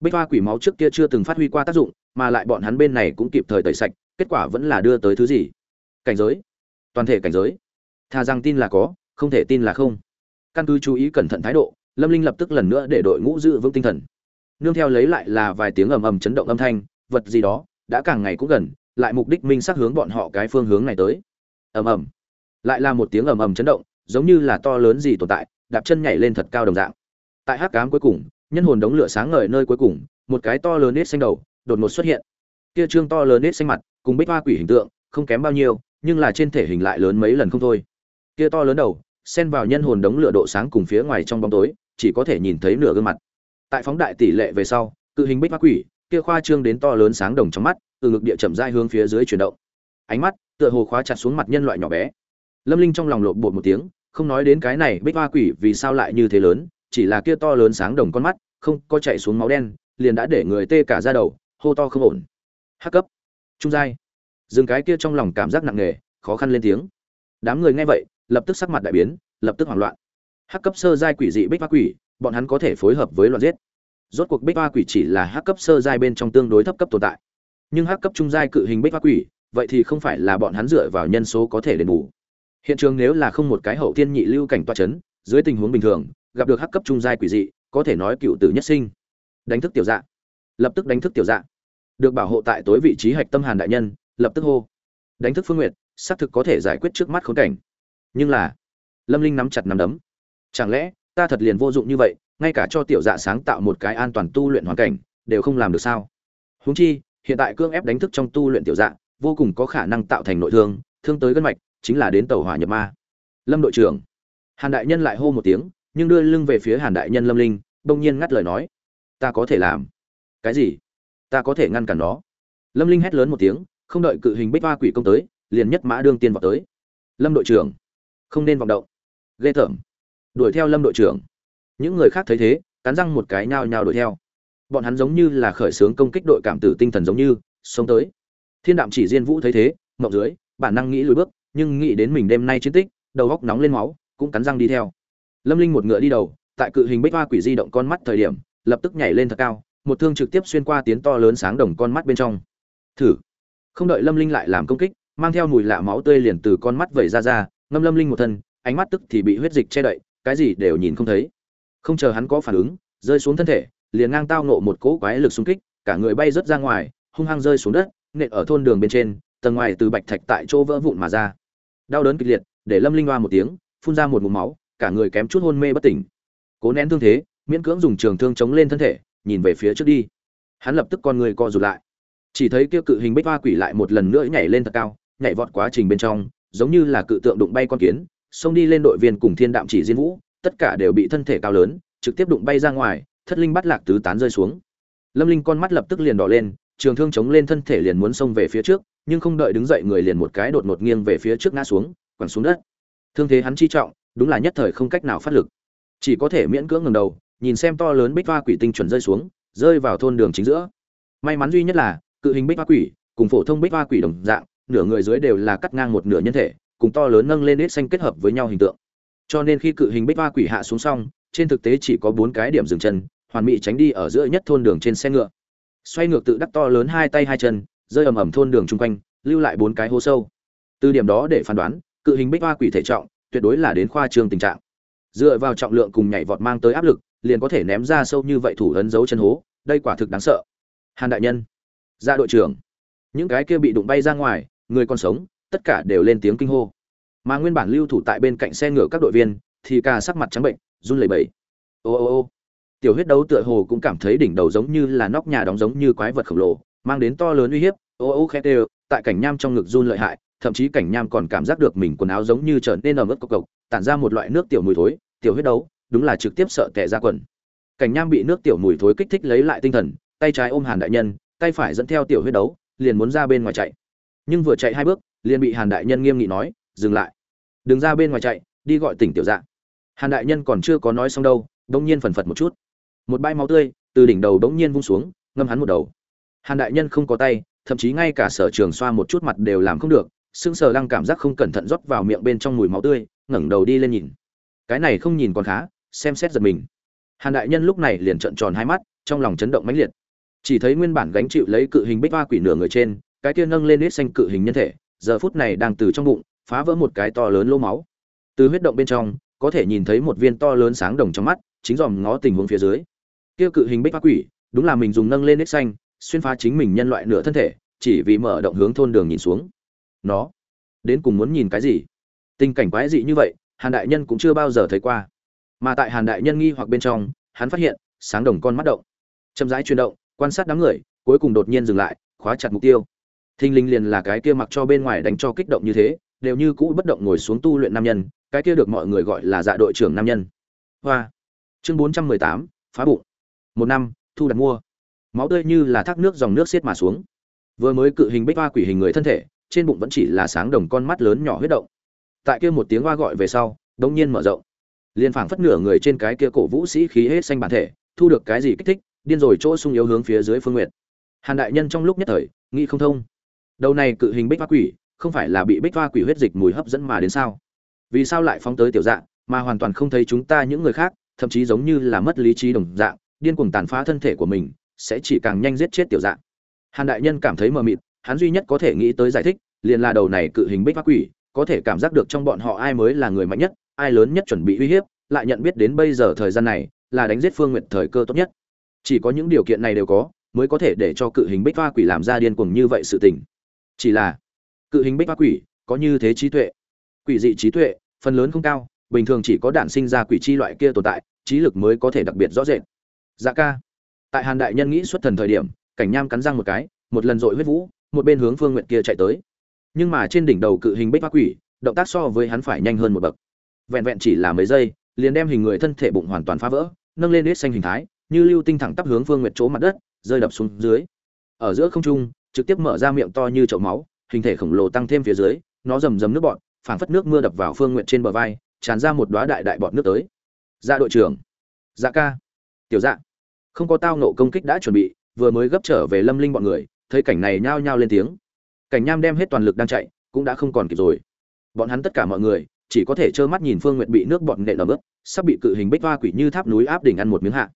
Bích hoa quỷ máu trước kia chưa từng phát huy qua tác dụng, mà lại bọn hắn bên này cũng kịp thời tẩy sạch, kết quả vẫn là đưa tới thứ gì? Cảnh giới toàn thể cảnh giới. Thà rằng tin là có, không thể tin là không. Căn cứ chú ý cẩn thận thái độ, lâm linh lập tức lần nữa để đội ngũ giữ vững tinh thần. Nương theo lấy lại là vài tiếng ầm ầm chấn động âm thanh, vật gì đó đã càng ngày cũng gần, lại mục đích minh xác hướng bọn họ cái phương hướng này tới. Ầm ầm. Lại là một tiếng ầm ầm chấn động, giống như là to lớn gì tồn tại, đạp chân nhảy lên thật cao đồng dạng. Tại hắc cám cuối cùng, nhân hồn đống lửa sáng ngời nơi cuối cùng, một cái to lớn nết xanh đầu đột ngột xuất hiện. Kia trương to lớn nết xanh mặt, cùng bích hoa quỷ hình tượng, không kém bao nhiêu nhưng là trên thể hình lại lớn mấy lần không thôi. Kia to lớn đầu, xen vào nhân hồn đống lửa độ sáng cùng phía ngoài trong bóng tối, chỉ có thể nhìn thấy nửa gương mặt. Tại phóng đại tỷ lệ về sau, cự hình bích ma quỷ, kia khoa trương đến to lớn sáng đồng trong mắt, từ ngực địa chậm rãi hướng phía dưới chuyển động. Ánh mắt, tựa hồ khóa chặt xuống mặt nhân loại nhỏ bé. Lâm linh trong lòng lộn bột một tiếng, không nói đến cái này bích hoa quỷ vì sao lại như thế lớn, chỉ là kia to lớn sáng đồng con mắt, không có chạy xuống máu đen, liền đã để người tê cả ra đầu, hô to không ổn. Hắc cấp. Trung giai dừng cái kia trong lòng cảm giác nặng nề, khó khăn lên tiếng. Đám người nghe vậy, lập tức sắc mặt đại biến, lập tức hoảng loạn. Hắc cấp sơ giai quỷ dị bích hoa quỷ, bọn hắn có thể phối hợp với loạn giết. Rốt cuộc bích hoa quỷ chỉ là hắc cấp sơ giai bên trong tương đối thấp cấp tồn tại. Nhưng hắc cấp trung giai cự hình bích hoa quỷ, vậy thì không phải là bọn hắn dựa vào nhân số có thể đền bù. Hiện trường nếu là không một cái hậu tiên nhị lưu cảnh toa chấn, dưới tình huống bình thường, gặp được hắc cấp trung giai quỷ dị, có thể nói cựu tử nhất sinh. Đánh thức tiểu dạ. Lập tức đánh thức tiểu dạ. Được bảo hộ tại tối vị trí hạch tâm hàn đại nhân lập tức hô. Đánh thức phương nguyệt, xác thực có thể giải quyết trước mắt khốn cảnh. Nhưng là, lâm linh nắm chặt nắm đấm. Chẳng lẽ, ta thật liền vô dụng như vậy, ngay cả cho tiểu dạ sáng tạo một cái an toàn tu luyện hoàn cảnh, đều không làm được sao? Huống chi, hiện tại cương ép đánh thức trong tu luyện tiểu dạ vô cùng có khả năng tạo thành nội thương thương tới gân mạch, chính là đến tàu hỏa nhập ma. Lâm đội trưởng. Hàn đại nhân lại hô một tiếng, nhưng đưa lưng về phía hàn đại nhân lâm linh, bỗng nhiên ngắt lời nói. Ta có thể làm. Cái gì? Ta có thể ngăn cản nó. Lâm linh hét lớn một tiếng không đợi cự hình bích hoa quỷ công tới, liền nhất mã đương tiên vào tới. Lâm đội trưởng, không nên vọng động. Ghê tởm. Đuổi theo lâm đội trưởng. Những người khác thấy thế, cắn răng một cái nhao nhao đuổi theo. Bọn hắn giống như là khởi xướng công kích đội cảm tử tinh thần giống như sống tới. Thiên đạm chỉ diên vũ thấy thế ngọc dưới, bản năng nghĩ lùi bước, nhưng nghĩ đến mình đêm nay chiến tích, đầu góc nóng lên máu, cũng cắn răng đi theo. Lâm linh một ngựa đi đầu, tại cự hình bích hoa quỷ di động con mắt thời điểm, lập tức nhảy lên thật cao, một thương trực tiếp xuyên qua tiến to lớn sáng đồng con mắt bên trong. Thử không đợi lâm linh lại làm công kích, mang theo mùi lạ máu tươi liền từ con mắt vẩy ra ra, ngâm lâm linh một thân, ánh mắt tức thì bị huyết dịch che đậy, cái gì đều nhìn không thấy. Không chờ hắn có phản ứng, rơi xuống thân thể, liền ngang tao nộ một cỗ quái lực xung kích, cả người bay rớt ra ngoài, hung hăng rơi xuống đất, nện ở thôn đường bên trên, tầng ngoài từ bạch thạch tại chỗ vỡ vụn mà ra. Đau đớn kịch liệt, để lâm linh hoa một tiếng, phun ra một mụm máu, cả người kém chút hôn mê bất tỉnh. Cố nén thương thế, miễn cưỡng dùng trường thương chống lên thân thể, nhìn về phía trước đi. Hắn lập tức con người co rụt lại chỉ thấy kia cự hình bích hoa quỷ lại một lần nữa nhảy lên thật cao, nhảy vọt quá trình bên trong, giống như là cự tượng đụng bay con kiến, xông đi lên đội viên cùng thiên đạm chỉ diên vũ, tất cả đều bị thân thể cao lớn, trực tiếp đụng bay ra ngoài, thất linh bắt lạc tứ tán rơi xuống. Lâm linh con mắt lập tức liền đỏ lên, trường thương chống lên thân thể liền muốn xông về phía trước, nhưng không đợi đứng dậy người liền một cái đột ngột nghiêng về phía trước ngã xuống, quẳng xuống đất. Thương thế hắn chi trọng, đúng là nhất thời không cách nào phát lực. Chỉ có thể miễn cưỡng ngẩng đầu, nhìn xem to lớn bích hoa quỷ tinh chuẩn rơi xuống, rơi vào thôn đường chính giữa. May mắn duy nhất là cự hình bích hoa quỷ, cùng phổ thông bích hoa quỷ đồng dạng, nửa người dưới đều là cắt ngang một nửa nhân thể, cùng to lớn nâng lên ít xanh kết hợp với nhau hình tượng. Cho nên khi cự hình bích hoa quỷ hạ xuống xong, trên thực tế chỉ có bốn cái điểm dừng chân, hoàn mỹ tránh đi ở giữa nhất thôn đường trên xe ngựa. Xoay ngược tự đắc to lớn hai tay hai chân, rơi ầm ầm thôn đường chung quanh, lưu lại bốn cái hố sâu. Từ điểm đó để phán đoán, cự hình bích hoa quỷ thể trọng, tuyệt đối là đến khoa trương tình trạng. Dựa vào trọng lượng cùng nhảy vọt mang tới áp lực, liền có thể ném ra sâu như vậy thủ ấn dấu chân hố, đây quả thực đáng sợ. Hàn đại nhân dạ đội trưởng. Những cái kia bị đụng bay ra ngoài, người còn sống, tất cả đều lên tiếng kinh hô. Mà nguyên bản lưu thủ tại bên cạnh xe ngựa các đội viên, thì cả sắc mặt trắng bệnh, run lẩy bẩy. Ô ô ô. Tiểu huyết đấu tựa hồ cũng cảm thấy đỉnh đầu giống như là nóc nhà đóng giống như quái vật khổng lồ, mang đến to lớn uy hiếp, ô ô khét đều, tại cảnh nham trong ngực run lợi hại, thậm chí cảnh nham còn cảm giác được mình quần áo giống như trở nên ở mức cộc cộc, tản ra một loại nước tiểu mùi thối, tiểu huyết đấu, đúng là trực tiếp sợ tệ ra quần. Cảnh nham bị nước tiểu mùi thối kích thích lấy lại tinh thần, tay trái ôm hàn đại nhân tay phải dẫn theo tiểu huyết đấu, liền muốn ra bên ngoài chạy. Nhưng vừa chạy hai bước, liền bị hàn đại nhân nghiêm nghị nói, dừng lại. Đừng ra bên ngoài chạy, đi gọi tỉnh tiểu dạ. Hàn đại nhân còn chưa có nói xong đâu đông nhiên phần phật một chút. Một bãi máu tươi từ đỉnh đầu đống nhiên vung xuống, ngâm hắn một đầu. Hàn đại nhân không có tay, thậm chí ngay cả sở trường xoa một chút mặt đều làm không được, sững sờ lăng cảm giác không cẩn thận rót vào miệng bên trong mùi máu tươi, ngẩng đầu đi lên nhìn. Cái này không nhìn còn khá, xem xét giật mình. Hàn đại nhân lúc này liền trợn tròn hai mắt, trong lòng chấn động mãnh liệt chỉ thấy nguyên bản gánh chịu lấy cự hình bích hoa quỷ nửa người trên, cái kia nâng lên nít xanh cự hình nhân thể, giờ phút này đang từ trong bụng, phá vỡ một cái to lớn lỗ máu. Từ huyết động bên trong, có thể nhìn thấy một viên to lớn sáng đồng trong mắt, chính dòm ngó tình huống phía dưới. Kia cự hình bích hoa quỷ, đúng là mình dùng nâng lên nít xanh, xuyên phá chính mình nhân loại nửa thân thể, chỉ vì mở động hướng thôn đường nhìn xuống. Nó, đến cùng muốn nhìn cái gì? Tình cảnh quái dị như vậy, hàn đại nhân cũng chưa bao giờ thấy qua. Mà tại hàn đại nhân nghi hoặc bên trong, hắn phát hiện, sáng đồng con mắt động. Chậm rãi chuyển động quan sát đám người, cuối cùng đột nhiên dừng lại, khóa chặt mục tiêu. Thinh linh liền là cái kia mặc cho bên ngoài đánh cho kích động như thế, đều như cũ bất động ngồi xuống tu luyện nam nhân, cái kia được mọi người gọi là dạ đội trưởng nam nhân. Hoa. Chương bốn trăm mười tám, phá bụng. Một năm, thu đặt mua. Máu tươi như là thác nước dòng nước xiết mà xuống. Vừa mới cự hình bích hoa quỷ hình người thân thể, trên bụng vẫn chỉ là sáng đồng con mắt lớn nhỏ huyết động. Tại kia một tiếng hoa gọi về sau, đống nhiên mở rộng. Liền phảng phất nửa người trên cái kia cổ vũ sĩ khí hết xanh bản thể, thu được cái gì kích thích điên rồi chỗ sung yếu hướng phía dưới phương Nguyệt. hàn đại nhân trong lúc nhất thời, nghĩ không thông. Đầu này cự hình bích hoa quỷ, không phải là bị bích hoa quỷ huyết dịch mùi hấp dẫn mà đến sao? Vì sao lại phóng tới tiểu dạng, mà hoàn toàn không thấy chúng ta những người khác, thậm chí giống như là mất lý trí đồng dạng, điên cuồng tàn phá thân thể của mình, sẽ chỉ càng nhanh giết chết tiểu dạng. Hàn đại nhân cảm thấy mờ mịt, hắn duy nhất có thể nghĩ tới giải thích, liền là đầu này cự hình bích hoa quỷ, có thể cảm giác được trong bọn họ ai mới là người mạnh nhất, ai lớn nhất chuẩn bị uy hiếp, lại nhận biết đến bây giờ thời gian này, là đánh giết phương nguyện thời cơ tốt nhất chỉ có những điều kiện này đều có, mới có thể để cho cự hình bích hoa quỷ làm ra điên cuồng như vậy sự tình. Chỉ là, cự hình bích hoa quỷ có như thế trí tuệ. Quỷ dị trí tuệ, phần lớn không cao, bình thường chỉ có đản sinh ra quỷ chi loại kia tồn tại, trí lực mới có thể đặc biệt rõ rệt. Dạ ca. Tại hàn đại nhân nghĩ xuất thần thời điểm, cảnh nham cắn răng một cái, một lần dội huyết vũ, một bên hướng phương nguyện kia chạy tới. Nhưng mà trên đỉnh đầu cự hình bích hoa quỷ, động tác so với hắn phải nhanh hơn một bậc. Vẹn vẹn chỉ là mấy giây, liền đem hình người thân thể bụng hoàn toàn phá vỡ, nâng lên huyết xanh hình thái như lưu tinh thẳng tắp hướng phương nguyệt chỗ mặt đất, rơi đập xuống dưới. Ở giữa không trung, trực tiếp mở ra miệng to như chậu máu, hình thể khổng lồ tăng thêm phía dưới, nó rầm rầm nước bọt, phảng phất nước mưa đập vào phương nguyệt trên bờ vai, tràn ra một đóa đại đại bọt nước tới. Dạ đội trưởng. Dạ ca. Tiểu dạ. Không có tao nộ công kích đã chuẩn bị, vừa mới gấp trở về lâm linh bọn người, thấy cảnh này nhao nhao lên tiếng. Cảnh nham đem hết toàn lực đang chạy, cũng đã không còn kịp rồi. Bọn hắn tất cả mọi người, chỉ có thể trơ mắt nhìn phương nguyệt bị nước bọt nện ở bước sắp bị cự hình bích hoa quỷ như tháp núi áp đỉnh ăn một miếng hạ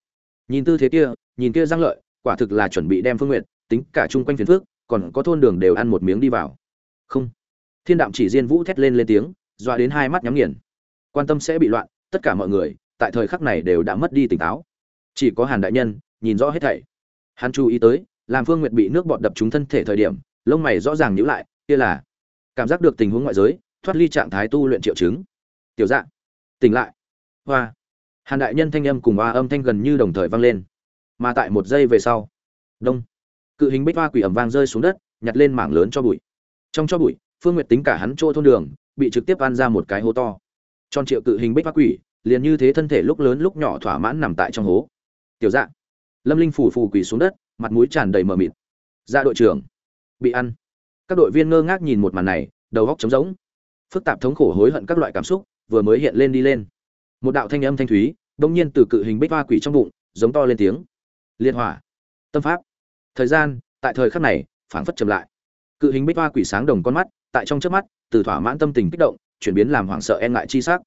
nhìn tư thế kia, nhìn kia răng lợi, quả thực là chuẩn bị đem phương nguyệt, tính cả chung quanh phiền phước còn có thôn đường đều ăn một miếng đi vào. Không. Thiên đạm chỉ diên vũ thét lên lên tiếng, dọa đến hai mắt nhắm nghiền. Quan tâm sẽ bị loạn, tất cả mọi người, tại thời khắc này đều đã mất đi tỉnh táo. Chỉ có hàn đại nhân, nhìn rõ hết thảy. Hắn chú ý tới, làm phương nguyệt bị nước bọt đập trúng thân thể thời điểm, lông mày rõ ràng nhíu lại, kia là cảm giác được tình huống ngoại giới, thoát ly trạng thái tu luyện triệu chứng. Tiểu dạ tỉnh lại. Hoa hàn đại nhân thanh âm cùng hoa âm thanh gần như đồng thời vang lên. Mà tại một giây về sau, đông, cự hình bích hoa quỷ ẩm vang rơi xuống đất, nhặt lên mảng lớn cho bụi. Trong cho bụi, phương nguyệt tính cả hắn chỗ thôn đường, bị trực tiếp ăn ra một cái hố to. Tròn triệu cự hình bích hoa quỷ, liền như thế thân thể lúc lớn lúc nhỏ thỏa mãn nằm tại trong hố. Tiểu dạ lâm linh phủ phù quỳ xuống đất, mặt mũi tràn đầy mờ mịt. Ra đội trưởng, bị ăn. Các đội viên ngơ ngác nhìn một màn này, đầu góc trống rỗng. Phức tạp thống khổ hối hận các loại cảm xúc, vừa mới hiện lên đi lên một đạo thanh âm thanh thúy đông nhiên từ cự hình bích hoa quỷ trong bụng, giống to lên tiếng. Liên hỏa. Tâm pháp. Thời gian, tại thời khắc này, phảng phất chậm lại. Cự hình bích hoa quỷ sáng đồng con mắt, tại trong chớp mắt, từ thỏa mãn tâm tình kích động, chuyển biến làm hoảng sợ e ngại chi sắc.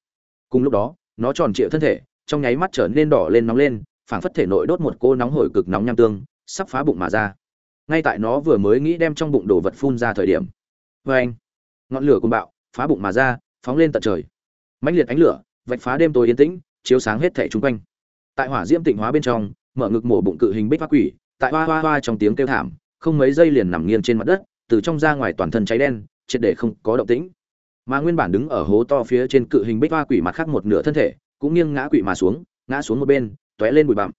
Cùng lúc đó, nó tròn trịa thân thể, trong nháy mắt trở nên đỏ lên nóng lên, phảng phất thể nội đốt một cô nóng hổi cực nóng nham tương, sắp phá bụng mà ra. Ngay tại nó vừa mới nghĩ đem trong bụng đồ vật phun ra thời điểm. Vê anh ngọn lửa cùng bạo, phá bụng mà ra, phóng lên tận trời. Mãnh liệt ánh lửa vạch phá đêm tối yên tĩnh, chiếu sáng hết thảy chung quanh. Tại hỏa diễm tịnh hóa bên trong, mở ngực mổ bụng cự hình bích hoa quỷ, tại hoa hoa hoa trong tiếng kêu thảm, không mấy giây liền nằm nghiêng trên mặt đất, từ trong ra ngoài toàn thân cháy đen, triệt để không có động tĩnh. Mà nguyên bản đứng ở hố to phía trên cự hình bích hoa quỷ mặt khác một nửa thân thể, cũng nghiêng ngã quỷ mà xuống, ngã xuống một bên, tóe lên bụi bặm.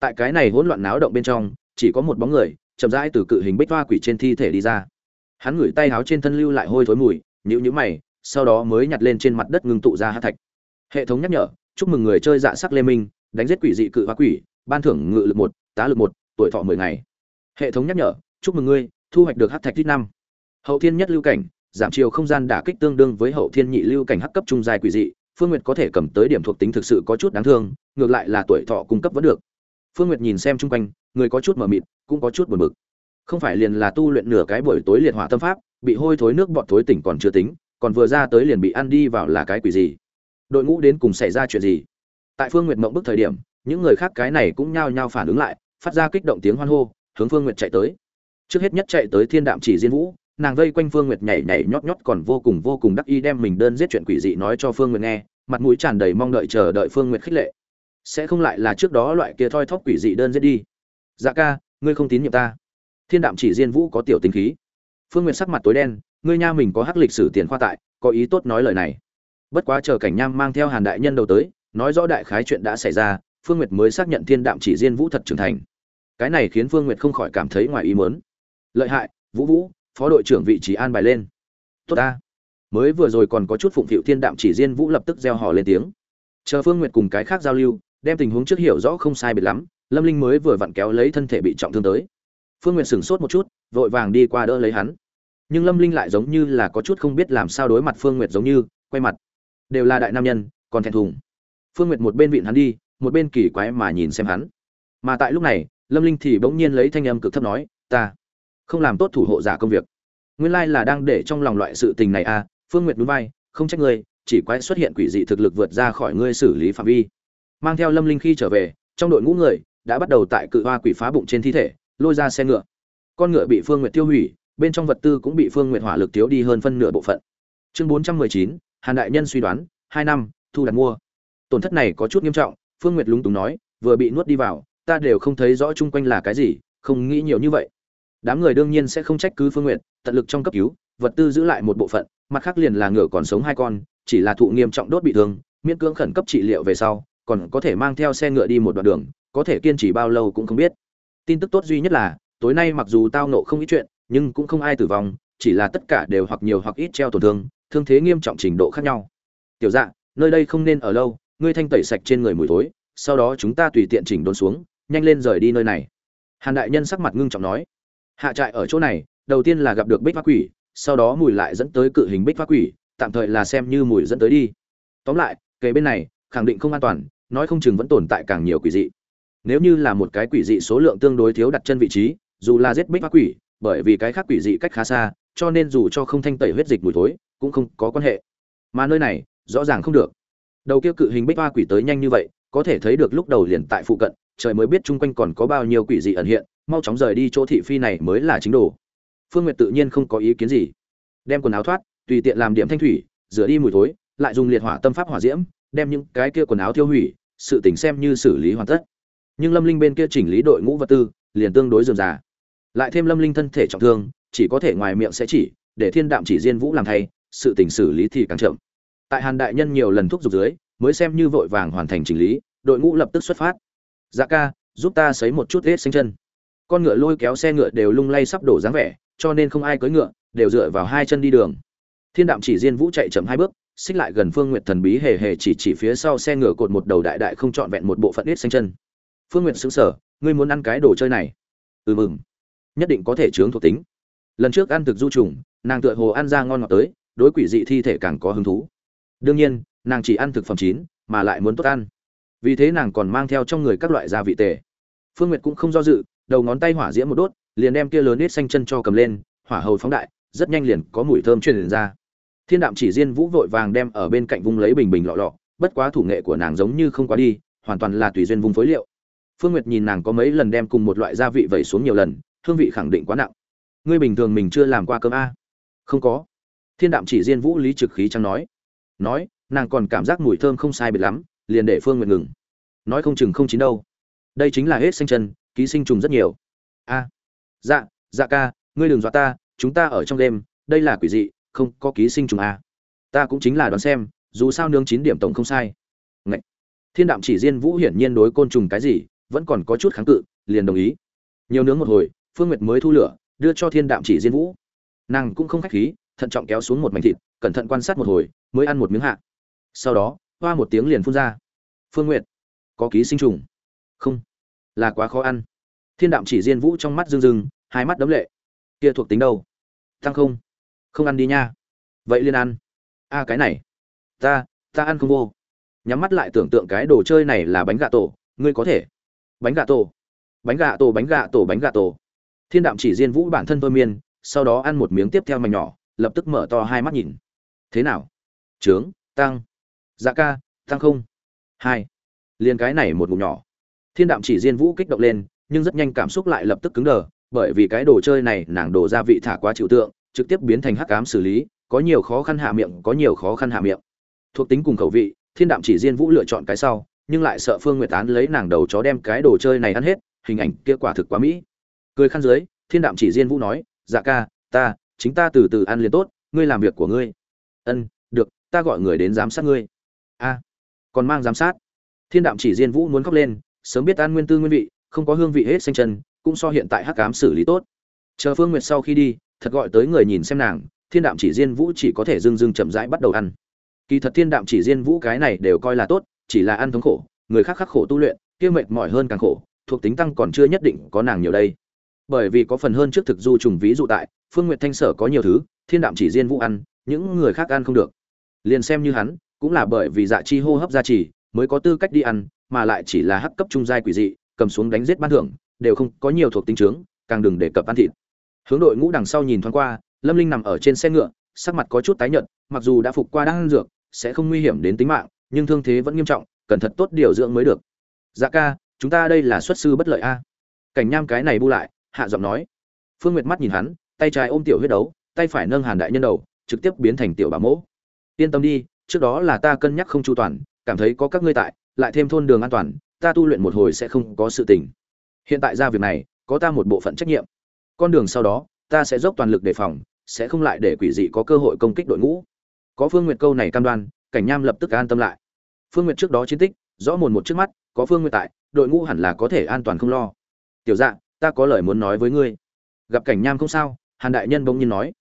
Tại cái này hỗn loạn náo động bên trong, chỉ có một bóng người, chậm rãi từ cự hình bích hoa quỷ trên thi thể đi ra. Hắn ngửi tay háo trên thân lưu lại hôi thối mùi nhữ nhữ mày, sau đó mới nhặt lên trên mặt đất ngưng tụ ra hát thạch hệ thống nhắc nhở, chúc mừng người chơi dạ sắc lê minh, đánh giết quỷ dị cự hoa quỷ, ban thưởng ngự lực một, tá lực một, tuổi thọ mười ngày. Hệ thống nhắc nhở, chúc mừng ngươi, thu hoạch được hát thạch thích năm. Hậu thiên nhất lưu cảnh, giảm chiều không gian đả kích tương đương với hậu thiên nhị lưu cảnh hắc cấp trung dài quỷ dị. Phương nguyệt có thể cầm tới điểm thuộc tính thực sự có chút đáng thương, ngược lại là tuổi thọ cung cấp vẫn được. Phương nguyệt nhìn xem chung quanh, người có chút mờ mịt, cũng có chút buồn bực. Không phải liền là tu luyện nửa cái buổi tối liệt hỏa tâm pháp, bị hôi thối nước bọt thối tỉnh còn chưa tính, còn vừa ra tới liền bị ăn đi vào là cái quỷ gì? Đội ngũ đến cùng xảy ra chuyện gì? Tại phương nguyệt mộng bức thời điểm, những người khác cái này cũng nhao nhao phản ứng lại, phát ra kích động tiếng hoan hô, hướng phương nguyệt chạy tới. Trước hết nhất chạy tới thiên đạm chỉ diên vũ, nàng vây quanh phương nguyệt nhảy nhảy nhót nhót còn vô cùng vô cùng đắc ý đem mình đơn giết chuyện quỷ dị nói cho phương nguyệt nghe, mặt mũi tràn đầy mong đợi chờ đợi phương nguyệt khích lệ. Sẽ không lại là trước đó loại kia thoi thóp quỷ dị đơn giết đi. Dạ ca, ngươi không tín nhiệm ta. Thiên đạm chỉ diên vũ có tiểu tính khí. Phương nguyệt sắc mặt tối đen, ngươi nha mình có hắc lịch sử tiền khoa tại, có ý tốt nói lời này bất quá chờ cảnh nham mang theo hàn đại nhân đầu tới, nói rõ đại khái chuyện đã xảy ra, phương nguyệt mới xác nhận thiên đạm chỉ diên vũ thật trưởng thành. Cái này khiến phương nguyệt không khỏi cảm thấy ngoài ý mớn lợi hại, vũ vũ, phó đội trưởng vị trí an bài lên. Tốt ta. Mới vừa rồi còn có chút phụng phịu thiên đạm chỉ diên vũ lập tức gieo họ lên tiếng. Chờ phương nguyệt cùng cái khác giao lưu, đem tình huống trước hiểu rõ không sai biệt lắm, lâm linh mới vừa vặn kéo lấy thân thể bị trọng thương tới. Phương nguyệt sửng sốt một chút, vội vàng đi qua đỡ lấy hắn. Nhưng lâm linh lại giống như là có chút không biết làm sao đối mặt phương nguyệt giống như, quay mặt đều là đại nam nhân, còn thẹn thùng. Phương nguyệt một bên vịn hắn đi, một bên kỳ quái mà nhìn xem hắn. Mà tại lúc này, lâm linh thì bỗng nhiên lấy thanh âm cực thấp nói, ta không làm tốt thủ hộ giả công việc. Nguyên lai là đang để trong lòng loại sự tình này à phương nguyệt núi vai, không trách ngươi, chỉ quái xuất hiện quỷ dị thực lực vượt ra khỏi ngươi xử lý phạm vi. Mang theo lâm linh khi trở về, trong đội ngũ người đã bắt đầu tại cự hoa quỷ phá bụng trên thi thể, lôi ra xe ngựa. Con ngựa bị phương nguyệt tiêu hủy, bên trong vật tư cũng bị phương nguyệt hỏa lực thiếu đi hơn phân nửa bộ phận. Chương bốn trăm mười chín hàn đại nhân suy đoán hai năm thu đặt mua. Tổn thất này có chút nghiêm trọng phương nguyệt lúng túng nói vừa bị nuốt đi vào ta đều không thấy rõ chung quanh là cái gì không nghĩ nhiều như vậy. Đám người đương nhiên sẽ không trách cứ phương Nguyệt, tận lực trong cấp cứu vật tư giữ lại một bộ phận mặt khác liền là ngựa còn sống hai con chỉ là thụ nghiêm trọng đốt bị thương miễn cưỡng khẩn cấp trị liệu về sau còn có thể mang theo xe ngựa đi một đoạn đường có thể kiên trì bao lâu cũng không biết. Tin tức tốt duy nhất là tối nay mặc dù tao nộ không ít chuyện nhưng cũng không ai tử vong chỉ là tất cả đều hoặc nhiều hoặc ít treo tổn thương thương thế nghiêm trọng trình độ khác nhau. Tiểu dạng nơi đây không nên ở lâu, ngươi thanh tẩy sạch trên người mùi thối, sau đó chúng ta tùy tiện chỉnh đốn xuống, nhanh lên rời đi nơi này. Hàn đại nhân sắc mặt ngưng trọng nói. Hạ trại ở chỗ này, đầu tiên là gặp được bích hoa quỷ, sau đó mùi lại dẫn tới cự hình bích hoa quỷ, tạm thời là xem như mùi dẫn tới đi. Tóm lại, kề bên này, khẳng định không an toàn, nói không chừng vẫn tồn tại càng nhiều quỷ dị. Nếu như là một cái quỷ dị số lượng tương đối thiếu đặt chân vị trí, dù là giết bích hoa quỷ, bởi vì cái khác quỷ dị cách khá xa cho nên dù cho không thanh tẩy huyết dịch mùi thối, cũng không có quan hệ. Mà nơi này, rõ ràng không được. Đầu kia cự hình bích hoa quỷ tới nhanh như vậy, có thể thấy được lúc đầu liền tại phụ cận, trời mới biết chung quanh còn có bao nhiêu quỷ dị ẩn hiện, mau chóng rời đi chỗ thị phi này mới là chính đồ. Phương nguyệt tự nhiên không có ý kiến gì. Đem quần áo thoát, tùy tiện làm điểm thanh thủy, rửa đi mùi thối, lại dùng liệt hỏa tâm pháp hỏa diễm, đem những cái kia quần áo tiêu hủy, sự tình xem như xử lý hoàn tất. Nhưng lâm linh bên kia chỉnh lý đội ngũ vật tư, liền tương đối dườm già. Lại thêm lâm linh thân thể trọng thương chỉ có thể ngoài miệng sẽ chỉ, để thiên đạm chỉ diên vũ làm thay, sự tình xử lý thì càng chậm. Tại hàn đại nhân nhiều lần thúc giục dưới, mới xem như vội vàng hoàn thành chỉnh lý, đội ngũ lập tức xuất phát. Dạ ca, giúp ta sấy một chút hết xanh chân. Con ngựa lôi kéo xe ngựa đều lung lay sắp đổ dáng vẻ, cho nên không ai cưỡi ngựa, đều dựa vào hai chân đi đường. Thiên đạm chỉ diên vũ chạy chậm hai bước, xích lại gần phương nguyệt thần bí hề hề chỉ chỉ phía sau xe ngựa cột một đầu đại đại không trọn vẹn một bộ phận ít xanh chân. Phương nguyệt xứng sở ngươi muốn ăn cái đồ chơi này? Ừ mừng. Nhất định có thể chướng thuộc tính lần trước ăn thực du trùng, nàng tựa hồ ăn ra ngon ngọt tới, đối quỷ dị thi thể càng có hứng thú. Đương nhiên, nàng chỉ ăn thực phẩm chín, mà lại muốn tốt ăn. Vì thế nàng còn mang theo trong người các loại gia vị tề. Phương nguyệt cũng không do dự, đầu ngón tay hỏa diễm một đốt, liền đem kia lớn ít xanh chân cho cầm lên, hỏa hầu phóng đại, rất nhanh liền có mùi thơm truyền ra. Thiên đạm chỉ riêng vũ vội vàng đem ở bên cạnh vung lấy bình bình lọ lọ, bất quá thủ nghệ của nàng giống như không quá đi, hoàn toàn là tùy duyên vùng phối liệu. Phương nguyệt nhìn nàng có mấy lần đem cùng một loại gia vị vẩy xuống nhiều lần, hương vị khẳng định quá nặng ngươi bình thường mình chưa làm qua cơm a? Không có. Thiên đạm chỉ diên vũ lý trực khí chẳng nói. Nói, nàng còn cảm giác mùi thơm không sai biệt lắm, liền để phương nguyệt ngừng. Nói không chừng không chín đâu. Đây chính là hết xanh chân, ký sinh trùng rất nhiều. A. Dạ dạ ca, ngươi đừng dọa ta, chúng ta ở trong đêm, đây là quỷ dị, không có ký sinh trùng a. Ta cũng chính là đoán xem, dù sao nương chín điểm tổng không sai. Ngậy. thiên đạm chỉ diên vũ hiển nhiên đối côn trùng cái gì, vẫn còn có chút kháng cự, liền đồng ý. Nhiều nướng một hồi, phương nguyệt mới thu lửa đưa cho thiên đạm chỉ Diên vũ. Nàng cũng không khách khí, thận trọng kéo xuống một mảnh thịt, cẩn thận quan sát một hồi, mới ăn một miếng hạ. Sau đó, hoa một tiếng liền phun ra. Phương nguyệt, có ký sinh trùng? Không, là quá khó ăn. Thiên đạm chỉ Diên vũ trong mắt rưng rưng, hai mắt đấm lệ. Kia thuộc tính đâu? Tăng không? Không ăn đi nha. Vậy liên ăn. A cái này. Ta ta ăn không vô. Nhắm mắt lại tưởng tượng cái đồ chơi này là bánh gà tổ. Ngươi có thể. Bánh gà tổ. Bánh gà tổ, bánh gà tổ, bánh gà tổ thiên đạm chỉ diên vũ bản thân thôi miên, sau đó ăn một miếng tiếp theo mảnh nhỏ, lập tức mở to hai mắt nhìn. Thế nào? Trướng, tăng. Dạ ca, tăng không? Hai. Liền cái này một ngụm nhỏ. Thiên đạm chỉ diên vũ kích động lên, nhưng rất nhanh cảm xúc lại lập tức cứng đờ, bởi vì cái đồ chơi này nàng đổ gia vị thả quá chịu tượng, trực tiếp biến thành hắc ám xử lý, có nhiều khó khăn hạ miệng, có nhiều khó khăn hạ miệng. Thuộc tính cùng khẩu vị, thiên đạm chỉ diên vũ lựa chọn cái sau, nhưng lại sợ phương nguyệt tán lấy nàng đầu chó đem cái đồ chơi này ăn hết, hình ảnh kia quả thực quá mỹ cười khăn dưới, thiên đạm chỉ diên vũ nói dạ ca, ta, chính ta từ từ ăn liền tốt, ngươi làm việc của ngươi. Ân, được, ta gọi người đến giám sát ngươi. A, còn mang giám sát? Thiên đạm chỉ diên vũ muốn khóc lên, sớm biết ăn nguyên tư nguyên vị, không có hương vị hết xanh chân, cũng so hiện tại hắc cám xử lý tốt. Chờ phương nguyệt sau khi đi, thật gọi tới người nhìn xem nàng, thiên đạm chỉ diên vũ chỉ có thể dưng dưng chậm rãi bắt đầu ăn. Kỳ thật thiên đạm chỉ diên vũ cái này đều coi là tốt, chỉ là ăn thống khổ, người khác khắc khổ tu luyện, kia mệt mỏi hơn càng khổ, thuộc tính tăng còn chưa nhất định có nàng nhiều đây bởi vì có phần hơn trước thực du trùng ví dụ tại, phương nguyệt thanh sở có nhiều thứ, thiên đạm chỉ riêng vũ ăn, những người khác ăn không được. Liền xem như hắn, cũng là bởi vì dạ chi hô hấp gia trì, mới có tư cách đi ăn, mà lại chỉ là hắc cấp trung giai quỷ dị, cầm xuống đánh giết ban thưởng, đều không có nhiều thuộc tính trướng càng đừng đề cập ăn thịt. Hướng đội ngũ đằng sau nhìn thoáng qua, lâm linh nằm ở trên xe ngựa, sắc mặt có chút tái nhợt, mặc dù đã phục qua đang ăn dược, sẽ không nguy hiểm đến tính mạng, nhưng thương thế vẫn nghiêm trọng cần thật tốt điều dưỡng mới được. Dạ ca, chúng ta đây là xuất sư bất lợi a. Cảnh nham cái này bu lại hạ giọng nói. Phương nguyệt mắt nhìn hắn, tay trái ôm tiểu huyết đấu, tay phải nâng hàn đại nhân đầu, trực tiếp biến thành tiểu bà mỗ. Yên tâm đi, trước đó là ta cân nhắc không chu toàn, cảm thấy có các ngươi tại, lại thêm thôn đường an toàn, ta tu luyện một hồi sẽ không có sự tình. Hiện tại ra việc này, có ta một bộ phận trách nhiệm. Con đường sau đó, ta sẽ dốc toàn lực đề phòng, sẽ không lại để quỷ dị có cơ hội công kích đội ngũ. Có phương nguyệt câu này cam đoan, cảnh nham lập tức an tâm lại. Phương nguyệt trước đó chiến tích, rõ mồn một trước mắt, có phương nguyệt tại, đội ngũ hẳn là có thể an toàn không lo. Tiểu dạ ta có lời muốn nói với ngươi. Gặp cảnh nham không sao? Hàn đại nhân bỗng nhiên nói.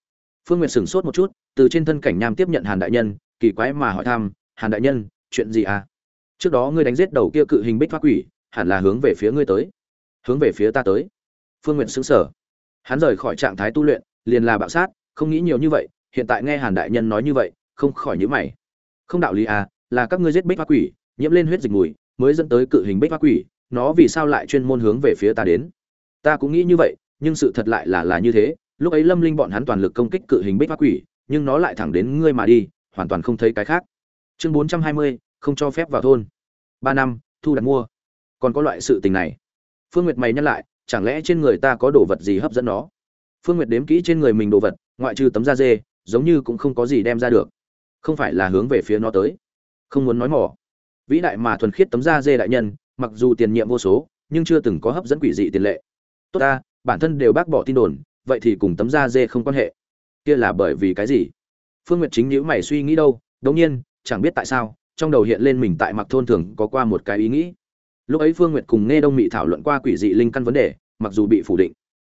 Phương nguyệt sửng sốt một chút, từ trên thân cảnh nham tiếp nhận hàn đại nhân, kỳ quái mà hỏi thăm, hàn đại nhân, chuyện gì à? Trước đó ngươi đánh giết đầu kia cự hình bích thoát quỷ, hẳn là hướng về phía ngươi tới. Hướng về phía ta tới? Phương n xứng sở hắn rời khỏi trạng thái tu luyện, liền là bạo sát, không nghĩ nhiều như vậy, hiện tại nghe hàn đại nhân nói như vậy, không khỏi nhữ mày. Không đạo lý à là các ngươi giết bích hoa quỷ, nhiễm lên huyết dịch mùi, mới dẫn tới cự hình bích hoa quỷ, nó vì sao lại chuyên môn hướng về phía ta đến? Ta cũng nghĩ như vậy, nhưng sự thật lại là là như thế. Lúc ấy lâm linh bọn hắn toàn lực công kích cự hình bích hoa quỷ, nhưng nó lại thẳng đến ngươi mà đi, hoàn toàn không thấy cái khác. Chương bốn trăm hai mươi, không cho phép vào thôn. Ba năm, thu đặt mua. Còn có loại sự tình này. Phương nguyệt mày nhắc lại, chẳng lẽ trên người ta có đồ vật gì hấp dẫn nó? Phương nguyệt đếm kỹ trên người mình đồ vật, ngoại trừ tấm da dê, giống như cũng không có gì đem ra được. Không phải là hướng về phía nó tới. Không muốn nói mỏ. Vĩ đại mà thuần khiết tấm da dê đại nhân, mặc dù tiền nhiệm vô số, nhưng chưa từng có hấp dẫn quỷ dị tiền lệ tốt ta, bản thân đều bác bỏ tin đồn, vậy thì cùng tấm da dê không quan hệ. Kia là bởi vì cái gì? Phương nguyệt chính nhữ mày suy nghĩ đâu, đống nhiên, chẳng biết tại sao, trong đầu hiện lên mình tại mặc thôn thường có qua một cái ý nghĩ. Lúc ấy phương nguyệt cùng nghe đông mị thảo luận qua quỷ dị linh căn vấn đề, mặc dù bị phủ định.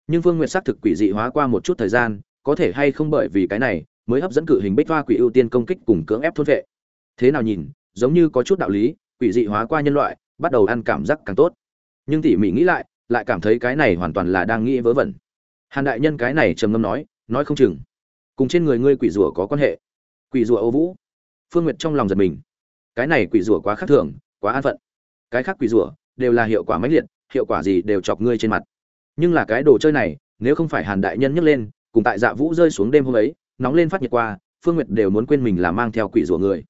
Nhưng phương nguyệt xác thực quỷ dị hóa qua một chút thời gian, có thể hay không bởi vì cái này, mới hấp dẫn cự hình bích hoa quỷ ưu tiên công kích cùng cưỡng ép thôn vệ. Thế nào nhìn, giống như có chút đạo lý, quỷ dị hóa qua nhân loại, bắt đầu ăn cảm giác càng tốt. Nhưng tỉ mỉ nghĩ lại lại cảm thấy cái này hoàn toàn là đang nghĩ vớ vẩn. Hàn đại nhân cái này trầm ngâm nói nói không chừng. Cùng trên người ngươi quỷ rùa có quan hệ. Quỷ rùa ô vũ. Phương nguyệt trong lòng giật mình. Cái này quỷ rùa quá khác thường, quá an phận. Cái khác quỷ rùa đều là hiệu quả mãnh liệt, hiệu quả gì đều chọc ngươi trên mặt. Nhưng là cái đồ chơi này, nếu không phải hàn đại nhân nhấc lên, cùng tại dạ vũ rơi xuống đêm hôm ấy, nóng lên phát nhiệt qua, phương nguyệt đều muốn quên mình là mang theo quỷ rùa người.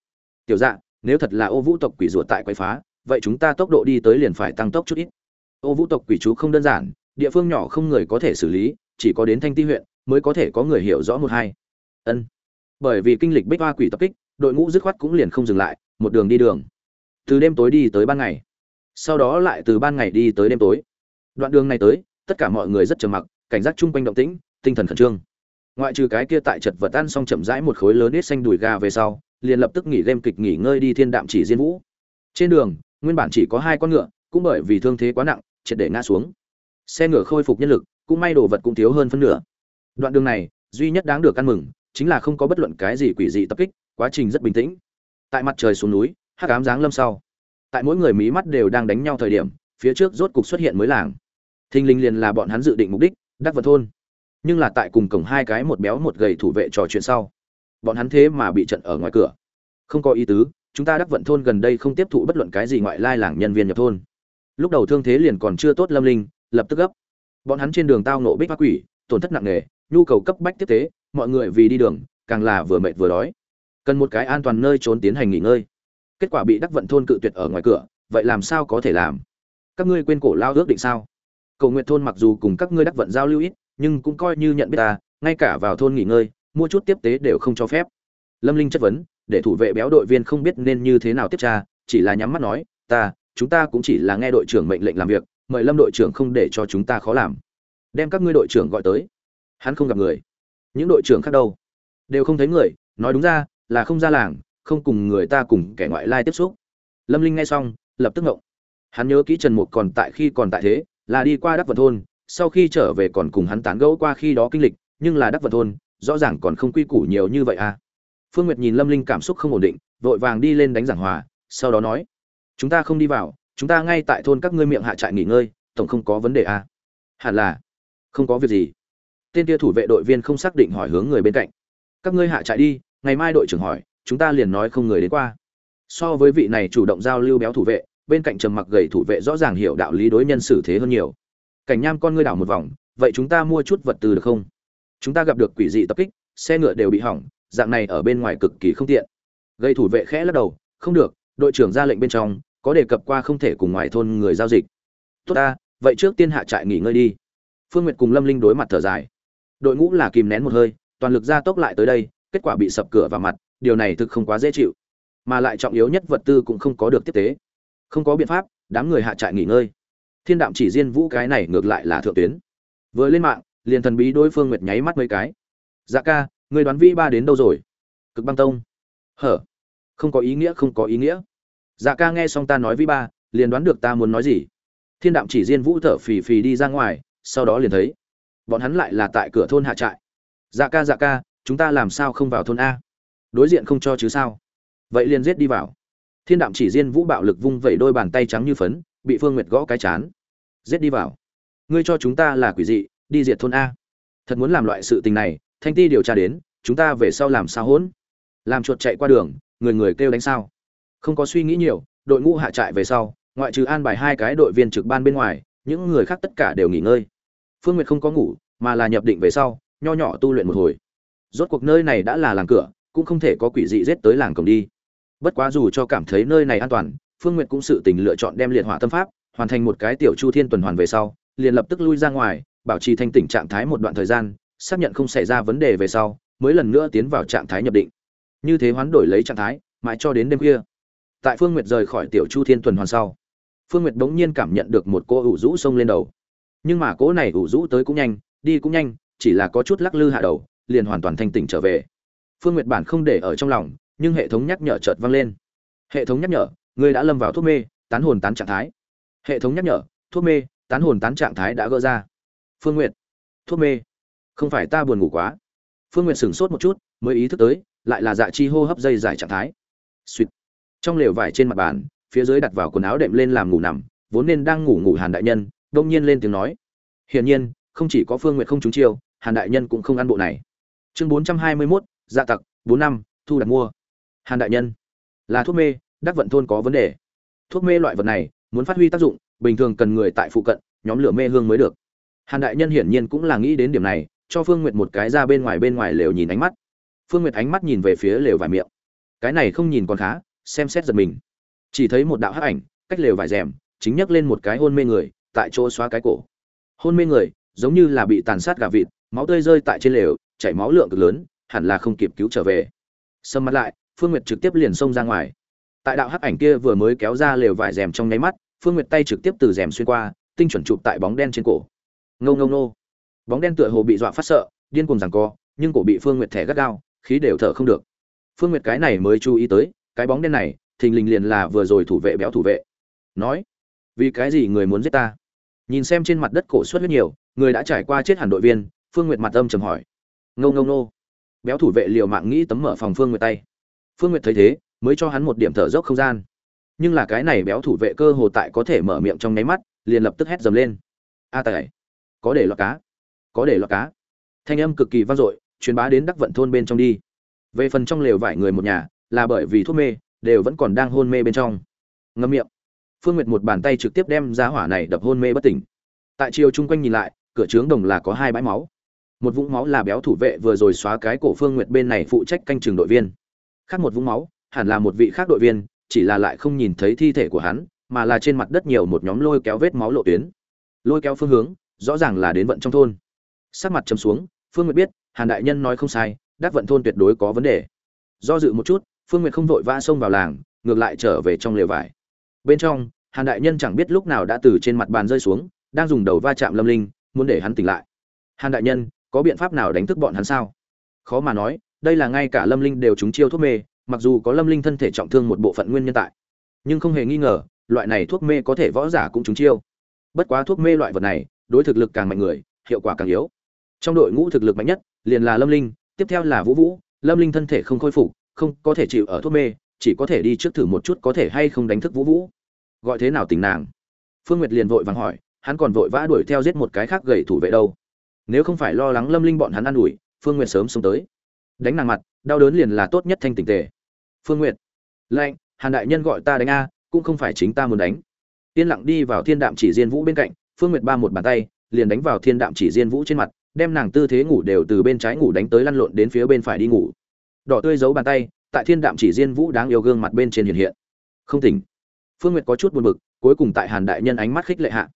Tiểu dạ nếu thật là ô vũ tộc quỷ rùa tại quậy phá, vậy chúng ta tốc độ đi tới liền phải tăng tốc chút ít ô vũ tộc quỷ chú không đơn giản, địa phương nhỏ không người có thể xử lý, chỉ có đến thanh ti huyện mới có thể có người hiểu rõ một hai. Ân. Bởi vì kinh lịch bích hoa quỷ tập kích, đội ngũ dứt khoát cũng liền không dừng lại, một đường đi đường. Từ đêm tối đi tới ban ngày. Sau đó lại từ ban ngày đi tới đêm tối. Đoạn đường này tới, tất cả mọi người rất trầm mặc, cảnh giác chung quanh động tĩnh, tinh thần khẩn trương. Ngoại trừ cái kia tại chật vật ăn xong chậm rãi một khối lớn ít xanh đùi gà về sau, liền lập tức nghỉ game kịch nghỉ ngơi đi thiên đạm chỉ diên vũ. Trên đường, nguyên bản chỉ có hai con ngựa, cũng bởi vì thương thế quá nặng triệt để ngã xuống. Xe ngựa khôi phục nhân lực, cũng may đồ vật cũng thiếu hơn phân nửa. Đoạn đường này, duy nhất đáng được ăn mừng, chính là không có bất luận cái gì quỷ dị tập kích, quá trình rất bình tĩnh. Tại mặt trời xuống núi, hắc ám giáng lâm sau, tại mỗi người mí mắt đều đang đánh nhau thời điểm, phía trước rốt cục xuất hiện mới làng. Thinh linh liền là bọn hắn dự định mục đích, đắc vật thôn. Nhưng là tại cùng cổng hai cái một béo một gầy thủ vệ trò chuyện sau, bọn hắn thế mà bị trận ở ngoài cửa. Không có ý tứ, chúng ta đắc vận thôn gần đây không tiếp thụ bất luận cái gì ngoại lai làng nhân viên nhập thôn lúc đầu thương thế liền còn chưa tốt lâm linh, lập tức gấp. Bọn hắn trên đường tao nộ bích bác quỷ, tổn thất nặng nề, nhu cầu cấp bách tiếp tế, mọi người vì đi đường, càng là vừa mệt vừa đói. Cần một cái an toàn nơi trốn tiến hành nghỉ ngơi. Kết quả bị đắc vận thôn cự tuyệt ở ngoài cửa, vậy làm sao có thể làm? Các ngươi quên cổ lao ước định sao? Cầu nguyện thôn mặc dù cùng các ngươi đắc vận giao lưu ít, nhưng cũng coi như nhận biết ta, ngay cả vào thôn nghỉ ngơi, mua chút tiếp tế đều không cho phép. Lâm linh chất vấn, để thủ vệ béo đội viên không biết nên như thế nào tiếp tra, chỉ là nhắm mắt nói, ta chúng ta cũng chỉ là nghe đội trưởng mệnh lệnh làm việc, mời lâm đội trưởng không để cho chúng ta khó làm. Đem các ngươi đội trưởng gọi tới. Hắn không gặp người. Những đội trưởng khác đâu? Đều không thấy người, nói đúng ra, là không ra làng, không cùng người ta cùng kẻ ngoại lai tiếp xúc. Lâm linh nghe xong, lập tức ngộng. Hắn nhớ kỹ trần mục còn tại khi còn tại thế, là đi qua đắc vật thôn, sau khi trở về còn cùng hắn tán gẫu qua khi đó kinh lịch, nhưng là đắc vật thôn, rõ ràng còn không quy củ nhiều như vậy à. Phương nguyệt nhìn lâm linh cảm xúc không ổn định, vội vàng đi lên đánh giảng hòa, sau đó nói chúng ta không đi vào, chúng ta ngay tại thôn các ngươi miệng hạ trại nghỉ ngơi, tổng không có vấn đề à? Hẳn là, không có việc gì. Tên kia thủ vệ đội viên không xác định hỏi hướng người bên cạnh. Các ngươi hạ trại đi, ngày mai đội trưởng hỏi, chúng ta liền nói không người đến qua. So với vị này chủ động giao lưu béo thủ vệ, bên cạnh trầm mặc gầy thủ vệ rõ ràng hiểu đạo lý đối nhân xử thế hơn nhiều. Cảnh nham con ngươi đảo một vòng, vậy chúng ta mua chút vật tư được không? Chúng ta gặp được quỷ dị tập kích, xe ngựa đều bị hỏng, dạng này ở bên ngoài cực kỳ không tiện. Gây thủ vệ khẽ lắc đầu, không được, đội trưởng ra lệnh bên trong có đề cập qua không thể cùng ngoài thôn người giao dịch. Tốt ta, vậy trước tiên hạ trại nghỉ ngơi đi. Phương nguyệt cùng lâm linh đối mặt thở dài. Đội ngũ là kìm nén một hơi, toàn lực ra tốc lại tới đây, kết quả bị sập cửa vào mặt, điều này thực không quá dễ chịu. Mà lại trọng yếu nhất vật tư cũng không có được tiếp tế. Không có biện pháp, đám người hạ trại nghỉ ngơi. Thiên đạm chỉ riêng vũ cái này ngược lại là thượng tuyến. Vừa lên mạng, liền thần bí đối phương nguyệt nháy mắt mấy cái. Dạ ca, người đoán vĩ ba đến đâu rồi? Cực băng tông. Hở, không có ý nghĩa, không có ý nghĩa dạ ca nghe xong ta nói vĩ ba, liền đoán được ta muốn nói gì. Thiên đạm chỉ riêng vũ thở phì phì đi ra ngoài, sau đó liền thấy, bọn hắn lại là tại cửa thôn hạ trại. Dạ ca dạ ca, chúng ta làm sao không vào thôn a? Đối diện không cho chứ sao? Vậy liền giết đi vào. Thiên đạm chỉ riêng vũ bạo lực vung vẩy đôi bàn tay trắng như phấn, bị phương nguyệt gõ cái chán. Giết đi vào. Ngươi cho chúng ta là quỷ dị, đi diệt thôn a. Thật muốn làm loại sự tình này, thanh ti điều tra đến, chúng ta về sau làm sao hỗn? Làm chuột chạy qua đường, người người kêu đánh sao? Không có suy nghĩ nhiều, đội ngũ hạ trại về sau, ngoại trừ an bài hai cái đội viên trực ban bên ngoài, những người khác tất cả đều nghỉ ngơi. Phương nguyệt không có ngủ, mà là nhập định về sau, nho nhỏ tu luyện một hồi. Rốt cuộc nơi này đã là làng cửa, cũng không thể có quỷ dị giết tới làng cổng đi. Bất quá dù cho cảm thấy nơi này an toàn, phương nguyệt cũng sự tình lựa chọn đem liệt hỏa tâm pháp, hoàn thành một cái tiểu chu thiên tuần hoàn về sau, liền lập tức lui ra ngoài, bảo trì thanh tỉnh trạng thái một đoạn thời gian, xác nhận không xảy ra vấn đề về sau, mới lần nữa tiến vào trạng thái nhập định. Như thế hoán đổi lấy trạng thái, mãi cho đến đêm khuya tại phương nguyệt rời khỏi tiểu chu thiên tuần hoàn sau, phương nguyệt bỗng nhiên cảm nhận được một cô ủ rũ xông lên đầu. Nhưng mà cỗ này ủ rũ tới cũng nhanh, đi cũng nhanh, chỉ là có chút lắc lư hạ đầu, liền hoàn toàn thanh tỉnh trở về. Phương nguyệt bản không để ở trong lòng, nhưng hệ thống nhắc nhở chợt vang lên. Hệ thống nhắc nhở ngươi đã lâm vào thuốc mê, tán hồn tán trạng thái. Hệ thống nhắc nhở, thuốc mê, tán hồn tán trạng thái đã gỡ ra. Phương n g u y ệ t thuốc mê, không phải ta buồn ngủ quá. Phương n g u y ệ t sửng sốt một chút, mới ý thức tới, lại là dạ chi hô hấp dây giải trạng thái. Suýt trong lều vải trên mặt bàn, phía dưới đặt vào quần áo đệm lên làm ngủ nằm, vốn nên đang ngủ ngủ hàn đại nhân, đông nhiên lên tiếng nói. Hiển nhiên, không chỉ có phương nguyện không trúng chiêu, hàn đại nhân cũng không ăn bộ này. Chương bốn trăm hai mươi mốt dạ tặc, bốn năm, thu đặt mua. Hàn đại nhân, là thuốc mê, đắc vận thôn có vấn đề. Thuốc mê loại vật này, muốn phát huy tác dụng, bình thường cần người tại phụ cận, nhóm lửa mê hương mới được. Hàn đại nhân hiển nhiên cũng là nghĩ đến điểm này, cho phương nguyệt một cái ra bên ngoài bên ngoài lều nhìn ánh mắt. Phương nguyệt ánh mắt nhìn về phía lều vải miệng. Cái này không nhìn còn khá xem xét giật mình. Chỉ thấy một đạo hắc ảnh, cách lều vải rèm chính nhấc lên một cái hôn mê người, tại chỗ xóa cái cổ. Hôn mê người, giống như là bị tàn sát gà vịt, máu tươi rơi tại trên lều, chảy máu lượng cực lớn, hẳn là không kịp cứu trở về. Sầm mặt lại, phương nguyệt trực tiếp liền xông ra ngoài. Tại đạo hắc ảnh kia vừa mới kéo ra lều vải rèm trong nháy mắt, phương nguyệt tay trực tiếp từ rèm xuyên qua, tinh chuẩn chụp tại bóng đen trên cổ. Ngâu ngâu nô bóng đen tựa hồ bị dọa phát sợ, điên cuồng giằng co, nhưng cổ bị phương nguyệt thẻ gắt gao, khí đều thở không được. Phương nguyệt cái này mới chú ý tới cái bóng đen này, thình lình liền là vừa rồi thủ vệ béo thủ vệ. Nói, vì cái gì người muốn giết ta? Nhìn xem trên mặt đất cổ suất rất nhiều, người đã trải qua chết hẳn đội viên, phương nguyệt mặt âm trầm hỏi. Ngâu ngâu nô béo thủ vệ liều mạng nghĩ tấm mở phòng phương nguyệt tay. Phương nguyệt thấy thế, mới cho hắn một điểm thở dốc không gian. Nhưng là cái này béo thủ vệ cơ hồ tại có thể mở miệng trong nháy mắt, liền lập tức hét dầm lên. A tài, có để lọt cá, có để lọt cá. Thanh âm cực kỳ vang dội, truyền bá đến đắc vận thôn bên trong đi. Về phần trong lều vải người một nhà là bởi vì thuốc mê, đều vẫn còn đang hôn mê bên trong. Ngâm miệng. Phương nguyệt một bàn tay trực tiếp đem giá hỏa này đập hôn mê bất tỉnh. Tại chiều chung quanh nhìn lại, cửa trướng đồng là có hai bãi máu. Một vũng máu là béo thủ vệ vừa rồi xóa cái cổ phương nguyệt bên này phụ trách canh trường đội viên. Khác một vũng máu, hẳn là một vị khác đội viên, chỉ là lại không nhìn thấy thi thể của hắn, mà là trên mặt đất nhiều một nhóm lôi kéo vết máu lộ tuyến. Lôi kéo phương hướng, rõ ràng là đến vận trong thôn. Sắc mặt chấm xuống, phương nguyệt biết, hàn đại nhân nói không sai, đắc vận thôn tuyệt đối có vấn đề. Do dự một chút phương nguyệt không vội vã xông vào làng, ngược lại trở về trong lều vải. Bên trong, hàn đại nhân chẳng biết lúc nào đã từ trên mặt bàn rơi xuống, đang dùng đầu va chạm lâm linh, muốn để hắn tỉnh lại. Hàn đại nhân, có biện pháp nào đánh thức bọn hắn sao? Khó mà nói, đây là ngay cả lâm linh đều trúng chiêu thuốc mê, mặc dù có lâm linh thân thể trọng thương một bộ phận nguyên nhân tại. Nhưng không hề nghi ngờ, loại này thuốc mê có thể võ giả cũng trúng chiêu. Bất quá thuốc mê loại vật này, đối thực lực càng mạnh người, hiệu quả càng yếu. Trong đội ngũ thực lực mạnh nhất, liền là lâm linh, tiếp theo là vũ vũ, lâm linh thân thể không khôi phục không có thể chịu ở thuốc mê, chỉ có thể đi trước thử một chút có thể hay không đánh thức vũ vũ. Gọi thế nào tình nàng? Phương nguyệt liền vội vàng hỏi, hắn còn vội vã đuổi theo giết một cái khác gầy thủ vệ đâu. Nếu không phải lo lắng lâm linh bọn hắn ă n ủi, phương nguyệt sớm xuống tới. Đánh nàng mặt, đau đớn liền là tốt nhất thanh tình tề. Phương nguyệt, lạnh, hàn đại nhân gọi ta đánh a, cũng không phải chính ta muốn đánh. Yên lặng đi vào thiên đạm chỉ diên vũ bên cạnh, phương nguyệt ba một bàn tay, liền đánh vào thiên đạm chỉ diên vũ trên mặt, đem nàng tư thế ngủ đều từ bên trái ngủ đánh tới lăn lộn đến phía bên phải đi ngủ đỏ tươi giấu bàn tay, tại thiên đạm chỉ diên vũ đáng yêu gương mặt bên trên hiện hiện. Không tỉnh. Phương nguyệt có chút buồn bực, cuối cùng tại hàn đại nhân ánh mắt khích lệ hạ.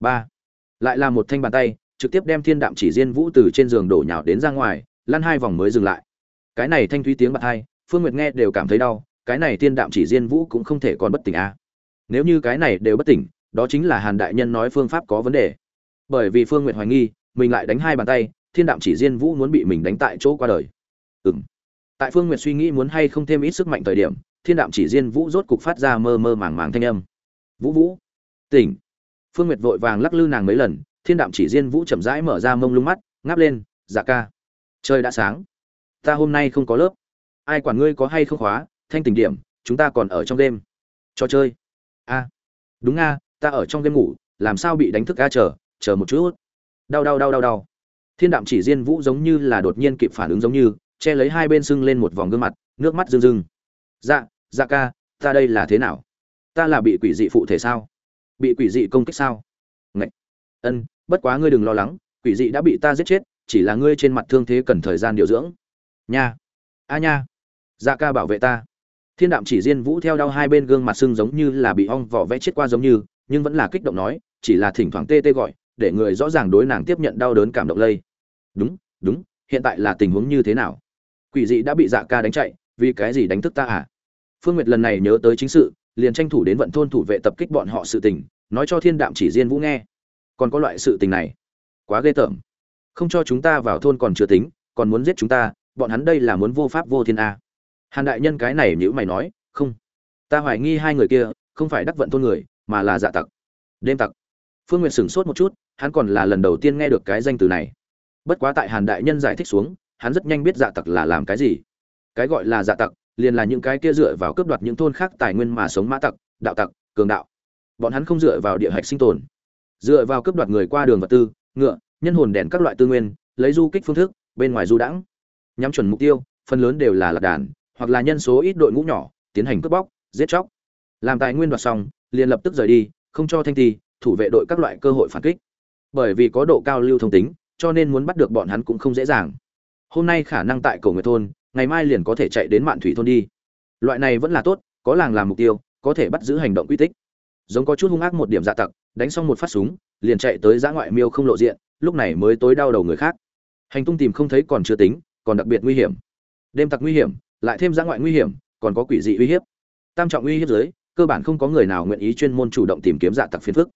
Ba. Lại là một thanh bàn tay, trực tiếp đem thiên đạm chỉ diên vũ từ trên giường đổ nhào đến ra ngoài, lăn hai vòng mới dừng lại. Cái này thanh thúy tiếng bạc hai, phương nguyệt nghe đều cảm thấy đau, cái này thiên đạm chỉ diên vũ cũng không thể còn bất tỉnh a à. nếu như cái này đều bất tỉnh, đó chính là hàn đại nhân nói phương pháp có vấn đề. Bởi vì phương nguyệt hoài nghi, mình lại đánh hai bàn tay, thiên đạm chỉ diên vũ muốn bị mình đánh tại chỗ qua đời. Ừng tại phương nguyệt suy nghĩ muốn hay không thêm ít sức mạnh thời điểm, thiên đạm chỉ diên vũ rốt cục phát ra mơ mơ màng màng thanh âm. Vũ vũ, tỉnh. Phương nguyệt vội vàng lắc lư nàng mấy lần, thiên đạm chỉ diên vũ chậm rãi mở ra mông lung mắt, ngáp lên dạ ca, trời đã sáng, ta hôm nay không có lớp. Ai quản ngươi có hay không khóa, thanh tỉnh điểm, chúng ta còn ở trong đêm. Trò chơi. A, đúng a, ta ở trong đêm ngủ, làm sao bị đánh thức a, chờ chờ một chút. Đau đau đau đau đau. Thiên đạm chỉ diên vũ giống như là đột nhiên kịp phản ứng giống như che lấy hai bên sưng lên một vòng gương mặt, nước mắt rưng rưng. Dạ dạ ca, ta đây là thế nào? Ta là bị quỷ dị phụ thể sao? Bị quỷ dị công kích sao? Ngậy. ân, bất quá ngươi đừng lo lắng, quỷ dị đã bị ta giết chết, chỉ là ngươi trên mặt thương thế cần thời gian điều dưỡng. Nha. A nha. Dạ ca bảo vệ ta. Thiên đạm chỉ diên vũ theo đau hai bên gương mặt sưng giống như là bị ong vỏ vẽ chết qua giống như, nhưng vẫn là kích động nói, chỉ là thỉnh thoảng tê tê gọi, để người rõ ràng đối nàng tiếp nhận đau đớn cảm động lây. Đúng đúng, hiện tại là tình huống như thế nào? Quỷ dị đã bị dạ ca đánh chạy, vì cái gì đánh thức ta à? Phương nguyệt lần này nhớ tới chính sự, liền tranh thủ đến vận thôn thủ vệ tập kích bọn họ sự tình, nói cho thiên đạm chỉ diên vũ nghe. Còn có loại sự tình này, quá ghê tởm. Không cho chúng ta vào thôn còn chưa tính, còn muốn giết chúng ta, bọn hắn đây là muốn vô pháp vô thiên a hàn đại nhân cái này nhữ mày nói, không. Ta hoài nghi hai người kia, không phải đắc vận thôn người, mà là dạ tặc. Đêm tặc. Phương nguyệt sửng sốt một chút, hắn còn là lần đầu tiên nghe được cái danh từ này. Bất quá tại hàn đại nhân giải thích xuống hắn rất nhanh biết dạ tặc là làm cái gì. Cái gọi là dạ tặc, liền là những cái kia dựa vào cướp đoạt những thôn khác tài nguyên mà sống mã tặc, đạo tặc, cường đạo. Bọn hắn không dựa vào địa hạch sinh tồn. Dựa vào cướp đoạt người qua đường vật tư, ngựa, nhân hồn đèn các loại tư nguyên, lấy du kích phương thức, bên ngoài du đãng. Nhắm chuẩn mục tiêu, phần lớn đều là lạc đàn, hoặc là nhân số ít đội ngũ nhỏ, tiến hành cướp bóc, giết chóc. Làm tài nguyên đoạt xong, liền lập tức rời đi, không cho thanh ti, thủ vệ đội các loại cơ hội phản kích. Bởi vì có độ cao lưu thông tính, cho nên muốn bắt được bọn hắn cũng không dễ dàng hôm nay khả năng tại cầu người thôn, ngày mai liền có thể chạy đến mạn thủy thôn đi. Loại này vẫn là tốt, có làng làm mục tiêu, có thể bắt giữ hành động quy tích. Giống có chút hung ác một điểm dạ tặc, đánh xong một phát súng, liền chạy tới giã ngoại miêu không lộ diện, lúc này mới tối đau đầu người khác. Hành tung tìm không thấy còn chưa tính, còn đặc biệt nguy hiểm. Đêm tặc nguy hiểm, lại thêm giã ngoại nguy hiểm, còn có quỷ dị uy hiếp. Tam trọng uy hiếp dưới cơ bản không có người nào nguyện ý chuyên môn chủ động tìm kiếm dạ tặc phiền phức.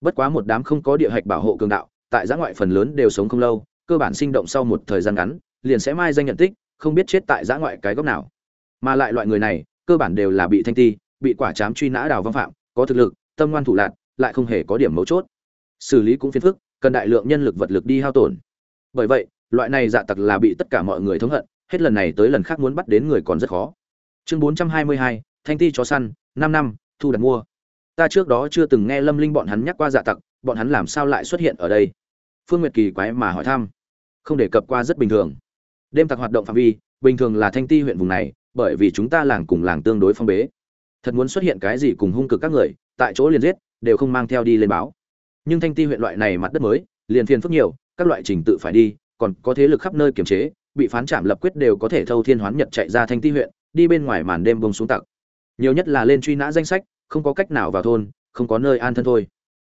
Bất quá một đám không có địa hạch bảo hộ cường đạo, tại giã ngoại phần lớn đều sống không lâu, cơ bản sinh động sau một thời gian ngắn liền sẽ mai danh nhận tích, không biết chết tại giã ngoại cái góc nào. Mà lại loại người này, cơ bản đều là bị thanh ti, bị quả chám truy nã đào vong phạm, có thực lực, tâm ngoan thủ lạc lại không hề có điểm mấu chốt. Xử lý cũng phiền phức, cần đại lượng nhân lực vật lực đi hao tổn. Bởi vậy, loại này dạ tặc là bị tất cả mọi người thống hận, hết lần này tới lần khác muốn bắt đến người còn rất khó. Chương bốn trăm hai mươi hai, thanh ti chó săn, năm năm, thu đặt mua. Ta trước đó chưa từng nghe lâm linh bọn hắn nhắc qua dạ tặc, bọn hắn làm sao lại xuất hiện ở đây? Phương nguyệt kỳ quái mà hỏi thăm. Không đề cập qua rất bình thường đêm tặc hoạt động phạm vi, bình thường là thanh ti huyện vùng này, bởi vì chúng ta làng cùng làng tương đối phong bế. Thật muốn xuất hiện cái gì cùng hung cực các người, tại chỗ liền giết, đều không mang theo đi lên báo. Nhưng thanh ti huyện loại này mặt đất mới, liền phiền phức nhiều, các loại trình tự phải đi, còn có thế lực khắp nơi kiềm chế, bị phán trảm lập quyết đều có thể thâu thiên hoán nhật chạy ra thanh ti huyện, đi bên ngoài màn đêm bông xuống tặc. Nhiều nhất là lên truy nã danh sách, không có cách nào vào thôn, không có nơi an thân thôi.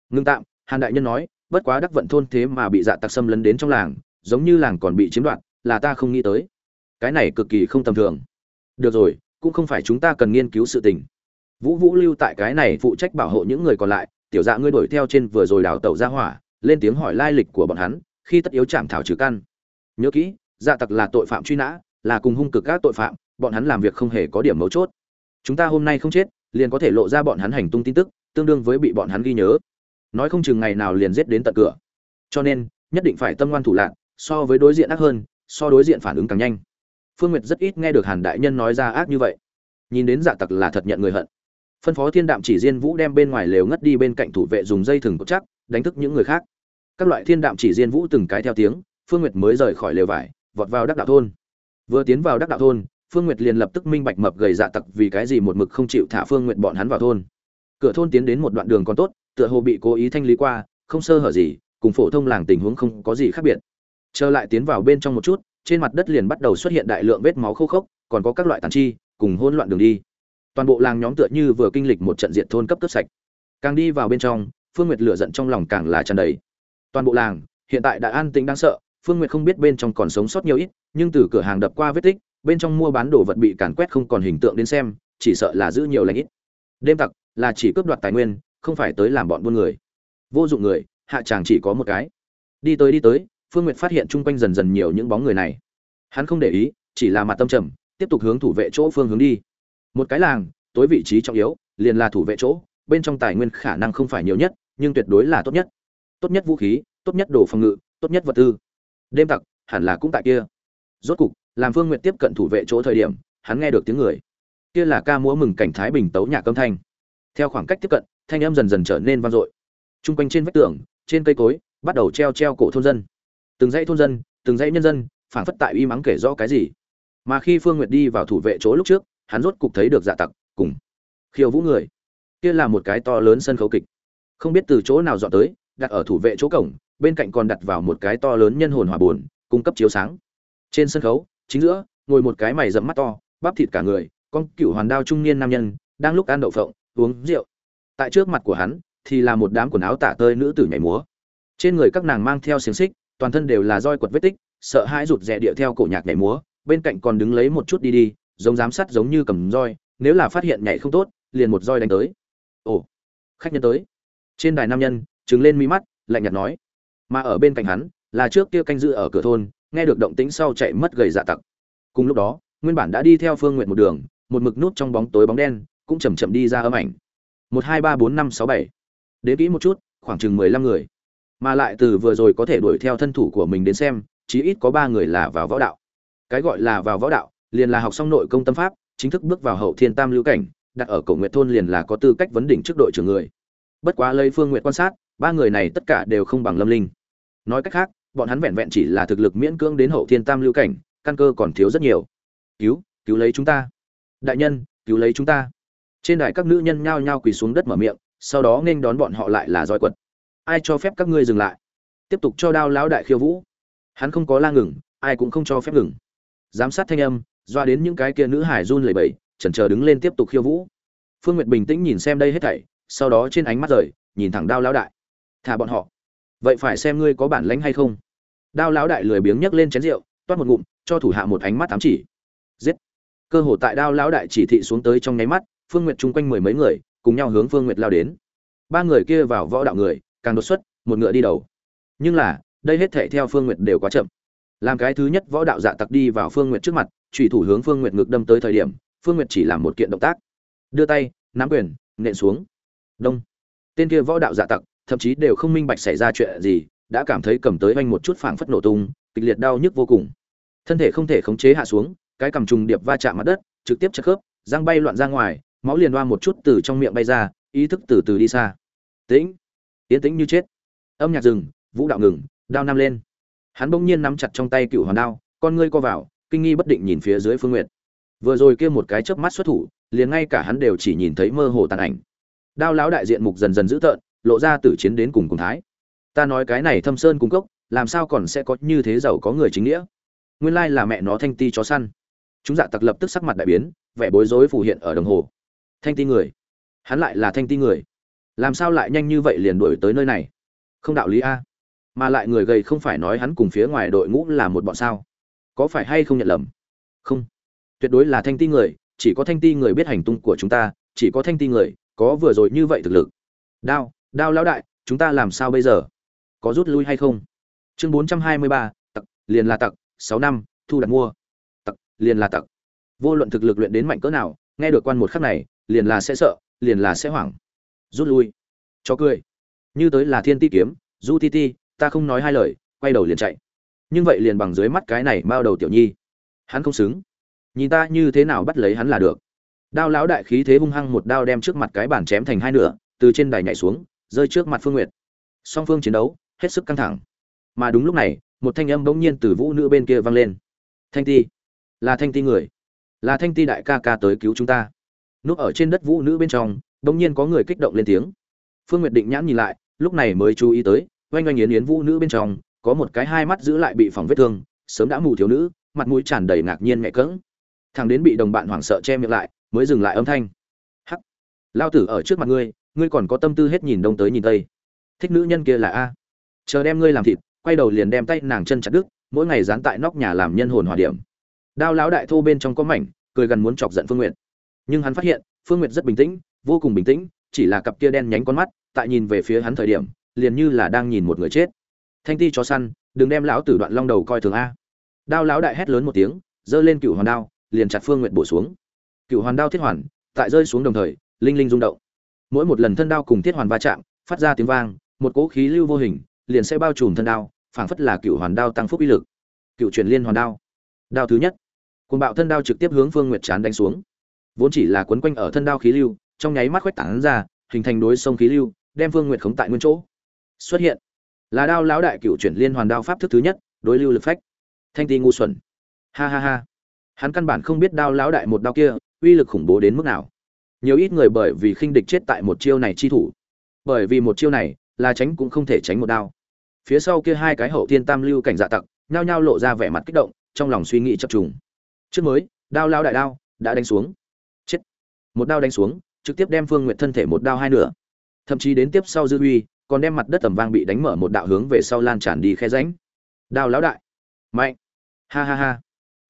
Ngưng tạm, hàn đại nhân nói, bất quá đắc vận thôn thế mà bị dạ tặc xâm lấn đến trong làng, giống như làng còn bị chiếm đoạt là ta không nghĩ tới. Cái này cực kỳ không tầm thường. Được rồi, cũng không phải chúng ta cần nghiên cứu sự tình. Vũ vũ lưu tại cái này phụ trách bảo hộ những người còn lại, tiểu dạ ngươi đuổi theo trên vừa rồi đào tẩu ra hỏa, lên tiếng hỏi lai lịch của bọn hắn, khi tất yếu chạm thảo trừ căn. Nhớ kỹ dạ tặc là tội phạm truy nã, là cùng hung cực các tội phạm, bọn hắn làm việc không hề có điểm mấu chốt. Chúng ta hôm nay không chết, liền có thể lộ ra bọn hắn hành tung tin tức, tương đương với bị bọn hắn ghi nhớ. Nói không chừng ngày nào liền giết đến tận cửa. Cho nên, nhất định phải tâm ngoan thủ lạc so với đối diện ác hơn so đối diện phản ứng càng nhanh. Phương nguyệt rất ít nghe được hàn đại nhân nói ra ác như vậy. Nhìn đến dạ tặc là thật nhận người hận. Phân phó thiên đạm chỉ diên vũ đem bên ngoài lều ngất đi bên cạnh thủ vệ dùng dây thừng cột chắc, đánh thức những người khác. Các loại thiên đạm chỉ diên vũ từng cái theo tiếng, phương nguyệt mới rời khỏi lều vải, vọt vào đắc đạo thôn. Vừa tiến vào đắc đạo thôn, phương nguyệt liền lập tức minh bạch mập gầy dạ tặc vì cái gì một mực không chịu thả phương nguyệt bọn hắn vào thôn. Cửa thôn tiến đến một đoạn đường còn tốt, tựa hồ bị cố ý thanh lý qua, không sơ hở gì, cùng phổ thông làng tình huống không có gì khác biệt trở lại tiến vào bên trong một chút, trên mặt đất liền bắt đầu xuất hiện đại lượng vết máu khô khốc, còn có các loại tàn chi, cùng hỗn loạn đường đi. Toàn bộ làng nhóm tựa như vừa kinh lịch một trận diện thôn cấp cấp sạch. Càng đi vào bên trong, phương nguyệt lửa giận trong lòng càng là tràn đầy. Toàn bộ làng, hiện tại đã an tĩnh đáng sợ, phương nguyệt không biết bên trong còn sống sót nhiều ít, nhưng từ cửa hàng đập qua vết tích, bên trong mua bán đồ vật bị càn quét không còn hình tượng đến xem, chỉ sợ là giữ nhiều lành ít. Đêm tặc, là chỉ cướp đoạt tài nguyên, không phải tới làm bọn buôn người. Vô dụng người, hạ chàng chỉ có một cái. Đi tới đi tới phương nguyệt phát hiện chung quanh dần dần nhiều những bóng người này. Hắn không để ý, chỉ là mặt tâm trầm, tiếp tục hướng thủ vệ chỗ phương hướng đi. Một cái làng, tối vị trí trọng yếu, liền là thủ vệ chỗ, bên trong tài nguyên khả năng không phải nhiều nhất, nhưng tuyệt đối là tốt nhất. Tốt nhất vũ khí, tốt nhất đồ phòng ngự, tốt nhất vật tư. Đêm tặc, hẳn là cũng tại kia. Rốt cục, làm phương n g u y ệ t tiếp cận thủ vệ chỗ thời điểm, hắn nghe được tiếng người. Kia là ca múa mừng cảnh thái bình tấu nhạc âm thanh. Theo khoảng cách tiếp cận, thanh âm dần dần trở nên vang dội. T quanh trên vách tường, trên cây cối, bắt đầu treo treo cổ thôn dân từng dãy thôn dân từng dãy nhân dân phản phất tại uy mắng kể rõ cái gì. Mà khi phương nguyệt đi vào thủ vệ chỗ lúc trước hắn rốt cục thấy được dạ tặc cùng khiêu vũ người. Kia là một cái to lớn sân khấu kịch. Không biết từ chỗ nào dọn tới đặt ở thủ vệ chỗ cổng bên cạnh còn đặt vào một cái to lớn nhân hồn hòa buồn, cung cấp chiếu sáng. Trên sân khấu chính giữa ngồi một cái mày rậm mắt to bắp thịt cả người con cựu hoàn đao trung niên nam nhân đang lúc ăn đậu phộng uống rượu. Tại trước mặt của hắn thì là một đám quần áo tả tơi nữ tử nhảy múa. Trên người các nàng mang theo xiềng xích toàn thân đều là roi quật vết tích, sợ hãi rụt rè điệu theo cổ nhạc nhảy múa, bên cạnh còn đứng lấy một chút đi đi, giống giám sát giống như cầm roi, nếu là phát hiện nhảy không tốt, liền một roi đánh tới. Ồ, khách nhân tới. Trên đài nam nhân chứng lên mi mắt, lạnh nhạt nói. Mà ở bên cạnh hắn, là trước kia canh giữ ở cửa thôn, nghe được động tĩnh sau chạy mất gầy dạ tặc. Cùng lúc đó, nguyên bản đã đi theo phương nguyện một đường, một mực nút trong bóng tối bóng đen, cũng chầm chậm đi ra âm ảnh. Một hai ba bốn năm sáu bảy. Đến kỹ một chút, khoảng chừng mười lăm người mà lại từ vừa rồi có thể đuổi theo thân thủ của mình đến xem, chí ít có ba người là vào võ đạo. Cái gọi là vào võ đạo, liền là học xong nội công tâm pháp, chính thức bước vào hậu thiên tam lưu cảnh, đặt ở cổ nguyệt thôn liền là có tư cách vấn đỉnh trước đội trưởng người. Bất quá lấy phương nguyện quan sát, ba người này tất cả đều không bằng lâm linh. Nói cách khác, bọn hắn vẹn vẹn chỉ là thực lực miễn cưỡng đến hậu thiên tam lưu cảnh, căn cơ còn thiếu rất nhiều. Cứu cứu lấy chúng ta. Đại nhân, cứu lấy chúng ta. Trên đài các nữ nhân nhao nhao quỳ xuống đất mở miệng, sau đó nên đón bọn họ lại là roi quật ai cho phép các ngươi dừng lại? Tiếp tục cho đao lão đại khiêu vũ. Hắn không có la ngừng, ai cũng không cho phép ngừng. Giám sát thanh âm, doa đến những cái kia nữ hải run lẩy bẩy, chần chờ đứng lên tiếp tục khiêu vũ. Phương nguyệt bình tĩnh nhìn xem đây hết thảy, sau đó trên ánh mắt rời, nhìn thẳng đao lão đại. Thả bọn họ. Vậy phải xem ngươi có bản lánh hay không. Đao lão đại lười biếng nhấc lên chén rượu, toát một ngụm, cho thủ hạ một ánh mắt ám chỉ. Giết. Cơ hồ tại đao lão đại chỉ thị xuống tới trong nháy mắt, phương nguyệt chung quanh mười mấy người, cùng nhau hướng phương nguyệt lao đến. Ba người kia vào võ đạo người càng đột xuất, một ngựa đi đầu. Nhưng là, đây hết thể theo phương nguyệt đều quá chậm. Làm cái thứ nhất võ đạo dạ tặc đi vào phương nguyệt trước mặt trùy thủ hướng phương nguyệt ngực đâm tới thời điểm, phương nguyệt chỉ làm một kiện động tác. Đưa tay, nắm quyền, nện xuống. Đông. Tên kia võ đạo dạ tặc, thậm chí đều không minh bạch xảy ra chuyện gì, đã cảm thấy cầm tới oanh một chút phảng phất nổ tung, kịch liệt đau nhức vô cùng. Thân thể không thể khống chế hạ xuống, cái cầm trùng điệp va chạm mặt đất, trực tiếp chất khớp, răng bay loạn ra ngoài, máu liền loa một chút từ trong miệng bay ra, ý thức từ từ đi xa. Tĩnh yên tĩnh như chết. Âm nhạc dừng, vũ đạo ngừng, đao nam lên. Hắn bỗng nhiên nắm chặt trong tay cựu hoàn đao, con ngươi co vào, kinh nghi bất định nhìn phía dưới phương nguyệt. Vừa rồi kia một cái chớp mắt xuất thủ, liền ngay cả hắn đều chỉ nhìn thấy mơ hồ tàn ảnh. Đao lão đại diện mục dần dần dữ tợn, lộ ra tử chiến đến cùng cùng thái. Ta nói cái này thâm sơn cung cốc, làm sao còn sẽ có như thế giàu có người chính nghĩa? Nguyên lai là mẹ nó thanh ti chó săn. Chúng dạ tặc lập tức sắc mặt đại biến, vẻ bối rối phù hiện ở đồng hồ. Thanh ti người. Hắn lại là thanh ti người làm sao lại nhanh như vậy liền đuổi tới nơi này? Không đạo lý a. Mà lại người gầy không phải nói hắn cùng phía ngoài đội ngũ là một bọn sao? Có phải hay không nhận lầm? Không. Tuyệt đối là thanh ti người, chỉ có thanh ti người biết hành tung của chúng ta, chỉ có thanh ti người có vừa rồi như vậy thực lực. Đao đao lão đại, chúng ta làm sao bây giờ? Có rút lui hay không? Chương bốn trăm hai mươi ba, tặc, liền là tặc, sáu năm, thu đặt mua. Tặc, liền là tặc. Vô luận thực lực luyện đến mạnh cỡ nào, nghe được quan một khắc này, liền là sẽ sợ, liền là sẽ hoảng rút lui. Cho cười. Như tới là thiên ti kiếm, du ti ti, ta không nói hai lời, quay đầu liền chạy. Nhưng vậy liền bằng dưới mắt cái này mao đầu tiểu nhi. Hắn không xứng. Nhìn ta như thế nào bắt lấy hắn là được. Đao lão đại khí thế hung hăng một đao đem trước mặt cái bàn chém thành hai nửa, từ trên đài nhảy xuống, rơi trước mặt phương nguyệt. Song phương chiến đấu, hết sức căng thẳng. Mà đúng lúc này, một thanh âm bỗng nhiên từ vũ nữ bên kia vang lên. Thanh ti. Là thanh ti người. Là thanh ti đại ca ca tới cứu chúng ta. Núp ở trên đất vũ nữ bên trong Đông nhiên có người kích động lên tiếng. Phương nguyệt định nhãn nhìn lại, lúc này mới chú ý tới, oanh oanh yến yến vũ nữ bên trong, có một cái hai mắt giữ lại bị phòng vết thương, sớm đã mù thiếu nữ, mặt mũi tràn đầy ngạc nhiên mẹ cứng. thằng đến bị đồng bạn hoảng sợ che miệng lại, mới dừng lại âm thanh. Hắc, lao tử ở trước mặt ngươi ngươi còn có tâm tư hết nhìn đông tới nhìn tây. Thích nữ nhân kia là a. Chờ đem ngươi làm thịt, quay đầu liền đem tay nàng chân chặt đứt, mỗi ngày dán tại nóc nhà làm nhân hồn hòa điểm. Đao lão đại thô bên trong có mảnh, cười gần muốn chọc giận phương nguyệt. Nhưng hắn phát hiện, phương nguyệt rất bình tĩnh vô cùng bình tĩnh, chỉ là cặp kia đen nhánh con mắt, tại nhìn về phía hắn thời điểm, liền như là đang nhìn một người chết. Thanh ti chó săn, đừng đem lão tử đoạn long đầu coi thường a. Đao lão đại hét lớn một tiếng, giơ lên cựu hoàn đao, liền chặt phương nguyệt bổ xuống. Cựu hoàn đao thiết hoàn, tại rơi xuống đồng thời, linh linh rung động. Mỗi một lần thân đao cùng thiết hoàn va chạm, phát ra tiếng vang, một cỗ khí lưu vô hình, liền sẽ bao trùm thân đao, phảng phất là cựu hoàn đao tăng phúc uy lực. Cựu truyền liên hoàn đao. Đao thứ nhất. Cuồng bạo thân đao trực tiếp hướng phương nguyệt chán đánh xuống. Vốn chỉ là quấn quanh ở thân đao khí lưu trong nháy mắt khuếch tán ra, hình thành đối sông khí lưu, đem vương nguyệt khống tại nguyên chỗ. Xuất hiện, là đao lão đại cựu chuyển liên hoàn đao pháp thức thứ nhất, đối lưu lực phách. Thanh ti ngu xuẩn. Ha ha ha. Hắn căn bản không biết đao lão đại một đao kia, uy lực khủng bố đến mức nào. Nhiều ít người bởi vì khinh địch chết tại một chiêu này chi thủ. Bởi vì một chiêu này, là tránh cũng không thể tránh một đao. Phía sau kia hai cái hậu thiên tam lưu cảnh dạ tặc, nhao nhao lộ ra vẻ mặt kích động, trong lòng suy nghĩ chập trùng. Trước mới, đao lão đại đao, đã đánh xuống. Chết. Một đao đánh xuống trực tiếp đem phương Nguyệt thân thể một đao hai nửa. Thậm chí đến tiếp sau dư uy còn đem mặt đất tầm vang bị đánh mở một đạo hướng về sau lan tràn đi khe ránh đao lão đại. Mạnh. Ha ha ha.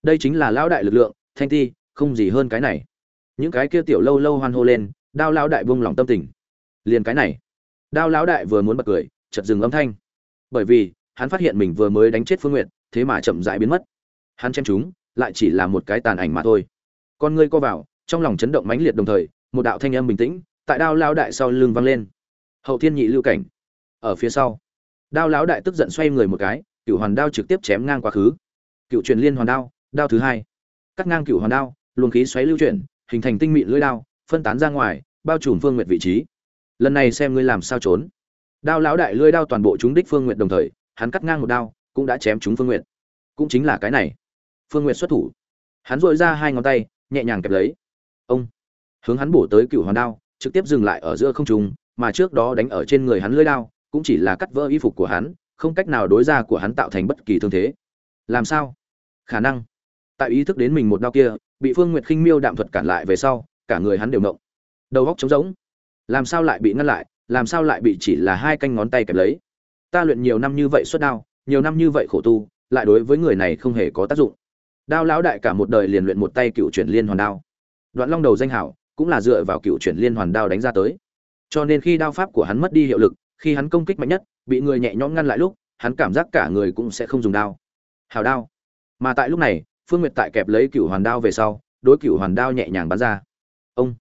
Đây chính là lão đại lực lượng thanh ti không gì hơn cái này. Những cái kia tiểu lâu lâu hoan hô lên đao lão đại buông lòng tâm tình. Liền cái này. Đao lão đại vừa muốn bật cười chợt dừng âm thanh. Bởi vì hắn phát hiện mình vừa mới đánh chết phương Nguyệt, thế mà chậm rãi biến mất. Hắn chém chúng lại chỉ là một cái tàn ảnh mà thôi. Con ngươi co vào trong lòng chấn động mãnh liệt đồng thời một đạo thanh âm bình tĩnh tại đao lão đại sau lưng vang lên. Hậu thiên nhị lưu cảnh, ở phía sau. Đao lão đại tức giận xoay người một cái, cựu hoàn đao trực tiếp chém ngang quá khứ. Cựu truyền liên hoàn đao đao thứ hai. Cắt ngang cựu hoàn đao, luồng khí xoáy lưu chuyển, hình thành tinh mịn lưỡi đao, phân tán ra ngoài, bao trùm phương nguyện vị trí. Lần này xem ngươi làm sao trốn. Đao lão đại lưỡi đao toàn bộ chúng đích phương nguyện đồng thời, hắn cắt ngang một đao, cũng đã chém chúng phương nguyện cũng chính là cái này. Phương nguyện xuất thủ. Hắn dội ra hai ngón tay, nhẹ nhàng kẹp lấy. Ông hướng hắn bổ tới cựu hoàn đao, trực tiếp dừng lại ở giữa không trung, mà trước đó đánh ở trên người hắn lưỡi đao, cũng chỉ là cắt vỡ y phục của hắn, không cách nào đối ra của hắn tạo thành bất kỳ thương thế. Làm sao? Khả năng. Tại ý thức đến mình một đao kia, bị phương nguyệt khinh miêu đạm thuật cản lại về sau, cả người hắn đều ngộng. Đầu góc trống rỗng. Làm sao lại bị ngăn lại, làm sao lại bị chỉ là hai canh ngón tay kẹp lấy? Ta luyện nhiều năm như vậy suốt đao, nhiều năm như vậy khổ tu, lại đối với người này không hề có tác dụng. Đao lão đại cả một đời liền luyện một tay cựu chuyển liên hoàn đao. Đoạn long đầu danh hảo cũng là dựa vào cựu chuyển liên hoàn đao đánh ra tới. Cho nên khi đao pháp của hắn mất đi hiệu lực, khi hắn công kích mạnh nhất, bị người nhẹ nhõm ngăn lại lúc, hắn cảm giác cả người cũng sẽ không dùng đao. Hào đao. Mà tại lúc này, phương nguyệt tại kẹp lấy cựu hoàn đao về sau, đối cựu hoàn đao nhẹ nhàng bắn ra. Ông.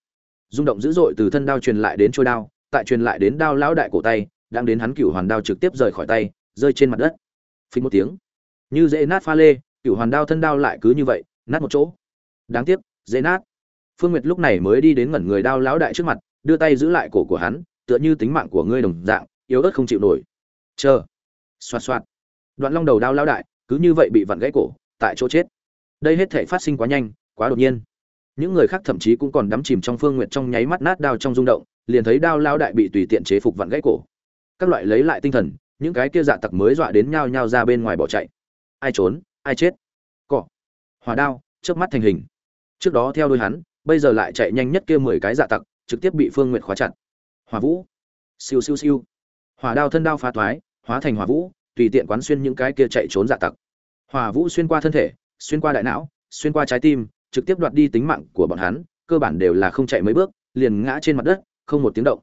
Rung động dữ dội từ thân đao truyền lại đến trôi đao, tại truyền lại đến đao lão đại cổ tay, đang đến hắn cựu hoàn đao trực tiếp rời khỏi tay, rơi trên mặt đất. Phình một tiếng. Như dễ nát pha lê, cựu hoàn đao thân đao lại cứ như vậy, nát một chỗ. Đáng tiếc, dễ nát phương nguyệt lúc này mới đi đến ngẩn người đao lão đại trước mặt, đưa tay giữ lại cổ của hắn, tựa như tính mạng của ngươi đồng dạng, yếu ớt không chịu nổi. Chờ. Xoạt xoạt. Đoạn long đầu đao lão đại, cứ như vậy bị vặn gãy cổ, tại chỗ chết. Đây hết thảy phát sinh quá nhanh, quá đột nhiên. Những người khác thậm chí cũng còn đắm chìm trong phương nguyệt trong nháy mắt nát đao trong rung động, liền thấy đao lão đại bị tùy tiện chế phục vặn gãy cổ. Các loại lấy lại tinh thần, những cái kia dạ tặc mới dọa đến nhao nhao ra bên ngoài bỏ chạy. Ai trốn, ai chết? Cỏ. hỏa đao, chớp mắt thành hình. Trước đó theo đuôi hắn bây giờ lại chạy nhanh nhất kia mười cái dạ tặc, trực tiếp bị phương nguyện khóa chặt. Hỏa vũ. Siêu siêu siêu. Hỏa đao thân đao phá thoái, hóa thành hỏa vũ, tùy tiện quán xuyên những cái kia chạy trốn dạ tặc. Hỏa vũ xuyên qua thân thể, xuyên qua đại não, xuyên qua trái tim, trực tiếp đoạt đi tính mạng của bọn hắn, cơ bản đều là không chạy mấy bước, liền ngã trên mặt đất, không một tiếng động.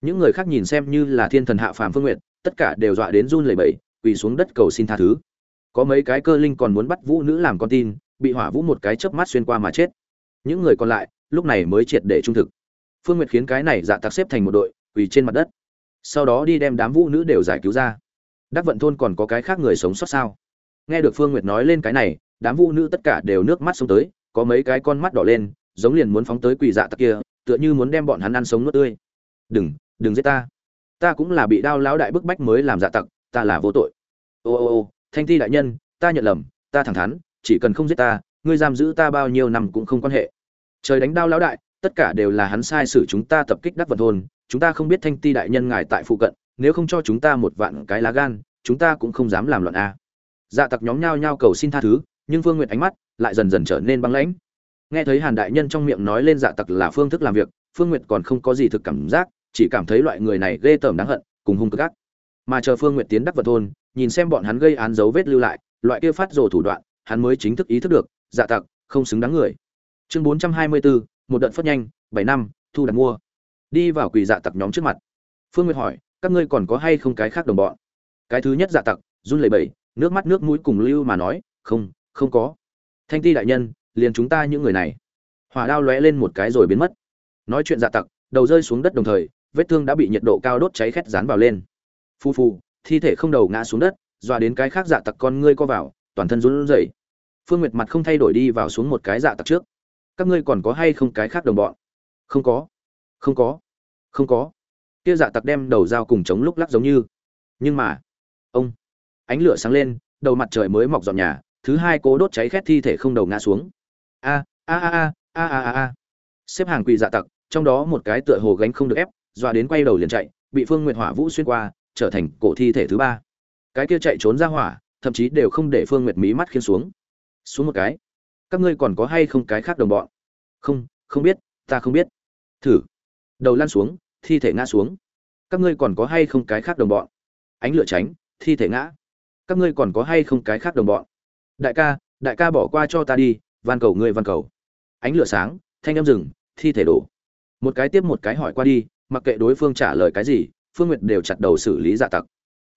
Những người khác nhìn xem như là thiên thần hạ phàm phương nguyện tất cả đều dọa đến run lẩy bẩy, quỳ xuống đất cầu xin tha thứ. Có mấy cái cơ linh còn muốn bắt vũ nữ làm con tin, bị hỏa vũ một cái chớp mắt xuyên qua mà chết những người còn lại, lúc này mới triệt để trung thực. Phương nguyệt khiến cái này dạ tặc xếp thành một đội, quỳ trên mặt đất. Sau đó đi đem đám vũ nữ đều giải cứu ra. Đắc vận thôn còn có cái khác người sống sót sao? Nghe được phương nguyệt nói lên cái này, đám vũ nữ tất cả đều nước mắt xông tới, có mấy cái con mắt đỏ lên, giống liền muốn phóng tới quỳ dạ tặc kia, tựa như muốn đem bọn hắn ăn sống nuốt tươi. Đừng đừng giết ta. Ta cũng là bị đao lão đại bức bách mới làm dạ tặc, ta là vô tội. Ô ô ô, thanh thi đại nhân, ta nhận lầm, ta thẳng thắn, chỉ cần không giết ta ngươi giam giữ ta bao nhiêu năm cũng không quan hệ. Trời đánh đao lão đại, tất cả đều là hắn sai sử chúng ta tập kích đắc vật thôn chúng ta không biết thanh ti đại nhân ngài tại phụ cận, nếu không cho chúng ta một vạn cái lá gan, chúng ta cũng không dám làm loạn a. Dạ tặc nhóm nhao nhao cầu xin tha thứ, nhưng phương nguyệt ánh mắt lại dần dần trở nên băng lãnh. Nghe thấy hàn đại nhân trong miệng nói lên dạ tặc là phương thức làm việc, phương nguyệt còn không có gì thực cảm giác, chỉ cảm thấy loại người này ghê tởm đáng hận, cùng hung cực ác. Mà chờ phương nguyệt tiến đắc vật thôn nhìn xem bọn hắn gây án dấu vết lưu lại, loại kia phát rồ thủ đoạn, hắn mới chính thức ý thức được dạ tặc, không xứng đáng người. Chương bốn trăm hai mươi bốn một đợt phất nhanh, bảy năm, thu đặt mua. Đi vào quỳ dạ tặc nhóm trước mặt. Phương nguyệt hỏi, các ngươi còn có hay không cái khác đồng bọn? Cái thứ nhất dạ tặc, run lẩy bẩy, nước mắt nước mũi cùng lưu mà nói, không không có. Thanh ti đại nhân, liền chúng ta những người này. Hỏa đao lóe lên một cái rồi biến mất. Nói chuyện dạ tặc, đầu rơi xuống đất đồng thời, vết thương đã bị nhiệt độ cao đốt cháy khét dán vào lên. Phu phu thi thể không đầu ngã xuống đất, dọa đến cái khác dạ tặc con ngươi co vào, toàn thân run rẩy phương nguyệt mặt không thay đổi đi vào xuống một cái dạ tặc trước. Các ngươi còn có hay không cái khác đồng bọn? Không có. Không có. Không có. Kia dạ tặc đem đầu dao cùng chống lúc lắc giống như. Nhưng mà, ông, ánh lửa sáng lên, đầu mặt trời mới mọc dọn nhà, thứ hai cố đốt cháy khét thi thể không đầu ngã xuống. A a a a a a a. Xếp hàng quỳ dạ tặc, trong đó một cái tựa hồ gánh không được ép, dọa đến quay đầu liền chạy, bị phương nguyệt hỏa vũ xuyên qua, trở thành cổ thi thể thứ ba. Cái kia chạy trốn ra hỏa, thậm chí đều không để phương nguyệt mí mắt khiên xuống xuống một cái. Các ngươi còn có hay không cái khác đồng bọn? Không không biết, ta không biết. Thử. Đầu lan xuống, thi thể ngã xuống. Các ngươi còn có hay không cái khác đồng bọn? Ánh lửa tránh, thi thể ngã. Các ngươi còn có hay không cái khác đồng bọn? Đại ca đại ca bỏ qua cho ta đi, van cầu ngươi van cầu. Ánh lửa sáng, thanh âm rừng thi thể đổ. Một cái tiếp một cái hỏi qua đi, mặc kệ đối phương trả lời cái gì, phương nguyệt đều chặt đầu xử lý dạ tặc.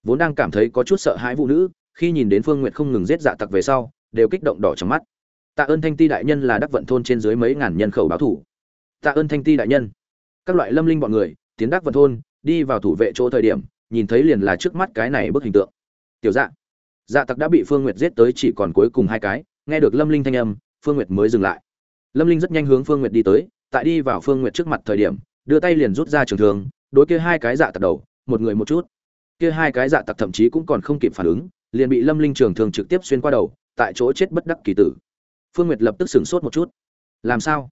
Vốn đang cảm thấy có chút sợ hãi vũ nữ, khi nhìn đến phương nguyệt không ngừng giết dạ tặc về sau đều kích động đỏ trong mắt. Tạ ơn thanh ti đại nhân là đắc vận thôn trên dưới mấy ngàn nhân khẩu báo thủ. Tạ ơn thanh ti đại nhân. Các loại lâm linh bọn người, tiến đắc vận thôn, đi vào thủ vệ chỗ thời điểm, nhìn thấy liền là trước mắt cái này bức hình tượng. Tiểu dạ. Dạ tặc đã bị phương nguyệt giết tới chỉ còn cuối cùng hai cái, nghe được lâm linh thanh âm, phương nguyệt mới dừng lại. Lâm linh rất nhanh hướng phương nguyệt đi tới, tại đi vào phương nguyệt trước mặt thời điểm, đưa tay liền rút ra trường thương, đối kia hai cái dạ tặc đầu, một người một chút. Kia hai cái dạ tặc thậm chí cũng còn không kịp phản ứng, liền bị lâm linh trường thương trực tiếp xuyên qua đầu tại chỗ chết bất đắc kỳ tử. Phương nguyệt lập tức sửng sốt một chút. Làm sao?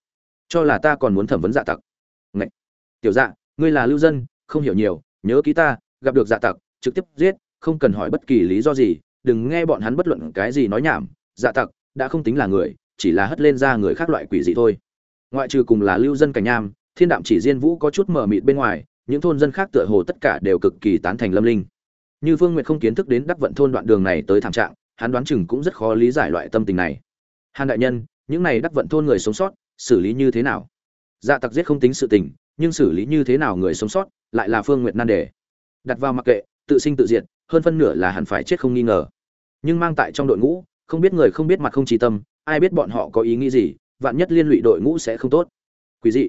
Cho là ta còn muốn thẩm vấn dạ tặc. Ngậy! tiểu dạ ngươi là lưu dân, không hiểu nhiều, nhớ ký ta, gặp được dạ tặc, trực tiếp giết, không cần hỏi bất kỳ lý do gì, đừng nghe bọn hắn bất luận cái gì nói nhảm. Dạ tặc, đã không tính là người, chỉ là hất lên ra người khác loại quỷ gì thôi. Ngoại trừ cùng là lưu dân cảnh nham, thiên đạm chỉ diên vũ có chút mờ mịt bên ngoài, những thôn dân khác tựa hồ tất cả đều cực kỳ tán thành lâm linh. Như phương nguyệt không kiến thức đến đắc vận thôn đoạn đường này tới thảm trạng hắn đoán chừng cũng rất khó lý giải loại tâm tình này. Hàn đại nhân, những này đắc vận thôn người sống sót, xử lý như thế nào? Dạ tặc giết không tính sự tình, nhưng xử lý như thế nào người sống sót, lại là phương nguyệt nan đề. Đặt vào mặc kệ, tự sinh tự diệt, hơn phân nửa là hẳn phải chết không nghi ngờ. Nhưng mang tại trong đội ngũ, không biết người không biết mặt không trí tâm, ai biết bọn họ có ý nghĩ gì, vạn nhất liên lụy đội ngũ sẽ không tốt. Quý dị.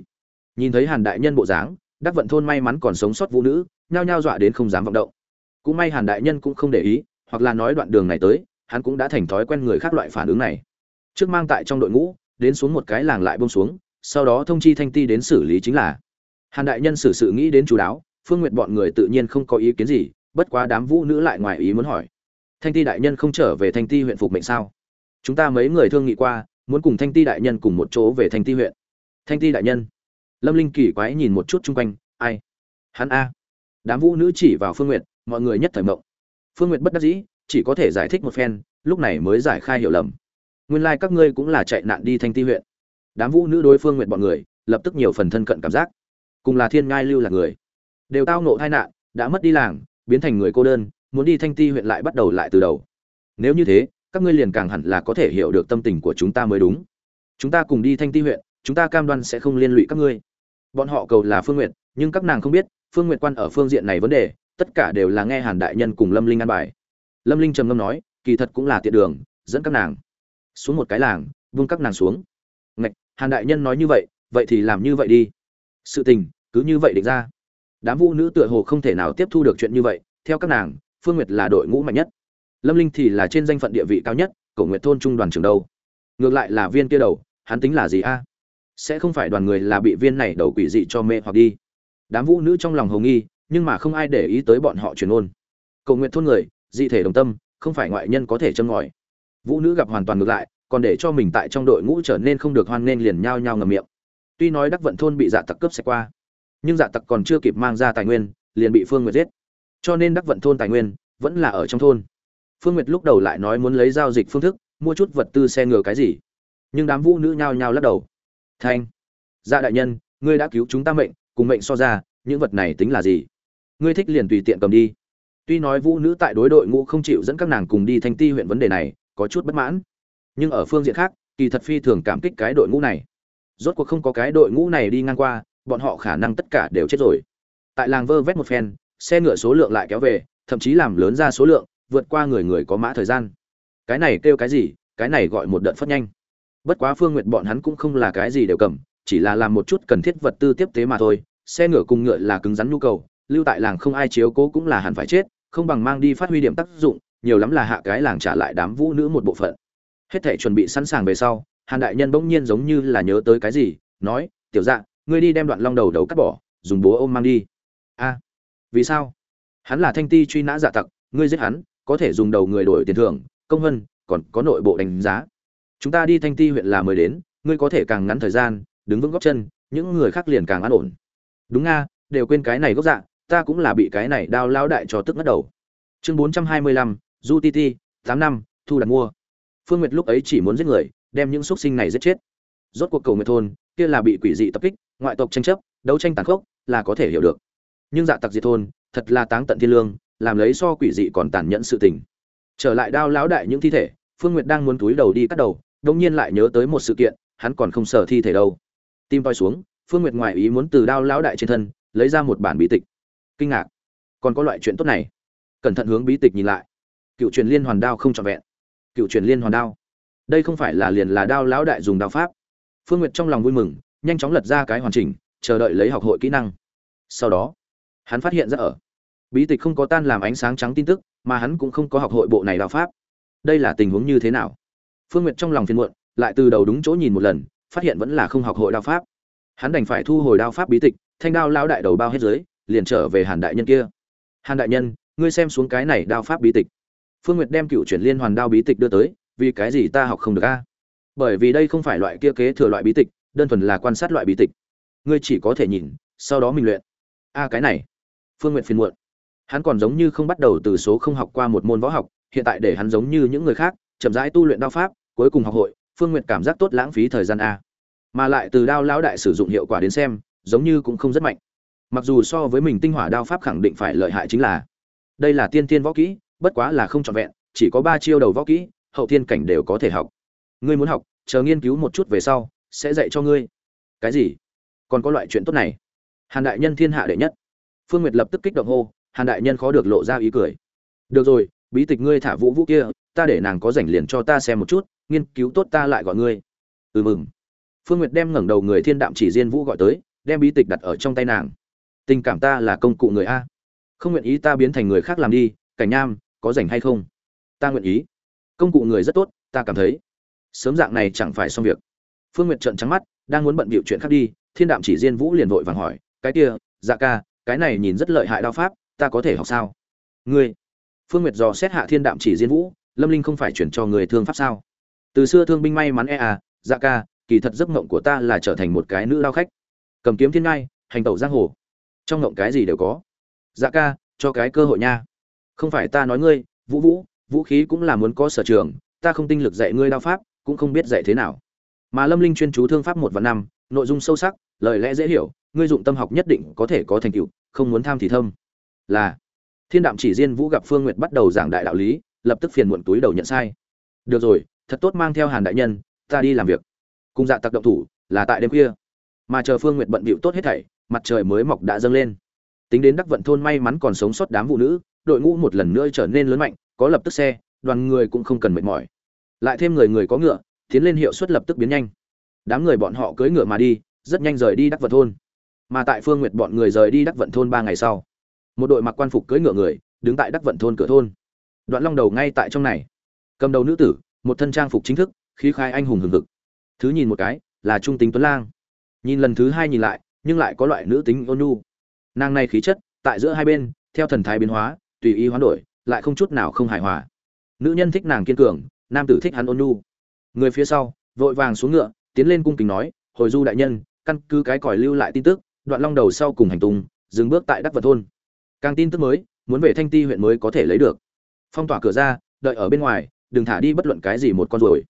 Nhìn thấy hàn đại nhân bộ dáng, đắc vận thôn may mắn còn sống sót vũ nữ, nhao nhao dọa đến không dám vọng động. Cũng may hàn đại nhân cũng không để ý, hoặc là nói đoạn đường này tới hắn cũng đã thành thói quen người khác loại phản ứng này. Trước mang tại trong đội ngũ, đến xuống một cái làng lại bông xuống, sau đó thông chi thanh ti đến xử lý chính là. Hàn đại nhân xử sự nghĩ đến chú đáo, phương nguyệt bọn người tự nhiên không có ý kiến gì, bất quá đám vũ nữ lại ngoài ý muốn hỏi. Thanh ti đại nhân không trở về thanh ti huyện phục mệnh sao? Chúng ta mấy người thương nghị qua, muốn cùng thanh ti đại nhân cùng một chỗ về thanh ti huyện. Thanh ti đại nhân. Lâm linh kỳ quái nhìn một chút chung quanh, ai? Hắn a. Đám vũ nữ chỉ vào phương n g u y ệ t mọi người nhất thời mộng. Phương n g u y ệ t bất đắc dĩ chỉ có thể giải thích một phen, lúc này mới giải khai hiểu lầm. Nguyên lai các ngươi cũng là chạy nạn đi thanh ti huyện. Đám vũ nữ đối phương nguyện bọn người, lập tức nhiều phần thân cận cảm giác. Cùng là thiên ngai lưu là người. Đều tao nộ tai nạn, đã mất đi làng, biến thành người cô đơn, muốn đi thanh ti huyện lại bắt đầu lại từ đầu. Nếu như thế, các ngươi liền càng hẳn là có thể hiểu được tâm tình của chúng ta mới đúng. Chúng ta cùng đi thanh ti huyện, chúng ta cam đoan sẽ không liên lụy các ngươi. Bọn họ cầu là phương n g u y ệ t nhưng các nàng không biết, phương n g u y ệ t quan ở phương diện này vấn đề, tất cả đều là nghe hàn đại nhân cùng lâm linh an bài lâm linh trầm ngâm nói, kỳ thật cũng là tiện đường, dẫn các nàng. Xuống một cái làng, vung các nàng xuống. Ngạch, hàn đại nhân nói như vậy vậy thì làm như vậy đi. Sự tình, cứ như vậy định ra. Đám vũ nữ tựa hồ không thể nào tiếp thu được chuyện như vậy, theo các nàng, phương nguyệt là đội ngũ mạnh nhất. Lâm linh thì là trên danh phận địa vị cao nhất, cổ nguyệt thôn trung đoàn trường đâu. Ngược lại là viên kia đầu, hắn tính là gì a? Sẽ không phải đoàn người là bị viên này đầu quỷ dị cho mê hoặc đi. Đám vũ nữ trong lòng hồng nghi, nhưng mà không ai để ý tới bọn họ truyền ôn. Cầu nguyện thôn người dị thể đồng tâm, không phải ngoại nhân có thể châm ngòi. Vũ nữ gặp hoàn toàn ngược lại, còn để cho mình tại trong đội ngũ trở nên không được hoan nên liền nhao nhao ngầm miệng. Tuy nói đắc vận thôn bị dạ tặc cướp xe qua, nhưng dạ tặc còn chưa kịp mang ra tài nguyên, liền bị phương nguyệt giết. Cho nên đắc vận thôn tài nguyên vẫn là ở trong thôn. Phương nguyệt lúc đầu lại nói muốn lấy giao dịch phương thức, mua chút vật tư xe ngựa cái gì. Nhưng đám vũ nữ nhao nhao lắc đầu. Thanh dạ đại nhân, ngươi đã cứu chúng ta mệnh, cùng mệnh so ra, những vật này tính là gì? Ngươi thích liền tùy tiện cầm đi. Tuy nói Vũ nữ tại đối đội ngũ không chịu dẫn các nàng cùng đi Thanh Ti huyện vấn đề này, có chút bất mãn. Nhưng ở phương diện khác, kỳ thật phi thường cảm kích cái đội ngũ này. Rốt cuộc không có cái đội ngũ này đi ngang qua, bọn họ khả năng tất cả đều chết rồi. Tại làng vơ vét một phen, xe ngựa số lượng lại kéo về, thậm chí làm lớn ra số lượng, vượt qua người người có mã thời gian. Cái này kêu cái gì? Cái này gọi một đợt phát nhanh. Bất quá Phương Nguyệt bọn hắn cũng không là cái gì đều cầm, chỉ là làm một chút cần thiết vật tư tiếp tế mà thôi. Xe ngựa cùng ngựa là cứng rắn nhu cầu, lưu tại làng không ai chiếu cố cũng là hẳn phải chết, không bằng mang đi phát huy điểm tác dụng nhiều lắm là hạ cái làng trả lại đám vũ nữ một bộ phận. Hết thể chuẩn bị sẵn sàng về sau hàn đại nhân bỗng nhiên giống như là nhớ tới cái gì nói tiểu dạ ngươi đi đem đoạn long đầu đầu cắt bỏ dùng búa ôm mang đi. A vì sao? Hắn là thanh ti truy nã dạ tặc ngươi giết hắn có thể dùng đầu người đổi tiền thưởng công vân còn có nội bộ đánh giá. Chúng ta đi thanh ti huyện là mới đến ngươi có thể càng ngắn thời gian đứng vững góc chân những người khác liền càng an ổn. Đúng nga đều quên cái này gốc dạ ta cũng là bị cái này đao lão đại cho tức ngất đầu. Chương bốn trăm hai mươi lăm, du ti ti năm, thu đặt mua. Phương nguyệt lúc ấy chỉ muốn giết người, đem những xuất sinh này giết chết. Rốt cuộc cầu nguyệt thôn, kia là bị quỷ dị tập kích, ngoại tộc tranh chấp, đấu tranh tàn khốc, là có thể hiểu được. Nhưng dạ tặc diệt thôn, thật là táng tận thiên lương, làm lấy so quỷ dị còn tàn nhẫn sự tình. Trở lại đao lão đại những thi thể, phương nguyệt đang muốn túi đầu đi cắt đầu, đột nhiên lại nhớ tới một sự kiện, hắn còn không sở thi thể đâu. Tim voi xuống, phương nguyệt ngoài ý muốn từ đao lão đại trên thân, lấy ra một bản bí tịch kinh ngạc. Còn có loại chuyện tốt này. Cẩn thận hướng bí tịch nhìn lại. Cựu truyền liên hoàn đao không trọn vẹn. Cựu truyền liên hoàn đao. Đây không phải là liền là đao lão đại dùng đao pháp. Phương n g u y ệ t trong lòng vui mừng, nhanh chóng lật ra cái hoàn chỉnh, chờ đợi lấy học hội kỹ năng. Sau đó, hắn phát hiện ra ở bí tịch không có tan làm ánh sáng trắng tin tức, mà hắn cũng không có học hội bộ này đao pháp. Đây là tình huống như thế nào? Phương n g u y ệ t trong lòng phiền muộn, lại từ đầu đúng chỗ nhìn một lần, phát hiện vẫn là không học hội đao pháp. Hắn đành phải thu hồi đao pháp bí tịch, thanh đao lão đại đầu bao hết dưới liền trở về hàn đại nhân kia. Hàn đại nhân, ngươi xem xuống cái này đao pháp bí tịch. Phương nguyệt đem cựu chuyển liên hoàn đao bí tịch đưa tới, vì cái gì ta học không được a? Bởi vì đây không phải loại kia kế thừa loại bí tịch, đơn thuần là quan sát loại bí tịch. Ngươi chỉ có thể nhìn, sau đó mình luyện. A, cái này. Phương nguyệt phiền muộn. Hắn còn giống như không bắt đầu từ số không học qua một môn võ học, hiện tại để hắn giống như những người khác, chậm rãi tu luyện đao pháp, cuối cùng học hội, phương nguyệt cảm giác tốt lãng phí thời gian a. Mà lại từ đao lão đại sử dụng hiệu quả đến xem, giống như cũng không rất mạnh mặc dù so với mình tinh hỏa đao pháp khẳng định phải lợi hại chính là, đây là tiên tiên võ kỹ, bất quá là không trọn vẹn, chỉ có ba chiêu đầu võ kỹ, hậu thiên cảnh đều có thể học. Ngươi muốn học, chờ nghiên cứu một chút về sau, sẽ dạy cho ngươi. Cái gì? Còn có loại chuyện tốt này? Hàn đại nhân thiên hạ đệ nhất. Phương nguyệt lập tức kích động hô, hàn đại nhân khó được lộ ra ý cười. Được rồi, bí tịch ngươi thả vũ vũ kia, ta để nàng có rảnh liền cho ta xem một chút, nghiên cứu tốt ta lại gọi ngươi. Ừ mừng. Phương nguyệt đem ngẩng đầu người thiên đạm chỉ diên vũ gọi tới, đem bí tịch đặt ở trong tay nàng tình cảm ta là công cụ người a. Không nguyện ý ta biến thành người khác làm đi, cảnh nham, có rảnh hay không? Ta nguyện ý. Công cụ người rất tốt, ta cảm thấy. Sớm dạng này chẳng phải xong việc. Phương nguyệt trợn trắng mắt, đang muốn bận bịu chuyện khác đi, thiên đạm chỉ diên vũ liền vội vàng hỏi, cái kia dạ ca, cái này nhìn rất lợi hại đao pháp, ta có thể học sao? Ngươi. Phương nguyệt dò xét hạ thiên đạm chỉ diên vũ, lâm linh không phải chuyển cho người thương pháp sao? Từ xưa thương binh may mắn e à dạ ca, kỳ thật giấc mộng của ta là trở thành một cái nữ lao khách. Cầm kiếm thiên ngai, hành tẩu giang hồ trong ngộng cái gì đều có. Dạ ca, cho cái cơ hội nha. Không phải ta nói ngươi, vũ vũ vũ khí cũng là muốn có sở trường, ta không tinh lực dạy ngươi đao pháp, cũng không biết dạy thế nào. Mà lâm linh chuyên chú thương pháp một và năm, nội dung sâu sắc, lời lẽ dễ hiểu, ngươi dụng tâm học nhất định có thể có thành tựu, không muốn tham thì thâm. Là, thiên đạm chỉ riêng vũ gặp phương nguyệt bắt đầu giảng đại đạo lý, lập tức phiền muộn túi đầu nhận sai. Được rồi, thật tốt mang theo hàn đại nhân, ta đi làm việc. Cùng dạ tặc động thủ, là tại đêm khuya. Mà chờ phương nguyệt bận bịu tốt hết thảy mặt trời mới mọc đã dâng lên. Tính đến đắc vận thôn may mắn còn sống sót đám phụ nữ, đội ngũ một lần nữa trở nên lớn mạnh, có lập tức xe, đoàn người cũng không cần mệt mỏi. Lại thêm người người có ngựa, tiến lên hiệu suất lập tức biến nhanh. Đám người bọn họ cưỡi ngựa mà đi, rất nhanh rời đi đắc vận thôn. Mà tại phương nguyệt bọn người rời đi đắc vận thôn ba ngày sau, một đội mặc quan phục cưỡi ngựa người, đứng tại đắc vận thôn cửa thôn. Đoạn long đầu ngay tại trong này. Cầm đầu nữ tử, một thân trang phục chính thức, khí khai anh hùng hừng hực. Thứ nhìn một cái, là trung tính tuấn lang. Nhìn lần thứ hai nhìn lại nhưng lại có loại nữ tính ôn nhu. Nàng này khí chất, tại giữa hai bên, theo thần thái biến hóa, tùy ý hoán đổi, lại không chút nào không hài hòa. Nữ nhân thích nàng kiên cường, nam tử thích hắn ôn nhu. Người phía sau, vội vàng xuống ngựa, tiến lên cung kính nói, hồi du đại nhân, căn cứ cái còi lưu lại tin tức, đoạn long đầu sau cùng hành tung, dừng bước tại đắc vật thôn. Càng tin tức mới, muốn về thanh ti huyện mới có thể lấy được. Phong tỏa cửa ra, đợi ở bên ngoài, đừng thả đi bất luận cái gì một con rồi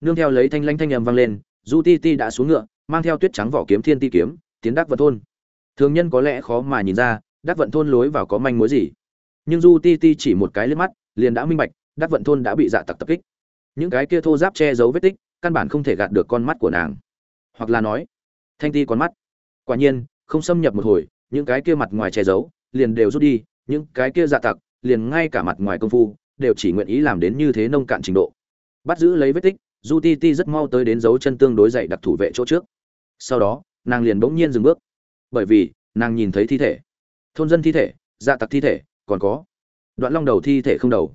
nương theo lấy thanh lanh thanh âm vang lên, du ti ti đã xuống ngựa, mang theo tuyết trắng vỏ kiếm thiên ti kiếm tiến đắc vận thôn. Thường nhân có lẽ khó mà nhìn ra, đắc vận thôn lối vào có manh mối gì. Nhưng du ti ti chỉ một cái liếc mắt, liền đã minh bạch, đắc vận thôn đã bị dạ tặc tập kích. Những cái kia thô giáp che giấu vết tích, căn bản không thể gạt được con mắt của nàng. Hoặc là nói, thanh ti con mắt. Quả nhiên, không xâm nhập một hồi, những cái kia mặt ngoài che giấu, liền đều rút đi, những cái kia dạ tặc, liền ngay cả mặt ngoài công phu, đều chỉ nguyện ý làm đến như thế nông cạn trình độ. Bắt giữ lấy vết tích, du ti ti rất mau tới đến dấu chân tương đối dậy đặc thủ vệ chỗ trước. Sau đó nàng liền bỗng nhiên dừng bước. Bởi vì, nàng nhìn thấy thi thể. Thôn dân thi thể dạ tặc thi thể, còn có. Đoạn long đầu thi thể không đầu.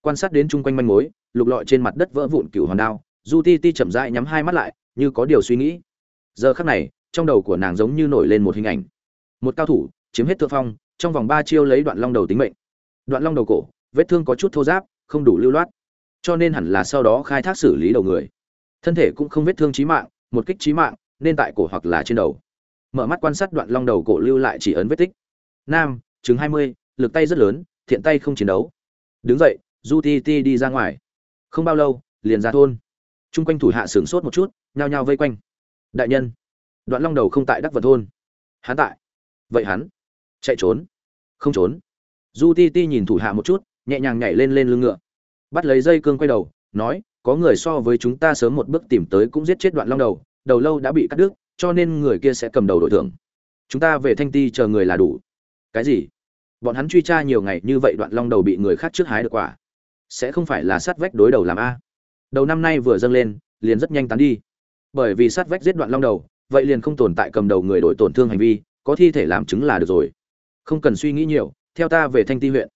Quan sát đến chung quanh manh mối, lục lọi trên mặt đất vỡ vụn cửu hòn đao, du ti ti chậm rãi nhắm hai mắt lại, như có điều suy nghĩ. Giờ khắc này, trong đầu của nàng giống như nổi lên một hình ảnh. Một cao thủ, chiếm hết thượng phong, trong vòng ba chiêu lấy đoạn long đầu tính mệnh. Đoạn long đầu cổ, vết thương có chút thô giáp không đủ lưu loát. Cho nên hẳn là sau đó khai thác xử lý đầu người. Thân thể cũng không vết thương chí mạng, một kích chí mạng nên tại cổ hoặc là trên đầu. Mở mắt quan sát đoạn long đầu cổ lưu lại chỉ ấn vết tích. Nam chứng hai mươi, lực tay rất lớn, thiện tay không chiến đấu. Đứng dậy, du ti ti đi ra ngoài. Không bao lâu, liền ra thôn. Trung quanh thủ hạ sửng sốt một chút, nhao nhao vây quanh. Đại nhân, đoạn long đầu không tại đắc vật thôn. Hắn tại. Vậy hắn, chạy trốn. Không trốn. Du ti ti nhìn thủ hạ một chút, nhẹ nhàng nhảy lên lên lưng ngựa. Bắt lấy dây cương quay đầu, nói, có người so với chúng ta sớm một bước tìm tới cũng giết chết đoạn long đầu đầu lâu đã bị cắt đứt, cho nên người kia sẽ cầm đầu đội thưởng. Chúng ta về thanh ti chờ người là đủ. Cái gì? Bọn hắn truy tra nhiều ngày như vậy đoạn long đầu bị người khác trước hái được quả. Sẽ không phải là sát vách đối đầu làm a. Đầu năm nay vừa dâng lên, liền rất nhanh tán đi. Bởi vì sát vách giết đoạn long đầu, vậy liền không tồn tại cầm đầu người đổi tổn thương hành vi, có thi thể làm chứng là được rồi. Không cần suy nghĩ nhiều, theo ta về thanh ti huyện.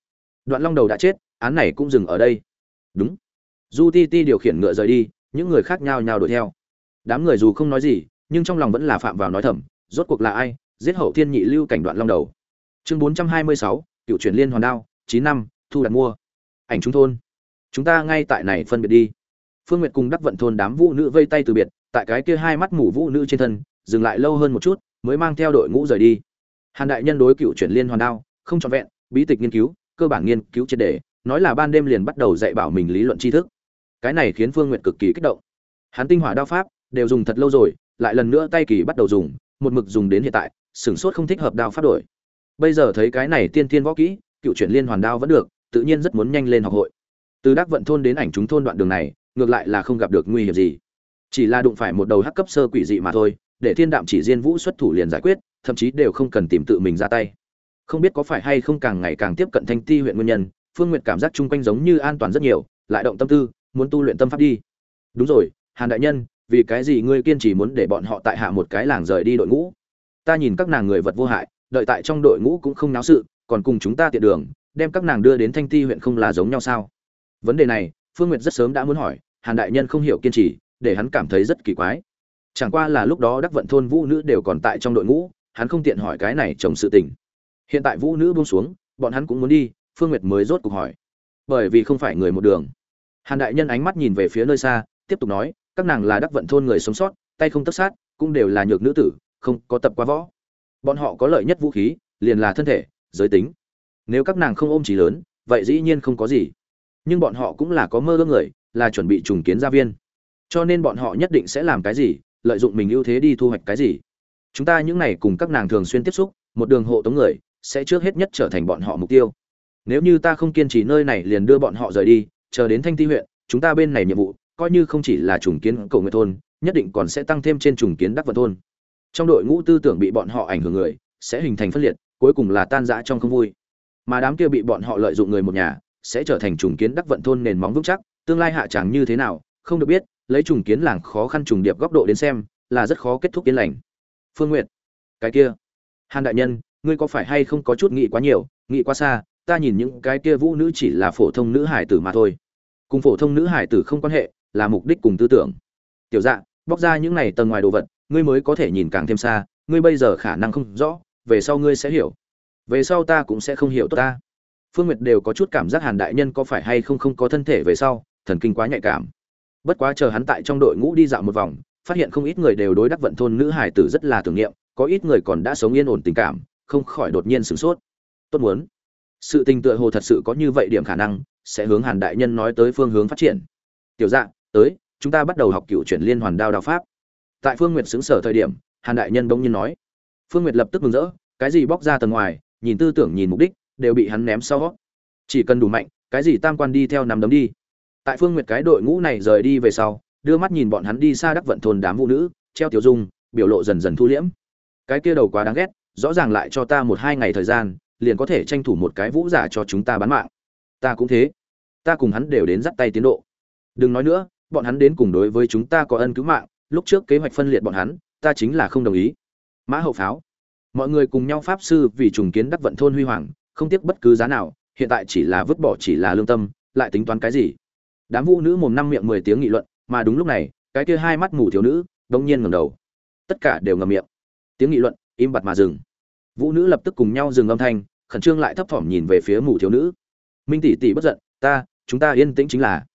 Đoạn long đầu đã chết, án này cũng dừng ở đây. Đúng. Du ti ti điều khiển ngựa rời đi, những người khác nhao nhao đuổi theo đám người dù không nói gì, nhưng trong lòng vẫn là phạm vào nói thầm, rốt cuộc là ai, giết hậu thiên nhị lưu cảnh đoạn long đầu. Chương bốn trăm hai mươi sáu, cựu truyền liên hoàn đao, chín năm, thu đặt mua. Ảnh chúng thôn. Chúng ta ngay tại này phân biệt đi. Phương nguyệt cùng đắc vận thôn đám vũ nữ vây tay từ biệt, tại cái kia hai mắt mủ vũ nữ trên thân, dừng lại lâu hơn một chút, mới mang theo đội ngũ rời đi. Hàn đại nhân đối cựu chuyển liên hoàn đao, không trọn vẹn, bí tịch nghiên cứu, cơ bản nghiên cứu triệt đề nói là ban đêm liền bắt đầu dạy bảo mình lý luận tri thức. Cái này khiến phương nguyệt cực kỳ kích động. Hắn tinh hỏa đao pháp đều dùng thật lâu rồi, lại lần nữa tay kỳ bắt đầu dùng, một mực dùng đến hiện tại, sửng sốt không thích hợp đao pháp đổi. Bây giờ thấy cái này tiên tiên võ kỹ, cựu chuyển liên hoàn đao vẫn được, tự nhiên rất muốn nhanh lên học hội. Từ đắc vận thôn đến ảnh chúng thôn đoạn đường này, ngược lại là không gặp được nguy hiểm gì. Chỉ là đụng phải một đầu hắc cấp sơ quỷ dị mà thôi, để thiên đạm chỉ diên vũ xuất thủ liền giải quyết, thậm chí đều không cần tìm tự mình ra tay. Không biết có phải hay không càng ngày càng tiếp cận thanh ti huyện nguyên nhân, phương nguyệt cảm giác chung quanh giống như an toàn rất nhiều, lại động tâm tư, muốn tu luyện tâm pháp đi. Đúng rồi, hàn đại nhân vì cái gì ngươi kiên trì muốn để bọn họ tại hạ một cái làng rời đi đội ngũ? Ta nhìn các nàng người vật vô hại, đợi tại trong đội ngũ cũng không náo sự, còn cùng chúng ta tiện đường, đem các nàng đưa đến thanh ti huyện không là giống nhau sao? Vấn đề này, phương nguyệt rất sớm đã muốn hỏi, hàn đại nhân không hiểu kiên trì, để hắn cảm thấy rất kỳ quái. Chẳng qua là lúc đó đắc vận thôn vũ nữ đều còn tại trong đội ngũ, hắn không tiện hỏi cái này chồng sự tình. Hiện tại vũ nữ buông xuống, bọn hắn cũng muốn đi, phương nguyệt mới rốt cuộc hỏi. Bởi vì không phải người một đường. Hàn đại nhân ánh mắt nhìn về phía nơi xa, tiếp tục nói các nàng là đắc vận thôn người sống sót, tay không tất sát, cũng đều là nhược nữ tử, không có tập quá võ. Bọn họ có lợi nhất vũ khí, liền là thân thể, giới tính. Nếu các nàng không ôm trí lớn, vậy dĩ nhiên không có gì. Nhưng bọn họ cũng là có mơ ước người, là chuẩn bị trùng kiến gia viên. Cho nên bọn họ nhất định sẽ làm cái gì, lợi dụng mình ưu thế đi thu hoạch cái gì. Chúng ta những này cùng các nàng thường xuyên tiếp xúc, một đường hộ tống người, sẽ trước hết nhất trở thành bọn họ mục tiêu. Nếu như ta không kiên trì nơi này liền đưa bọn họ rời đi, chờ đến thanh ti huyện, chúng ta bên này nhiệm vụ coi như không chỉ là trùng kiến cầu nguyện thôn, nhất định còn sẽ tăng thêm trên trùng kiến đắc vận thôn. Trong đội ngũ tư tưởng bị bọn họ ảnh hưởng người, sẽ hình thành phân liệt, cuối cùng là tan rã trong không vui. Mà đám kia bị bọn họ lợi dụng người một nhà, sẽ trở thành trùng kiến đắc vận thôn nền móng vững chắc, tương lai hạ tràng như thế nào, không được biết, lấy trùng kiến làng khó khăn trùng điệp góc độ đến xem, là rất khó kết thúc yên lành. Phương nguyệt, cái kia. Hàn đại nhân, ngươi có phải hay không có chút nghĩ quá nhiều, nghĩ quá xa, ta nhìn những cái kia vũ nữ chỉ là phổ thông nữ hải tử mà thôi. Cùng phổ thông nữ hải tử không quan hệ là mục đích cùng tư tưởng. Tiểu dạ bóc ra những này tầng ngoài đồ vật, ngươi mới có thể nhìn càng thêm xa, ngươi bây giờ khả năng không rõ, về sau ngươi sẽ hiểu. Về sau ta cũng sẽ không hiểu tốt ta. Phương nguyệt đều có chút cảm giác hàn đại nhân có phải hay không không có thân thể về sau, thần kinh quá nhạy cảm. Bất quá chờ hắn tại trong đội ngũ đi dạo một vòng, phát hiện không ít người đều đối đắc vận thôn nữ hải tử rất là tưởng niệm, có ít người còn đã sống yên ổn tình cảm, không khỏi đột nhiên sửng sốt. Tốt muốn. Sự tình tựa hồ thật sự có như vậy điểm khả năng, sẽ hướng hàn đại nhân nói tới phương hướng phát triển. Tiểu dạ tới, chúng ta bắt đầu học cựu chuyển liên hoàn đao đao pháp. Tại phương nguyệt xứng sở thời điểm, hàn đại nhân bỗng nhiên nói. Phương nguyệt lập tức mừng rỡ, cái gì bóc ra tầng ngoài, nhìn tư tưởng nhìn mục đích, đều bị hắn ném sau. Chỉ cần đủ mạnh, cái gì tam quan đi theo nắm đấm đi. Tại phương nguyệt cái đội ngũ này rời đi về sau, đưa mắt nhìn bọn hắn đi xa đắc vận thôn đám vũ nữ, treo tiểu dung, biểu lộ dần dần thu liễm. Cái kia đầu quá đáng ghét, rõ ràng lại cho ta một hai ngày thời gian, liền có thể tranh thủ một cái vũ giả cho chúng ta bán mạng. Ta cũng thế. Ta cùng hắn đều đến dắt tay tiến độ. Đừng nói nữa bọn hắn đến cùng đối với chúng ta có ân cứu mạng, lúc trước kế hoạch phân liệt bọn hắn, ta chính là không đồng ý. Mã hậu pháo. Mọi người cùng nhau pháp sư vì trùng kiến đắc vận thôn huy hoàng, không tiếc bất cứ giá nào, hiện tại chỉ là vứt bỏ chỉ là lương tâm, lại tính toán cái gì? Đám vũ nữ mồm năm miệng mười tiếng nghị luận, mà đúng lúc này, cái kia hai mắt mù thiếu nữ đông nhiên ngẩng đầu. Tất cả đều ngầm miệng. Tiếng nghị luận, im bặt mà dừng. Vũ nữ lập tức cùng nhau dừng âm thanh, khẩn trương lại thấp thỏm nhìn về phía mù thiếu nữ. Minh tỷ tỷ bất giận, ta, chúng ta yên tĩnh chính là.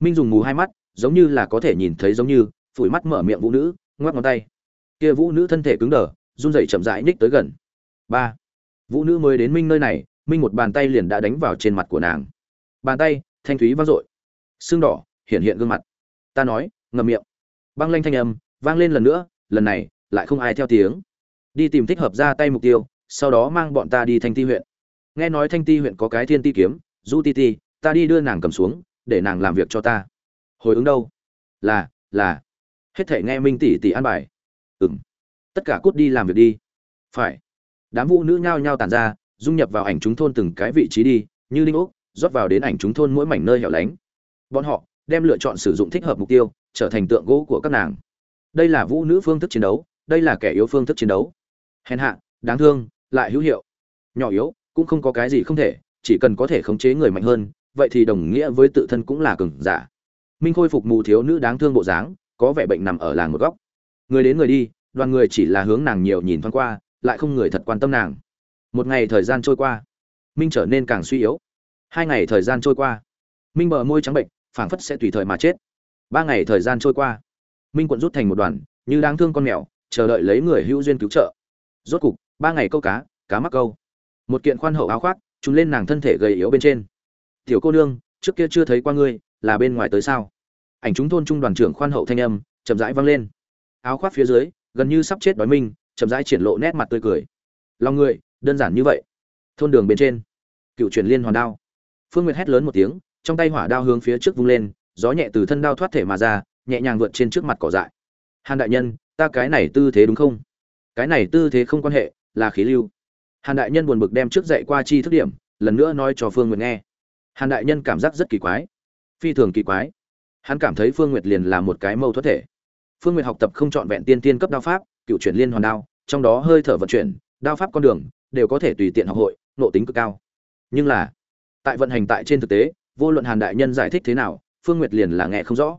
Minh dùng mù hai mắt giống như là có thể nhìn thấy giống như, phủi mắt mở miệng vũ nữ, ngoắc ngón tay. Kia vũ nữ thân thể cứng đờ, run rẩy chậm rãi ních tới gần. Ba. Vũ nữ mới đến minh nơi này, minh một bàn tay liền đã đánh vào trên mặt của nàng. Bàn tay, thanh thúy vang dội. Xương đỏ, hiện hiện gương mặt. Ta nói, ngậm miệng. Băng lanh thanh âm, vang lên lần nữa, lần này, lại không ai theo tiếng. Đi tìm thích hợp ra tay mục tiêu, sau đó mang bọn ta đi thanh ti huyện. Nghe nói thanh ti huyện có cái thiên ti kiếm, du ti ti, ta đi đưa nàng cầm xuống, để nàng làm việc cho ta hồi ứng đâu? Là là. Hết thể nghe minh tỷ tỷ an bài. Ừng tất cả cút đi làm việc đi. Phải. Đám vũ nữ nhao nhao tàn ra, dung nhập vào ảnh chúng thôn từng cái vị trí đi, như linh úc rót vào đến ảnh chúng thôn mỗi mảnh nơi hẻo lánh. Bọn họ đem lựa chọn sử dụng thích hợp mục tiêu, trở thành tượng gỗ của các nàng. Đây là vũ nữ phương thức chiến đấu, đây là kẻ yếu phương thức chiến đấu. Hèn hạ, đáng thương, lại hữu hiệu. Nhỏ yếu, cũng không có cái gì không thể, chỉ cần có thể khống chế người mạnh hơn, vậy thì đồng nghĩa với tự thân cũng là cường giả minh khôi phục mù thiếu nữ đáng thương bộ dáng, có vẻ bệnh nằm ở làng một góc. Người đến người đi, đoàn người chỉ là hướng nàng nhiều nhìn thoáng qua, lại không người thật quan tâm nàng. Một ngày thời gian trôi qua, minh trở nên càng suy yếu. Hai ngày thời gian trôi qua, minh bờ môi trắng bệnh, phảng phất sẽ tùy thời mà chết. Ba ngày thời gian trôi qua, minh quận rút thành một đoàn, như đáng thương con mèo, chờ đợi lấy người hữu duyên cứu trợ. Rốt cục, ba ngày câu cá cá mắc câu. Một kiện khoan hậu áo khoác trùn lên nàng thân thể gầy yếu bên trên. Tiểu cô nương, trước kia chưa thấy qua ngươi là bên ngoài tới sao? Ảnh chúng thôn trung đoàn trưởng khoan hậu thanh âm, chậm rãi vang lên. Áo khoác phía dưới, gần như sắp chết đói minh chậm rãi triển lộ nét mặt tươi cười. Lòng người, đơn giản như vậy. Thôn đường bên trên, cựu truyền liên hoàn đao. Phương nguyệt hét lớn một tiếng, trong tay hỏa đao hướng phía trước vung lên, gió nhẹ từ thân đao thoát thể mà ra, nhẹ nhàng vượt trên trước mặt cỏ dại. Hàn đại nhân, ta cái này tư thế đúng không? Cái này tư thế không quan hệ, là khí lưu. Hàn đại nhân buồn bực đem trước dạy qua chi thức điểm, lần nữa nói cho phương nguyệt nghe. Hàn đại nhân cảm giác rất kỳ quái phi thường kỳ quái. Hắn cảm thấy phương nguyệt liền là một cái mâu thuẫn thể. Phương nguyệt học tập không trọn vẹn tiên tiên cấp đao pháp, cựu chuyển liên hoàn đao, trong đó hơi thở vận chuyển, đao pháp con đường, đều có thể tùy tiện học hội nộ tính cực cao. Nhưng là, tại vận hành tại trên thực tế, vô luận hàn đại nhân giải thích thế nào, phương nguyệt liền là nghe không rõ.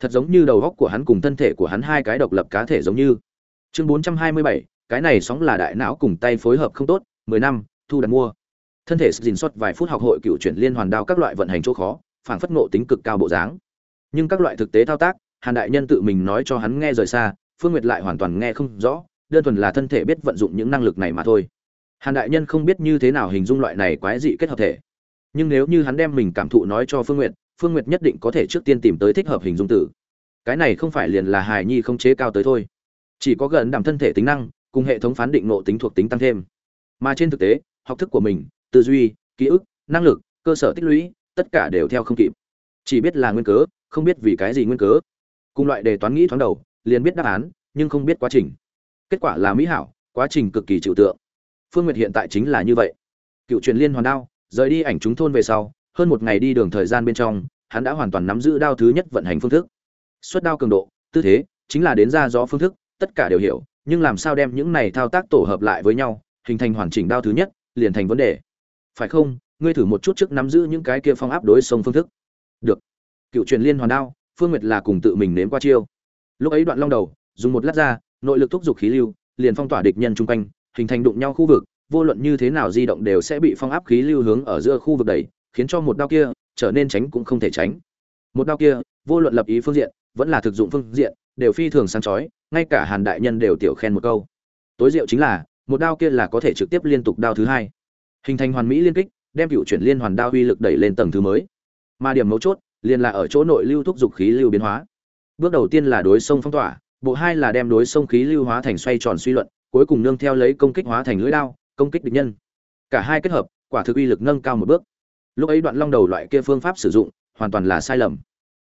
Thật giống như đầu góc của hắn cùng thân thể của hắn hai cái độc lập cá thể giống như. Chương bốn trăm hai mươi bảy, cái này sóng là đại não cùng tay phối hợp không tốt, mười năm, thu đặt mua. Thân thể dình xuất vài phút học hội cựu chuyển liên hoàn đao các loại vận hành chỗ khó phản phất ngộ tính cực cao bộ dáng. Nhưng các loại thực tế thao tác, hàn đại nhân tự mình nói cho hắn nghe rời xa, phương nguyệt lại hoàn toàn nghe không rõ, đơn thuần là thân thể biết vận dụng những năng lực này mà thôi. Hàn đại nhân không biết như thế nào hình dung loại này quái dị kết hợp thể. Nhưng nếu như hắn đem mình cảm thụ nói cho phương nguyệt phương nguyệt nhất định có thể trước tiên tìm tới thích hợp hình dung tử. Cái này không phải liền là hài nhi không chế cao tới thôi. Chỉ có gần đảm thân thể tính năng, cùng hệ thống phán định nộ tính thuộc tính tăng thêm. Mà trên thực tế, học thức của mình, tư duy, ký ức, năng lực, cơ sở tích lũy tất cả đều theo không kịp. Chỉ biết là nguyên cớ, không biết vì cái gì nguyên cớ. Cùng loại đề toán nghĩ thoáng đầu, liền biết đáp án, nhưng không biết quá trình. Kết quả là mỹ hảo, quá trình cực kỳ trừu tượng. Phương nguyệt hiện tại chính là như vậy. Cựu truyền liên hoàn đao, rời đi ảnh chúng thôn về sau, hơn một ngày đi đường thời gian bên trong, hắn đã hoàn toàn nắm giữ đao thứ nhất vận hành phương thức. Xuất đao cường độ, tư thế, chính là đến ra rõ phương thức, tất cả đều hiểu, nhưng làm sao đem những này thao tác tổ hợp lại với nhau, hình thành hoàn chỉnh đao thứ nhất, liền thành vấn đề. Phải không? Ngươi thử một chút trước nắm giữ những cái kia phong áp đối sông phương thức. Được. Cựu truyền liên hoàn đao, phương nguyệt là cùng tự mình nếm qua chiêu. Lúc ấy đoạn long đầu, dùng một lát ra, nội lực thúc giục khí lưu, liền phong tỏa địch nhân chung quanh, hình thành đụng nhau khu vực, vô luận như thế nào di động đều sẽ bị phong áp khí lưu hướng ở giữa khu vực đẩy, khiến cho một đao kia trở nên tránh cũng không thể tránh. Một đao kia, vô luận lập ý phương diện, vẫn là thực dụng phương diện, đều phi thường sáng chói, ngay cả hàn đại nhân đều tiểu khen một câu. Tối diệu chính là, một đao kia là có thể trực tiếp liên tục đao thứ hai. Hình thành hoàn mỹ liên kích đem cựu chuyển liên hoàn đao uy lực đẩy lên tầng thứ mới. Mà điểm mấu chốt, liền là ở chỗ nội lưu thúc dục khí lưu biến hóa. Bước đầu tiên là đối sông phong tỏa, bộ hai là đem đối sông khí lưu hóa thành xoay tròn suy luận, cuối cùng nương theo lấy công kích hóa thành lưỡi đao, công kích địch nhân. Cả hai kết hợp, quả thực uy lực nâng cao một bước. Lúc ấy đoạn long đầu loại kia phương pháp sử dụng, hoàn toàn là sai lầm.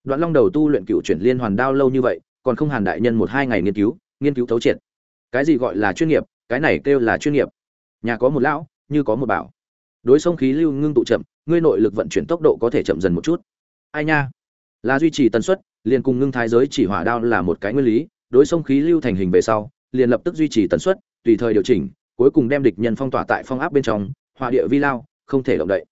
Đoạn long đầu tu luyện cựu chuyển liên hoàn đao lâu như vậy, còn không hàn đại nhân một hai ngày nghiên cứu nghiên cứu thấu triệt. Cái gì gọi là chuyên nghiệp, cái này kêu là chuyên nghiệp. Nhà có một lão, như có một bảo đối sông khí lưu ngưng tụ chậm, ngươi nội lực vận chuyển tốc độ có thể chậm dần một chút. Ai nha? Là duy trì tần suất, liền cùng ngưng thái giới chỉ hỏa đao là một cái nguyên lý, đối sông khí lưu thành hình về sau, liền lập tức duy trì tần suất, tùy thời điều chỉnh, cuối cùng đem địch nhân phong tỏa tại phong áp bên trong, hỏa địa vi lao, không thể động đậy.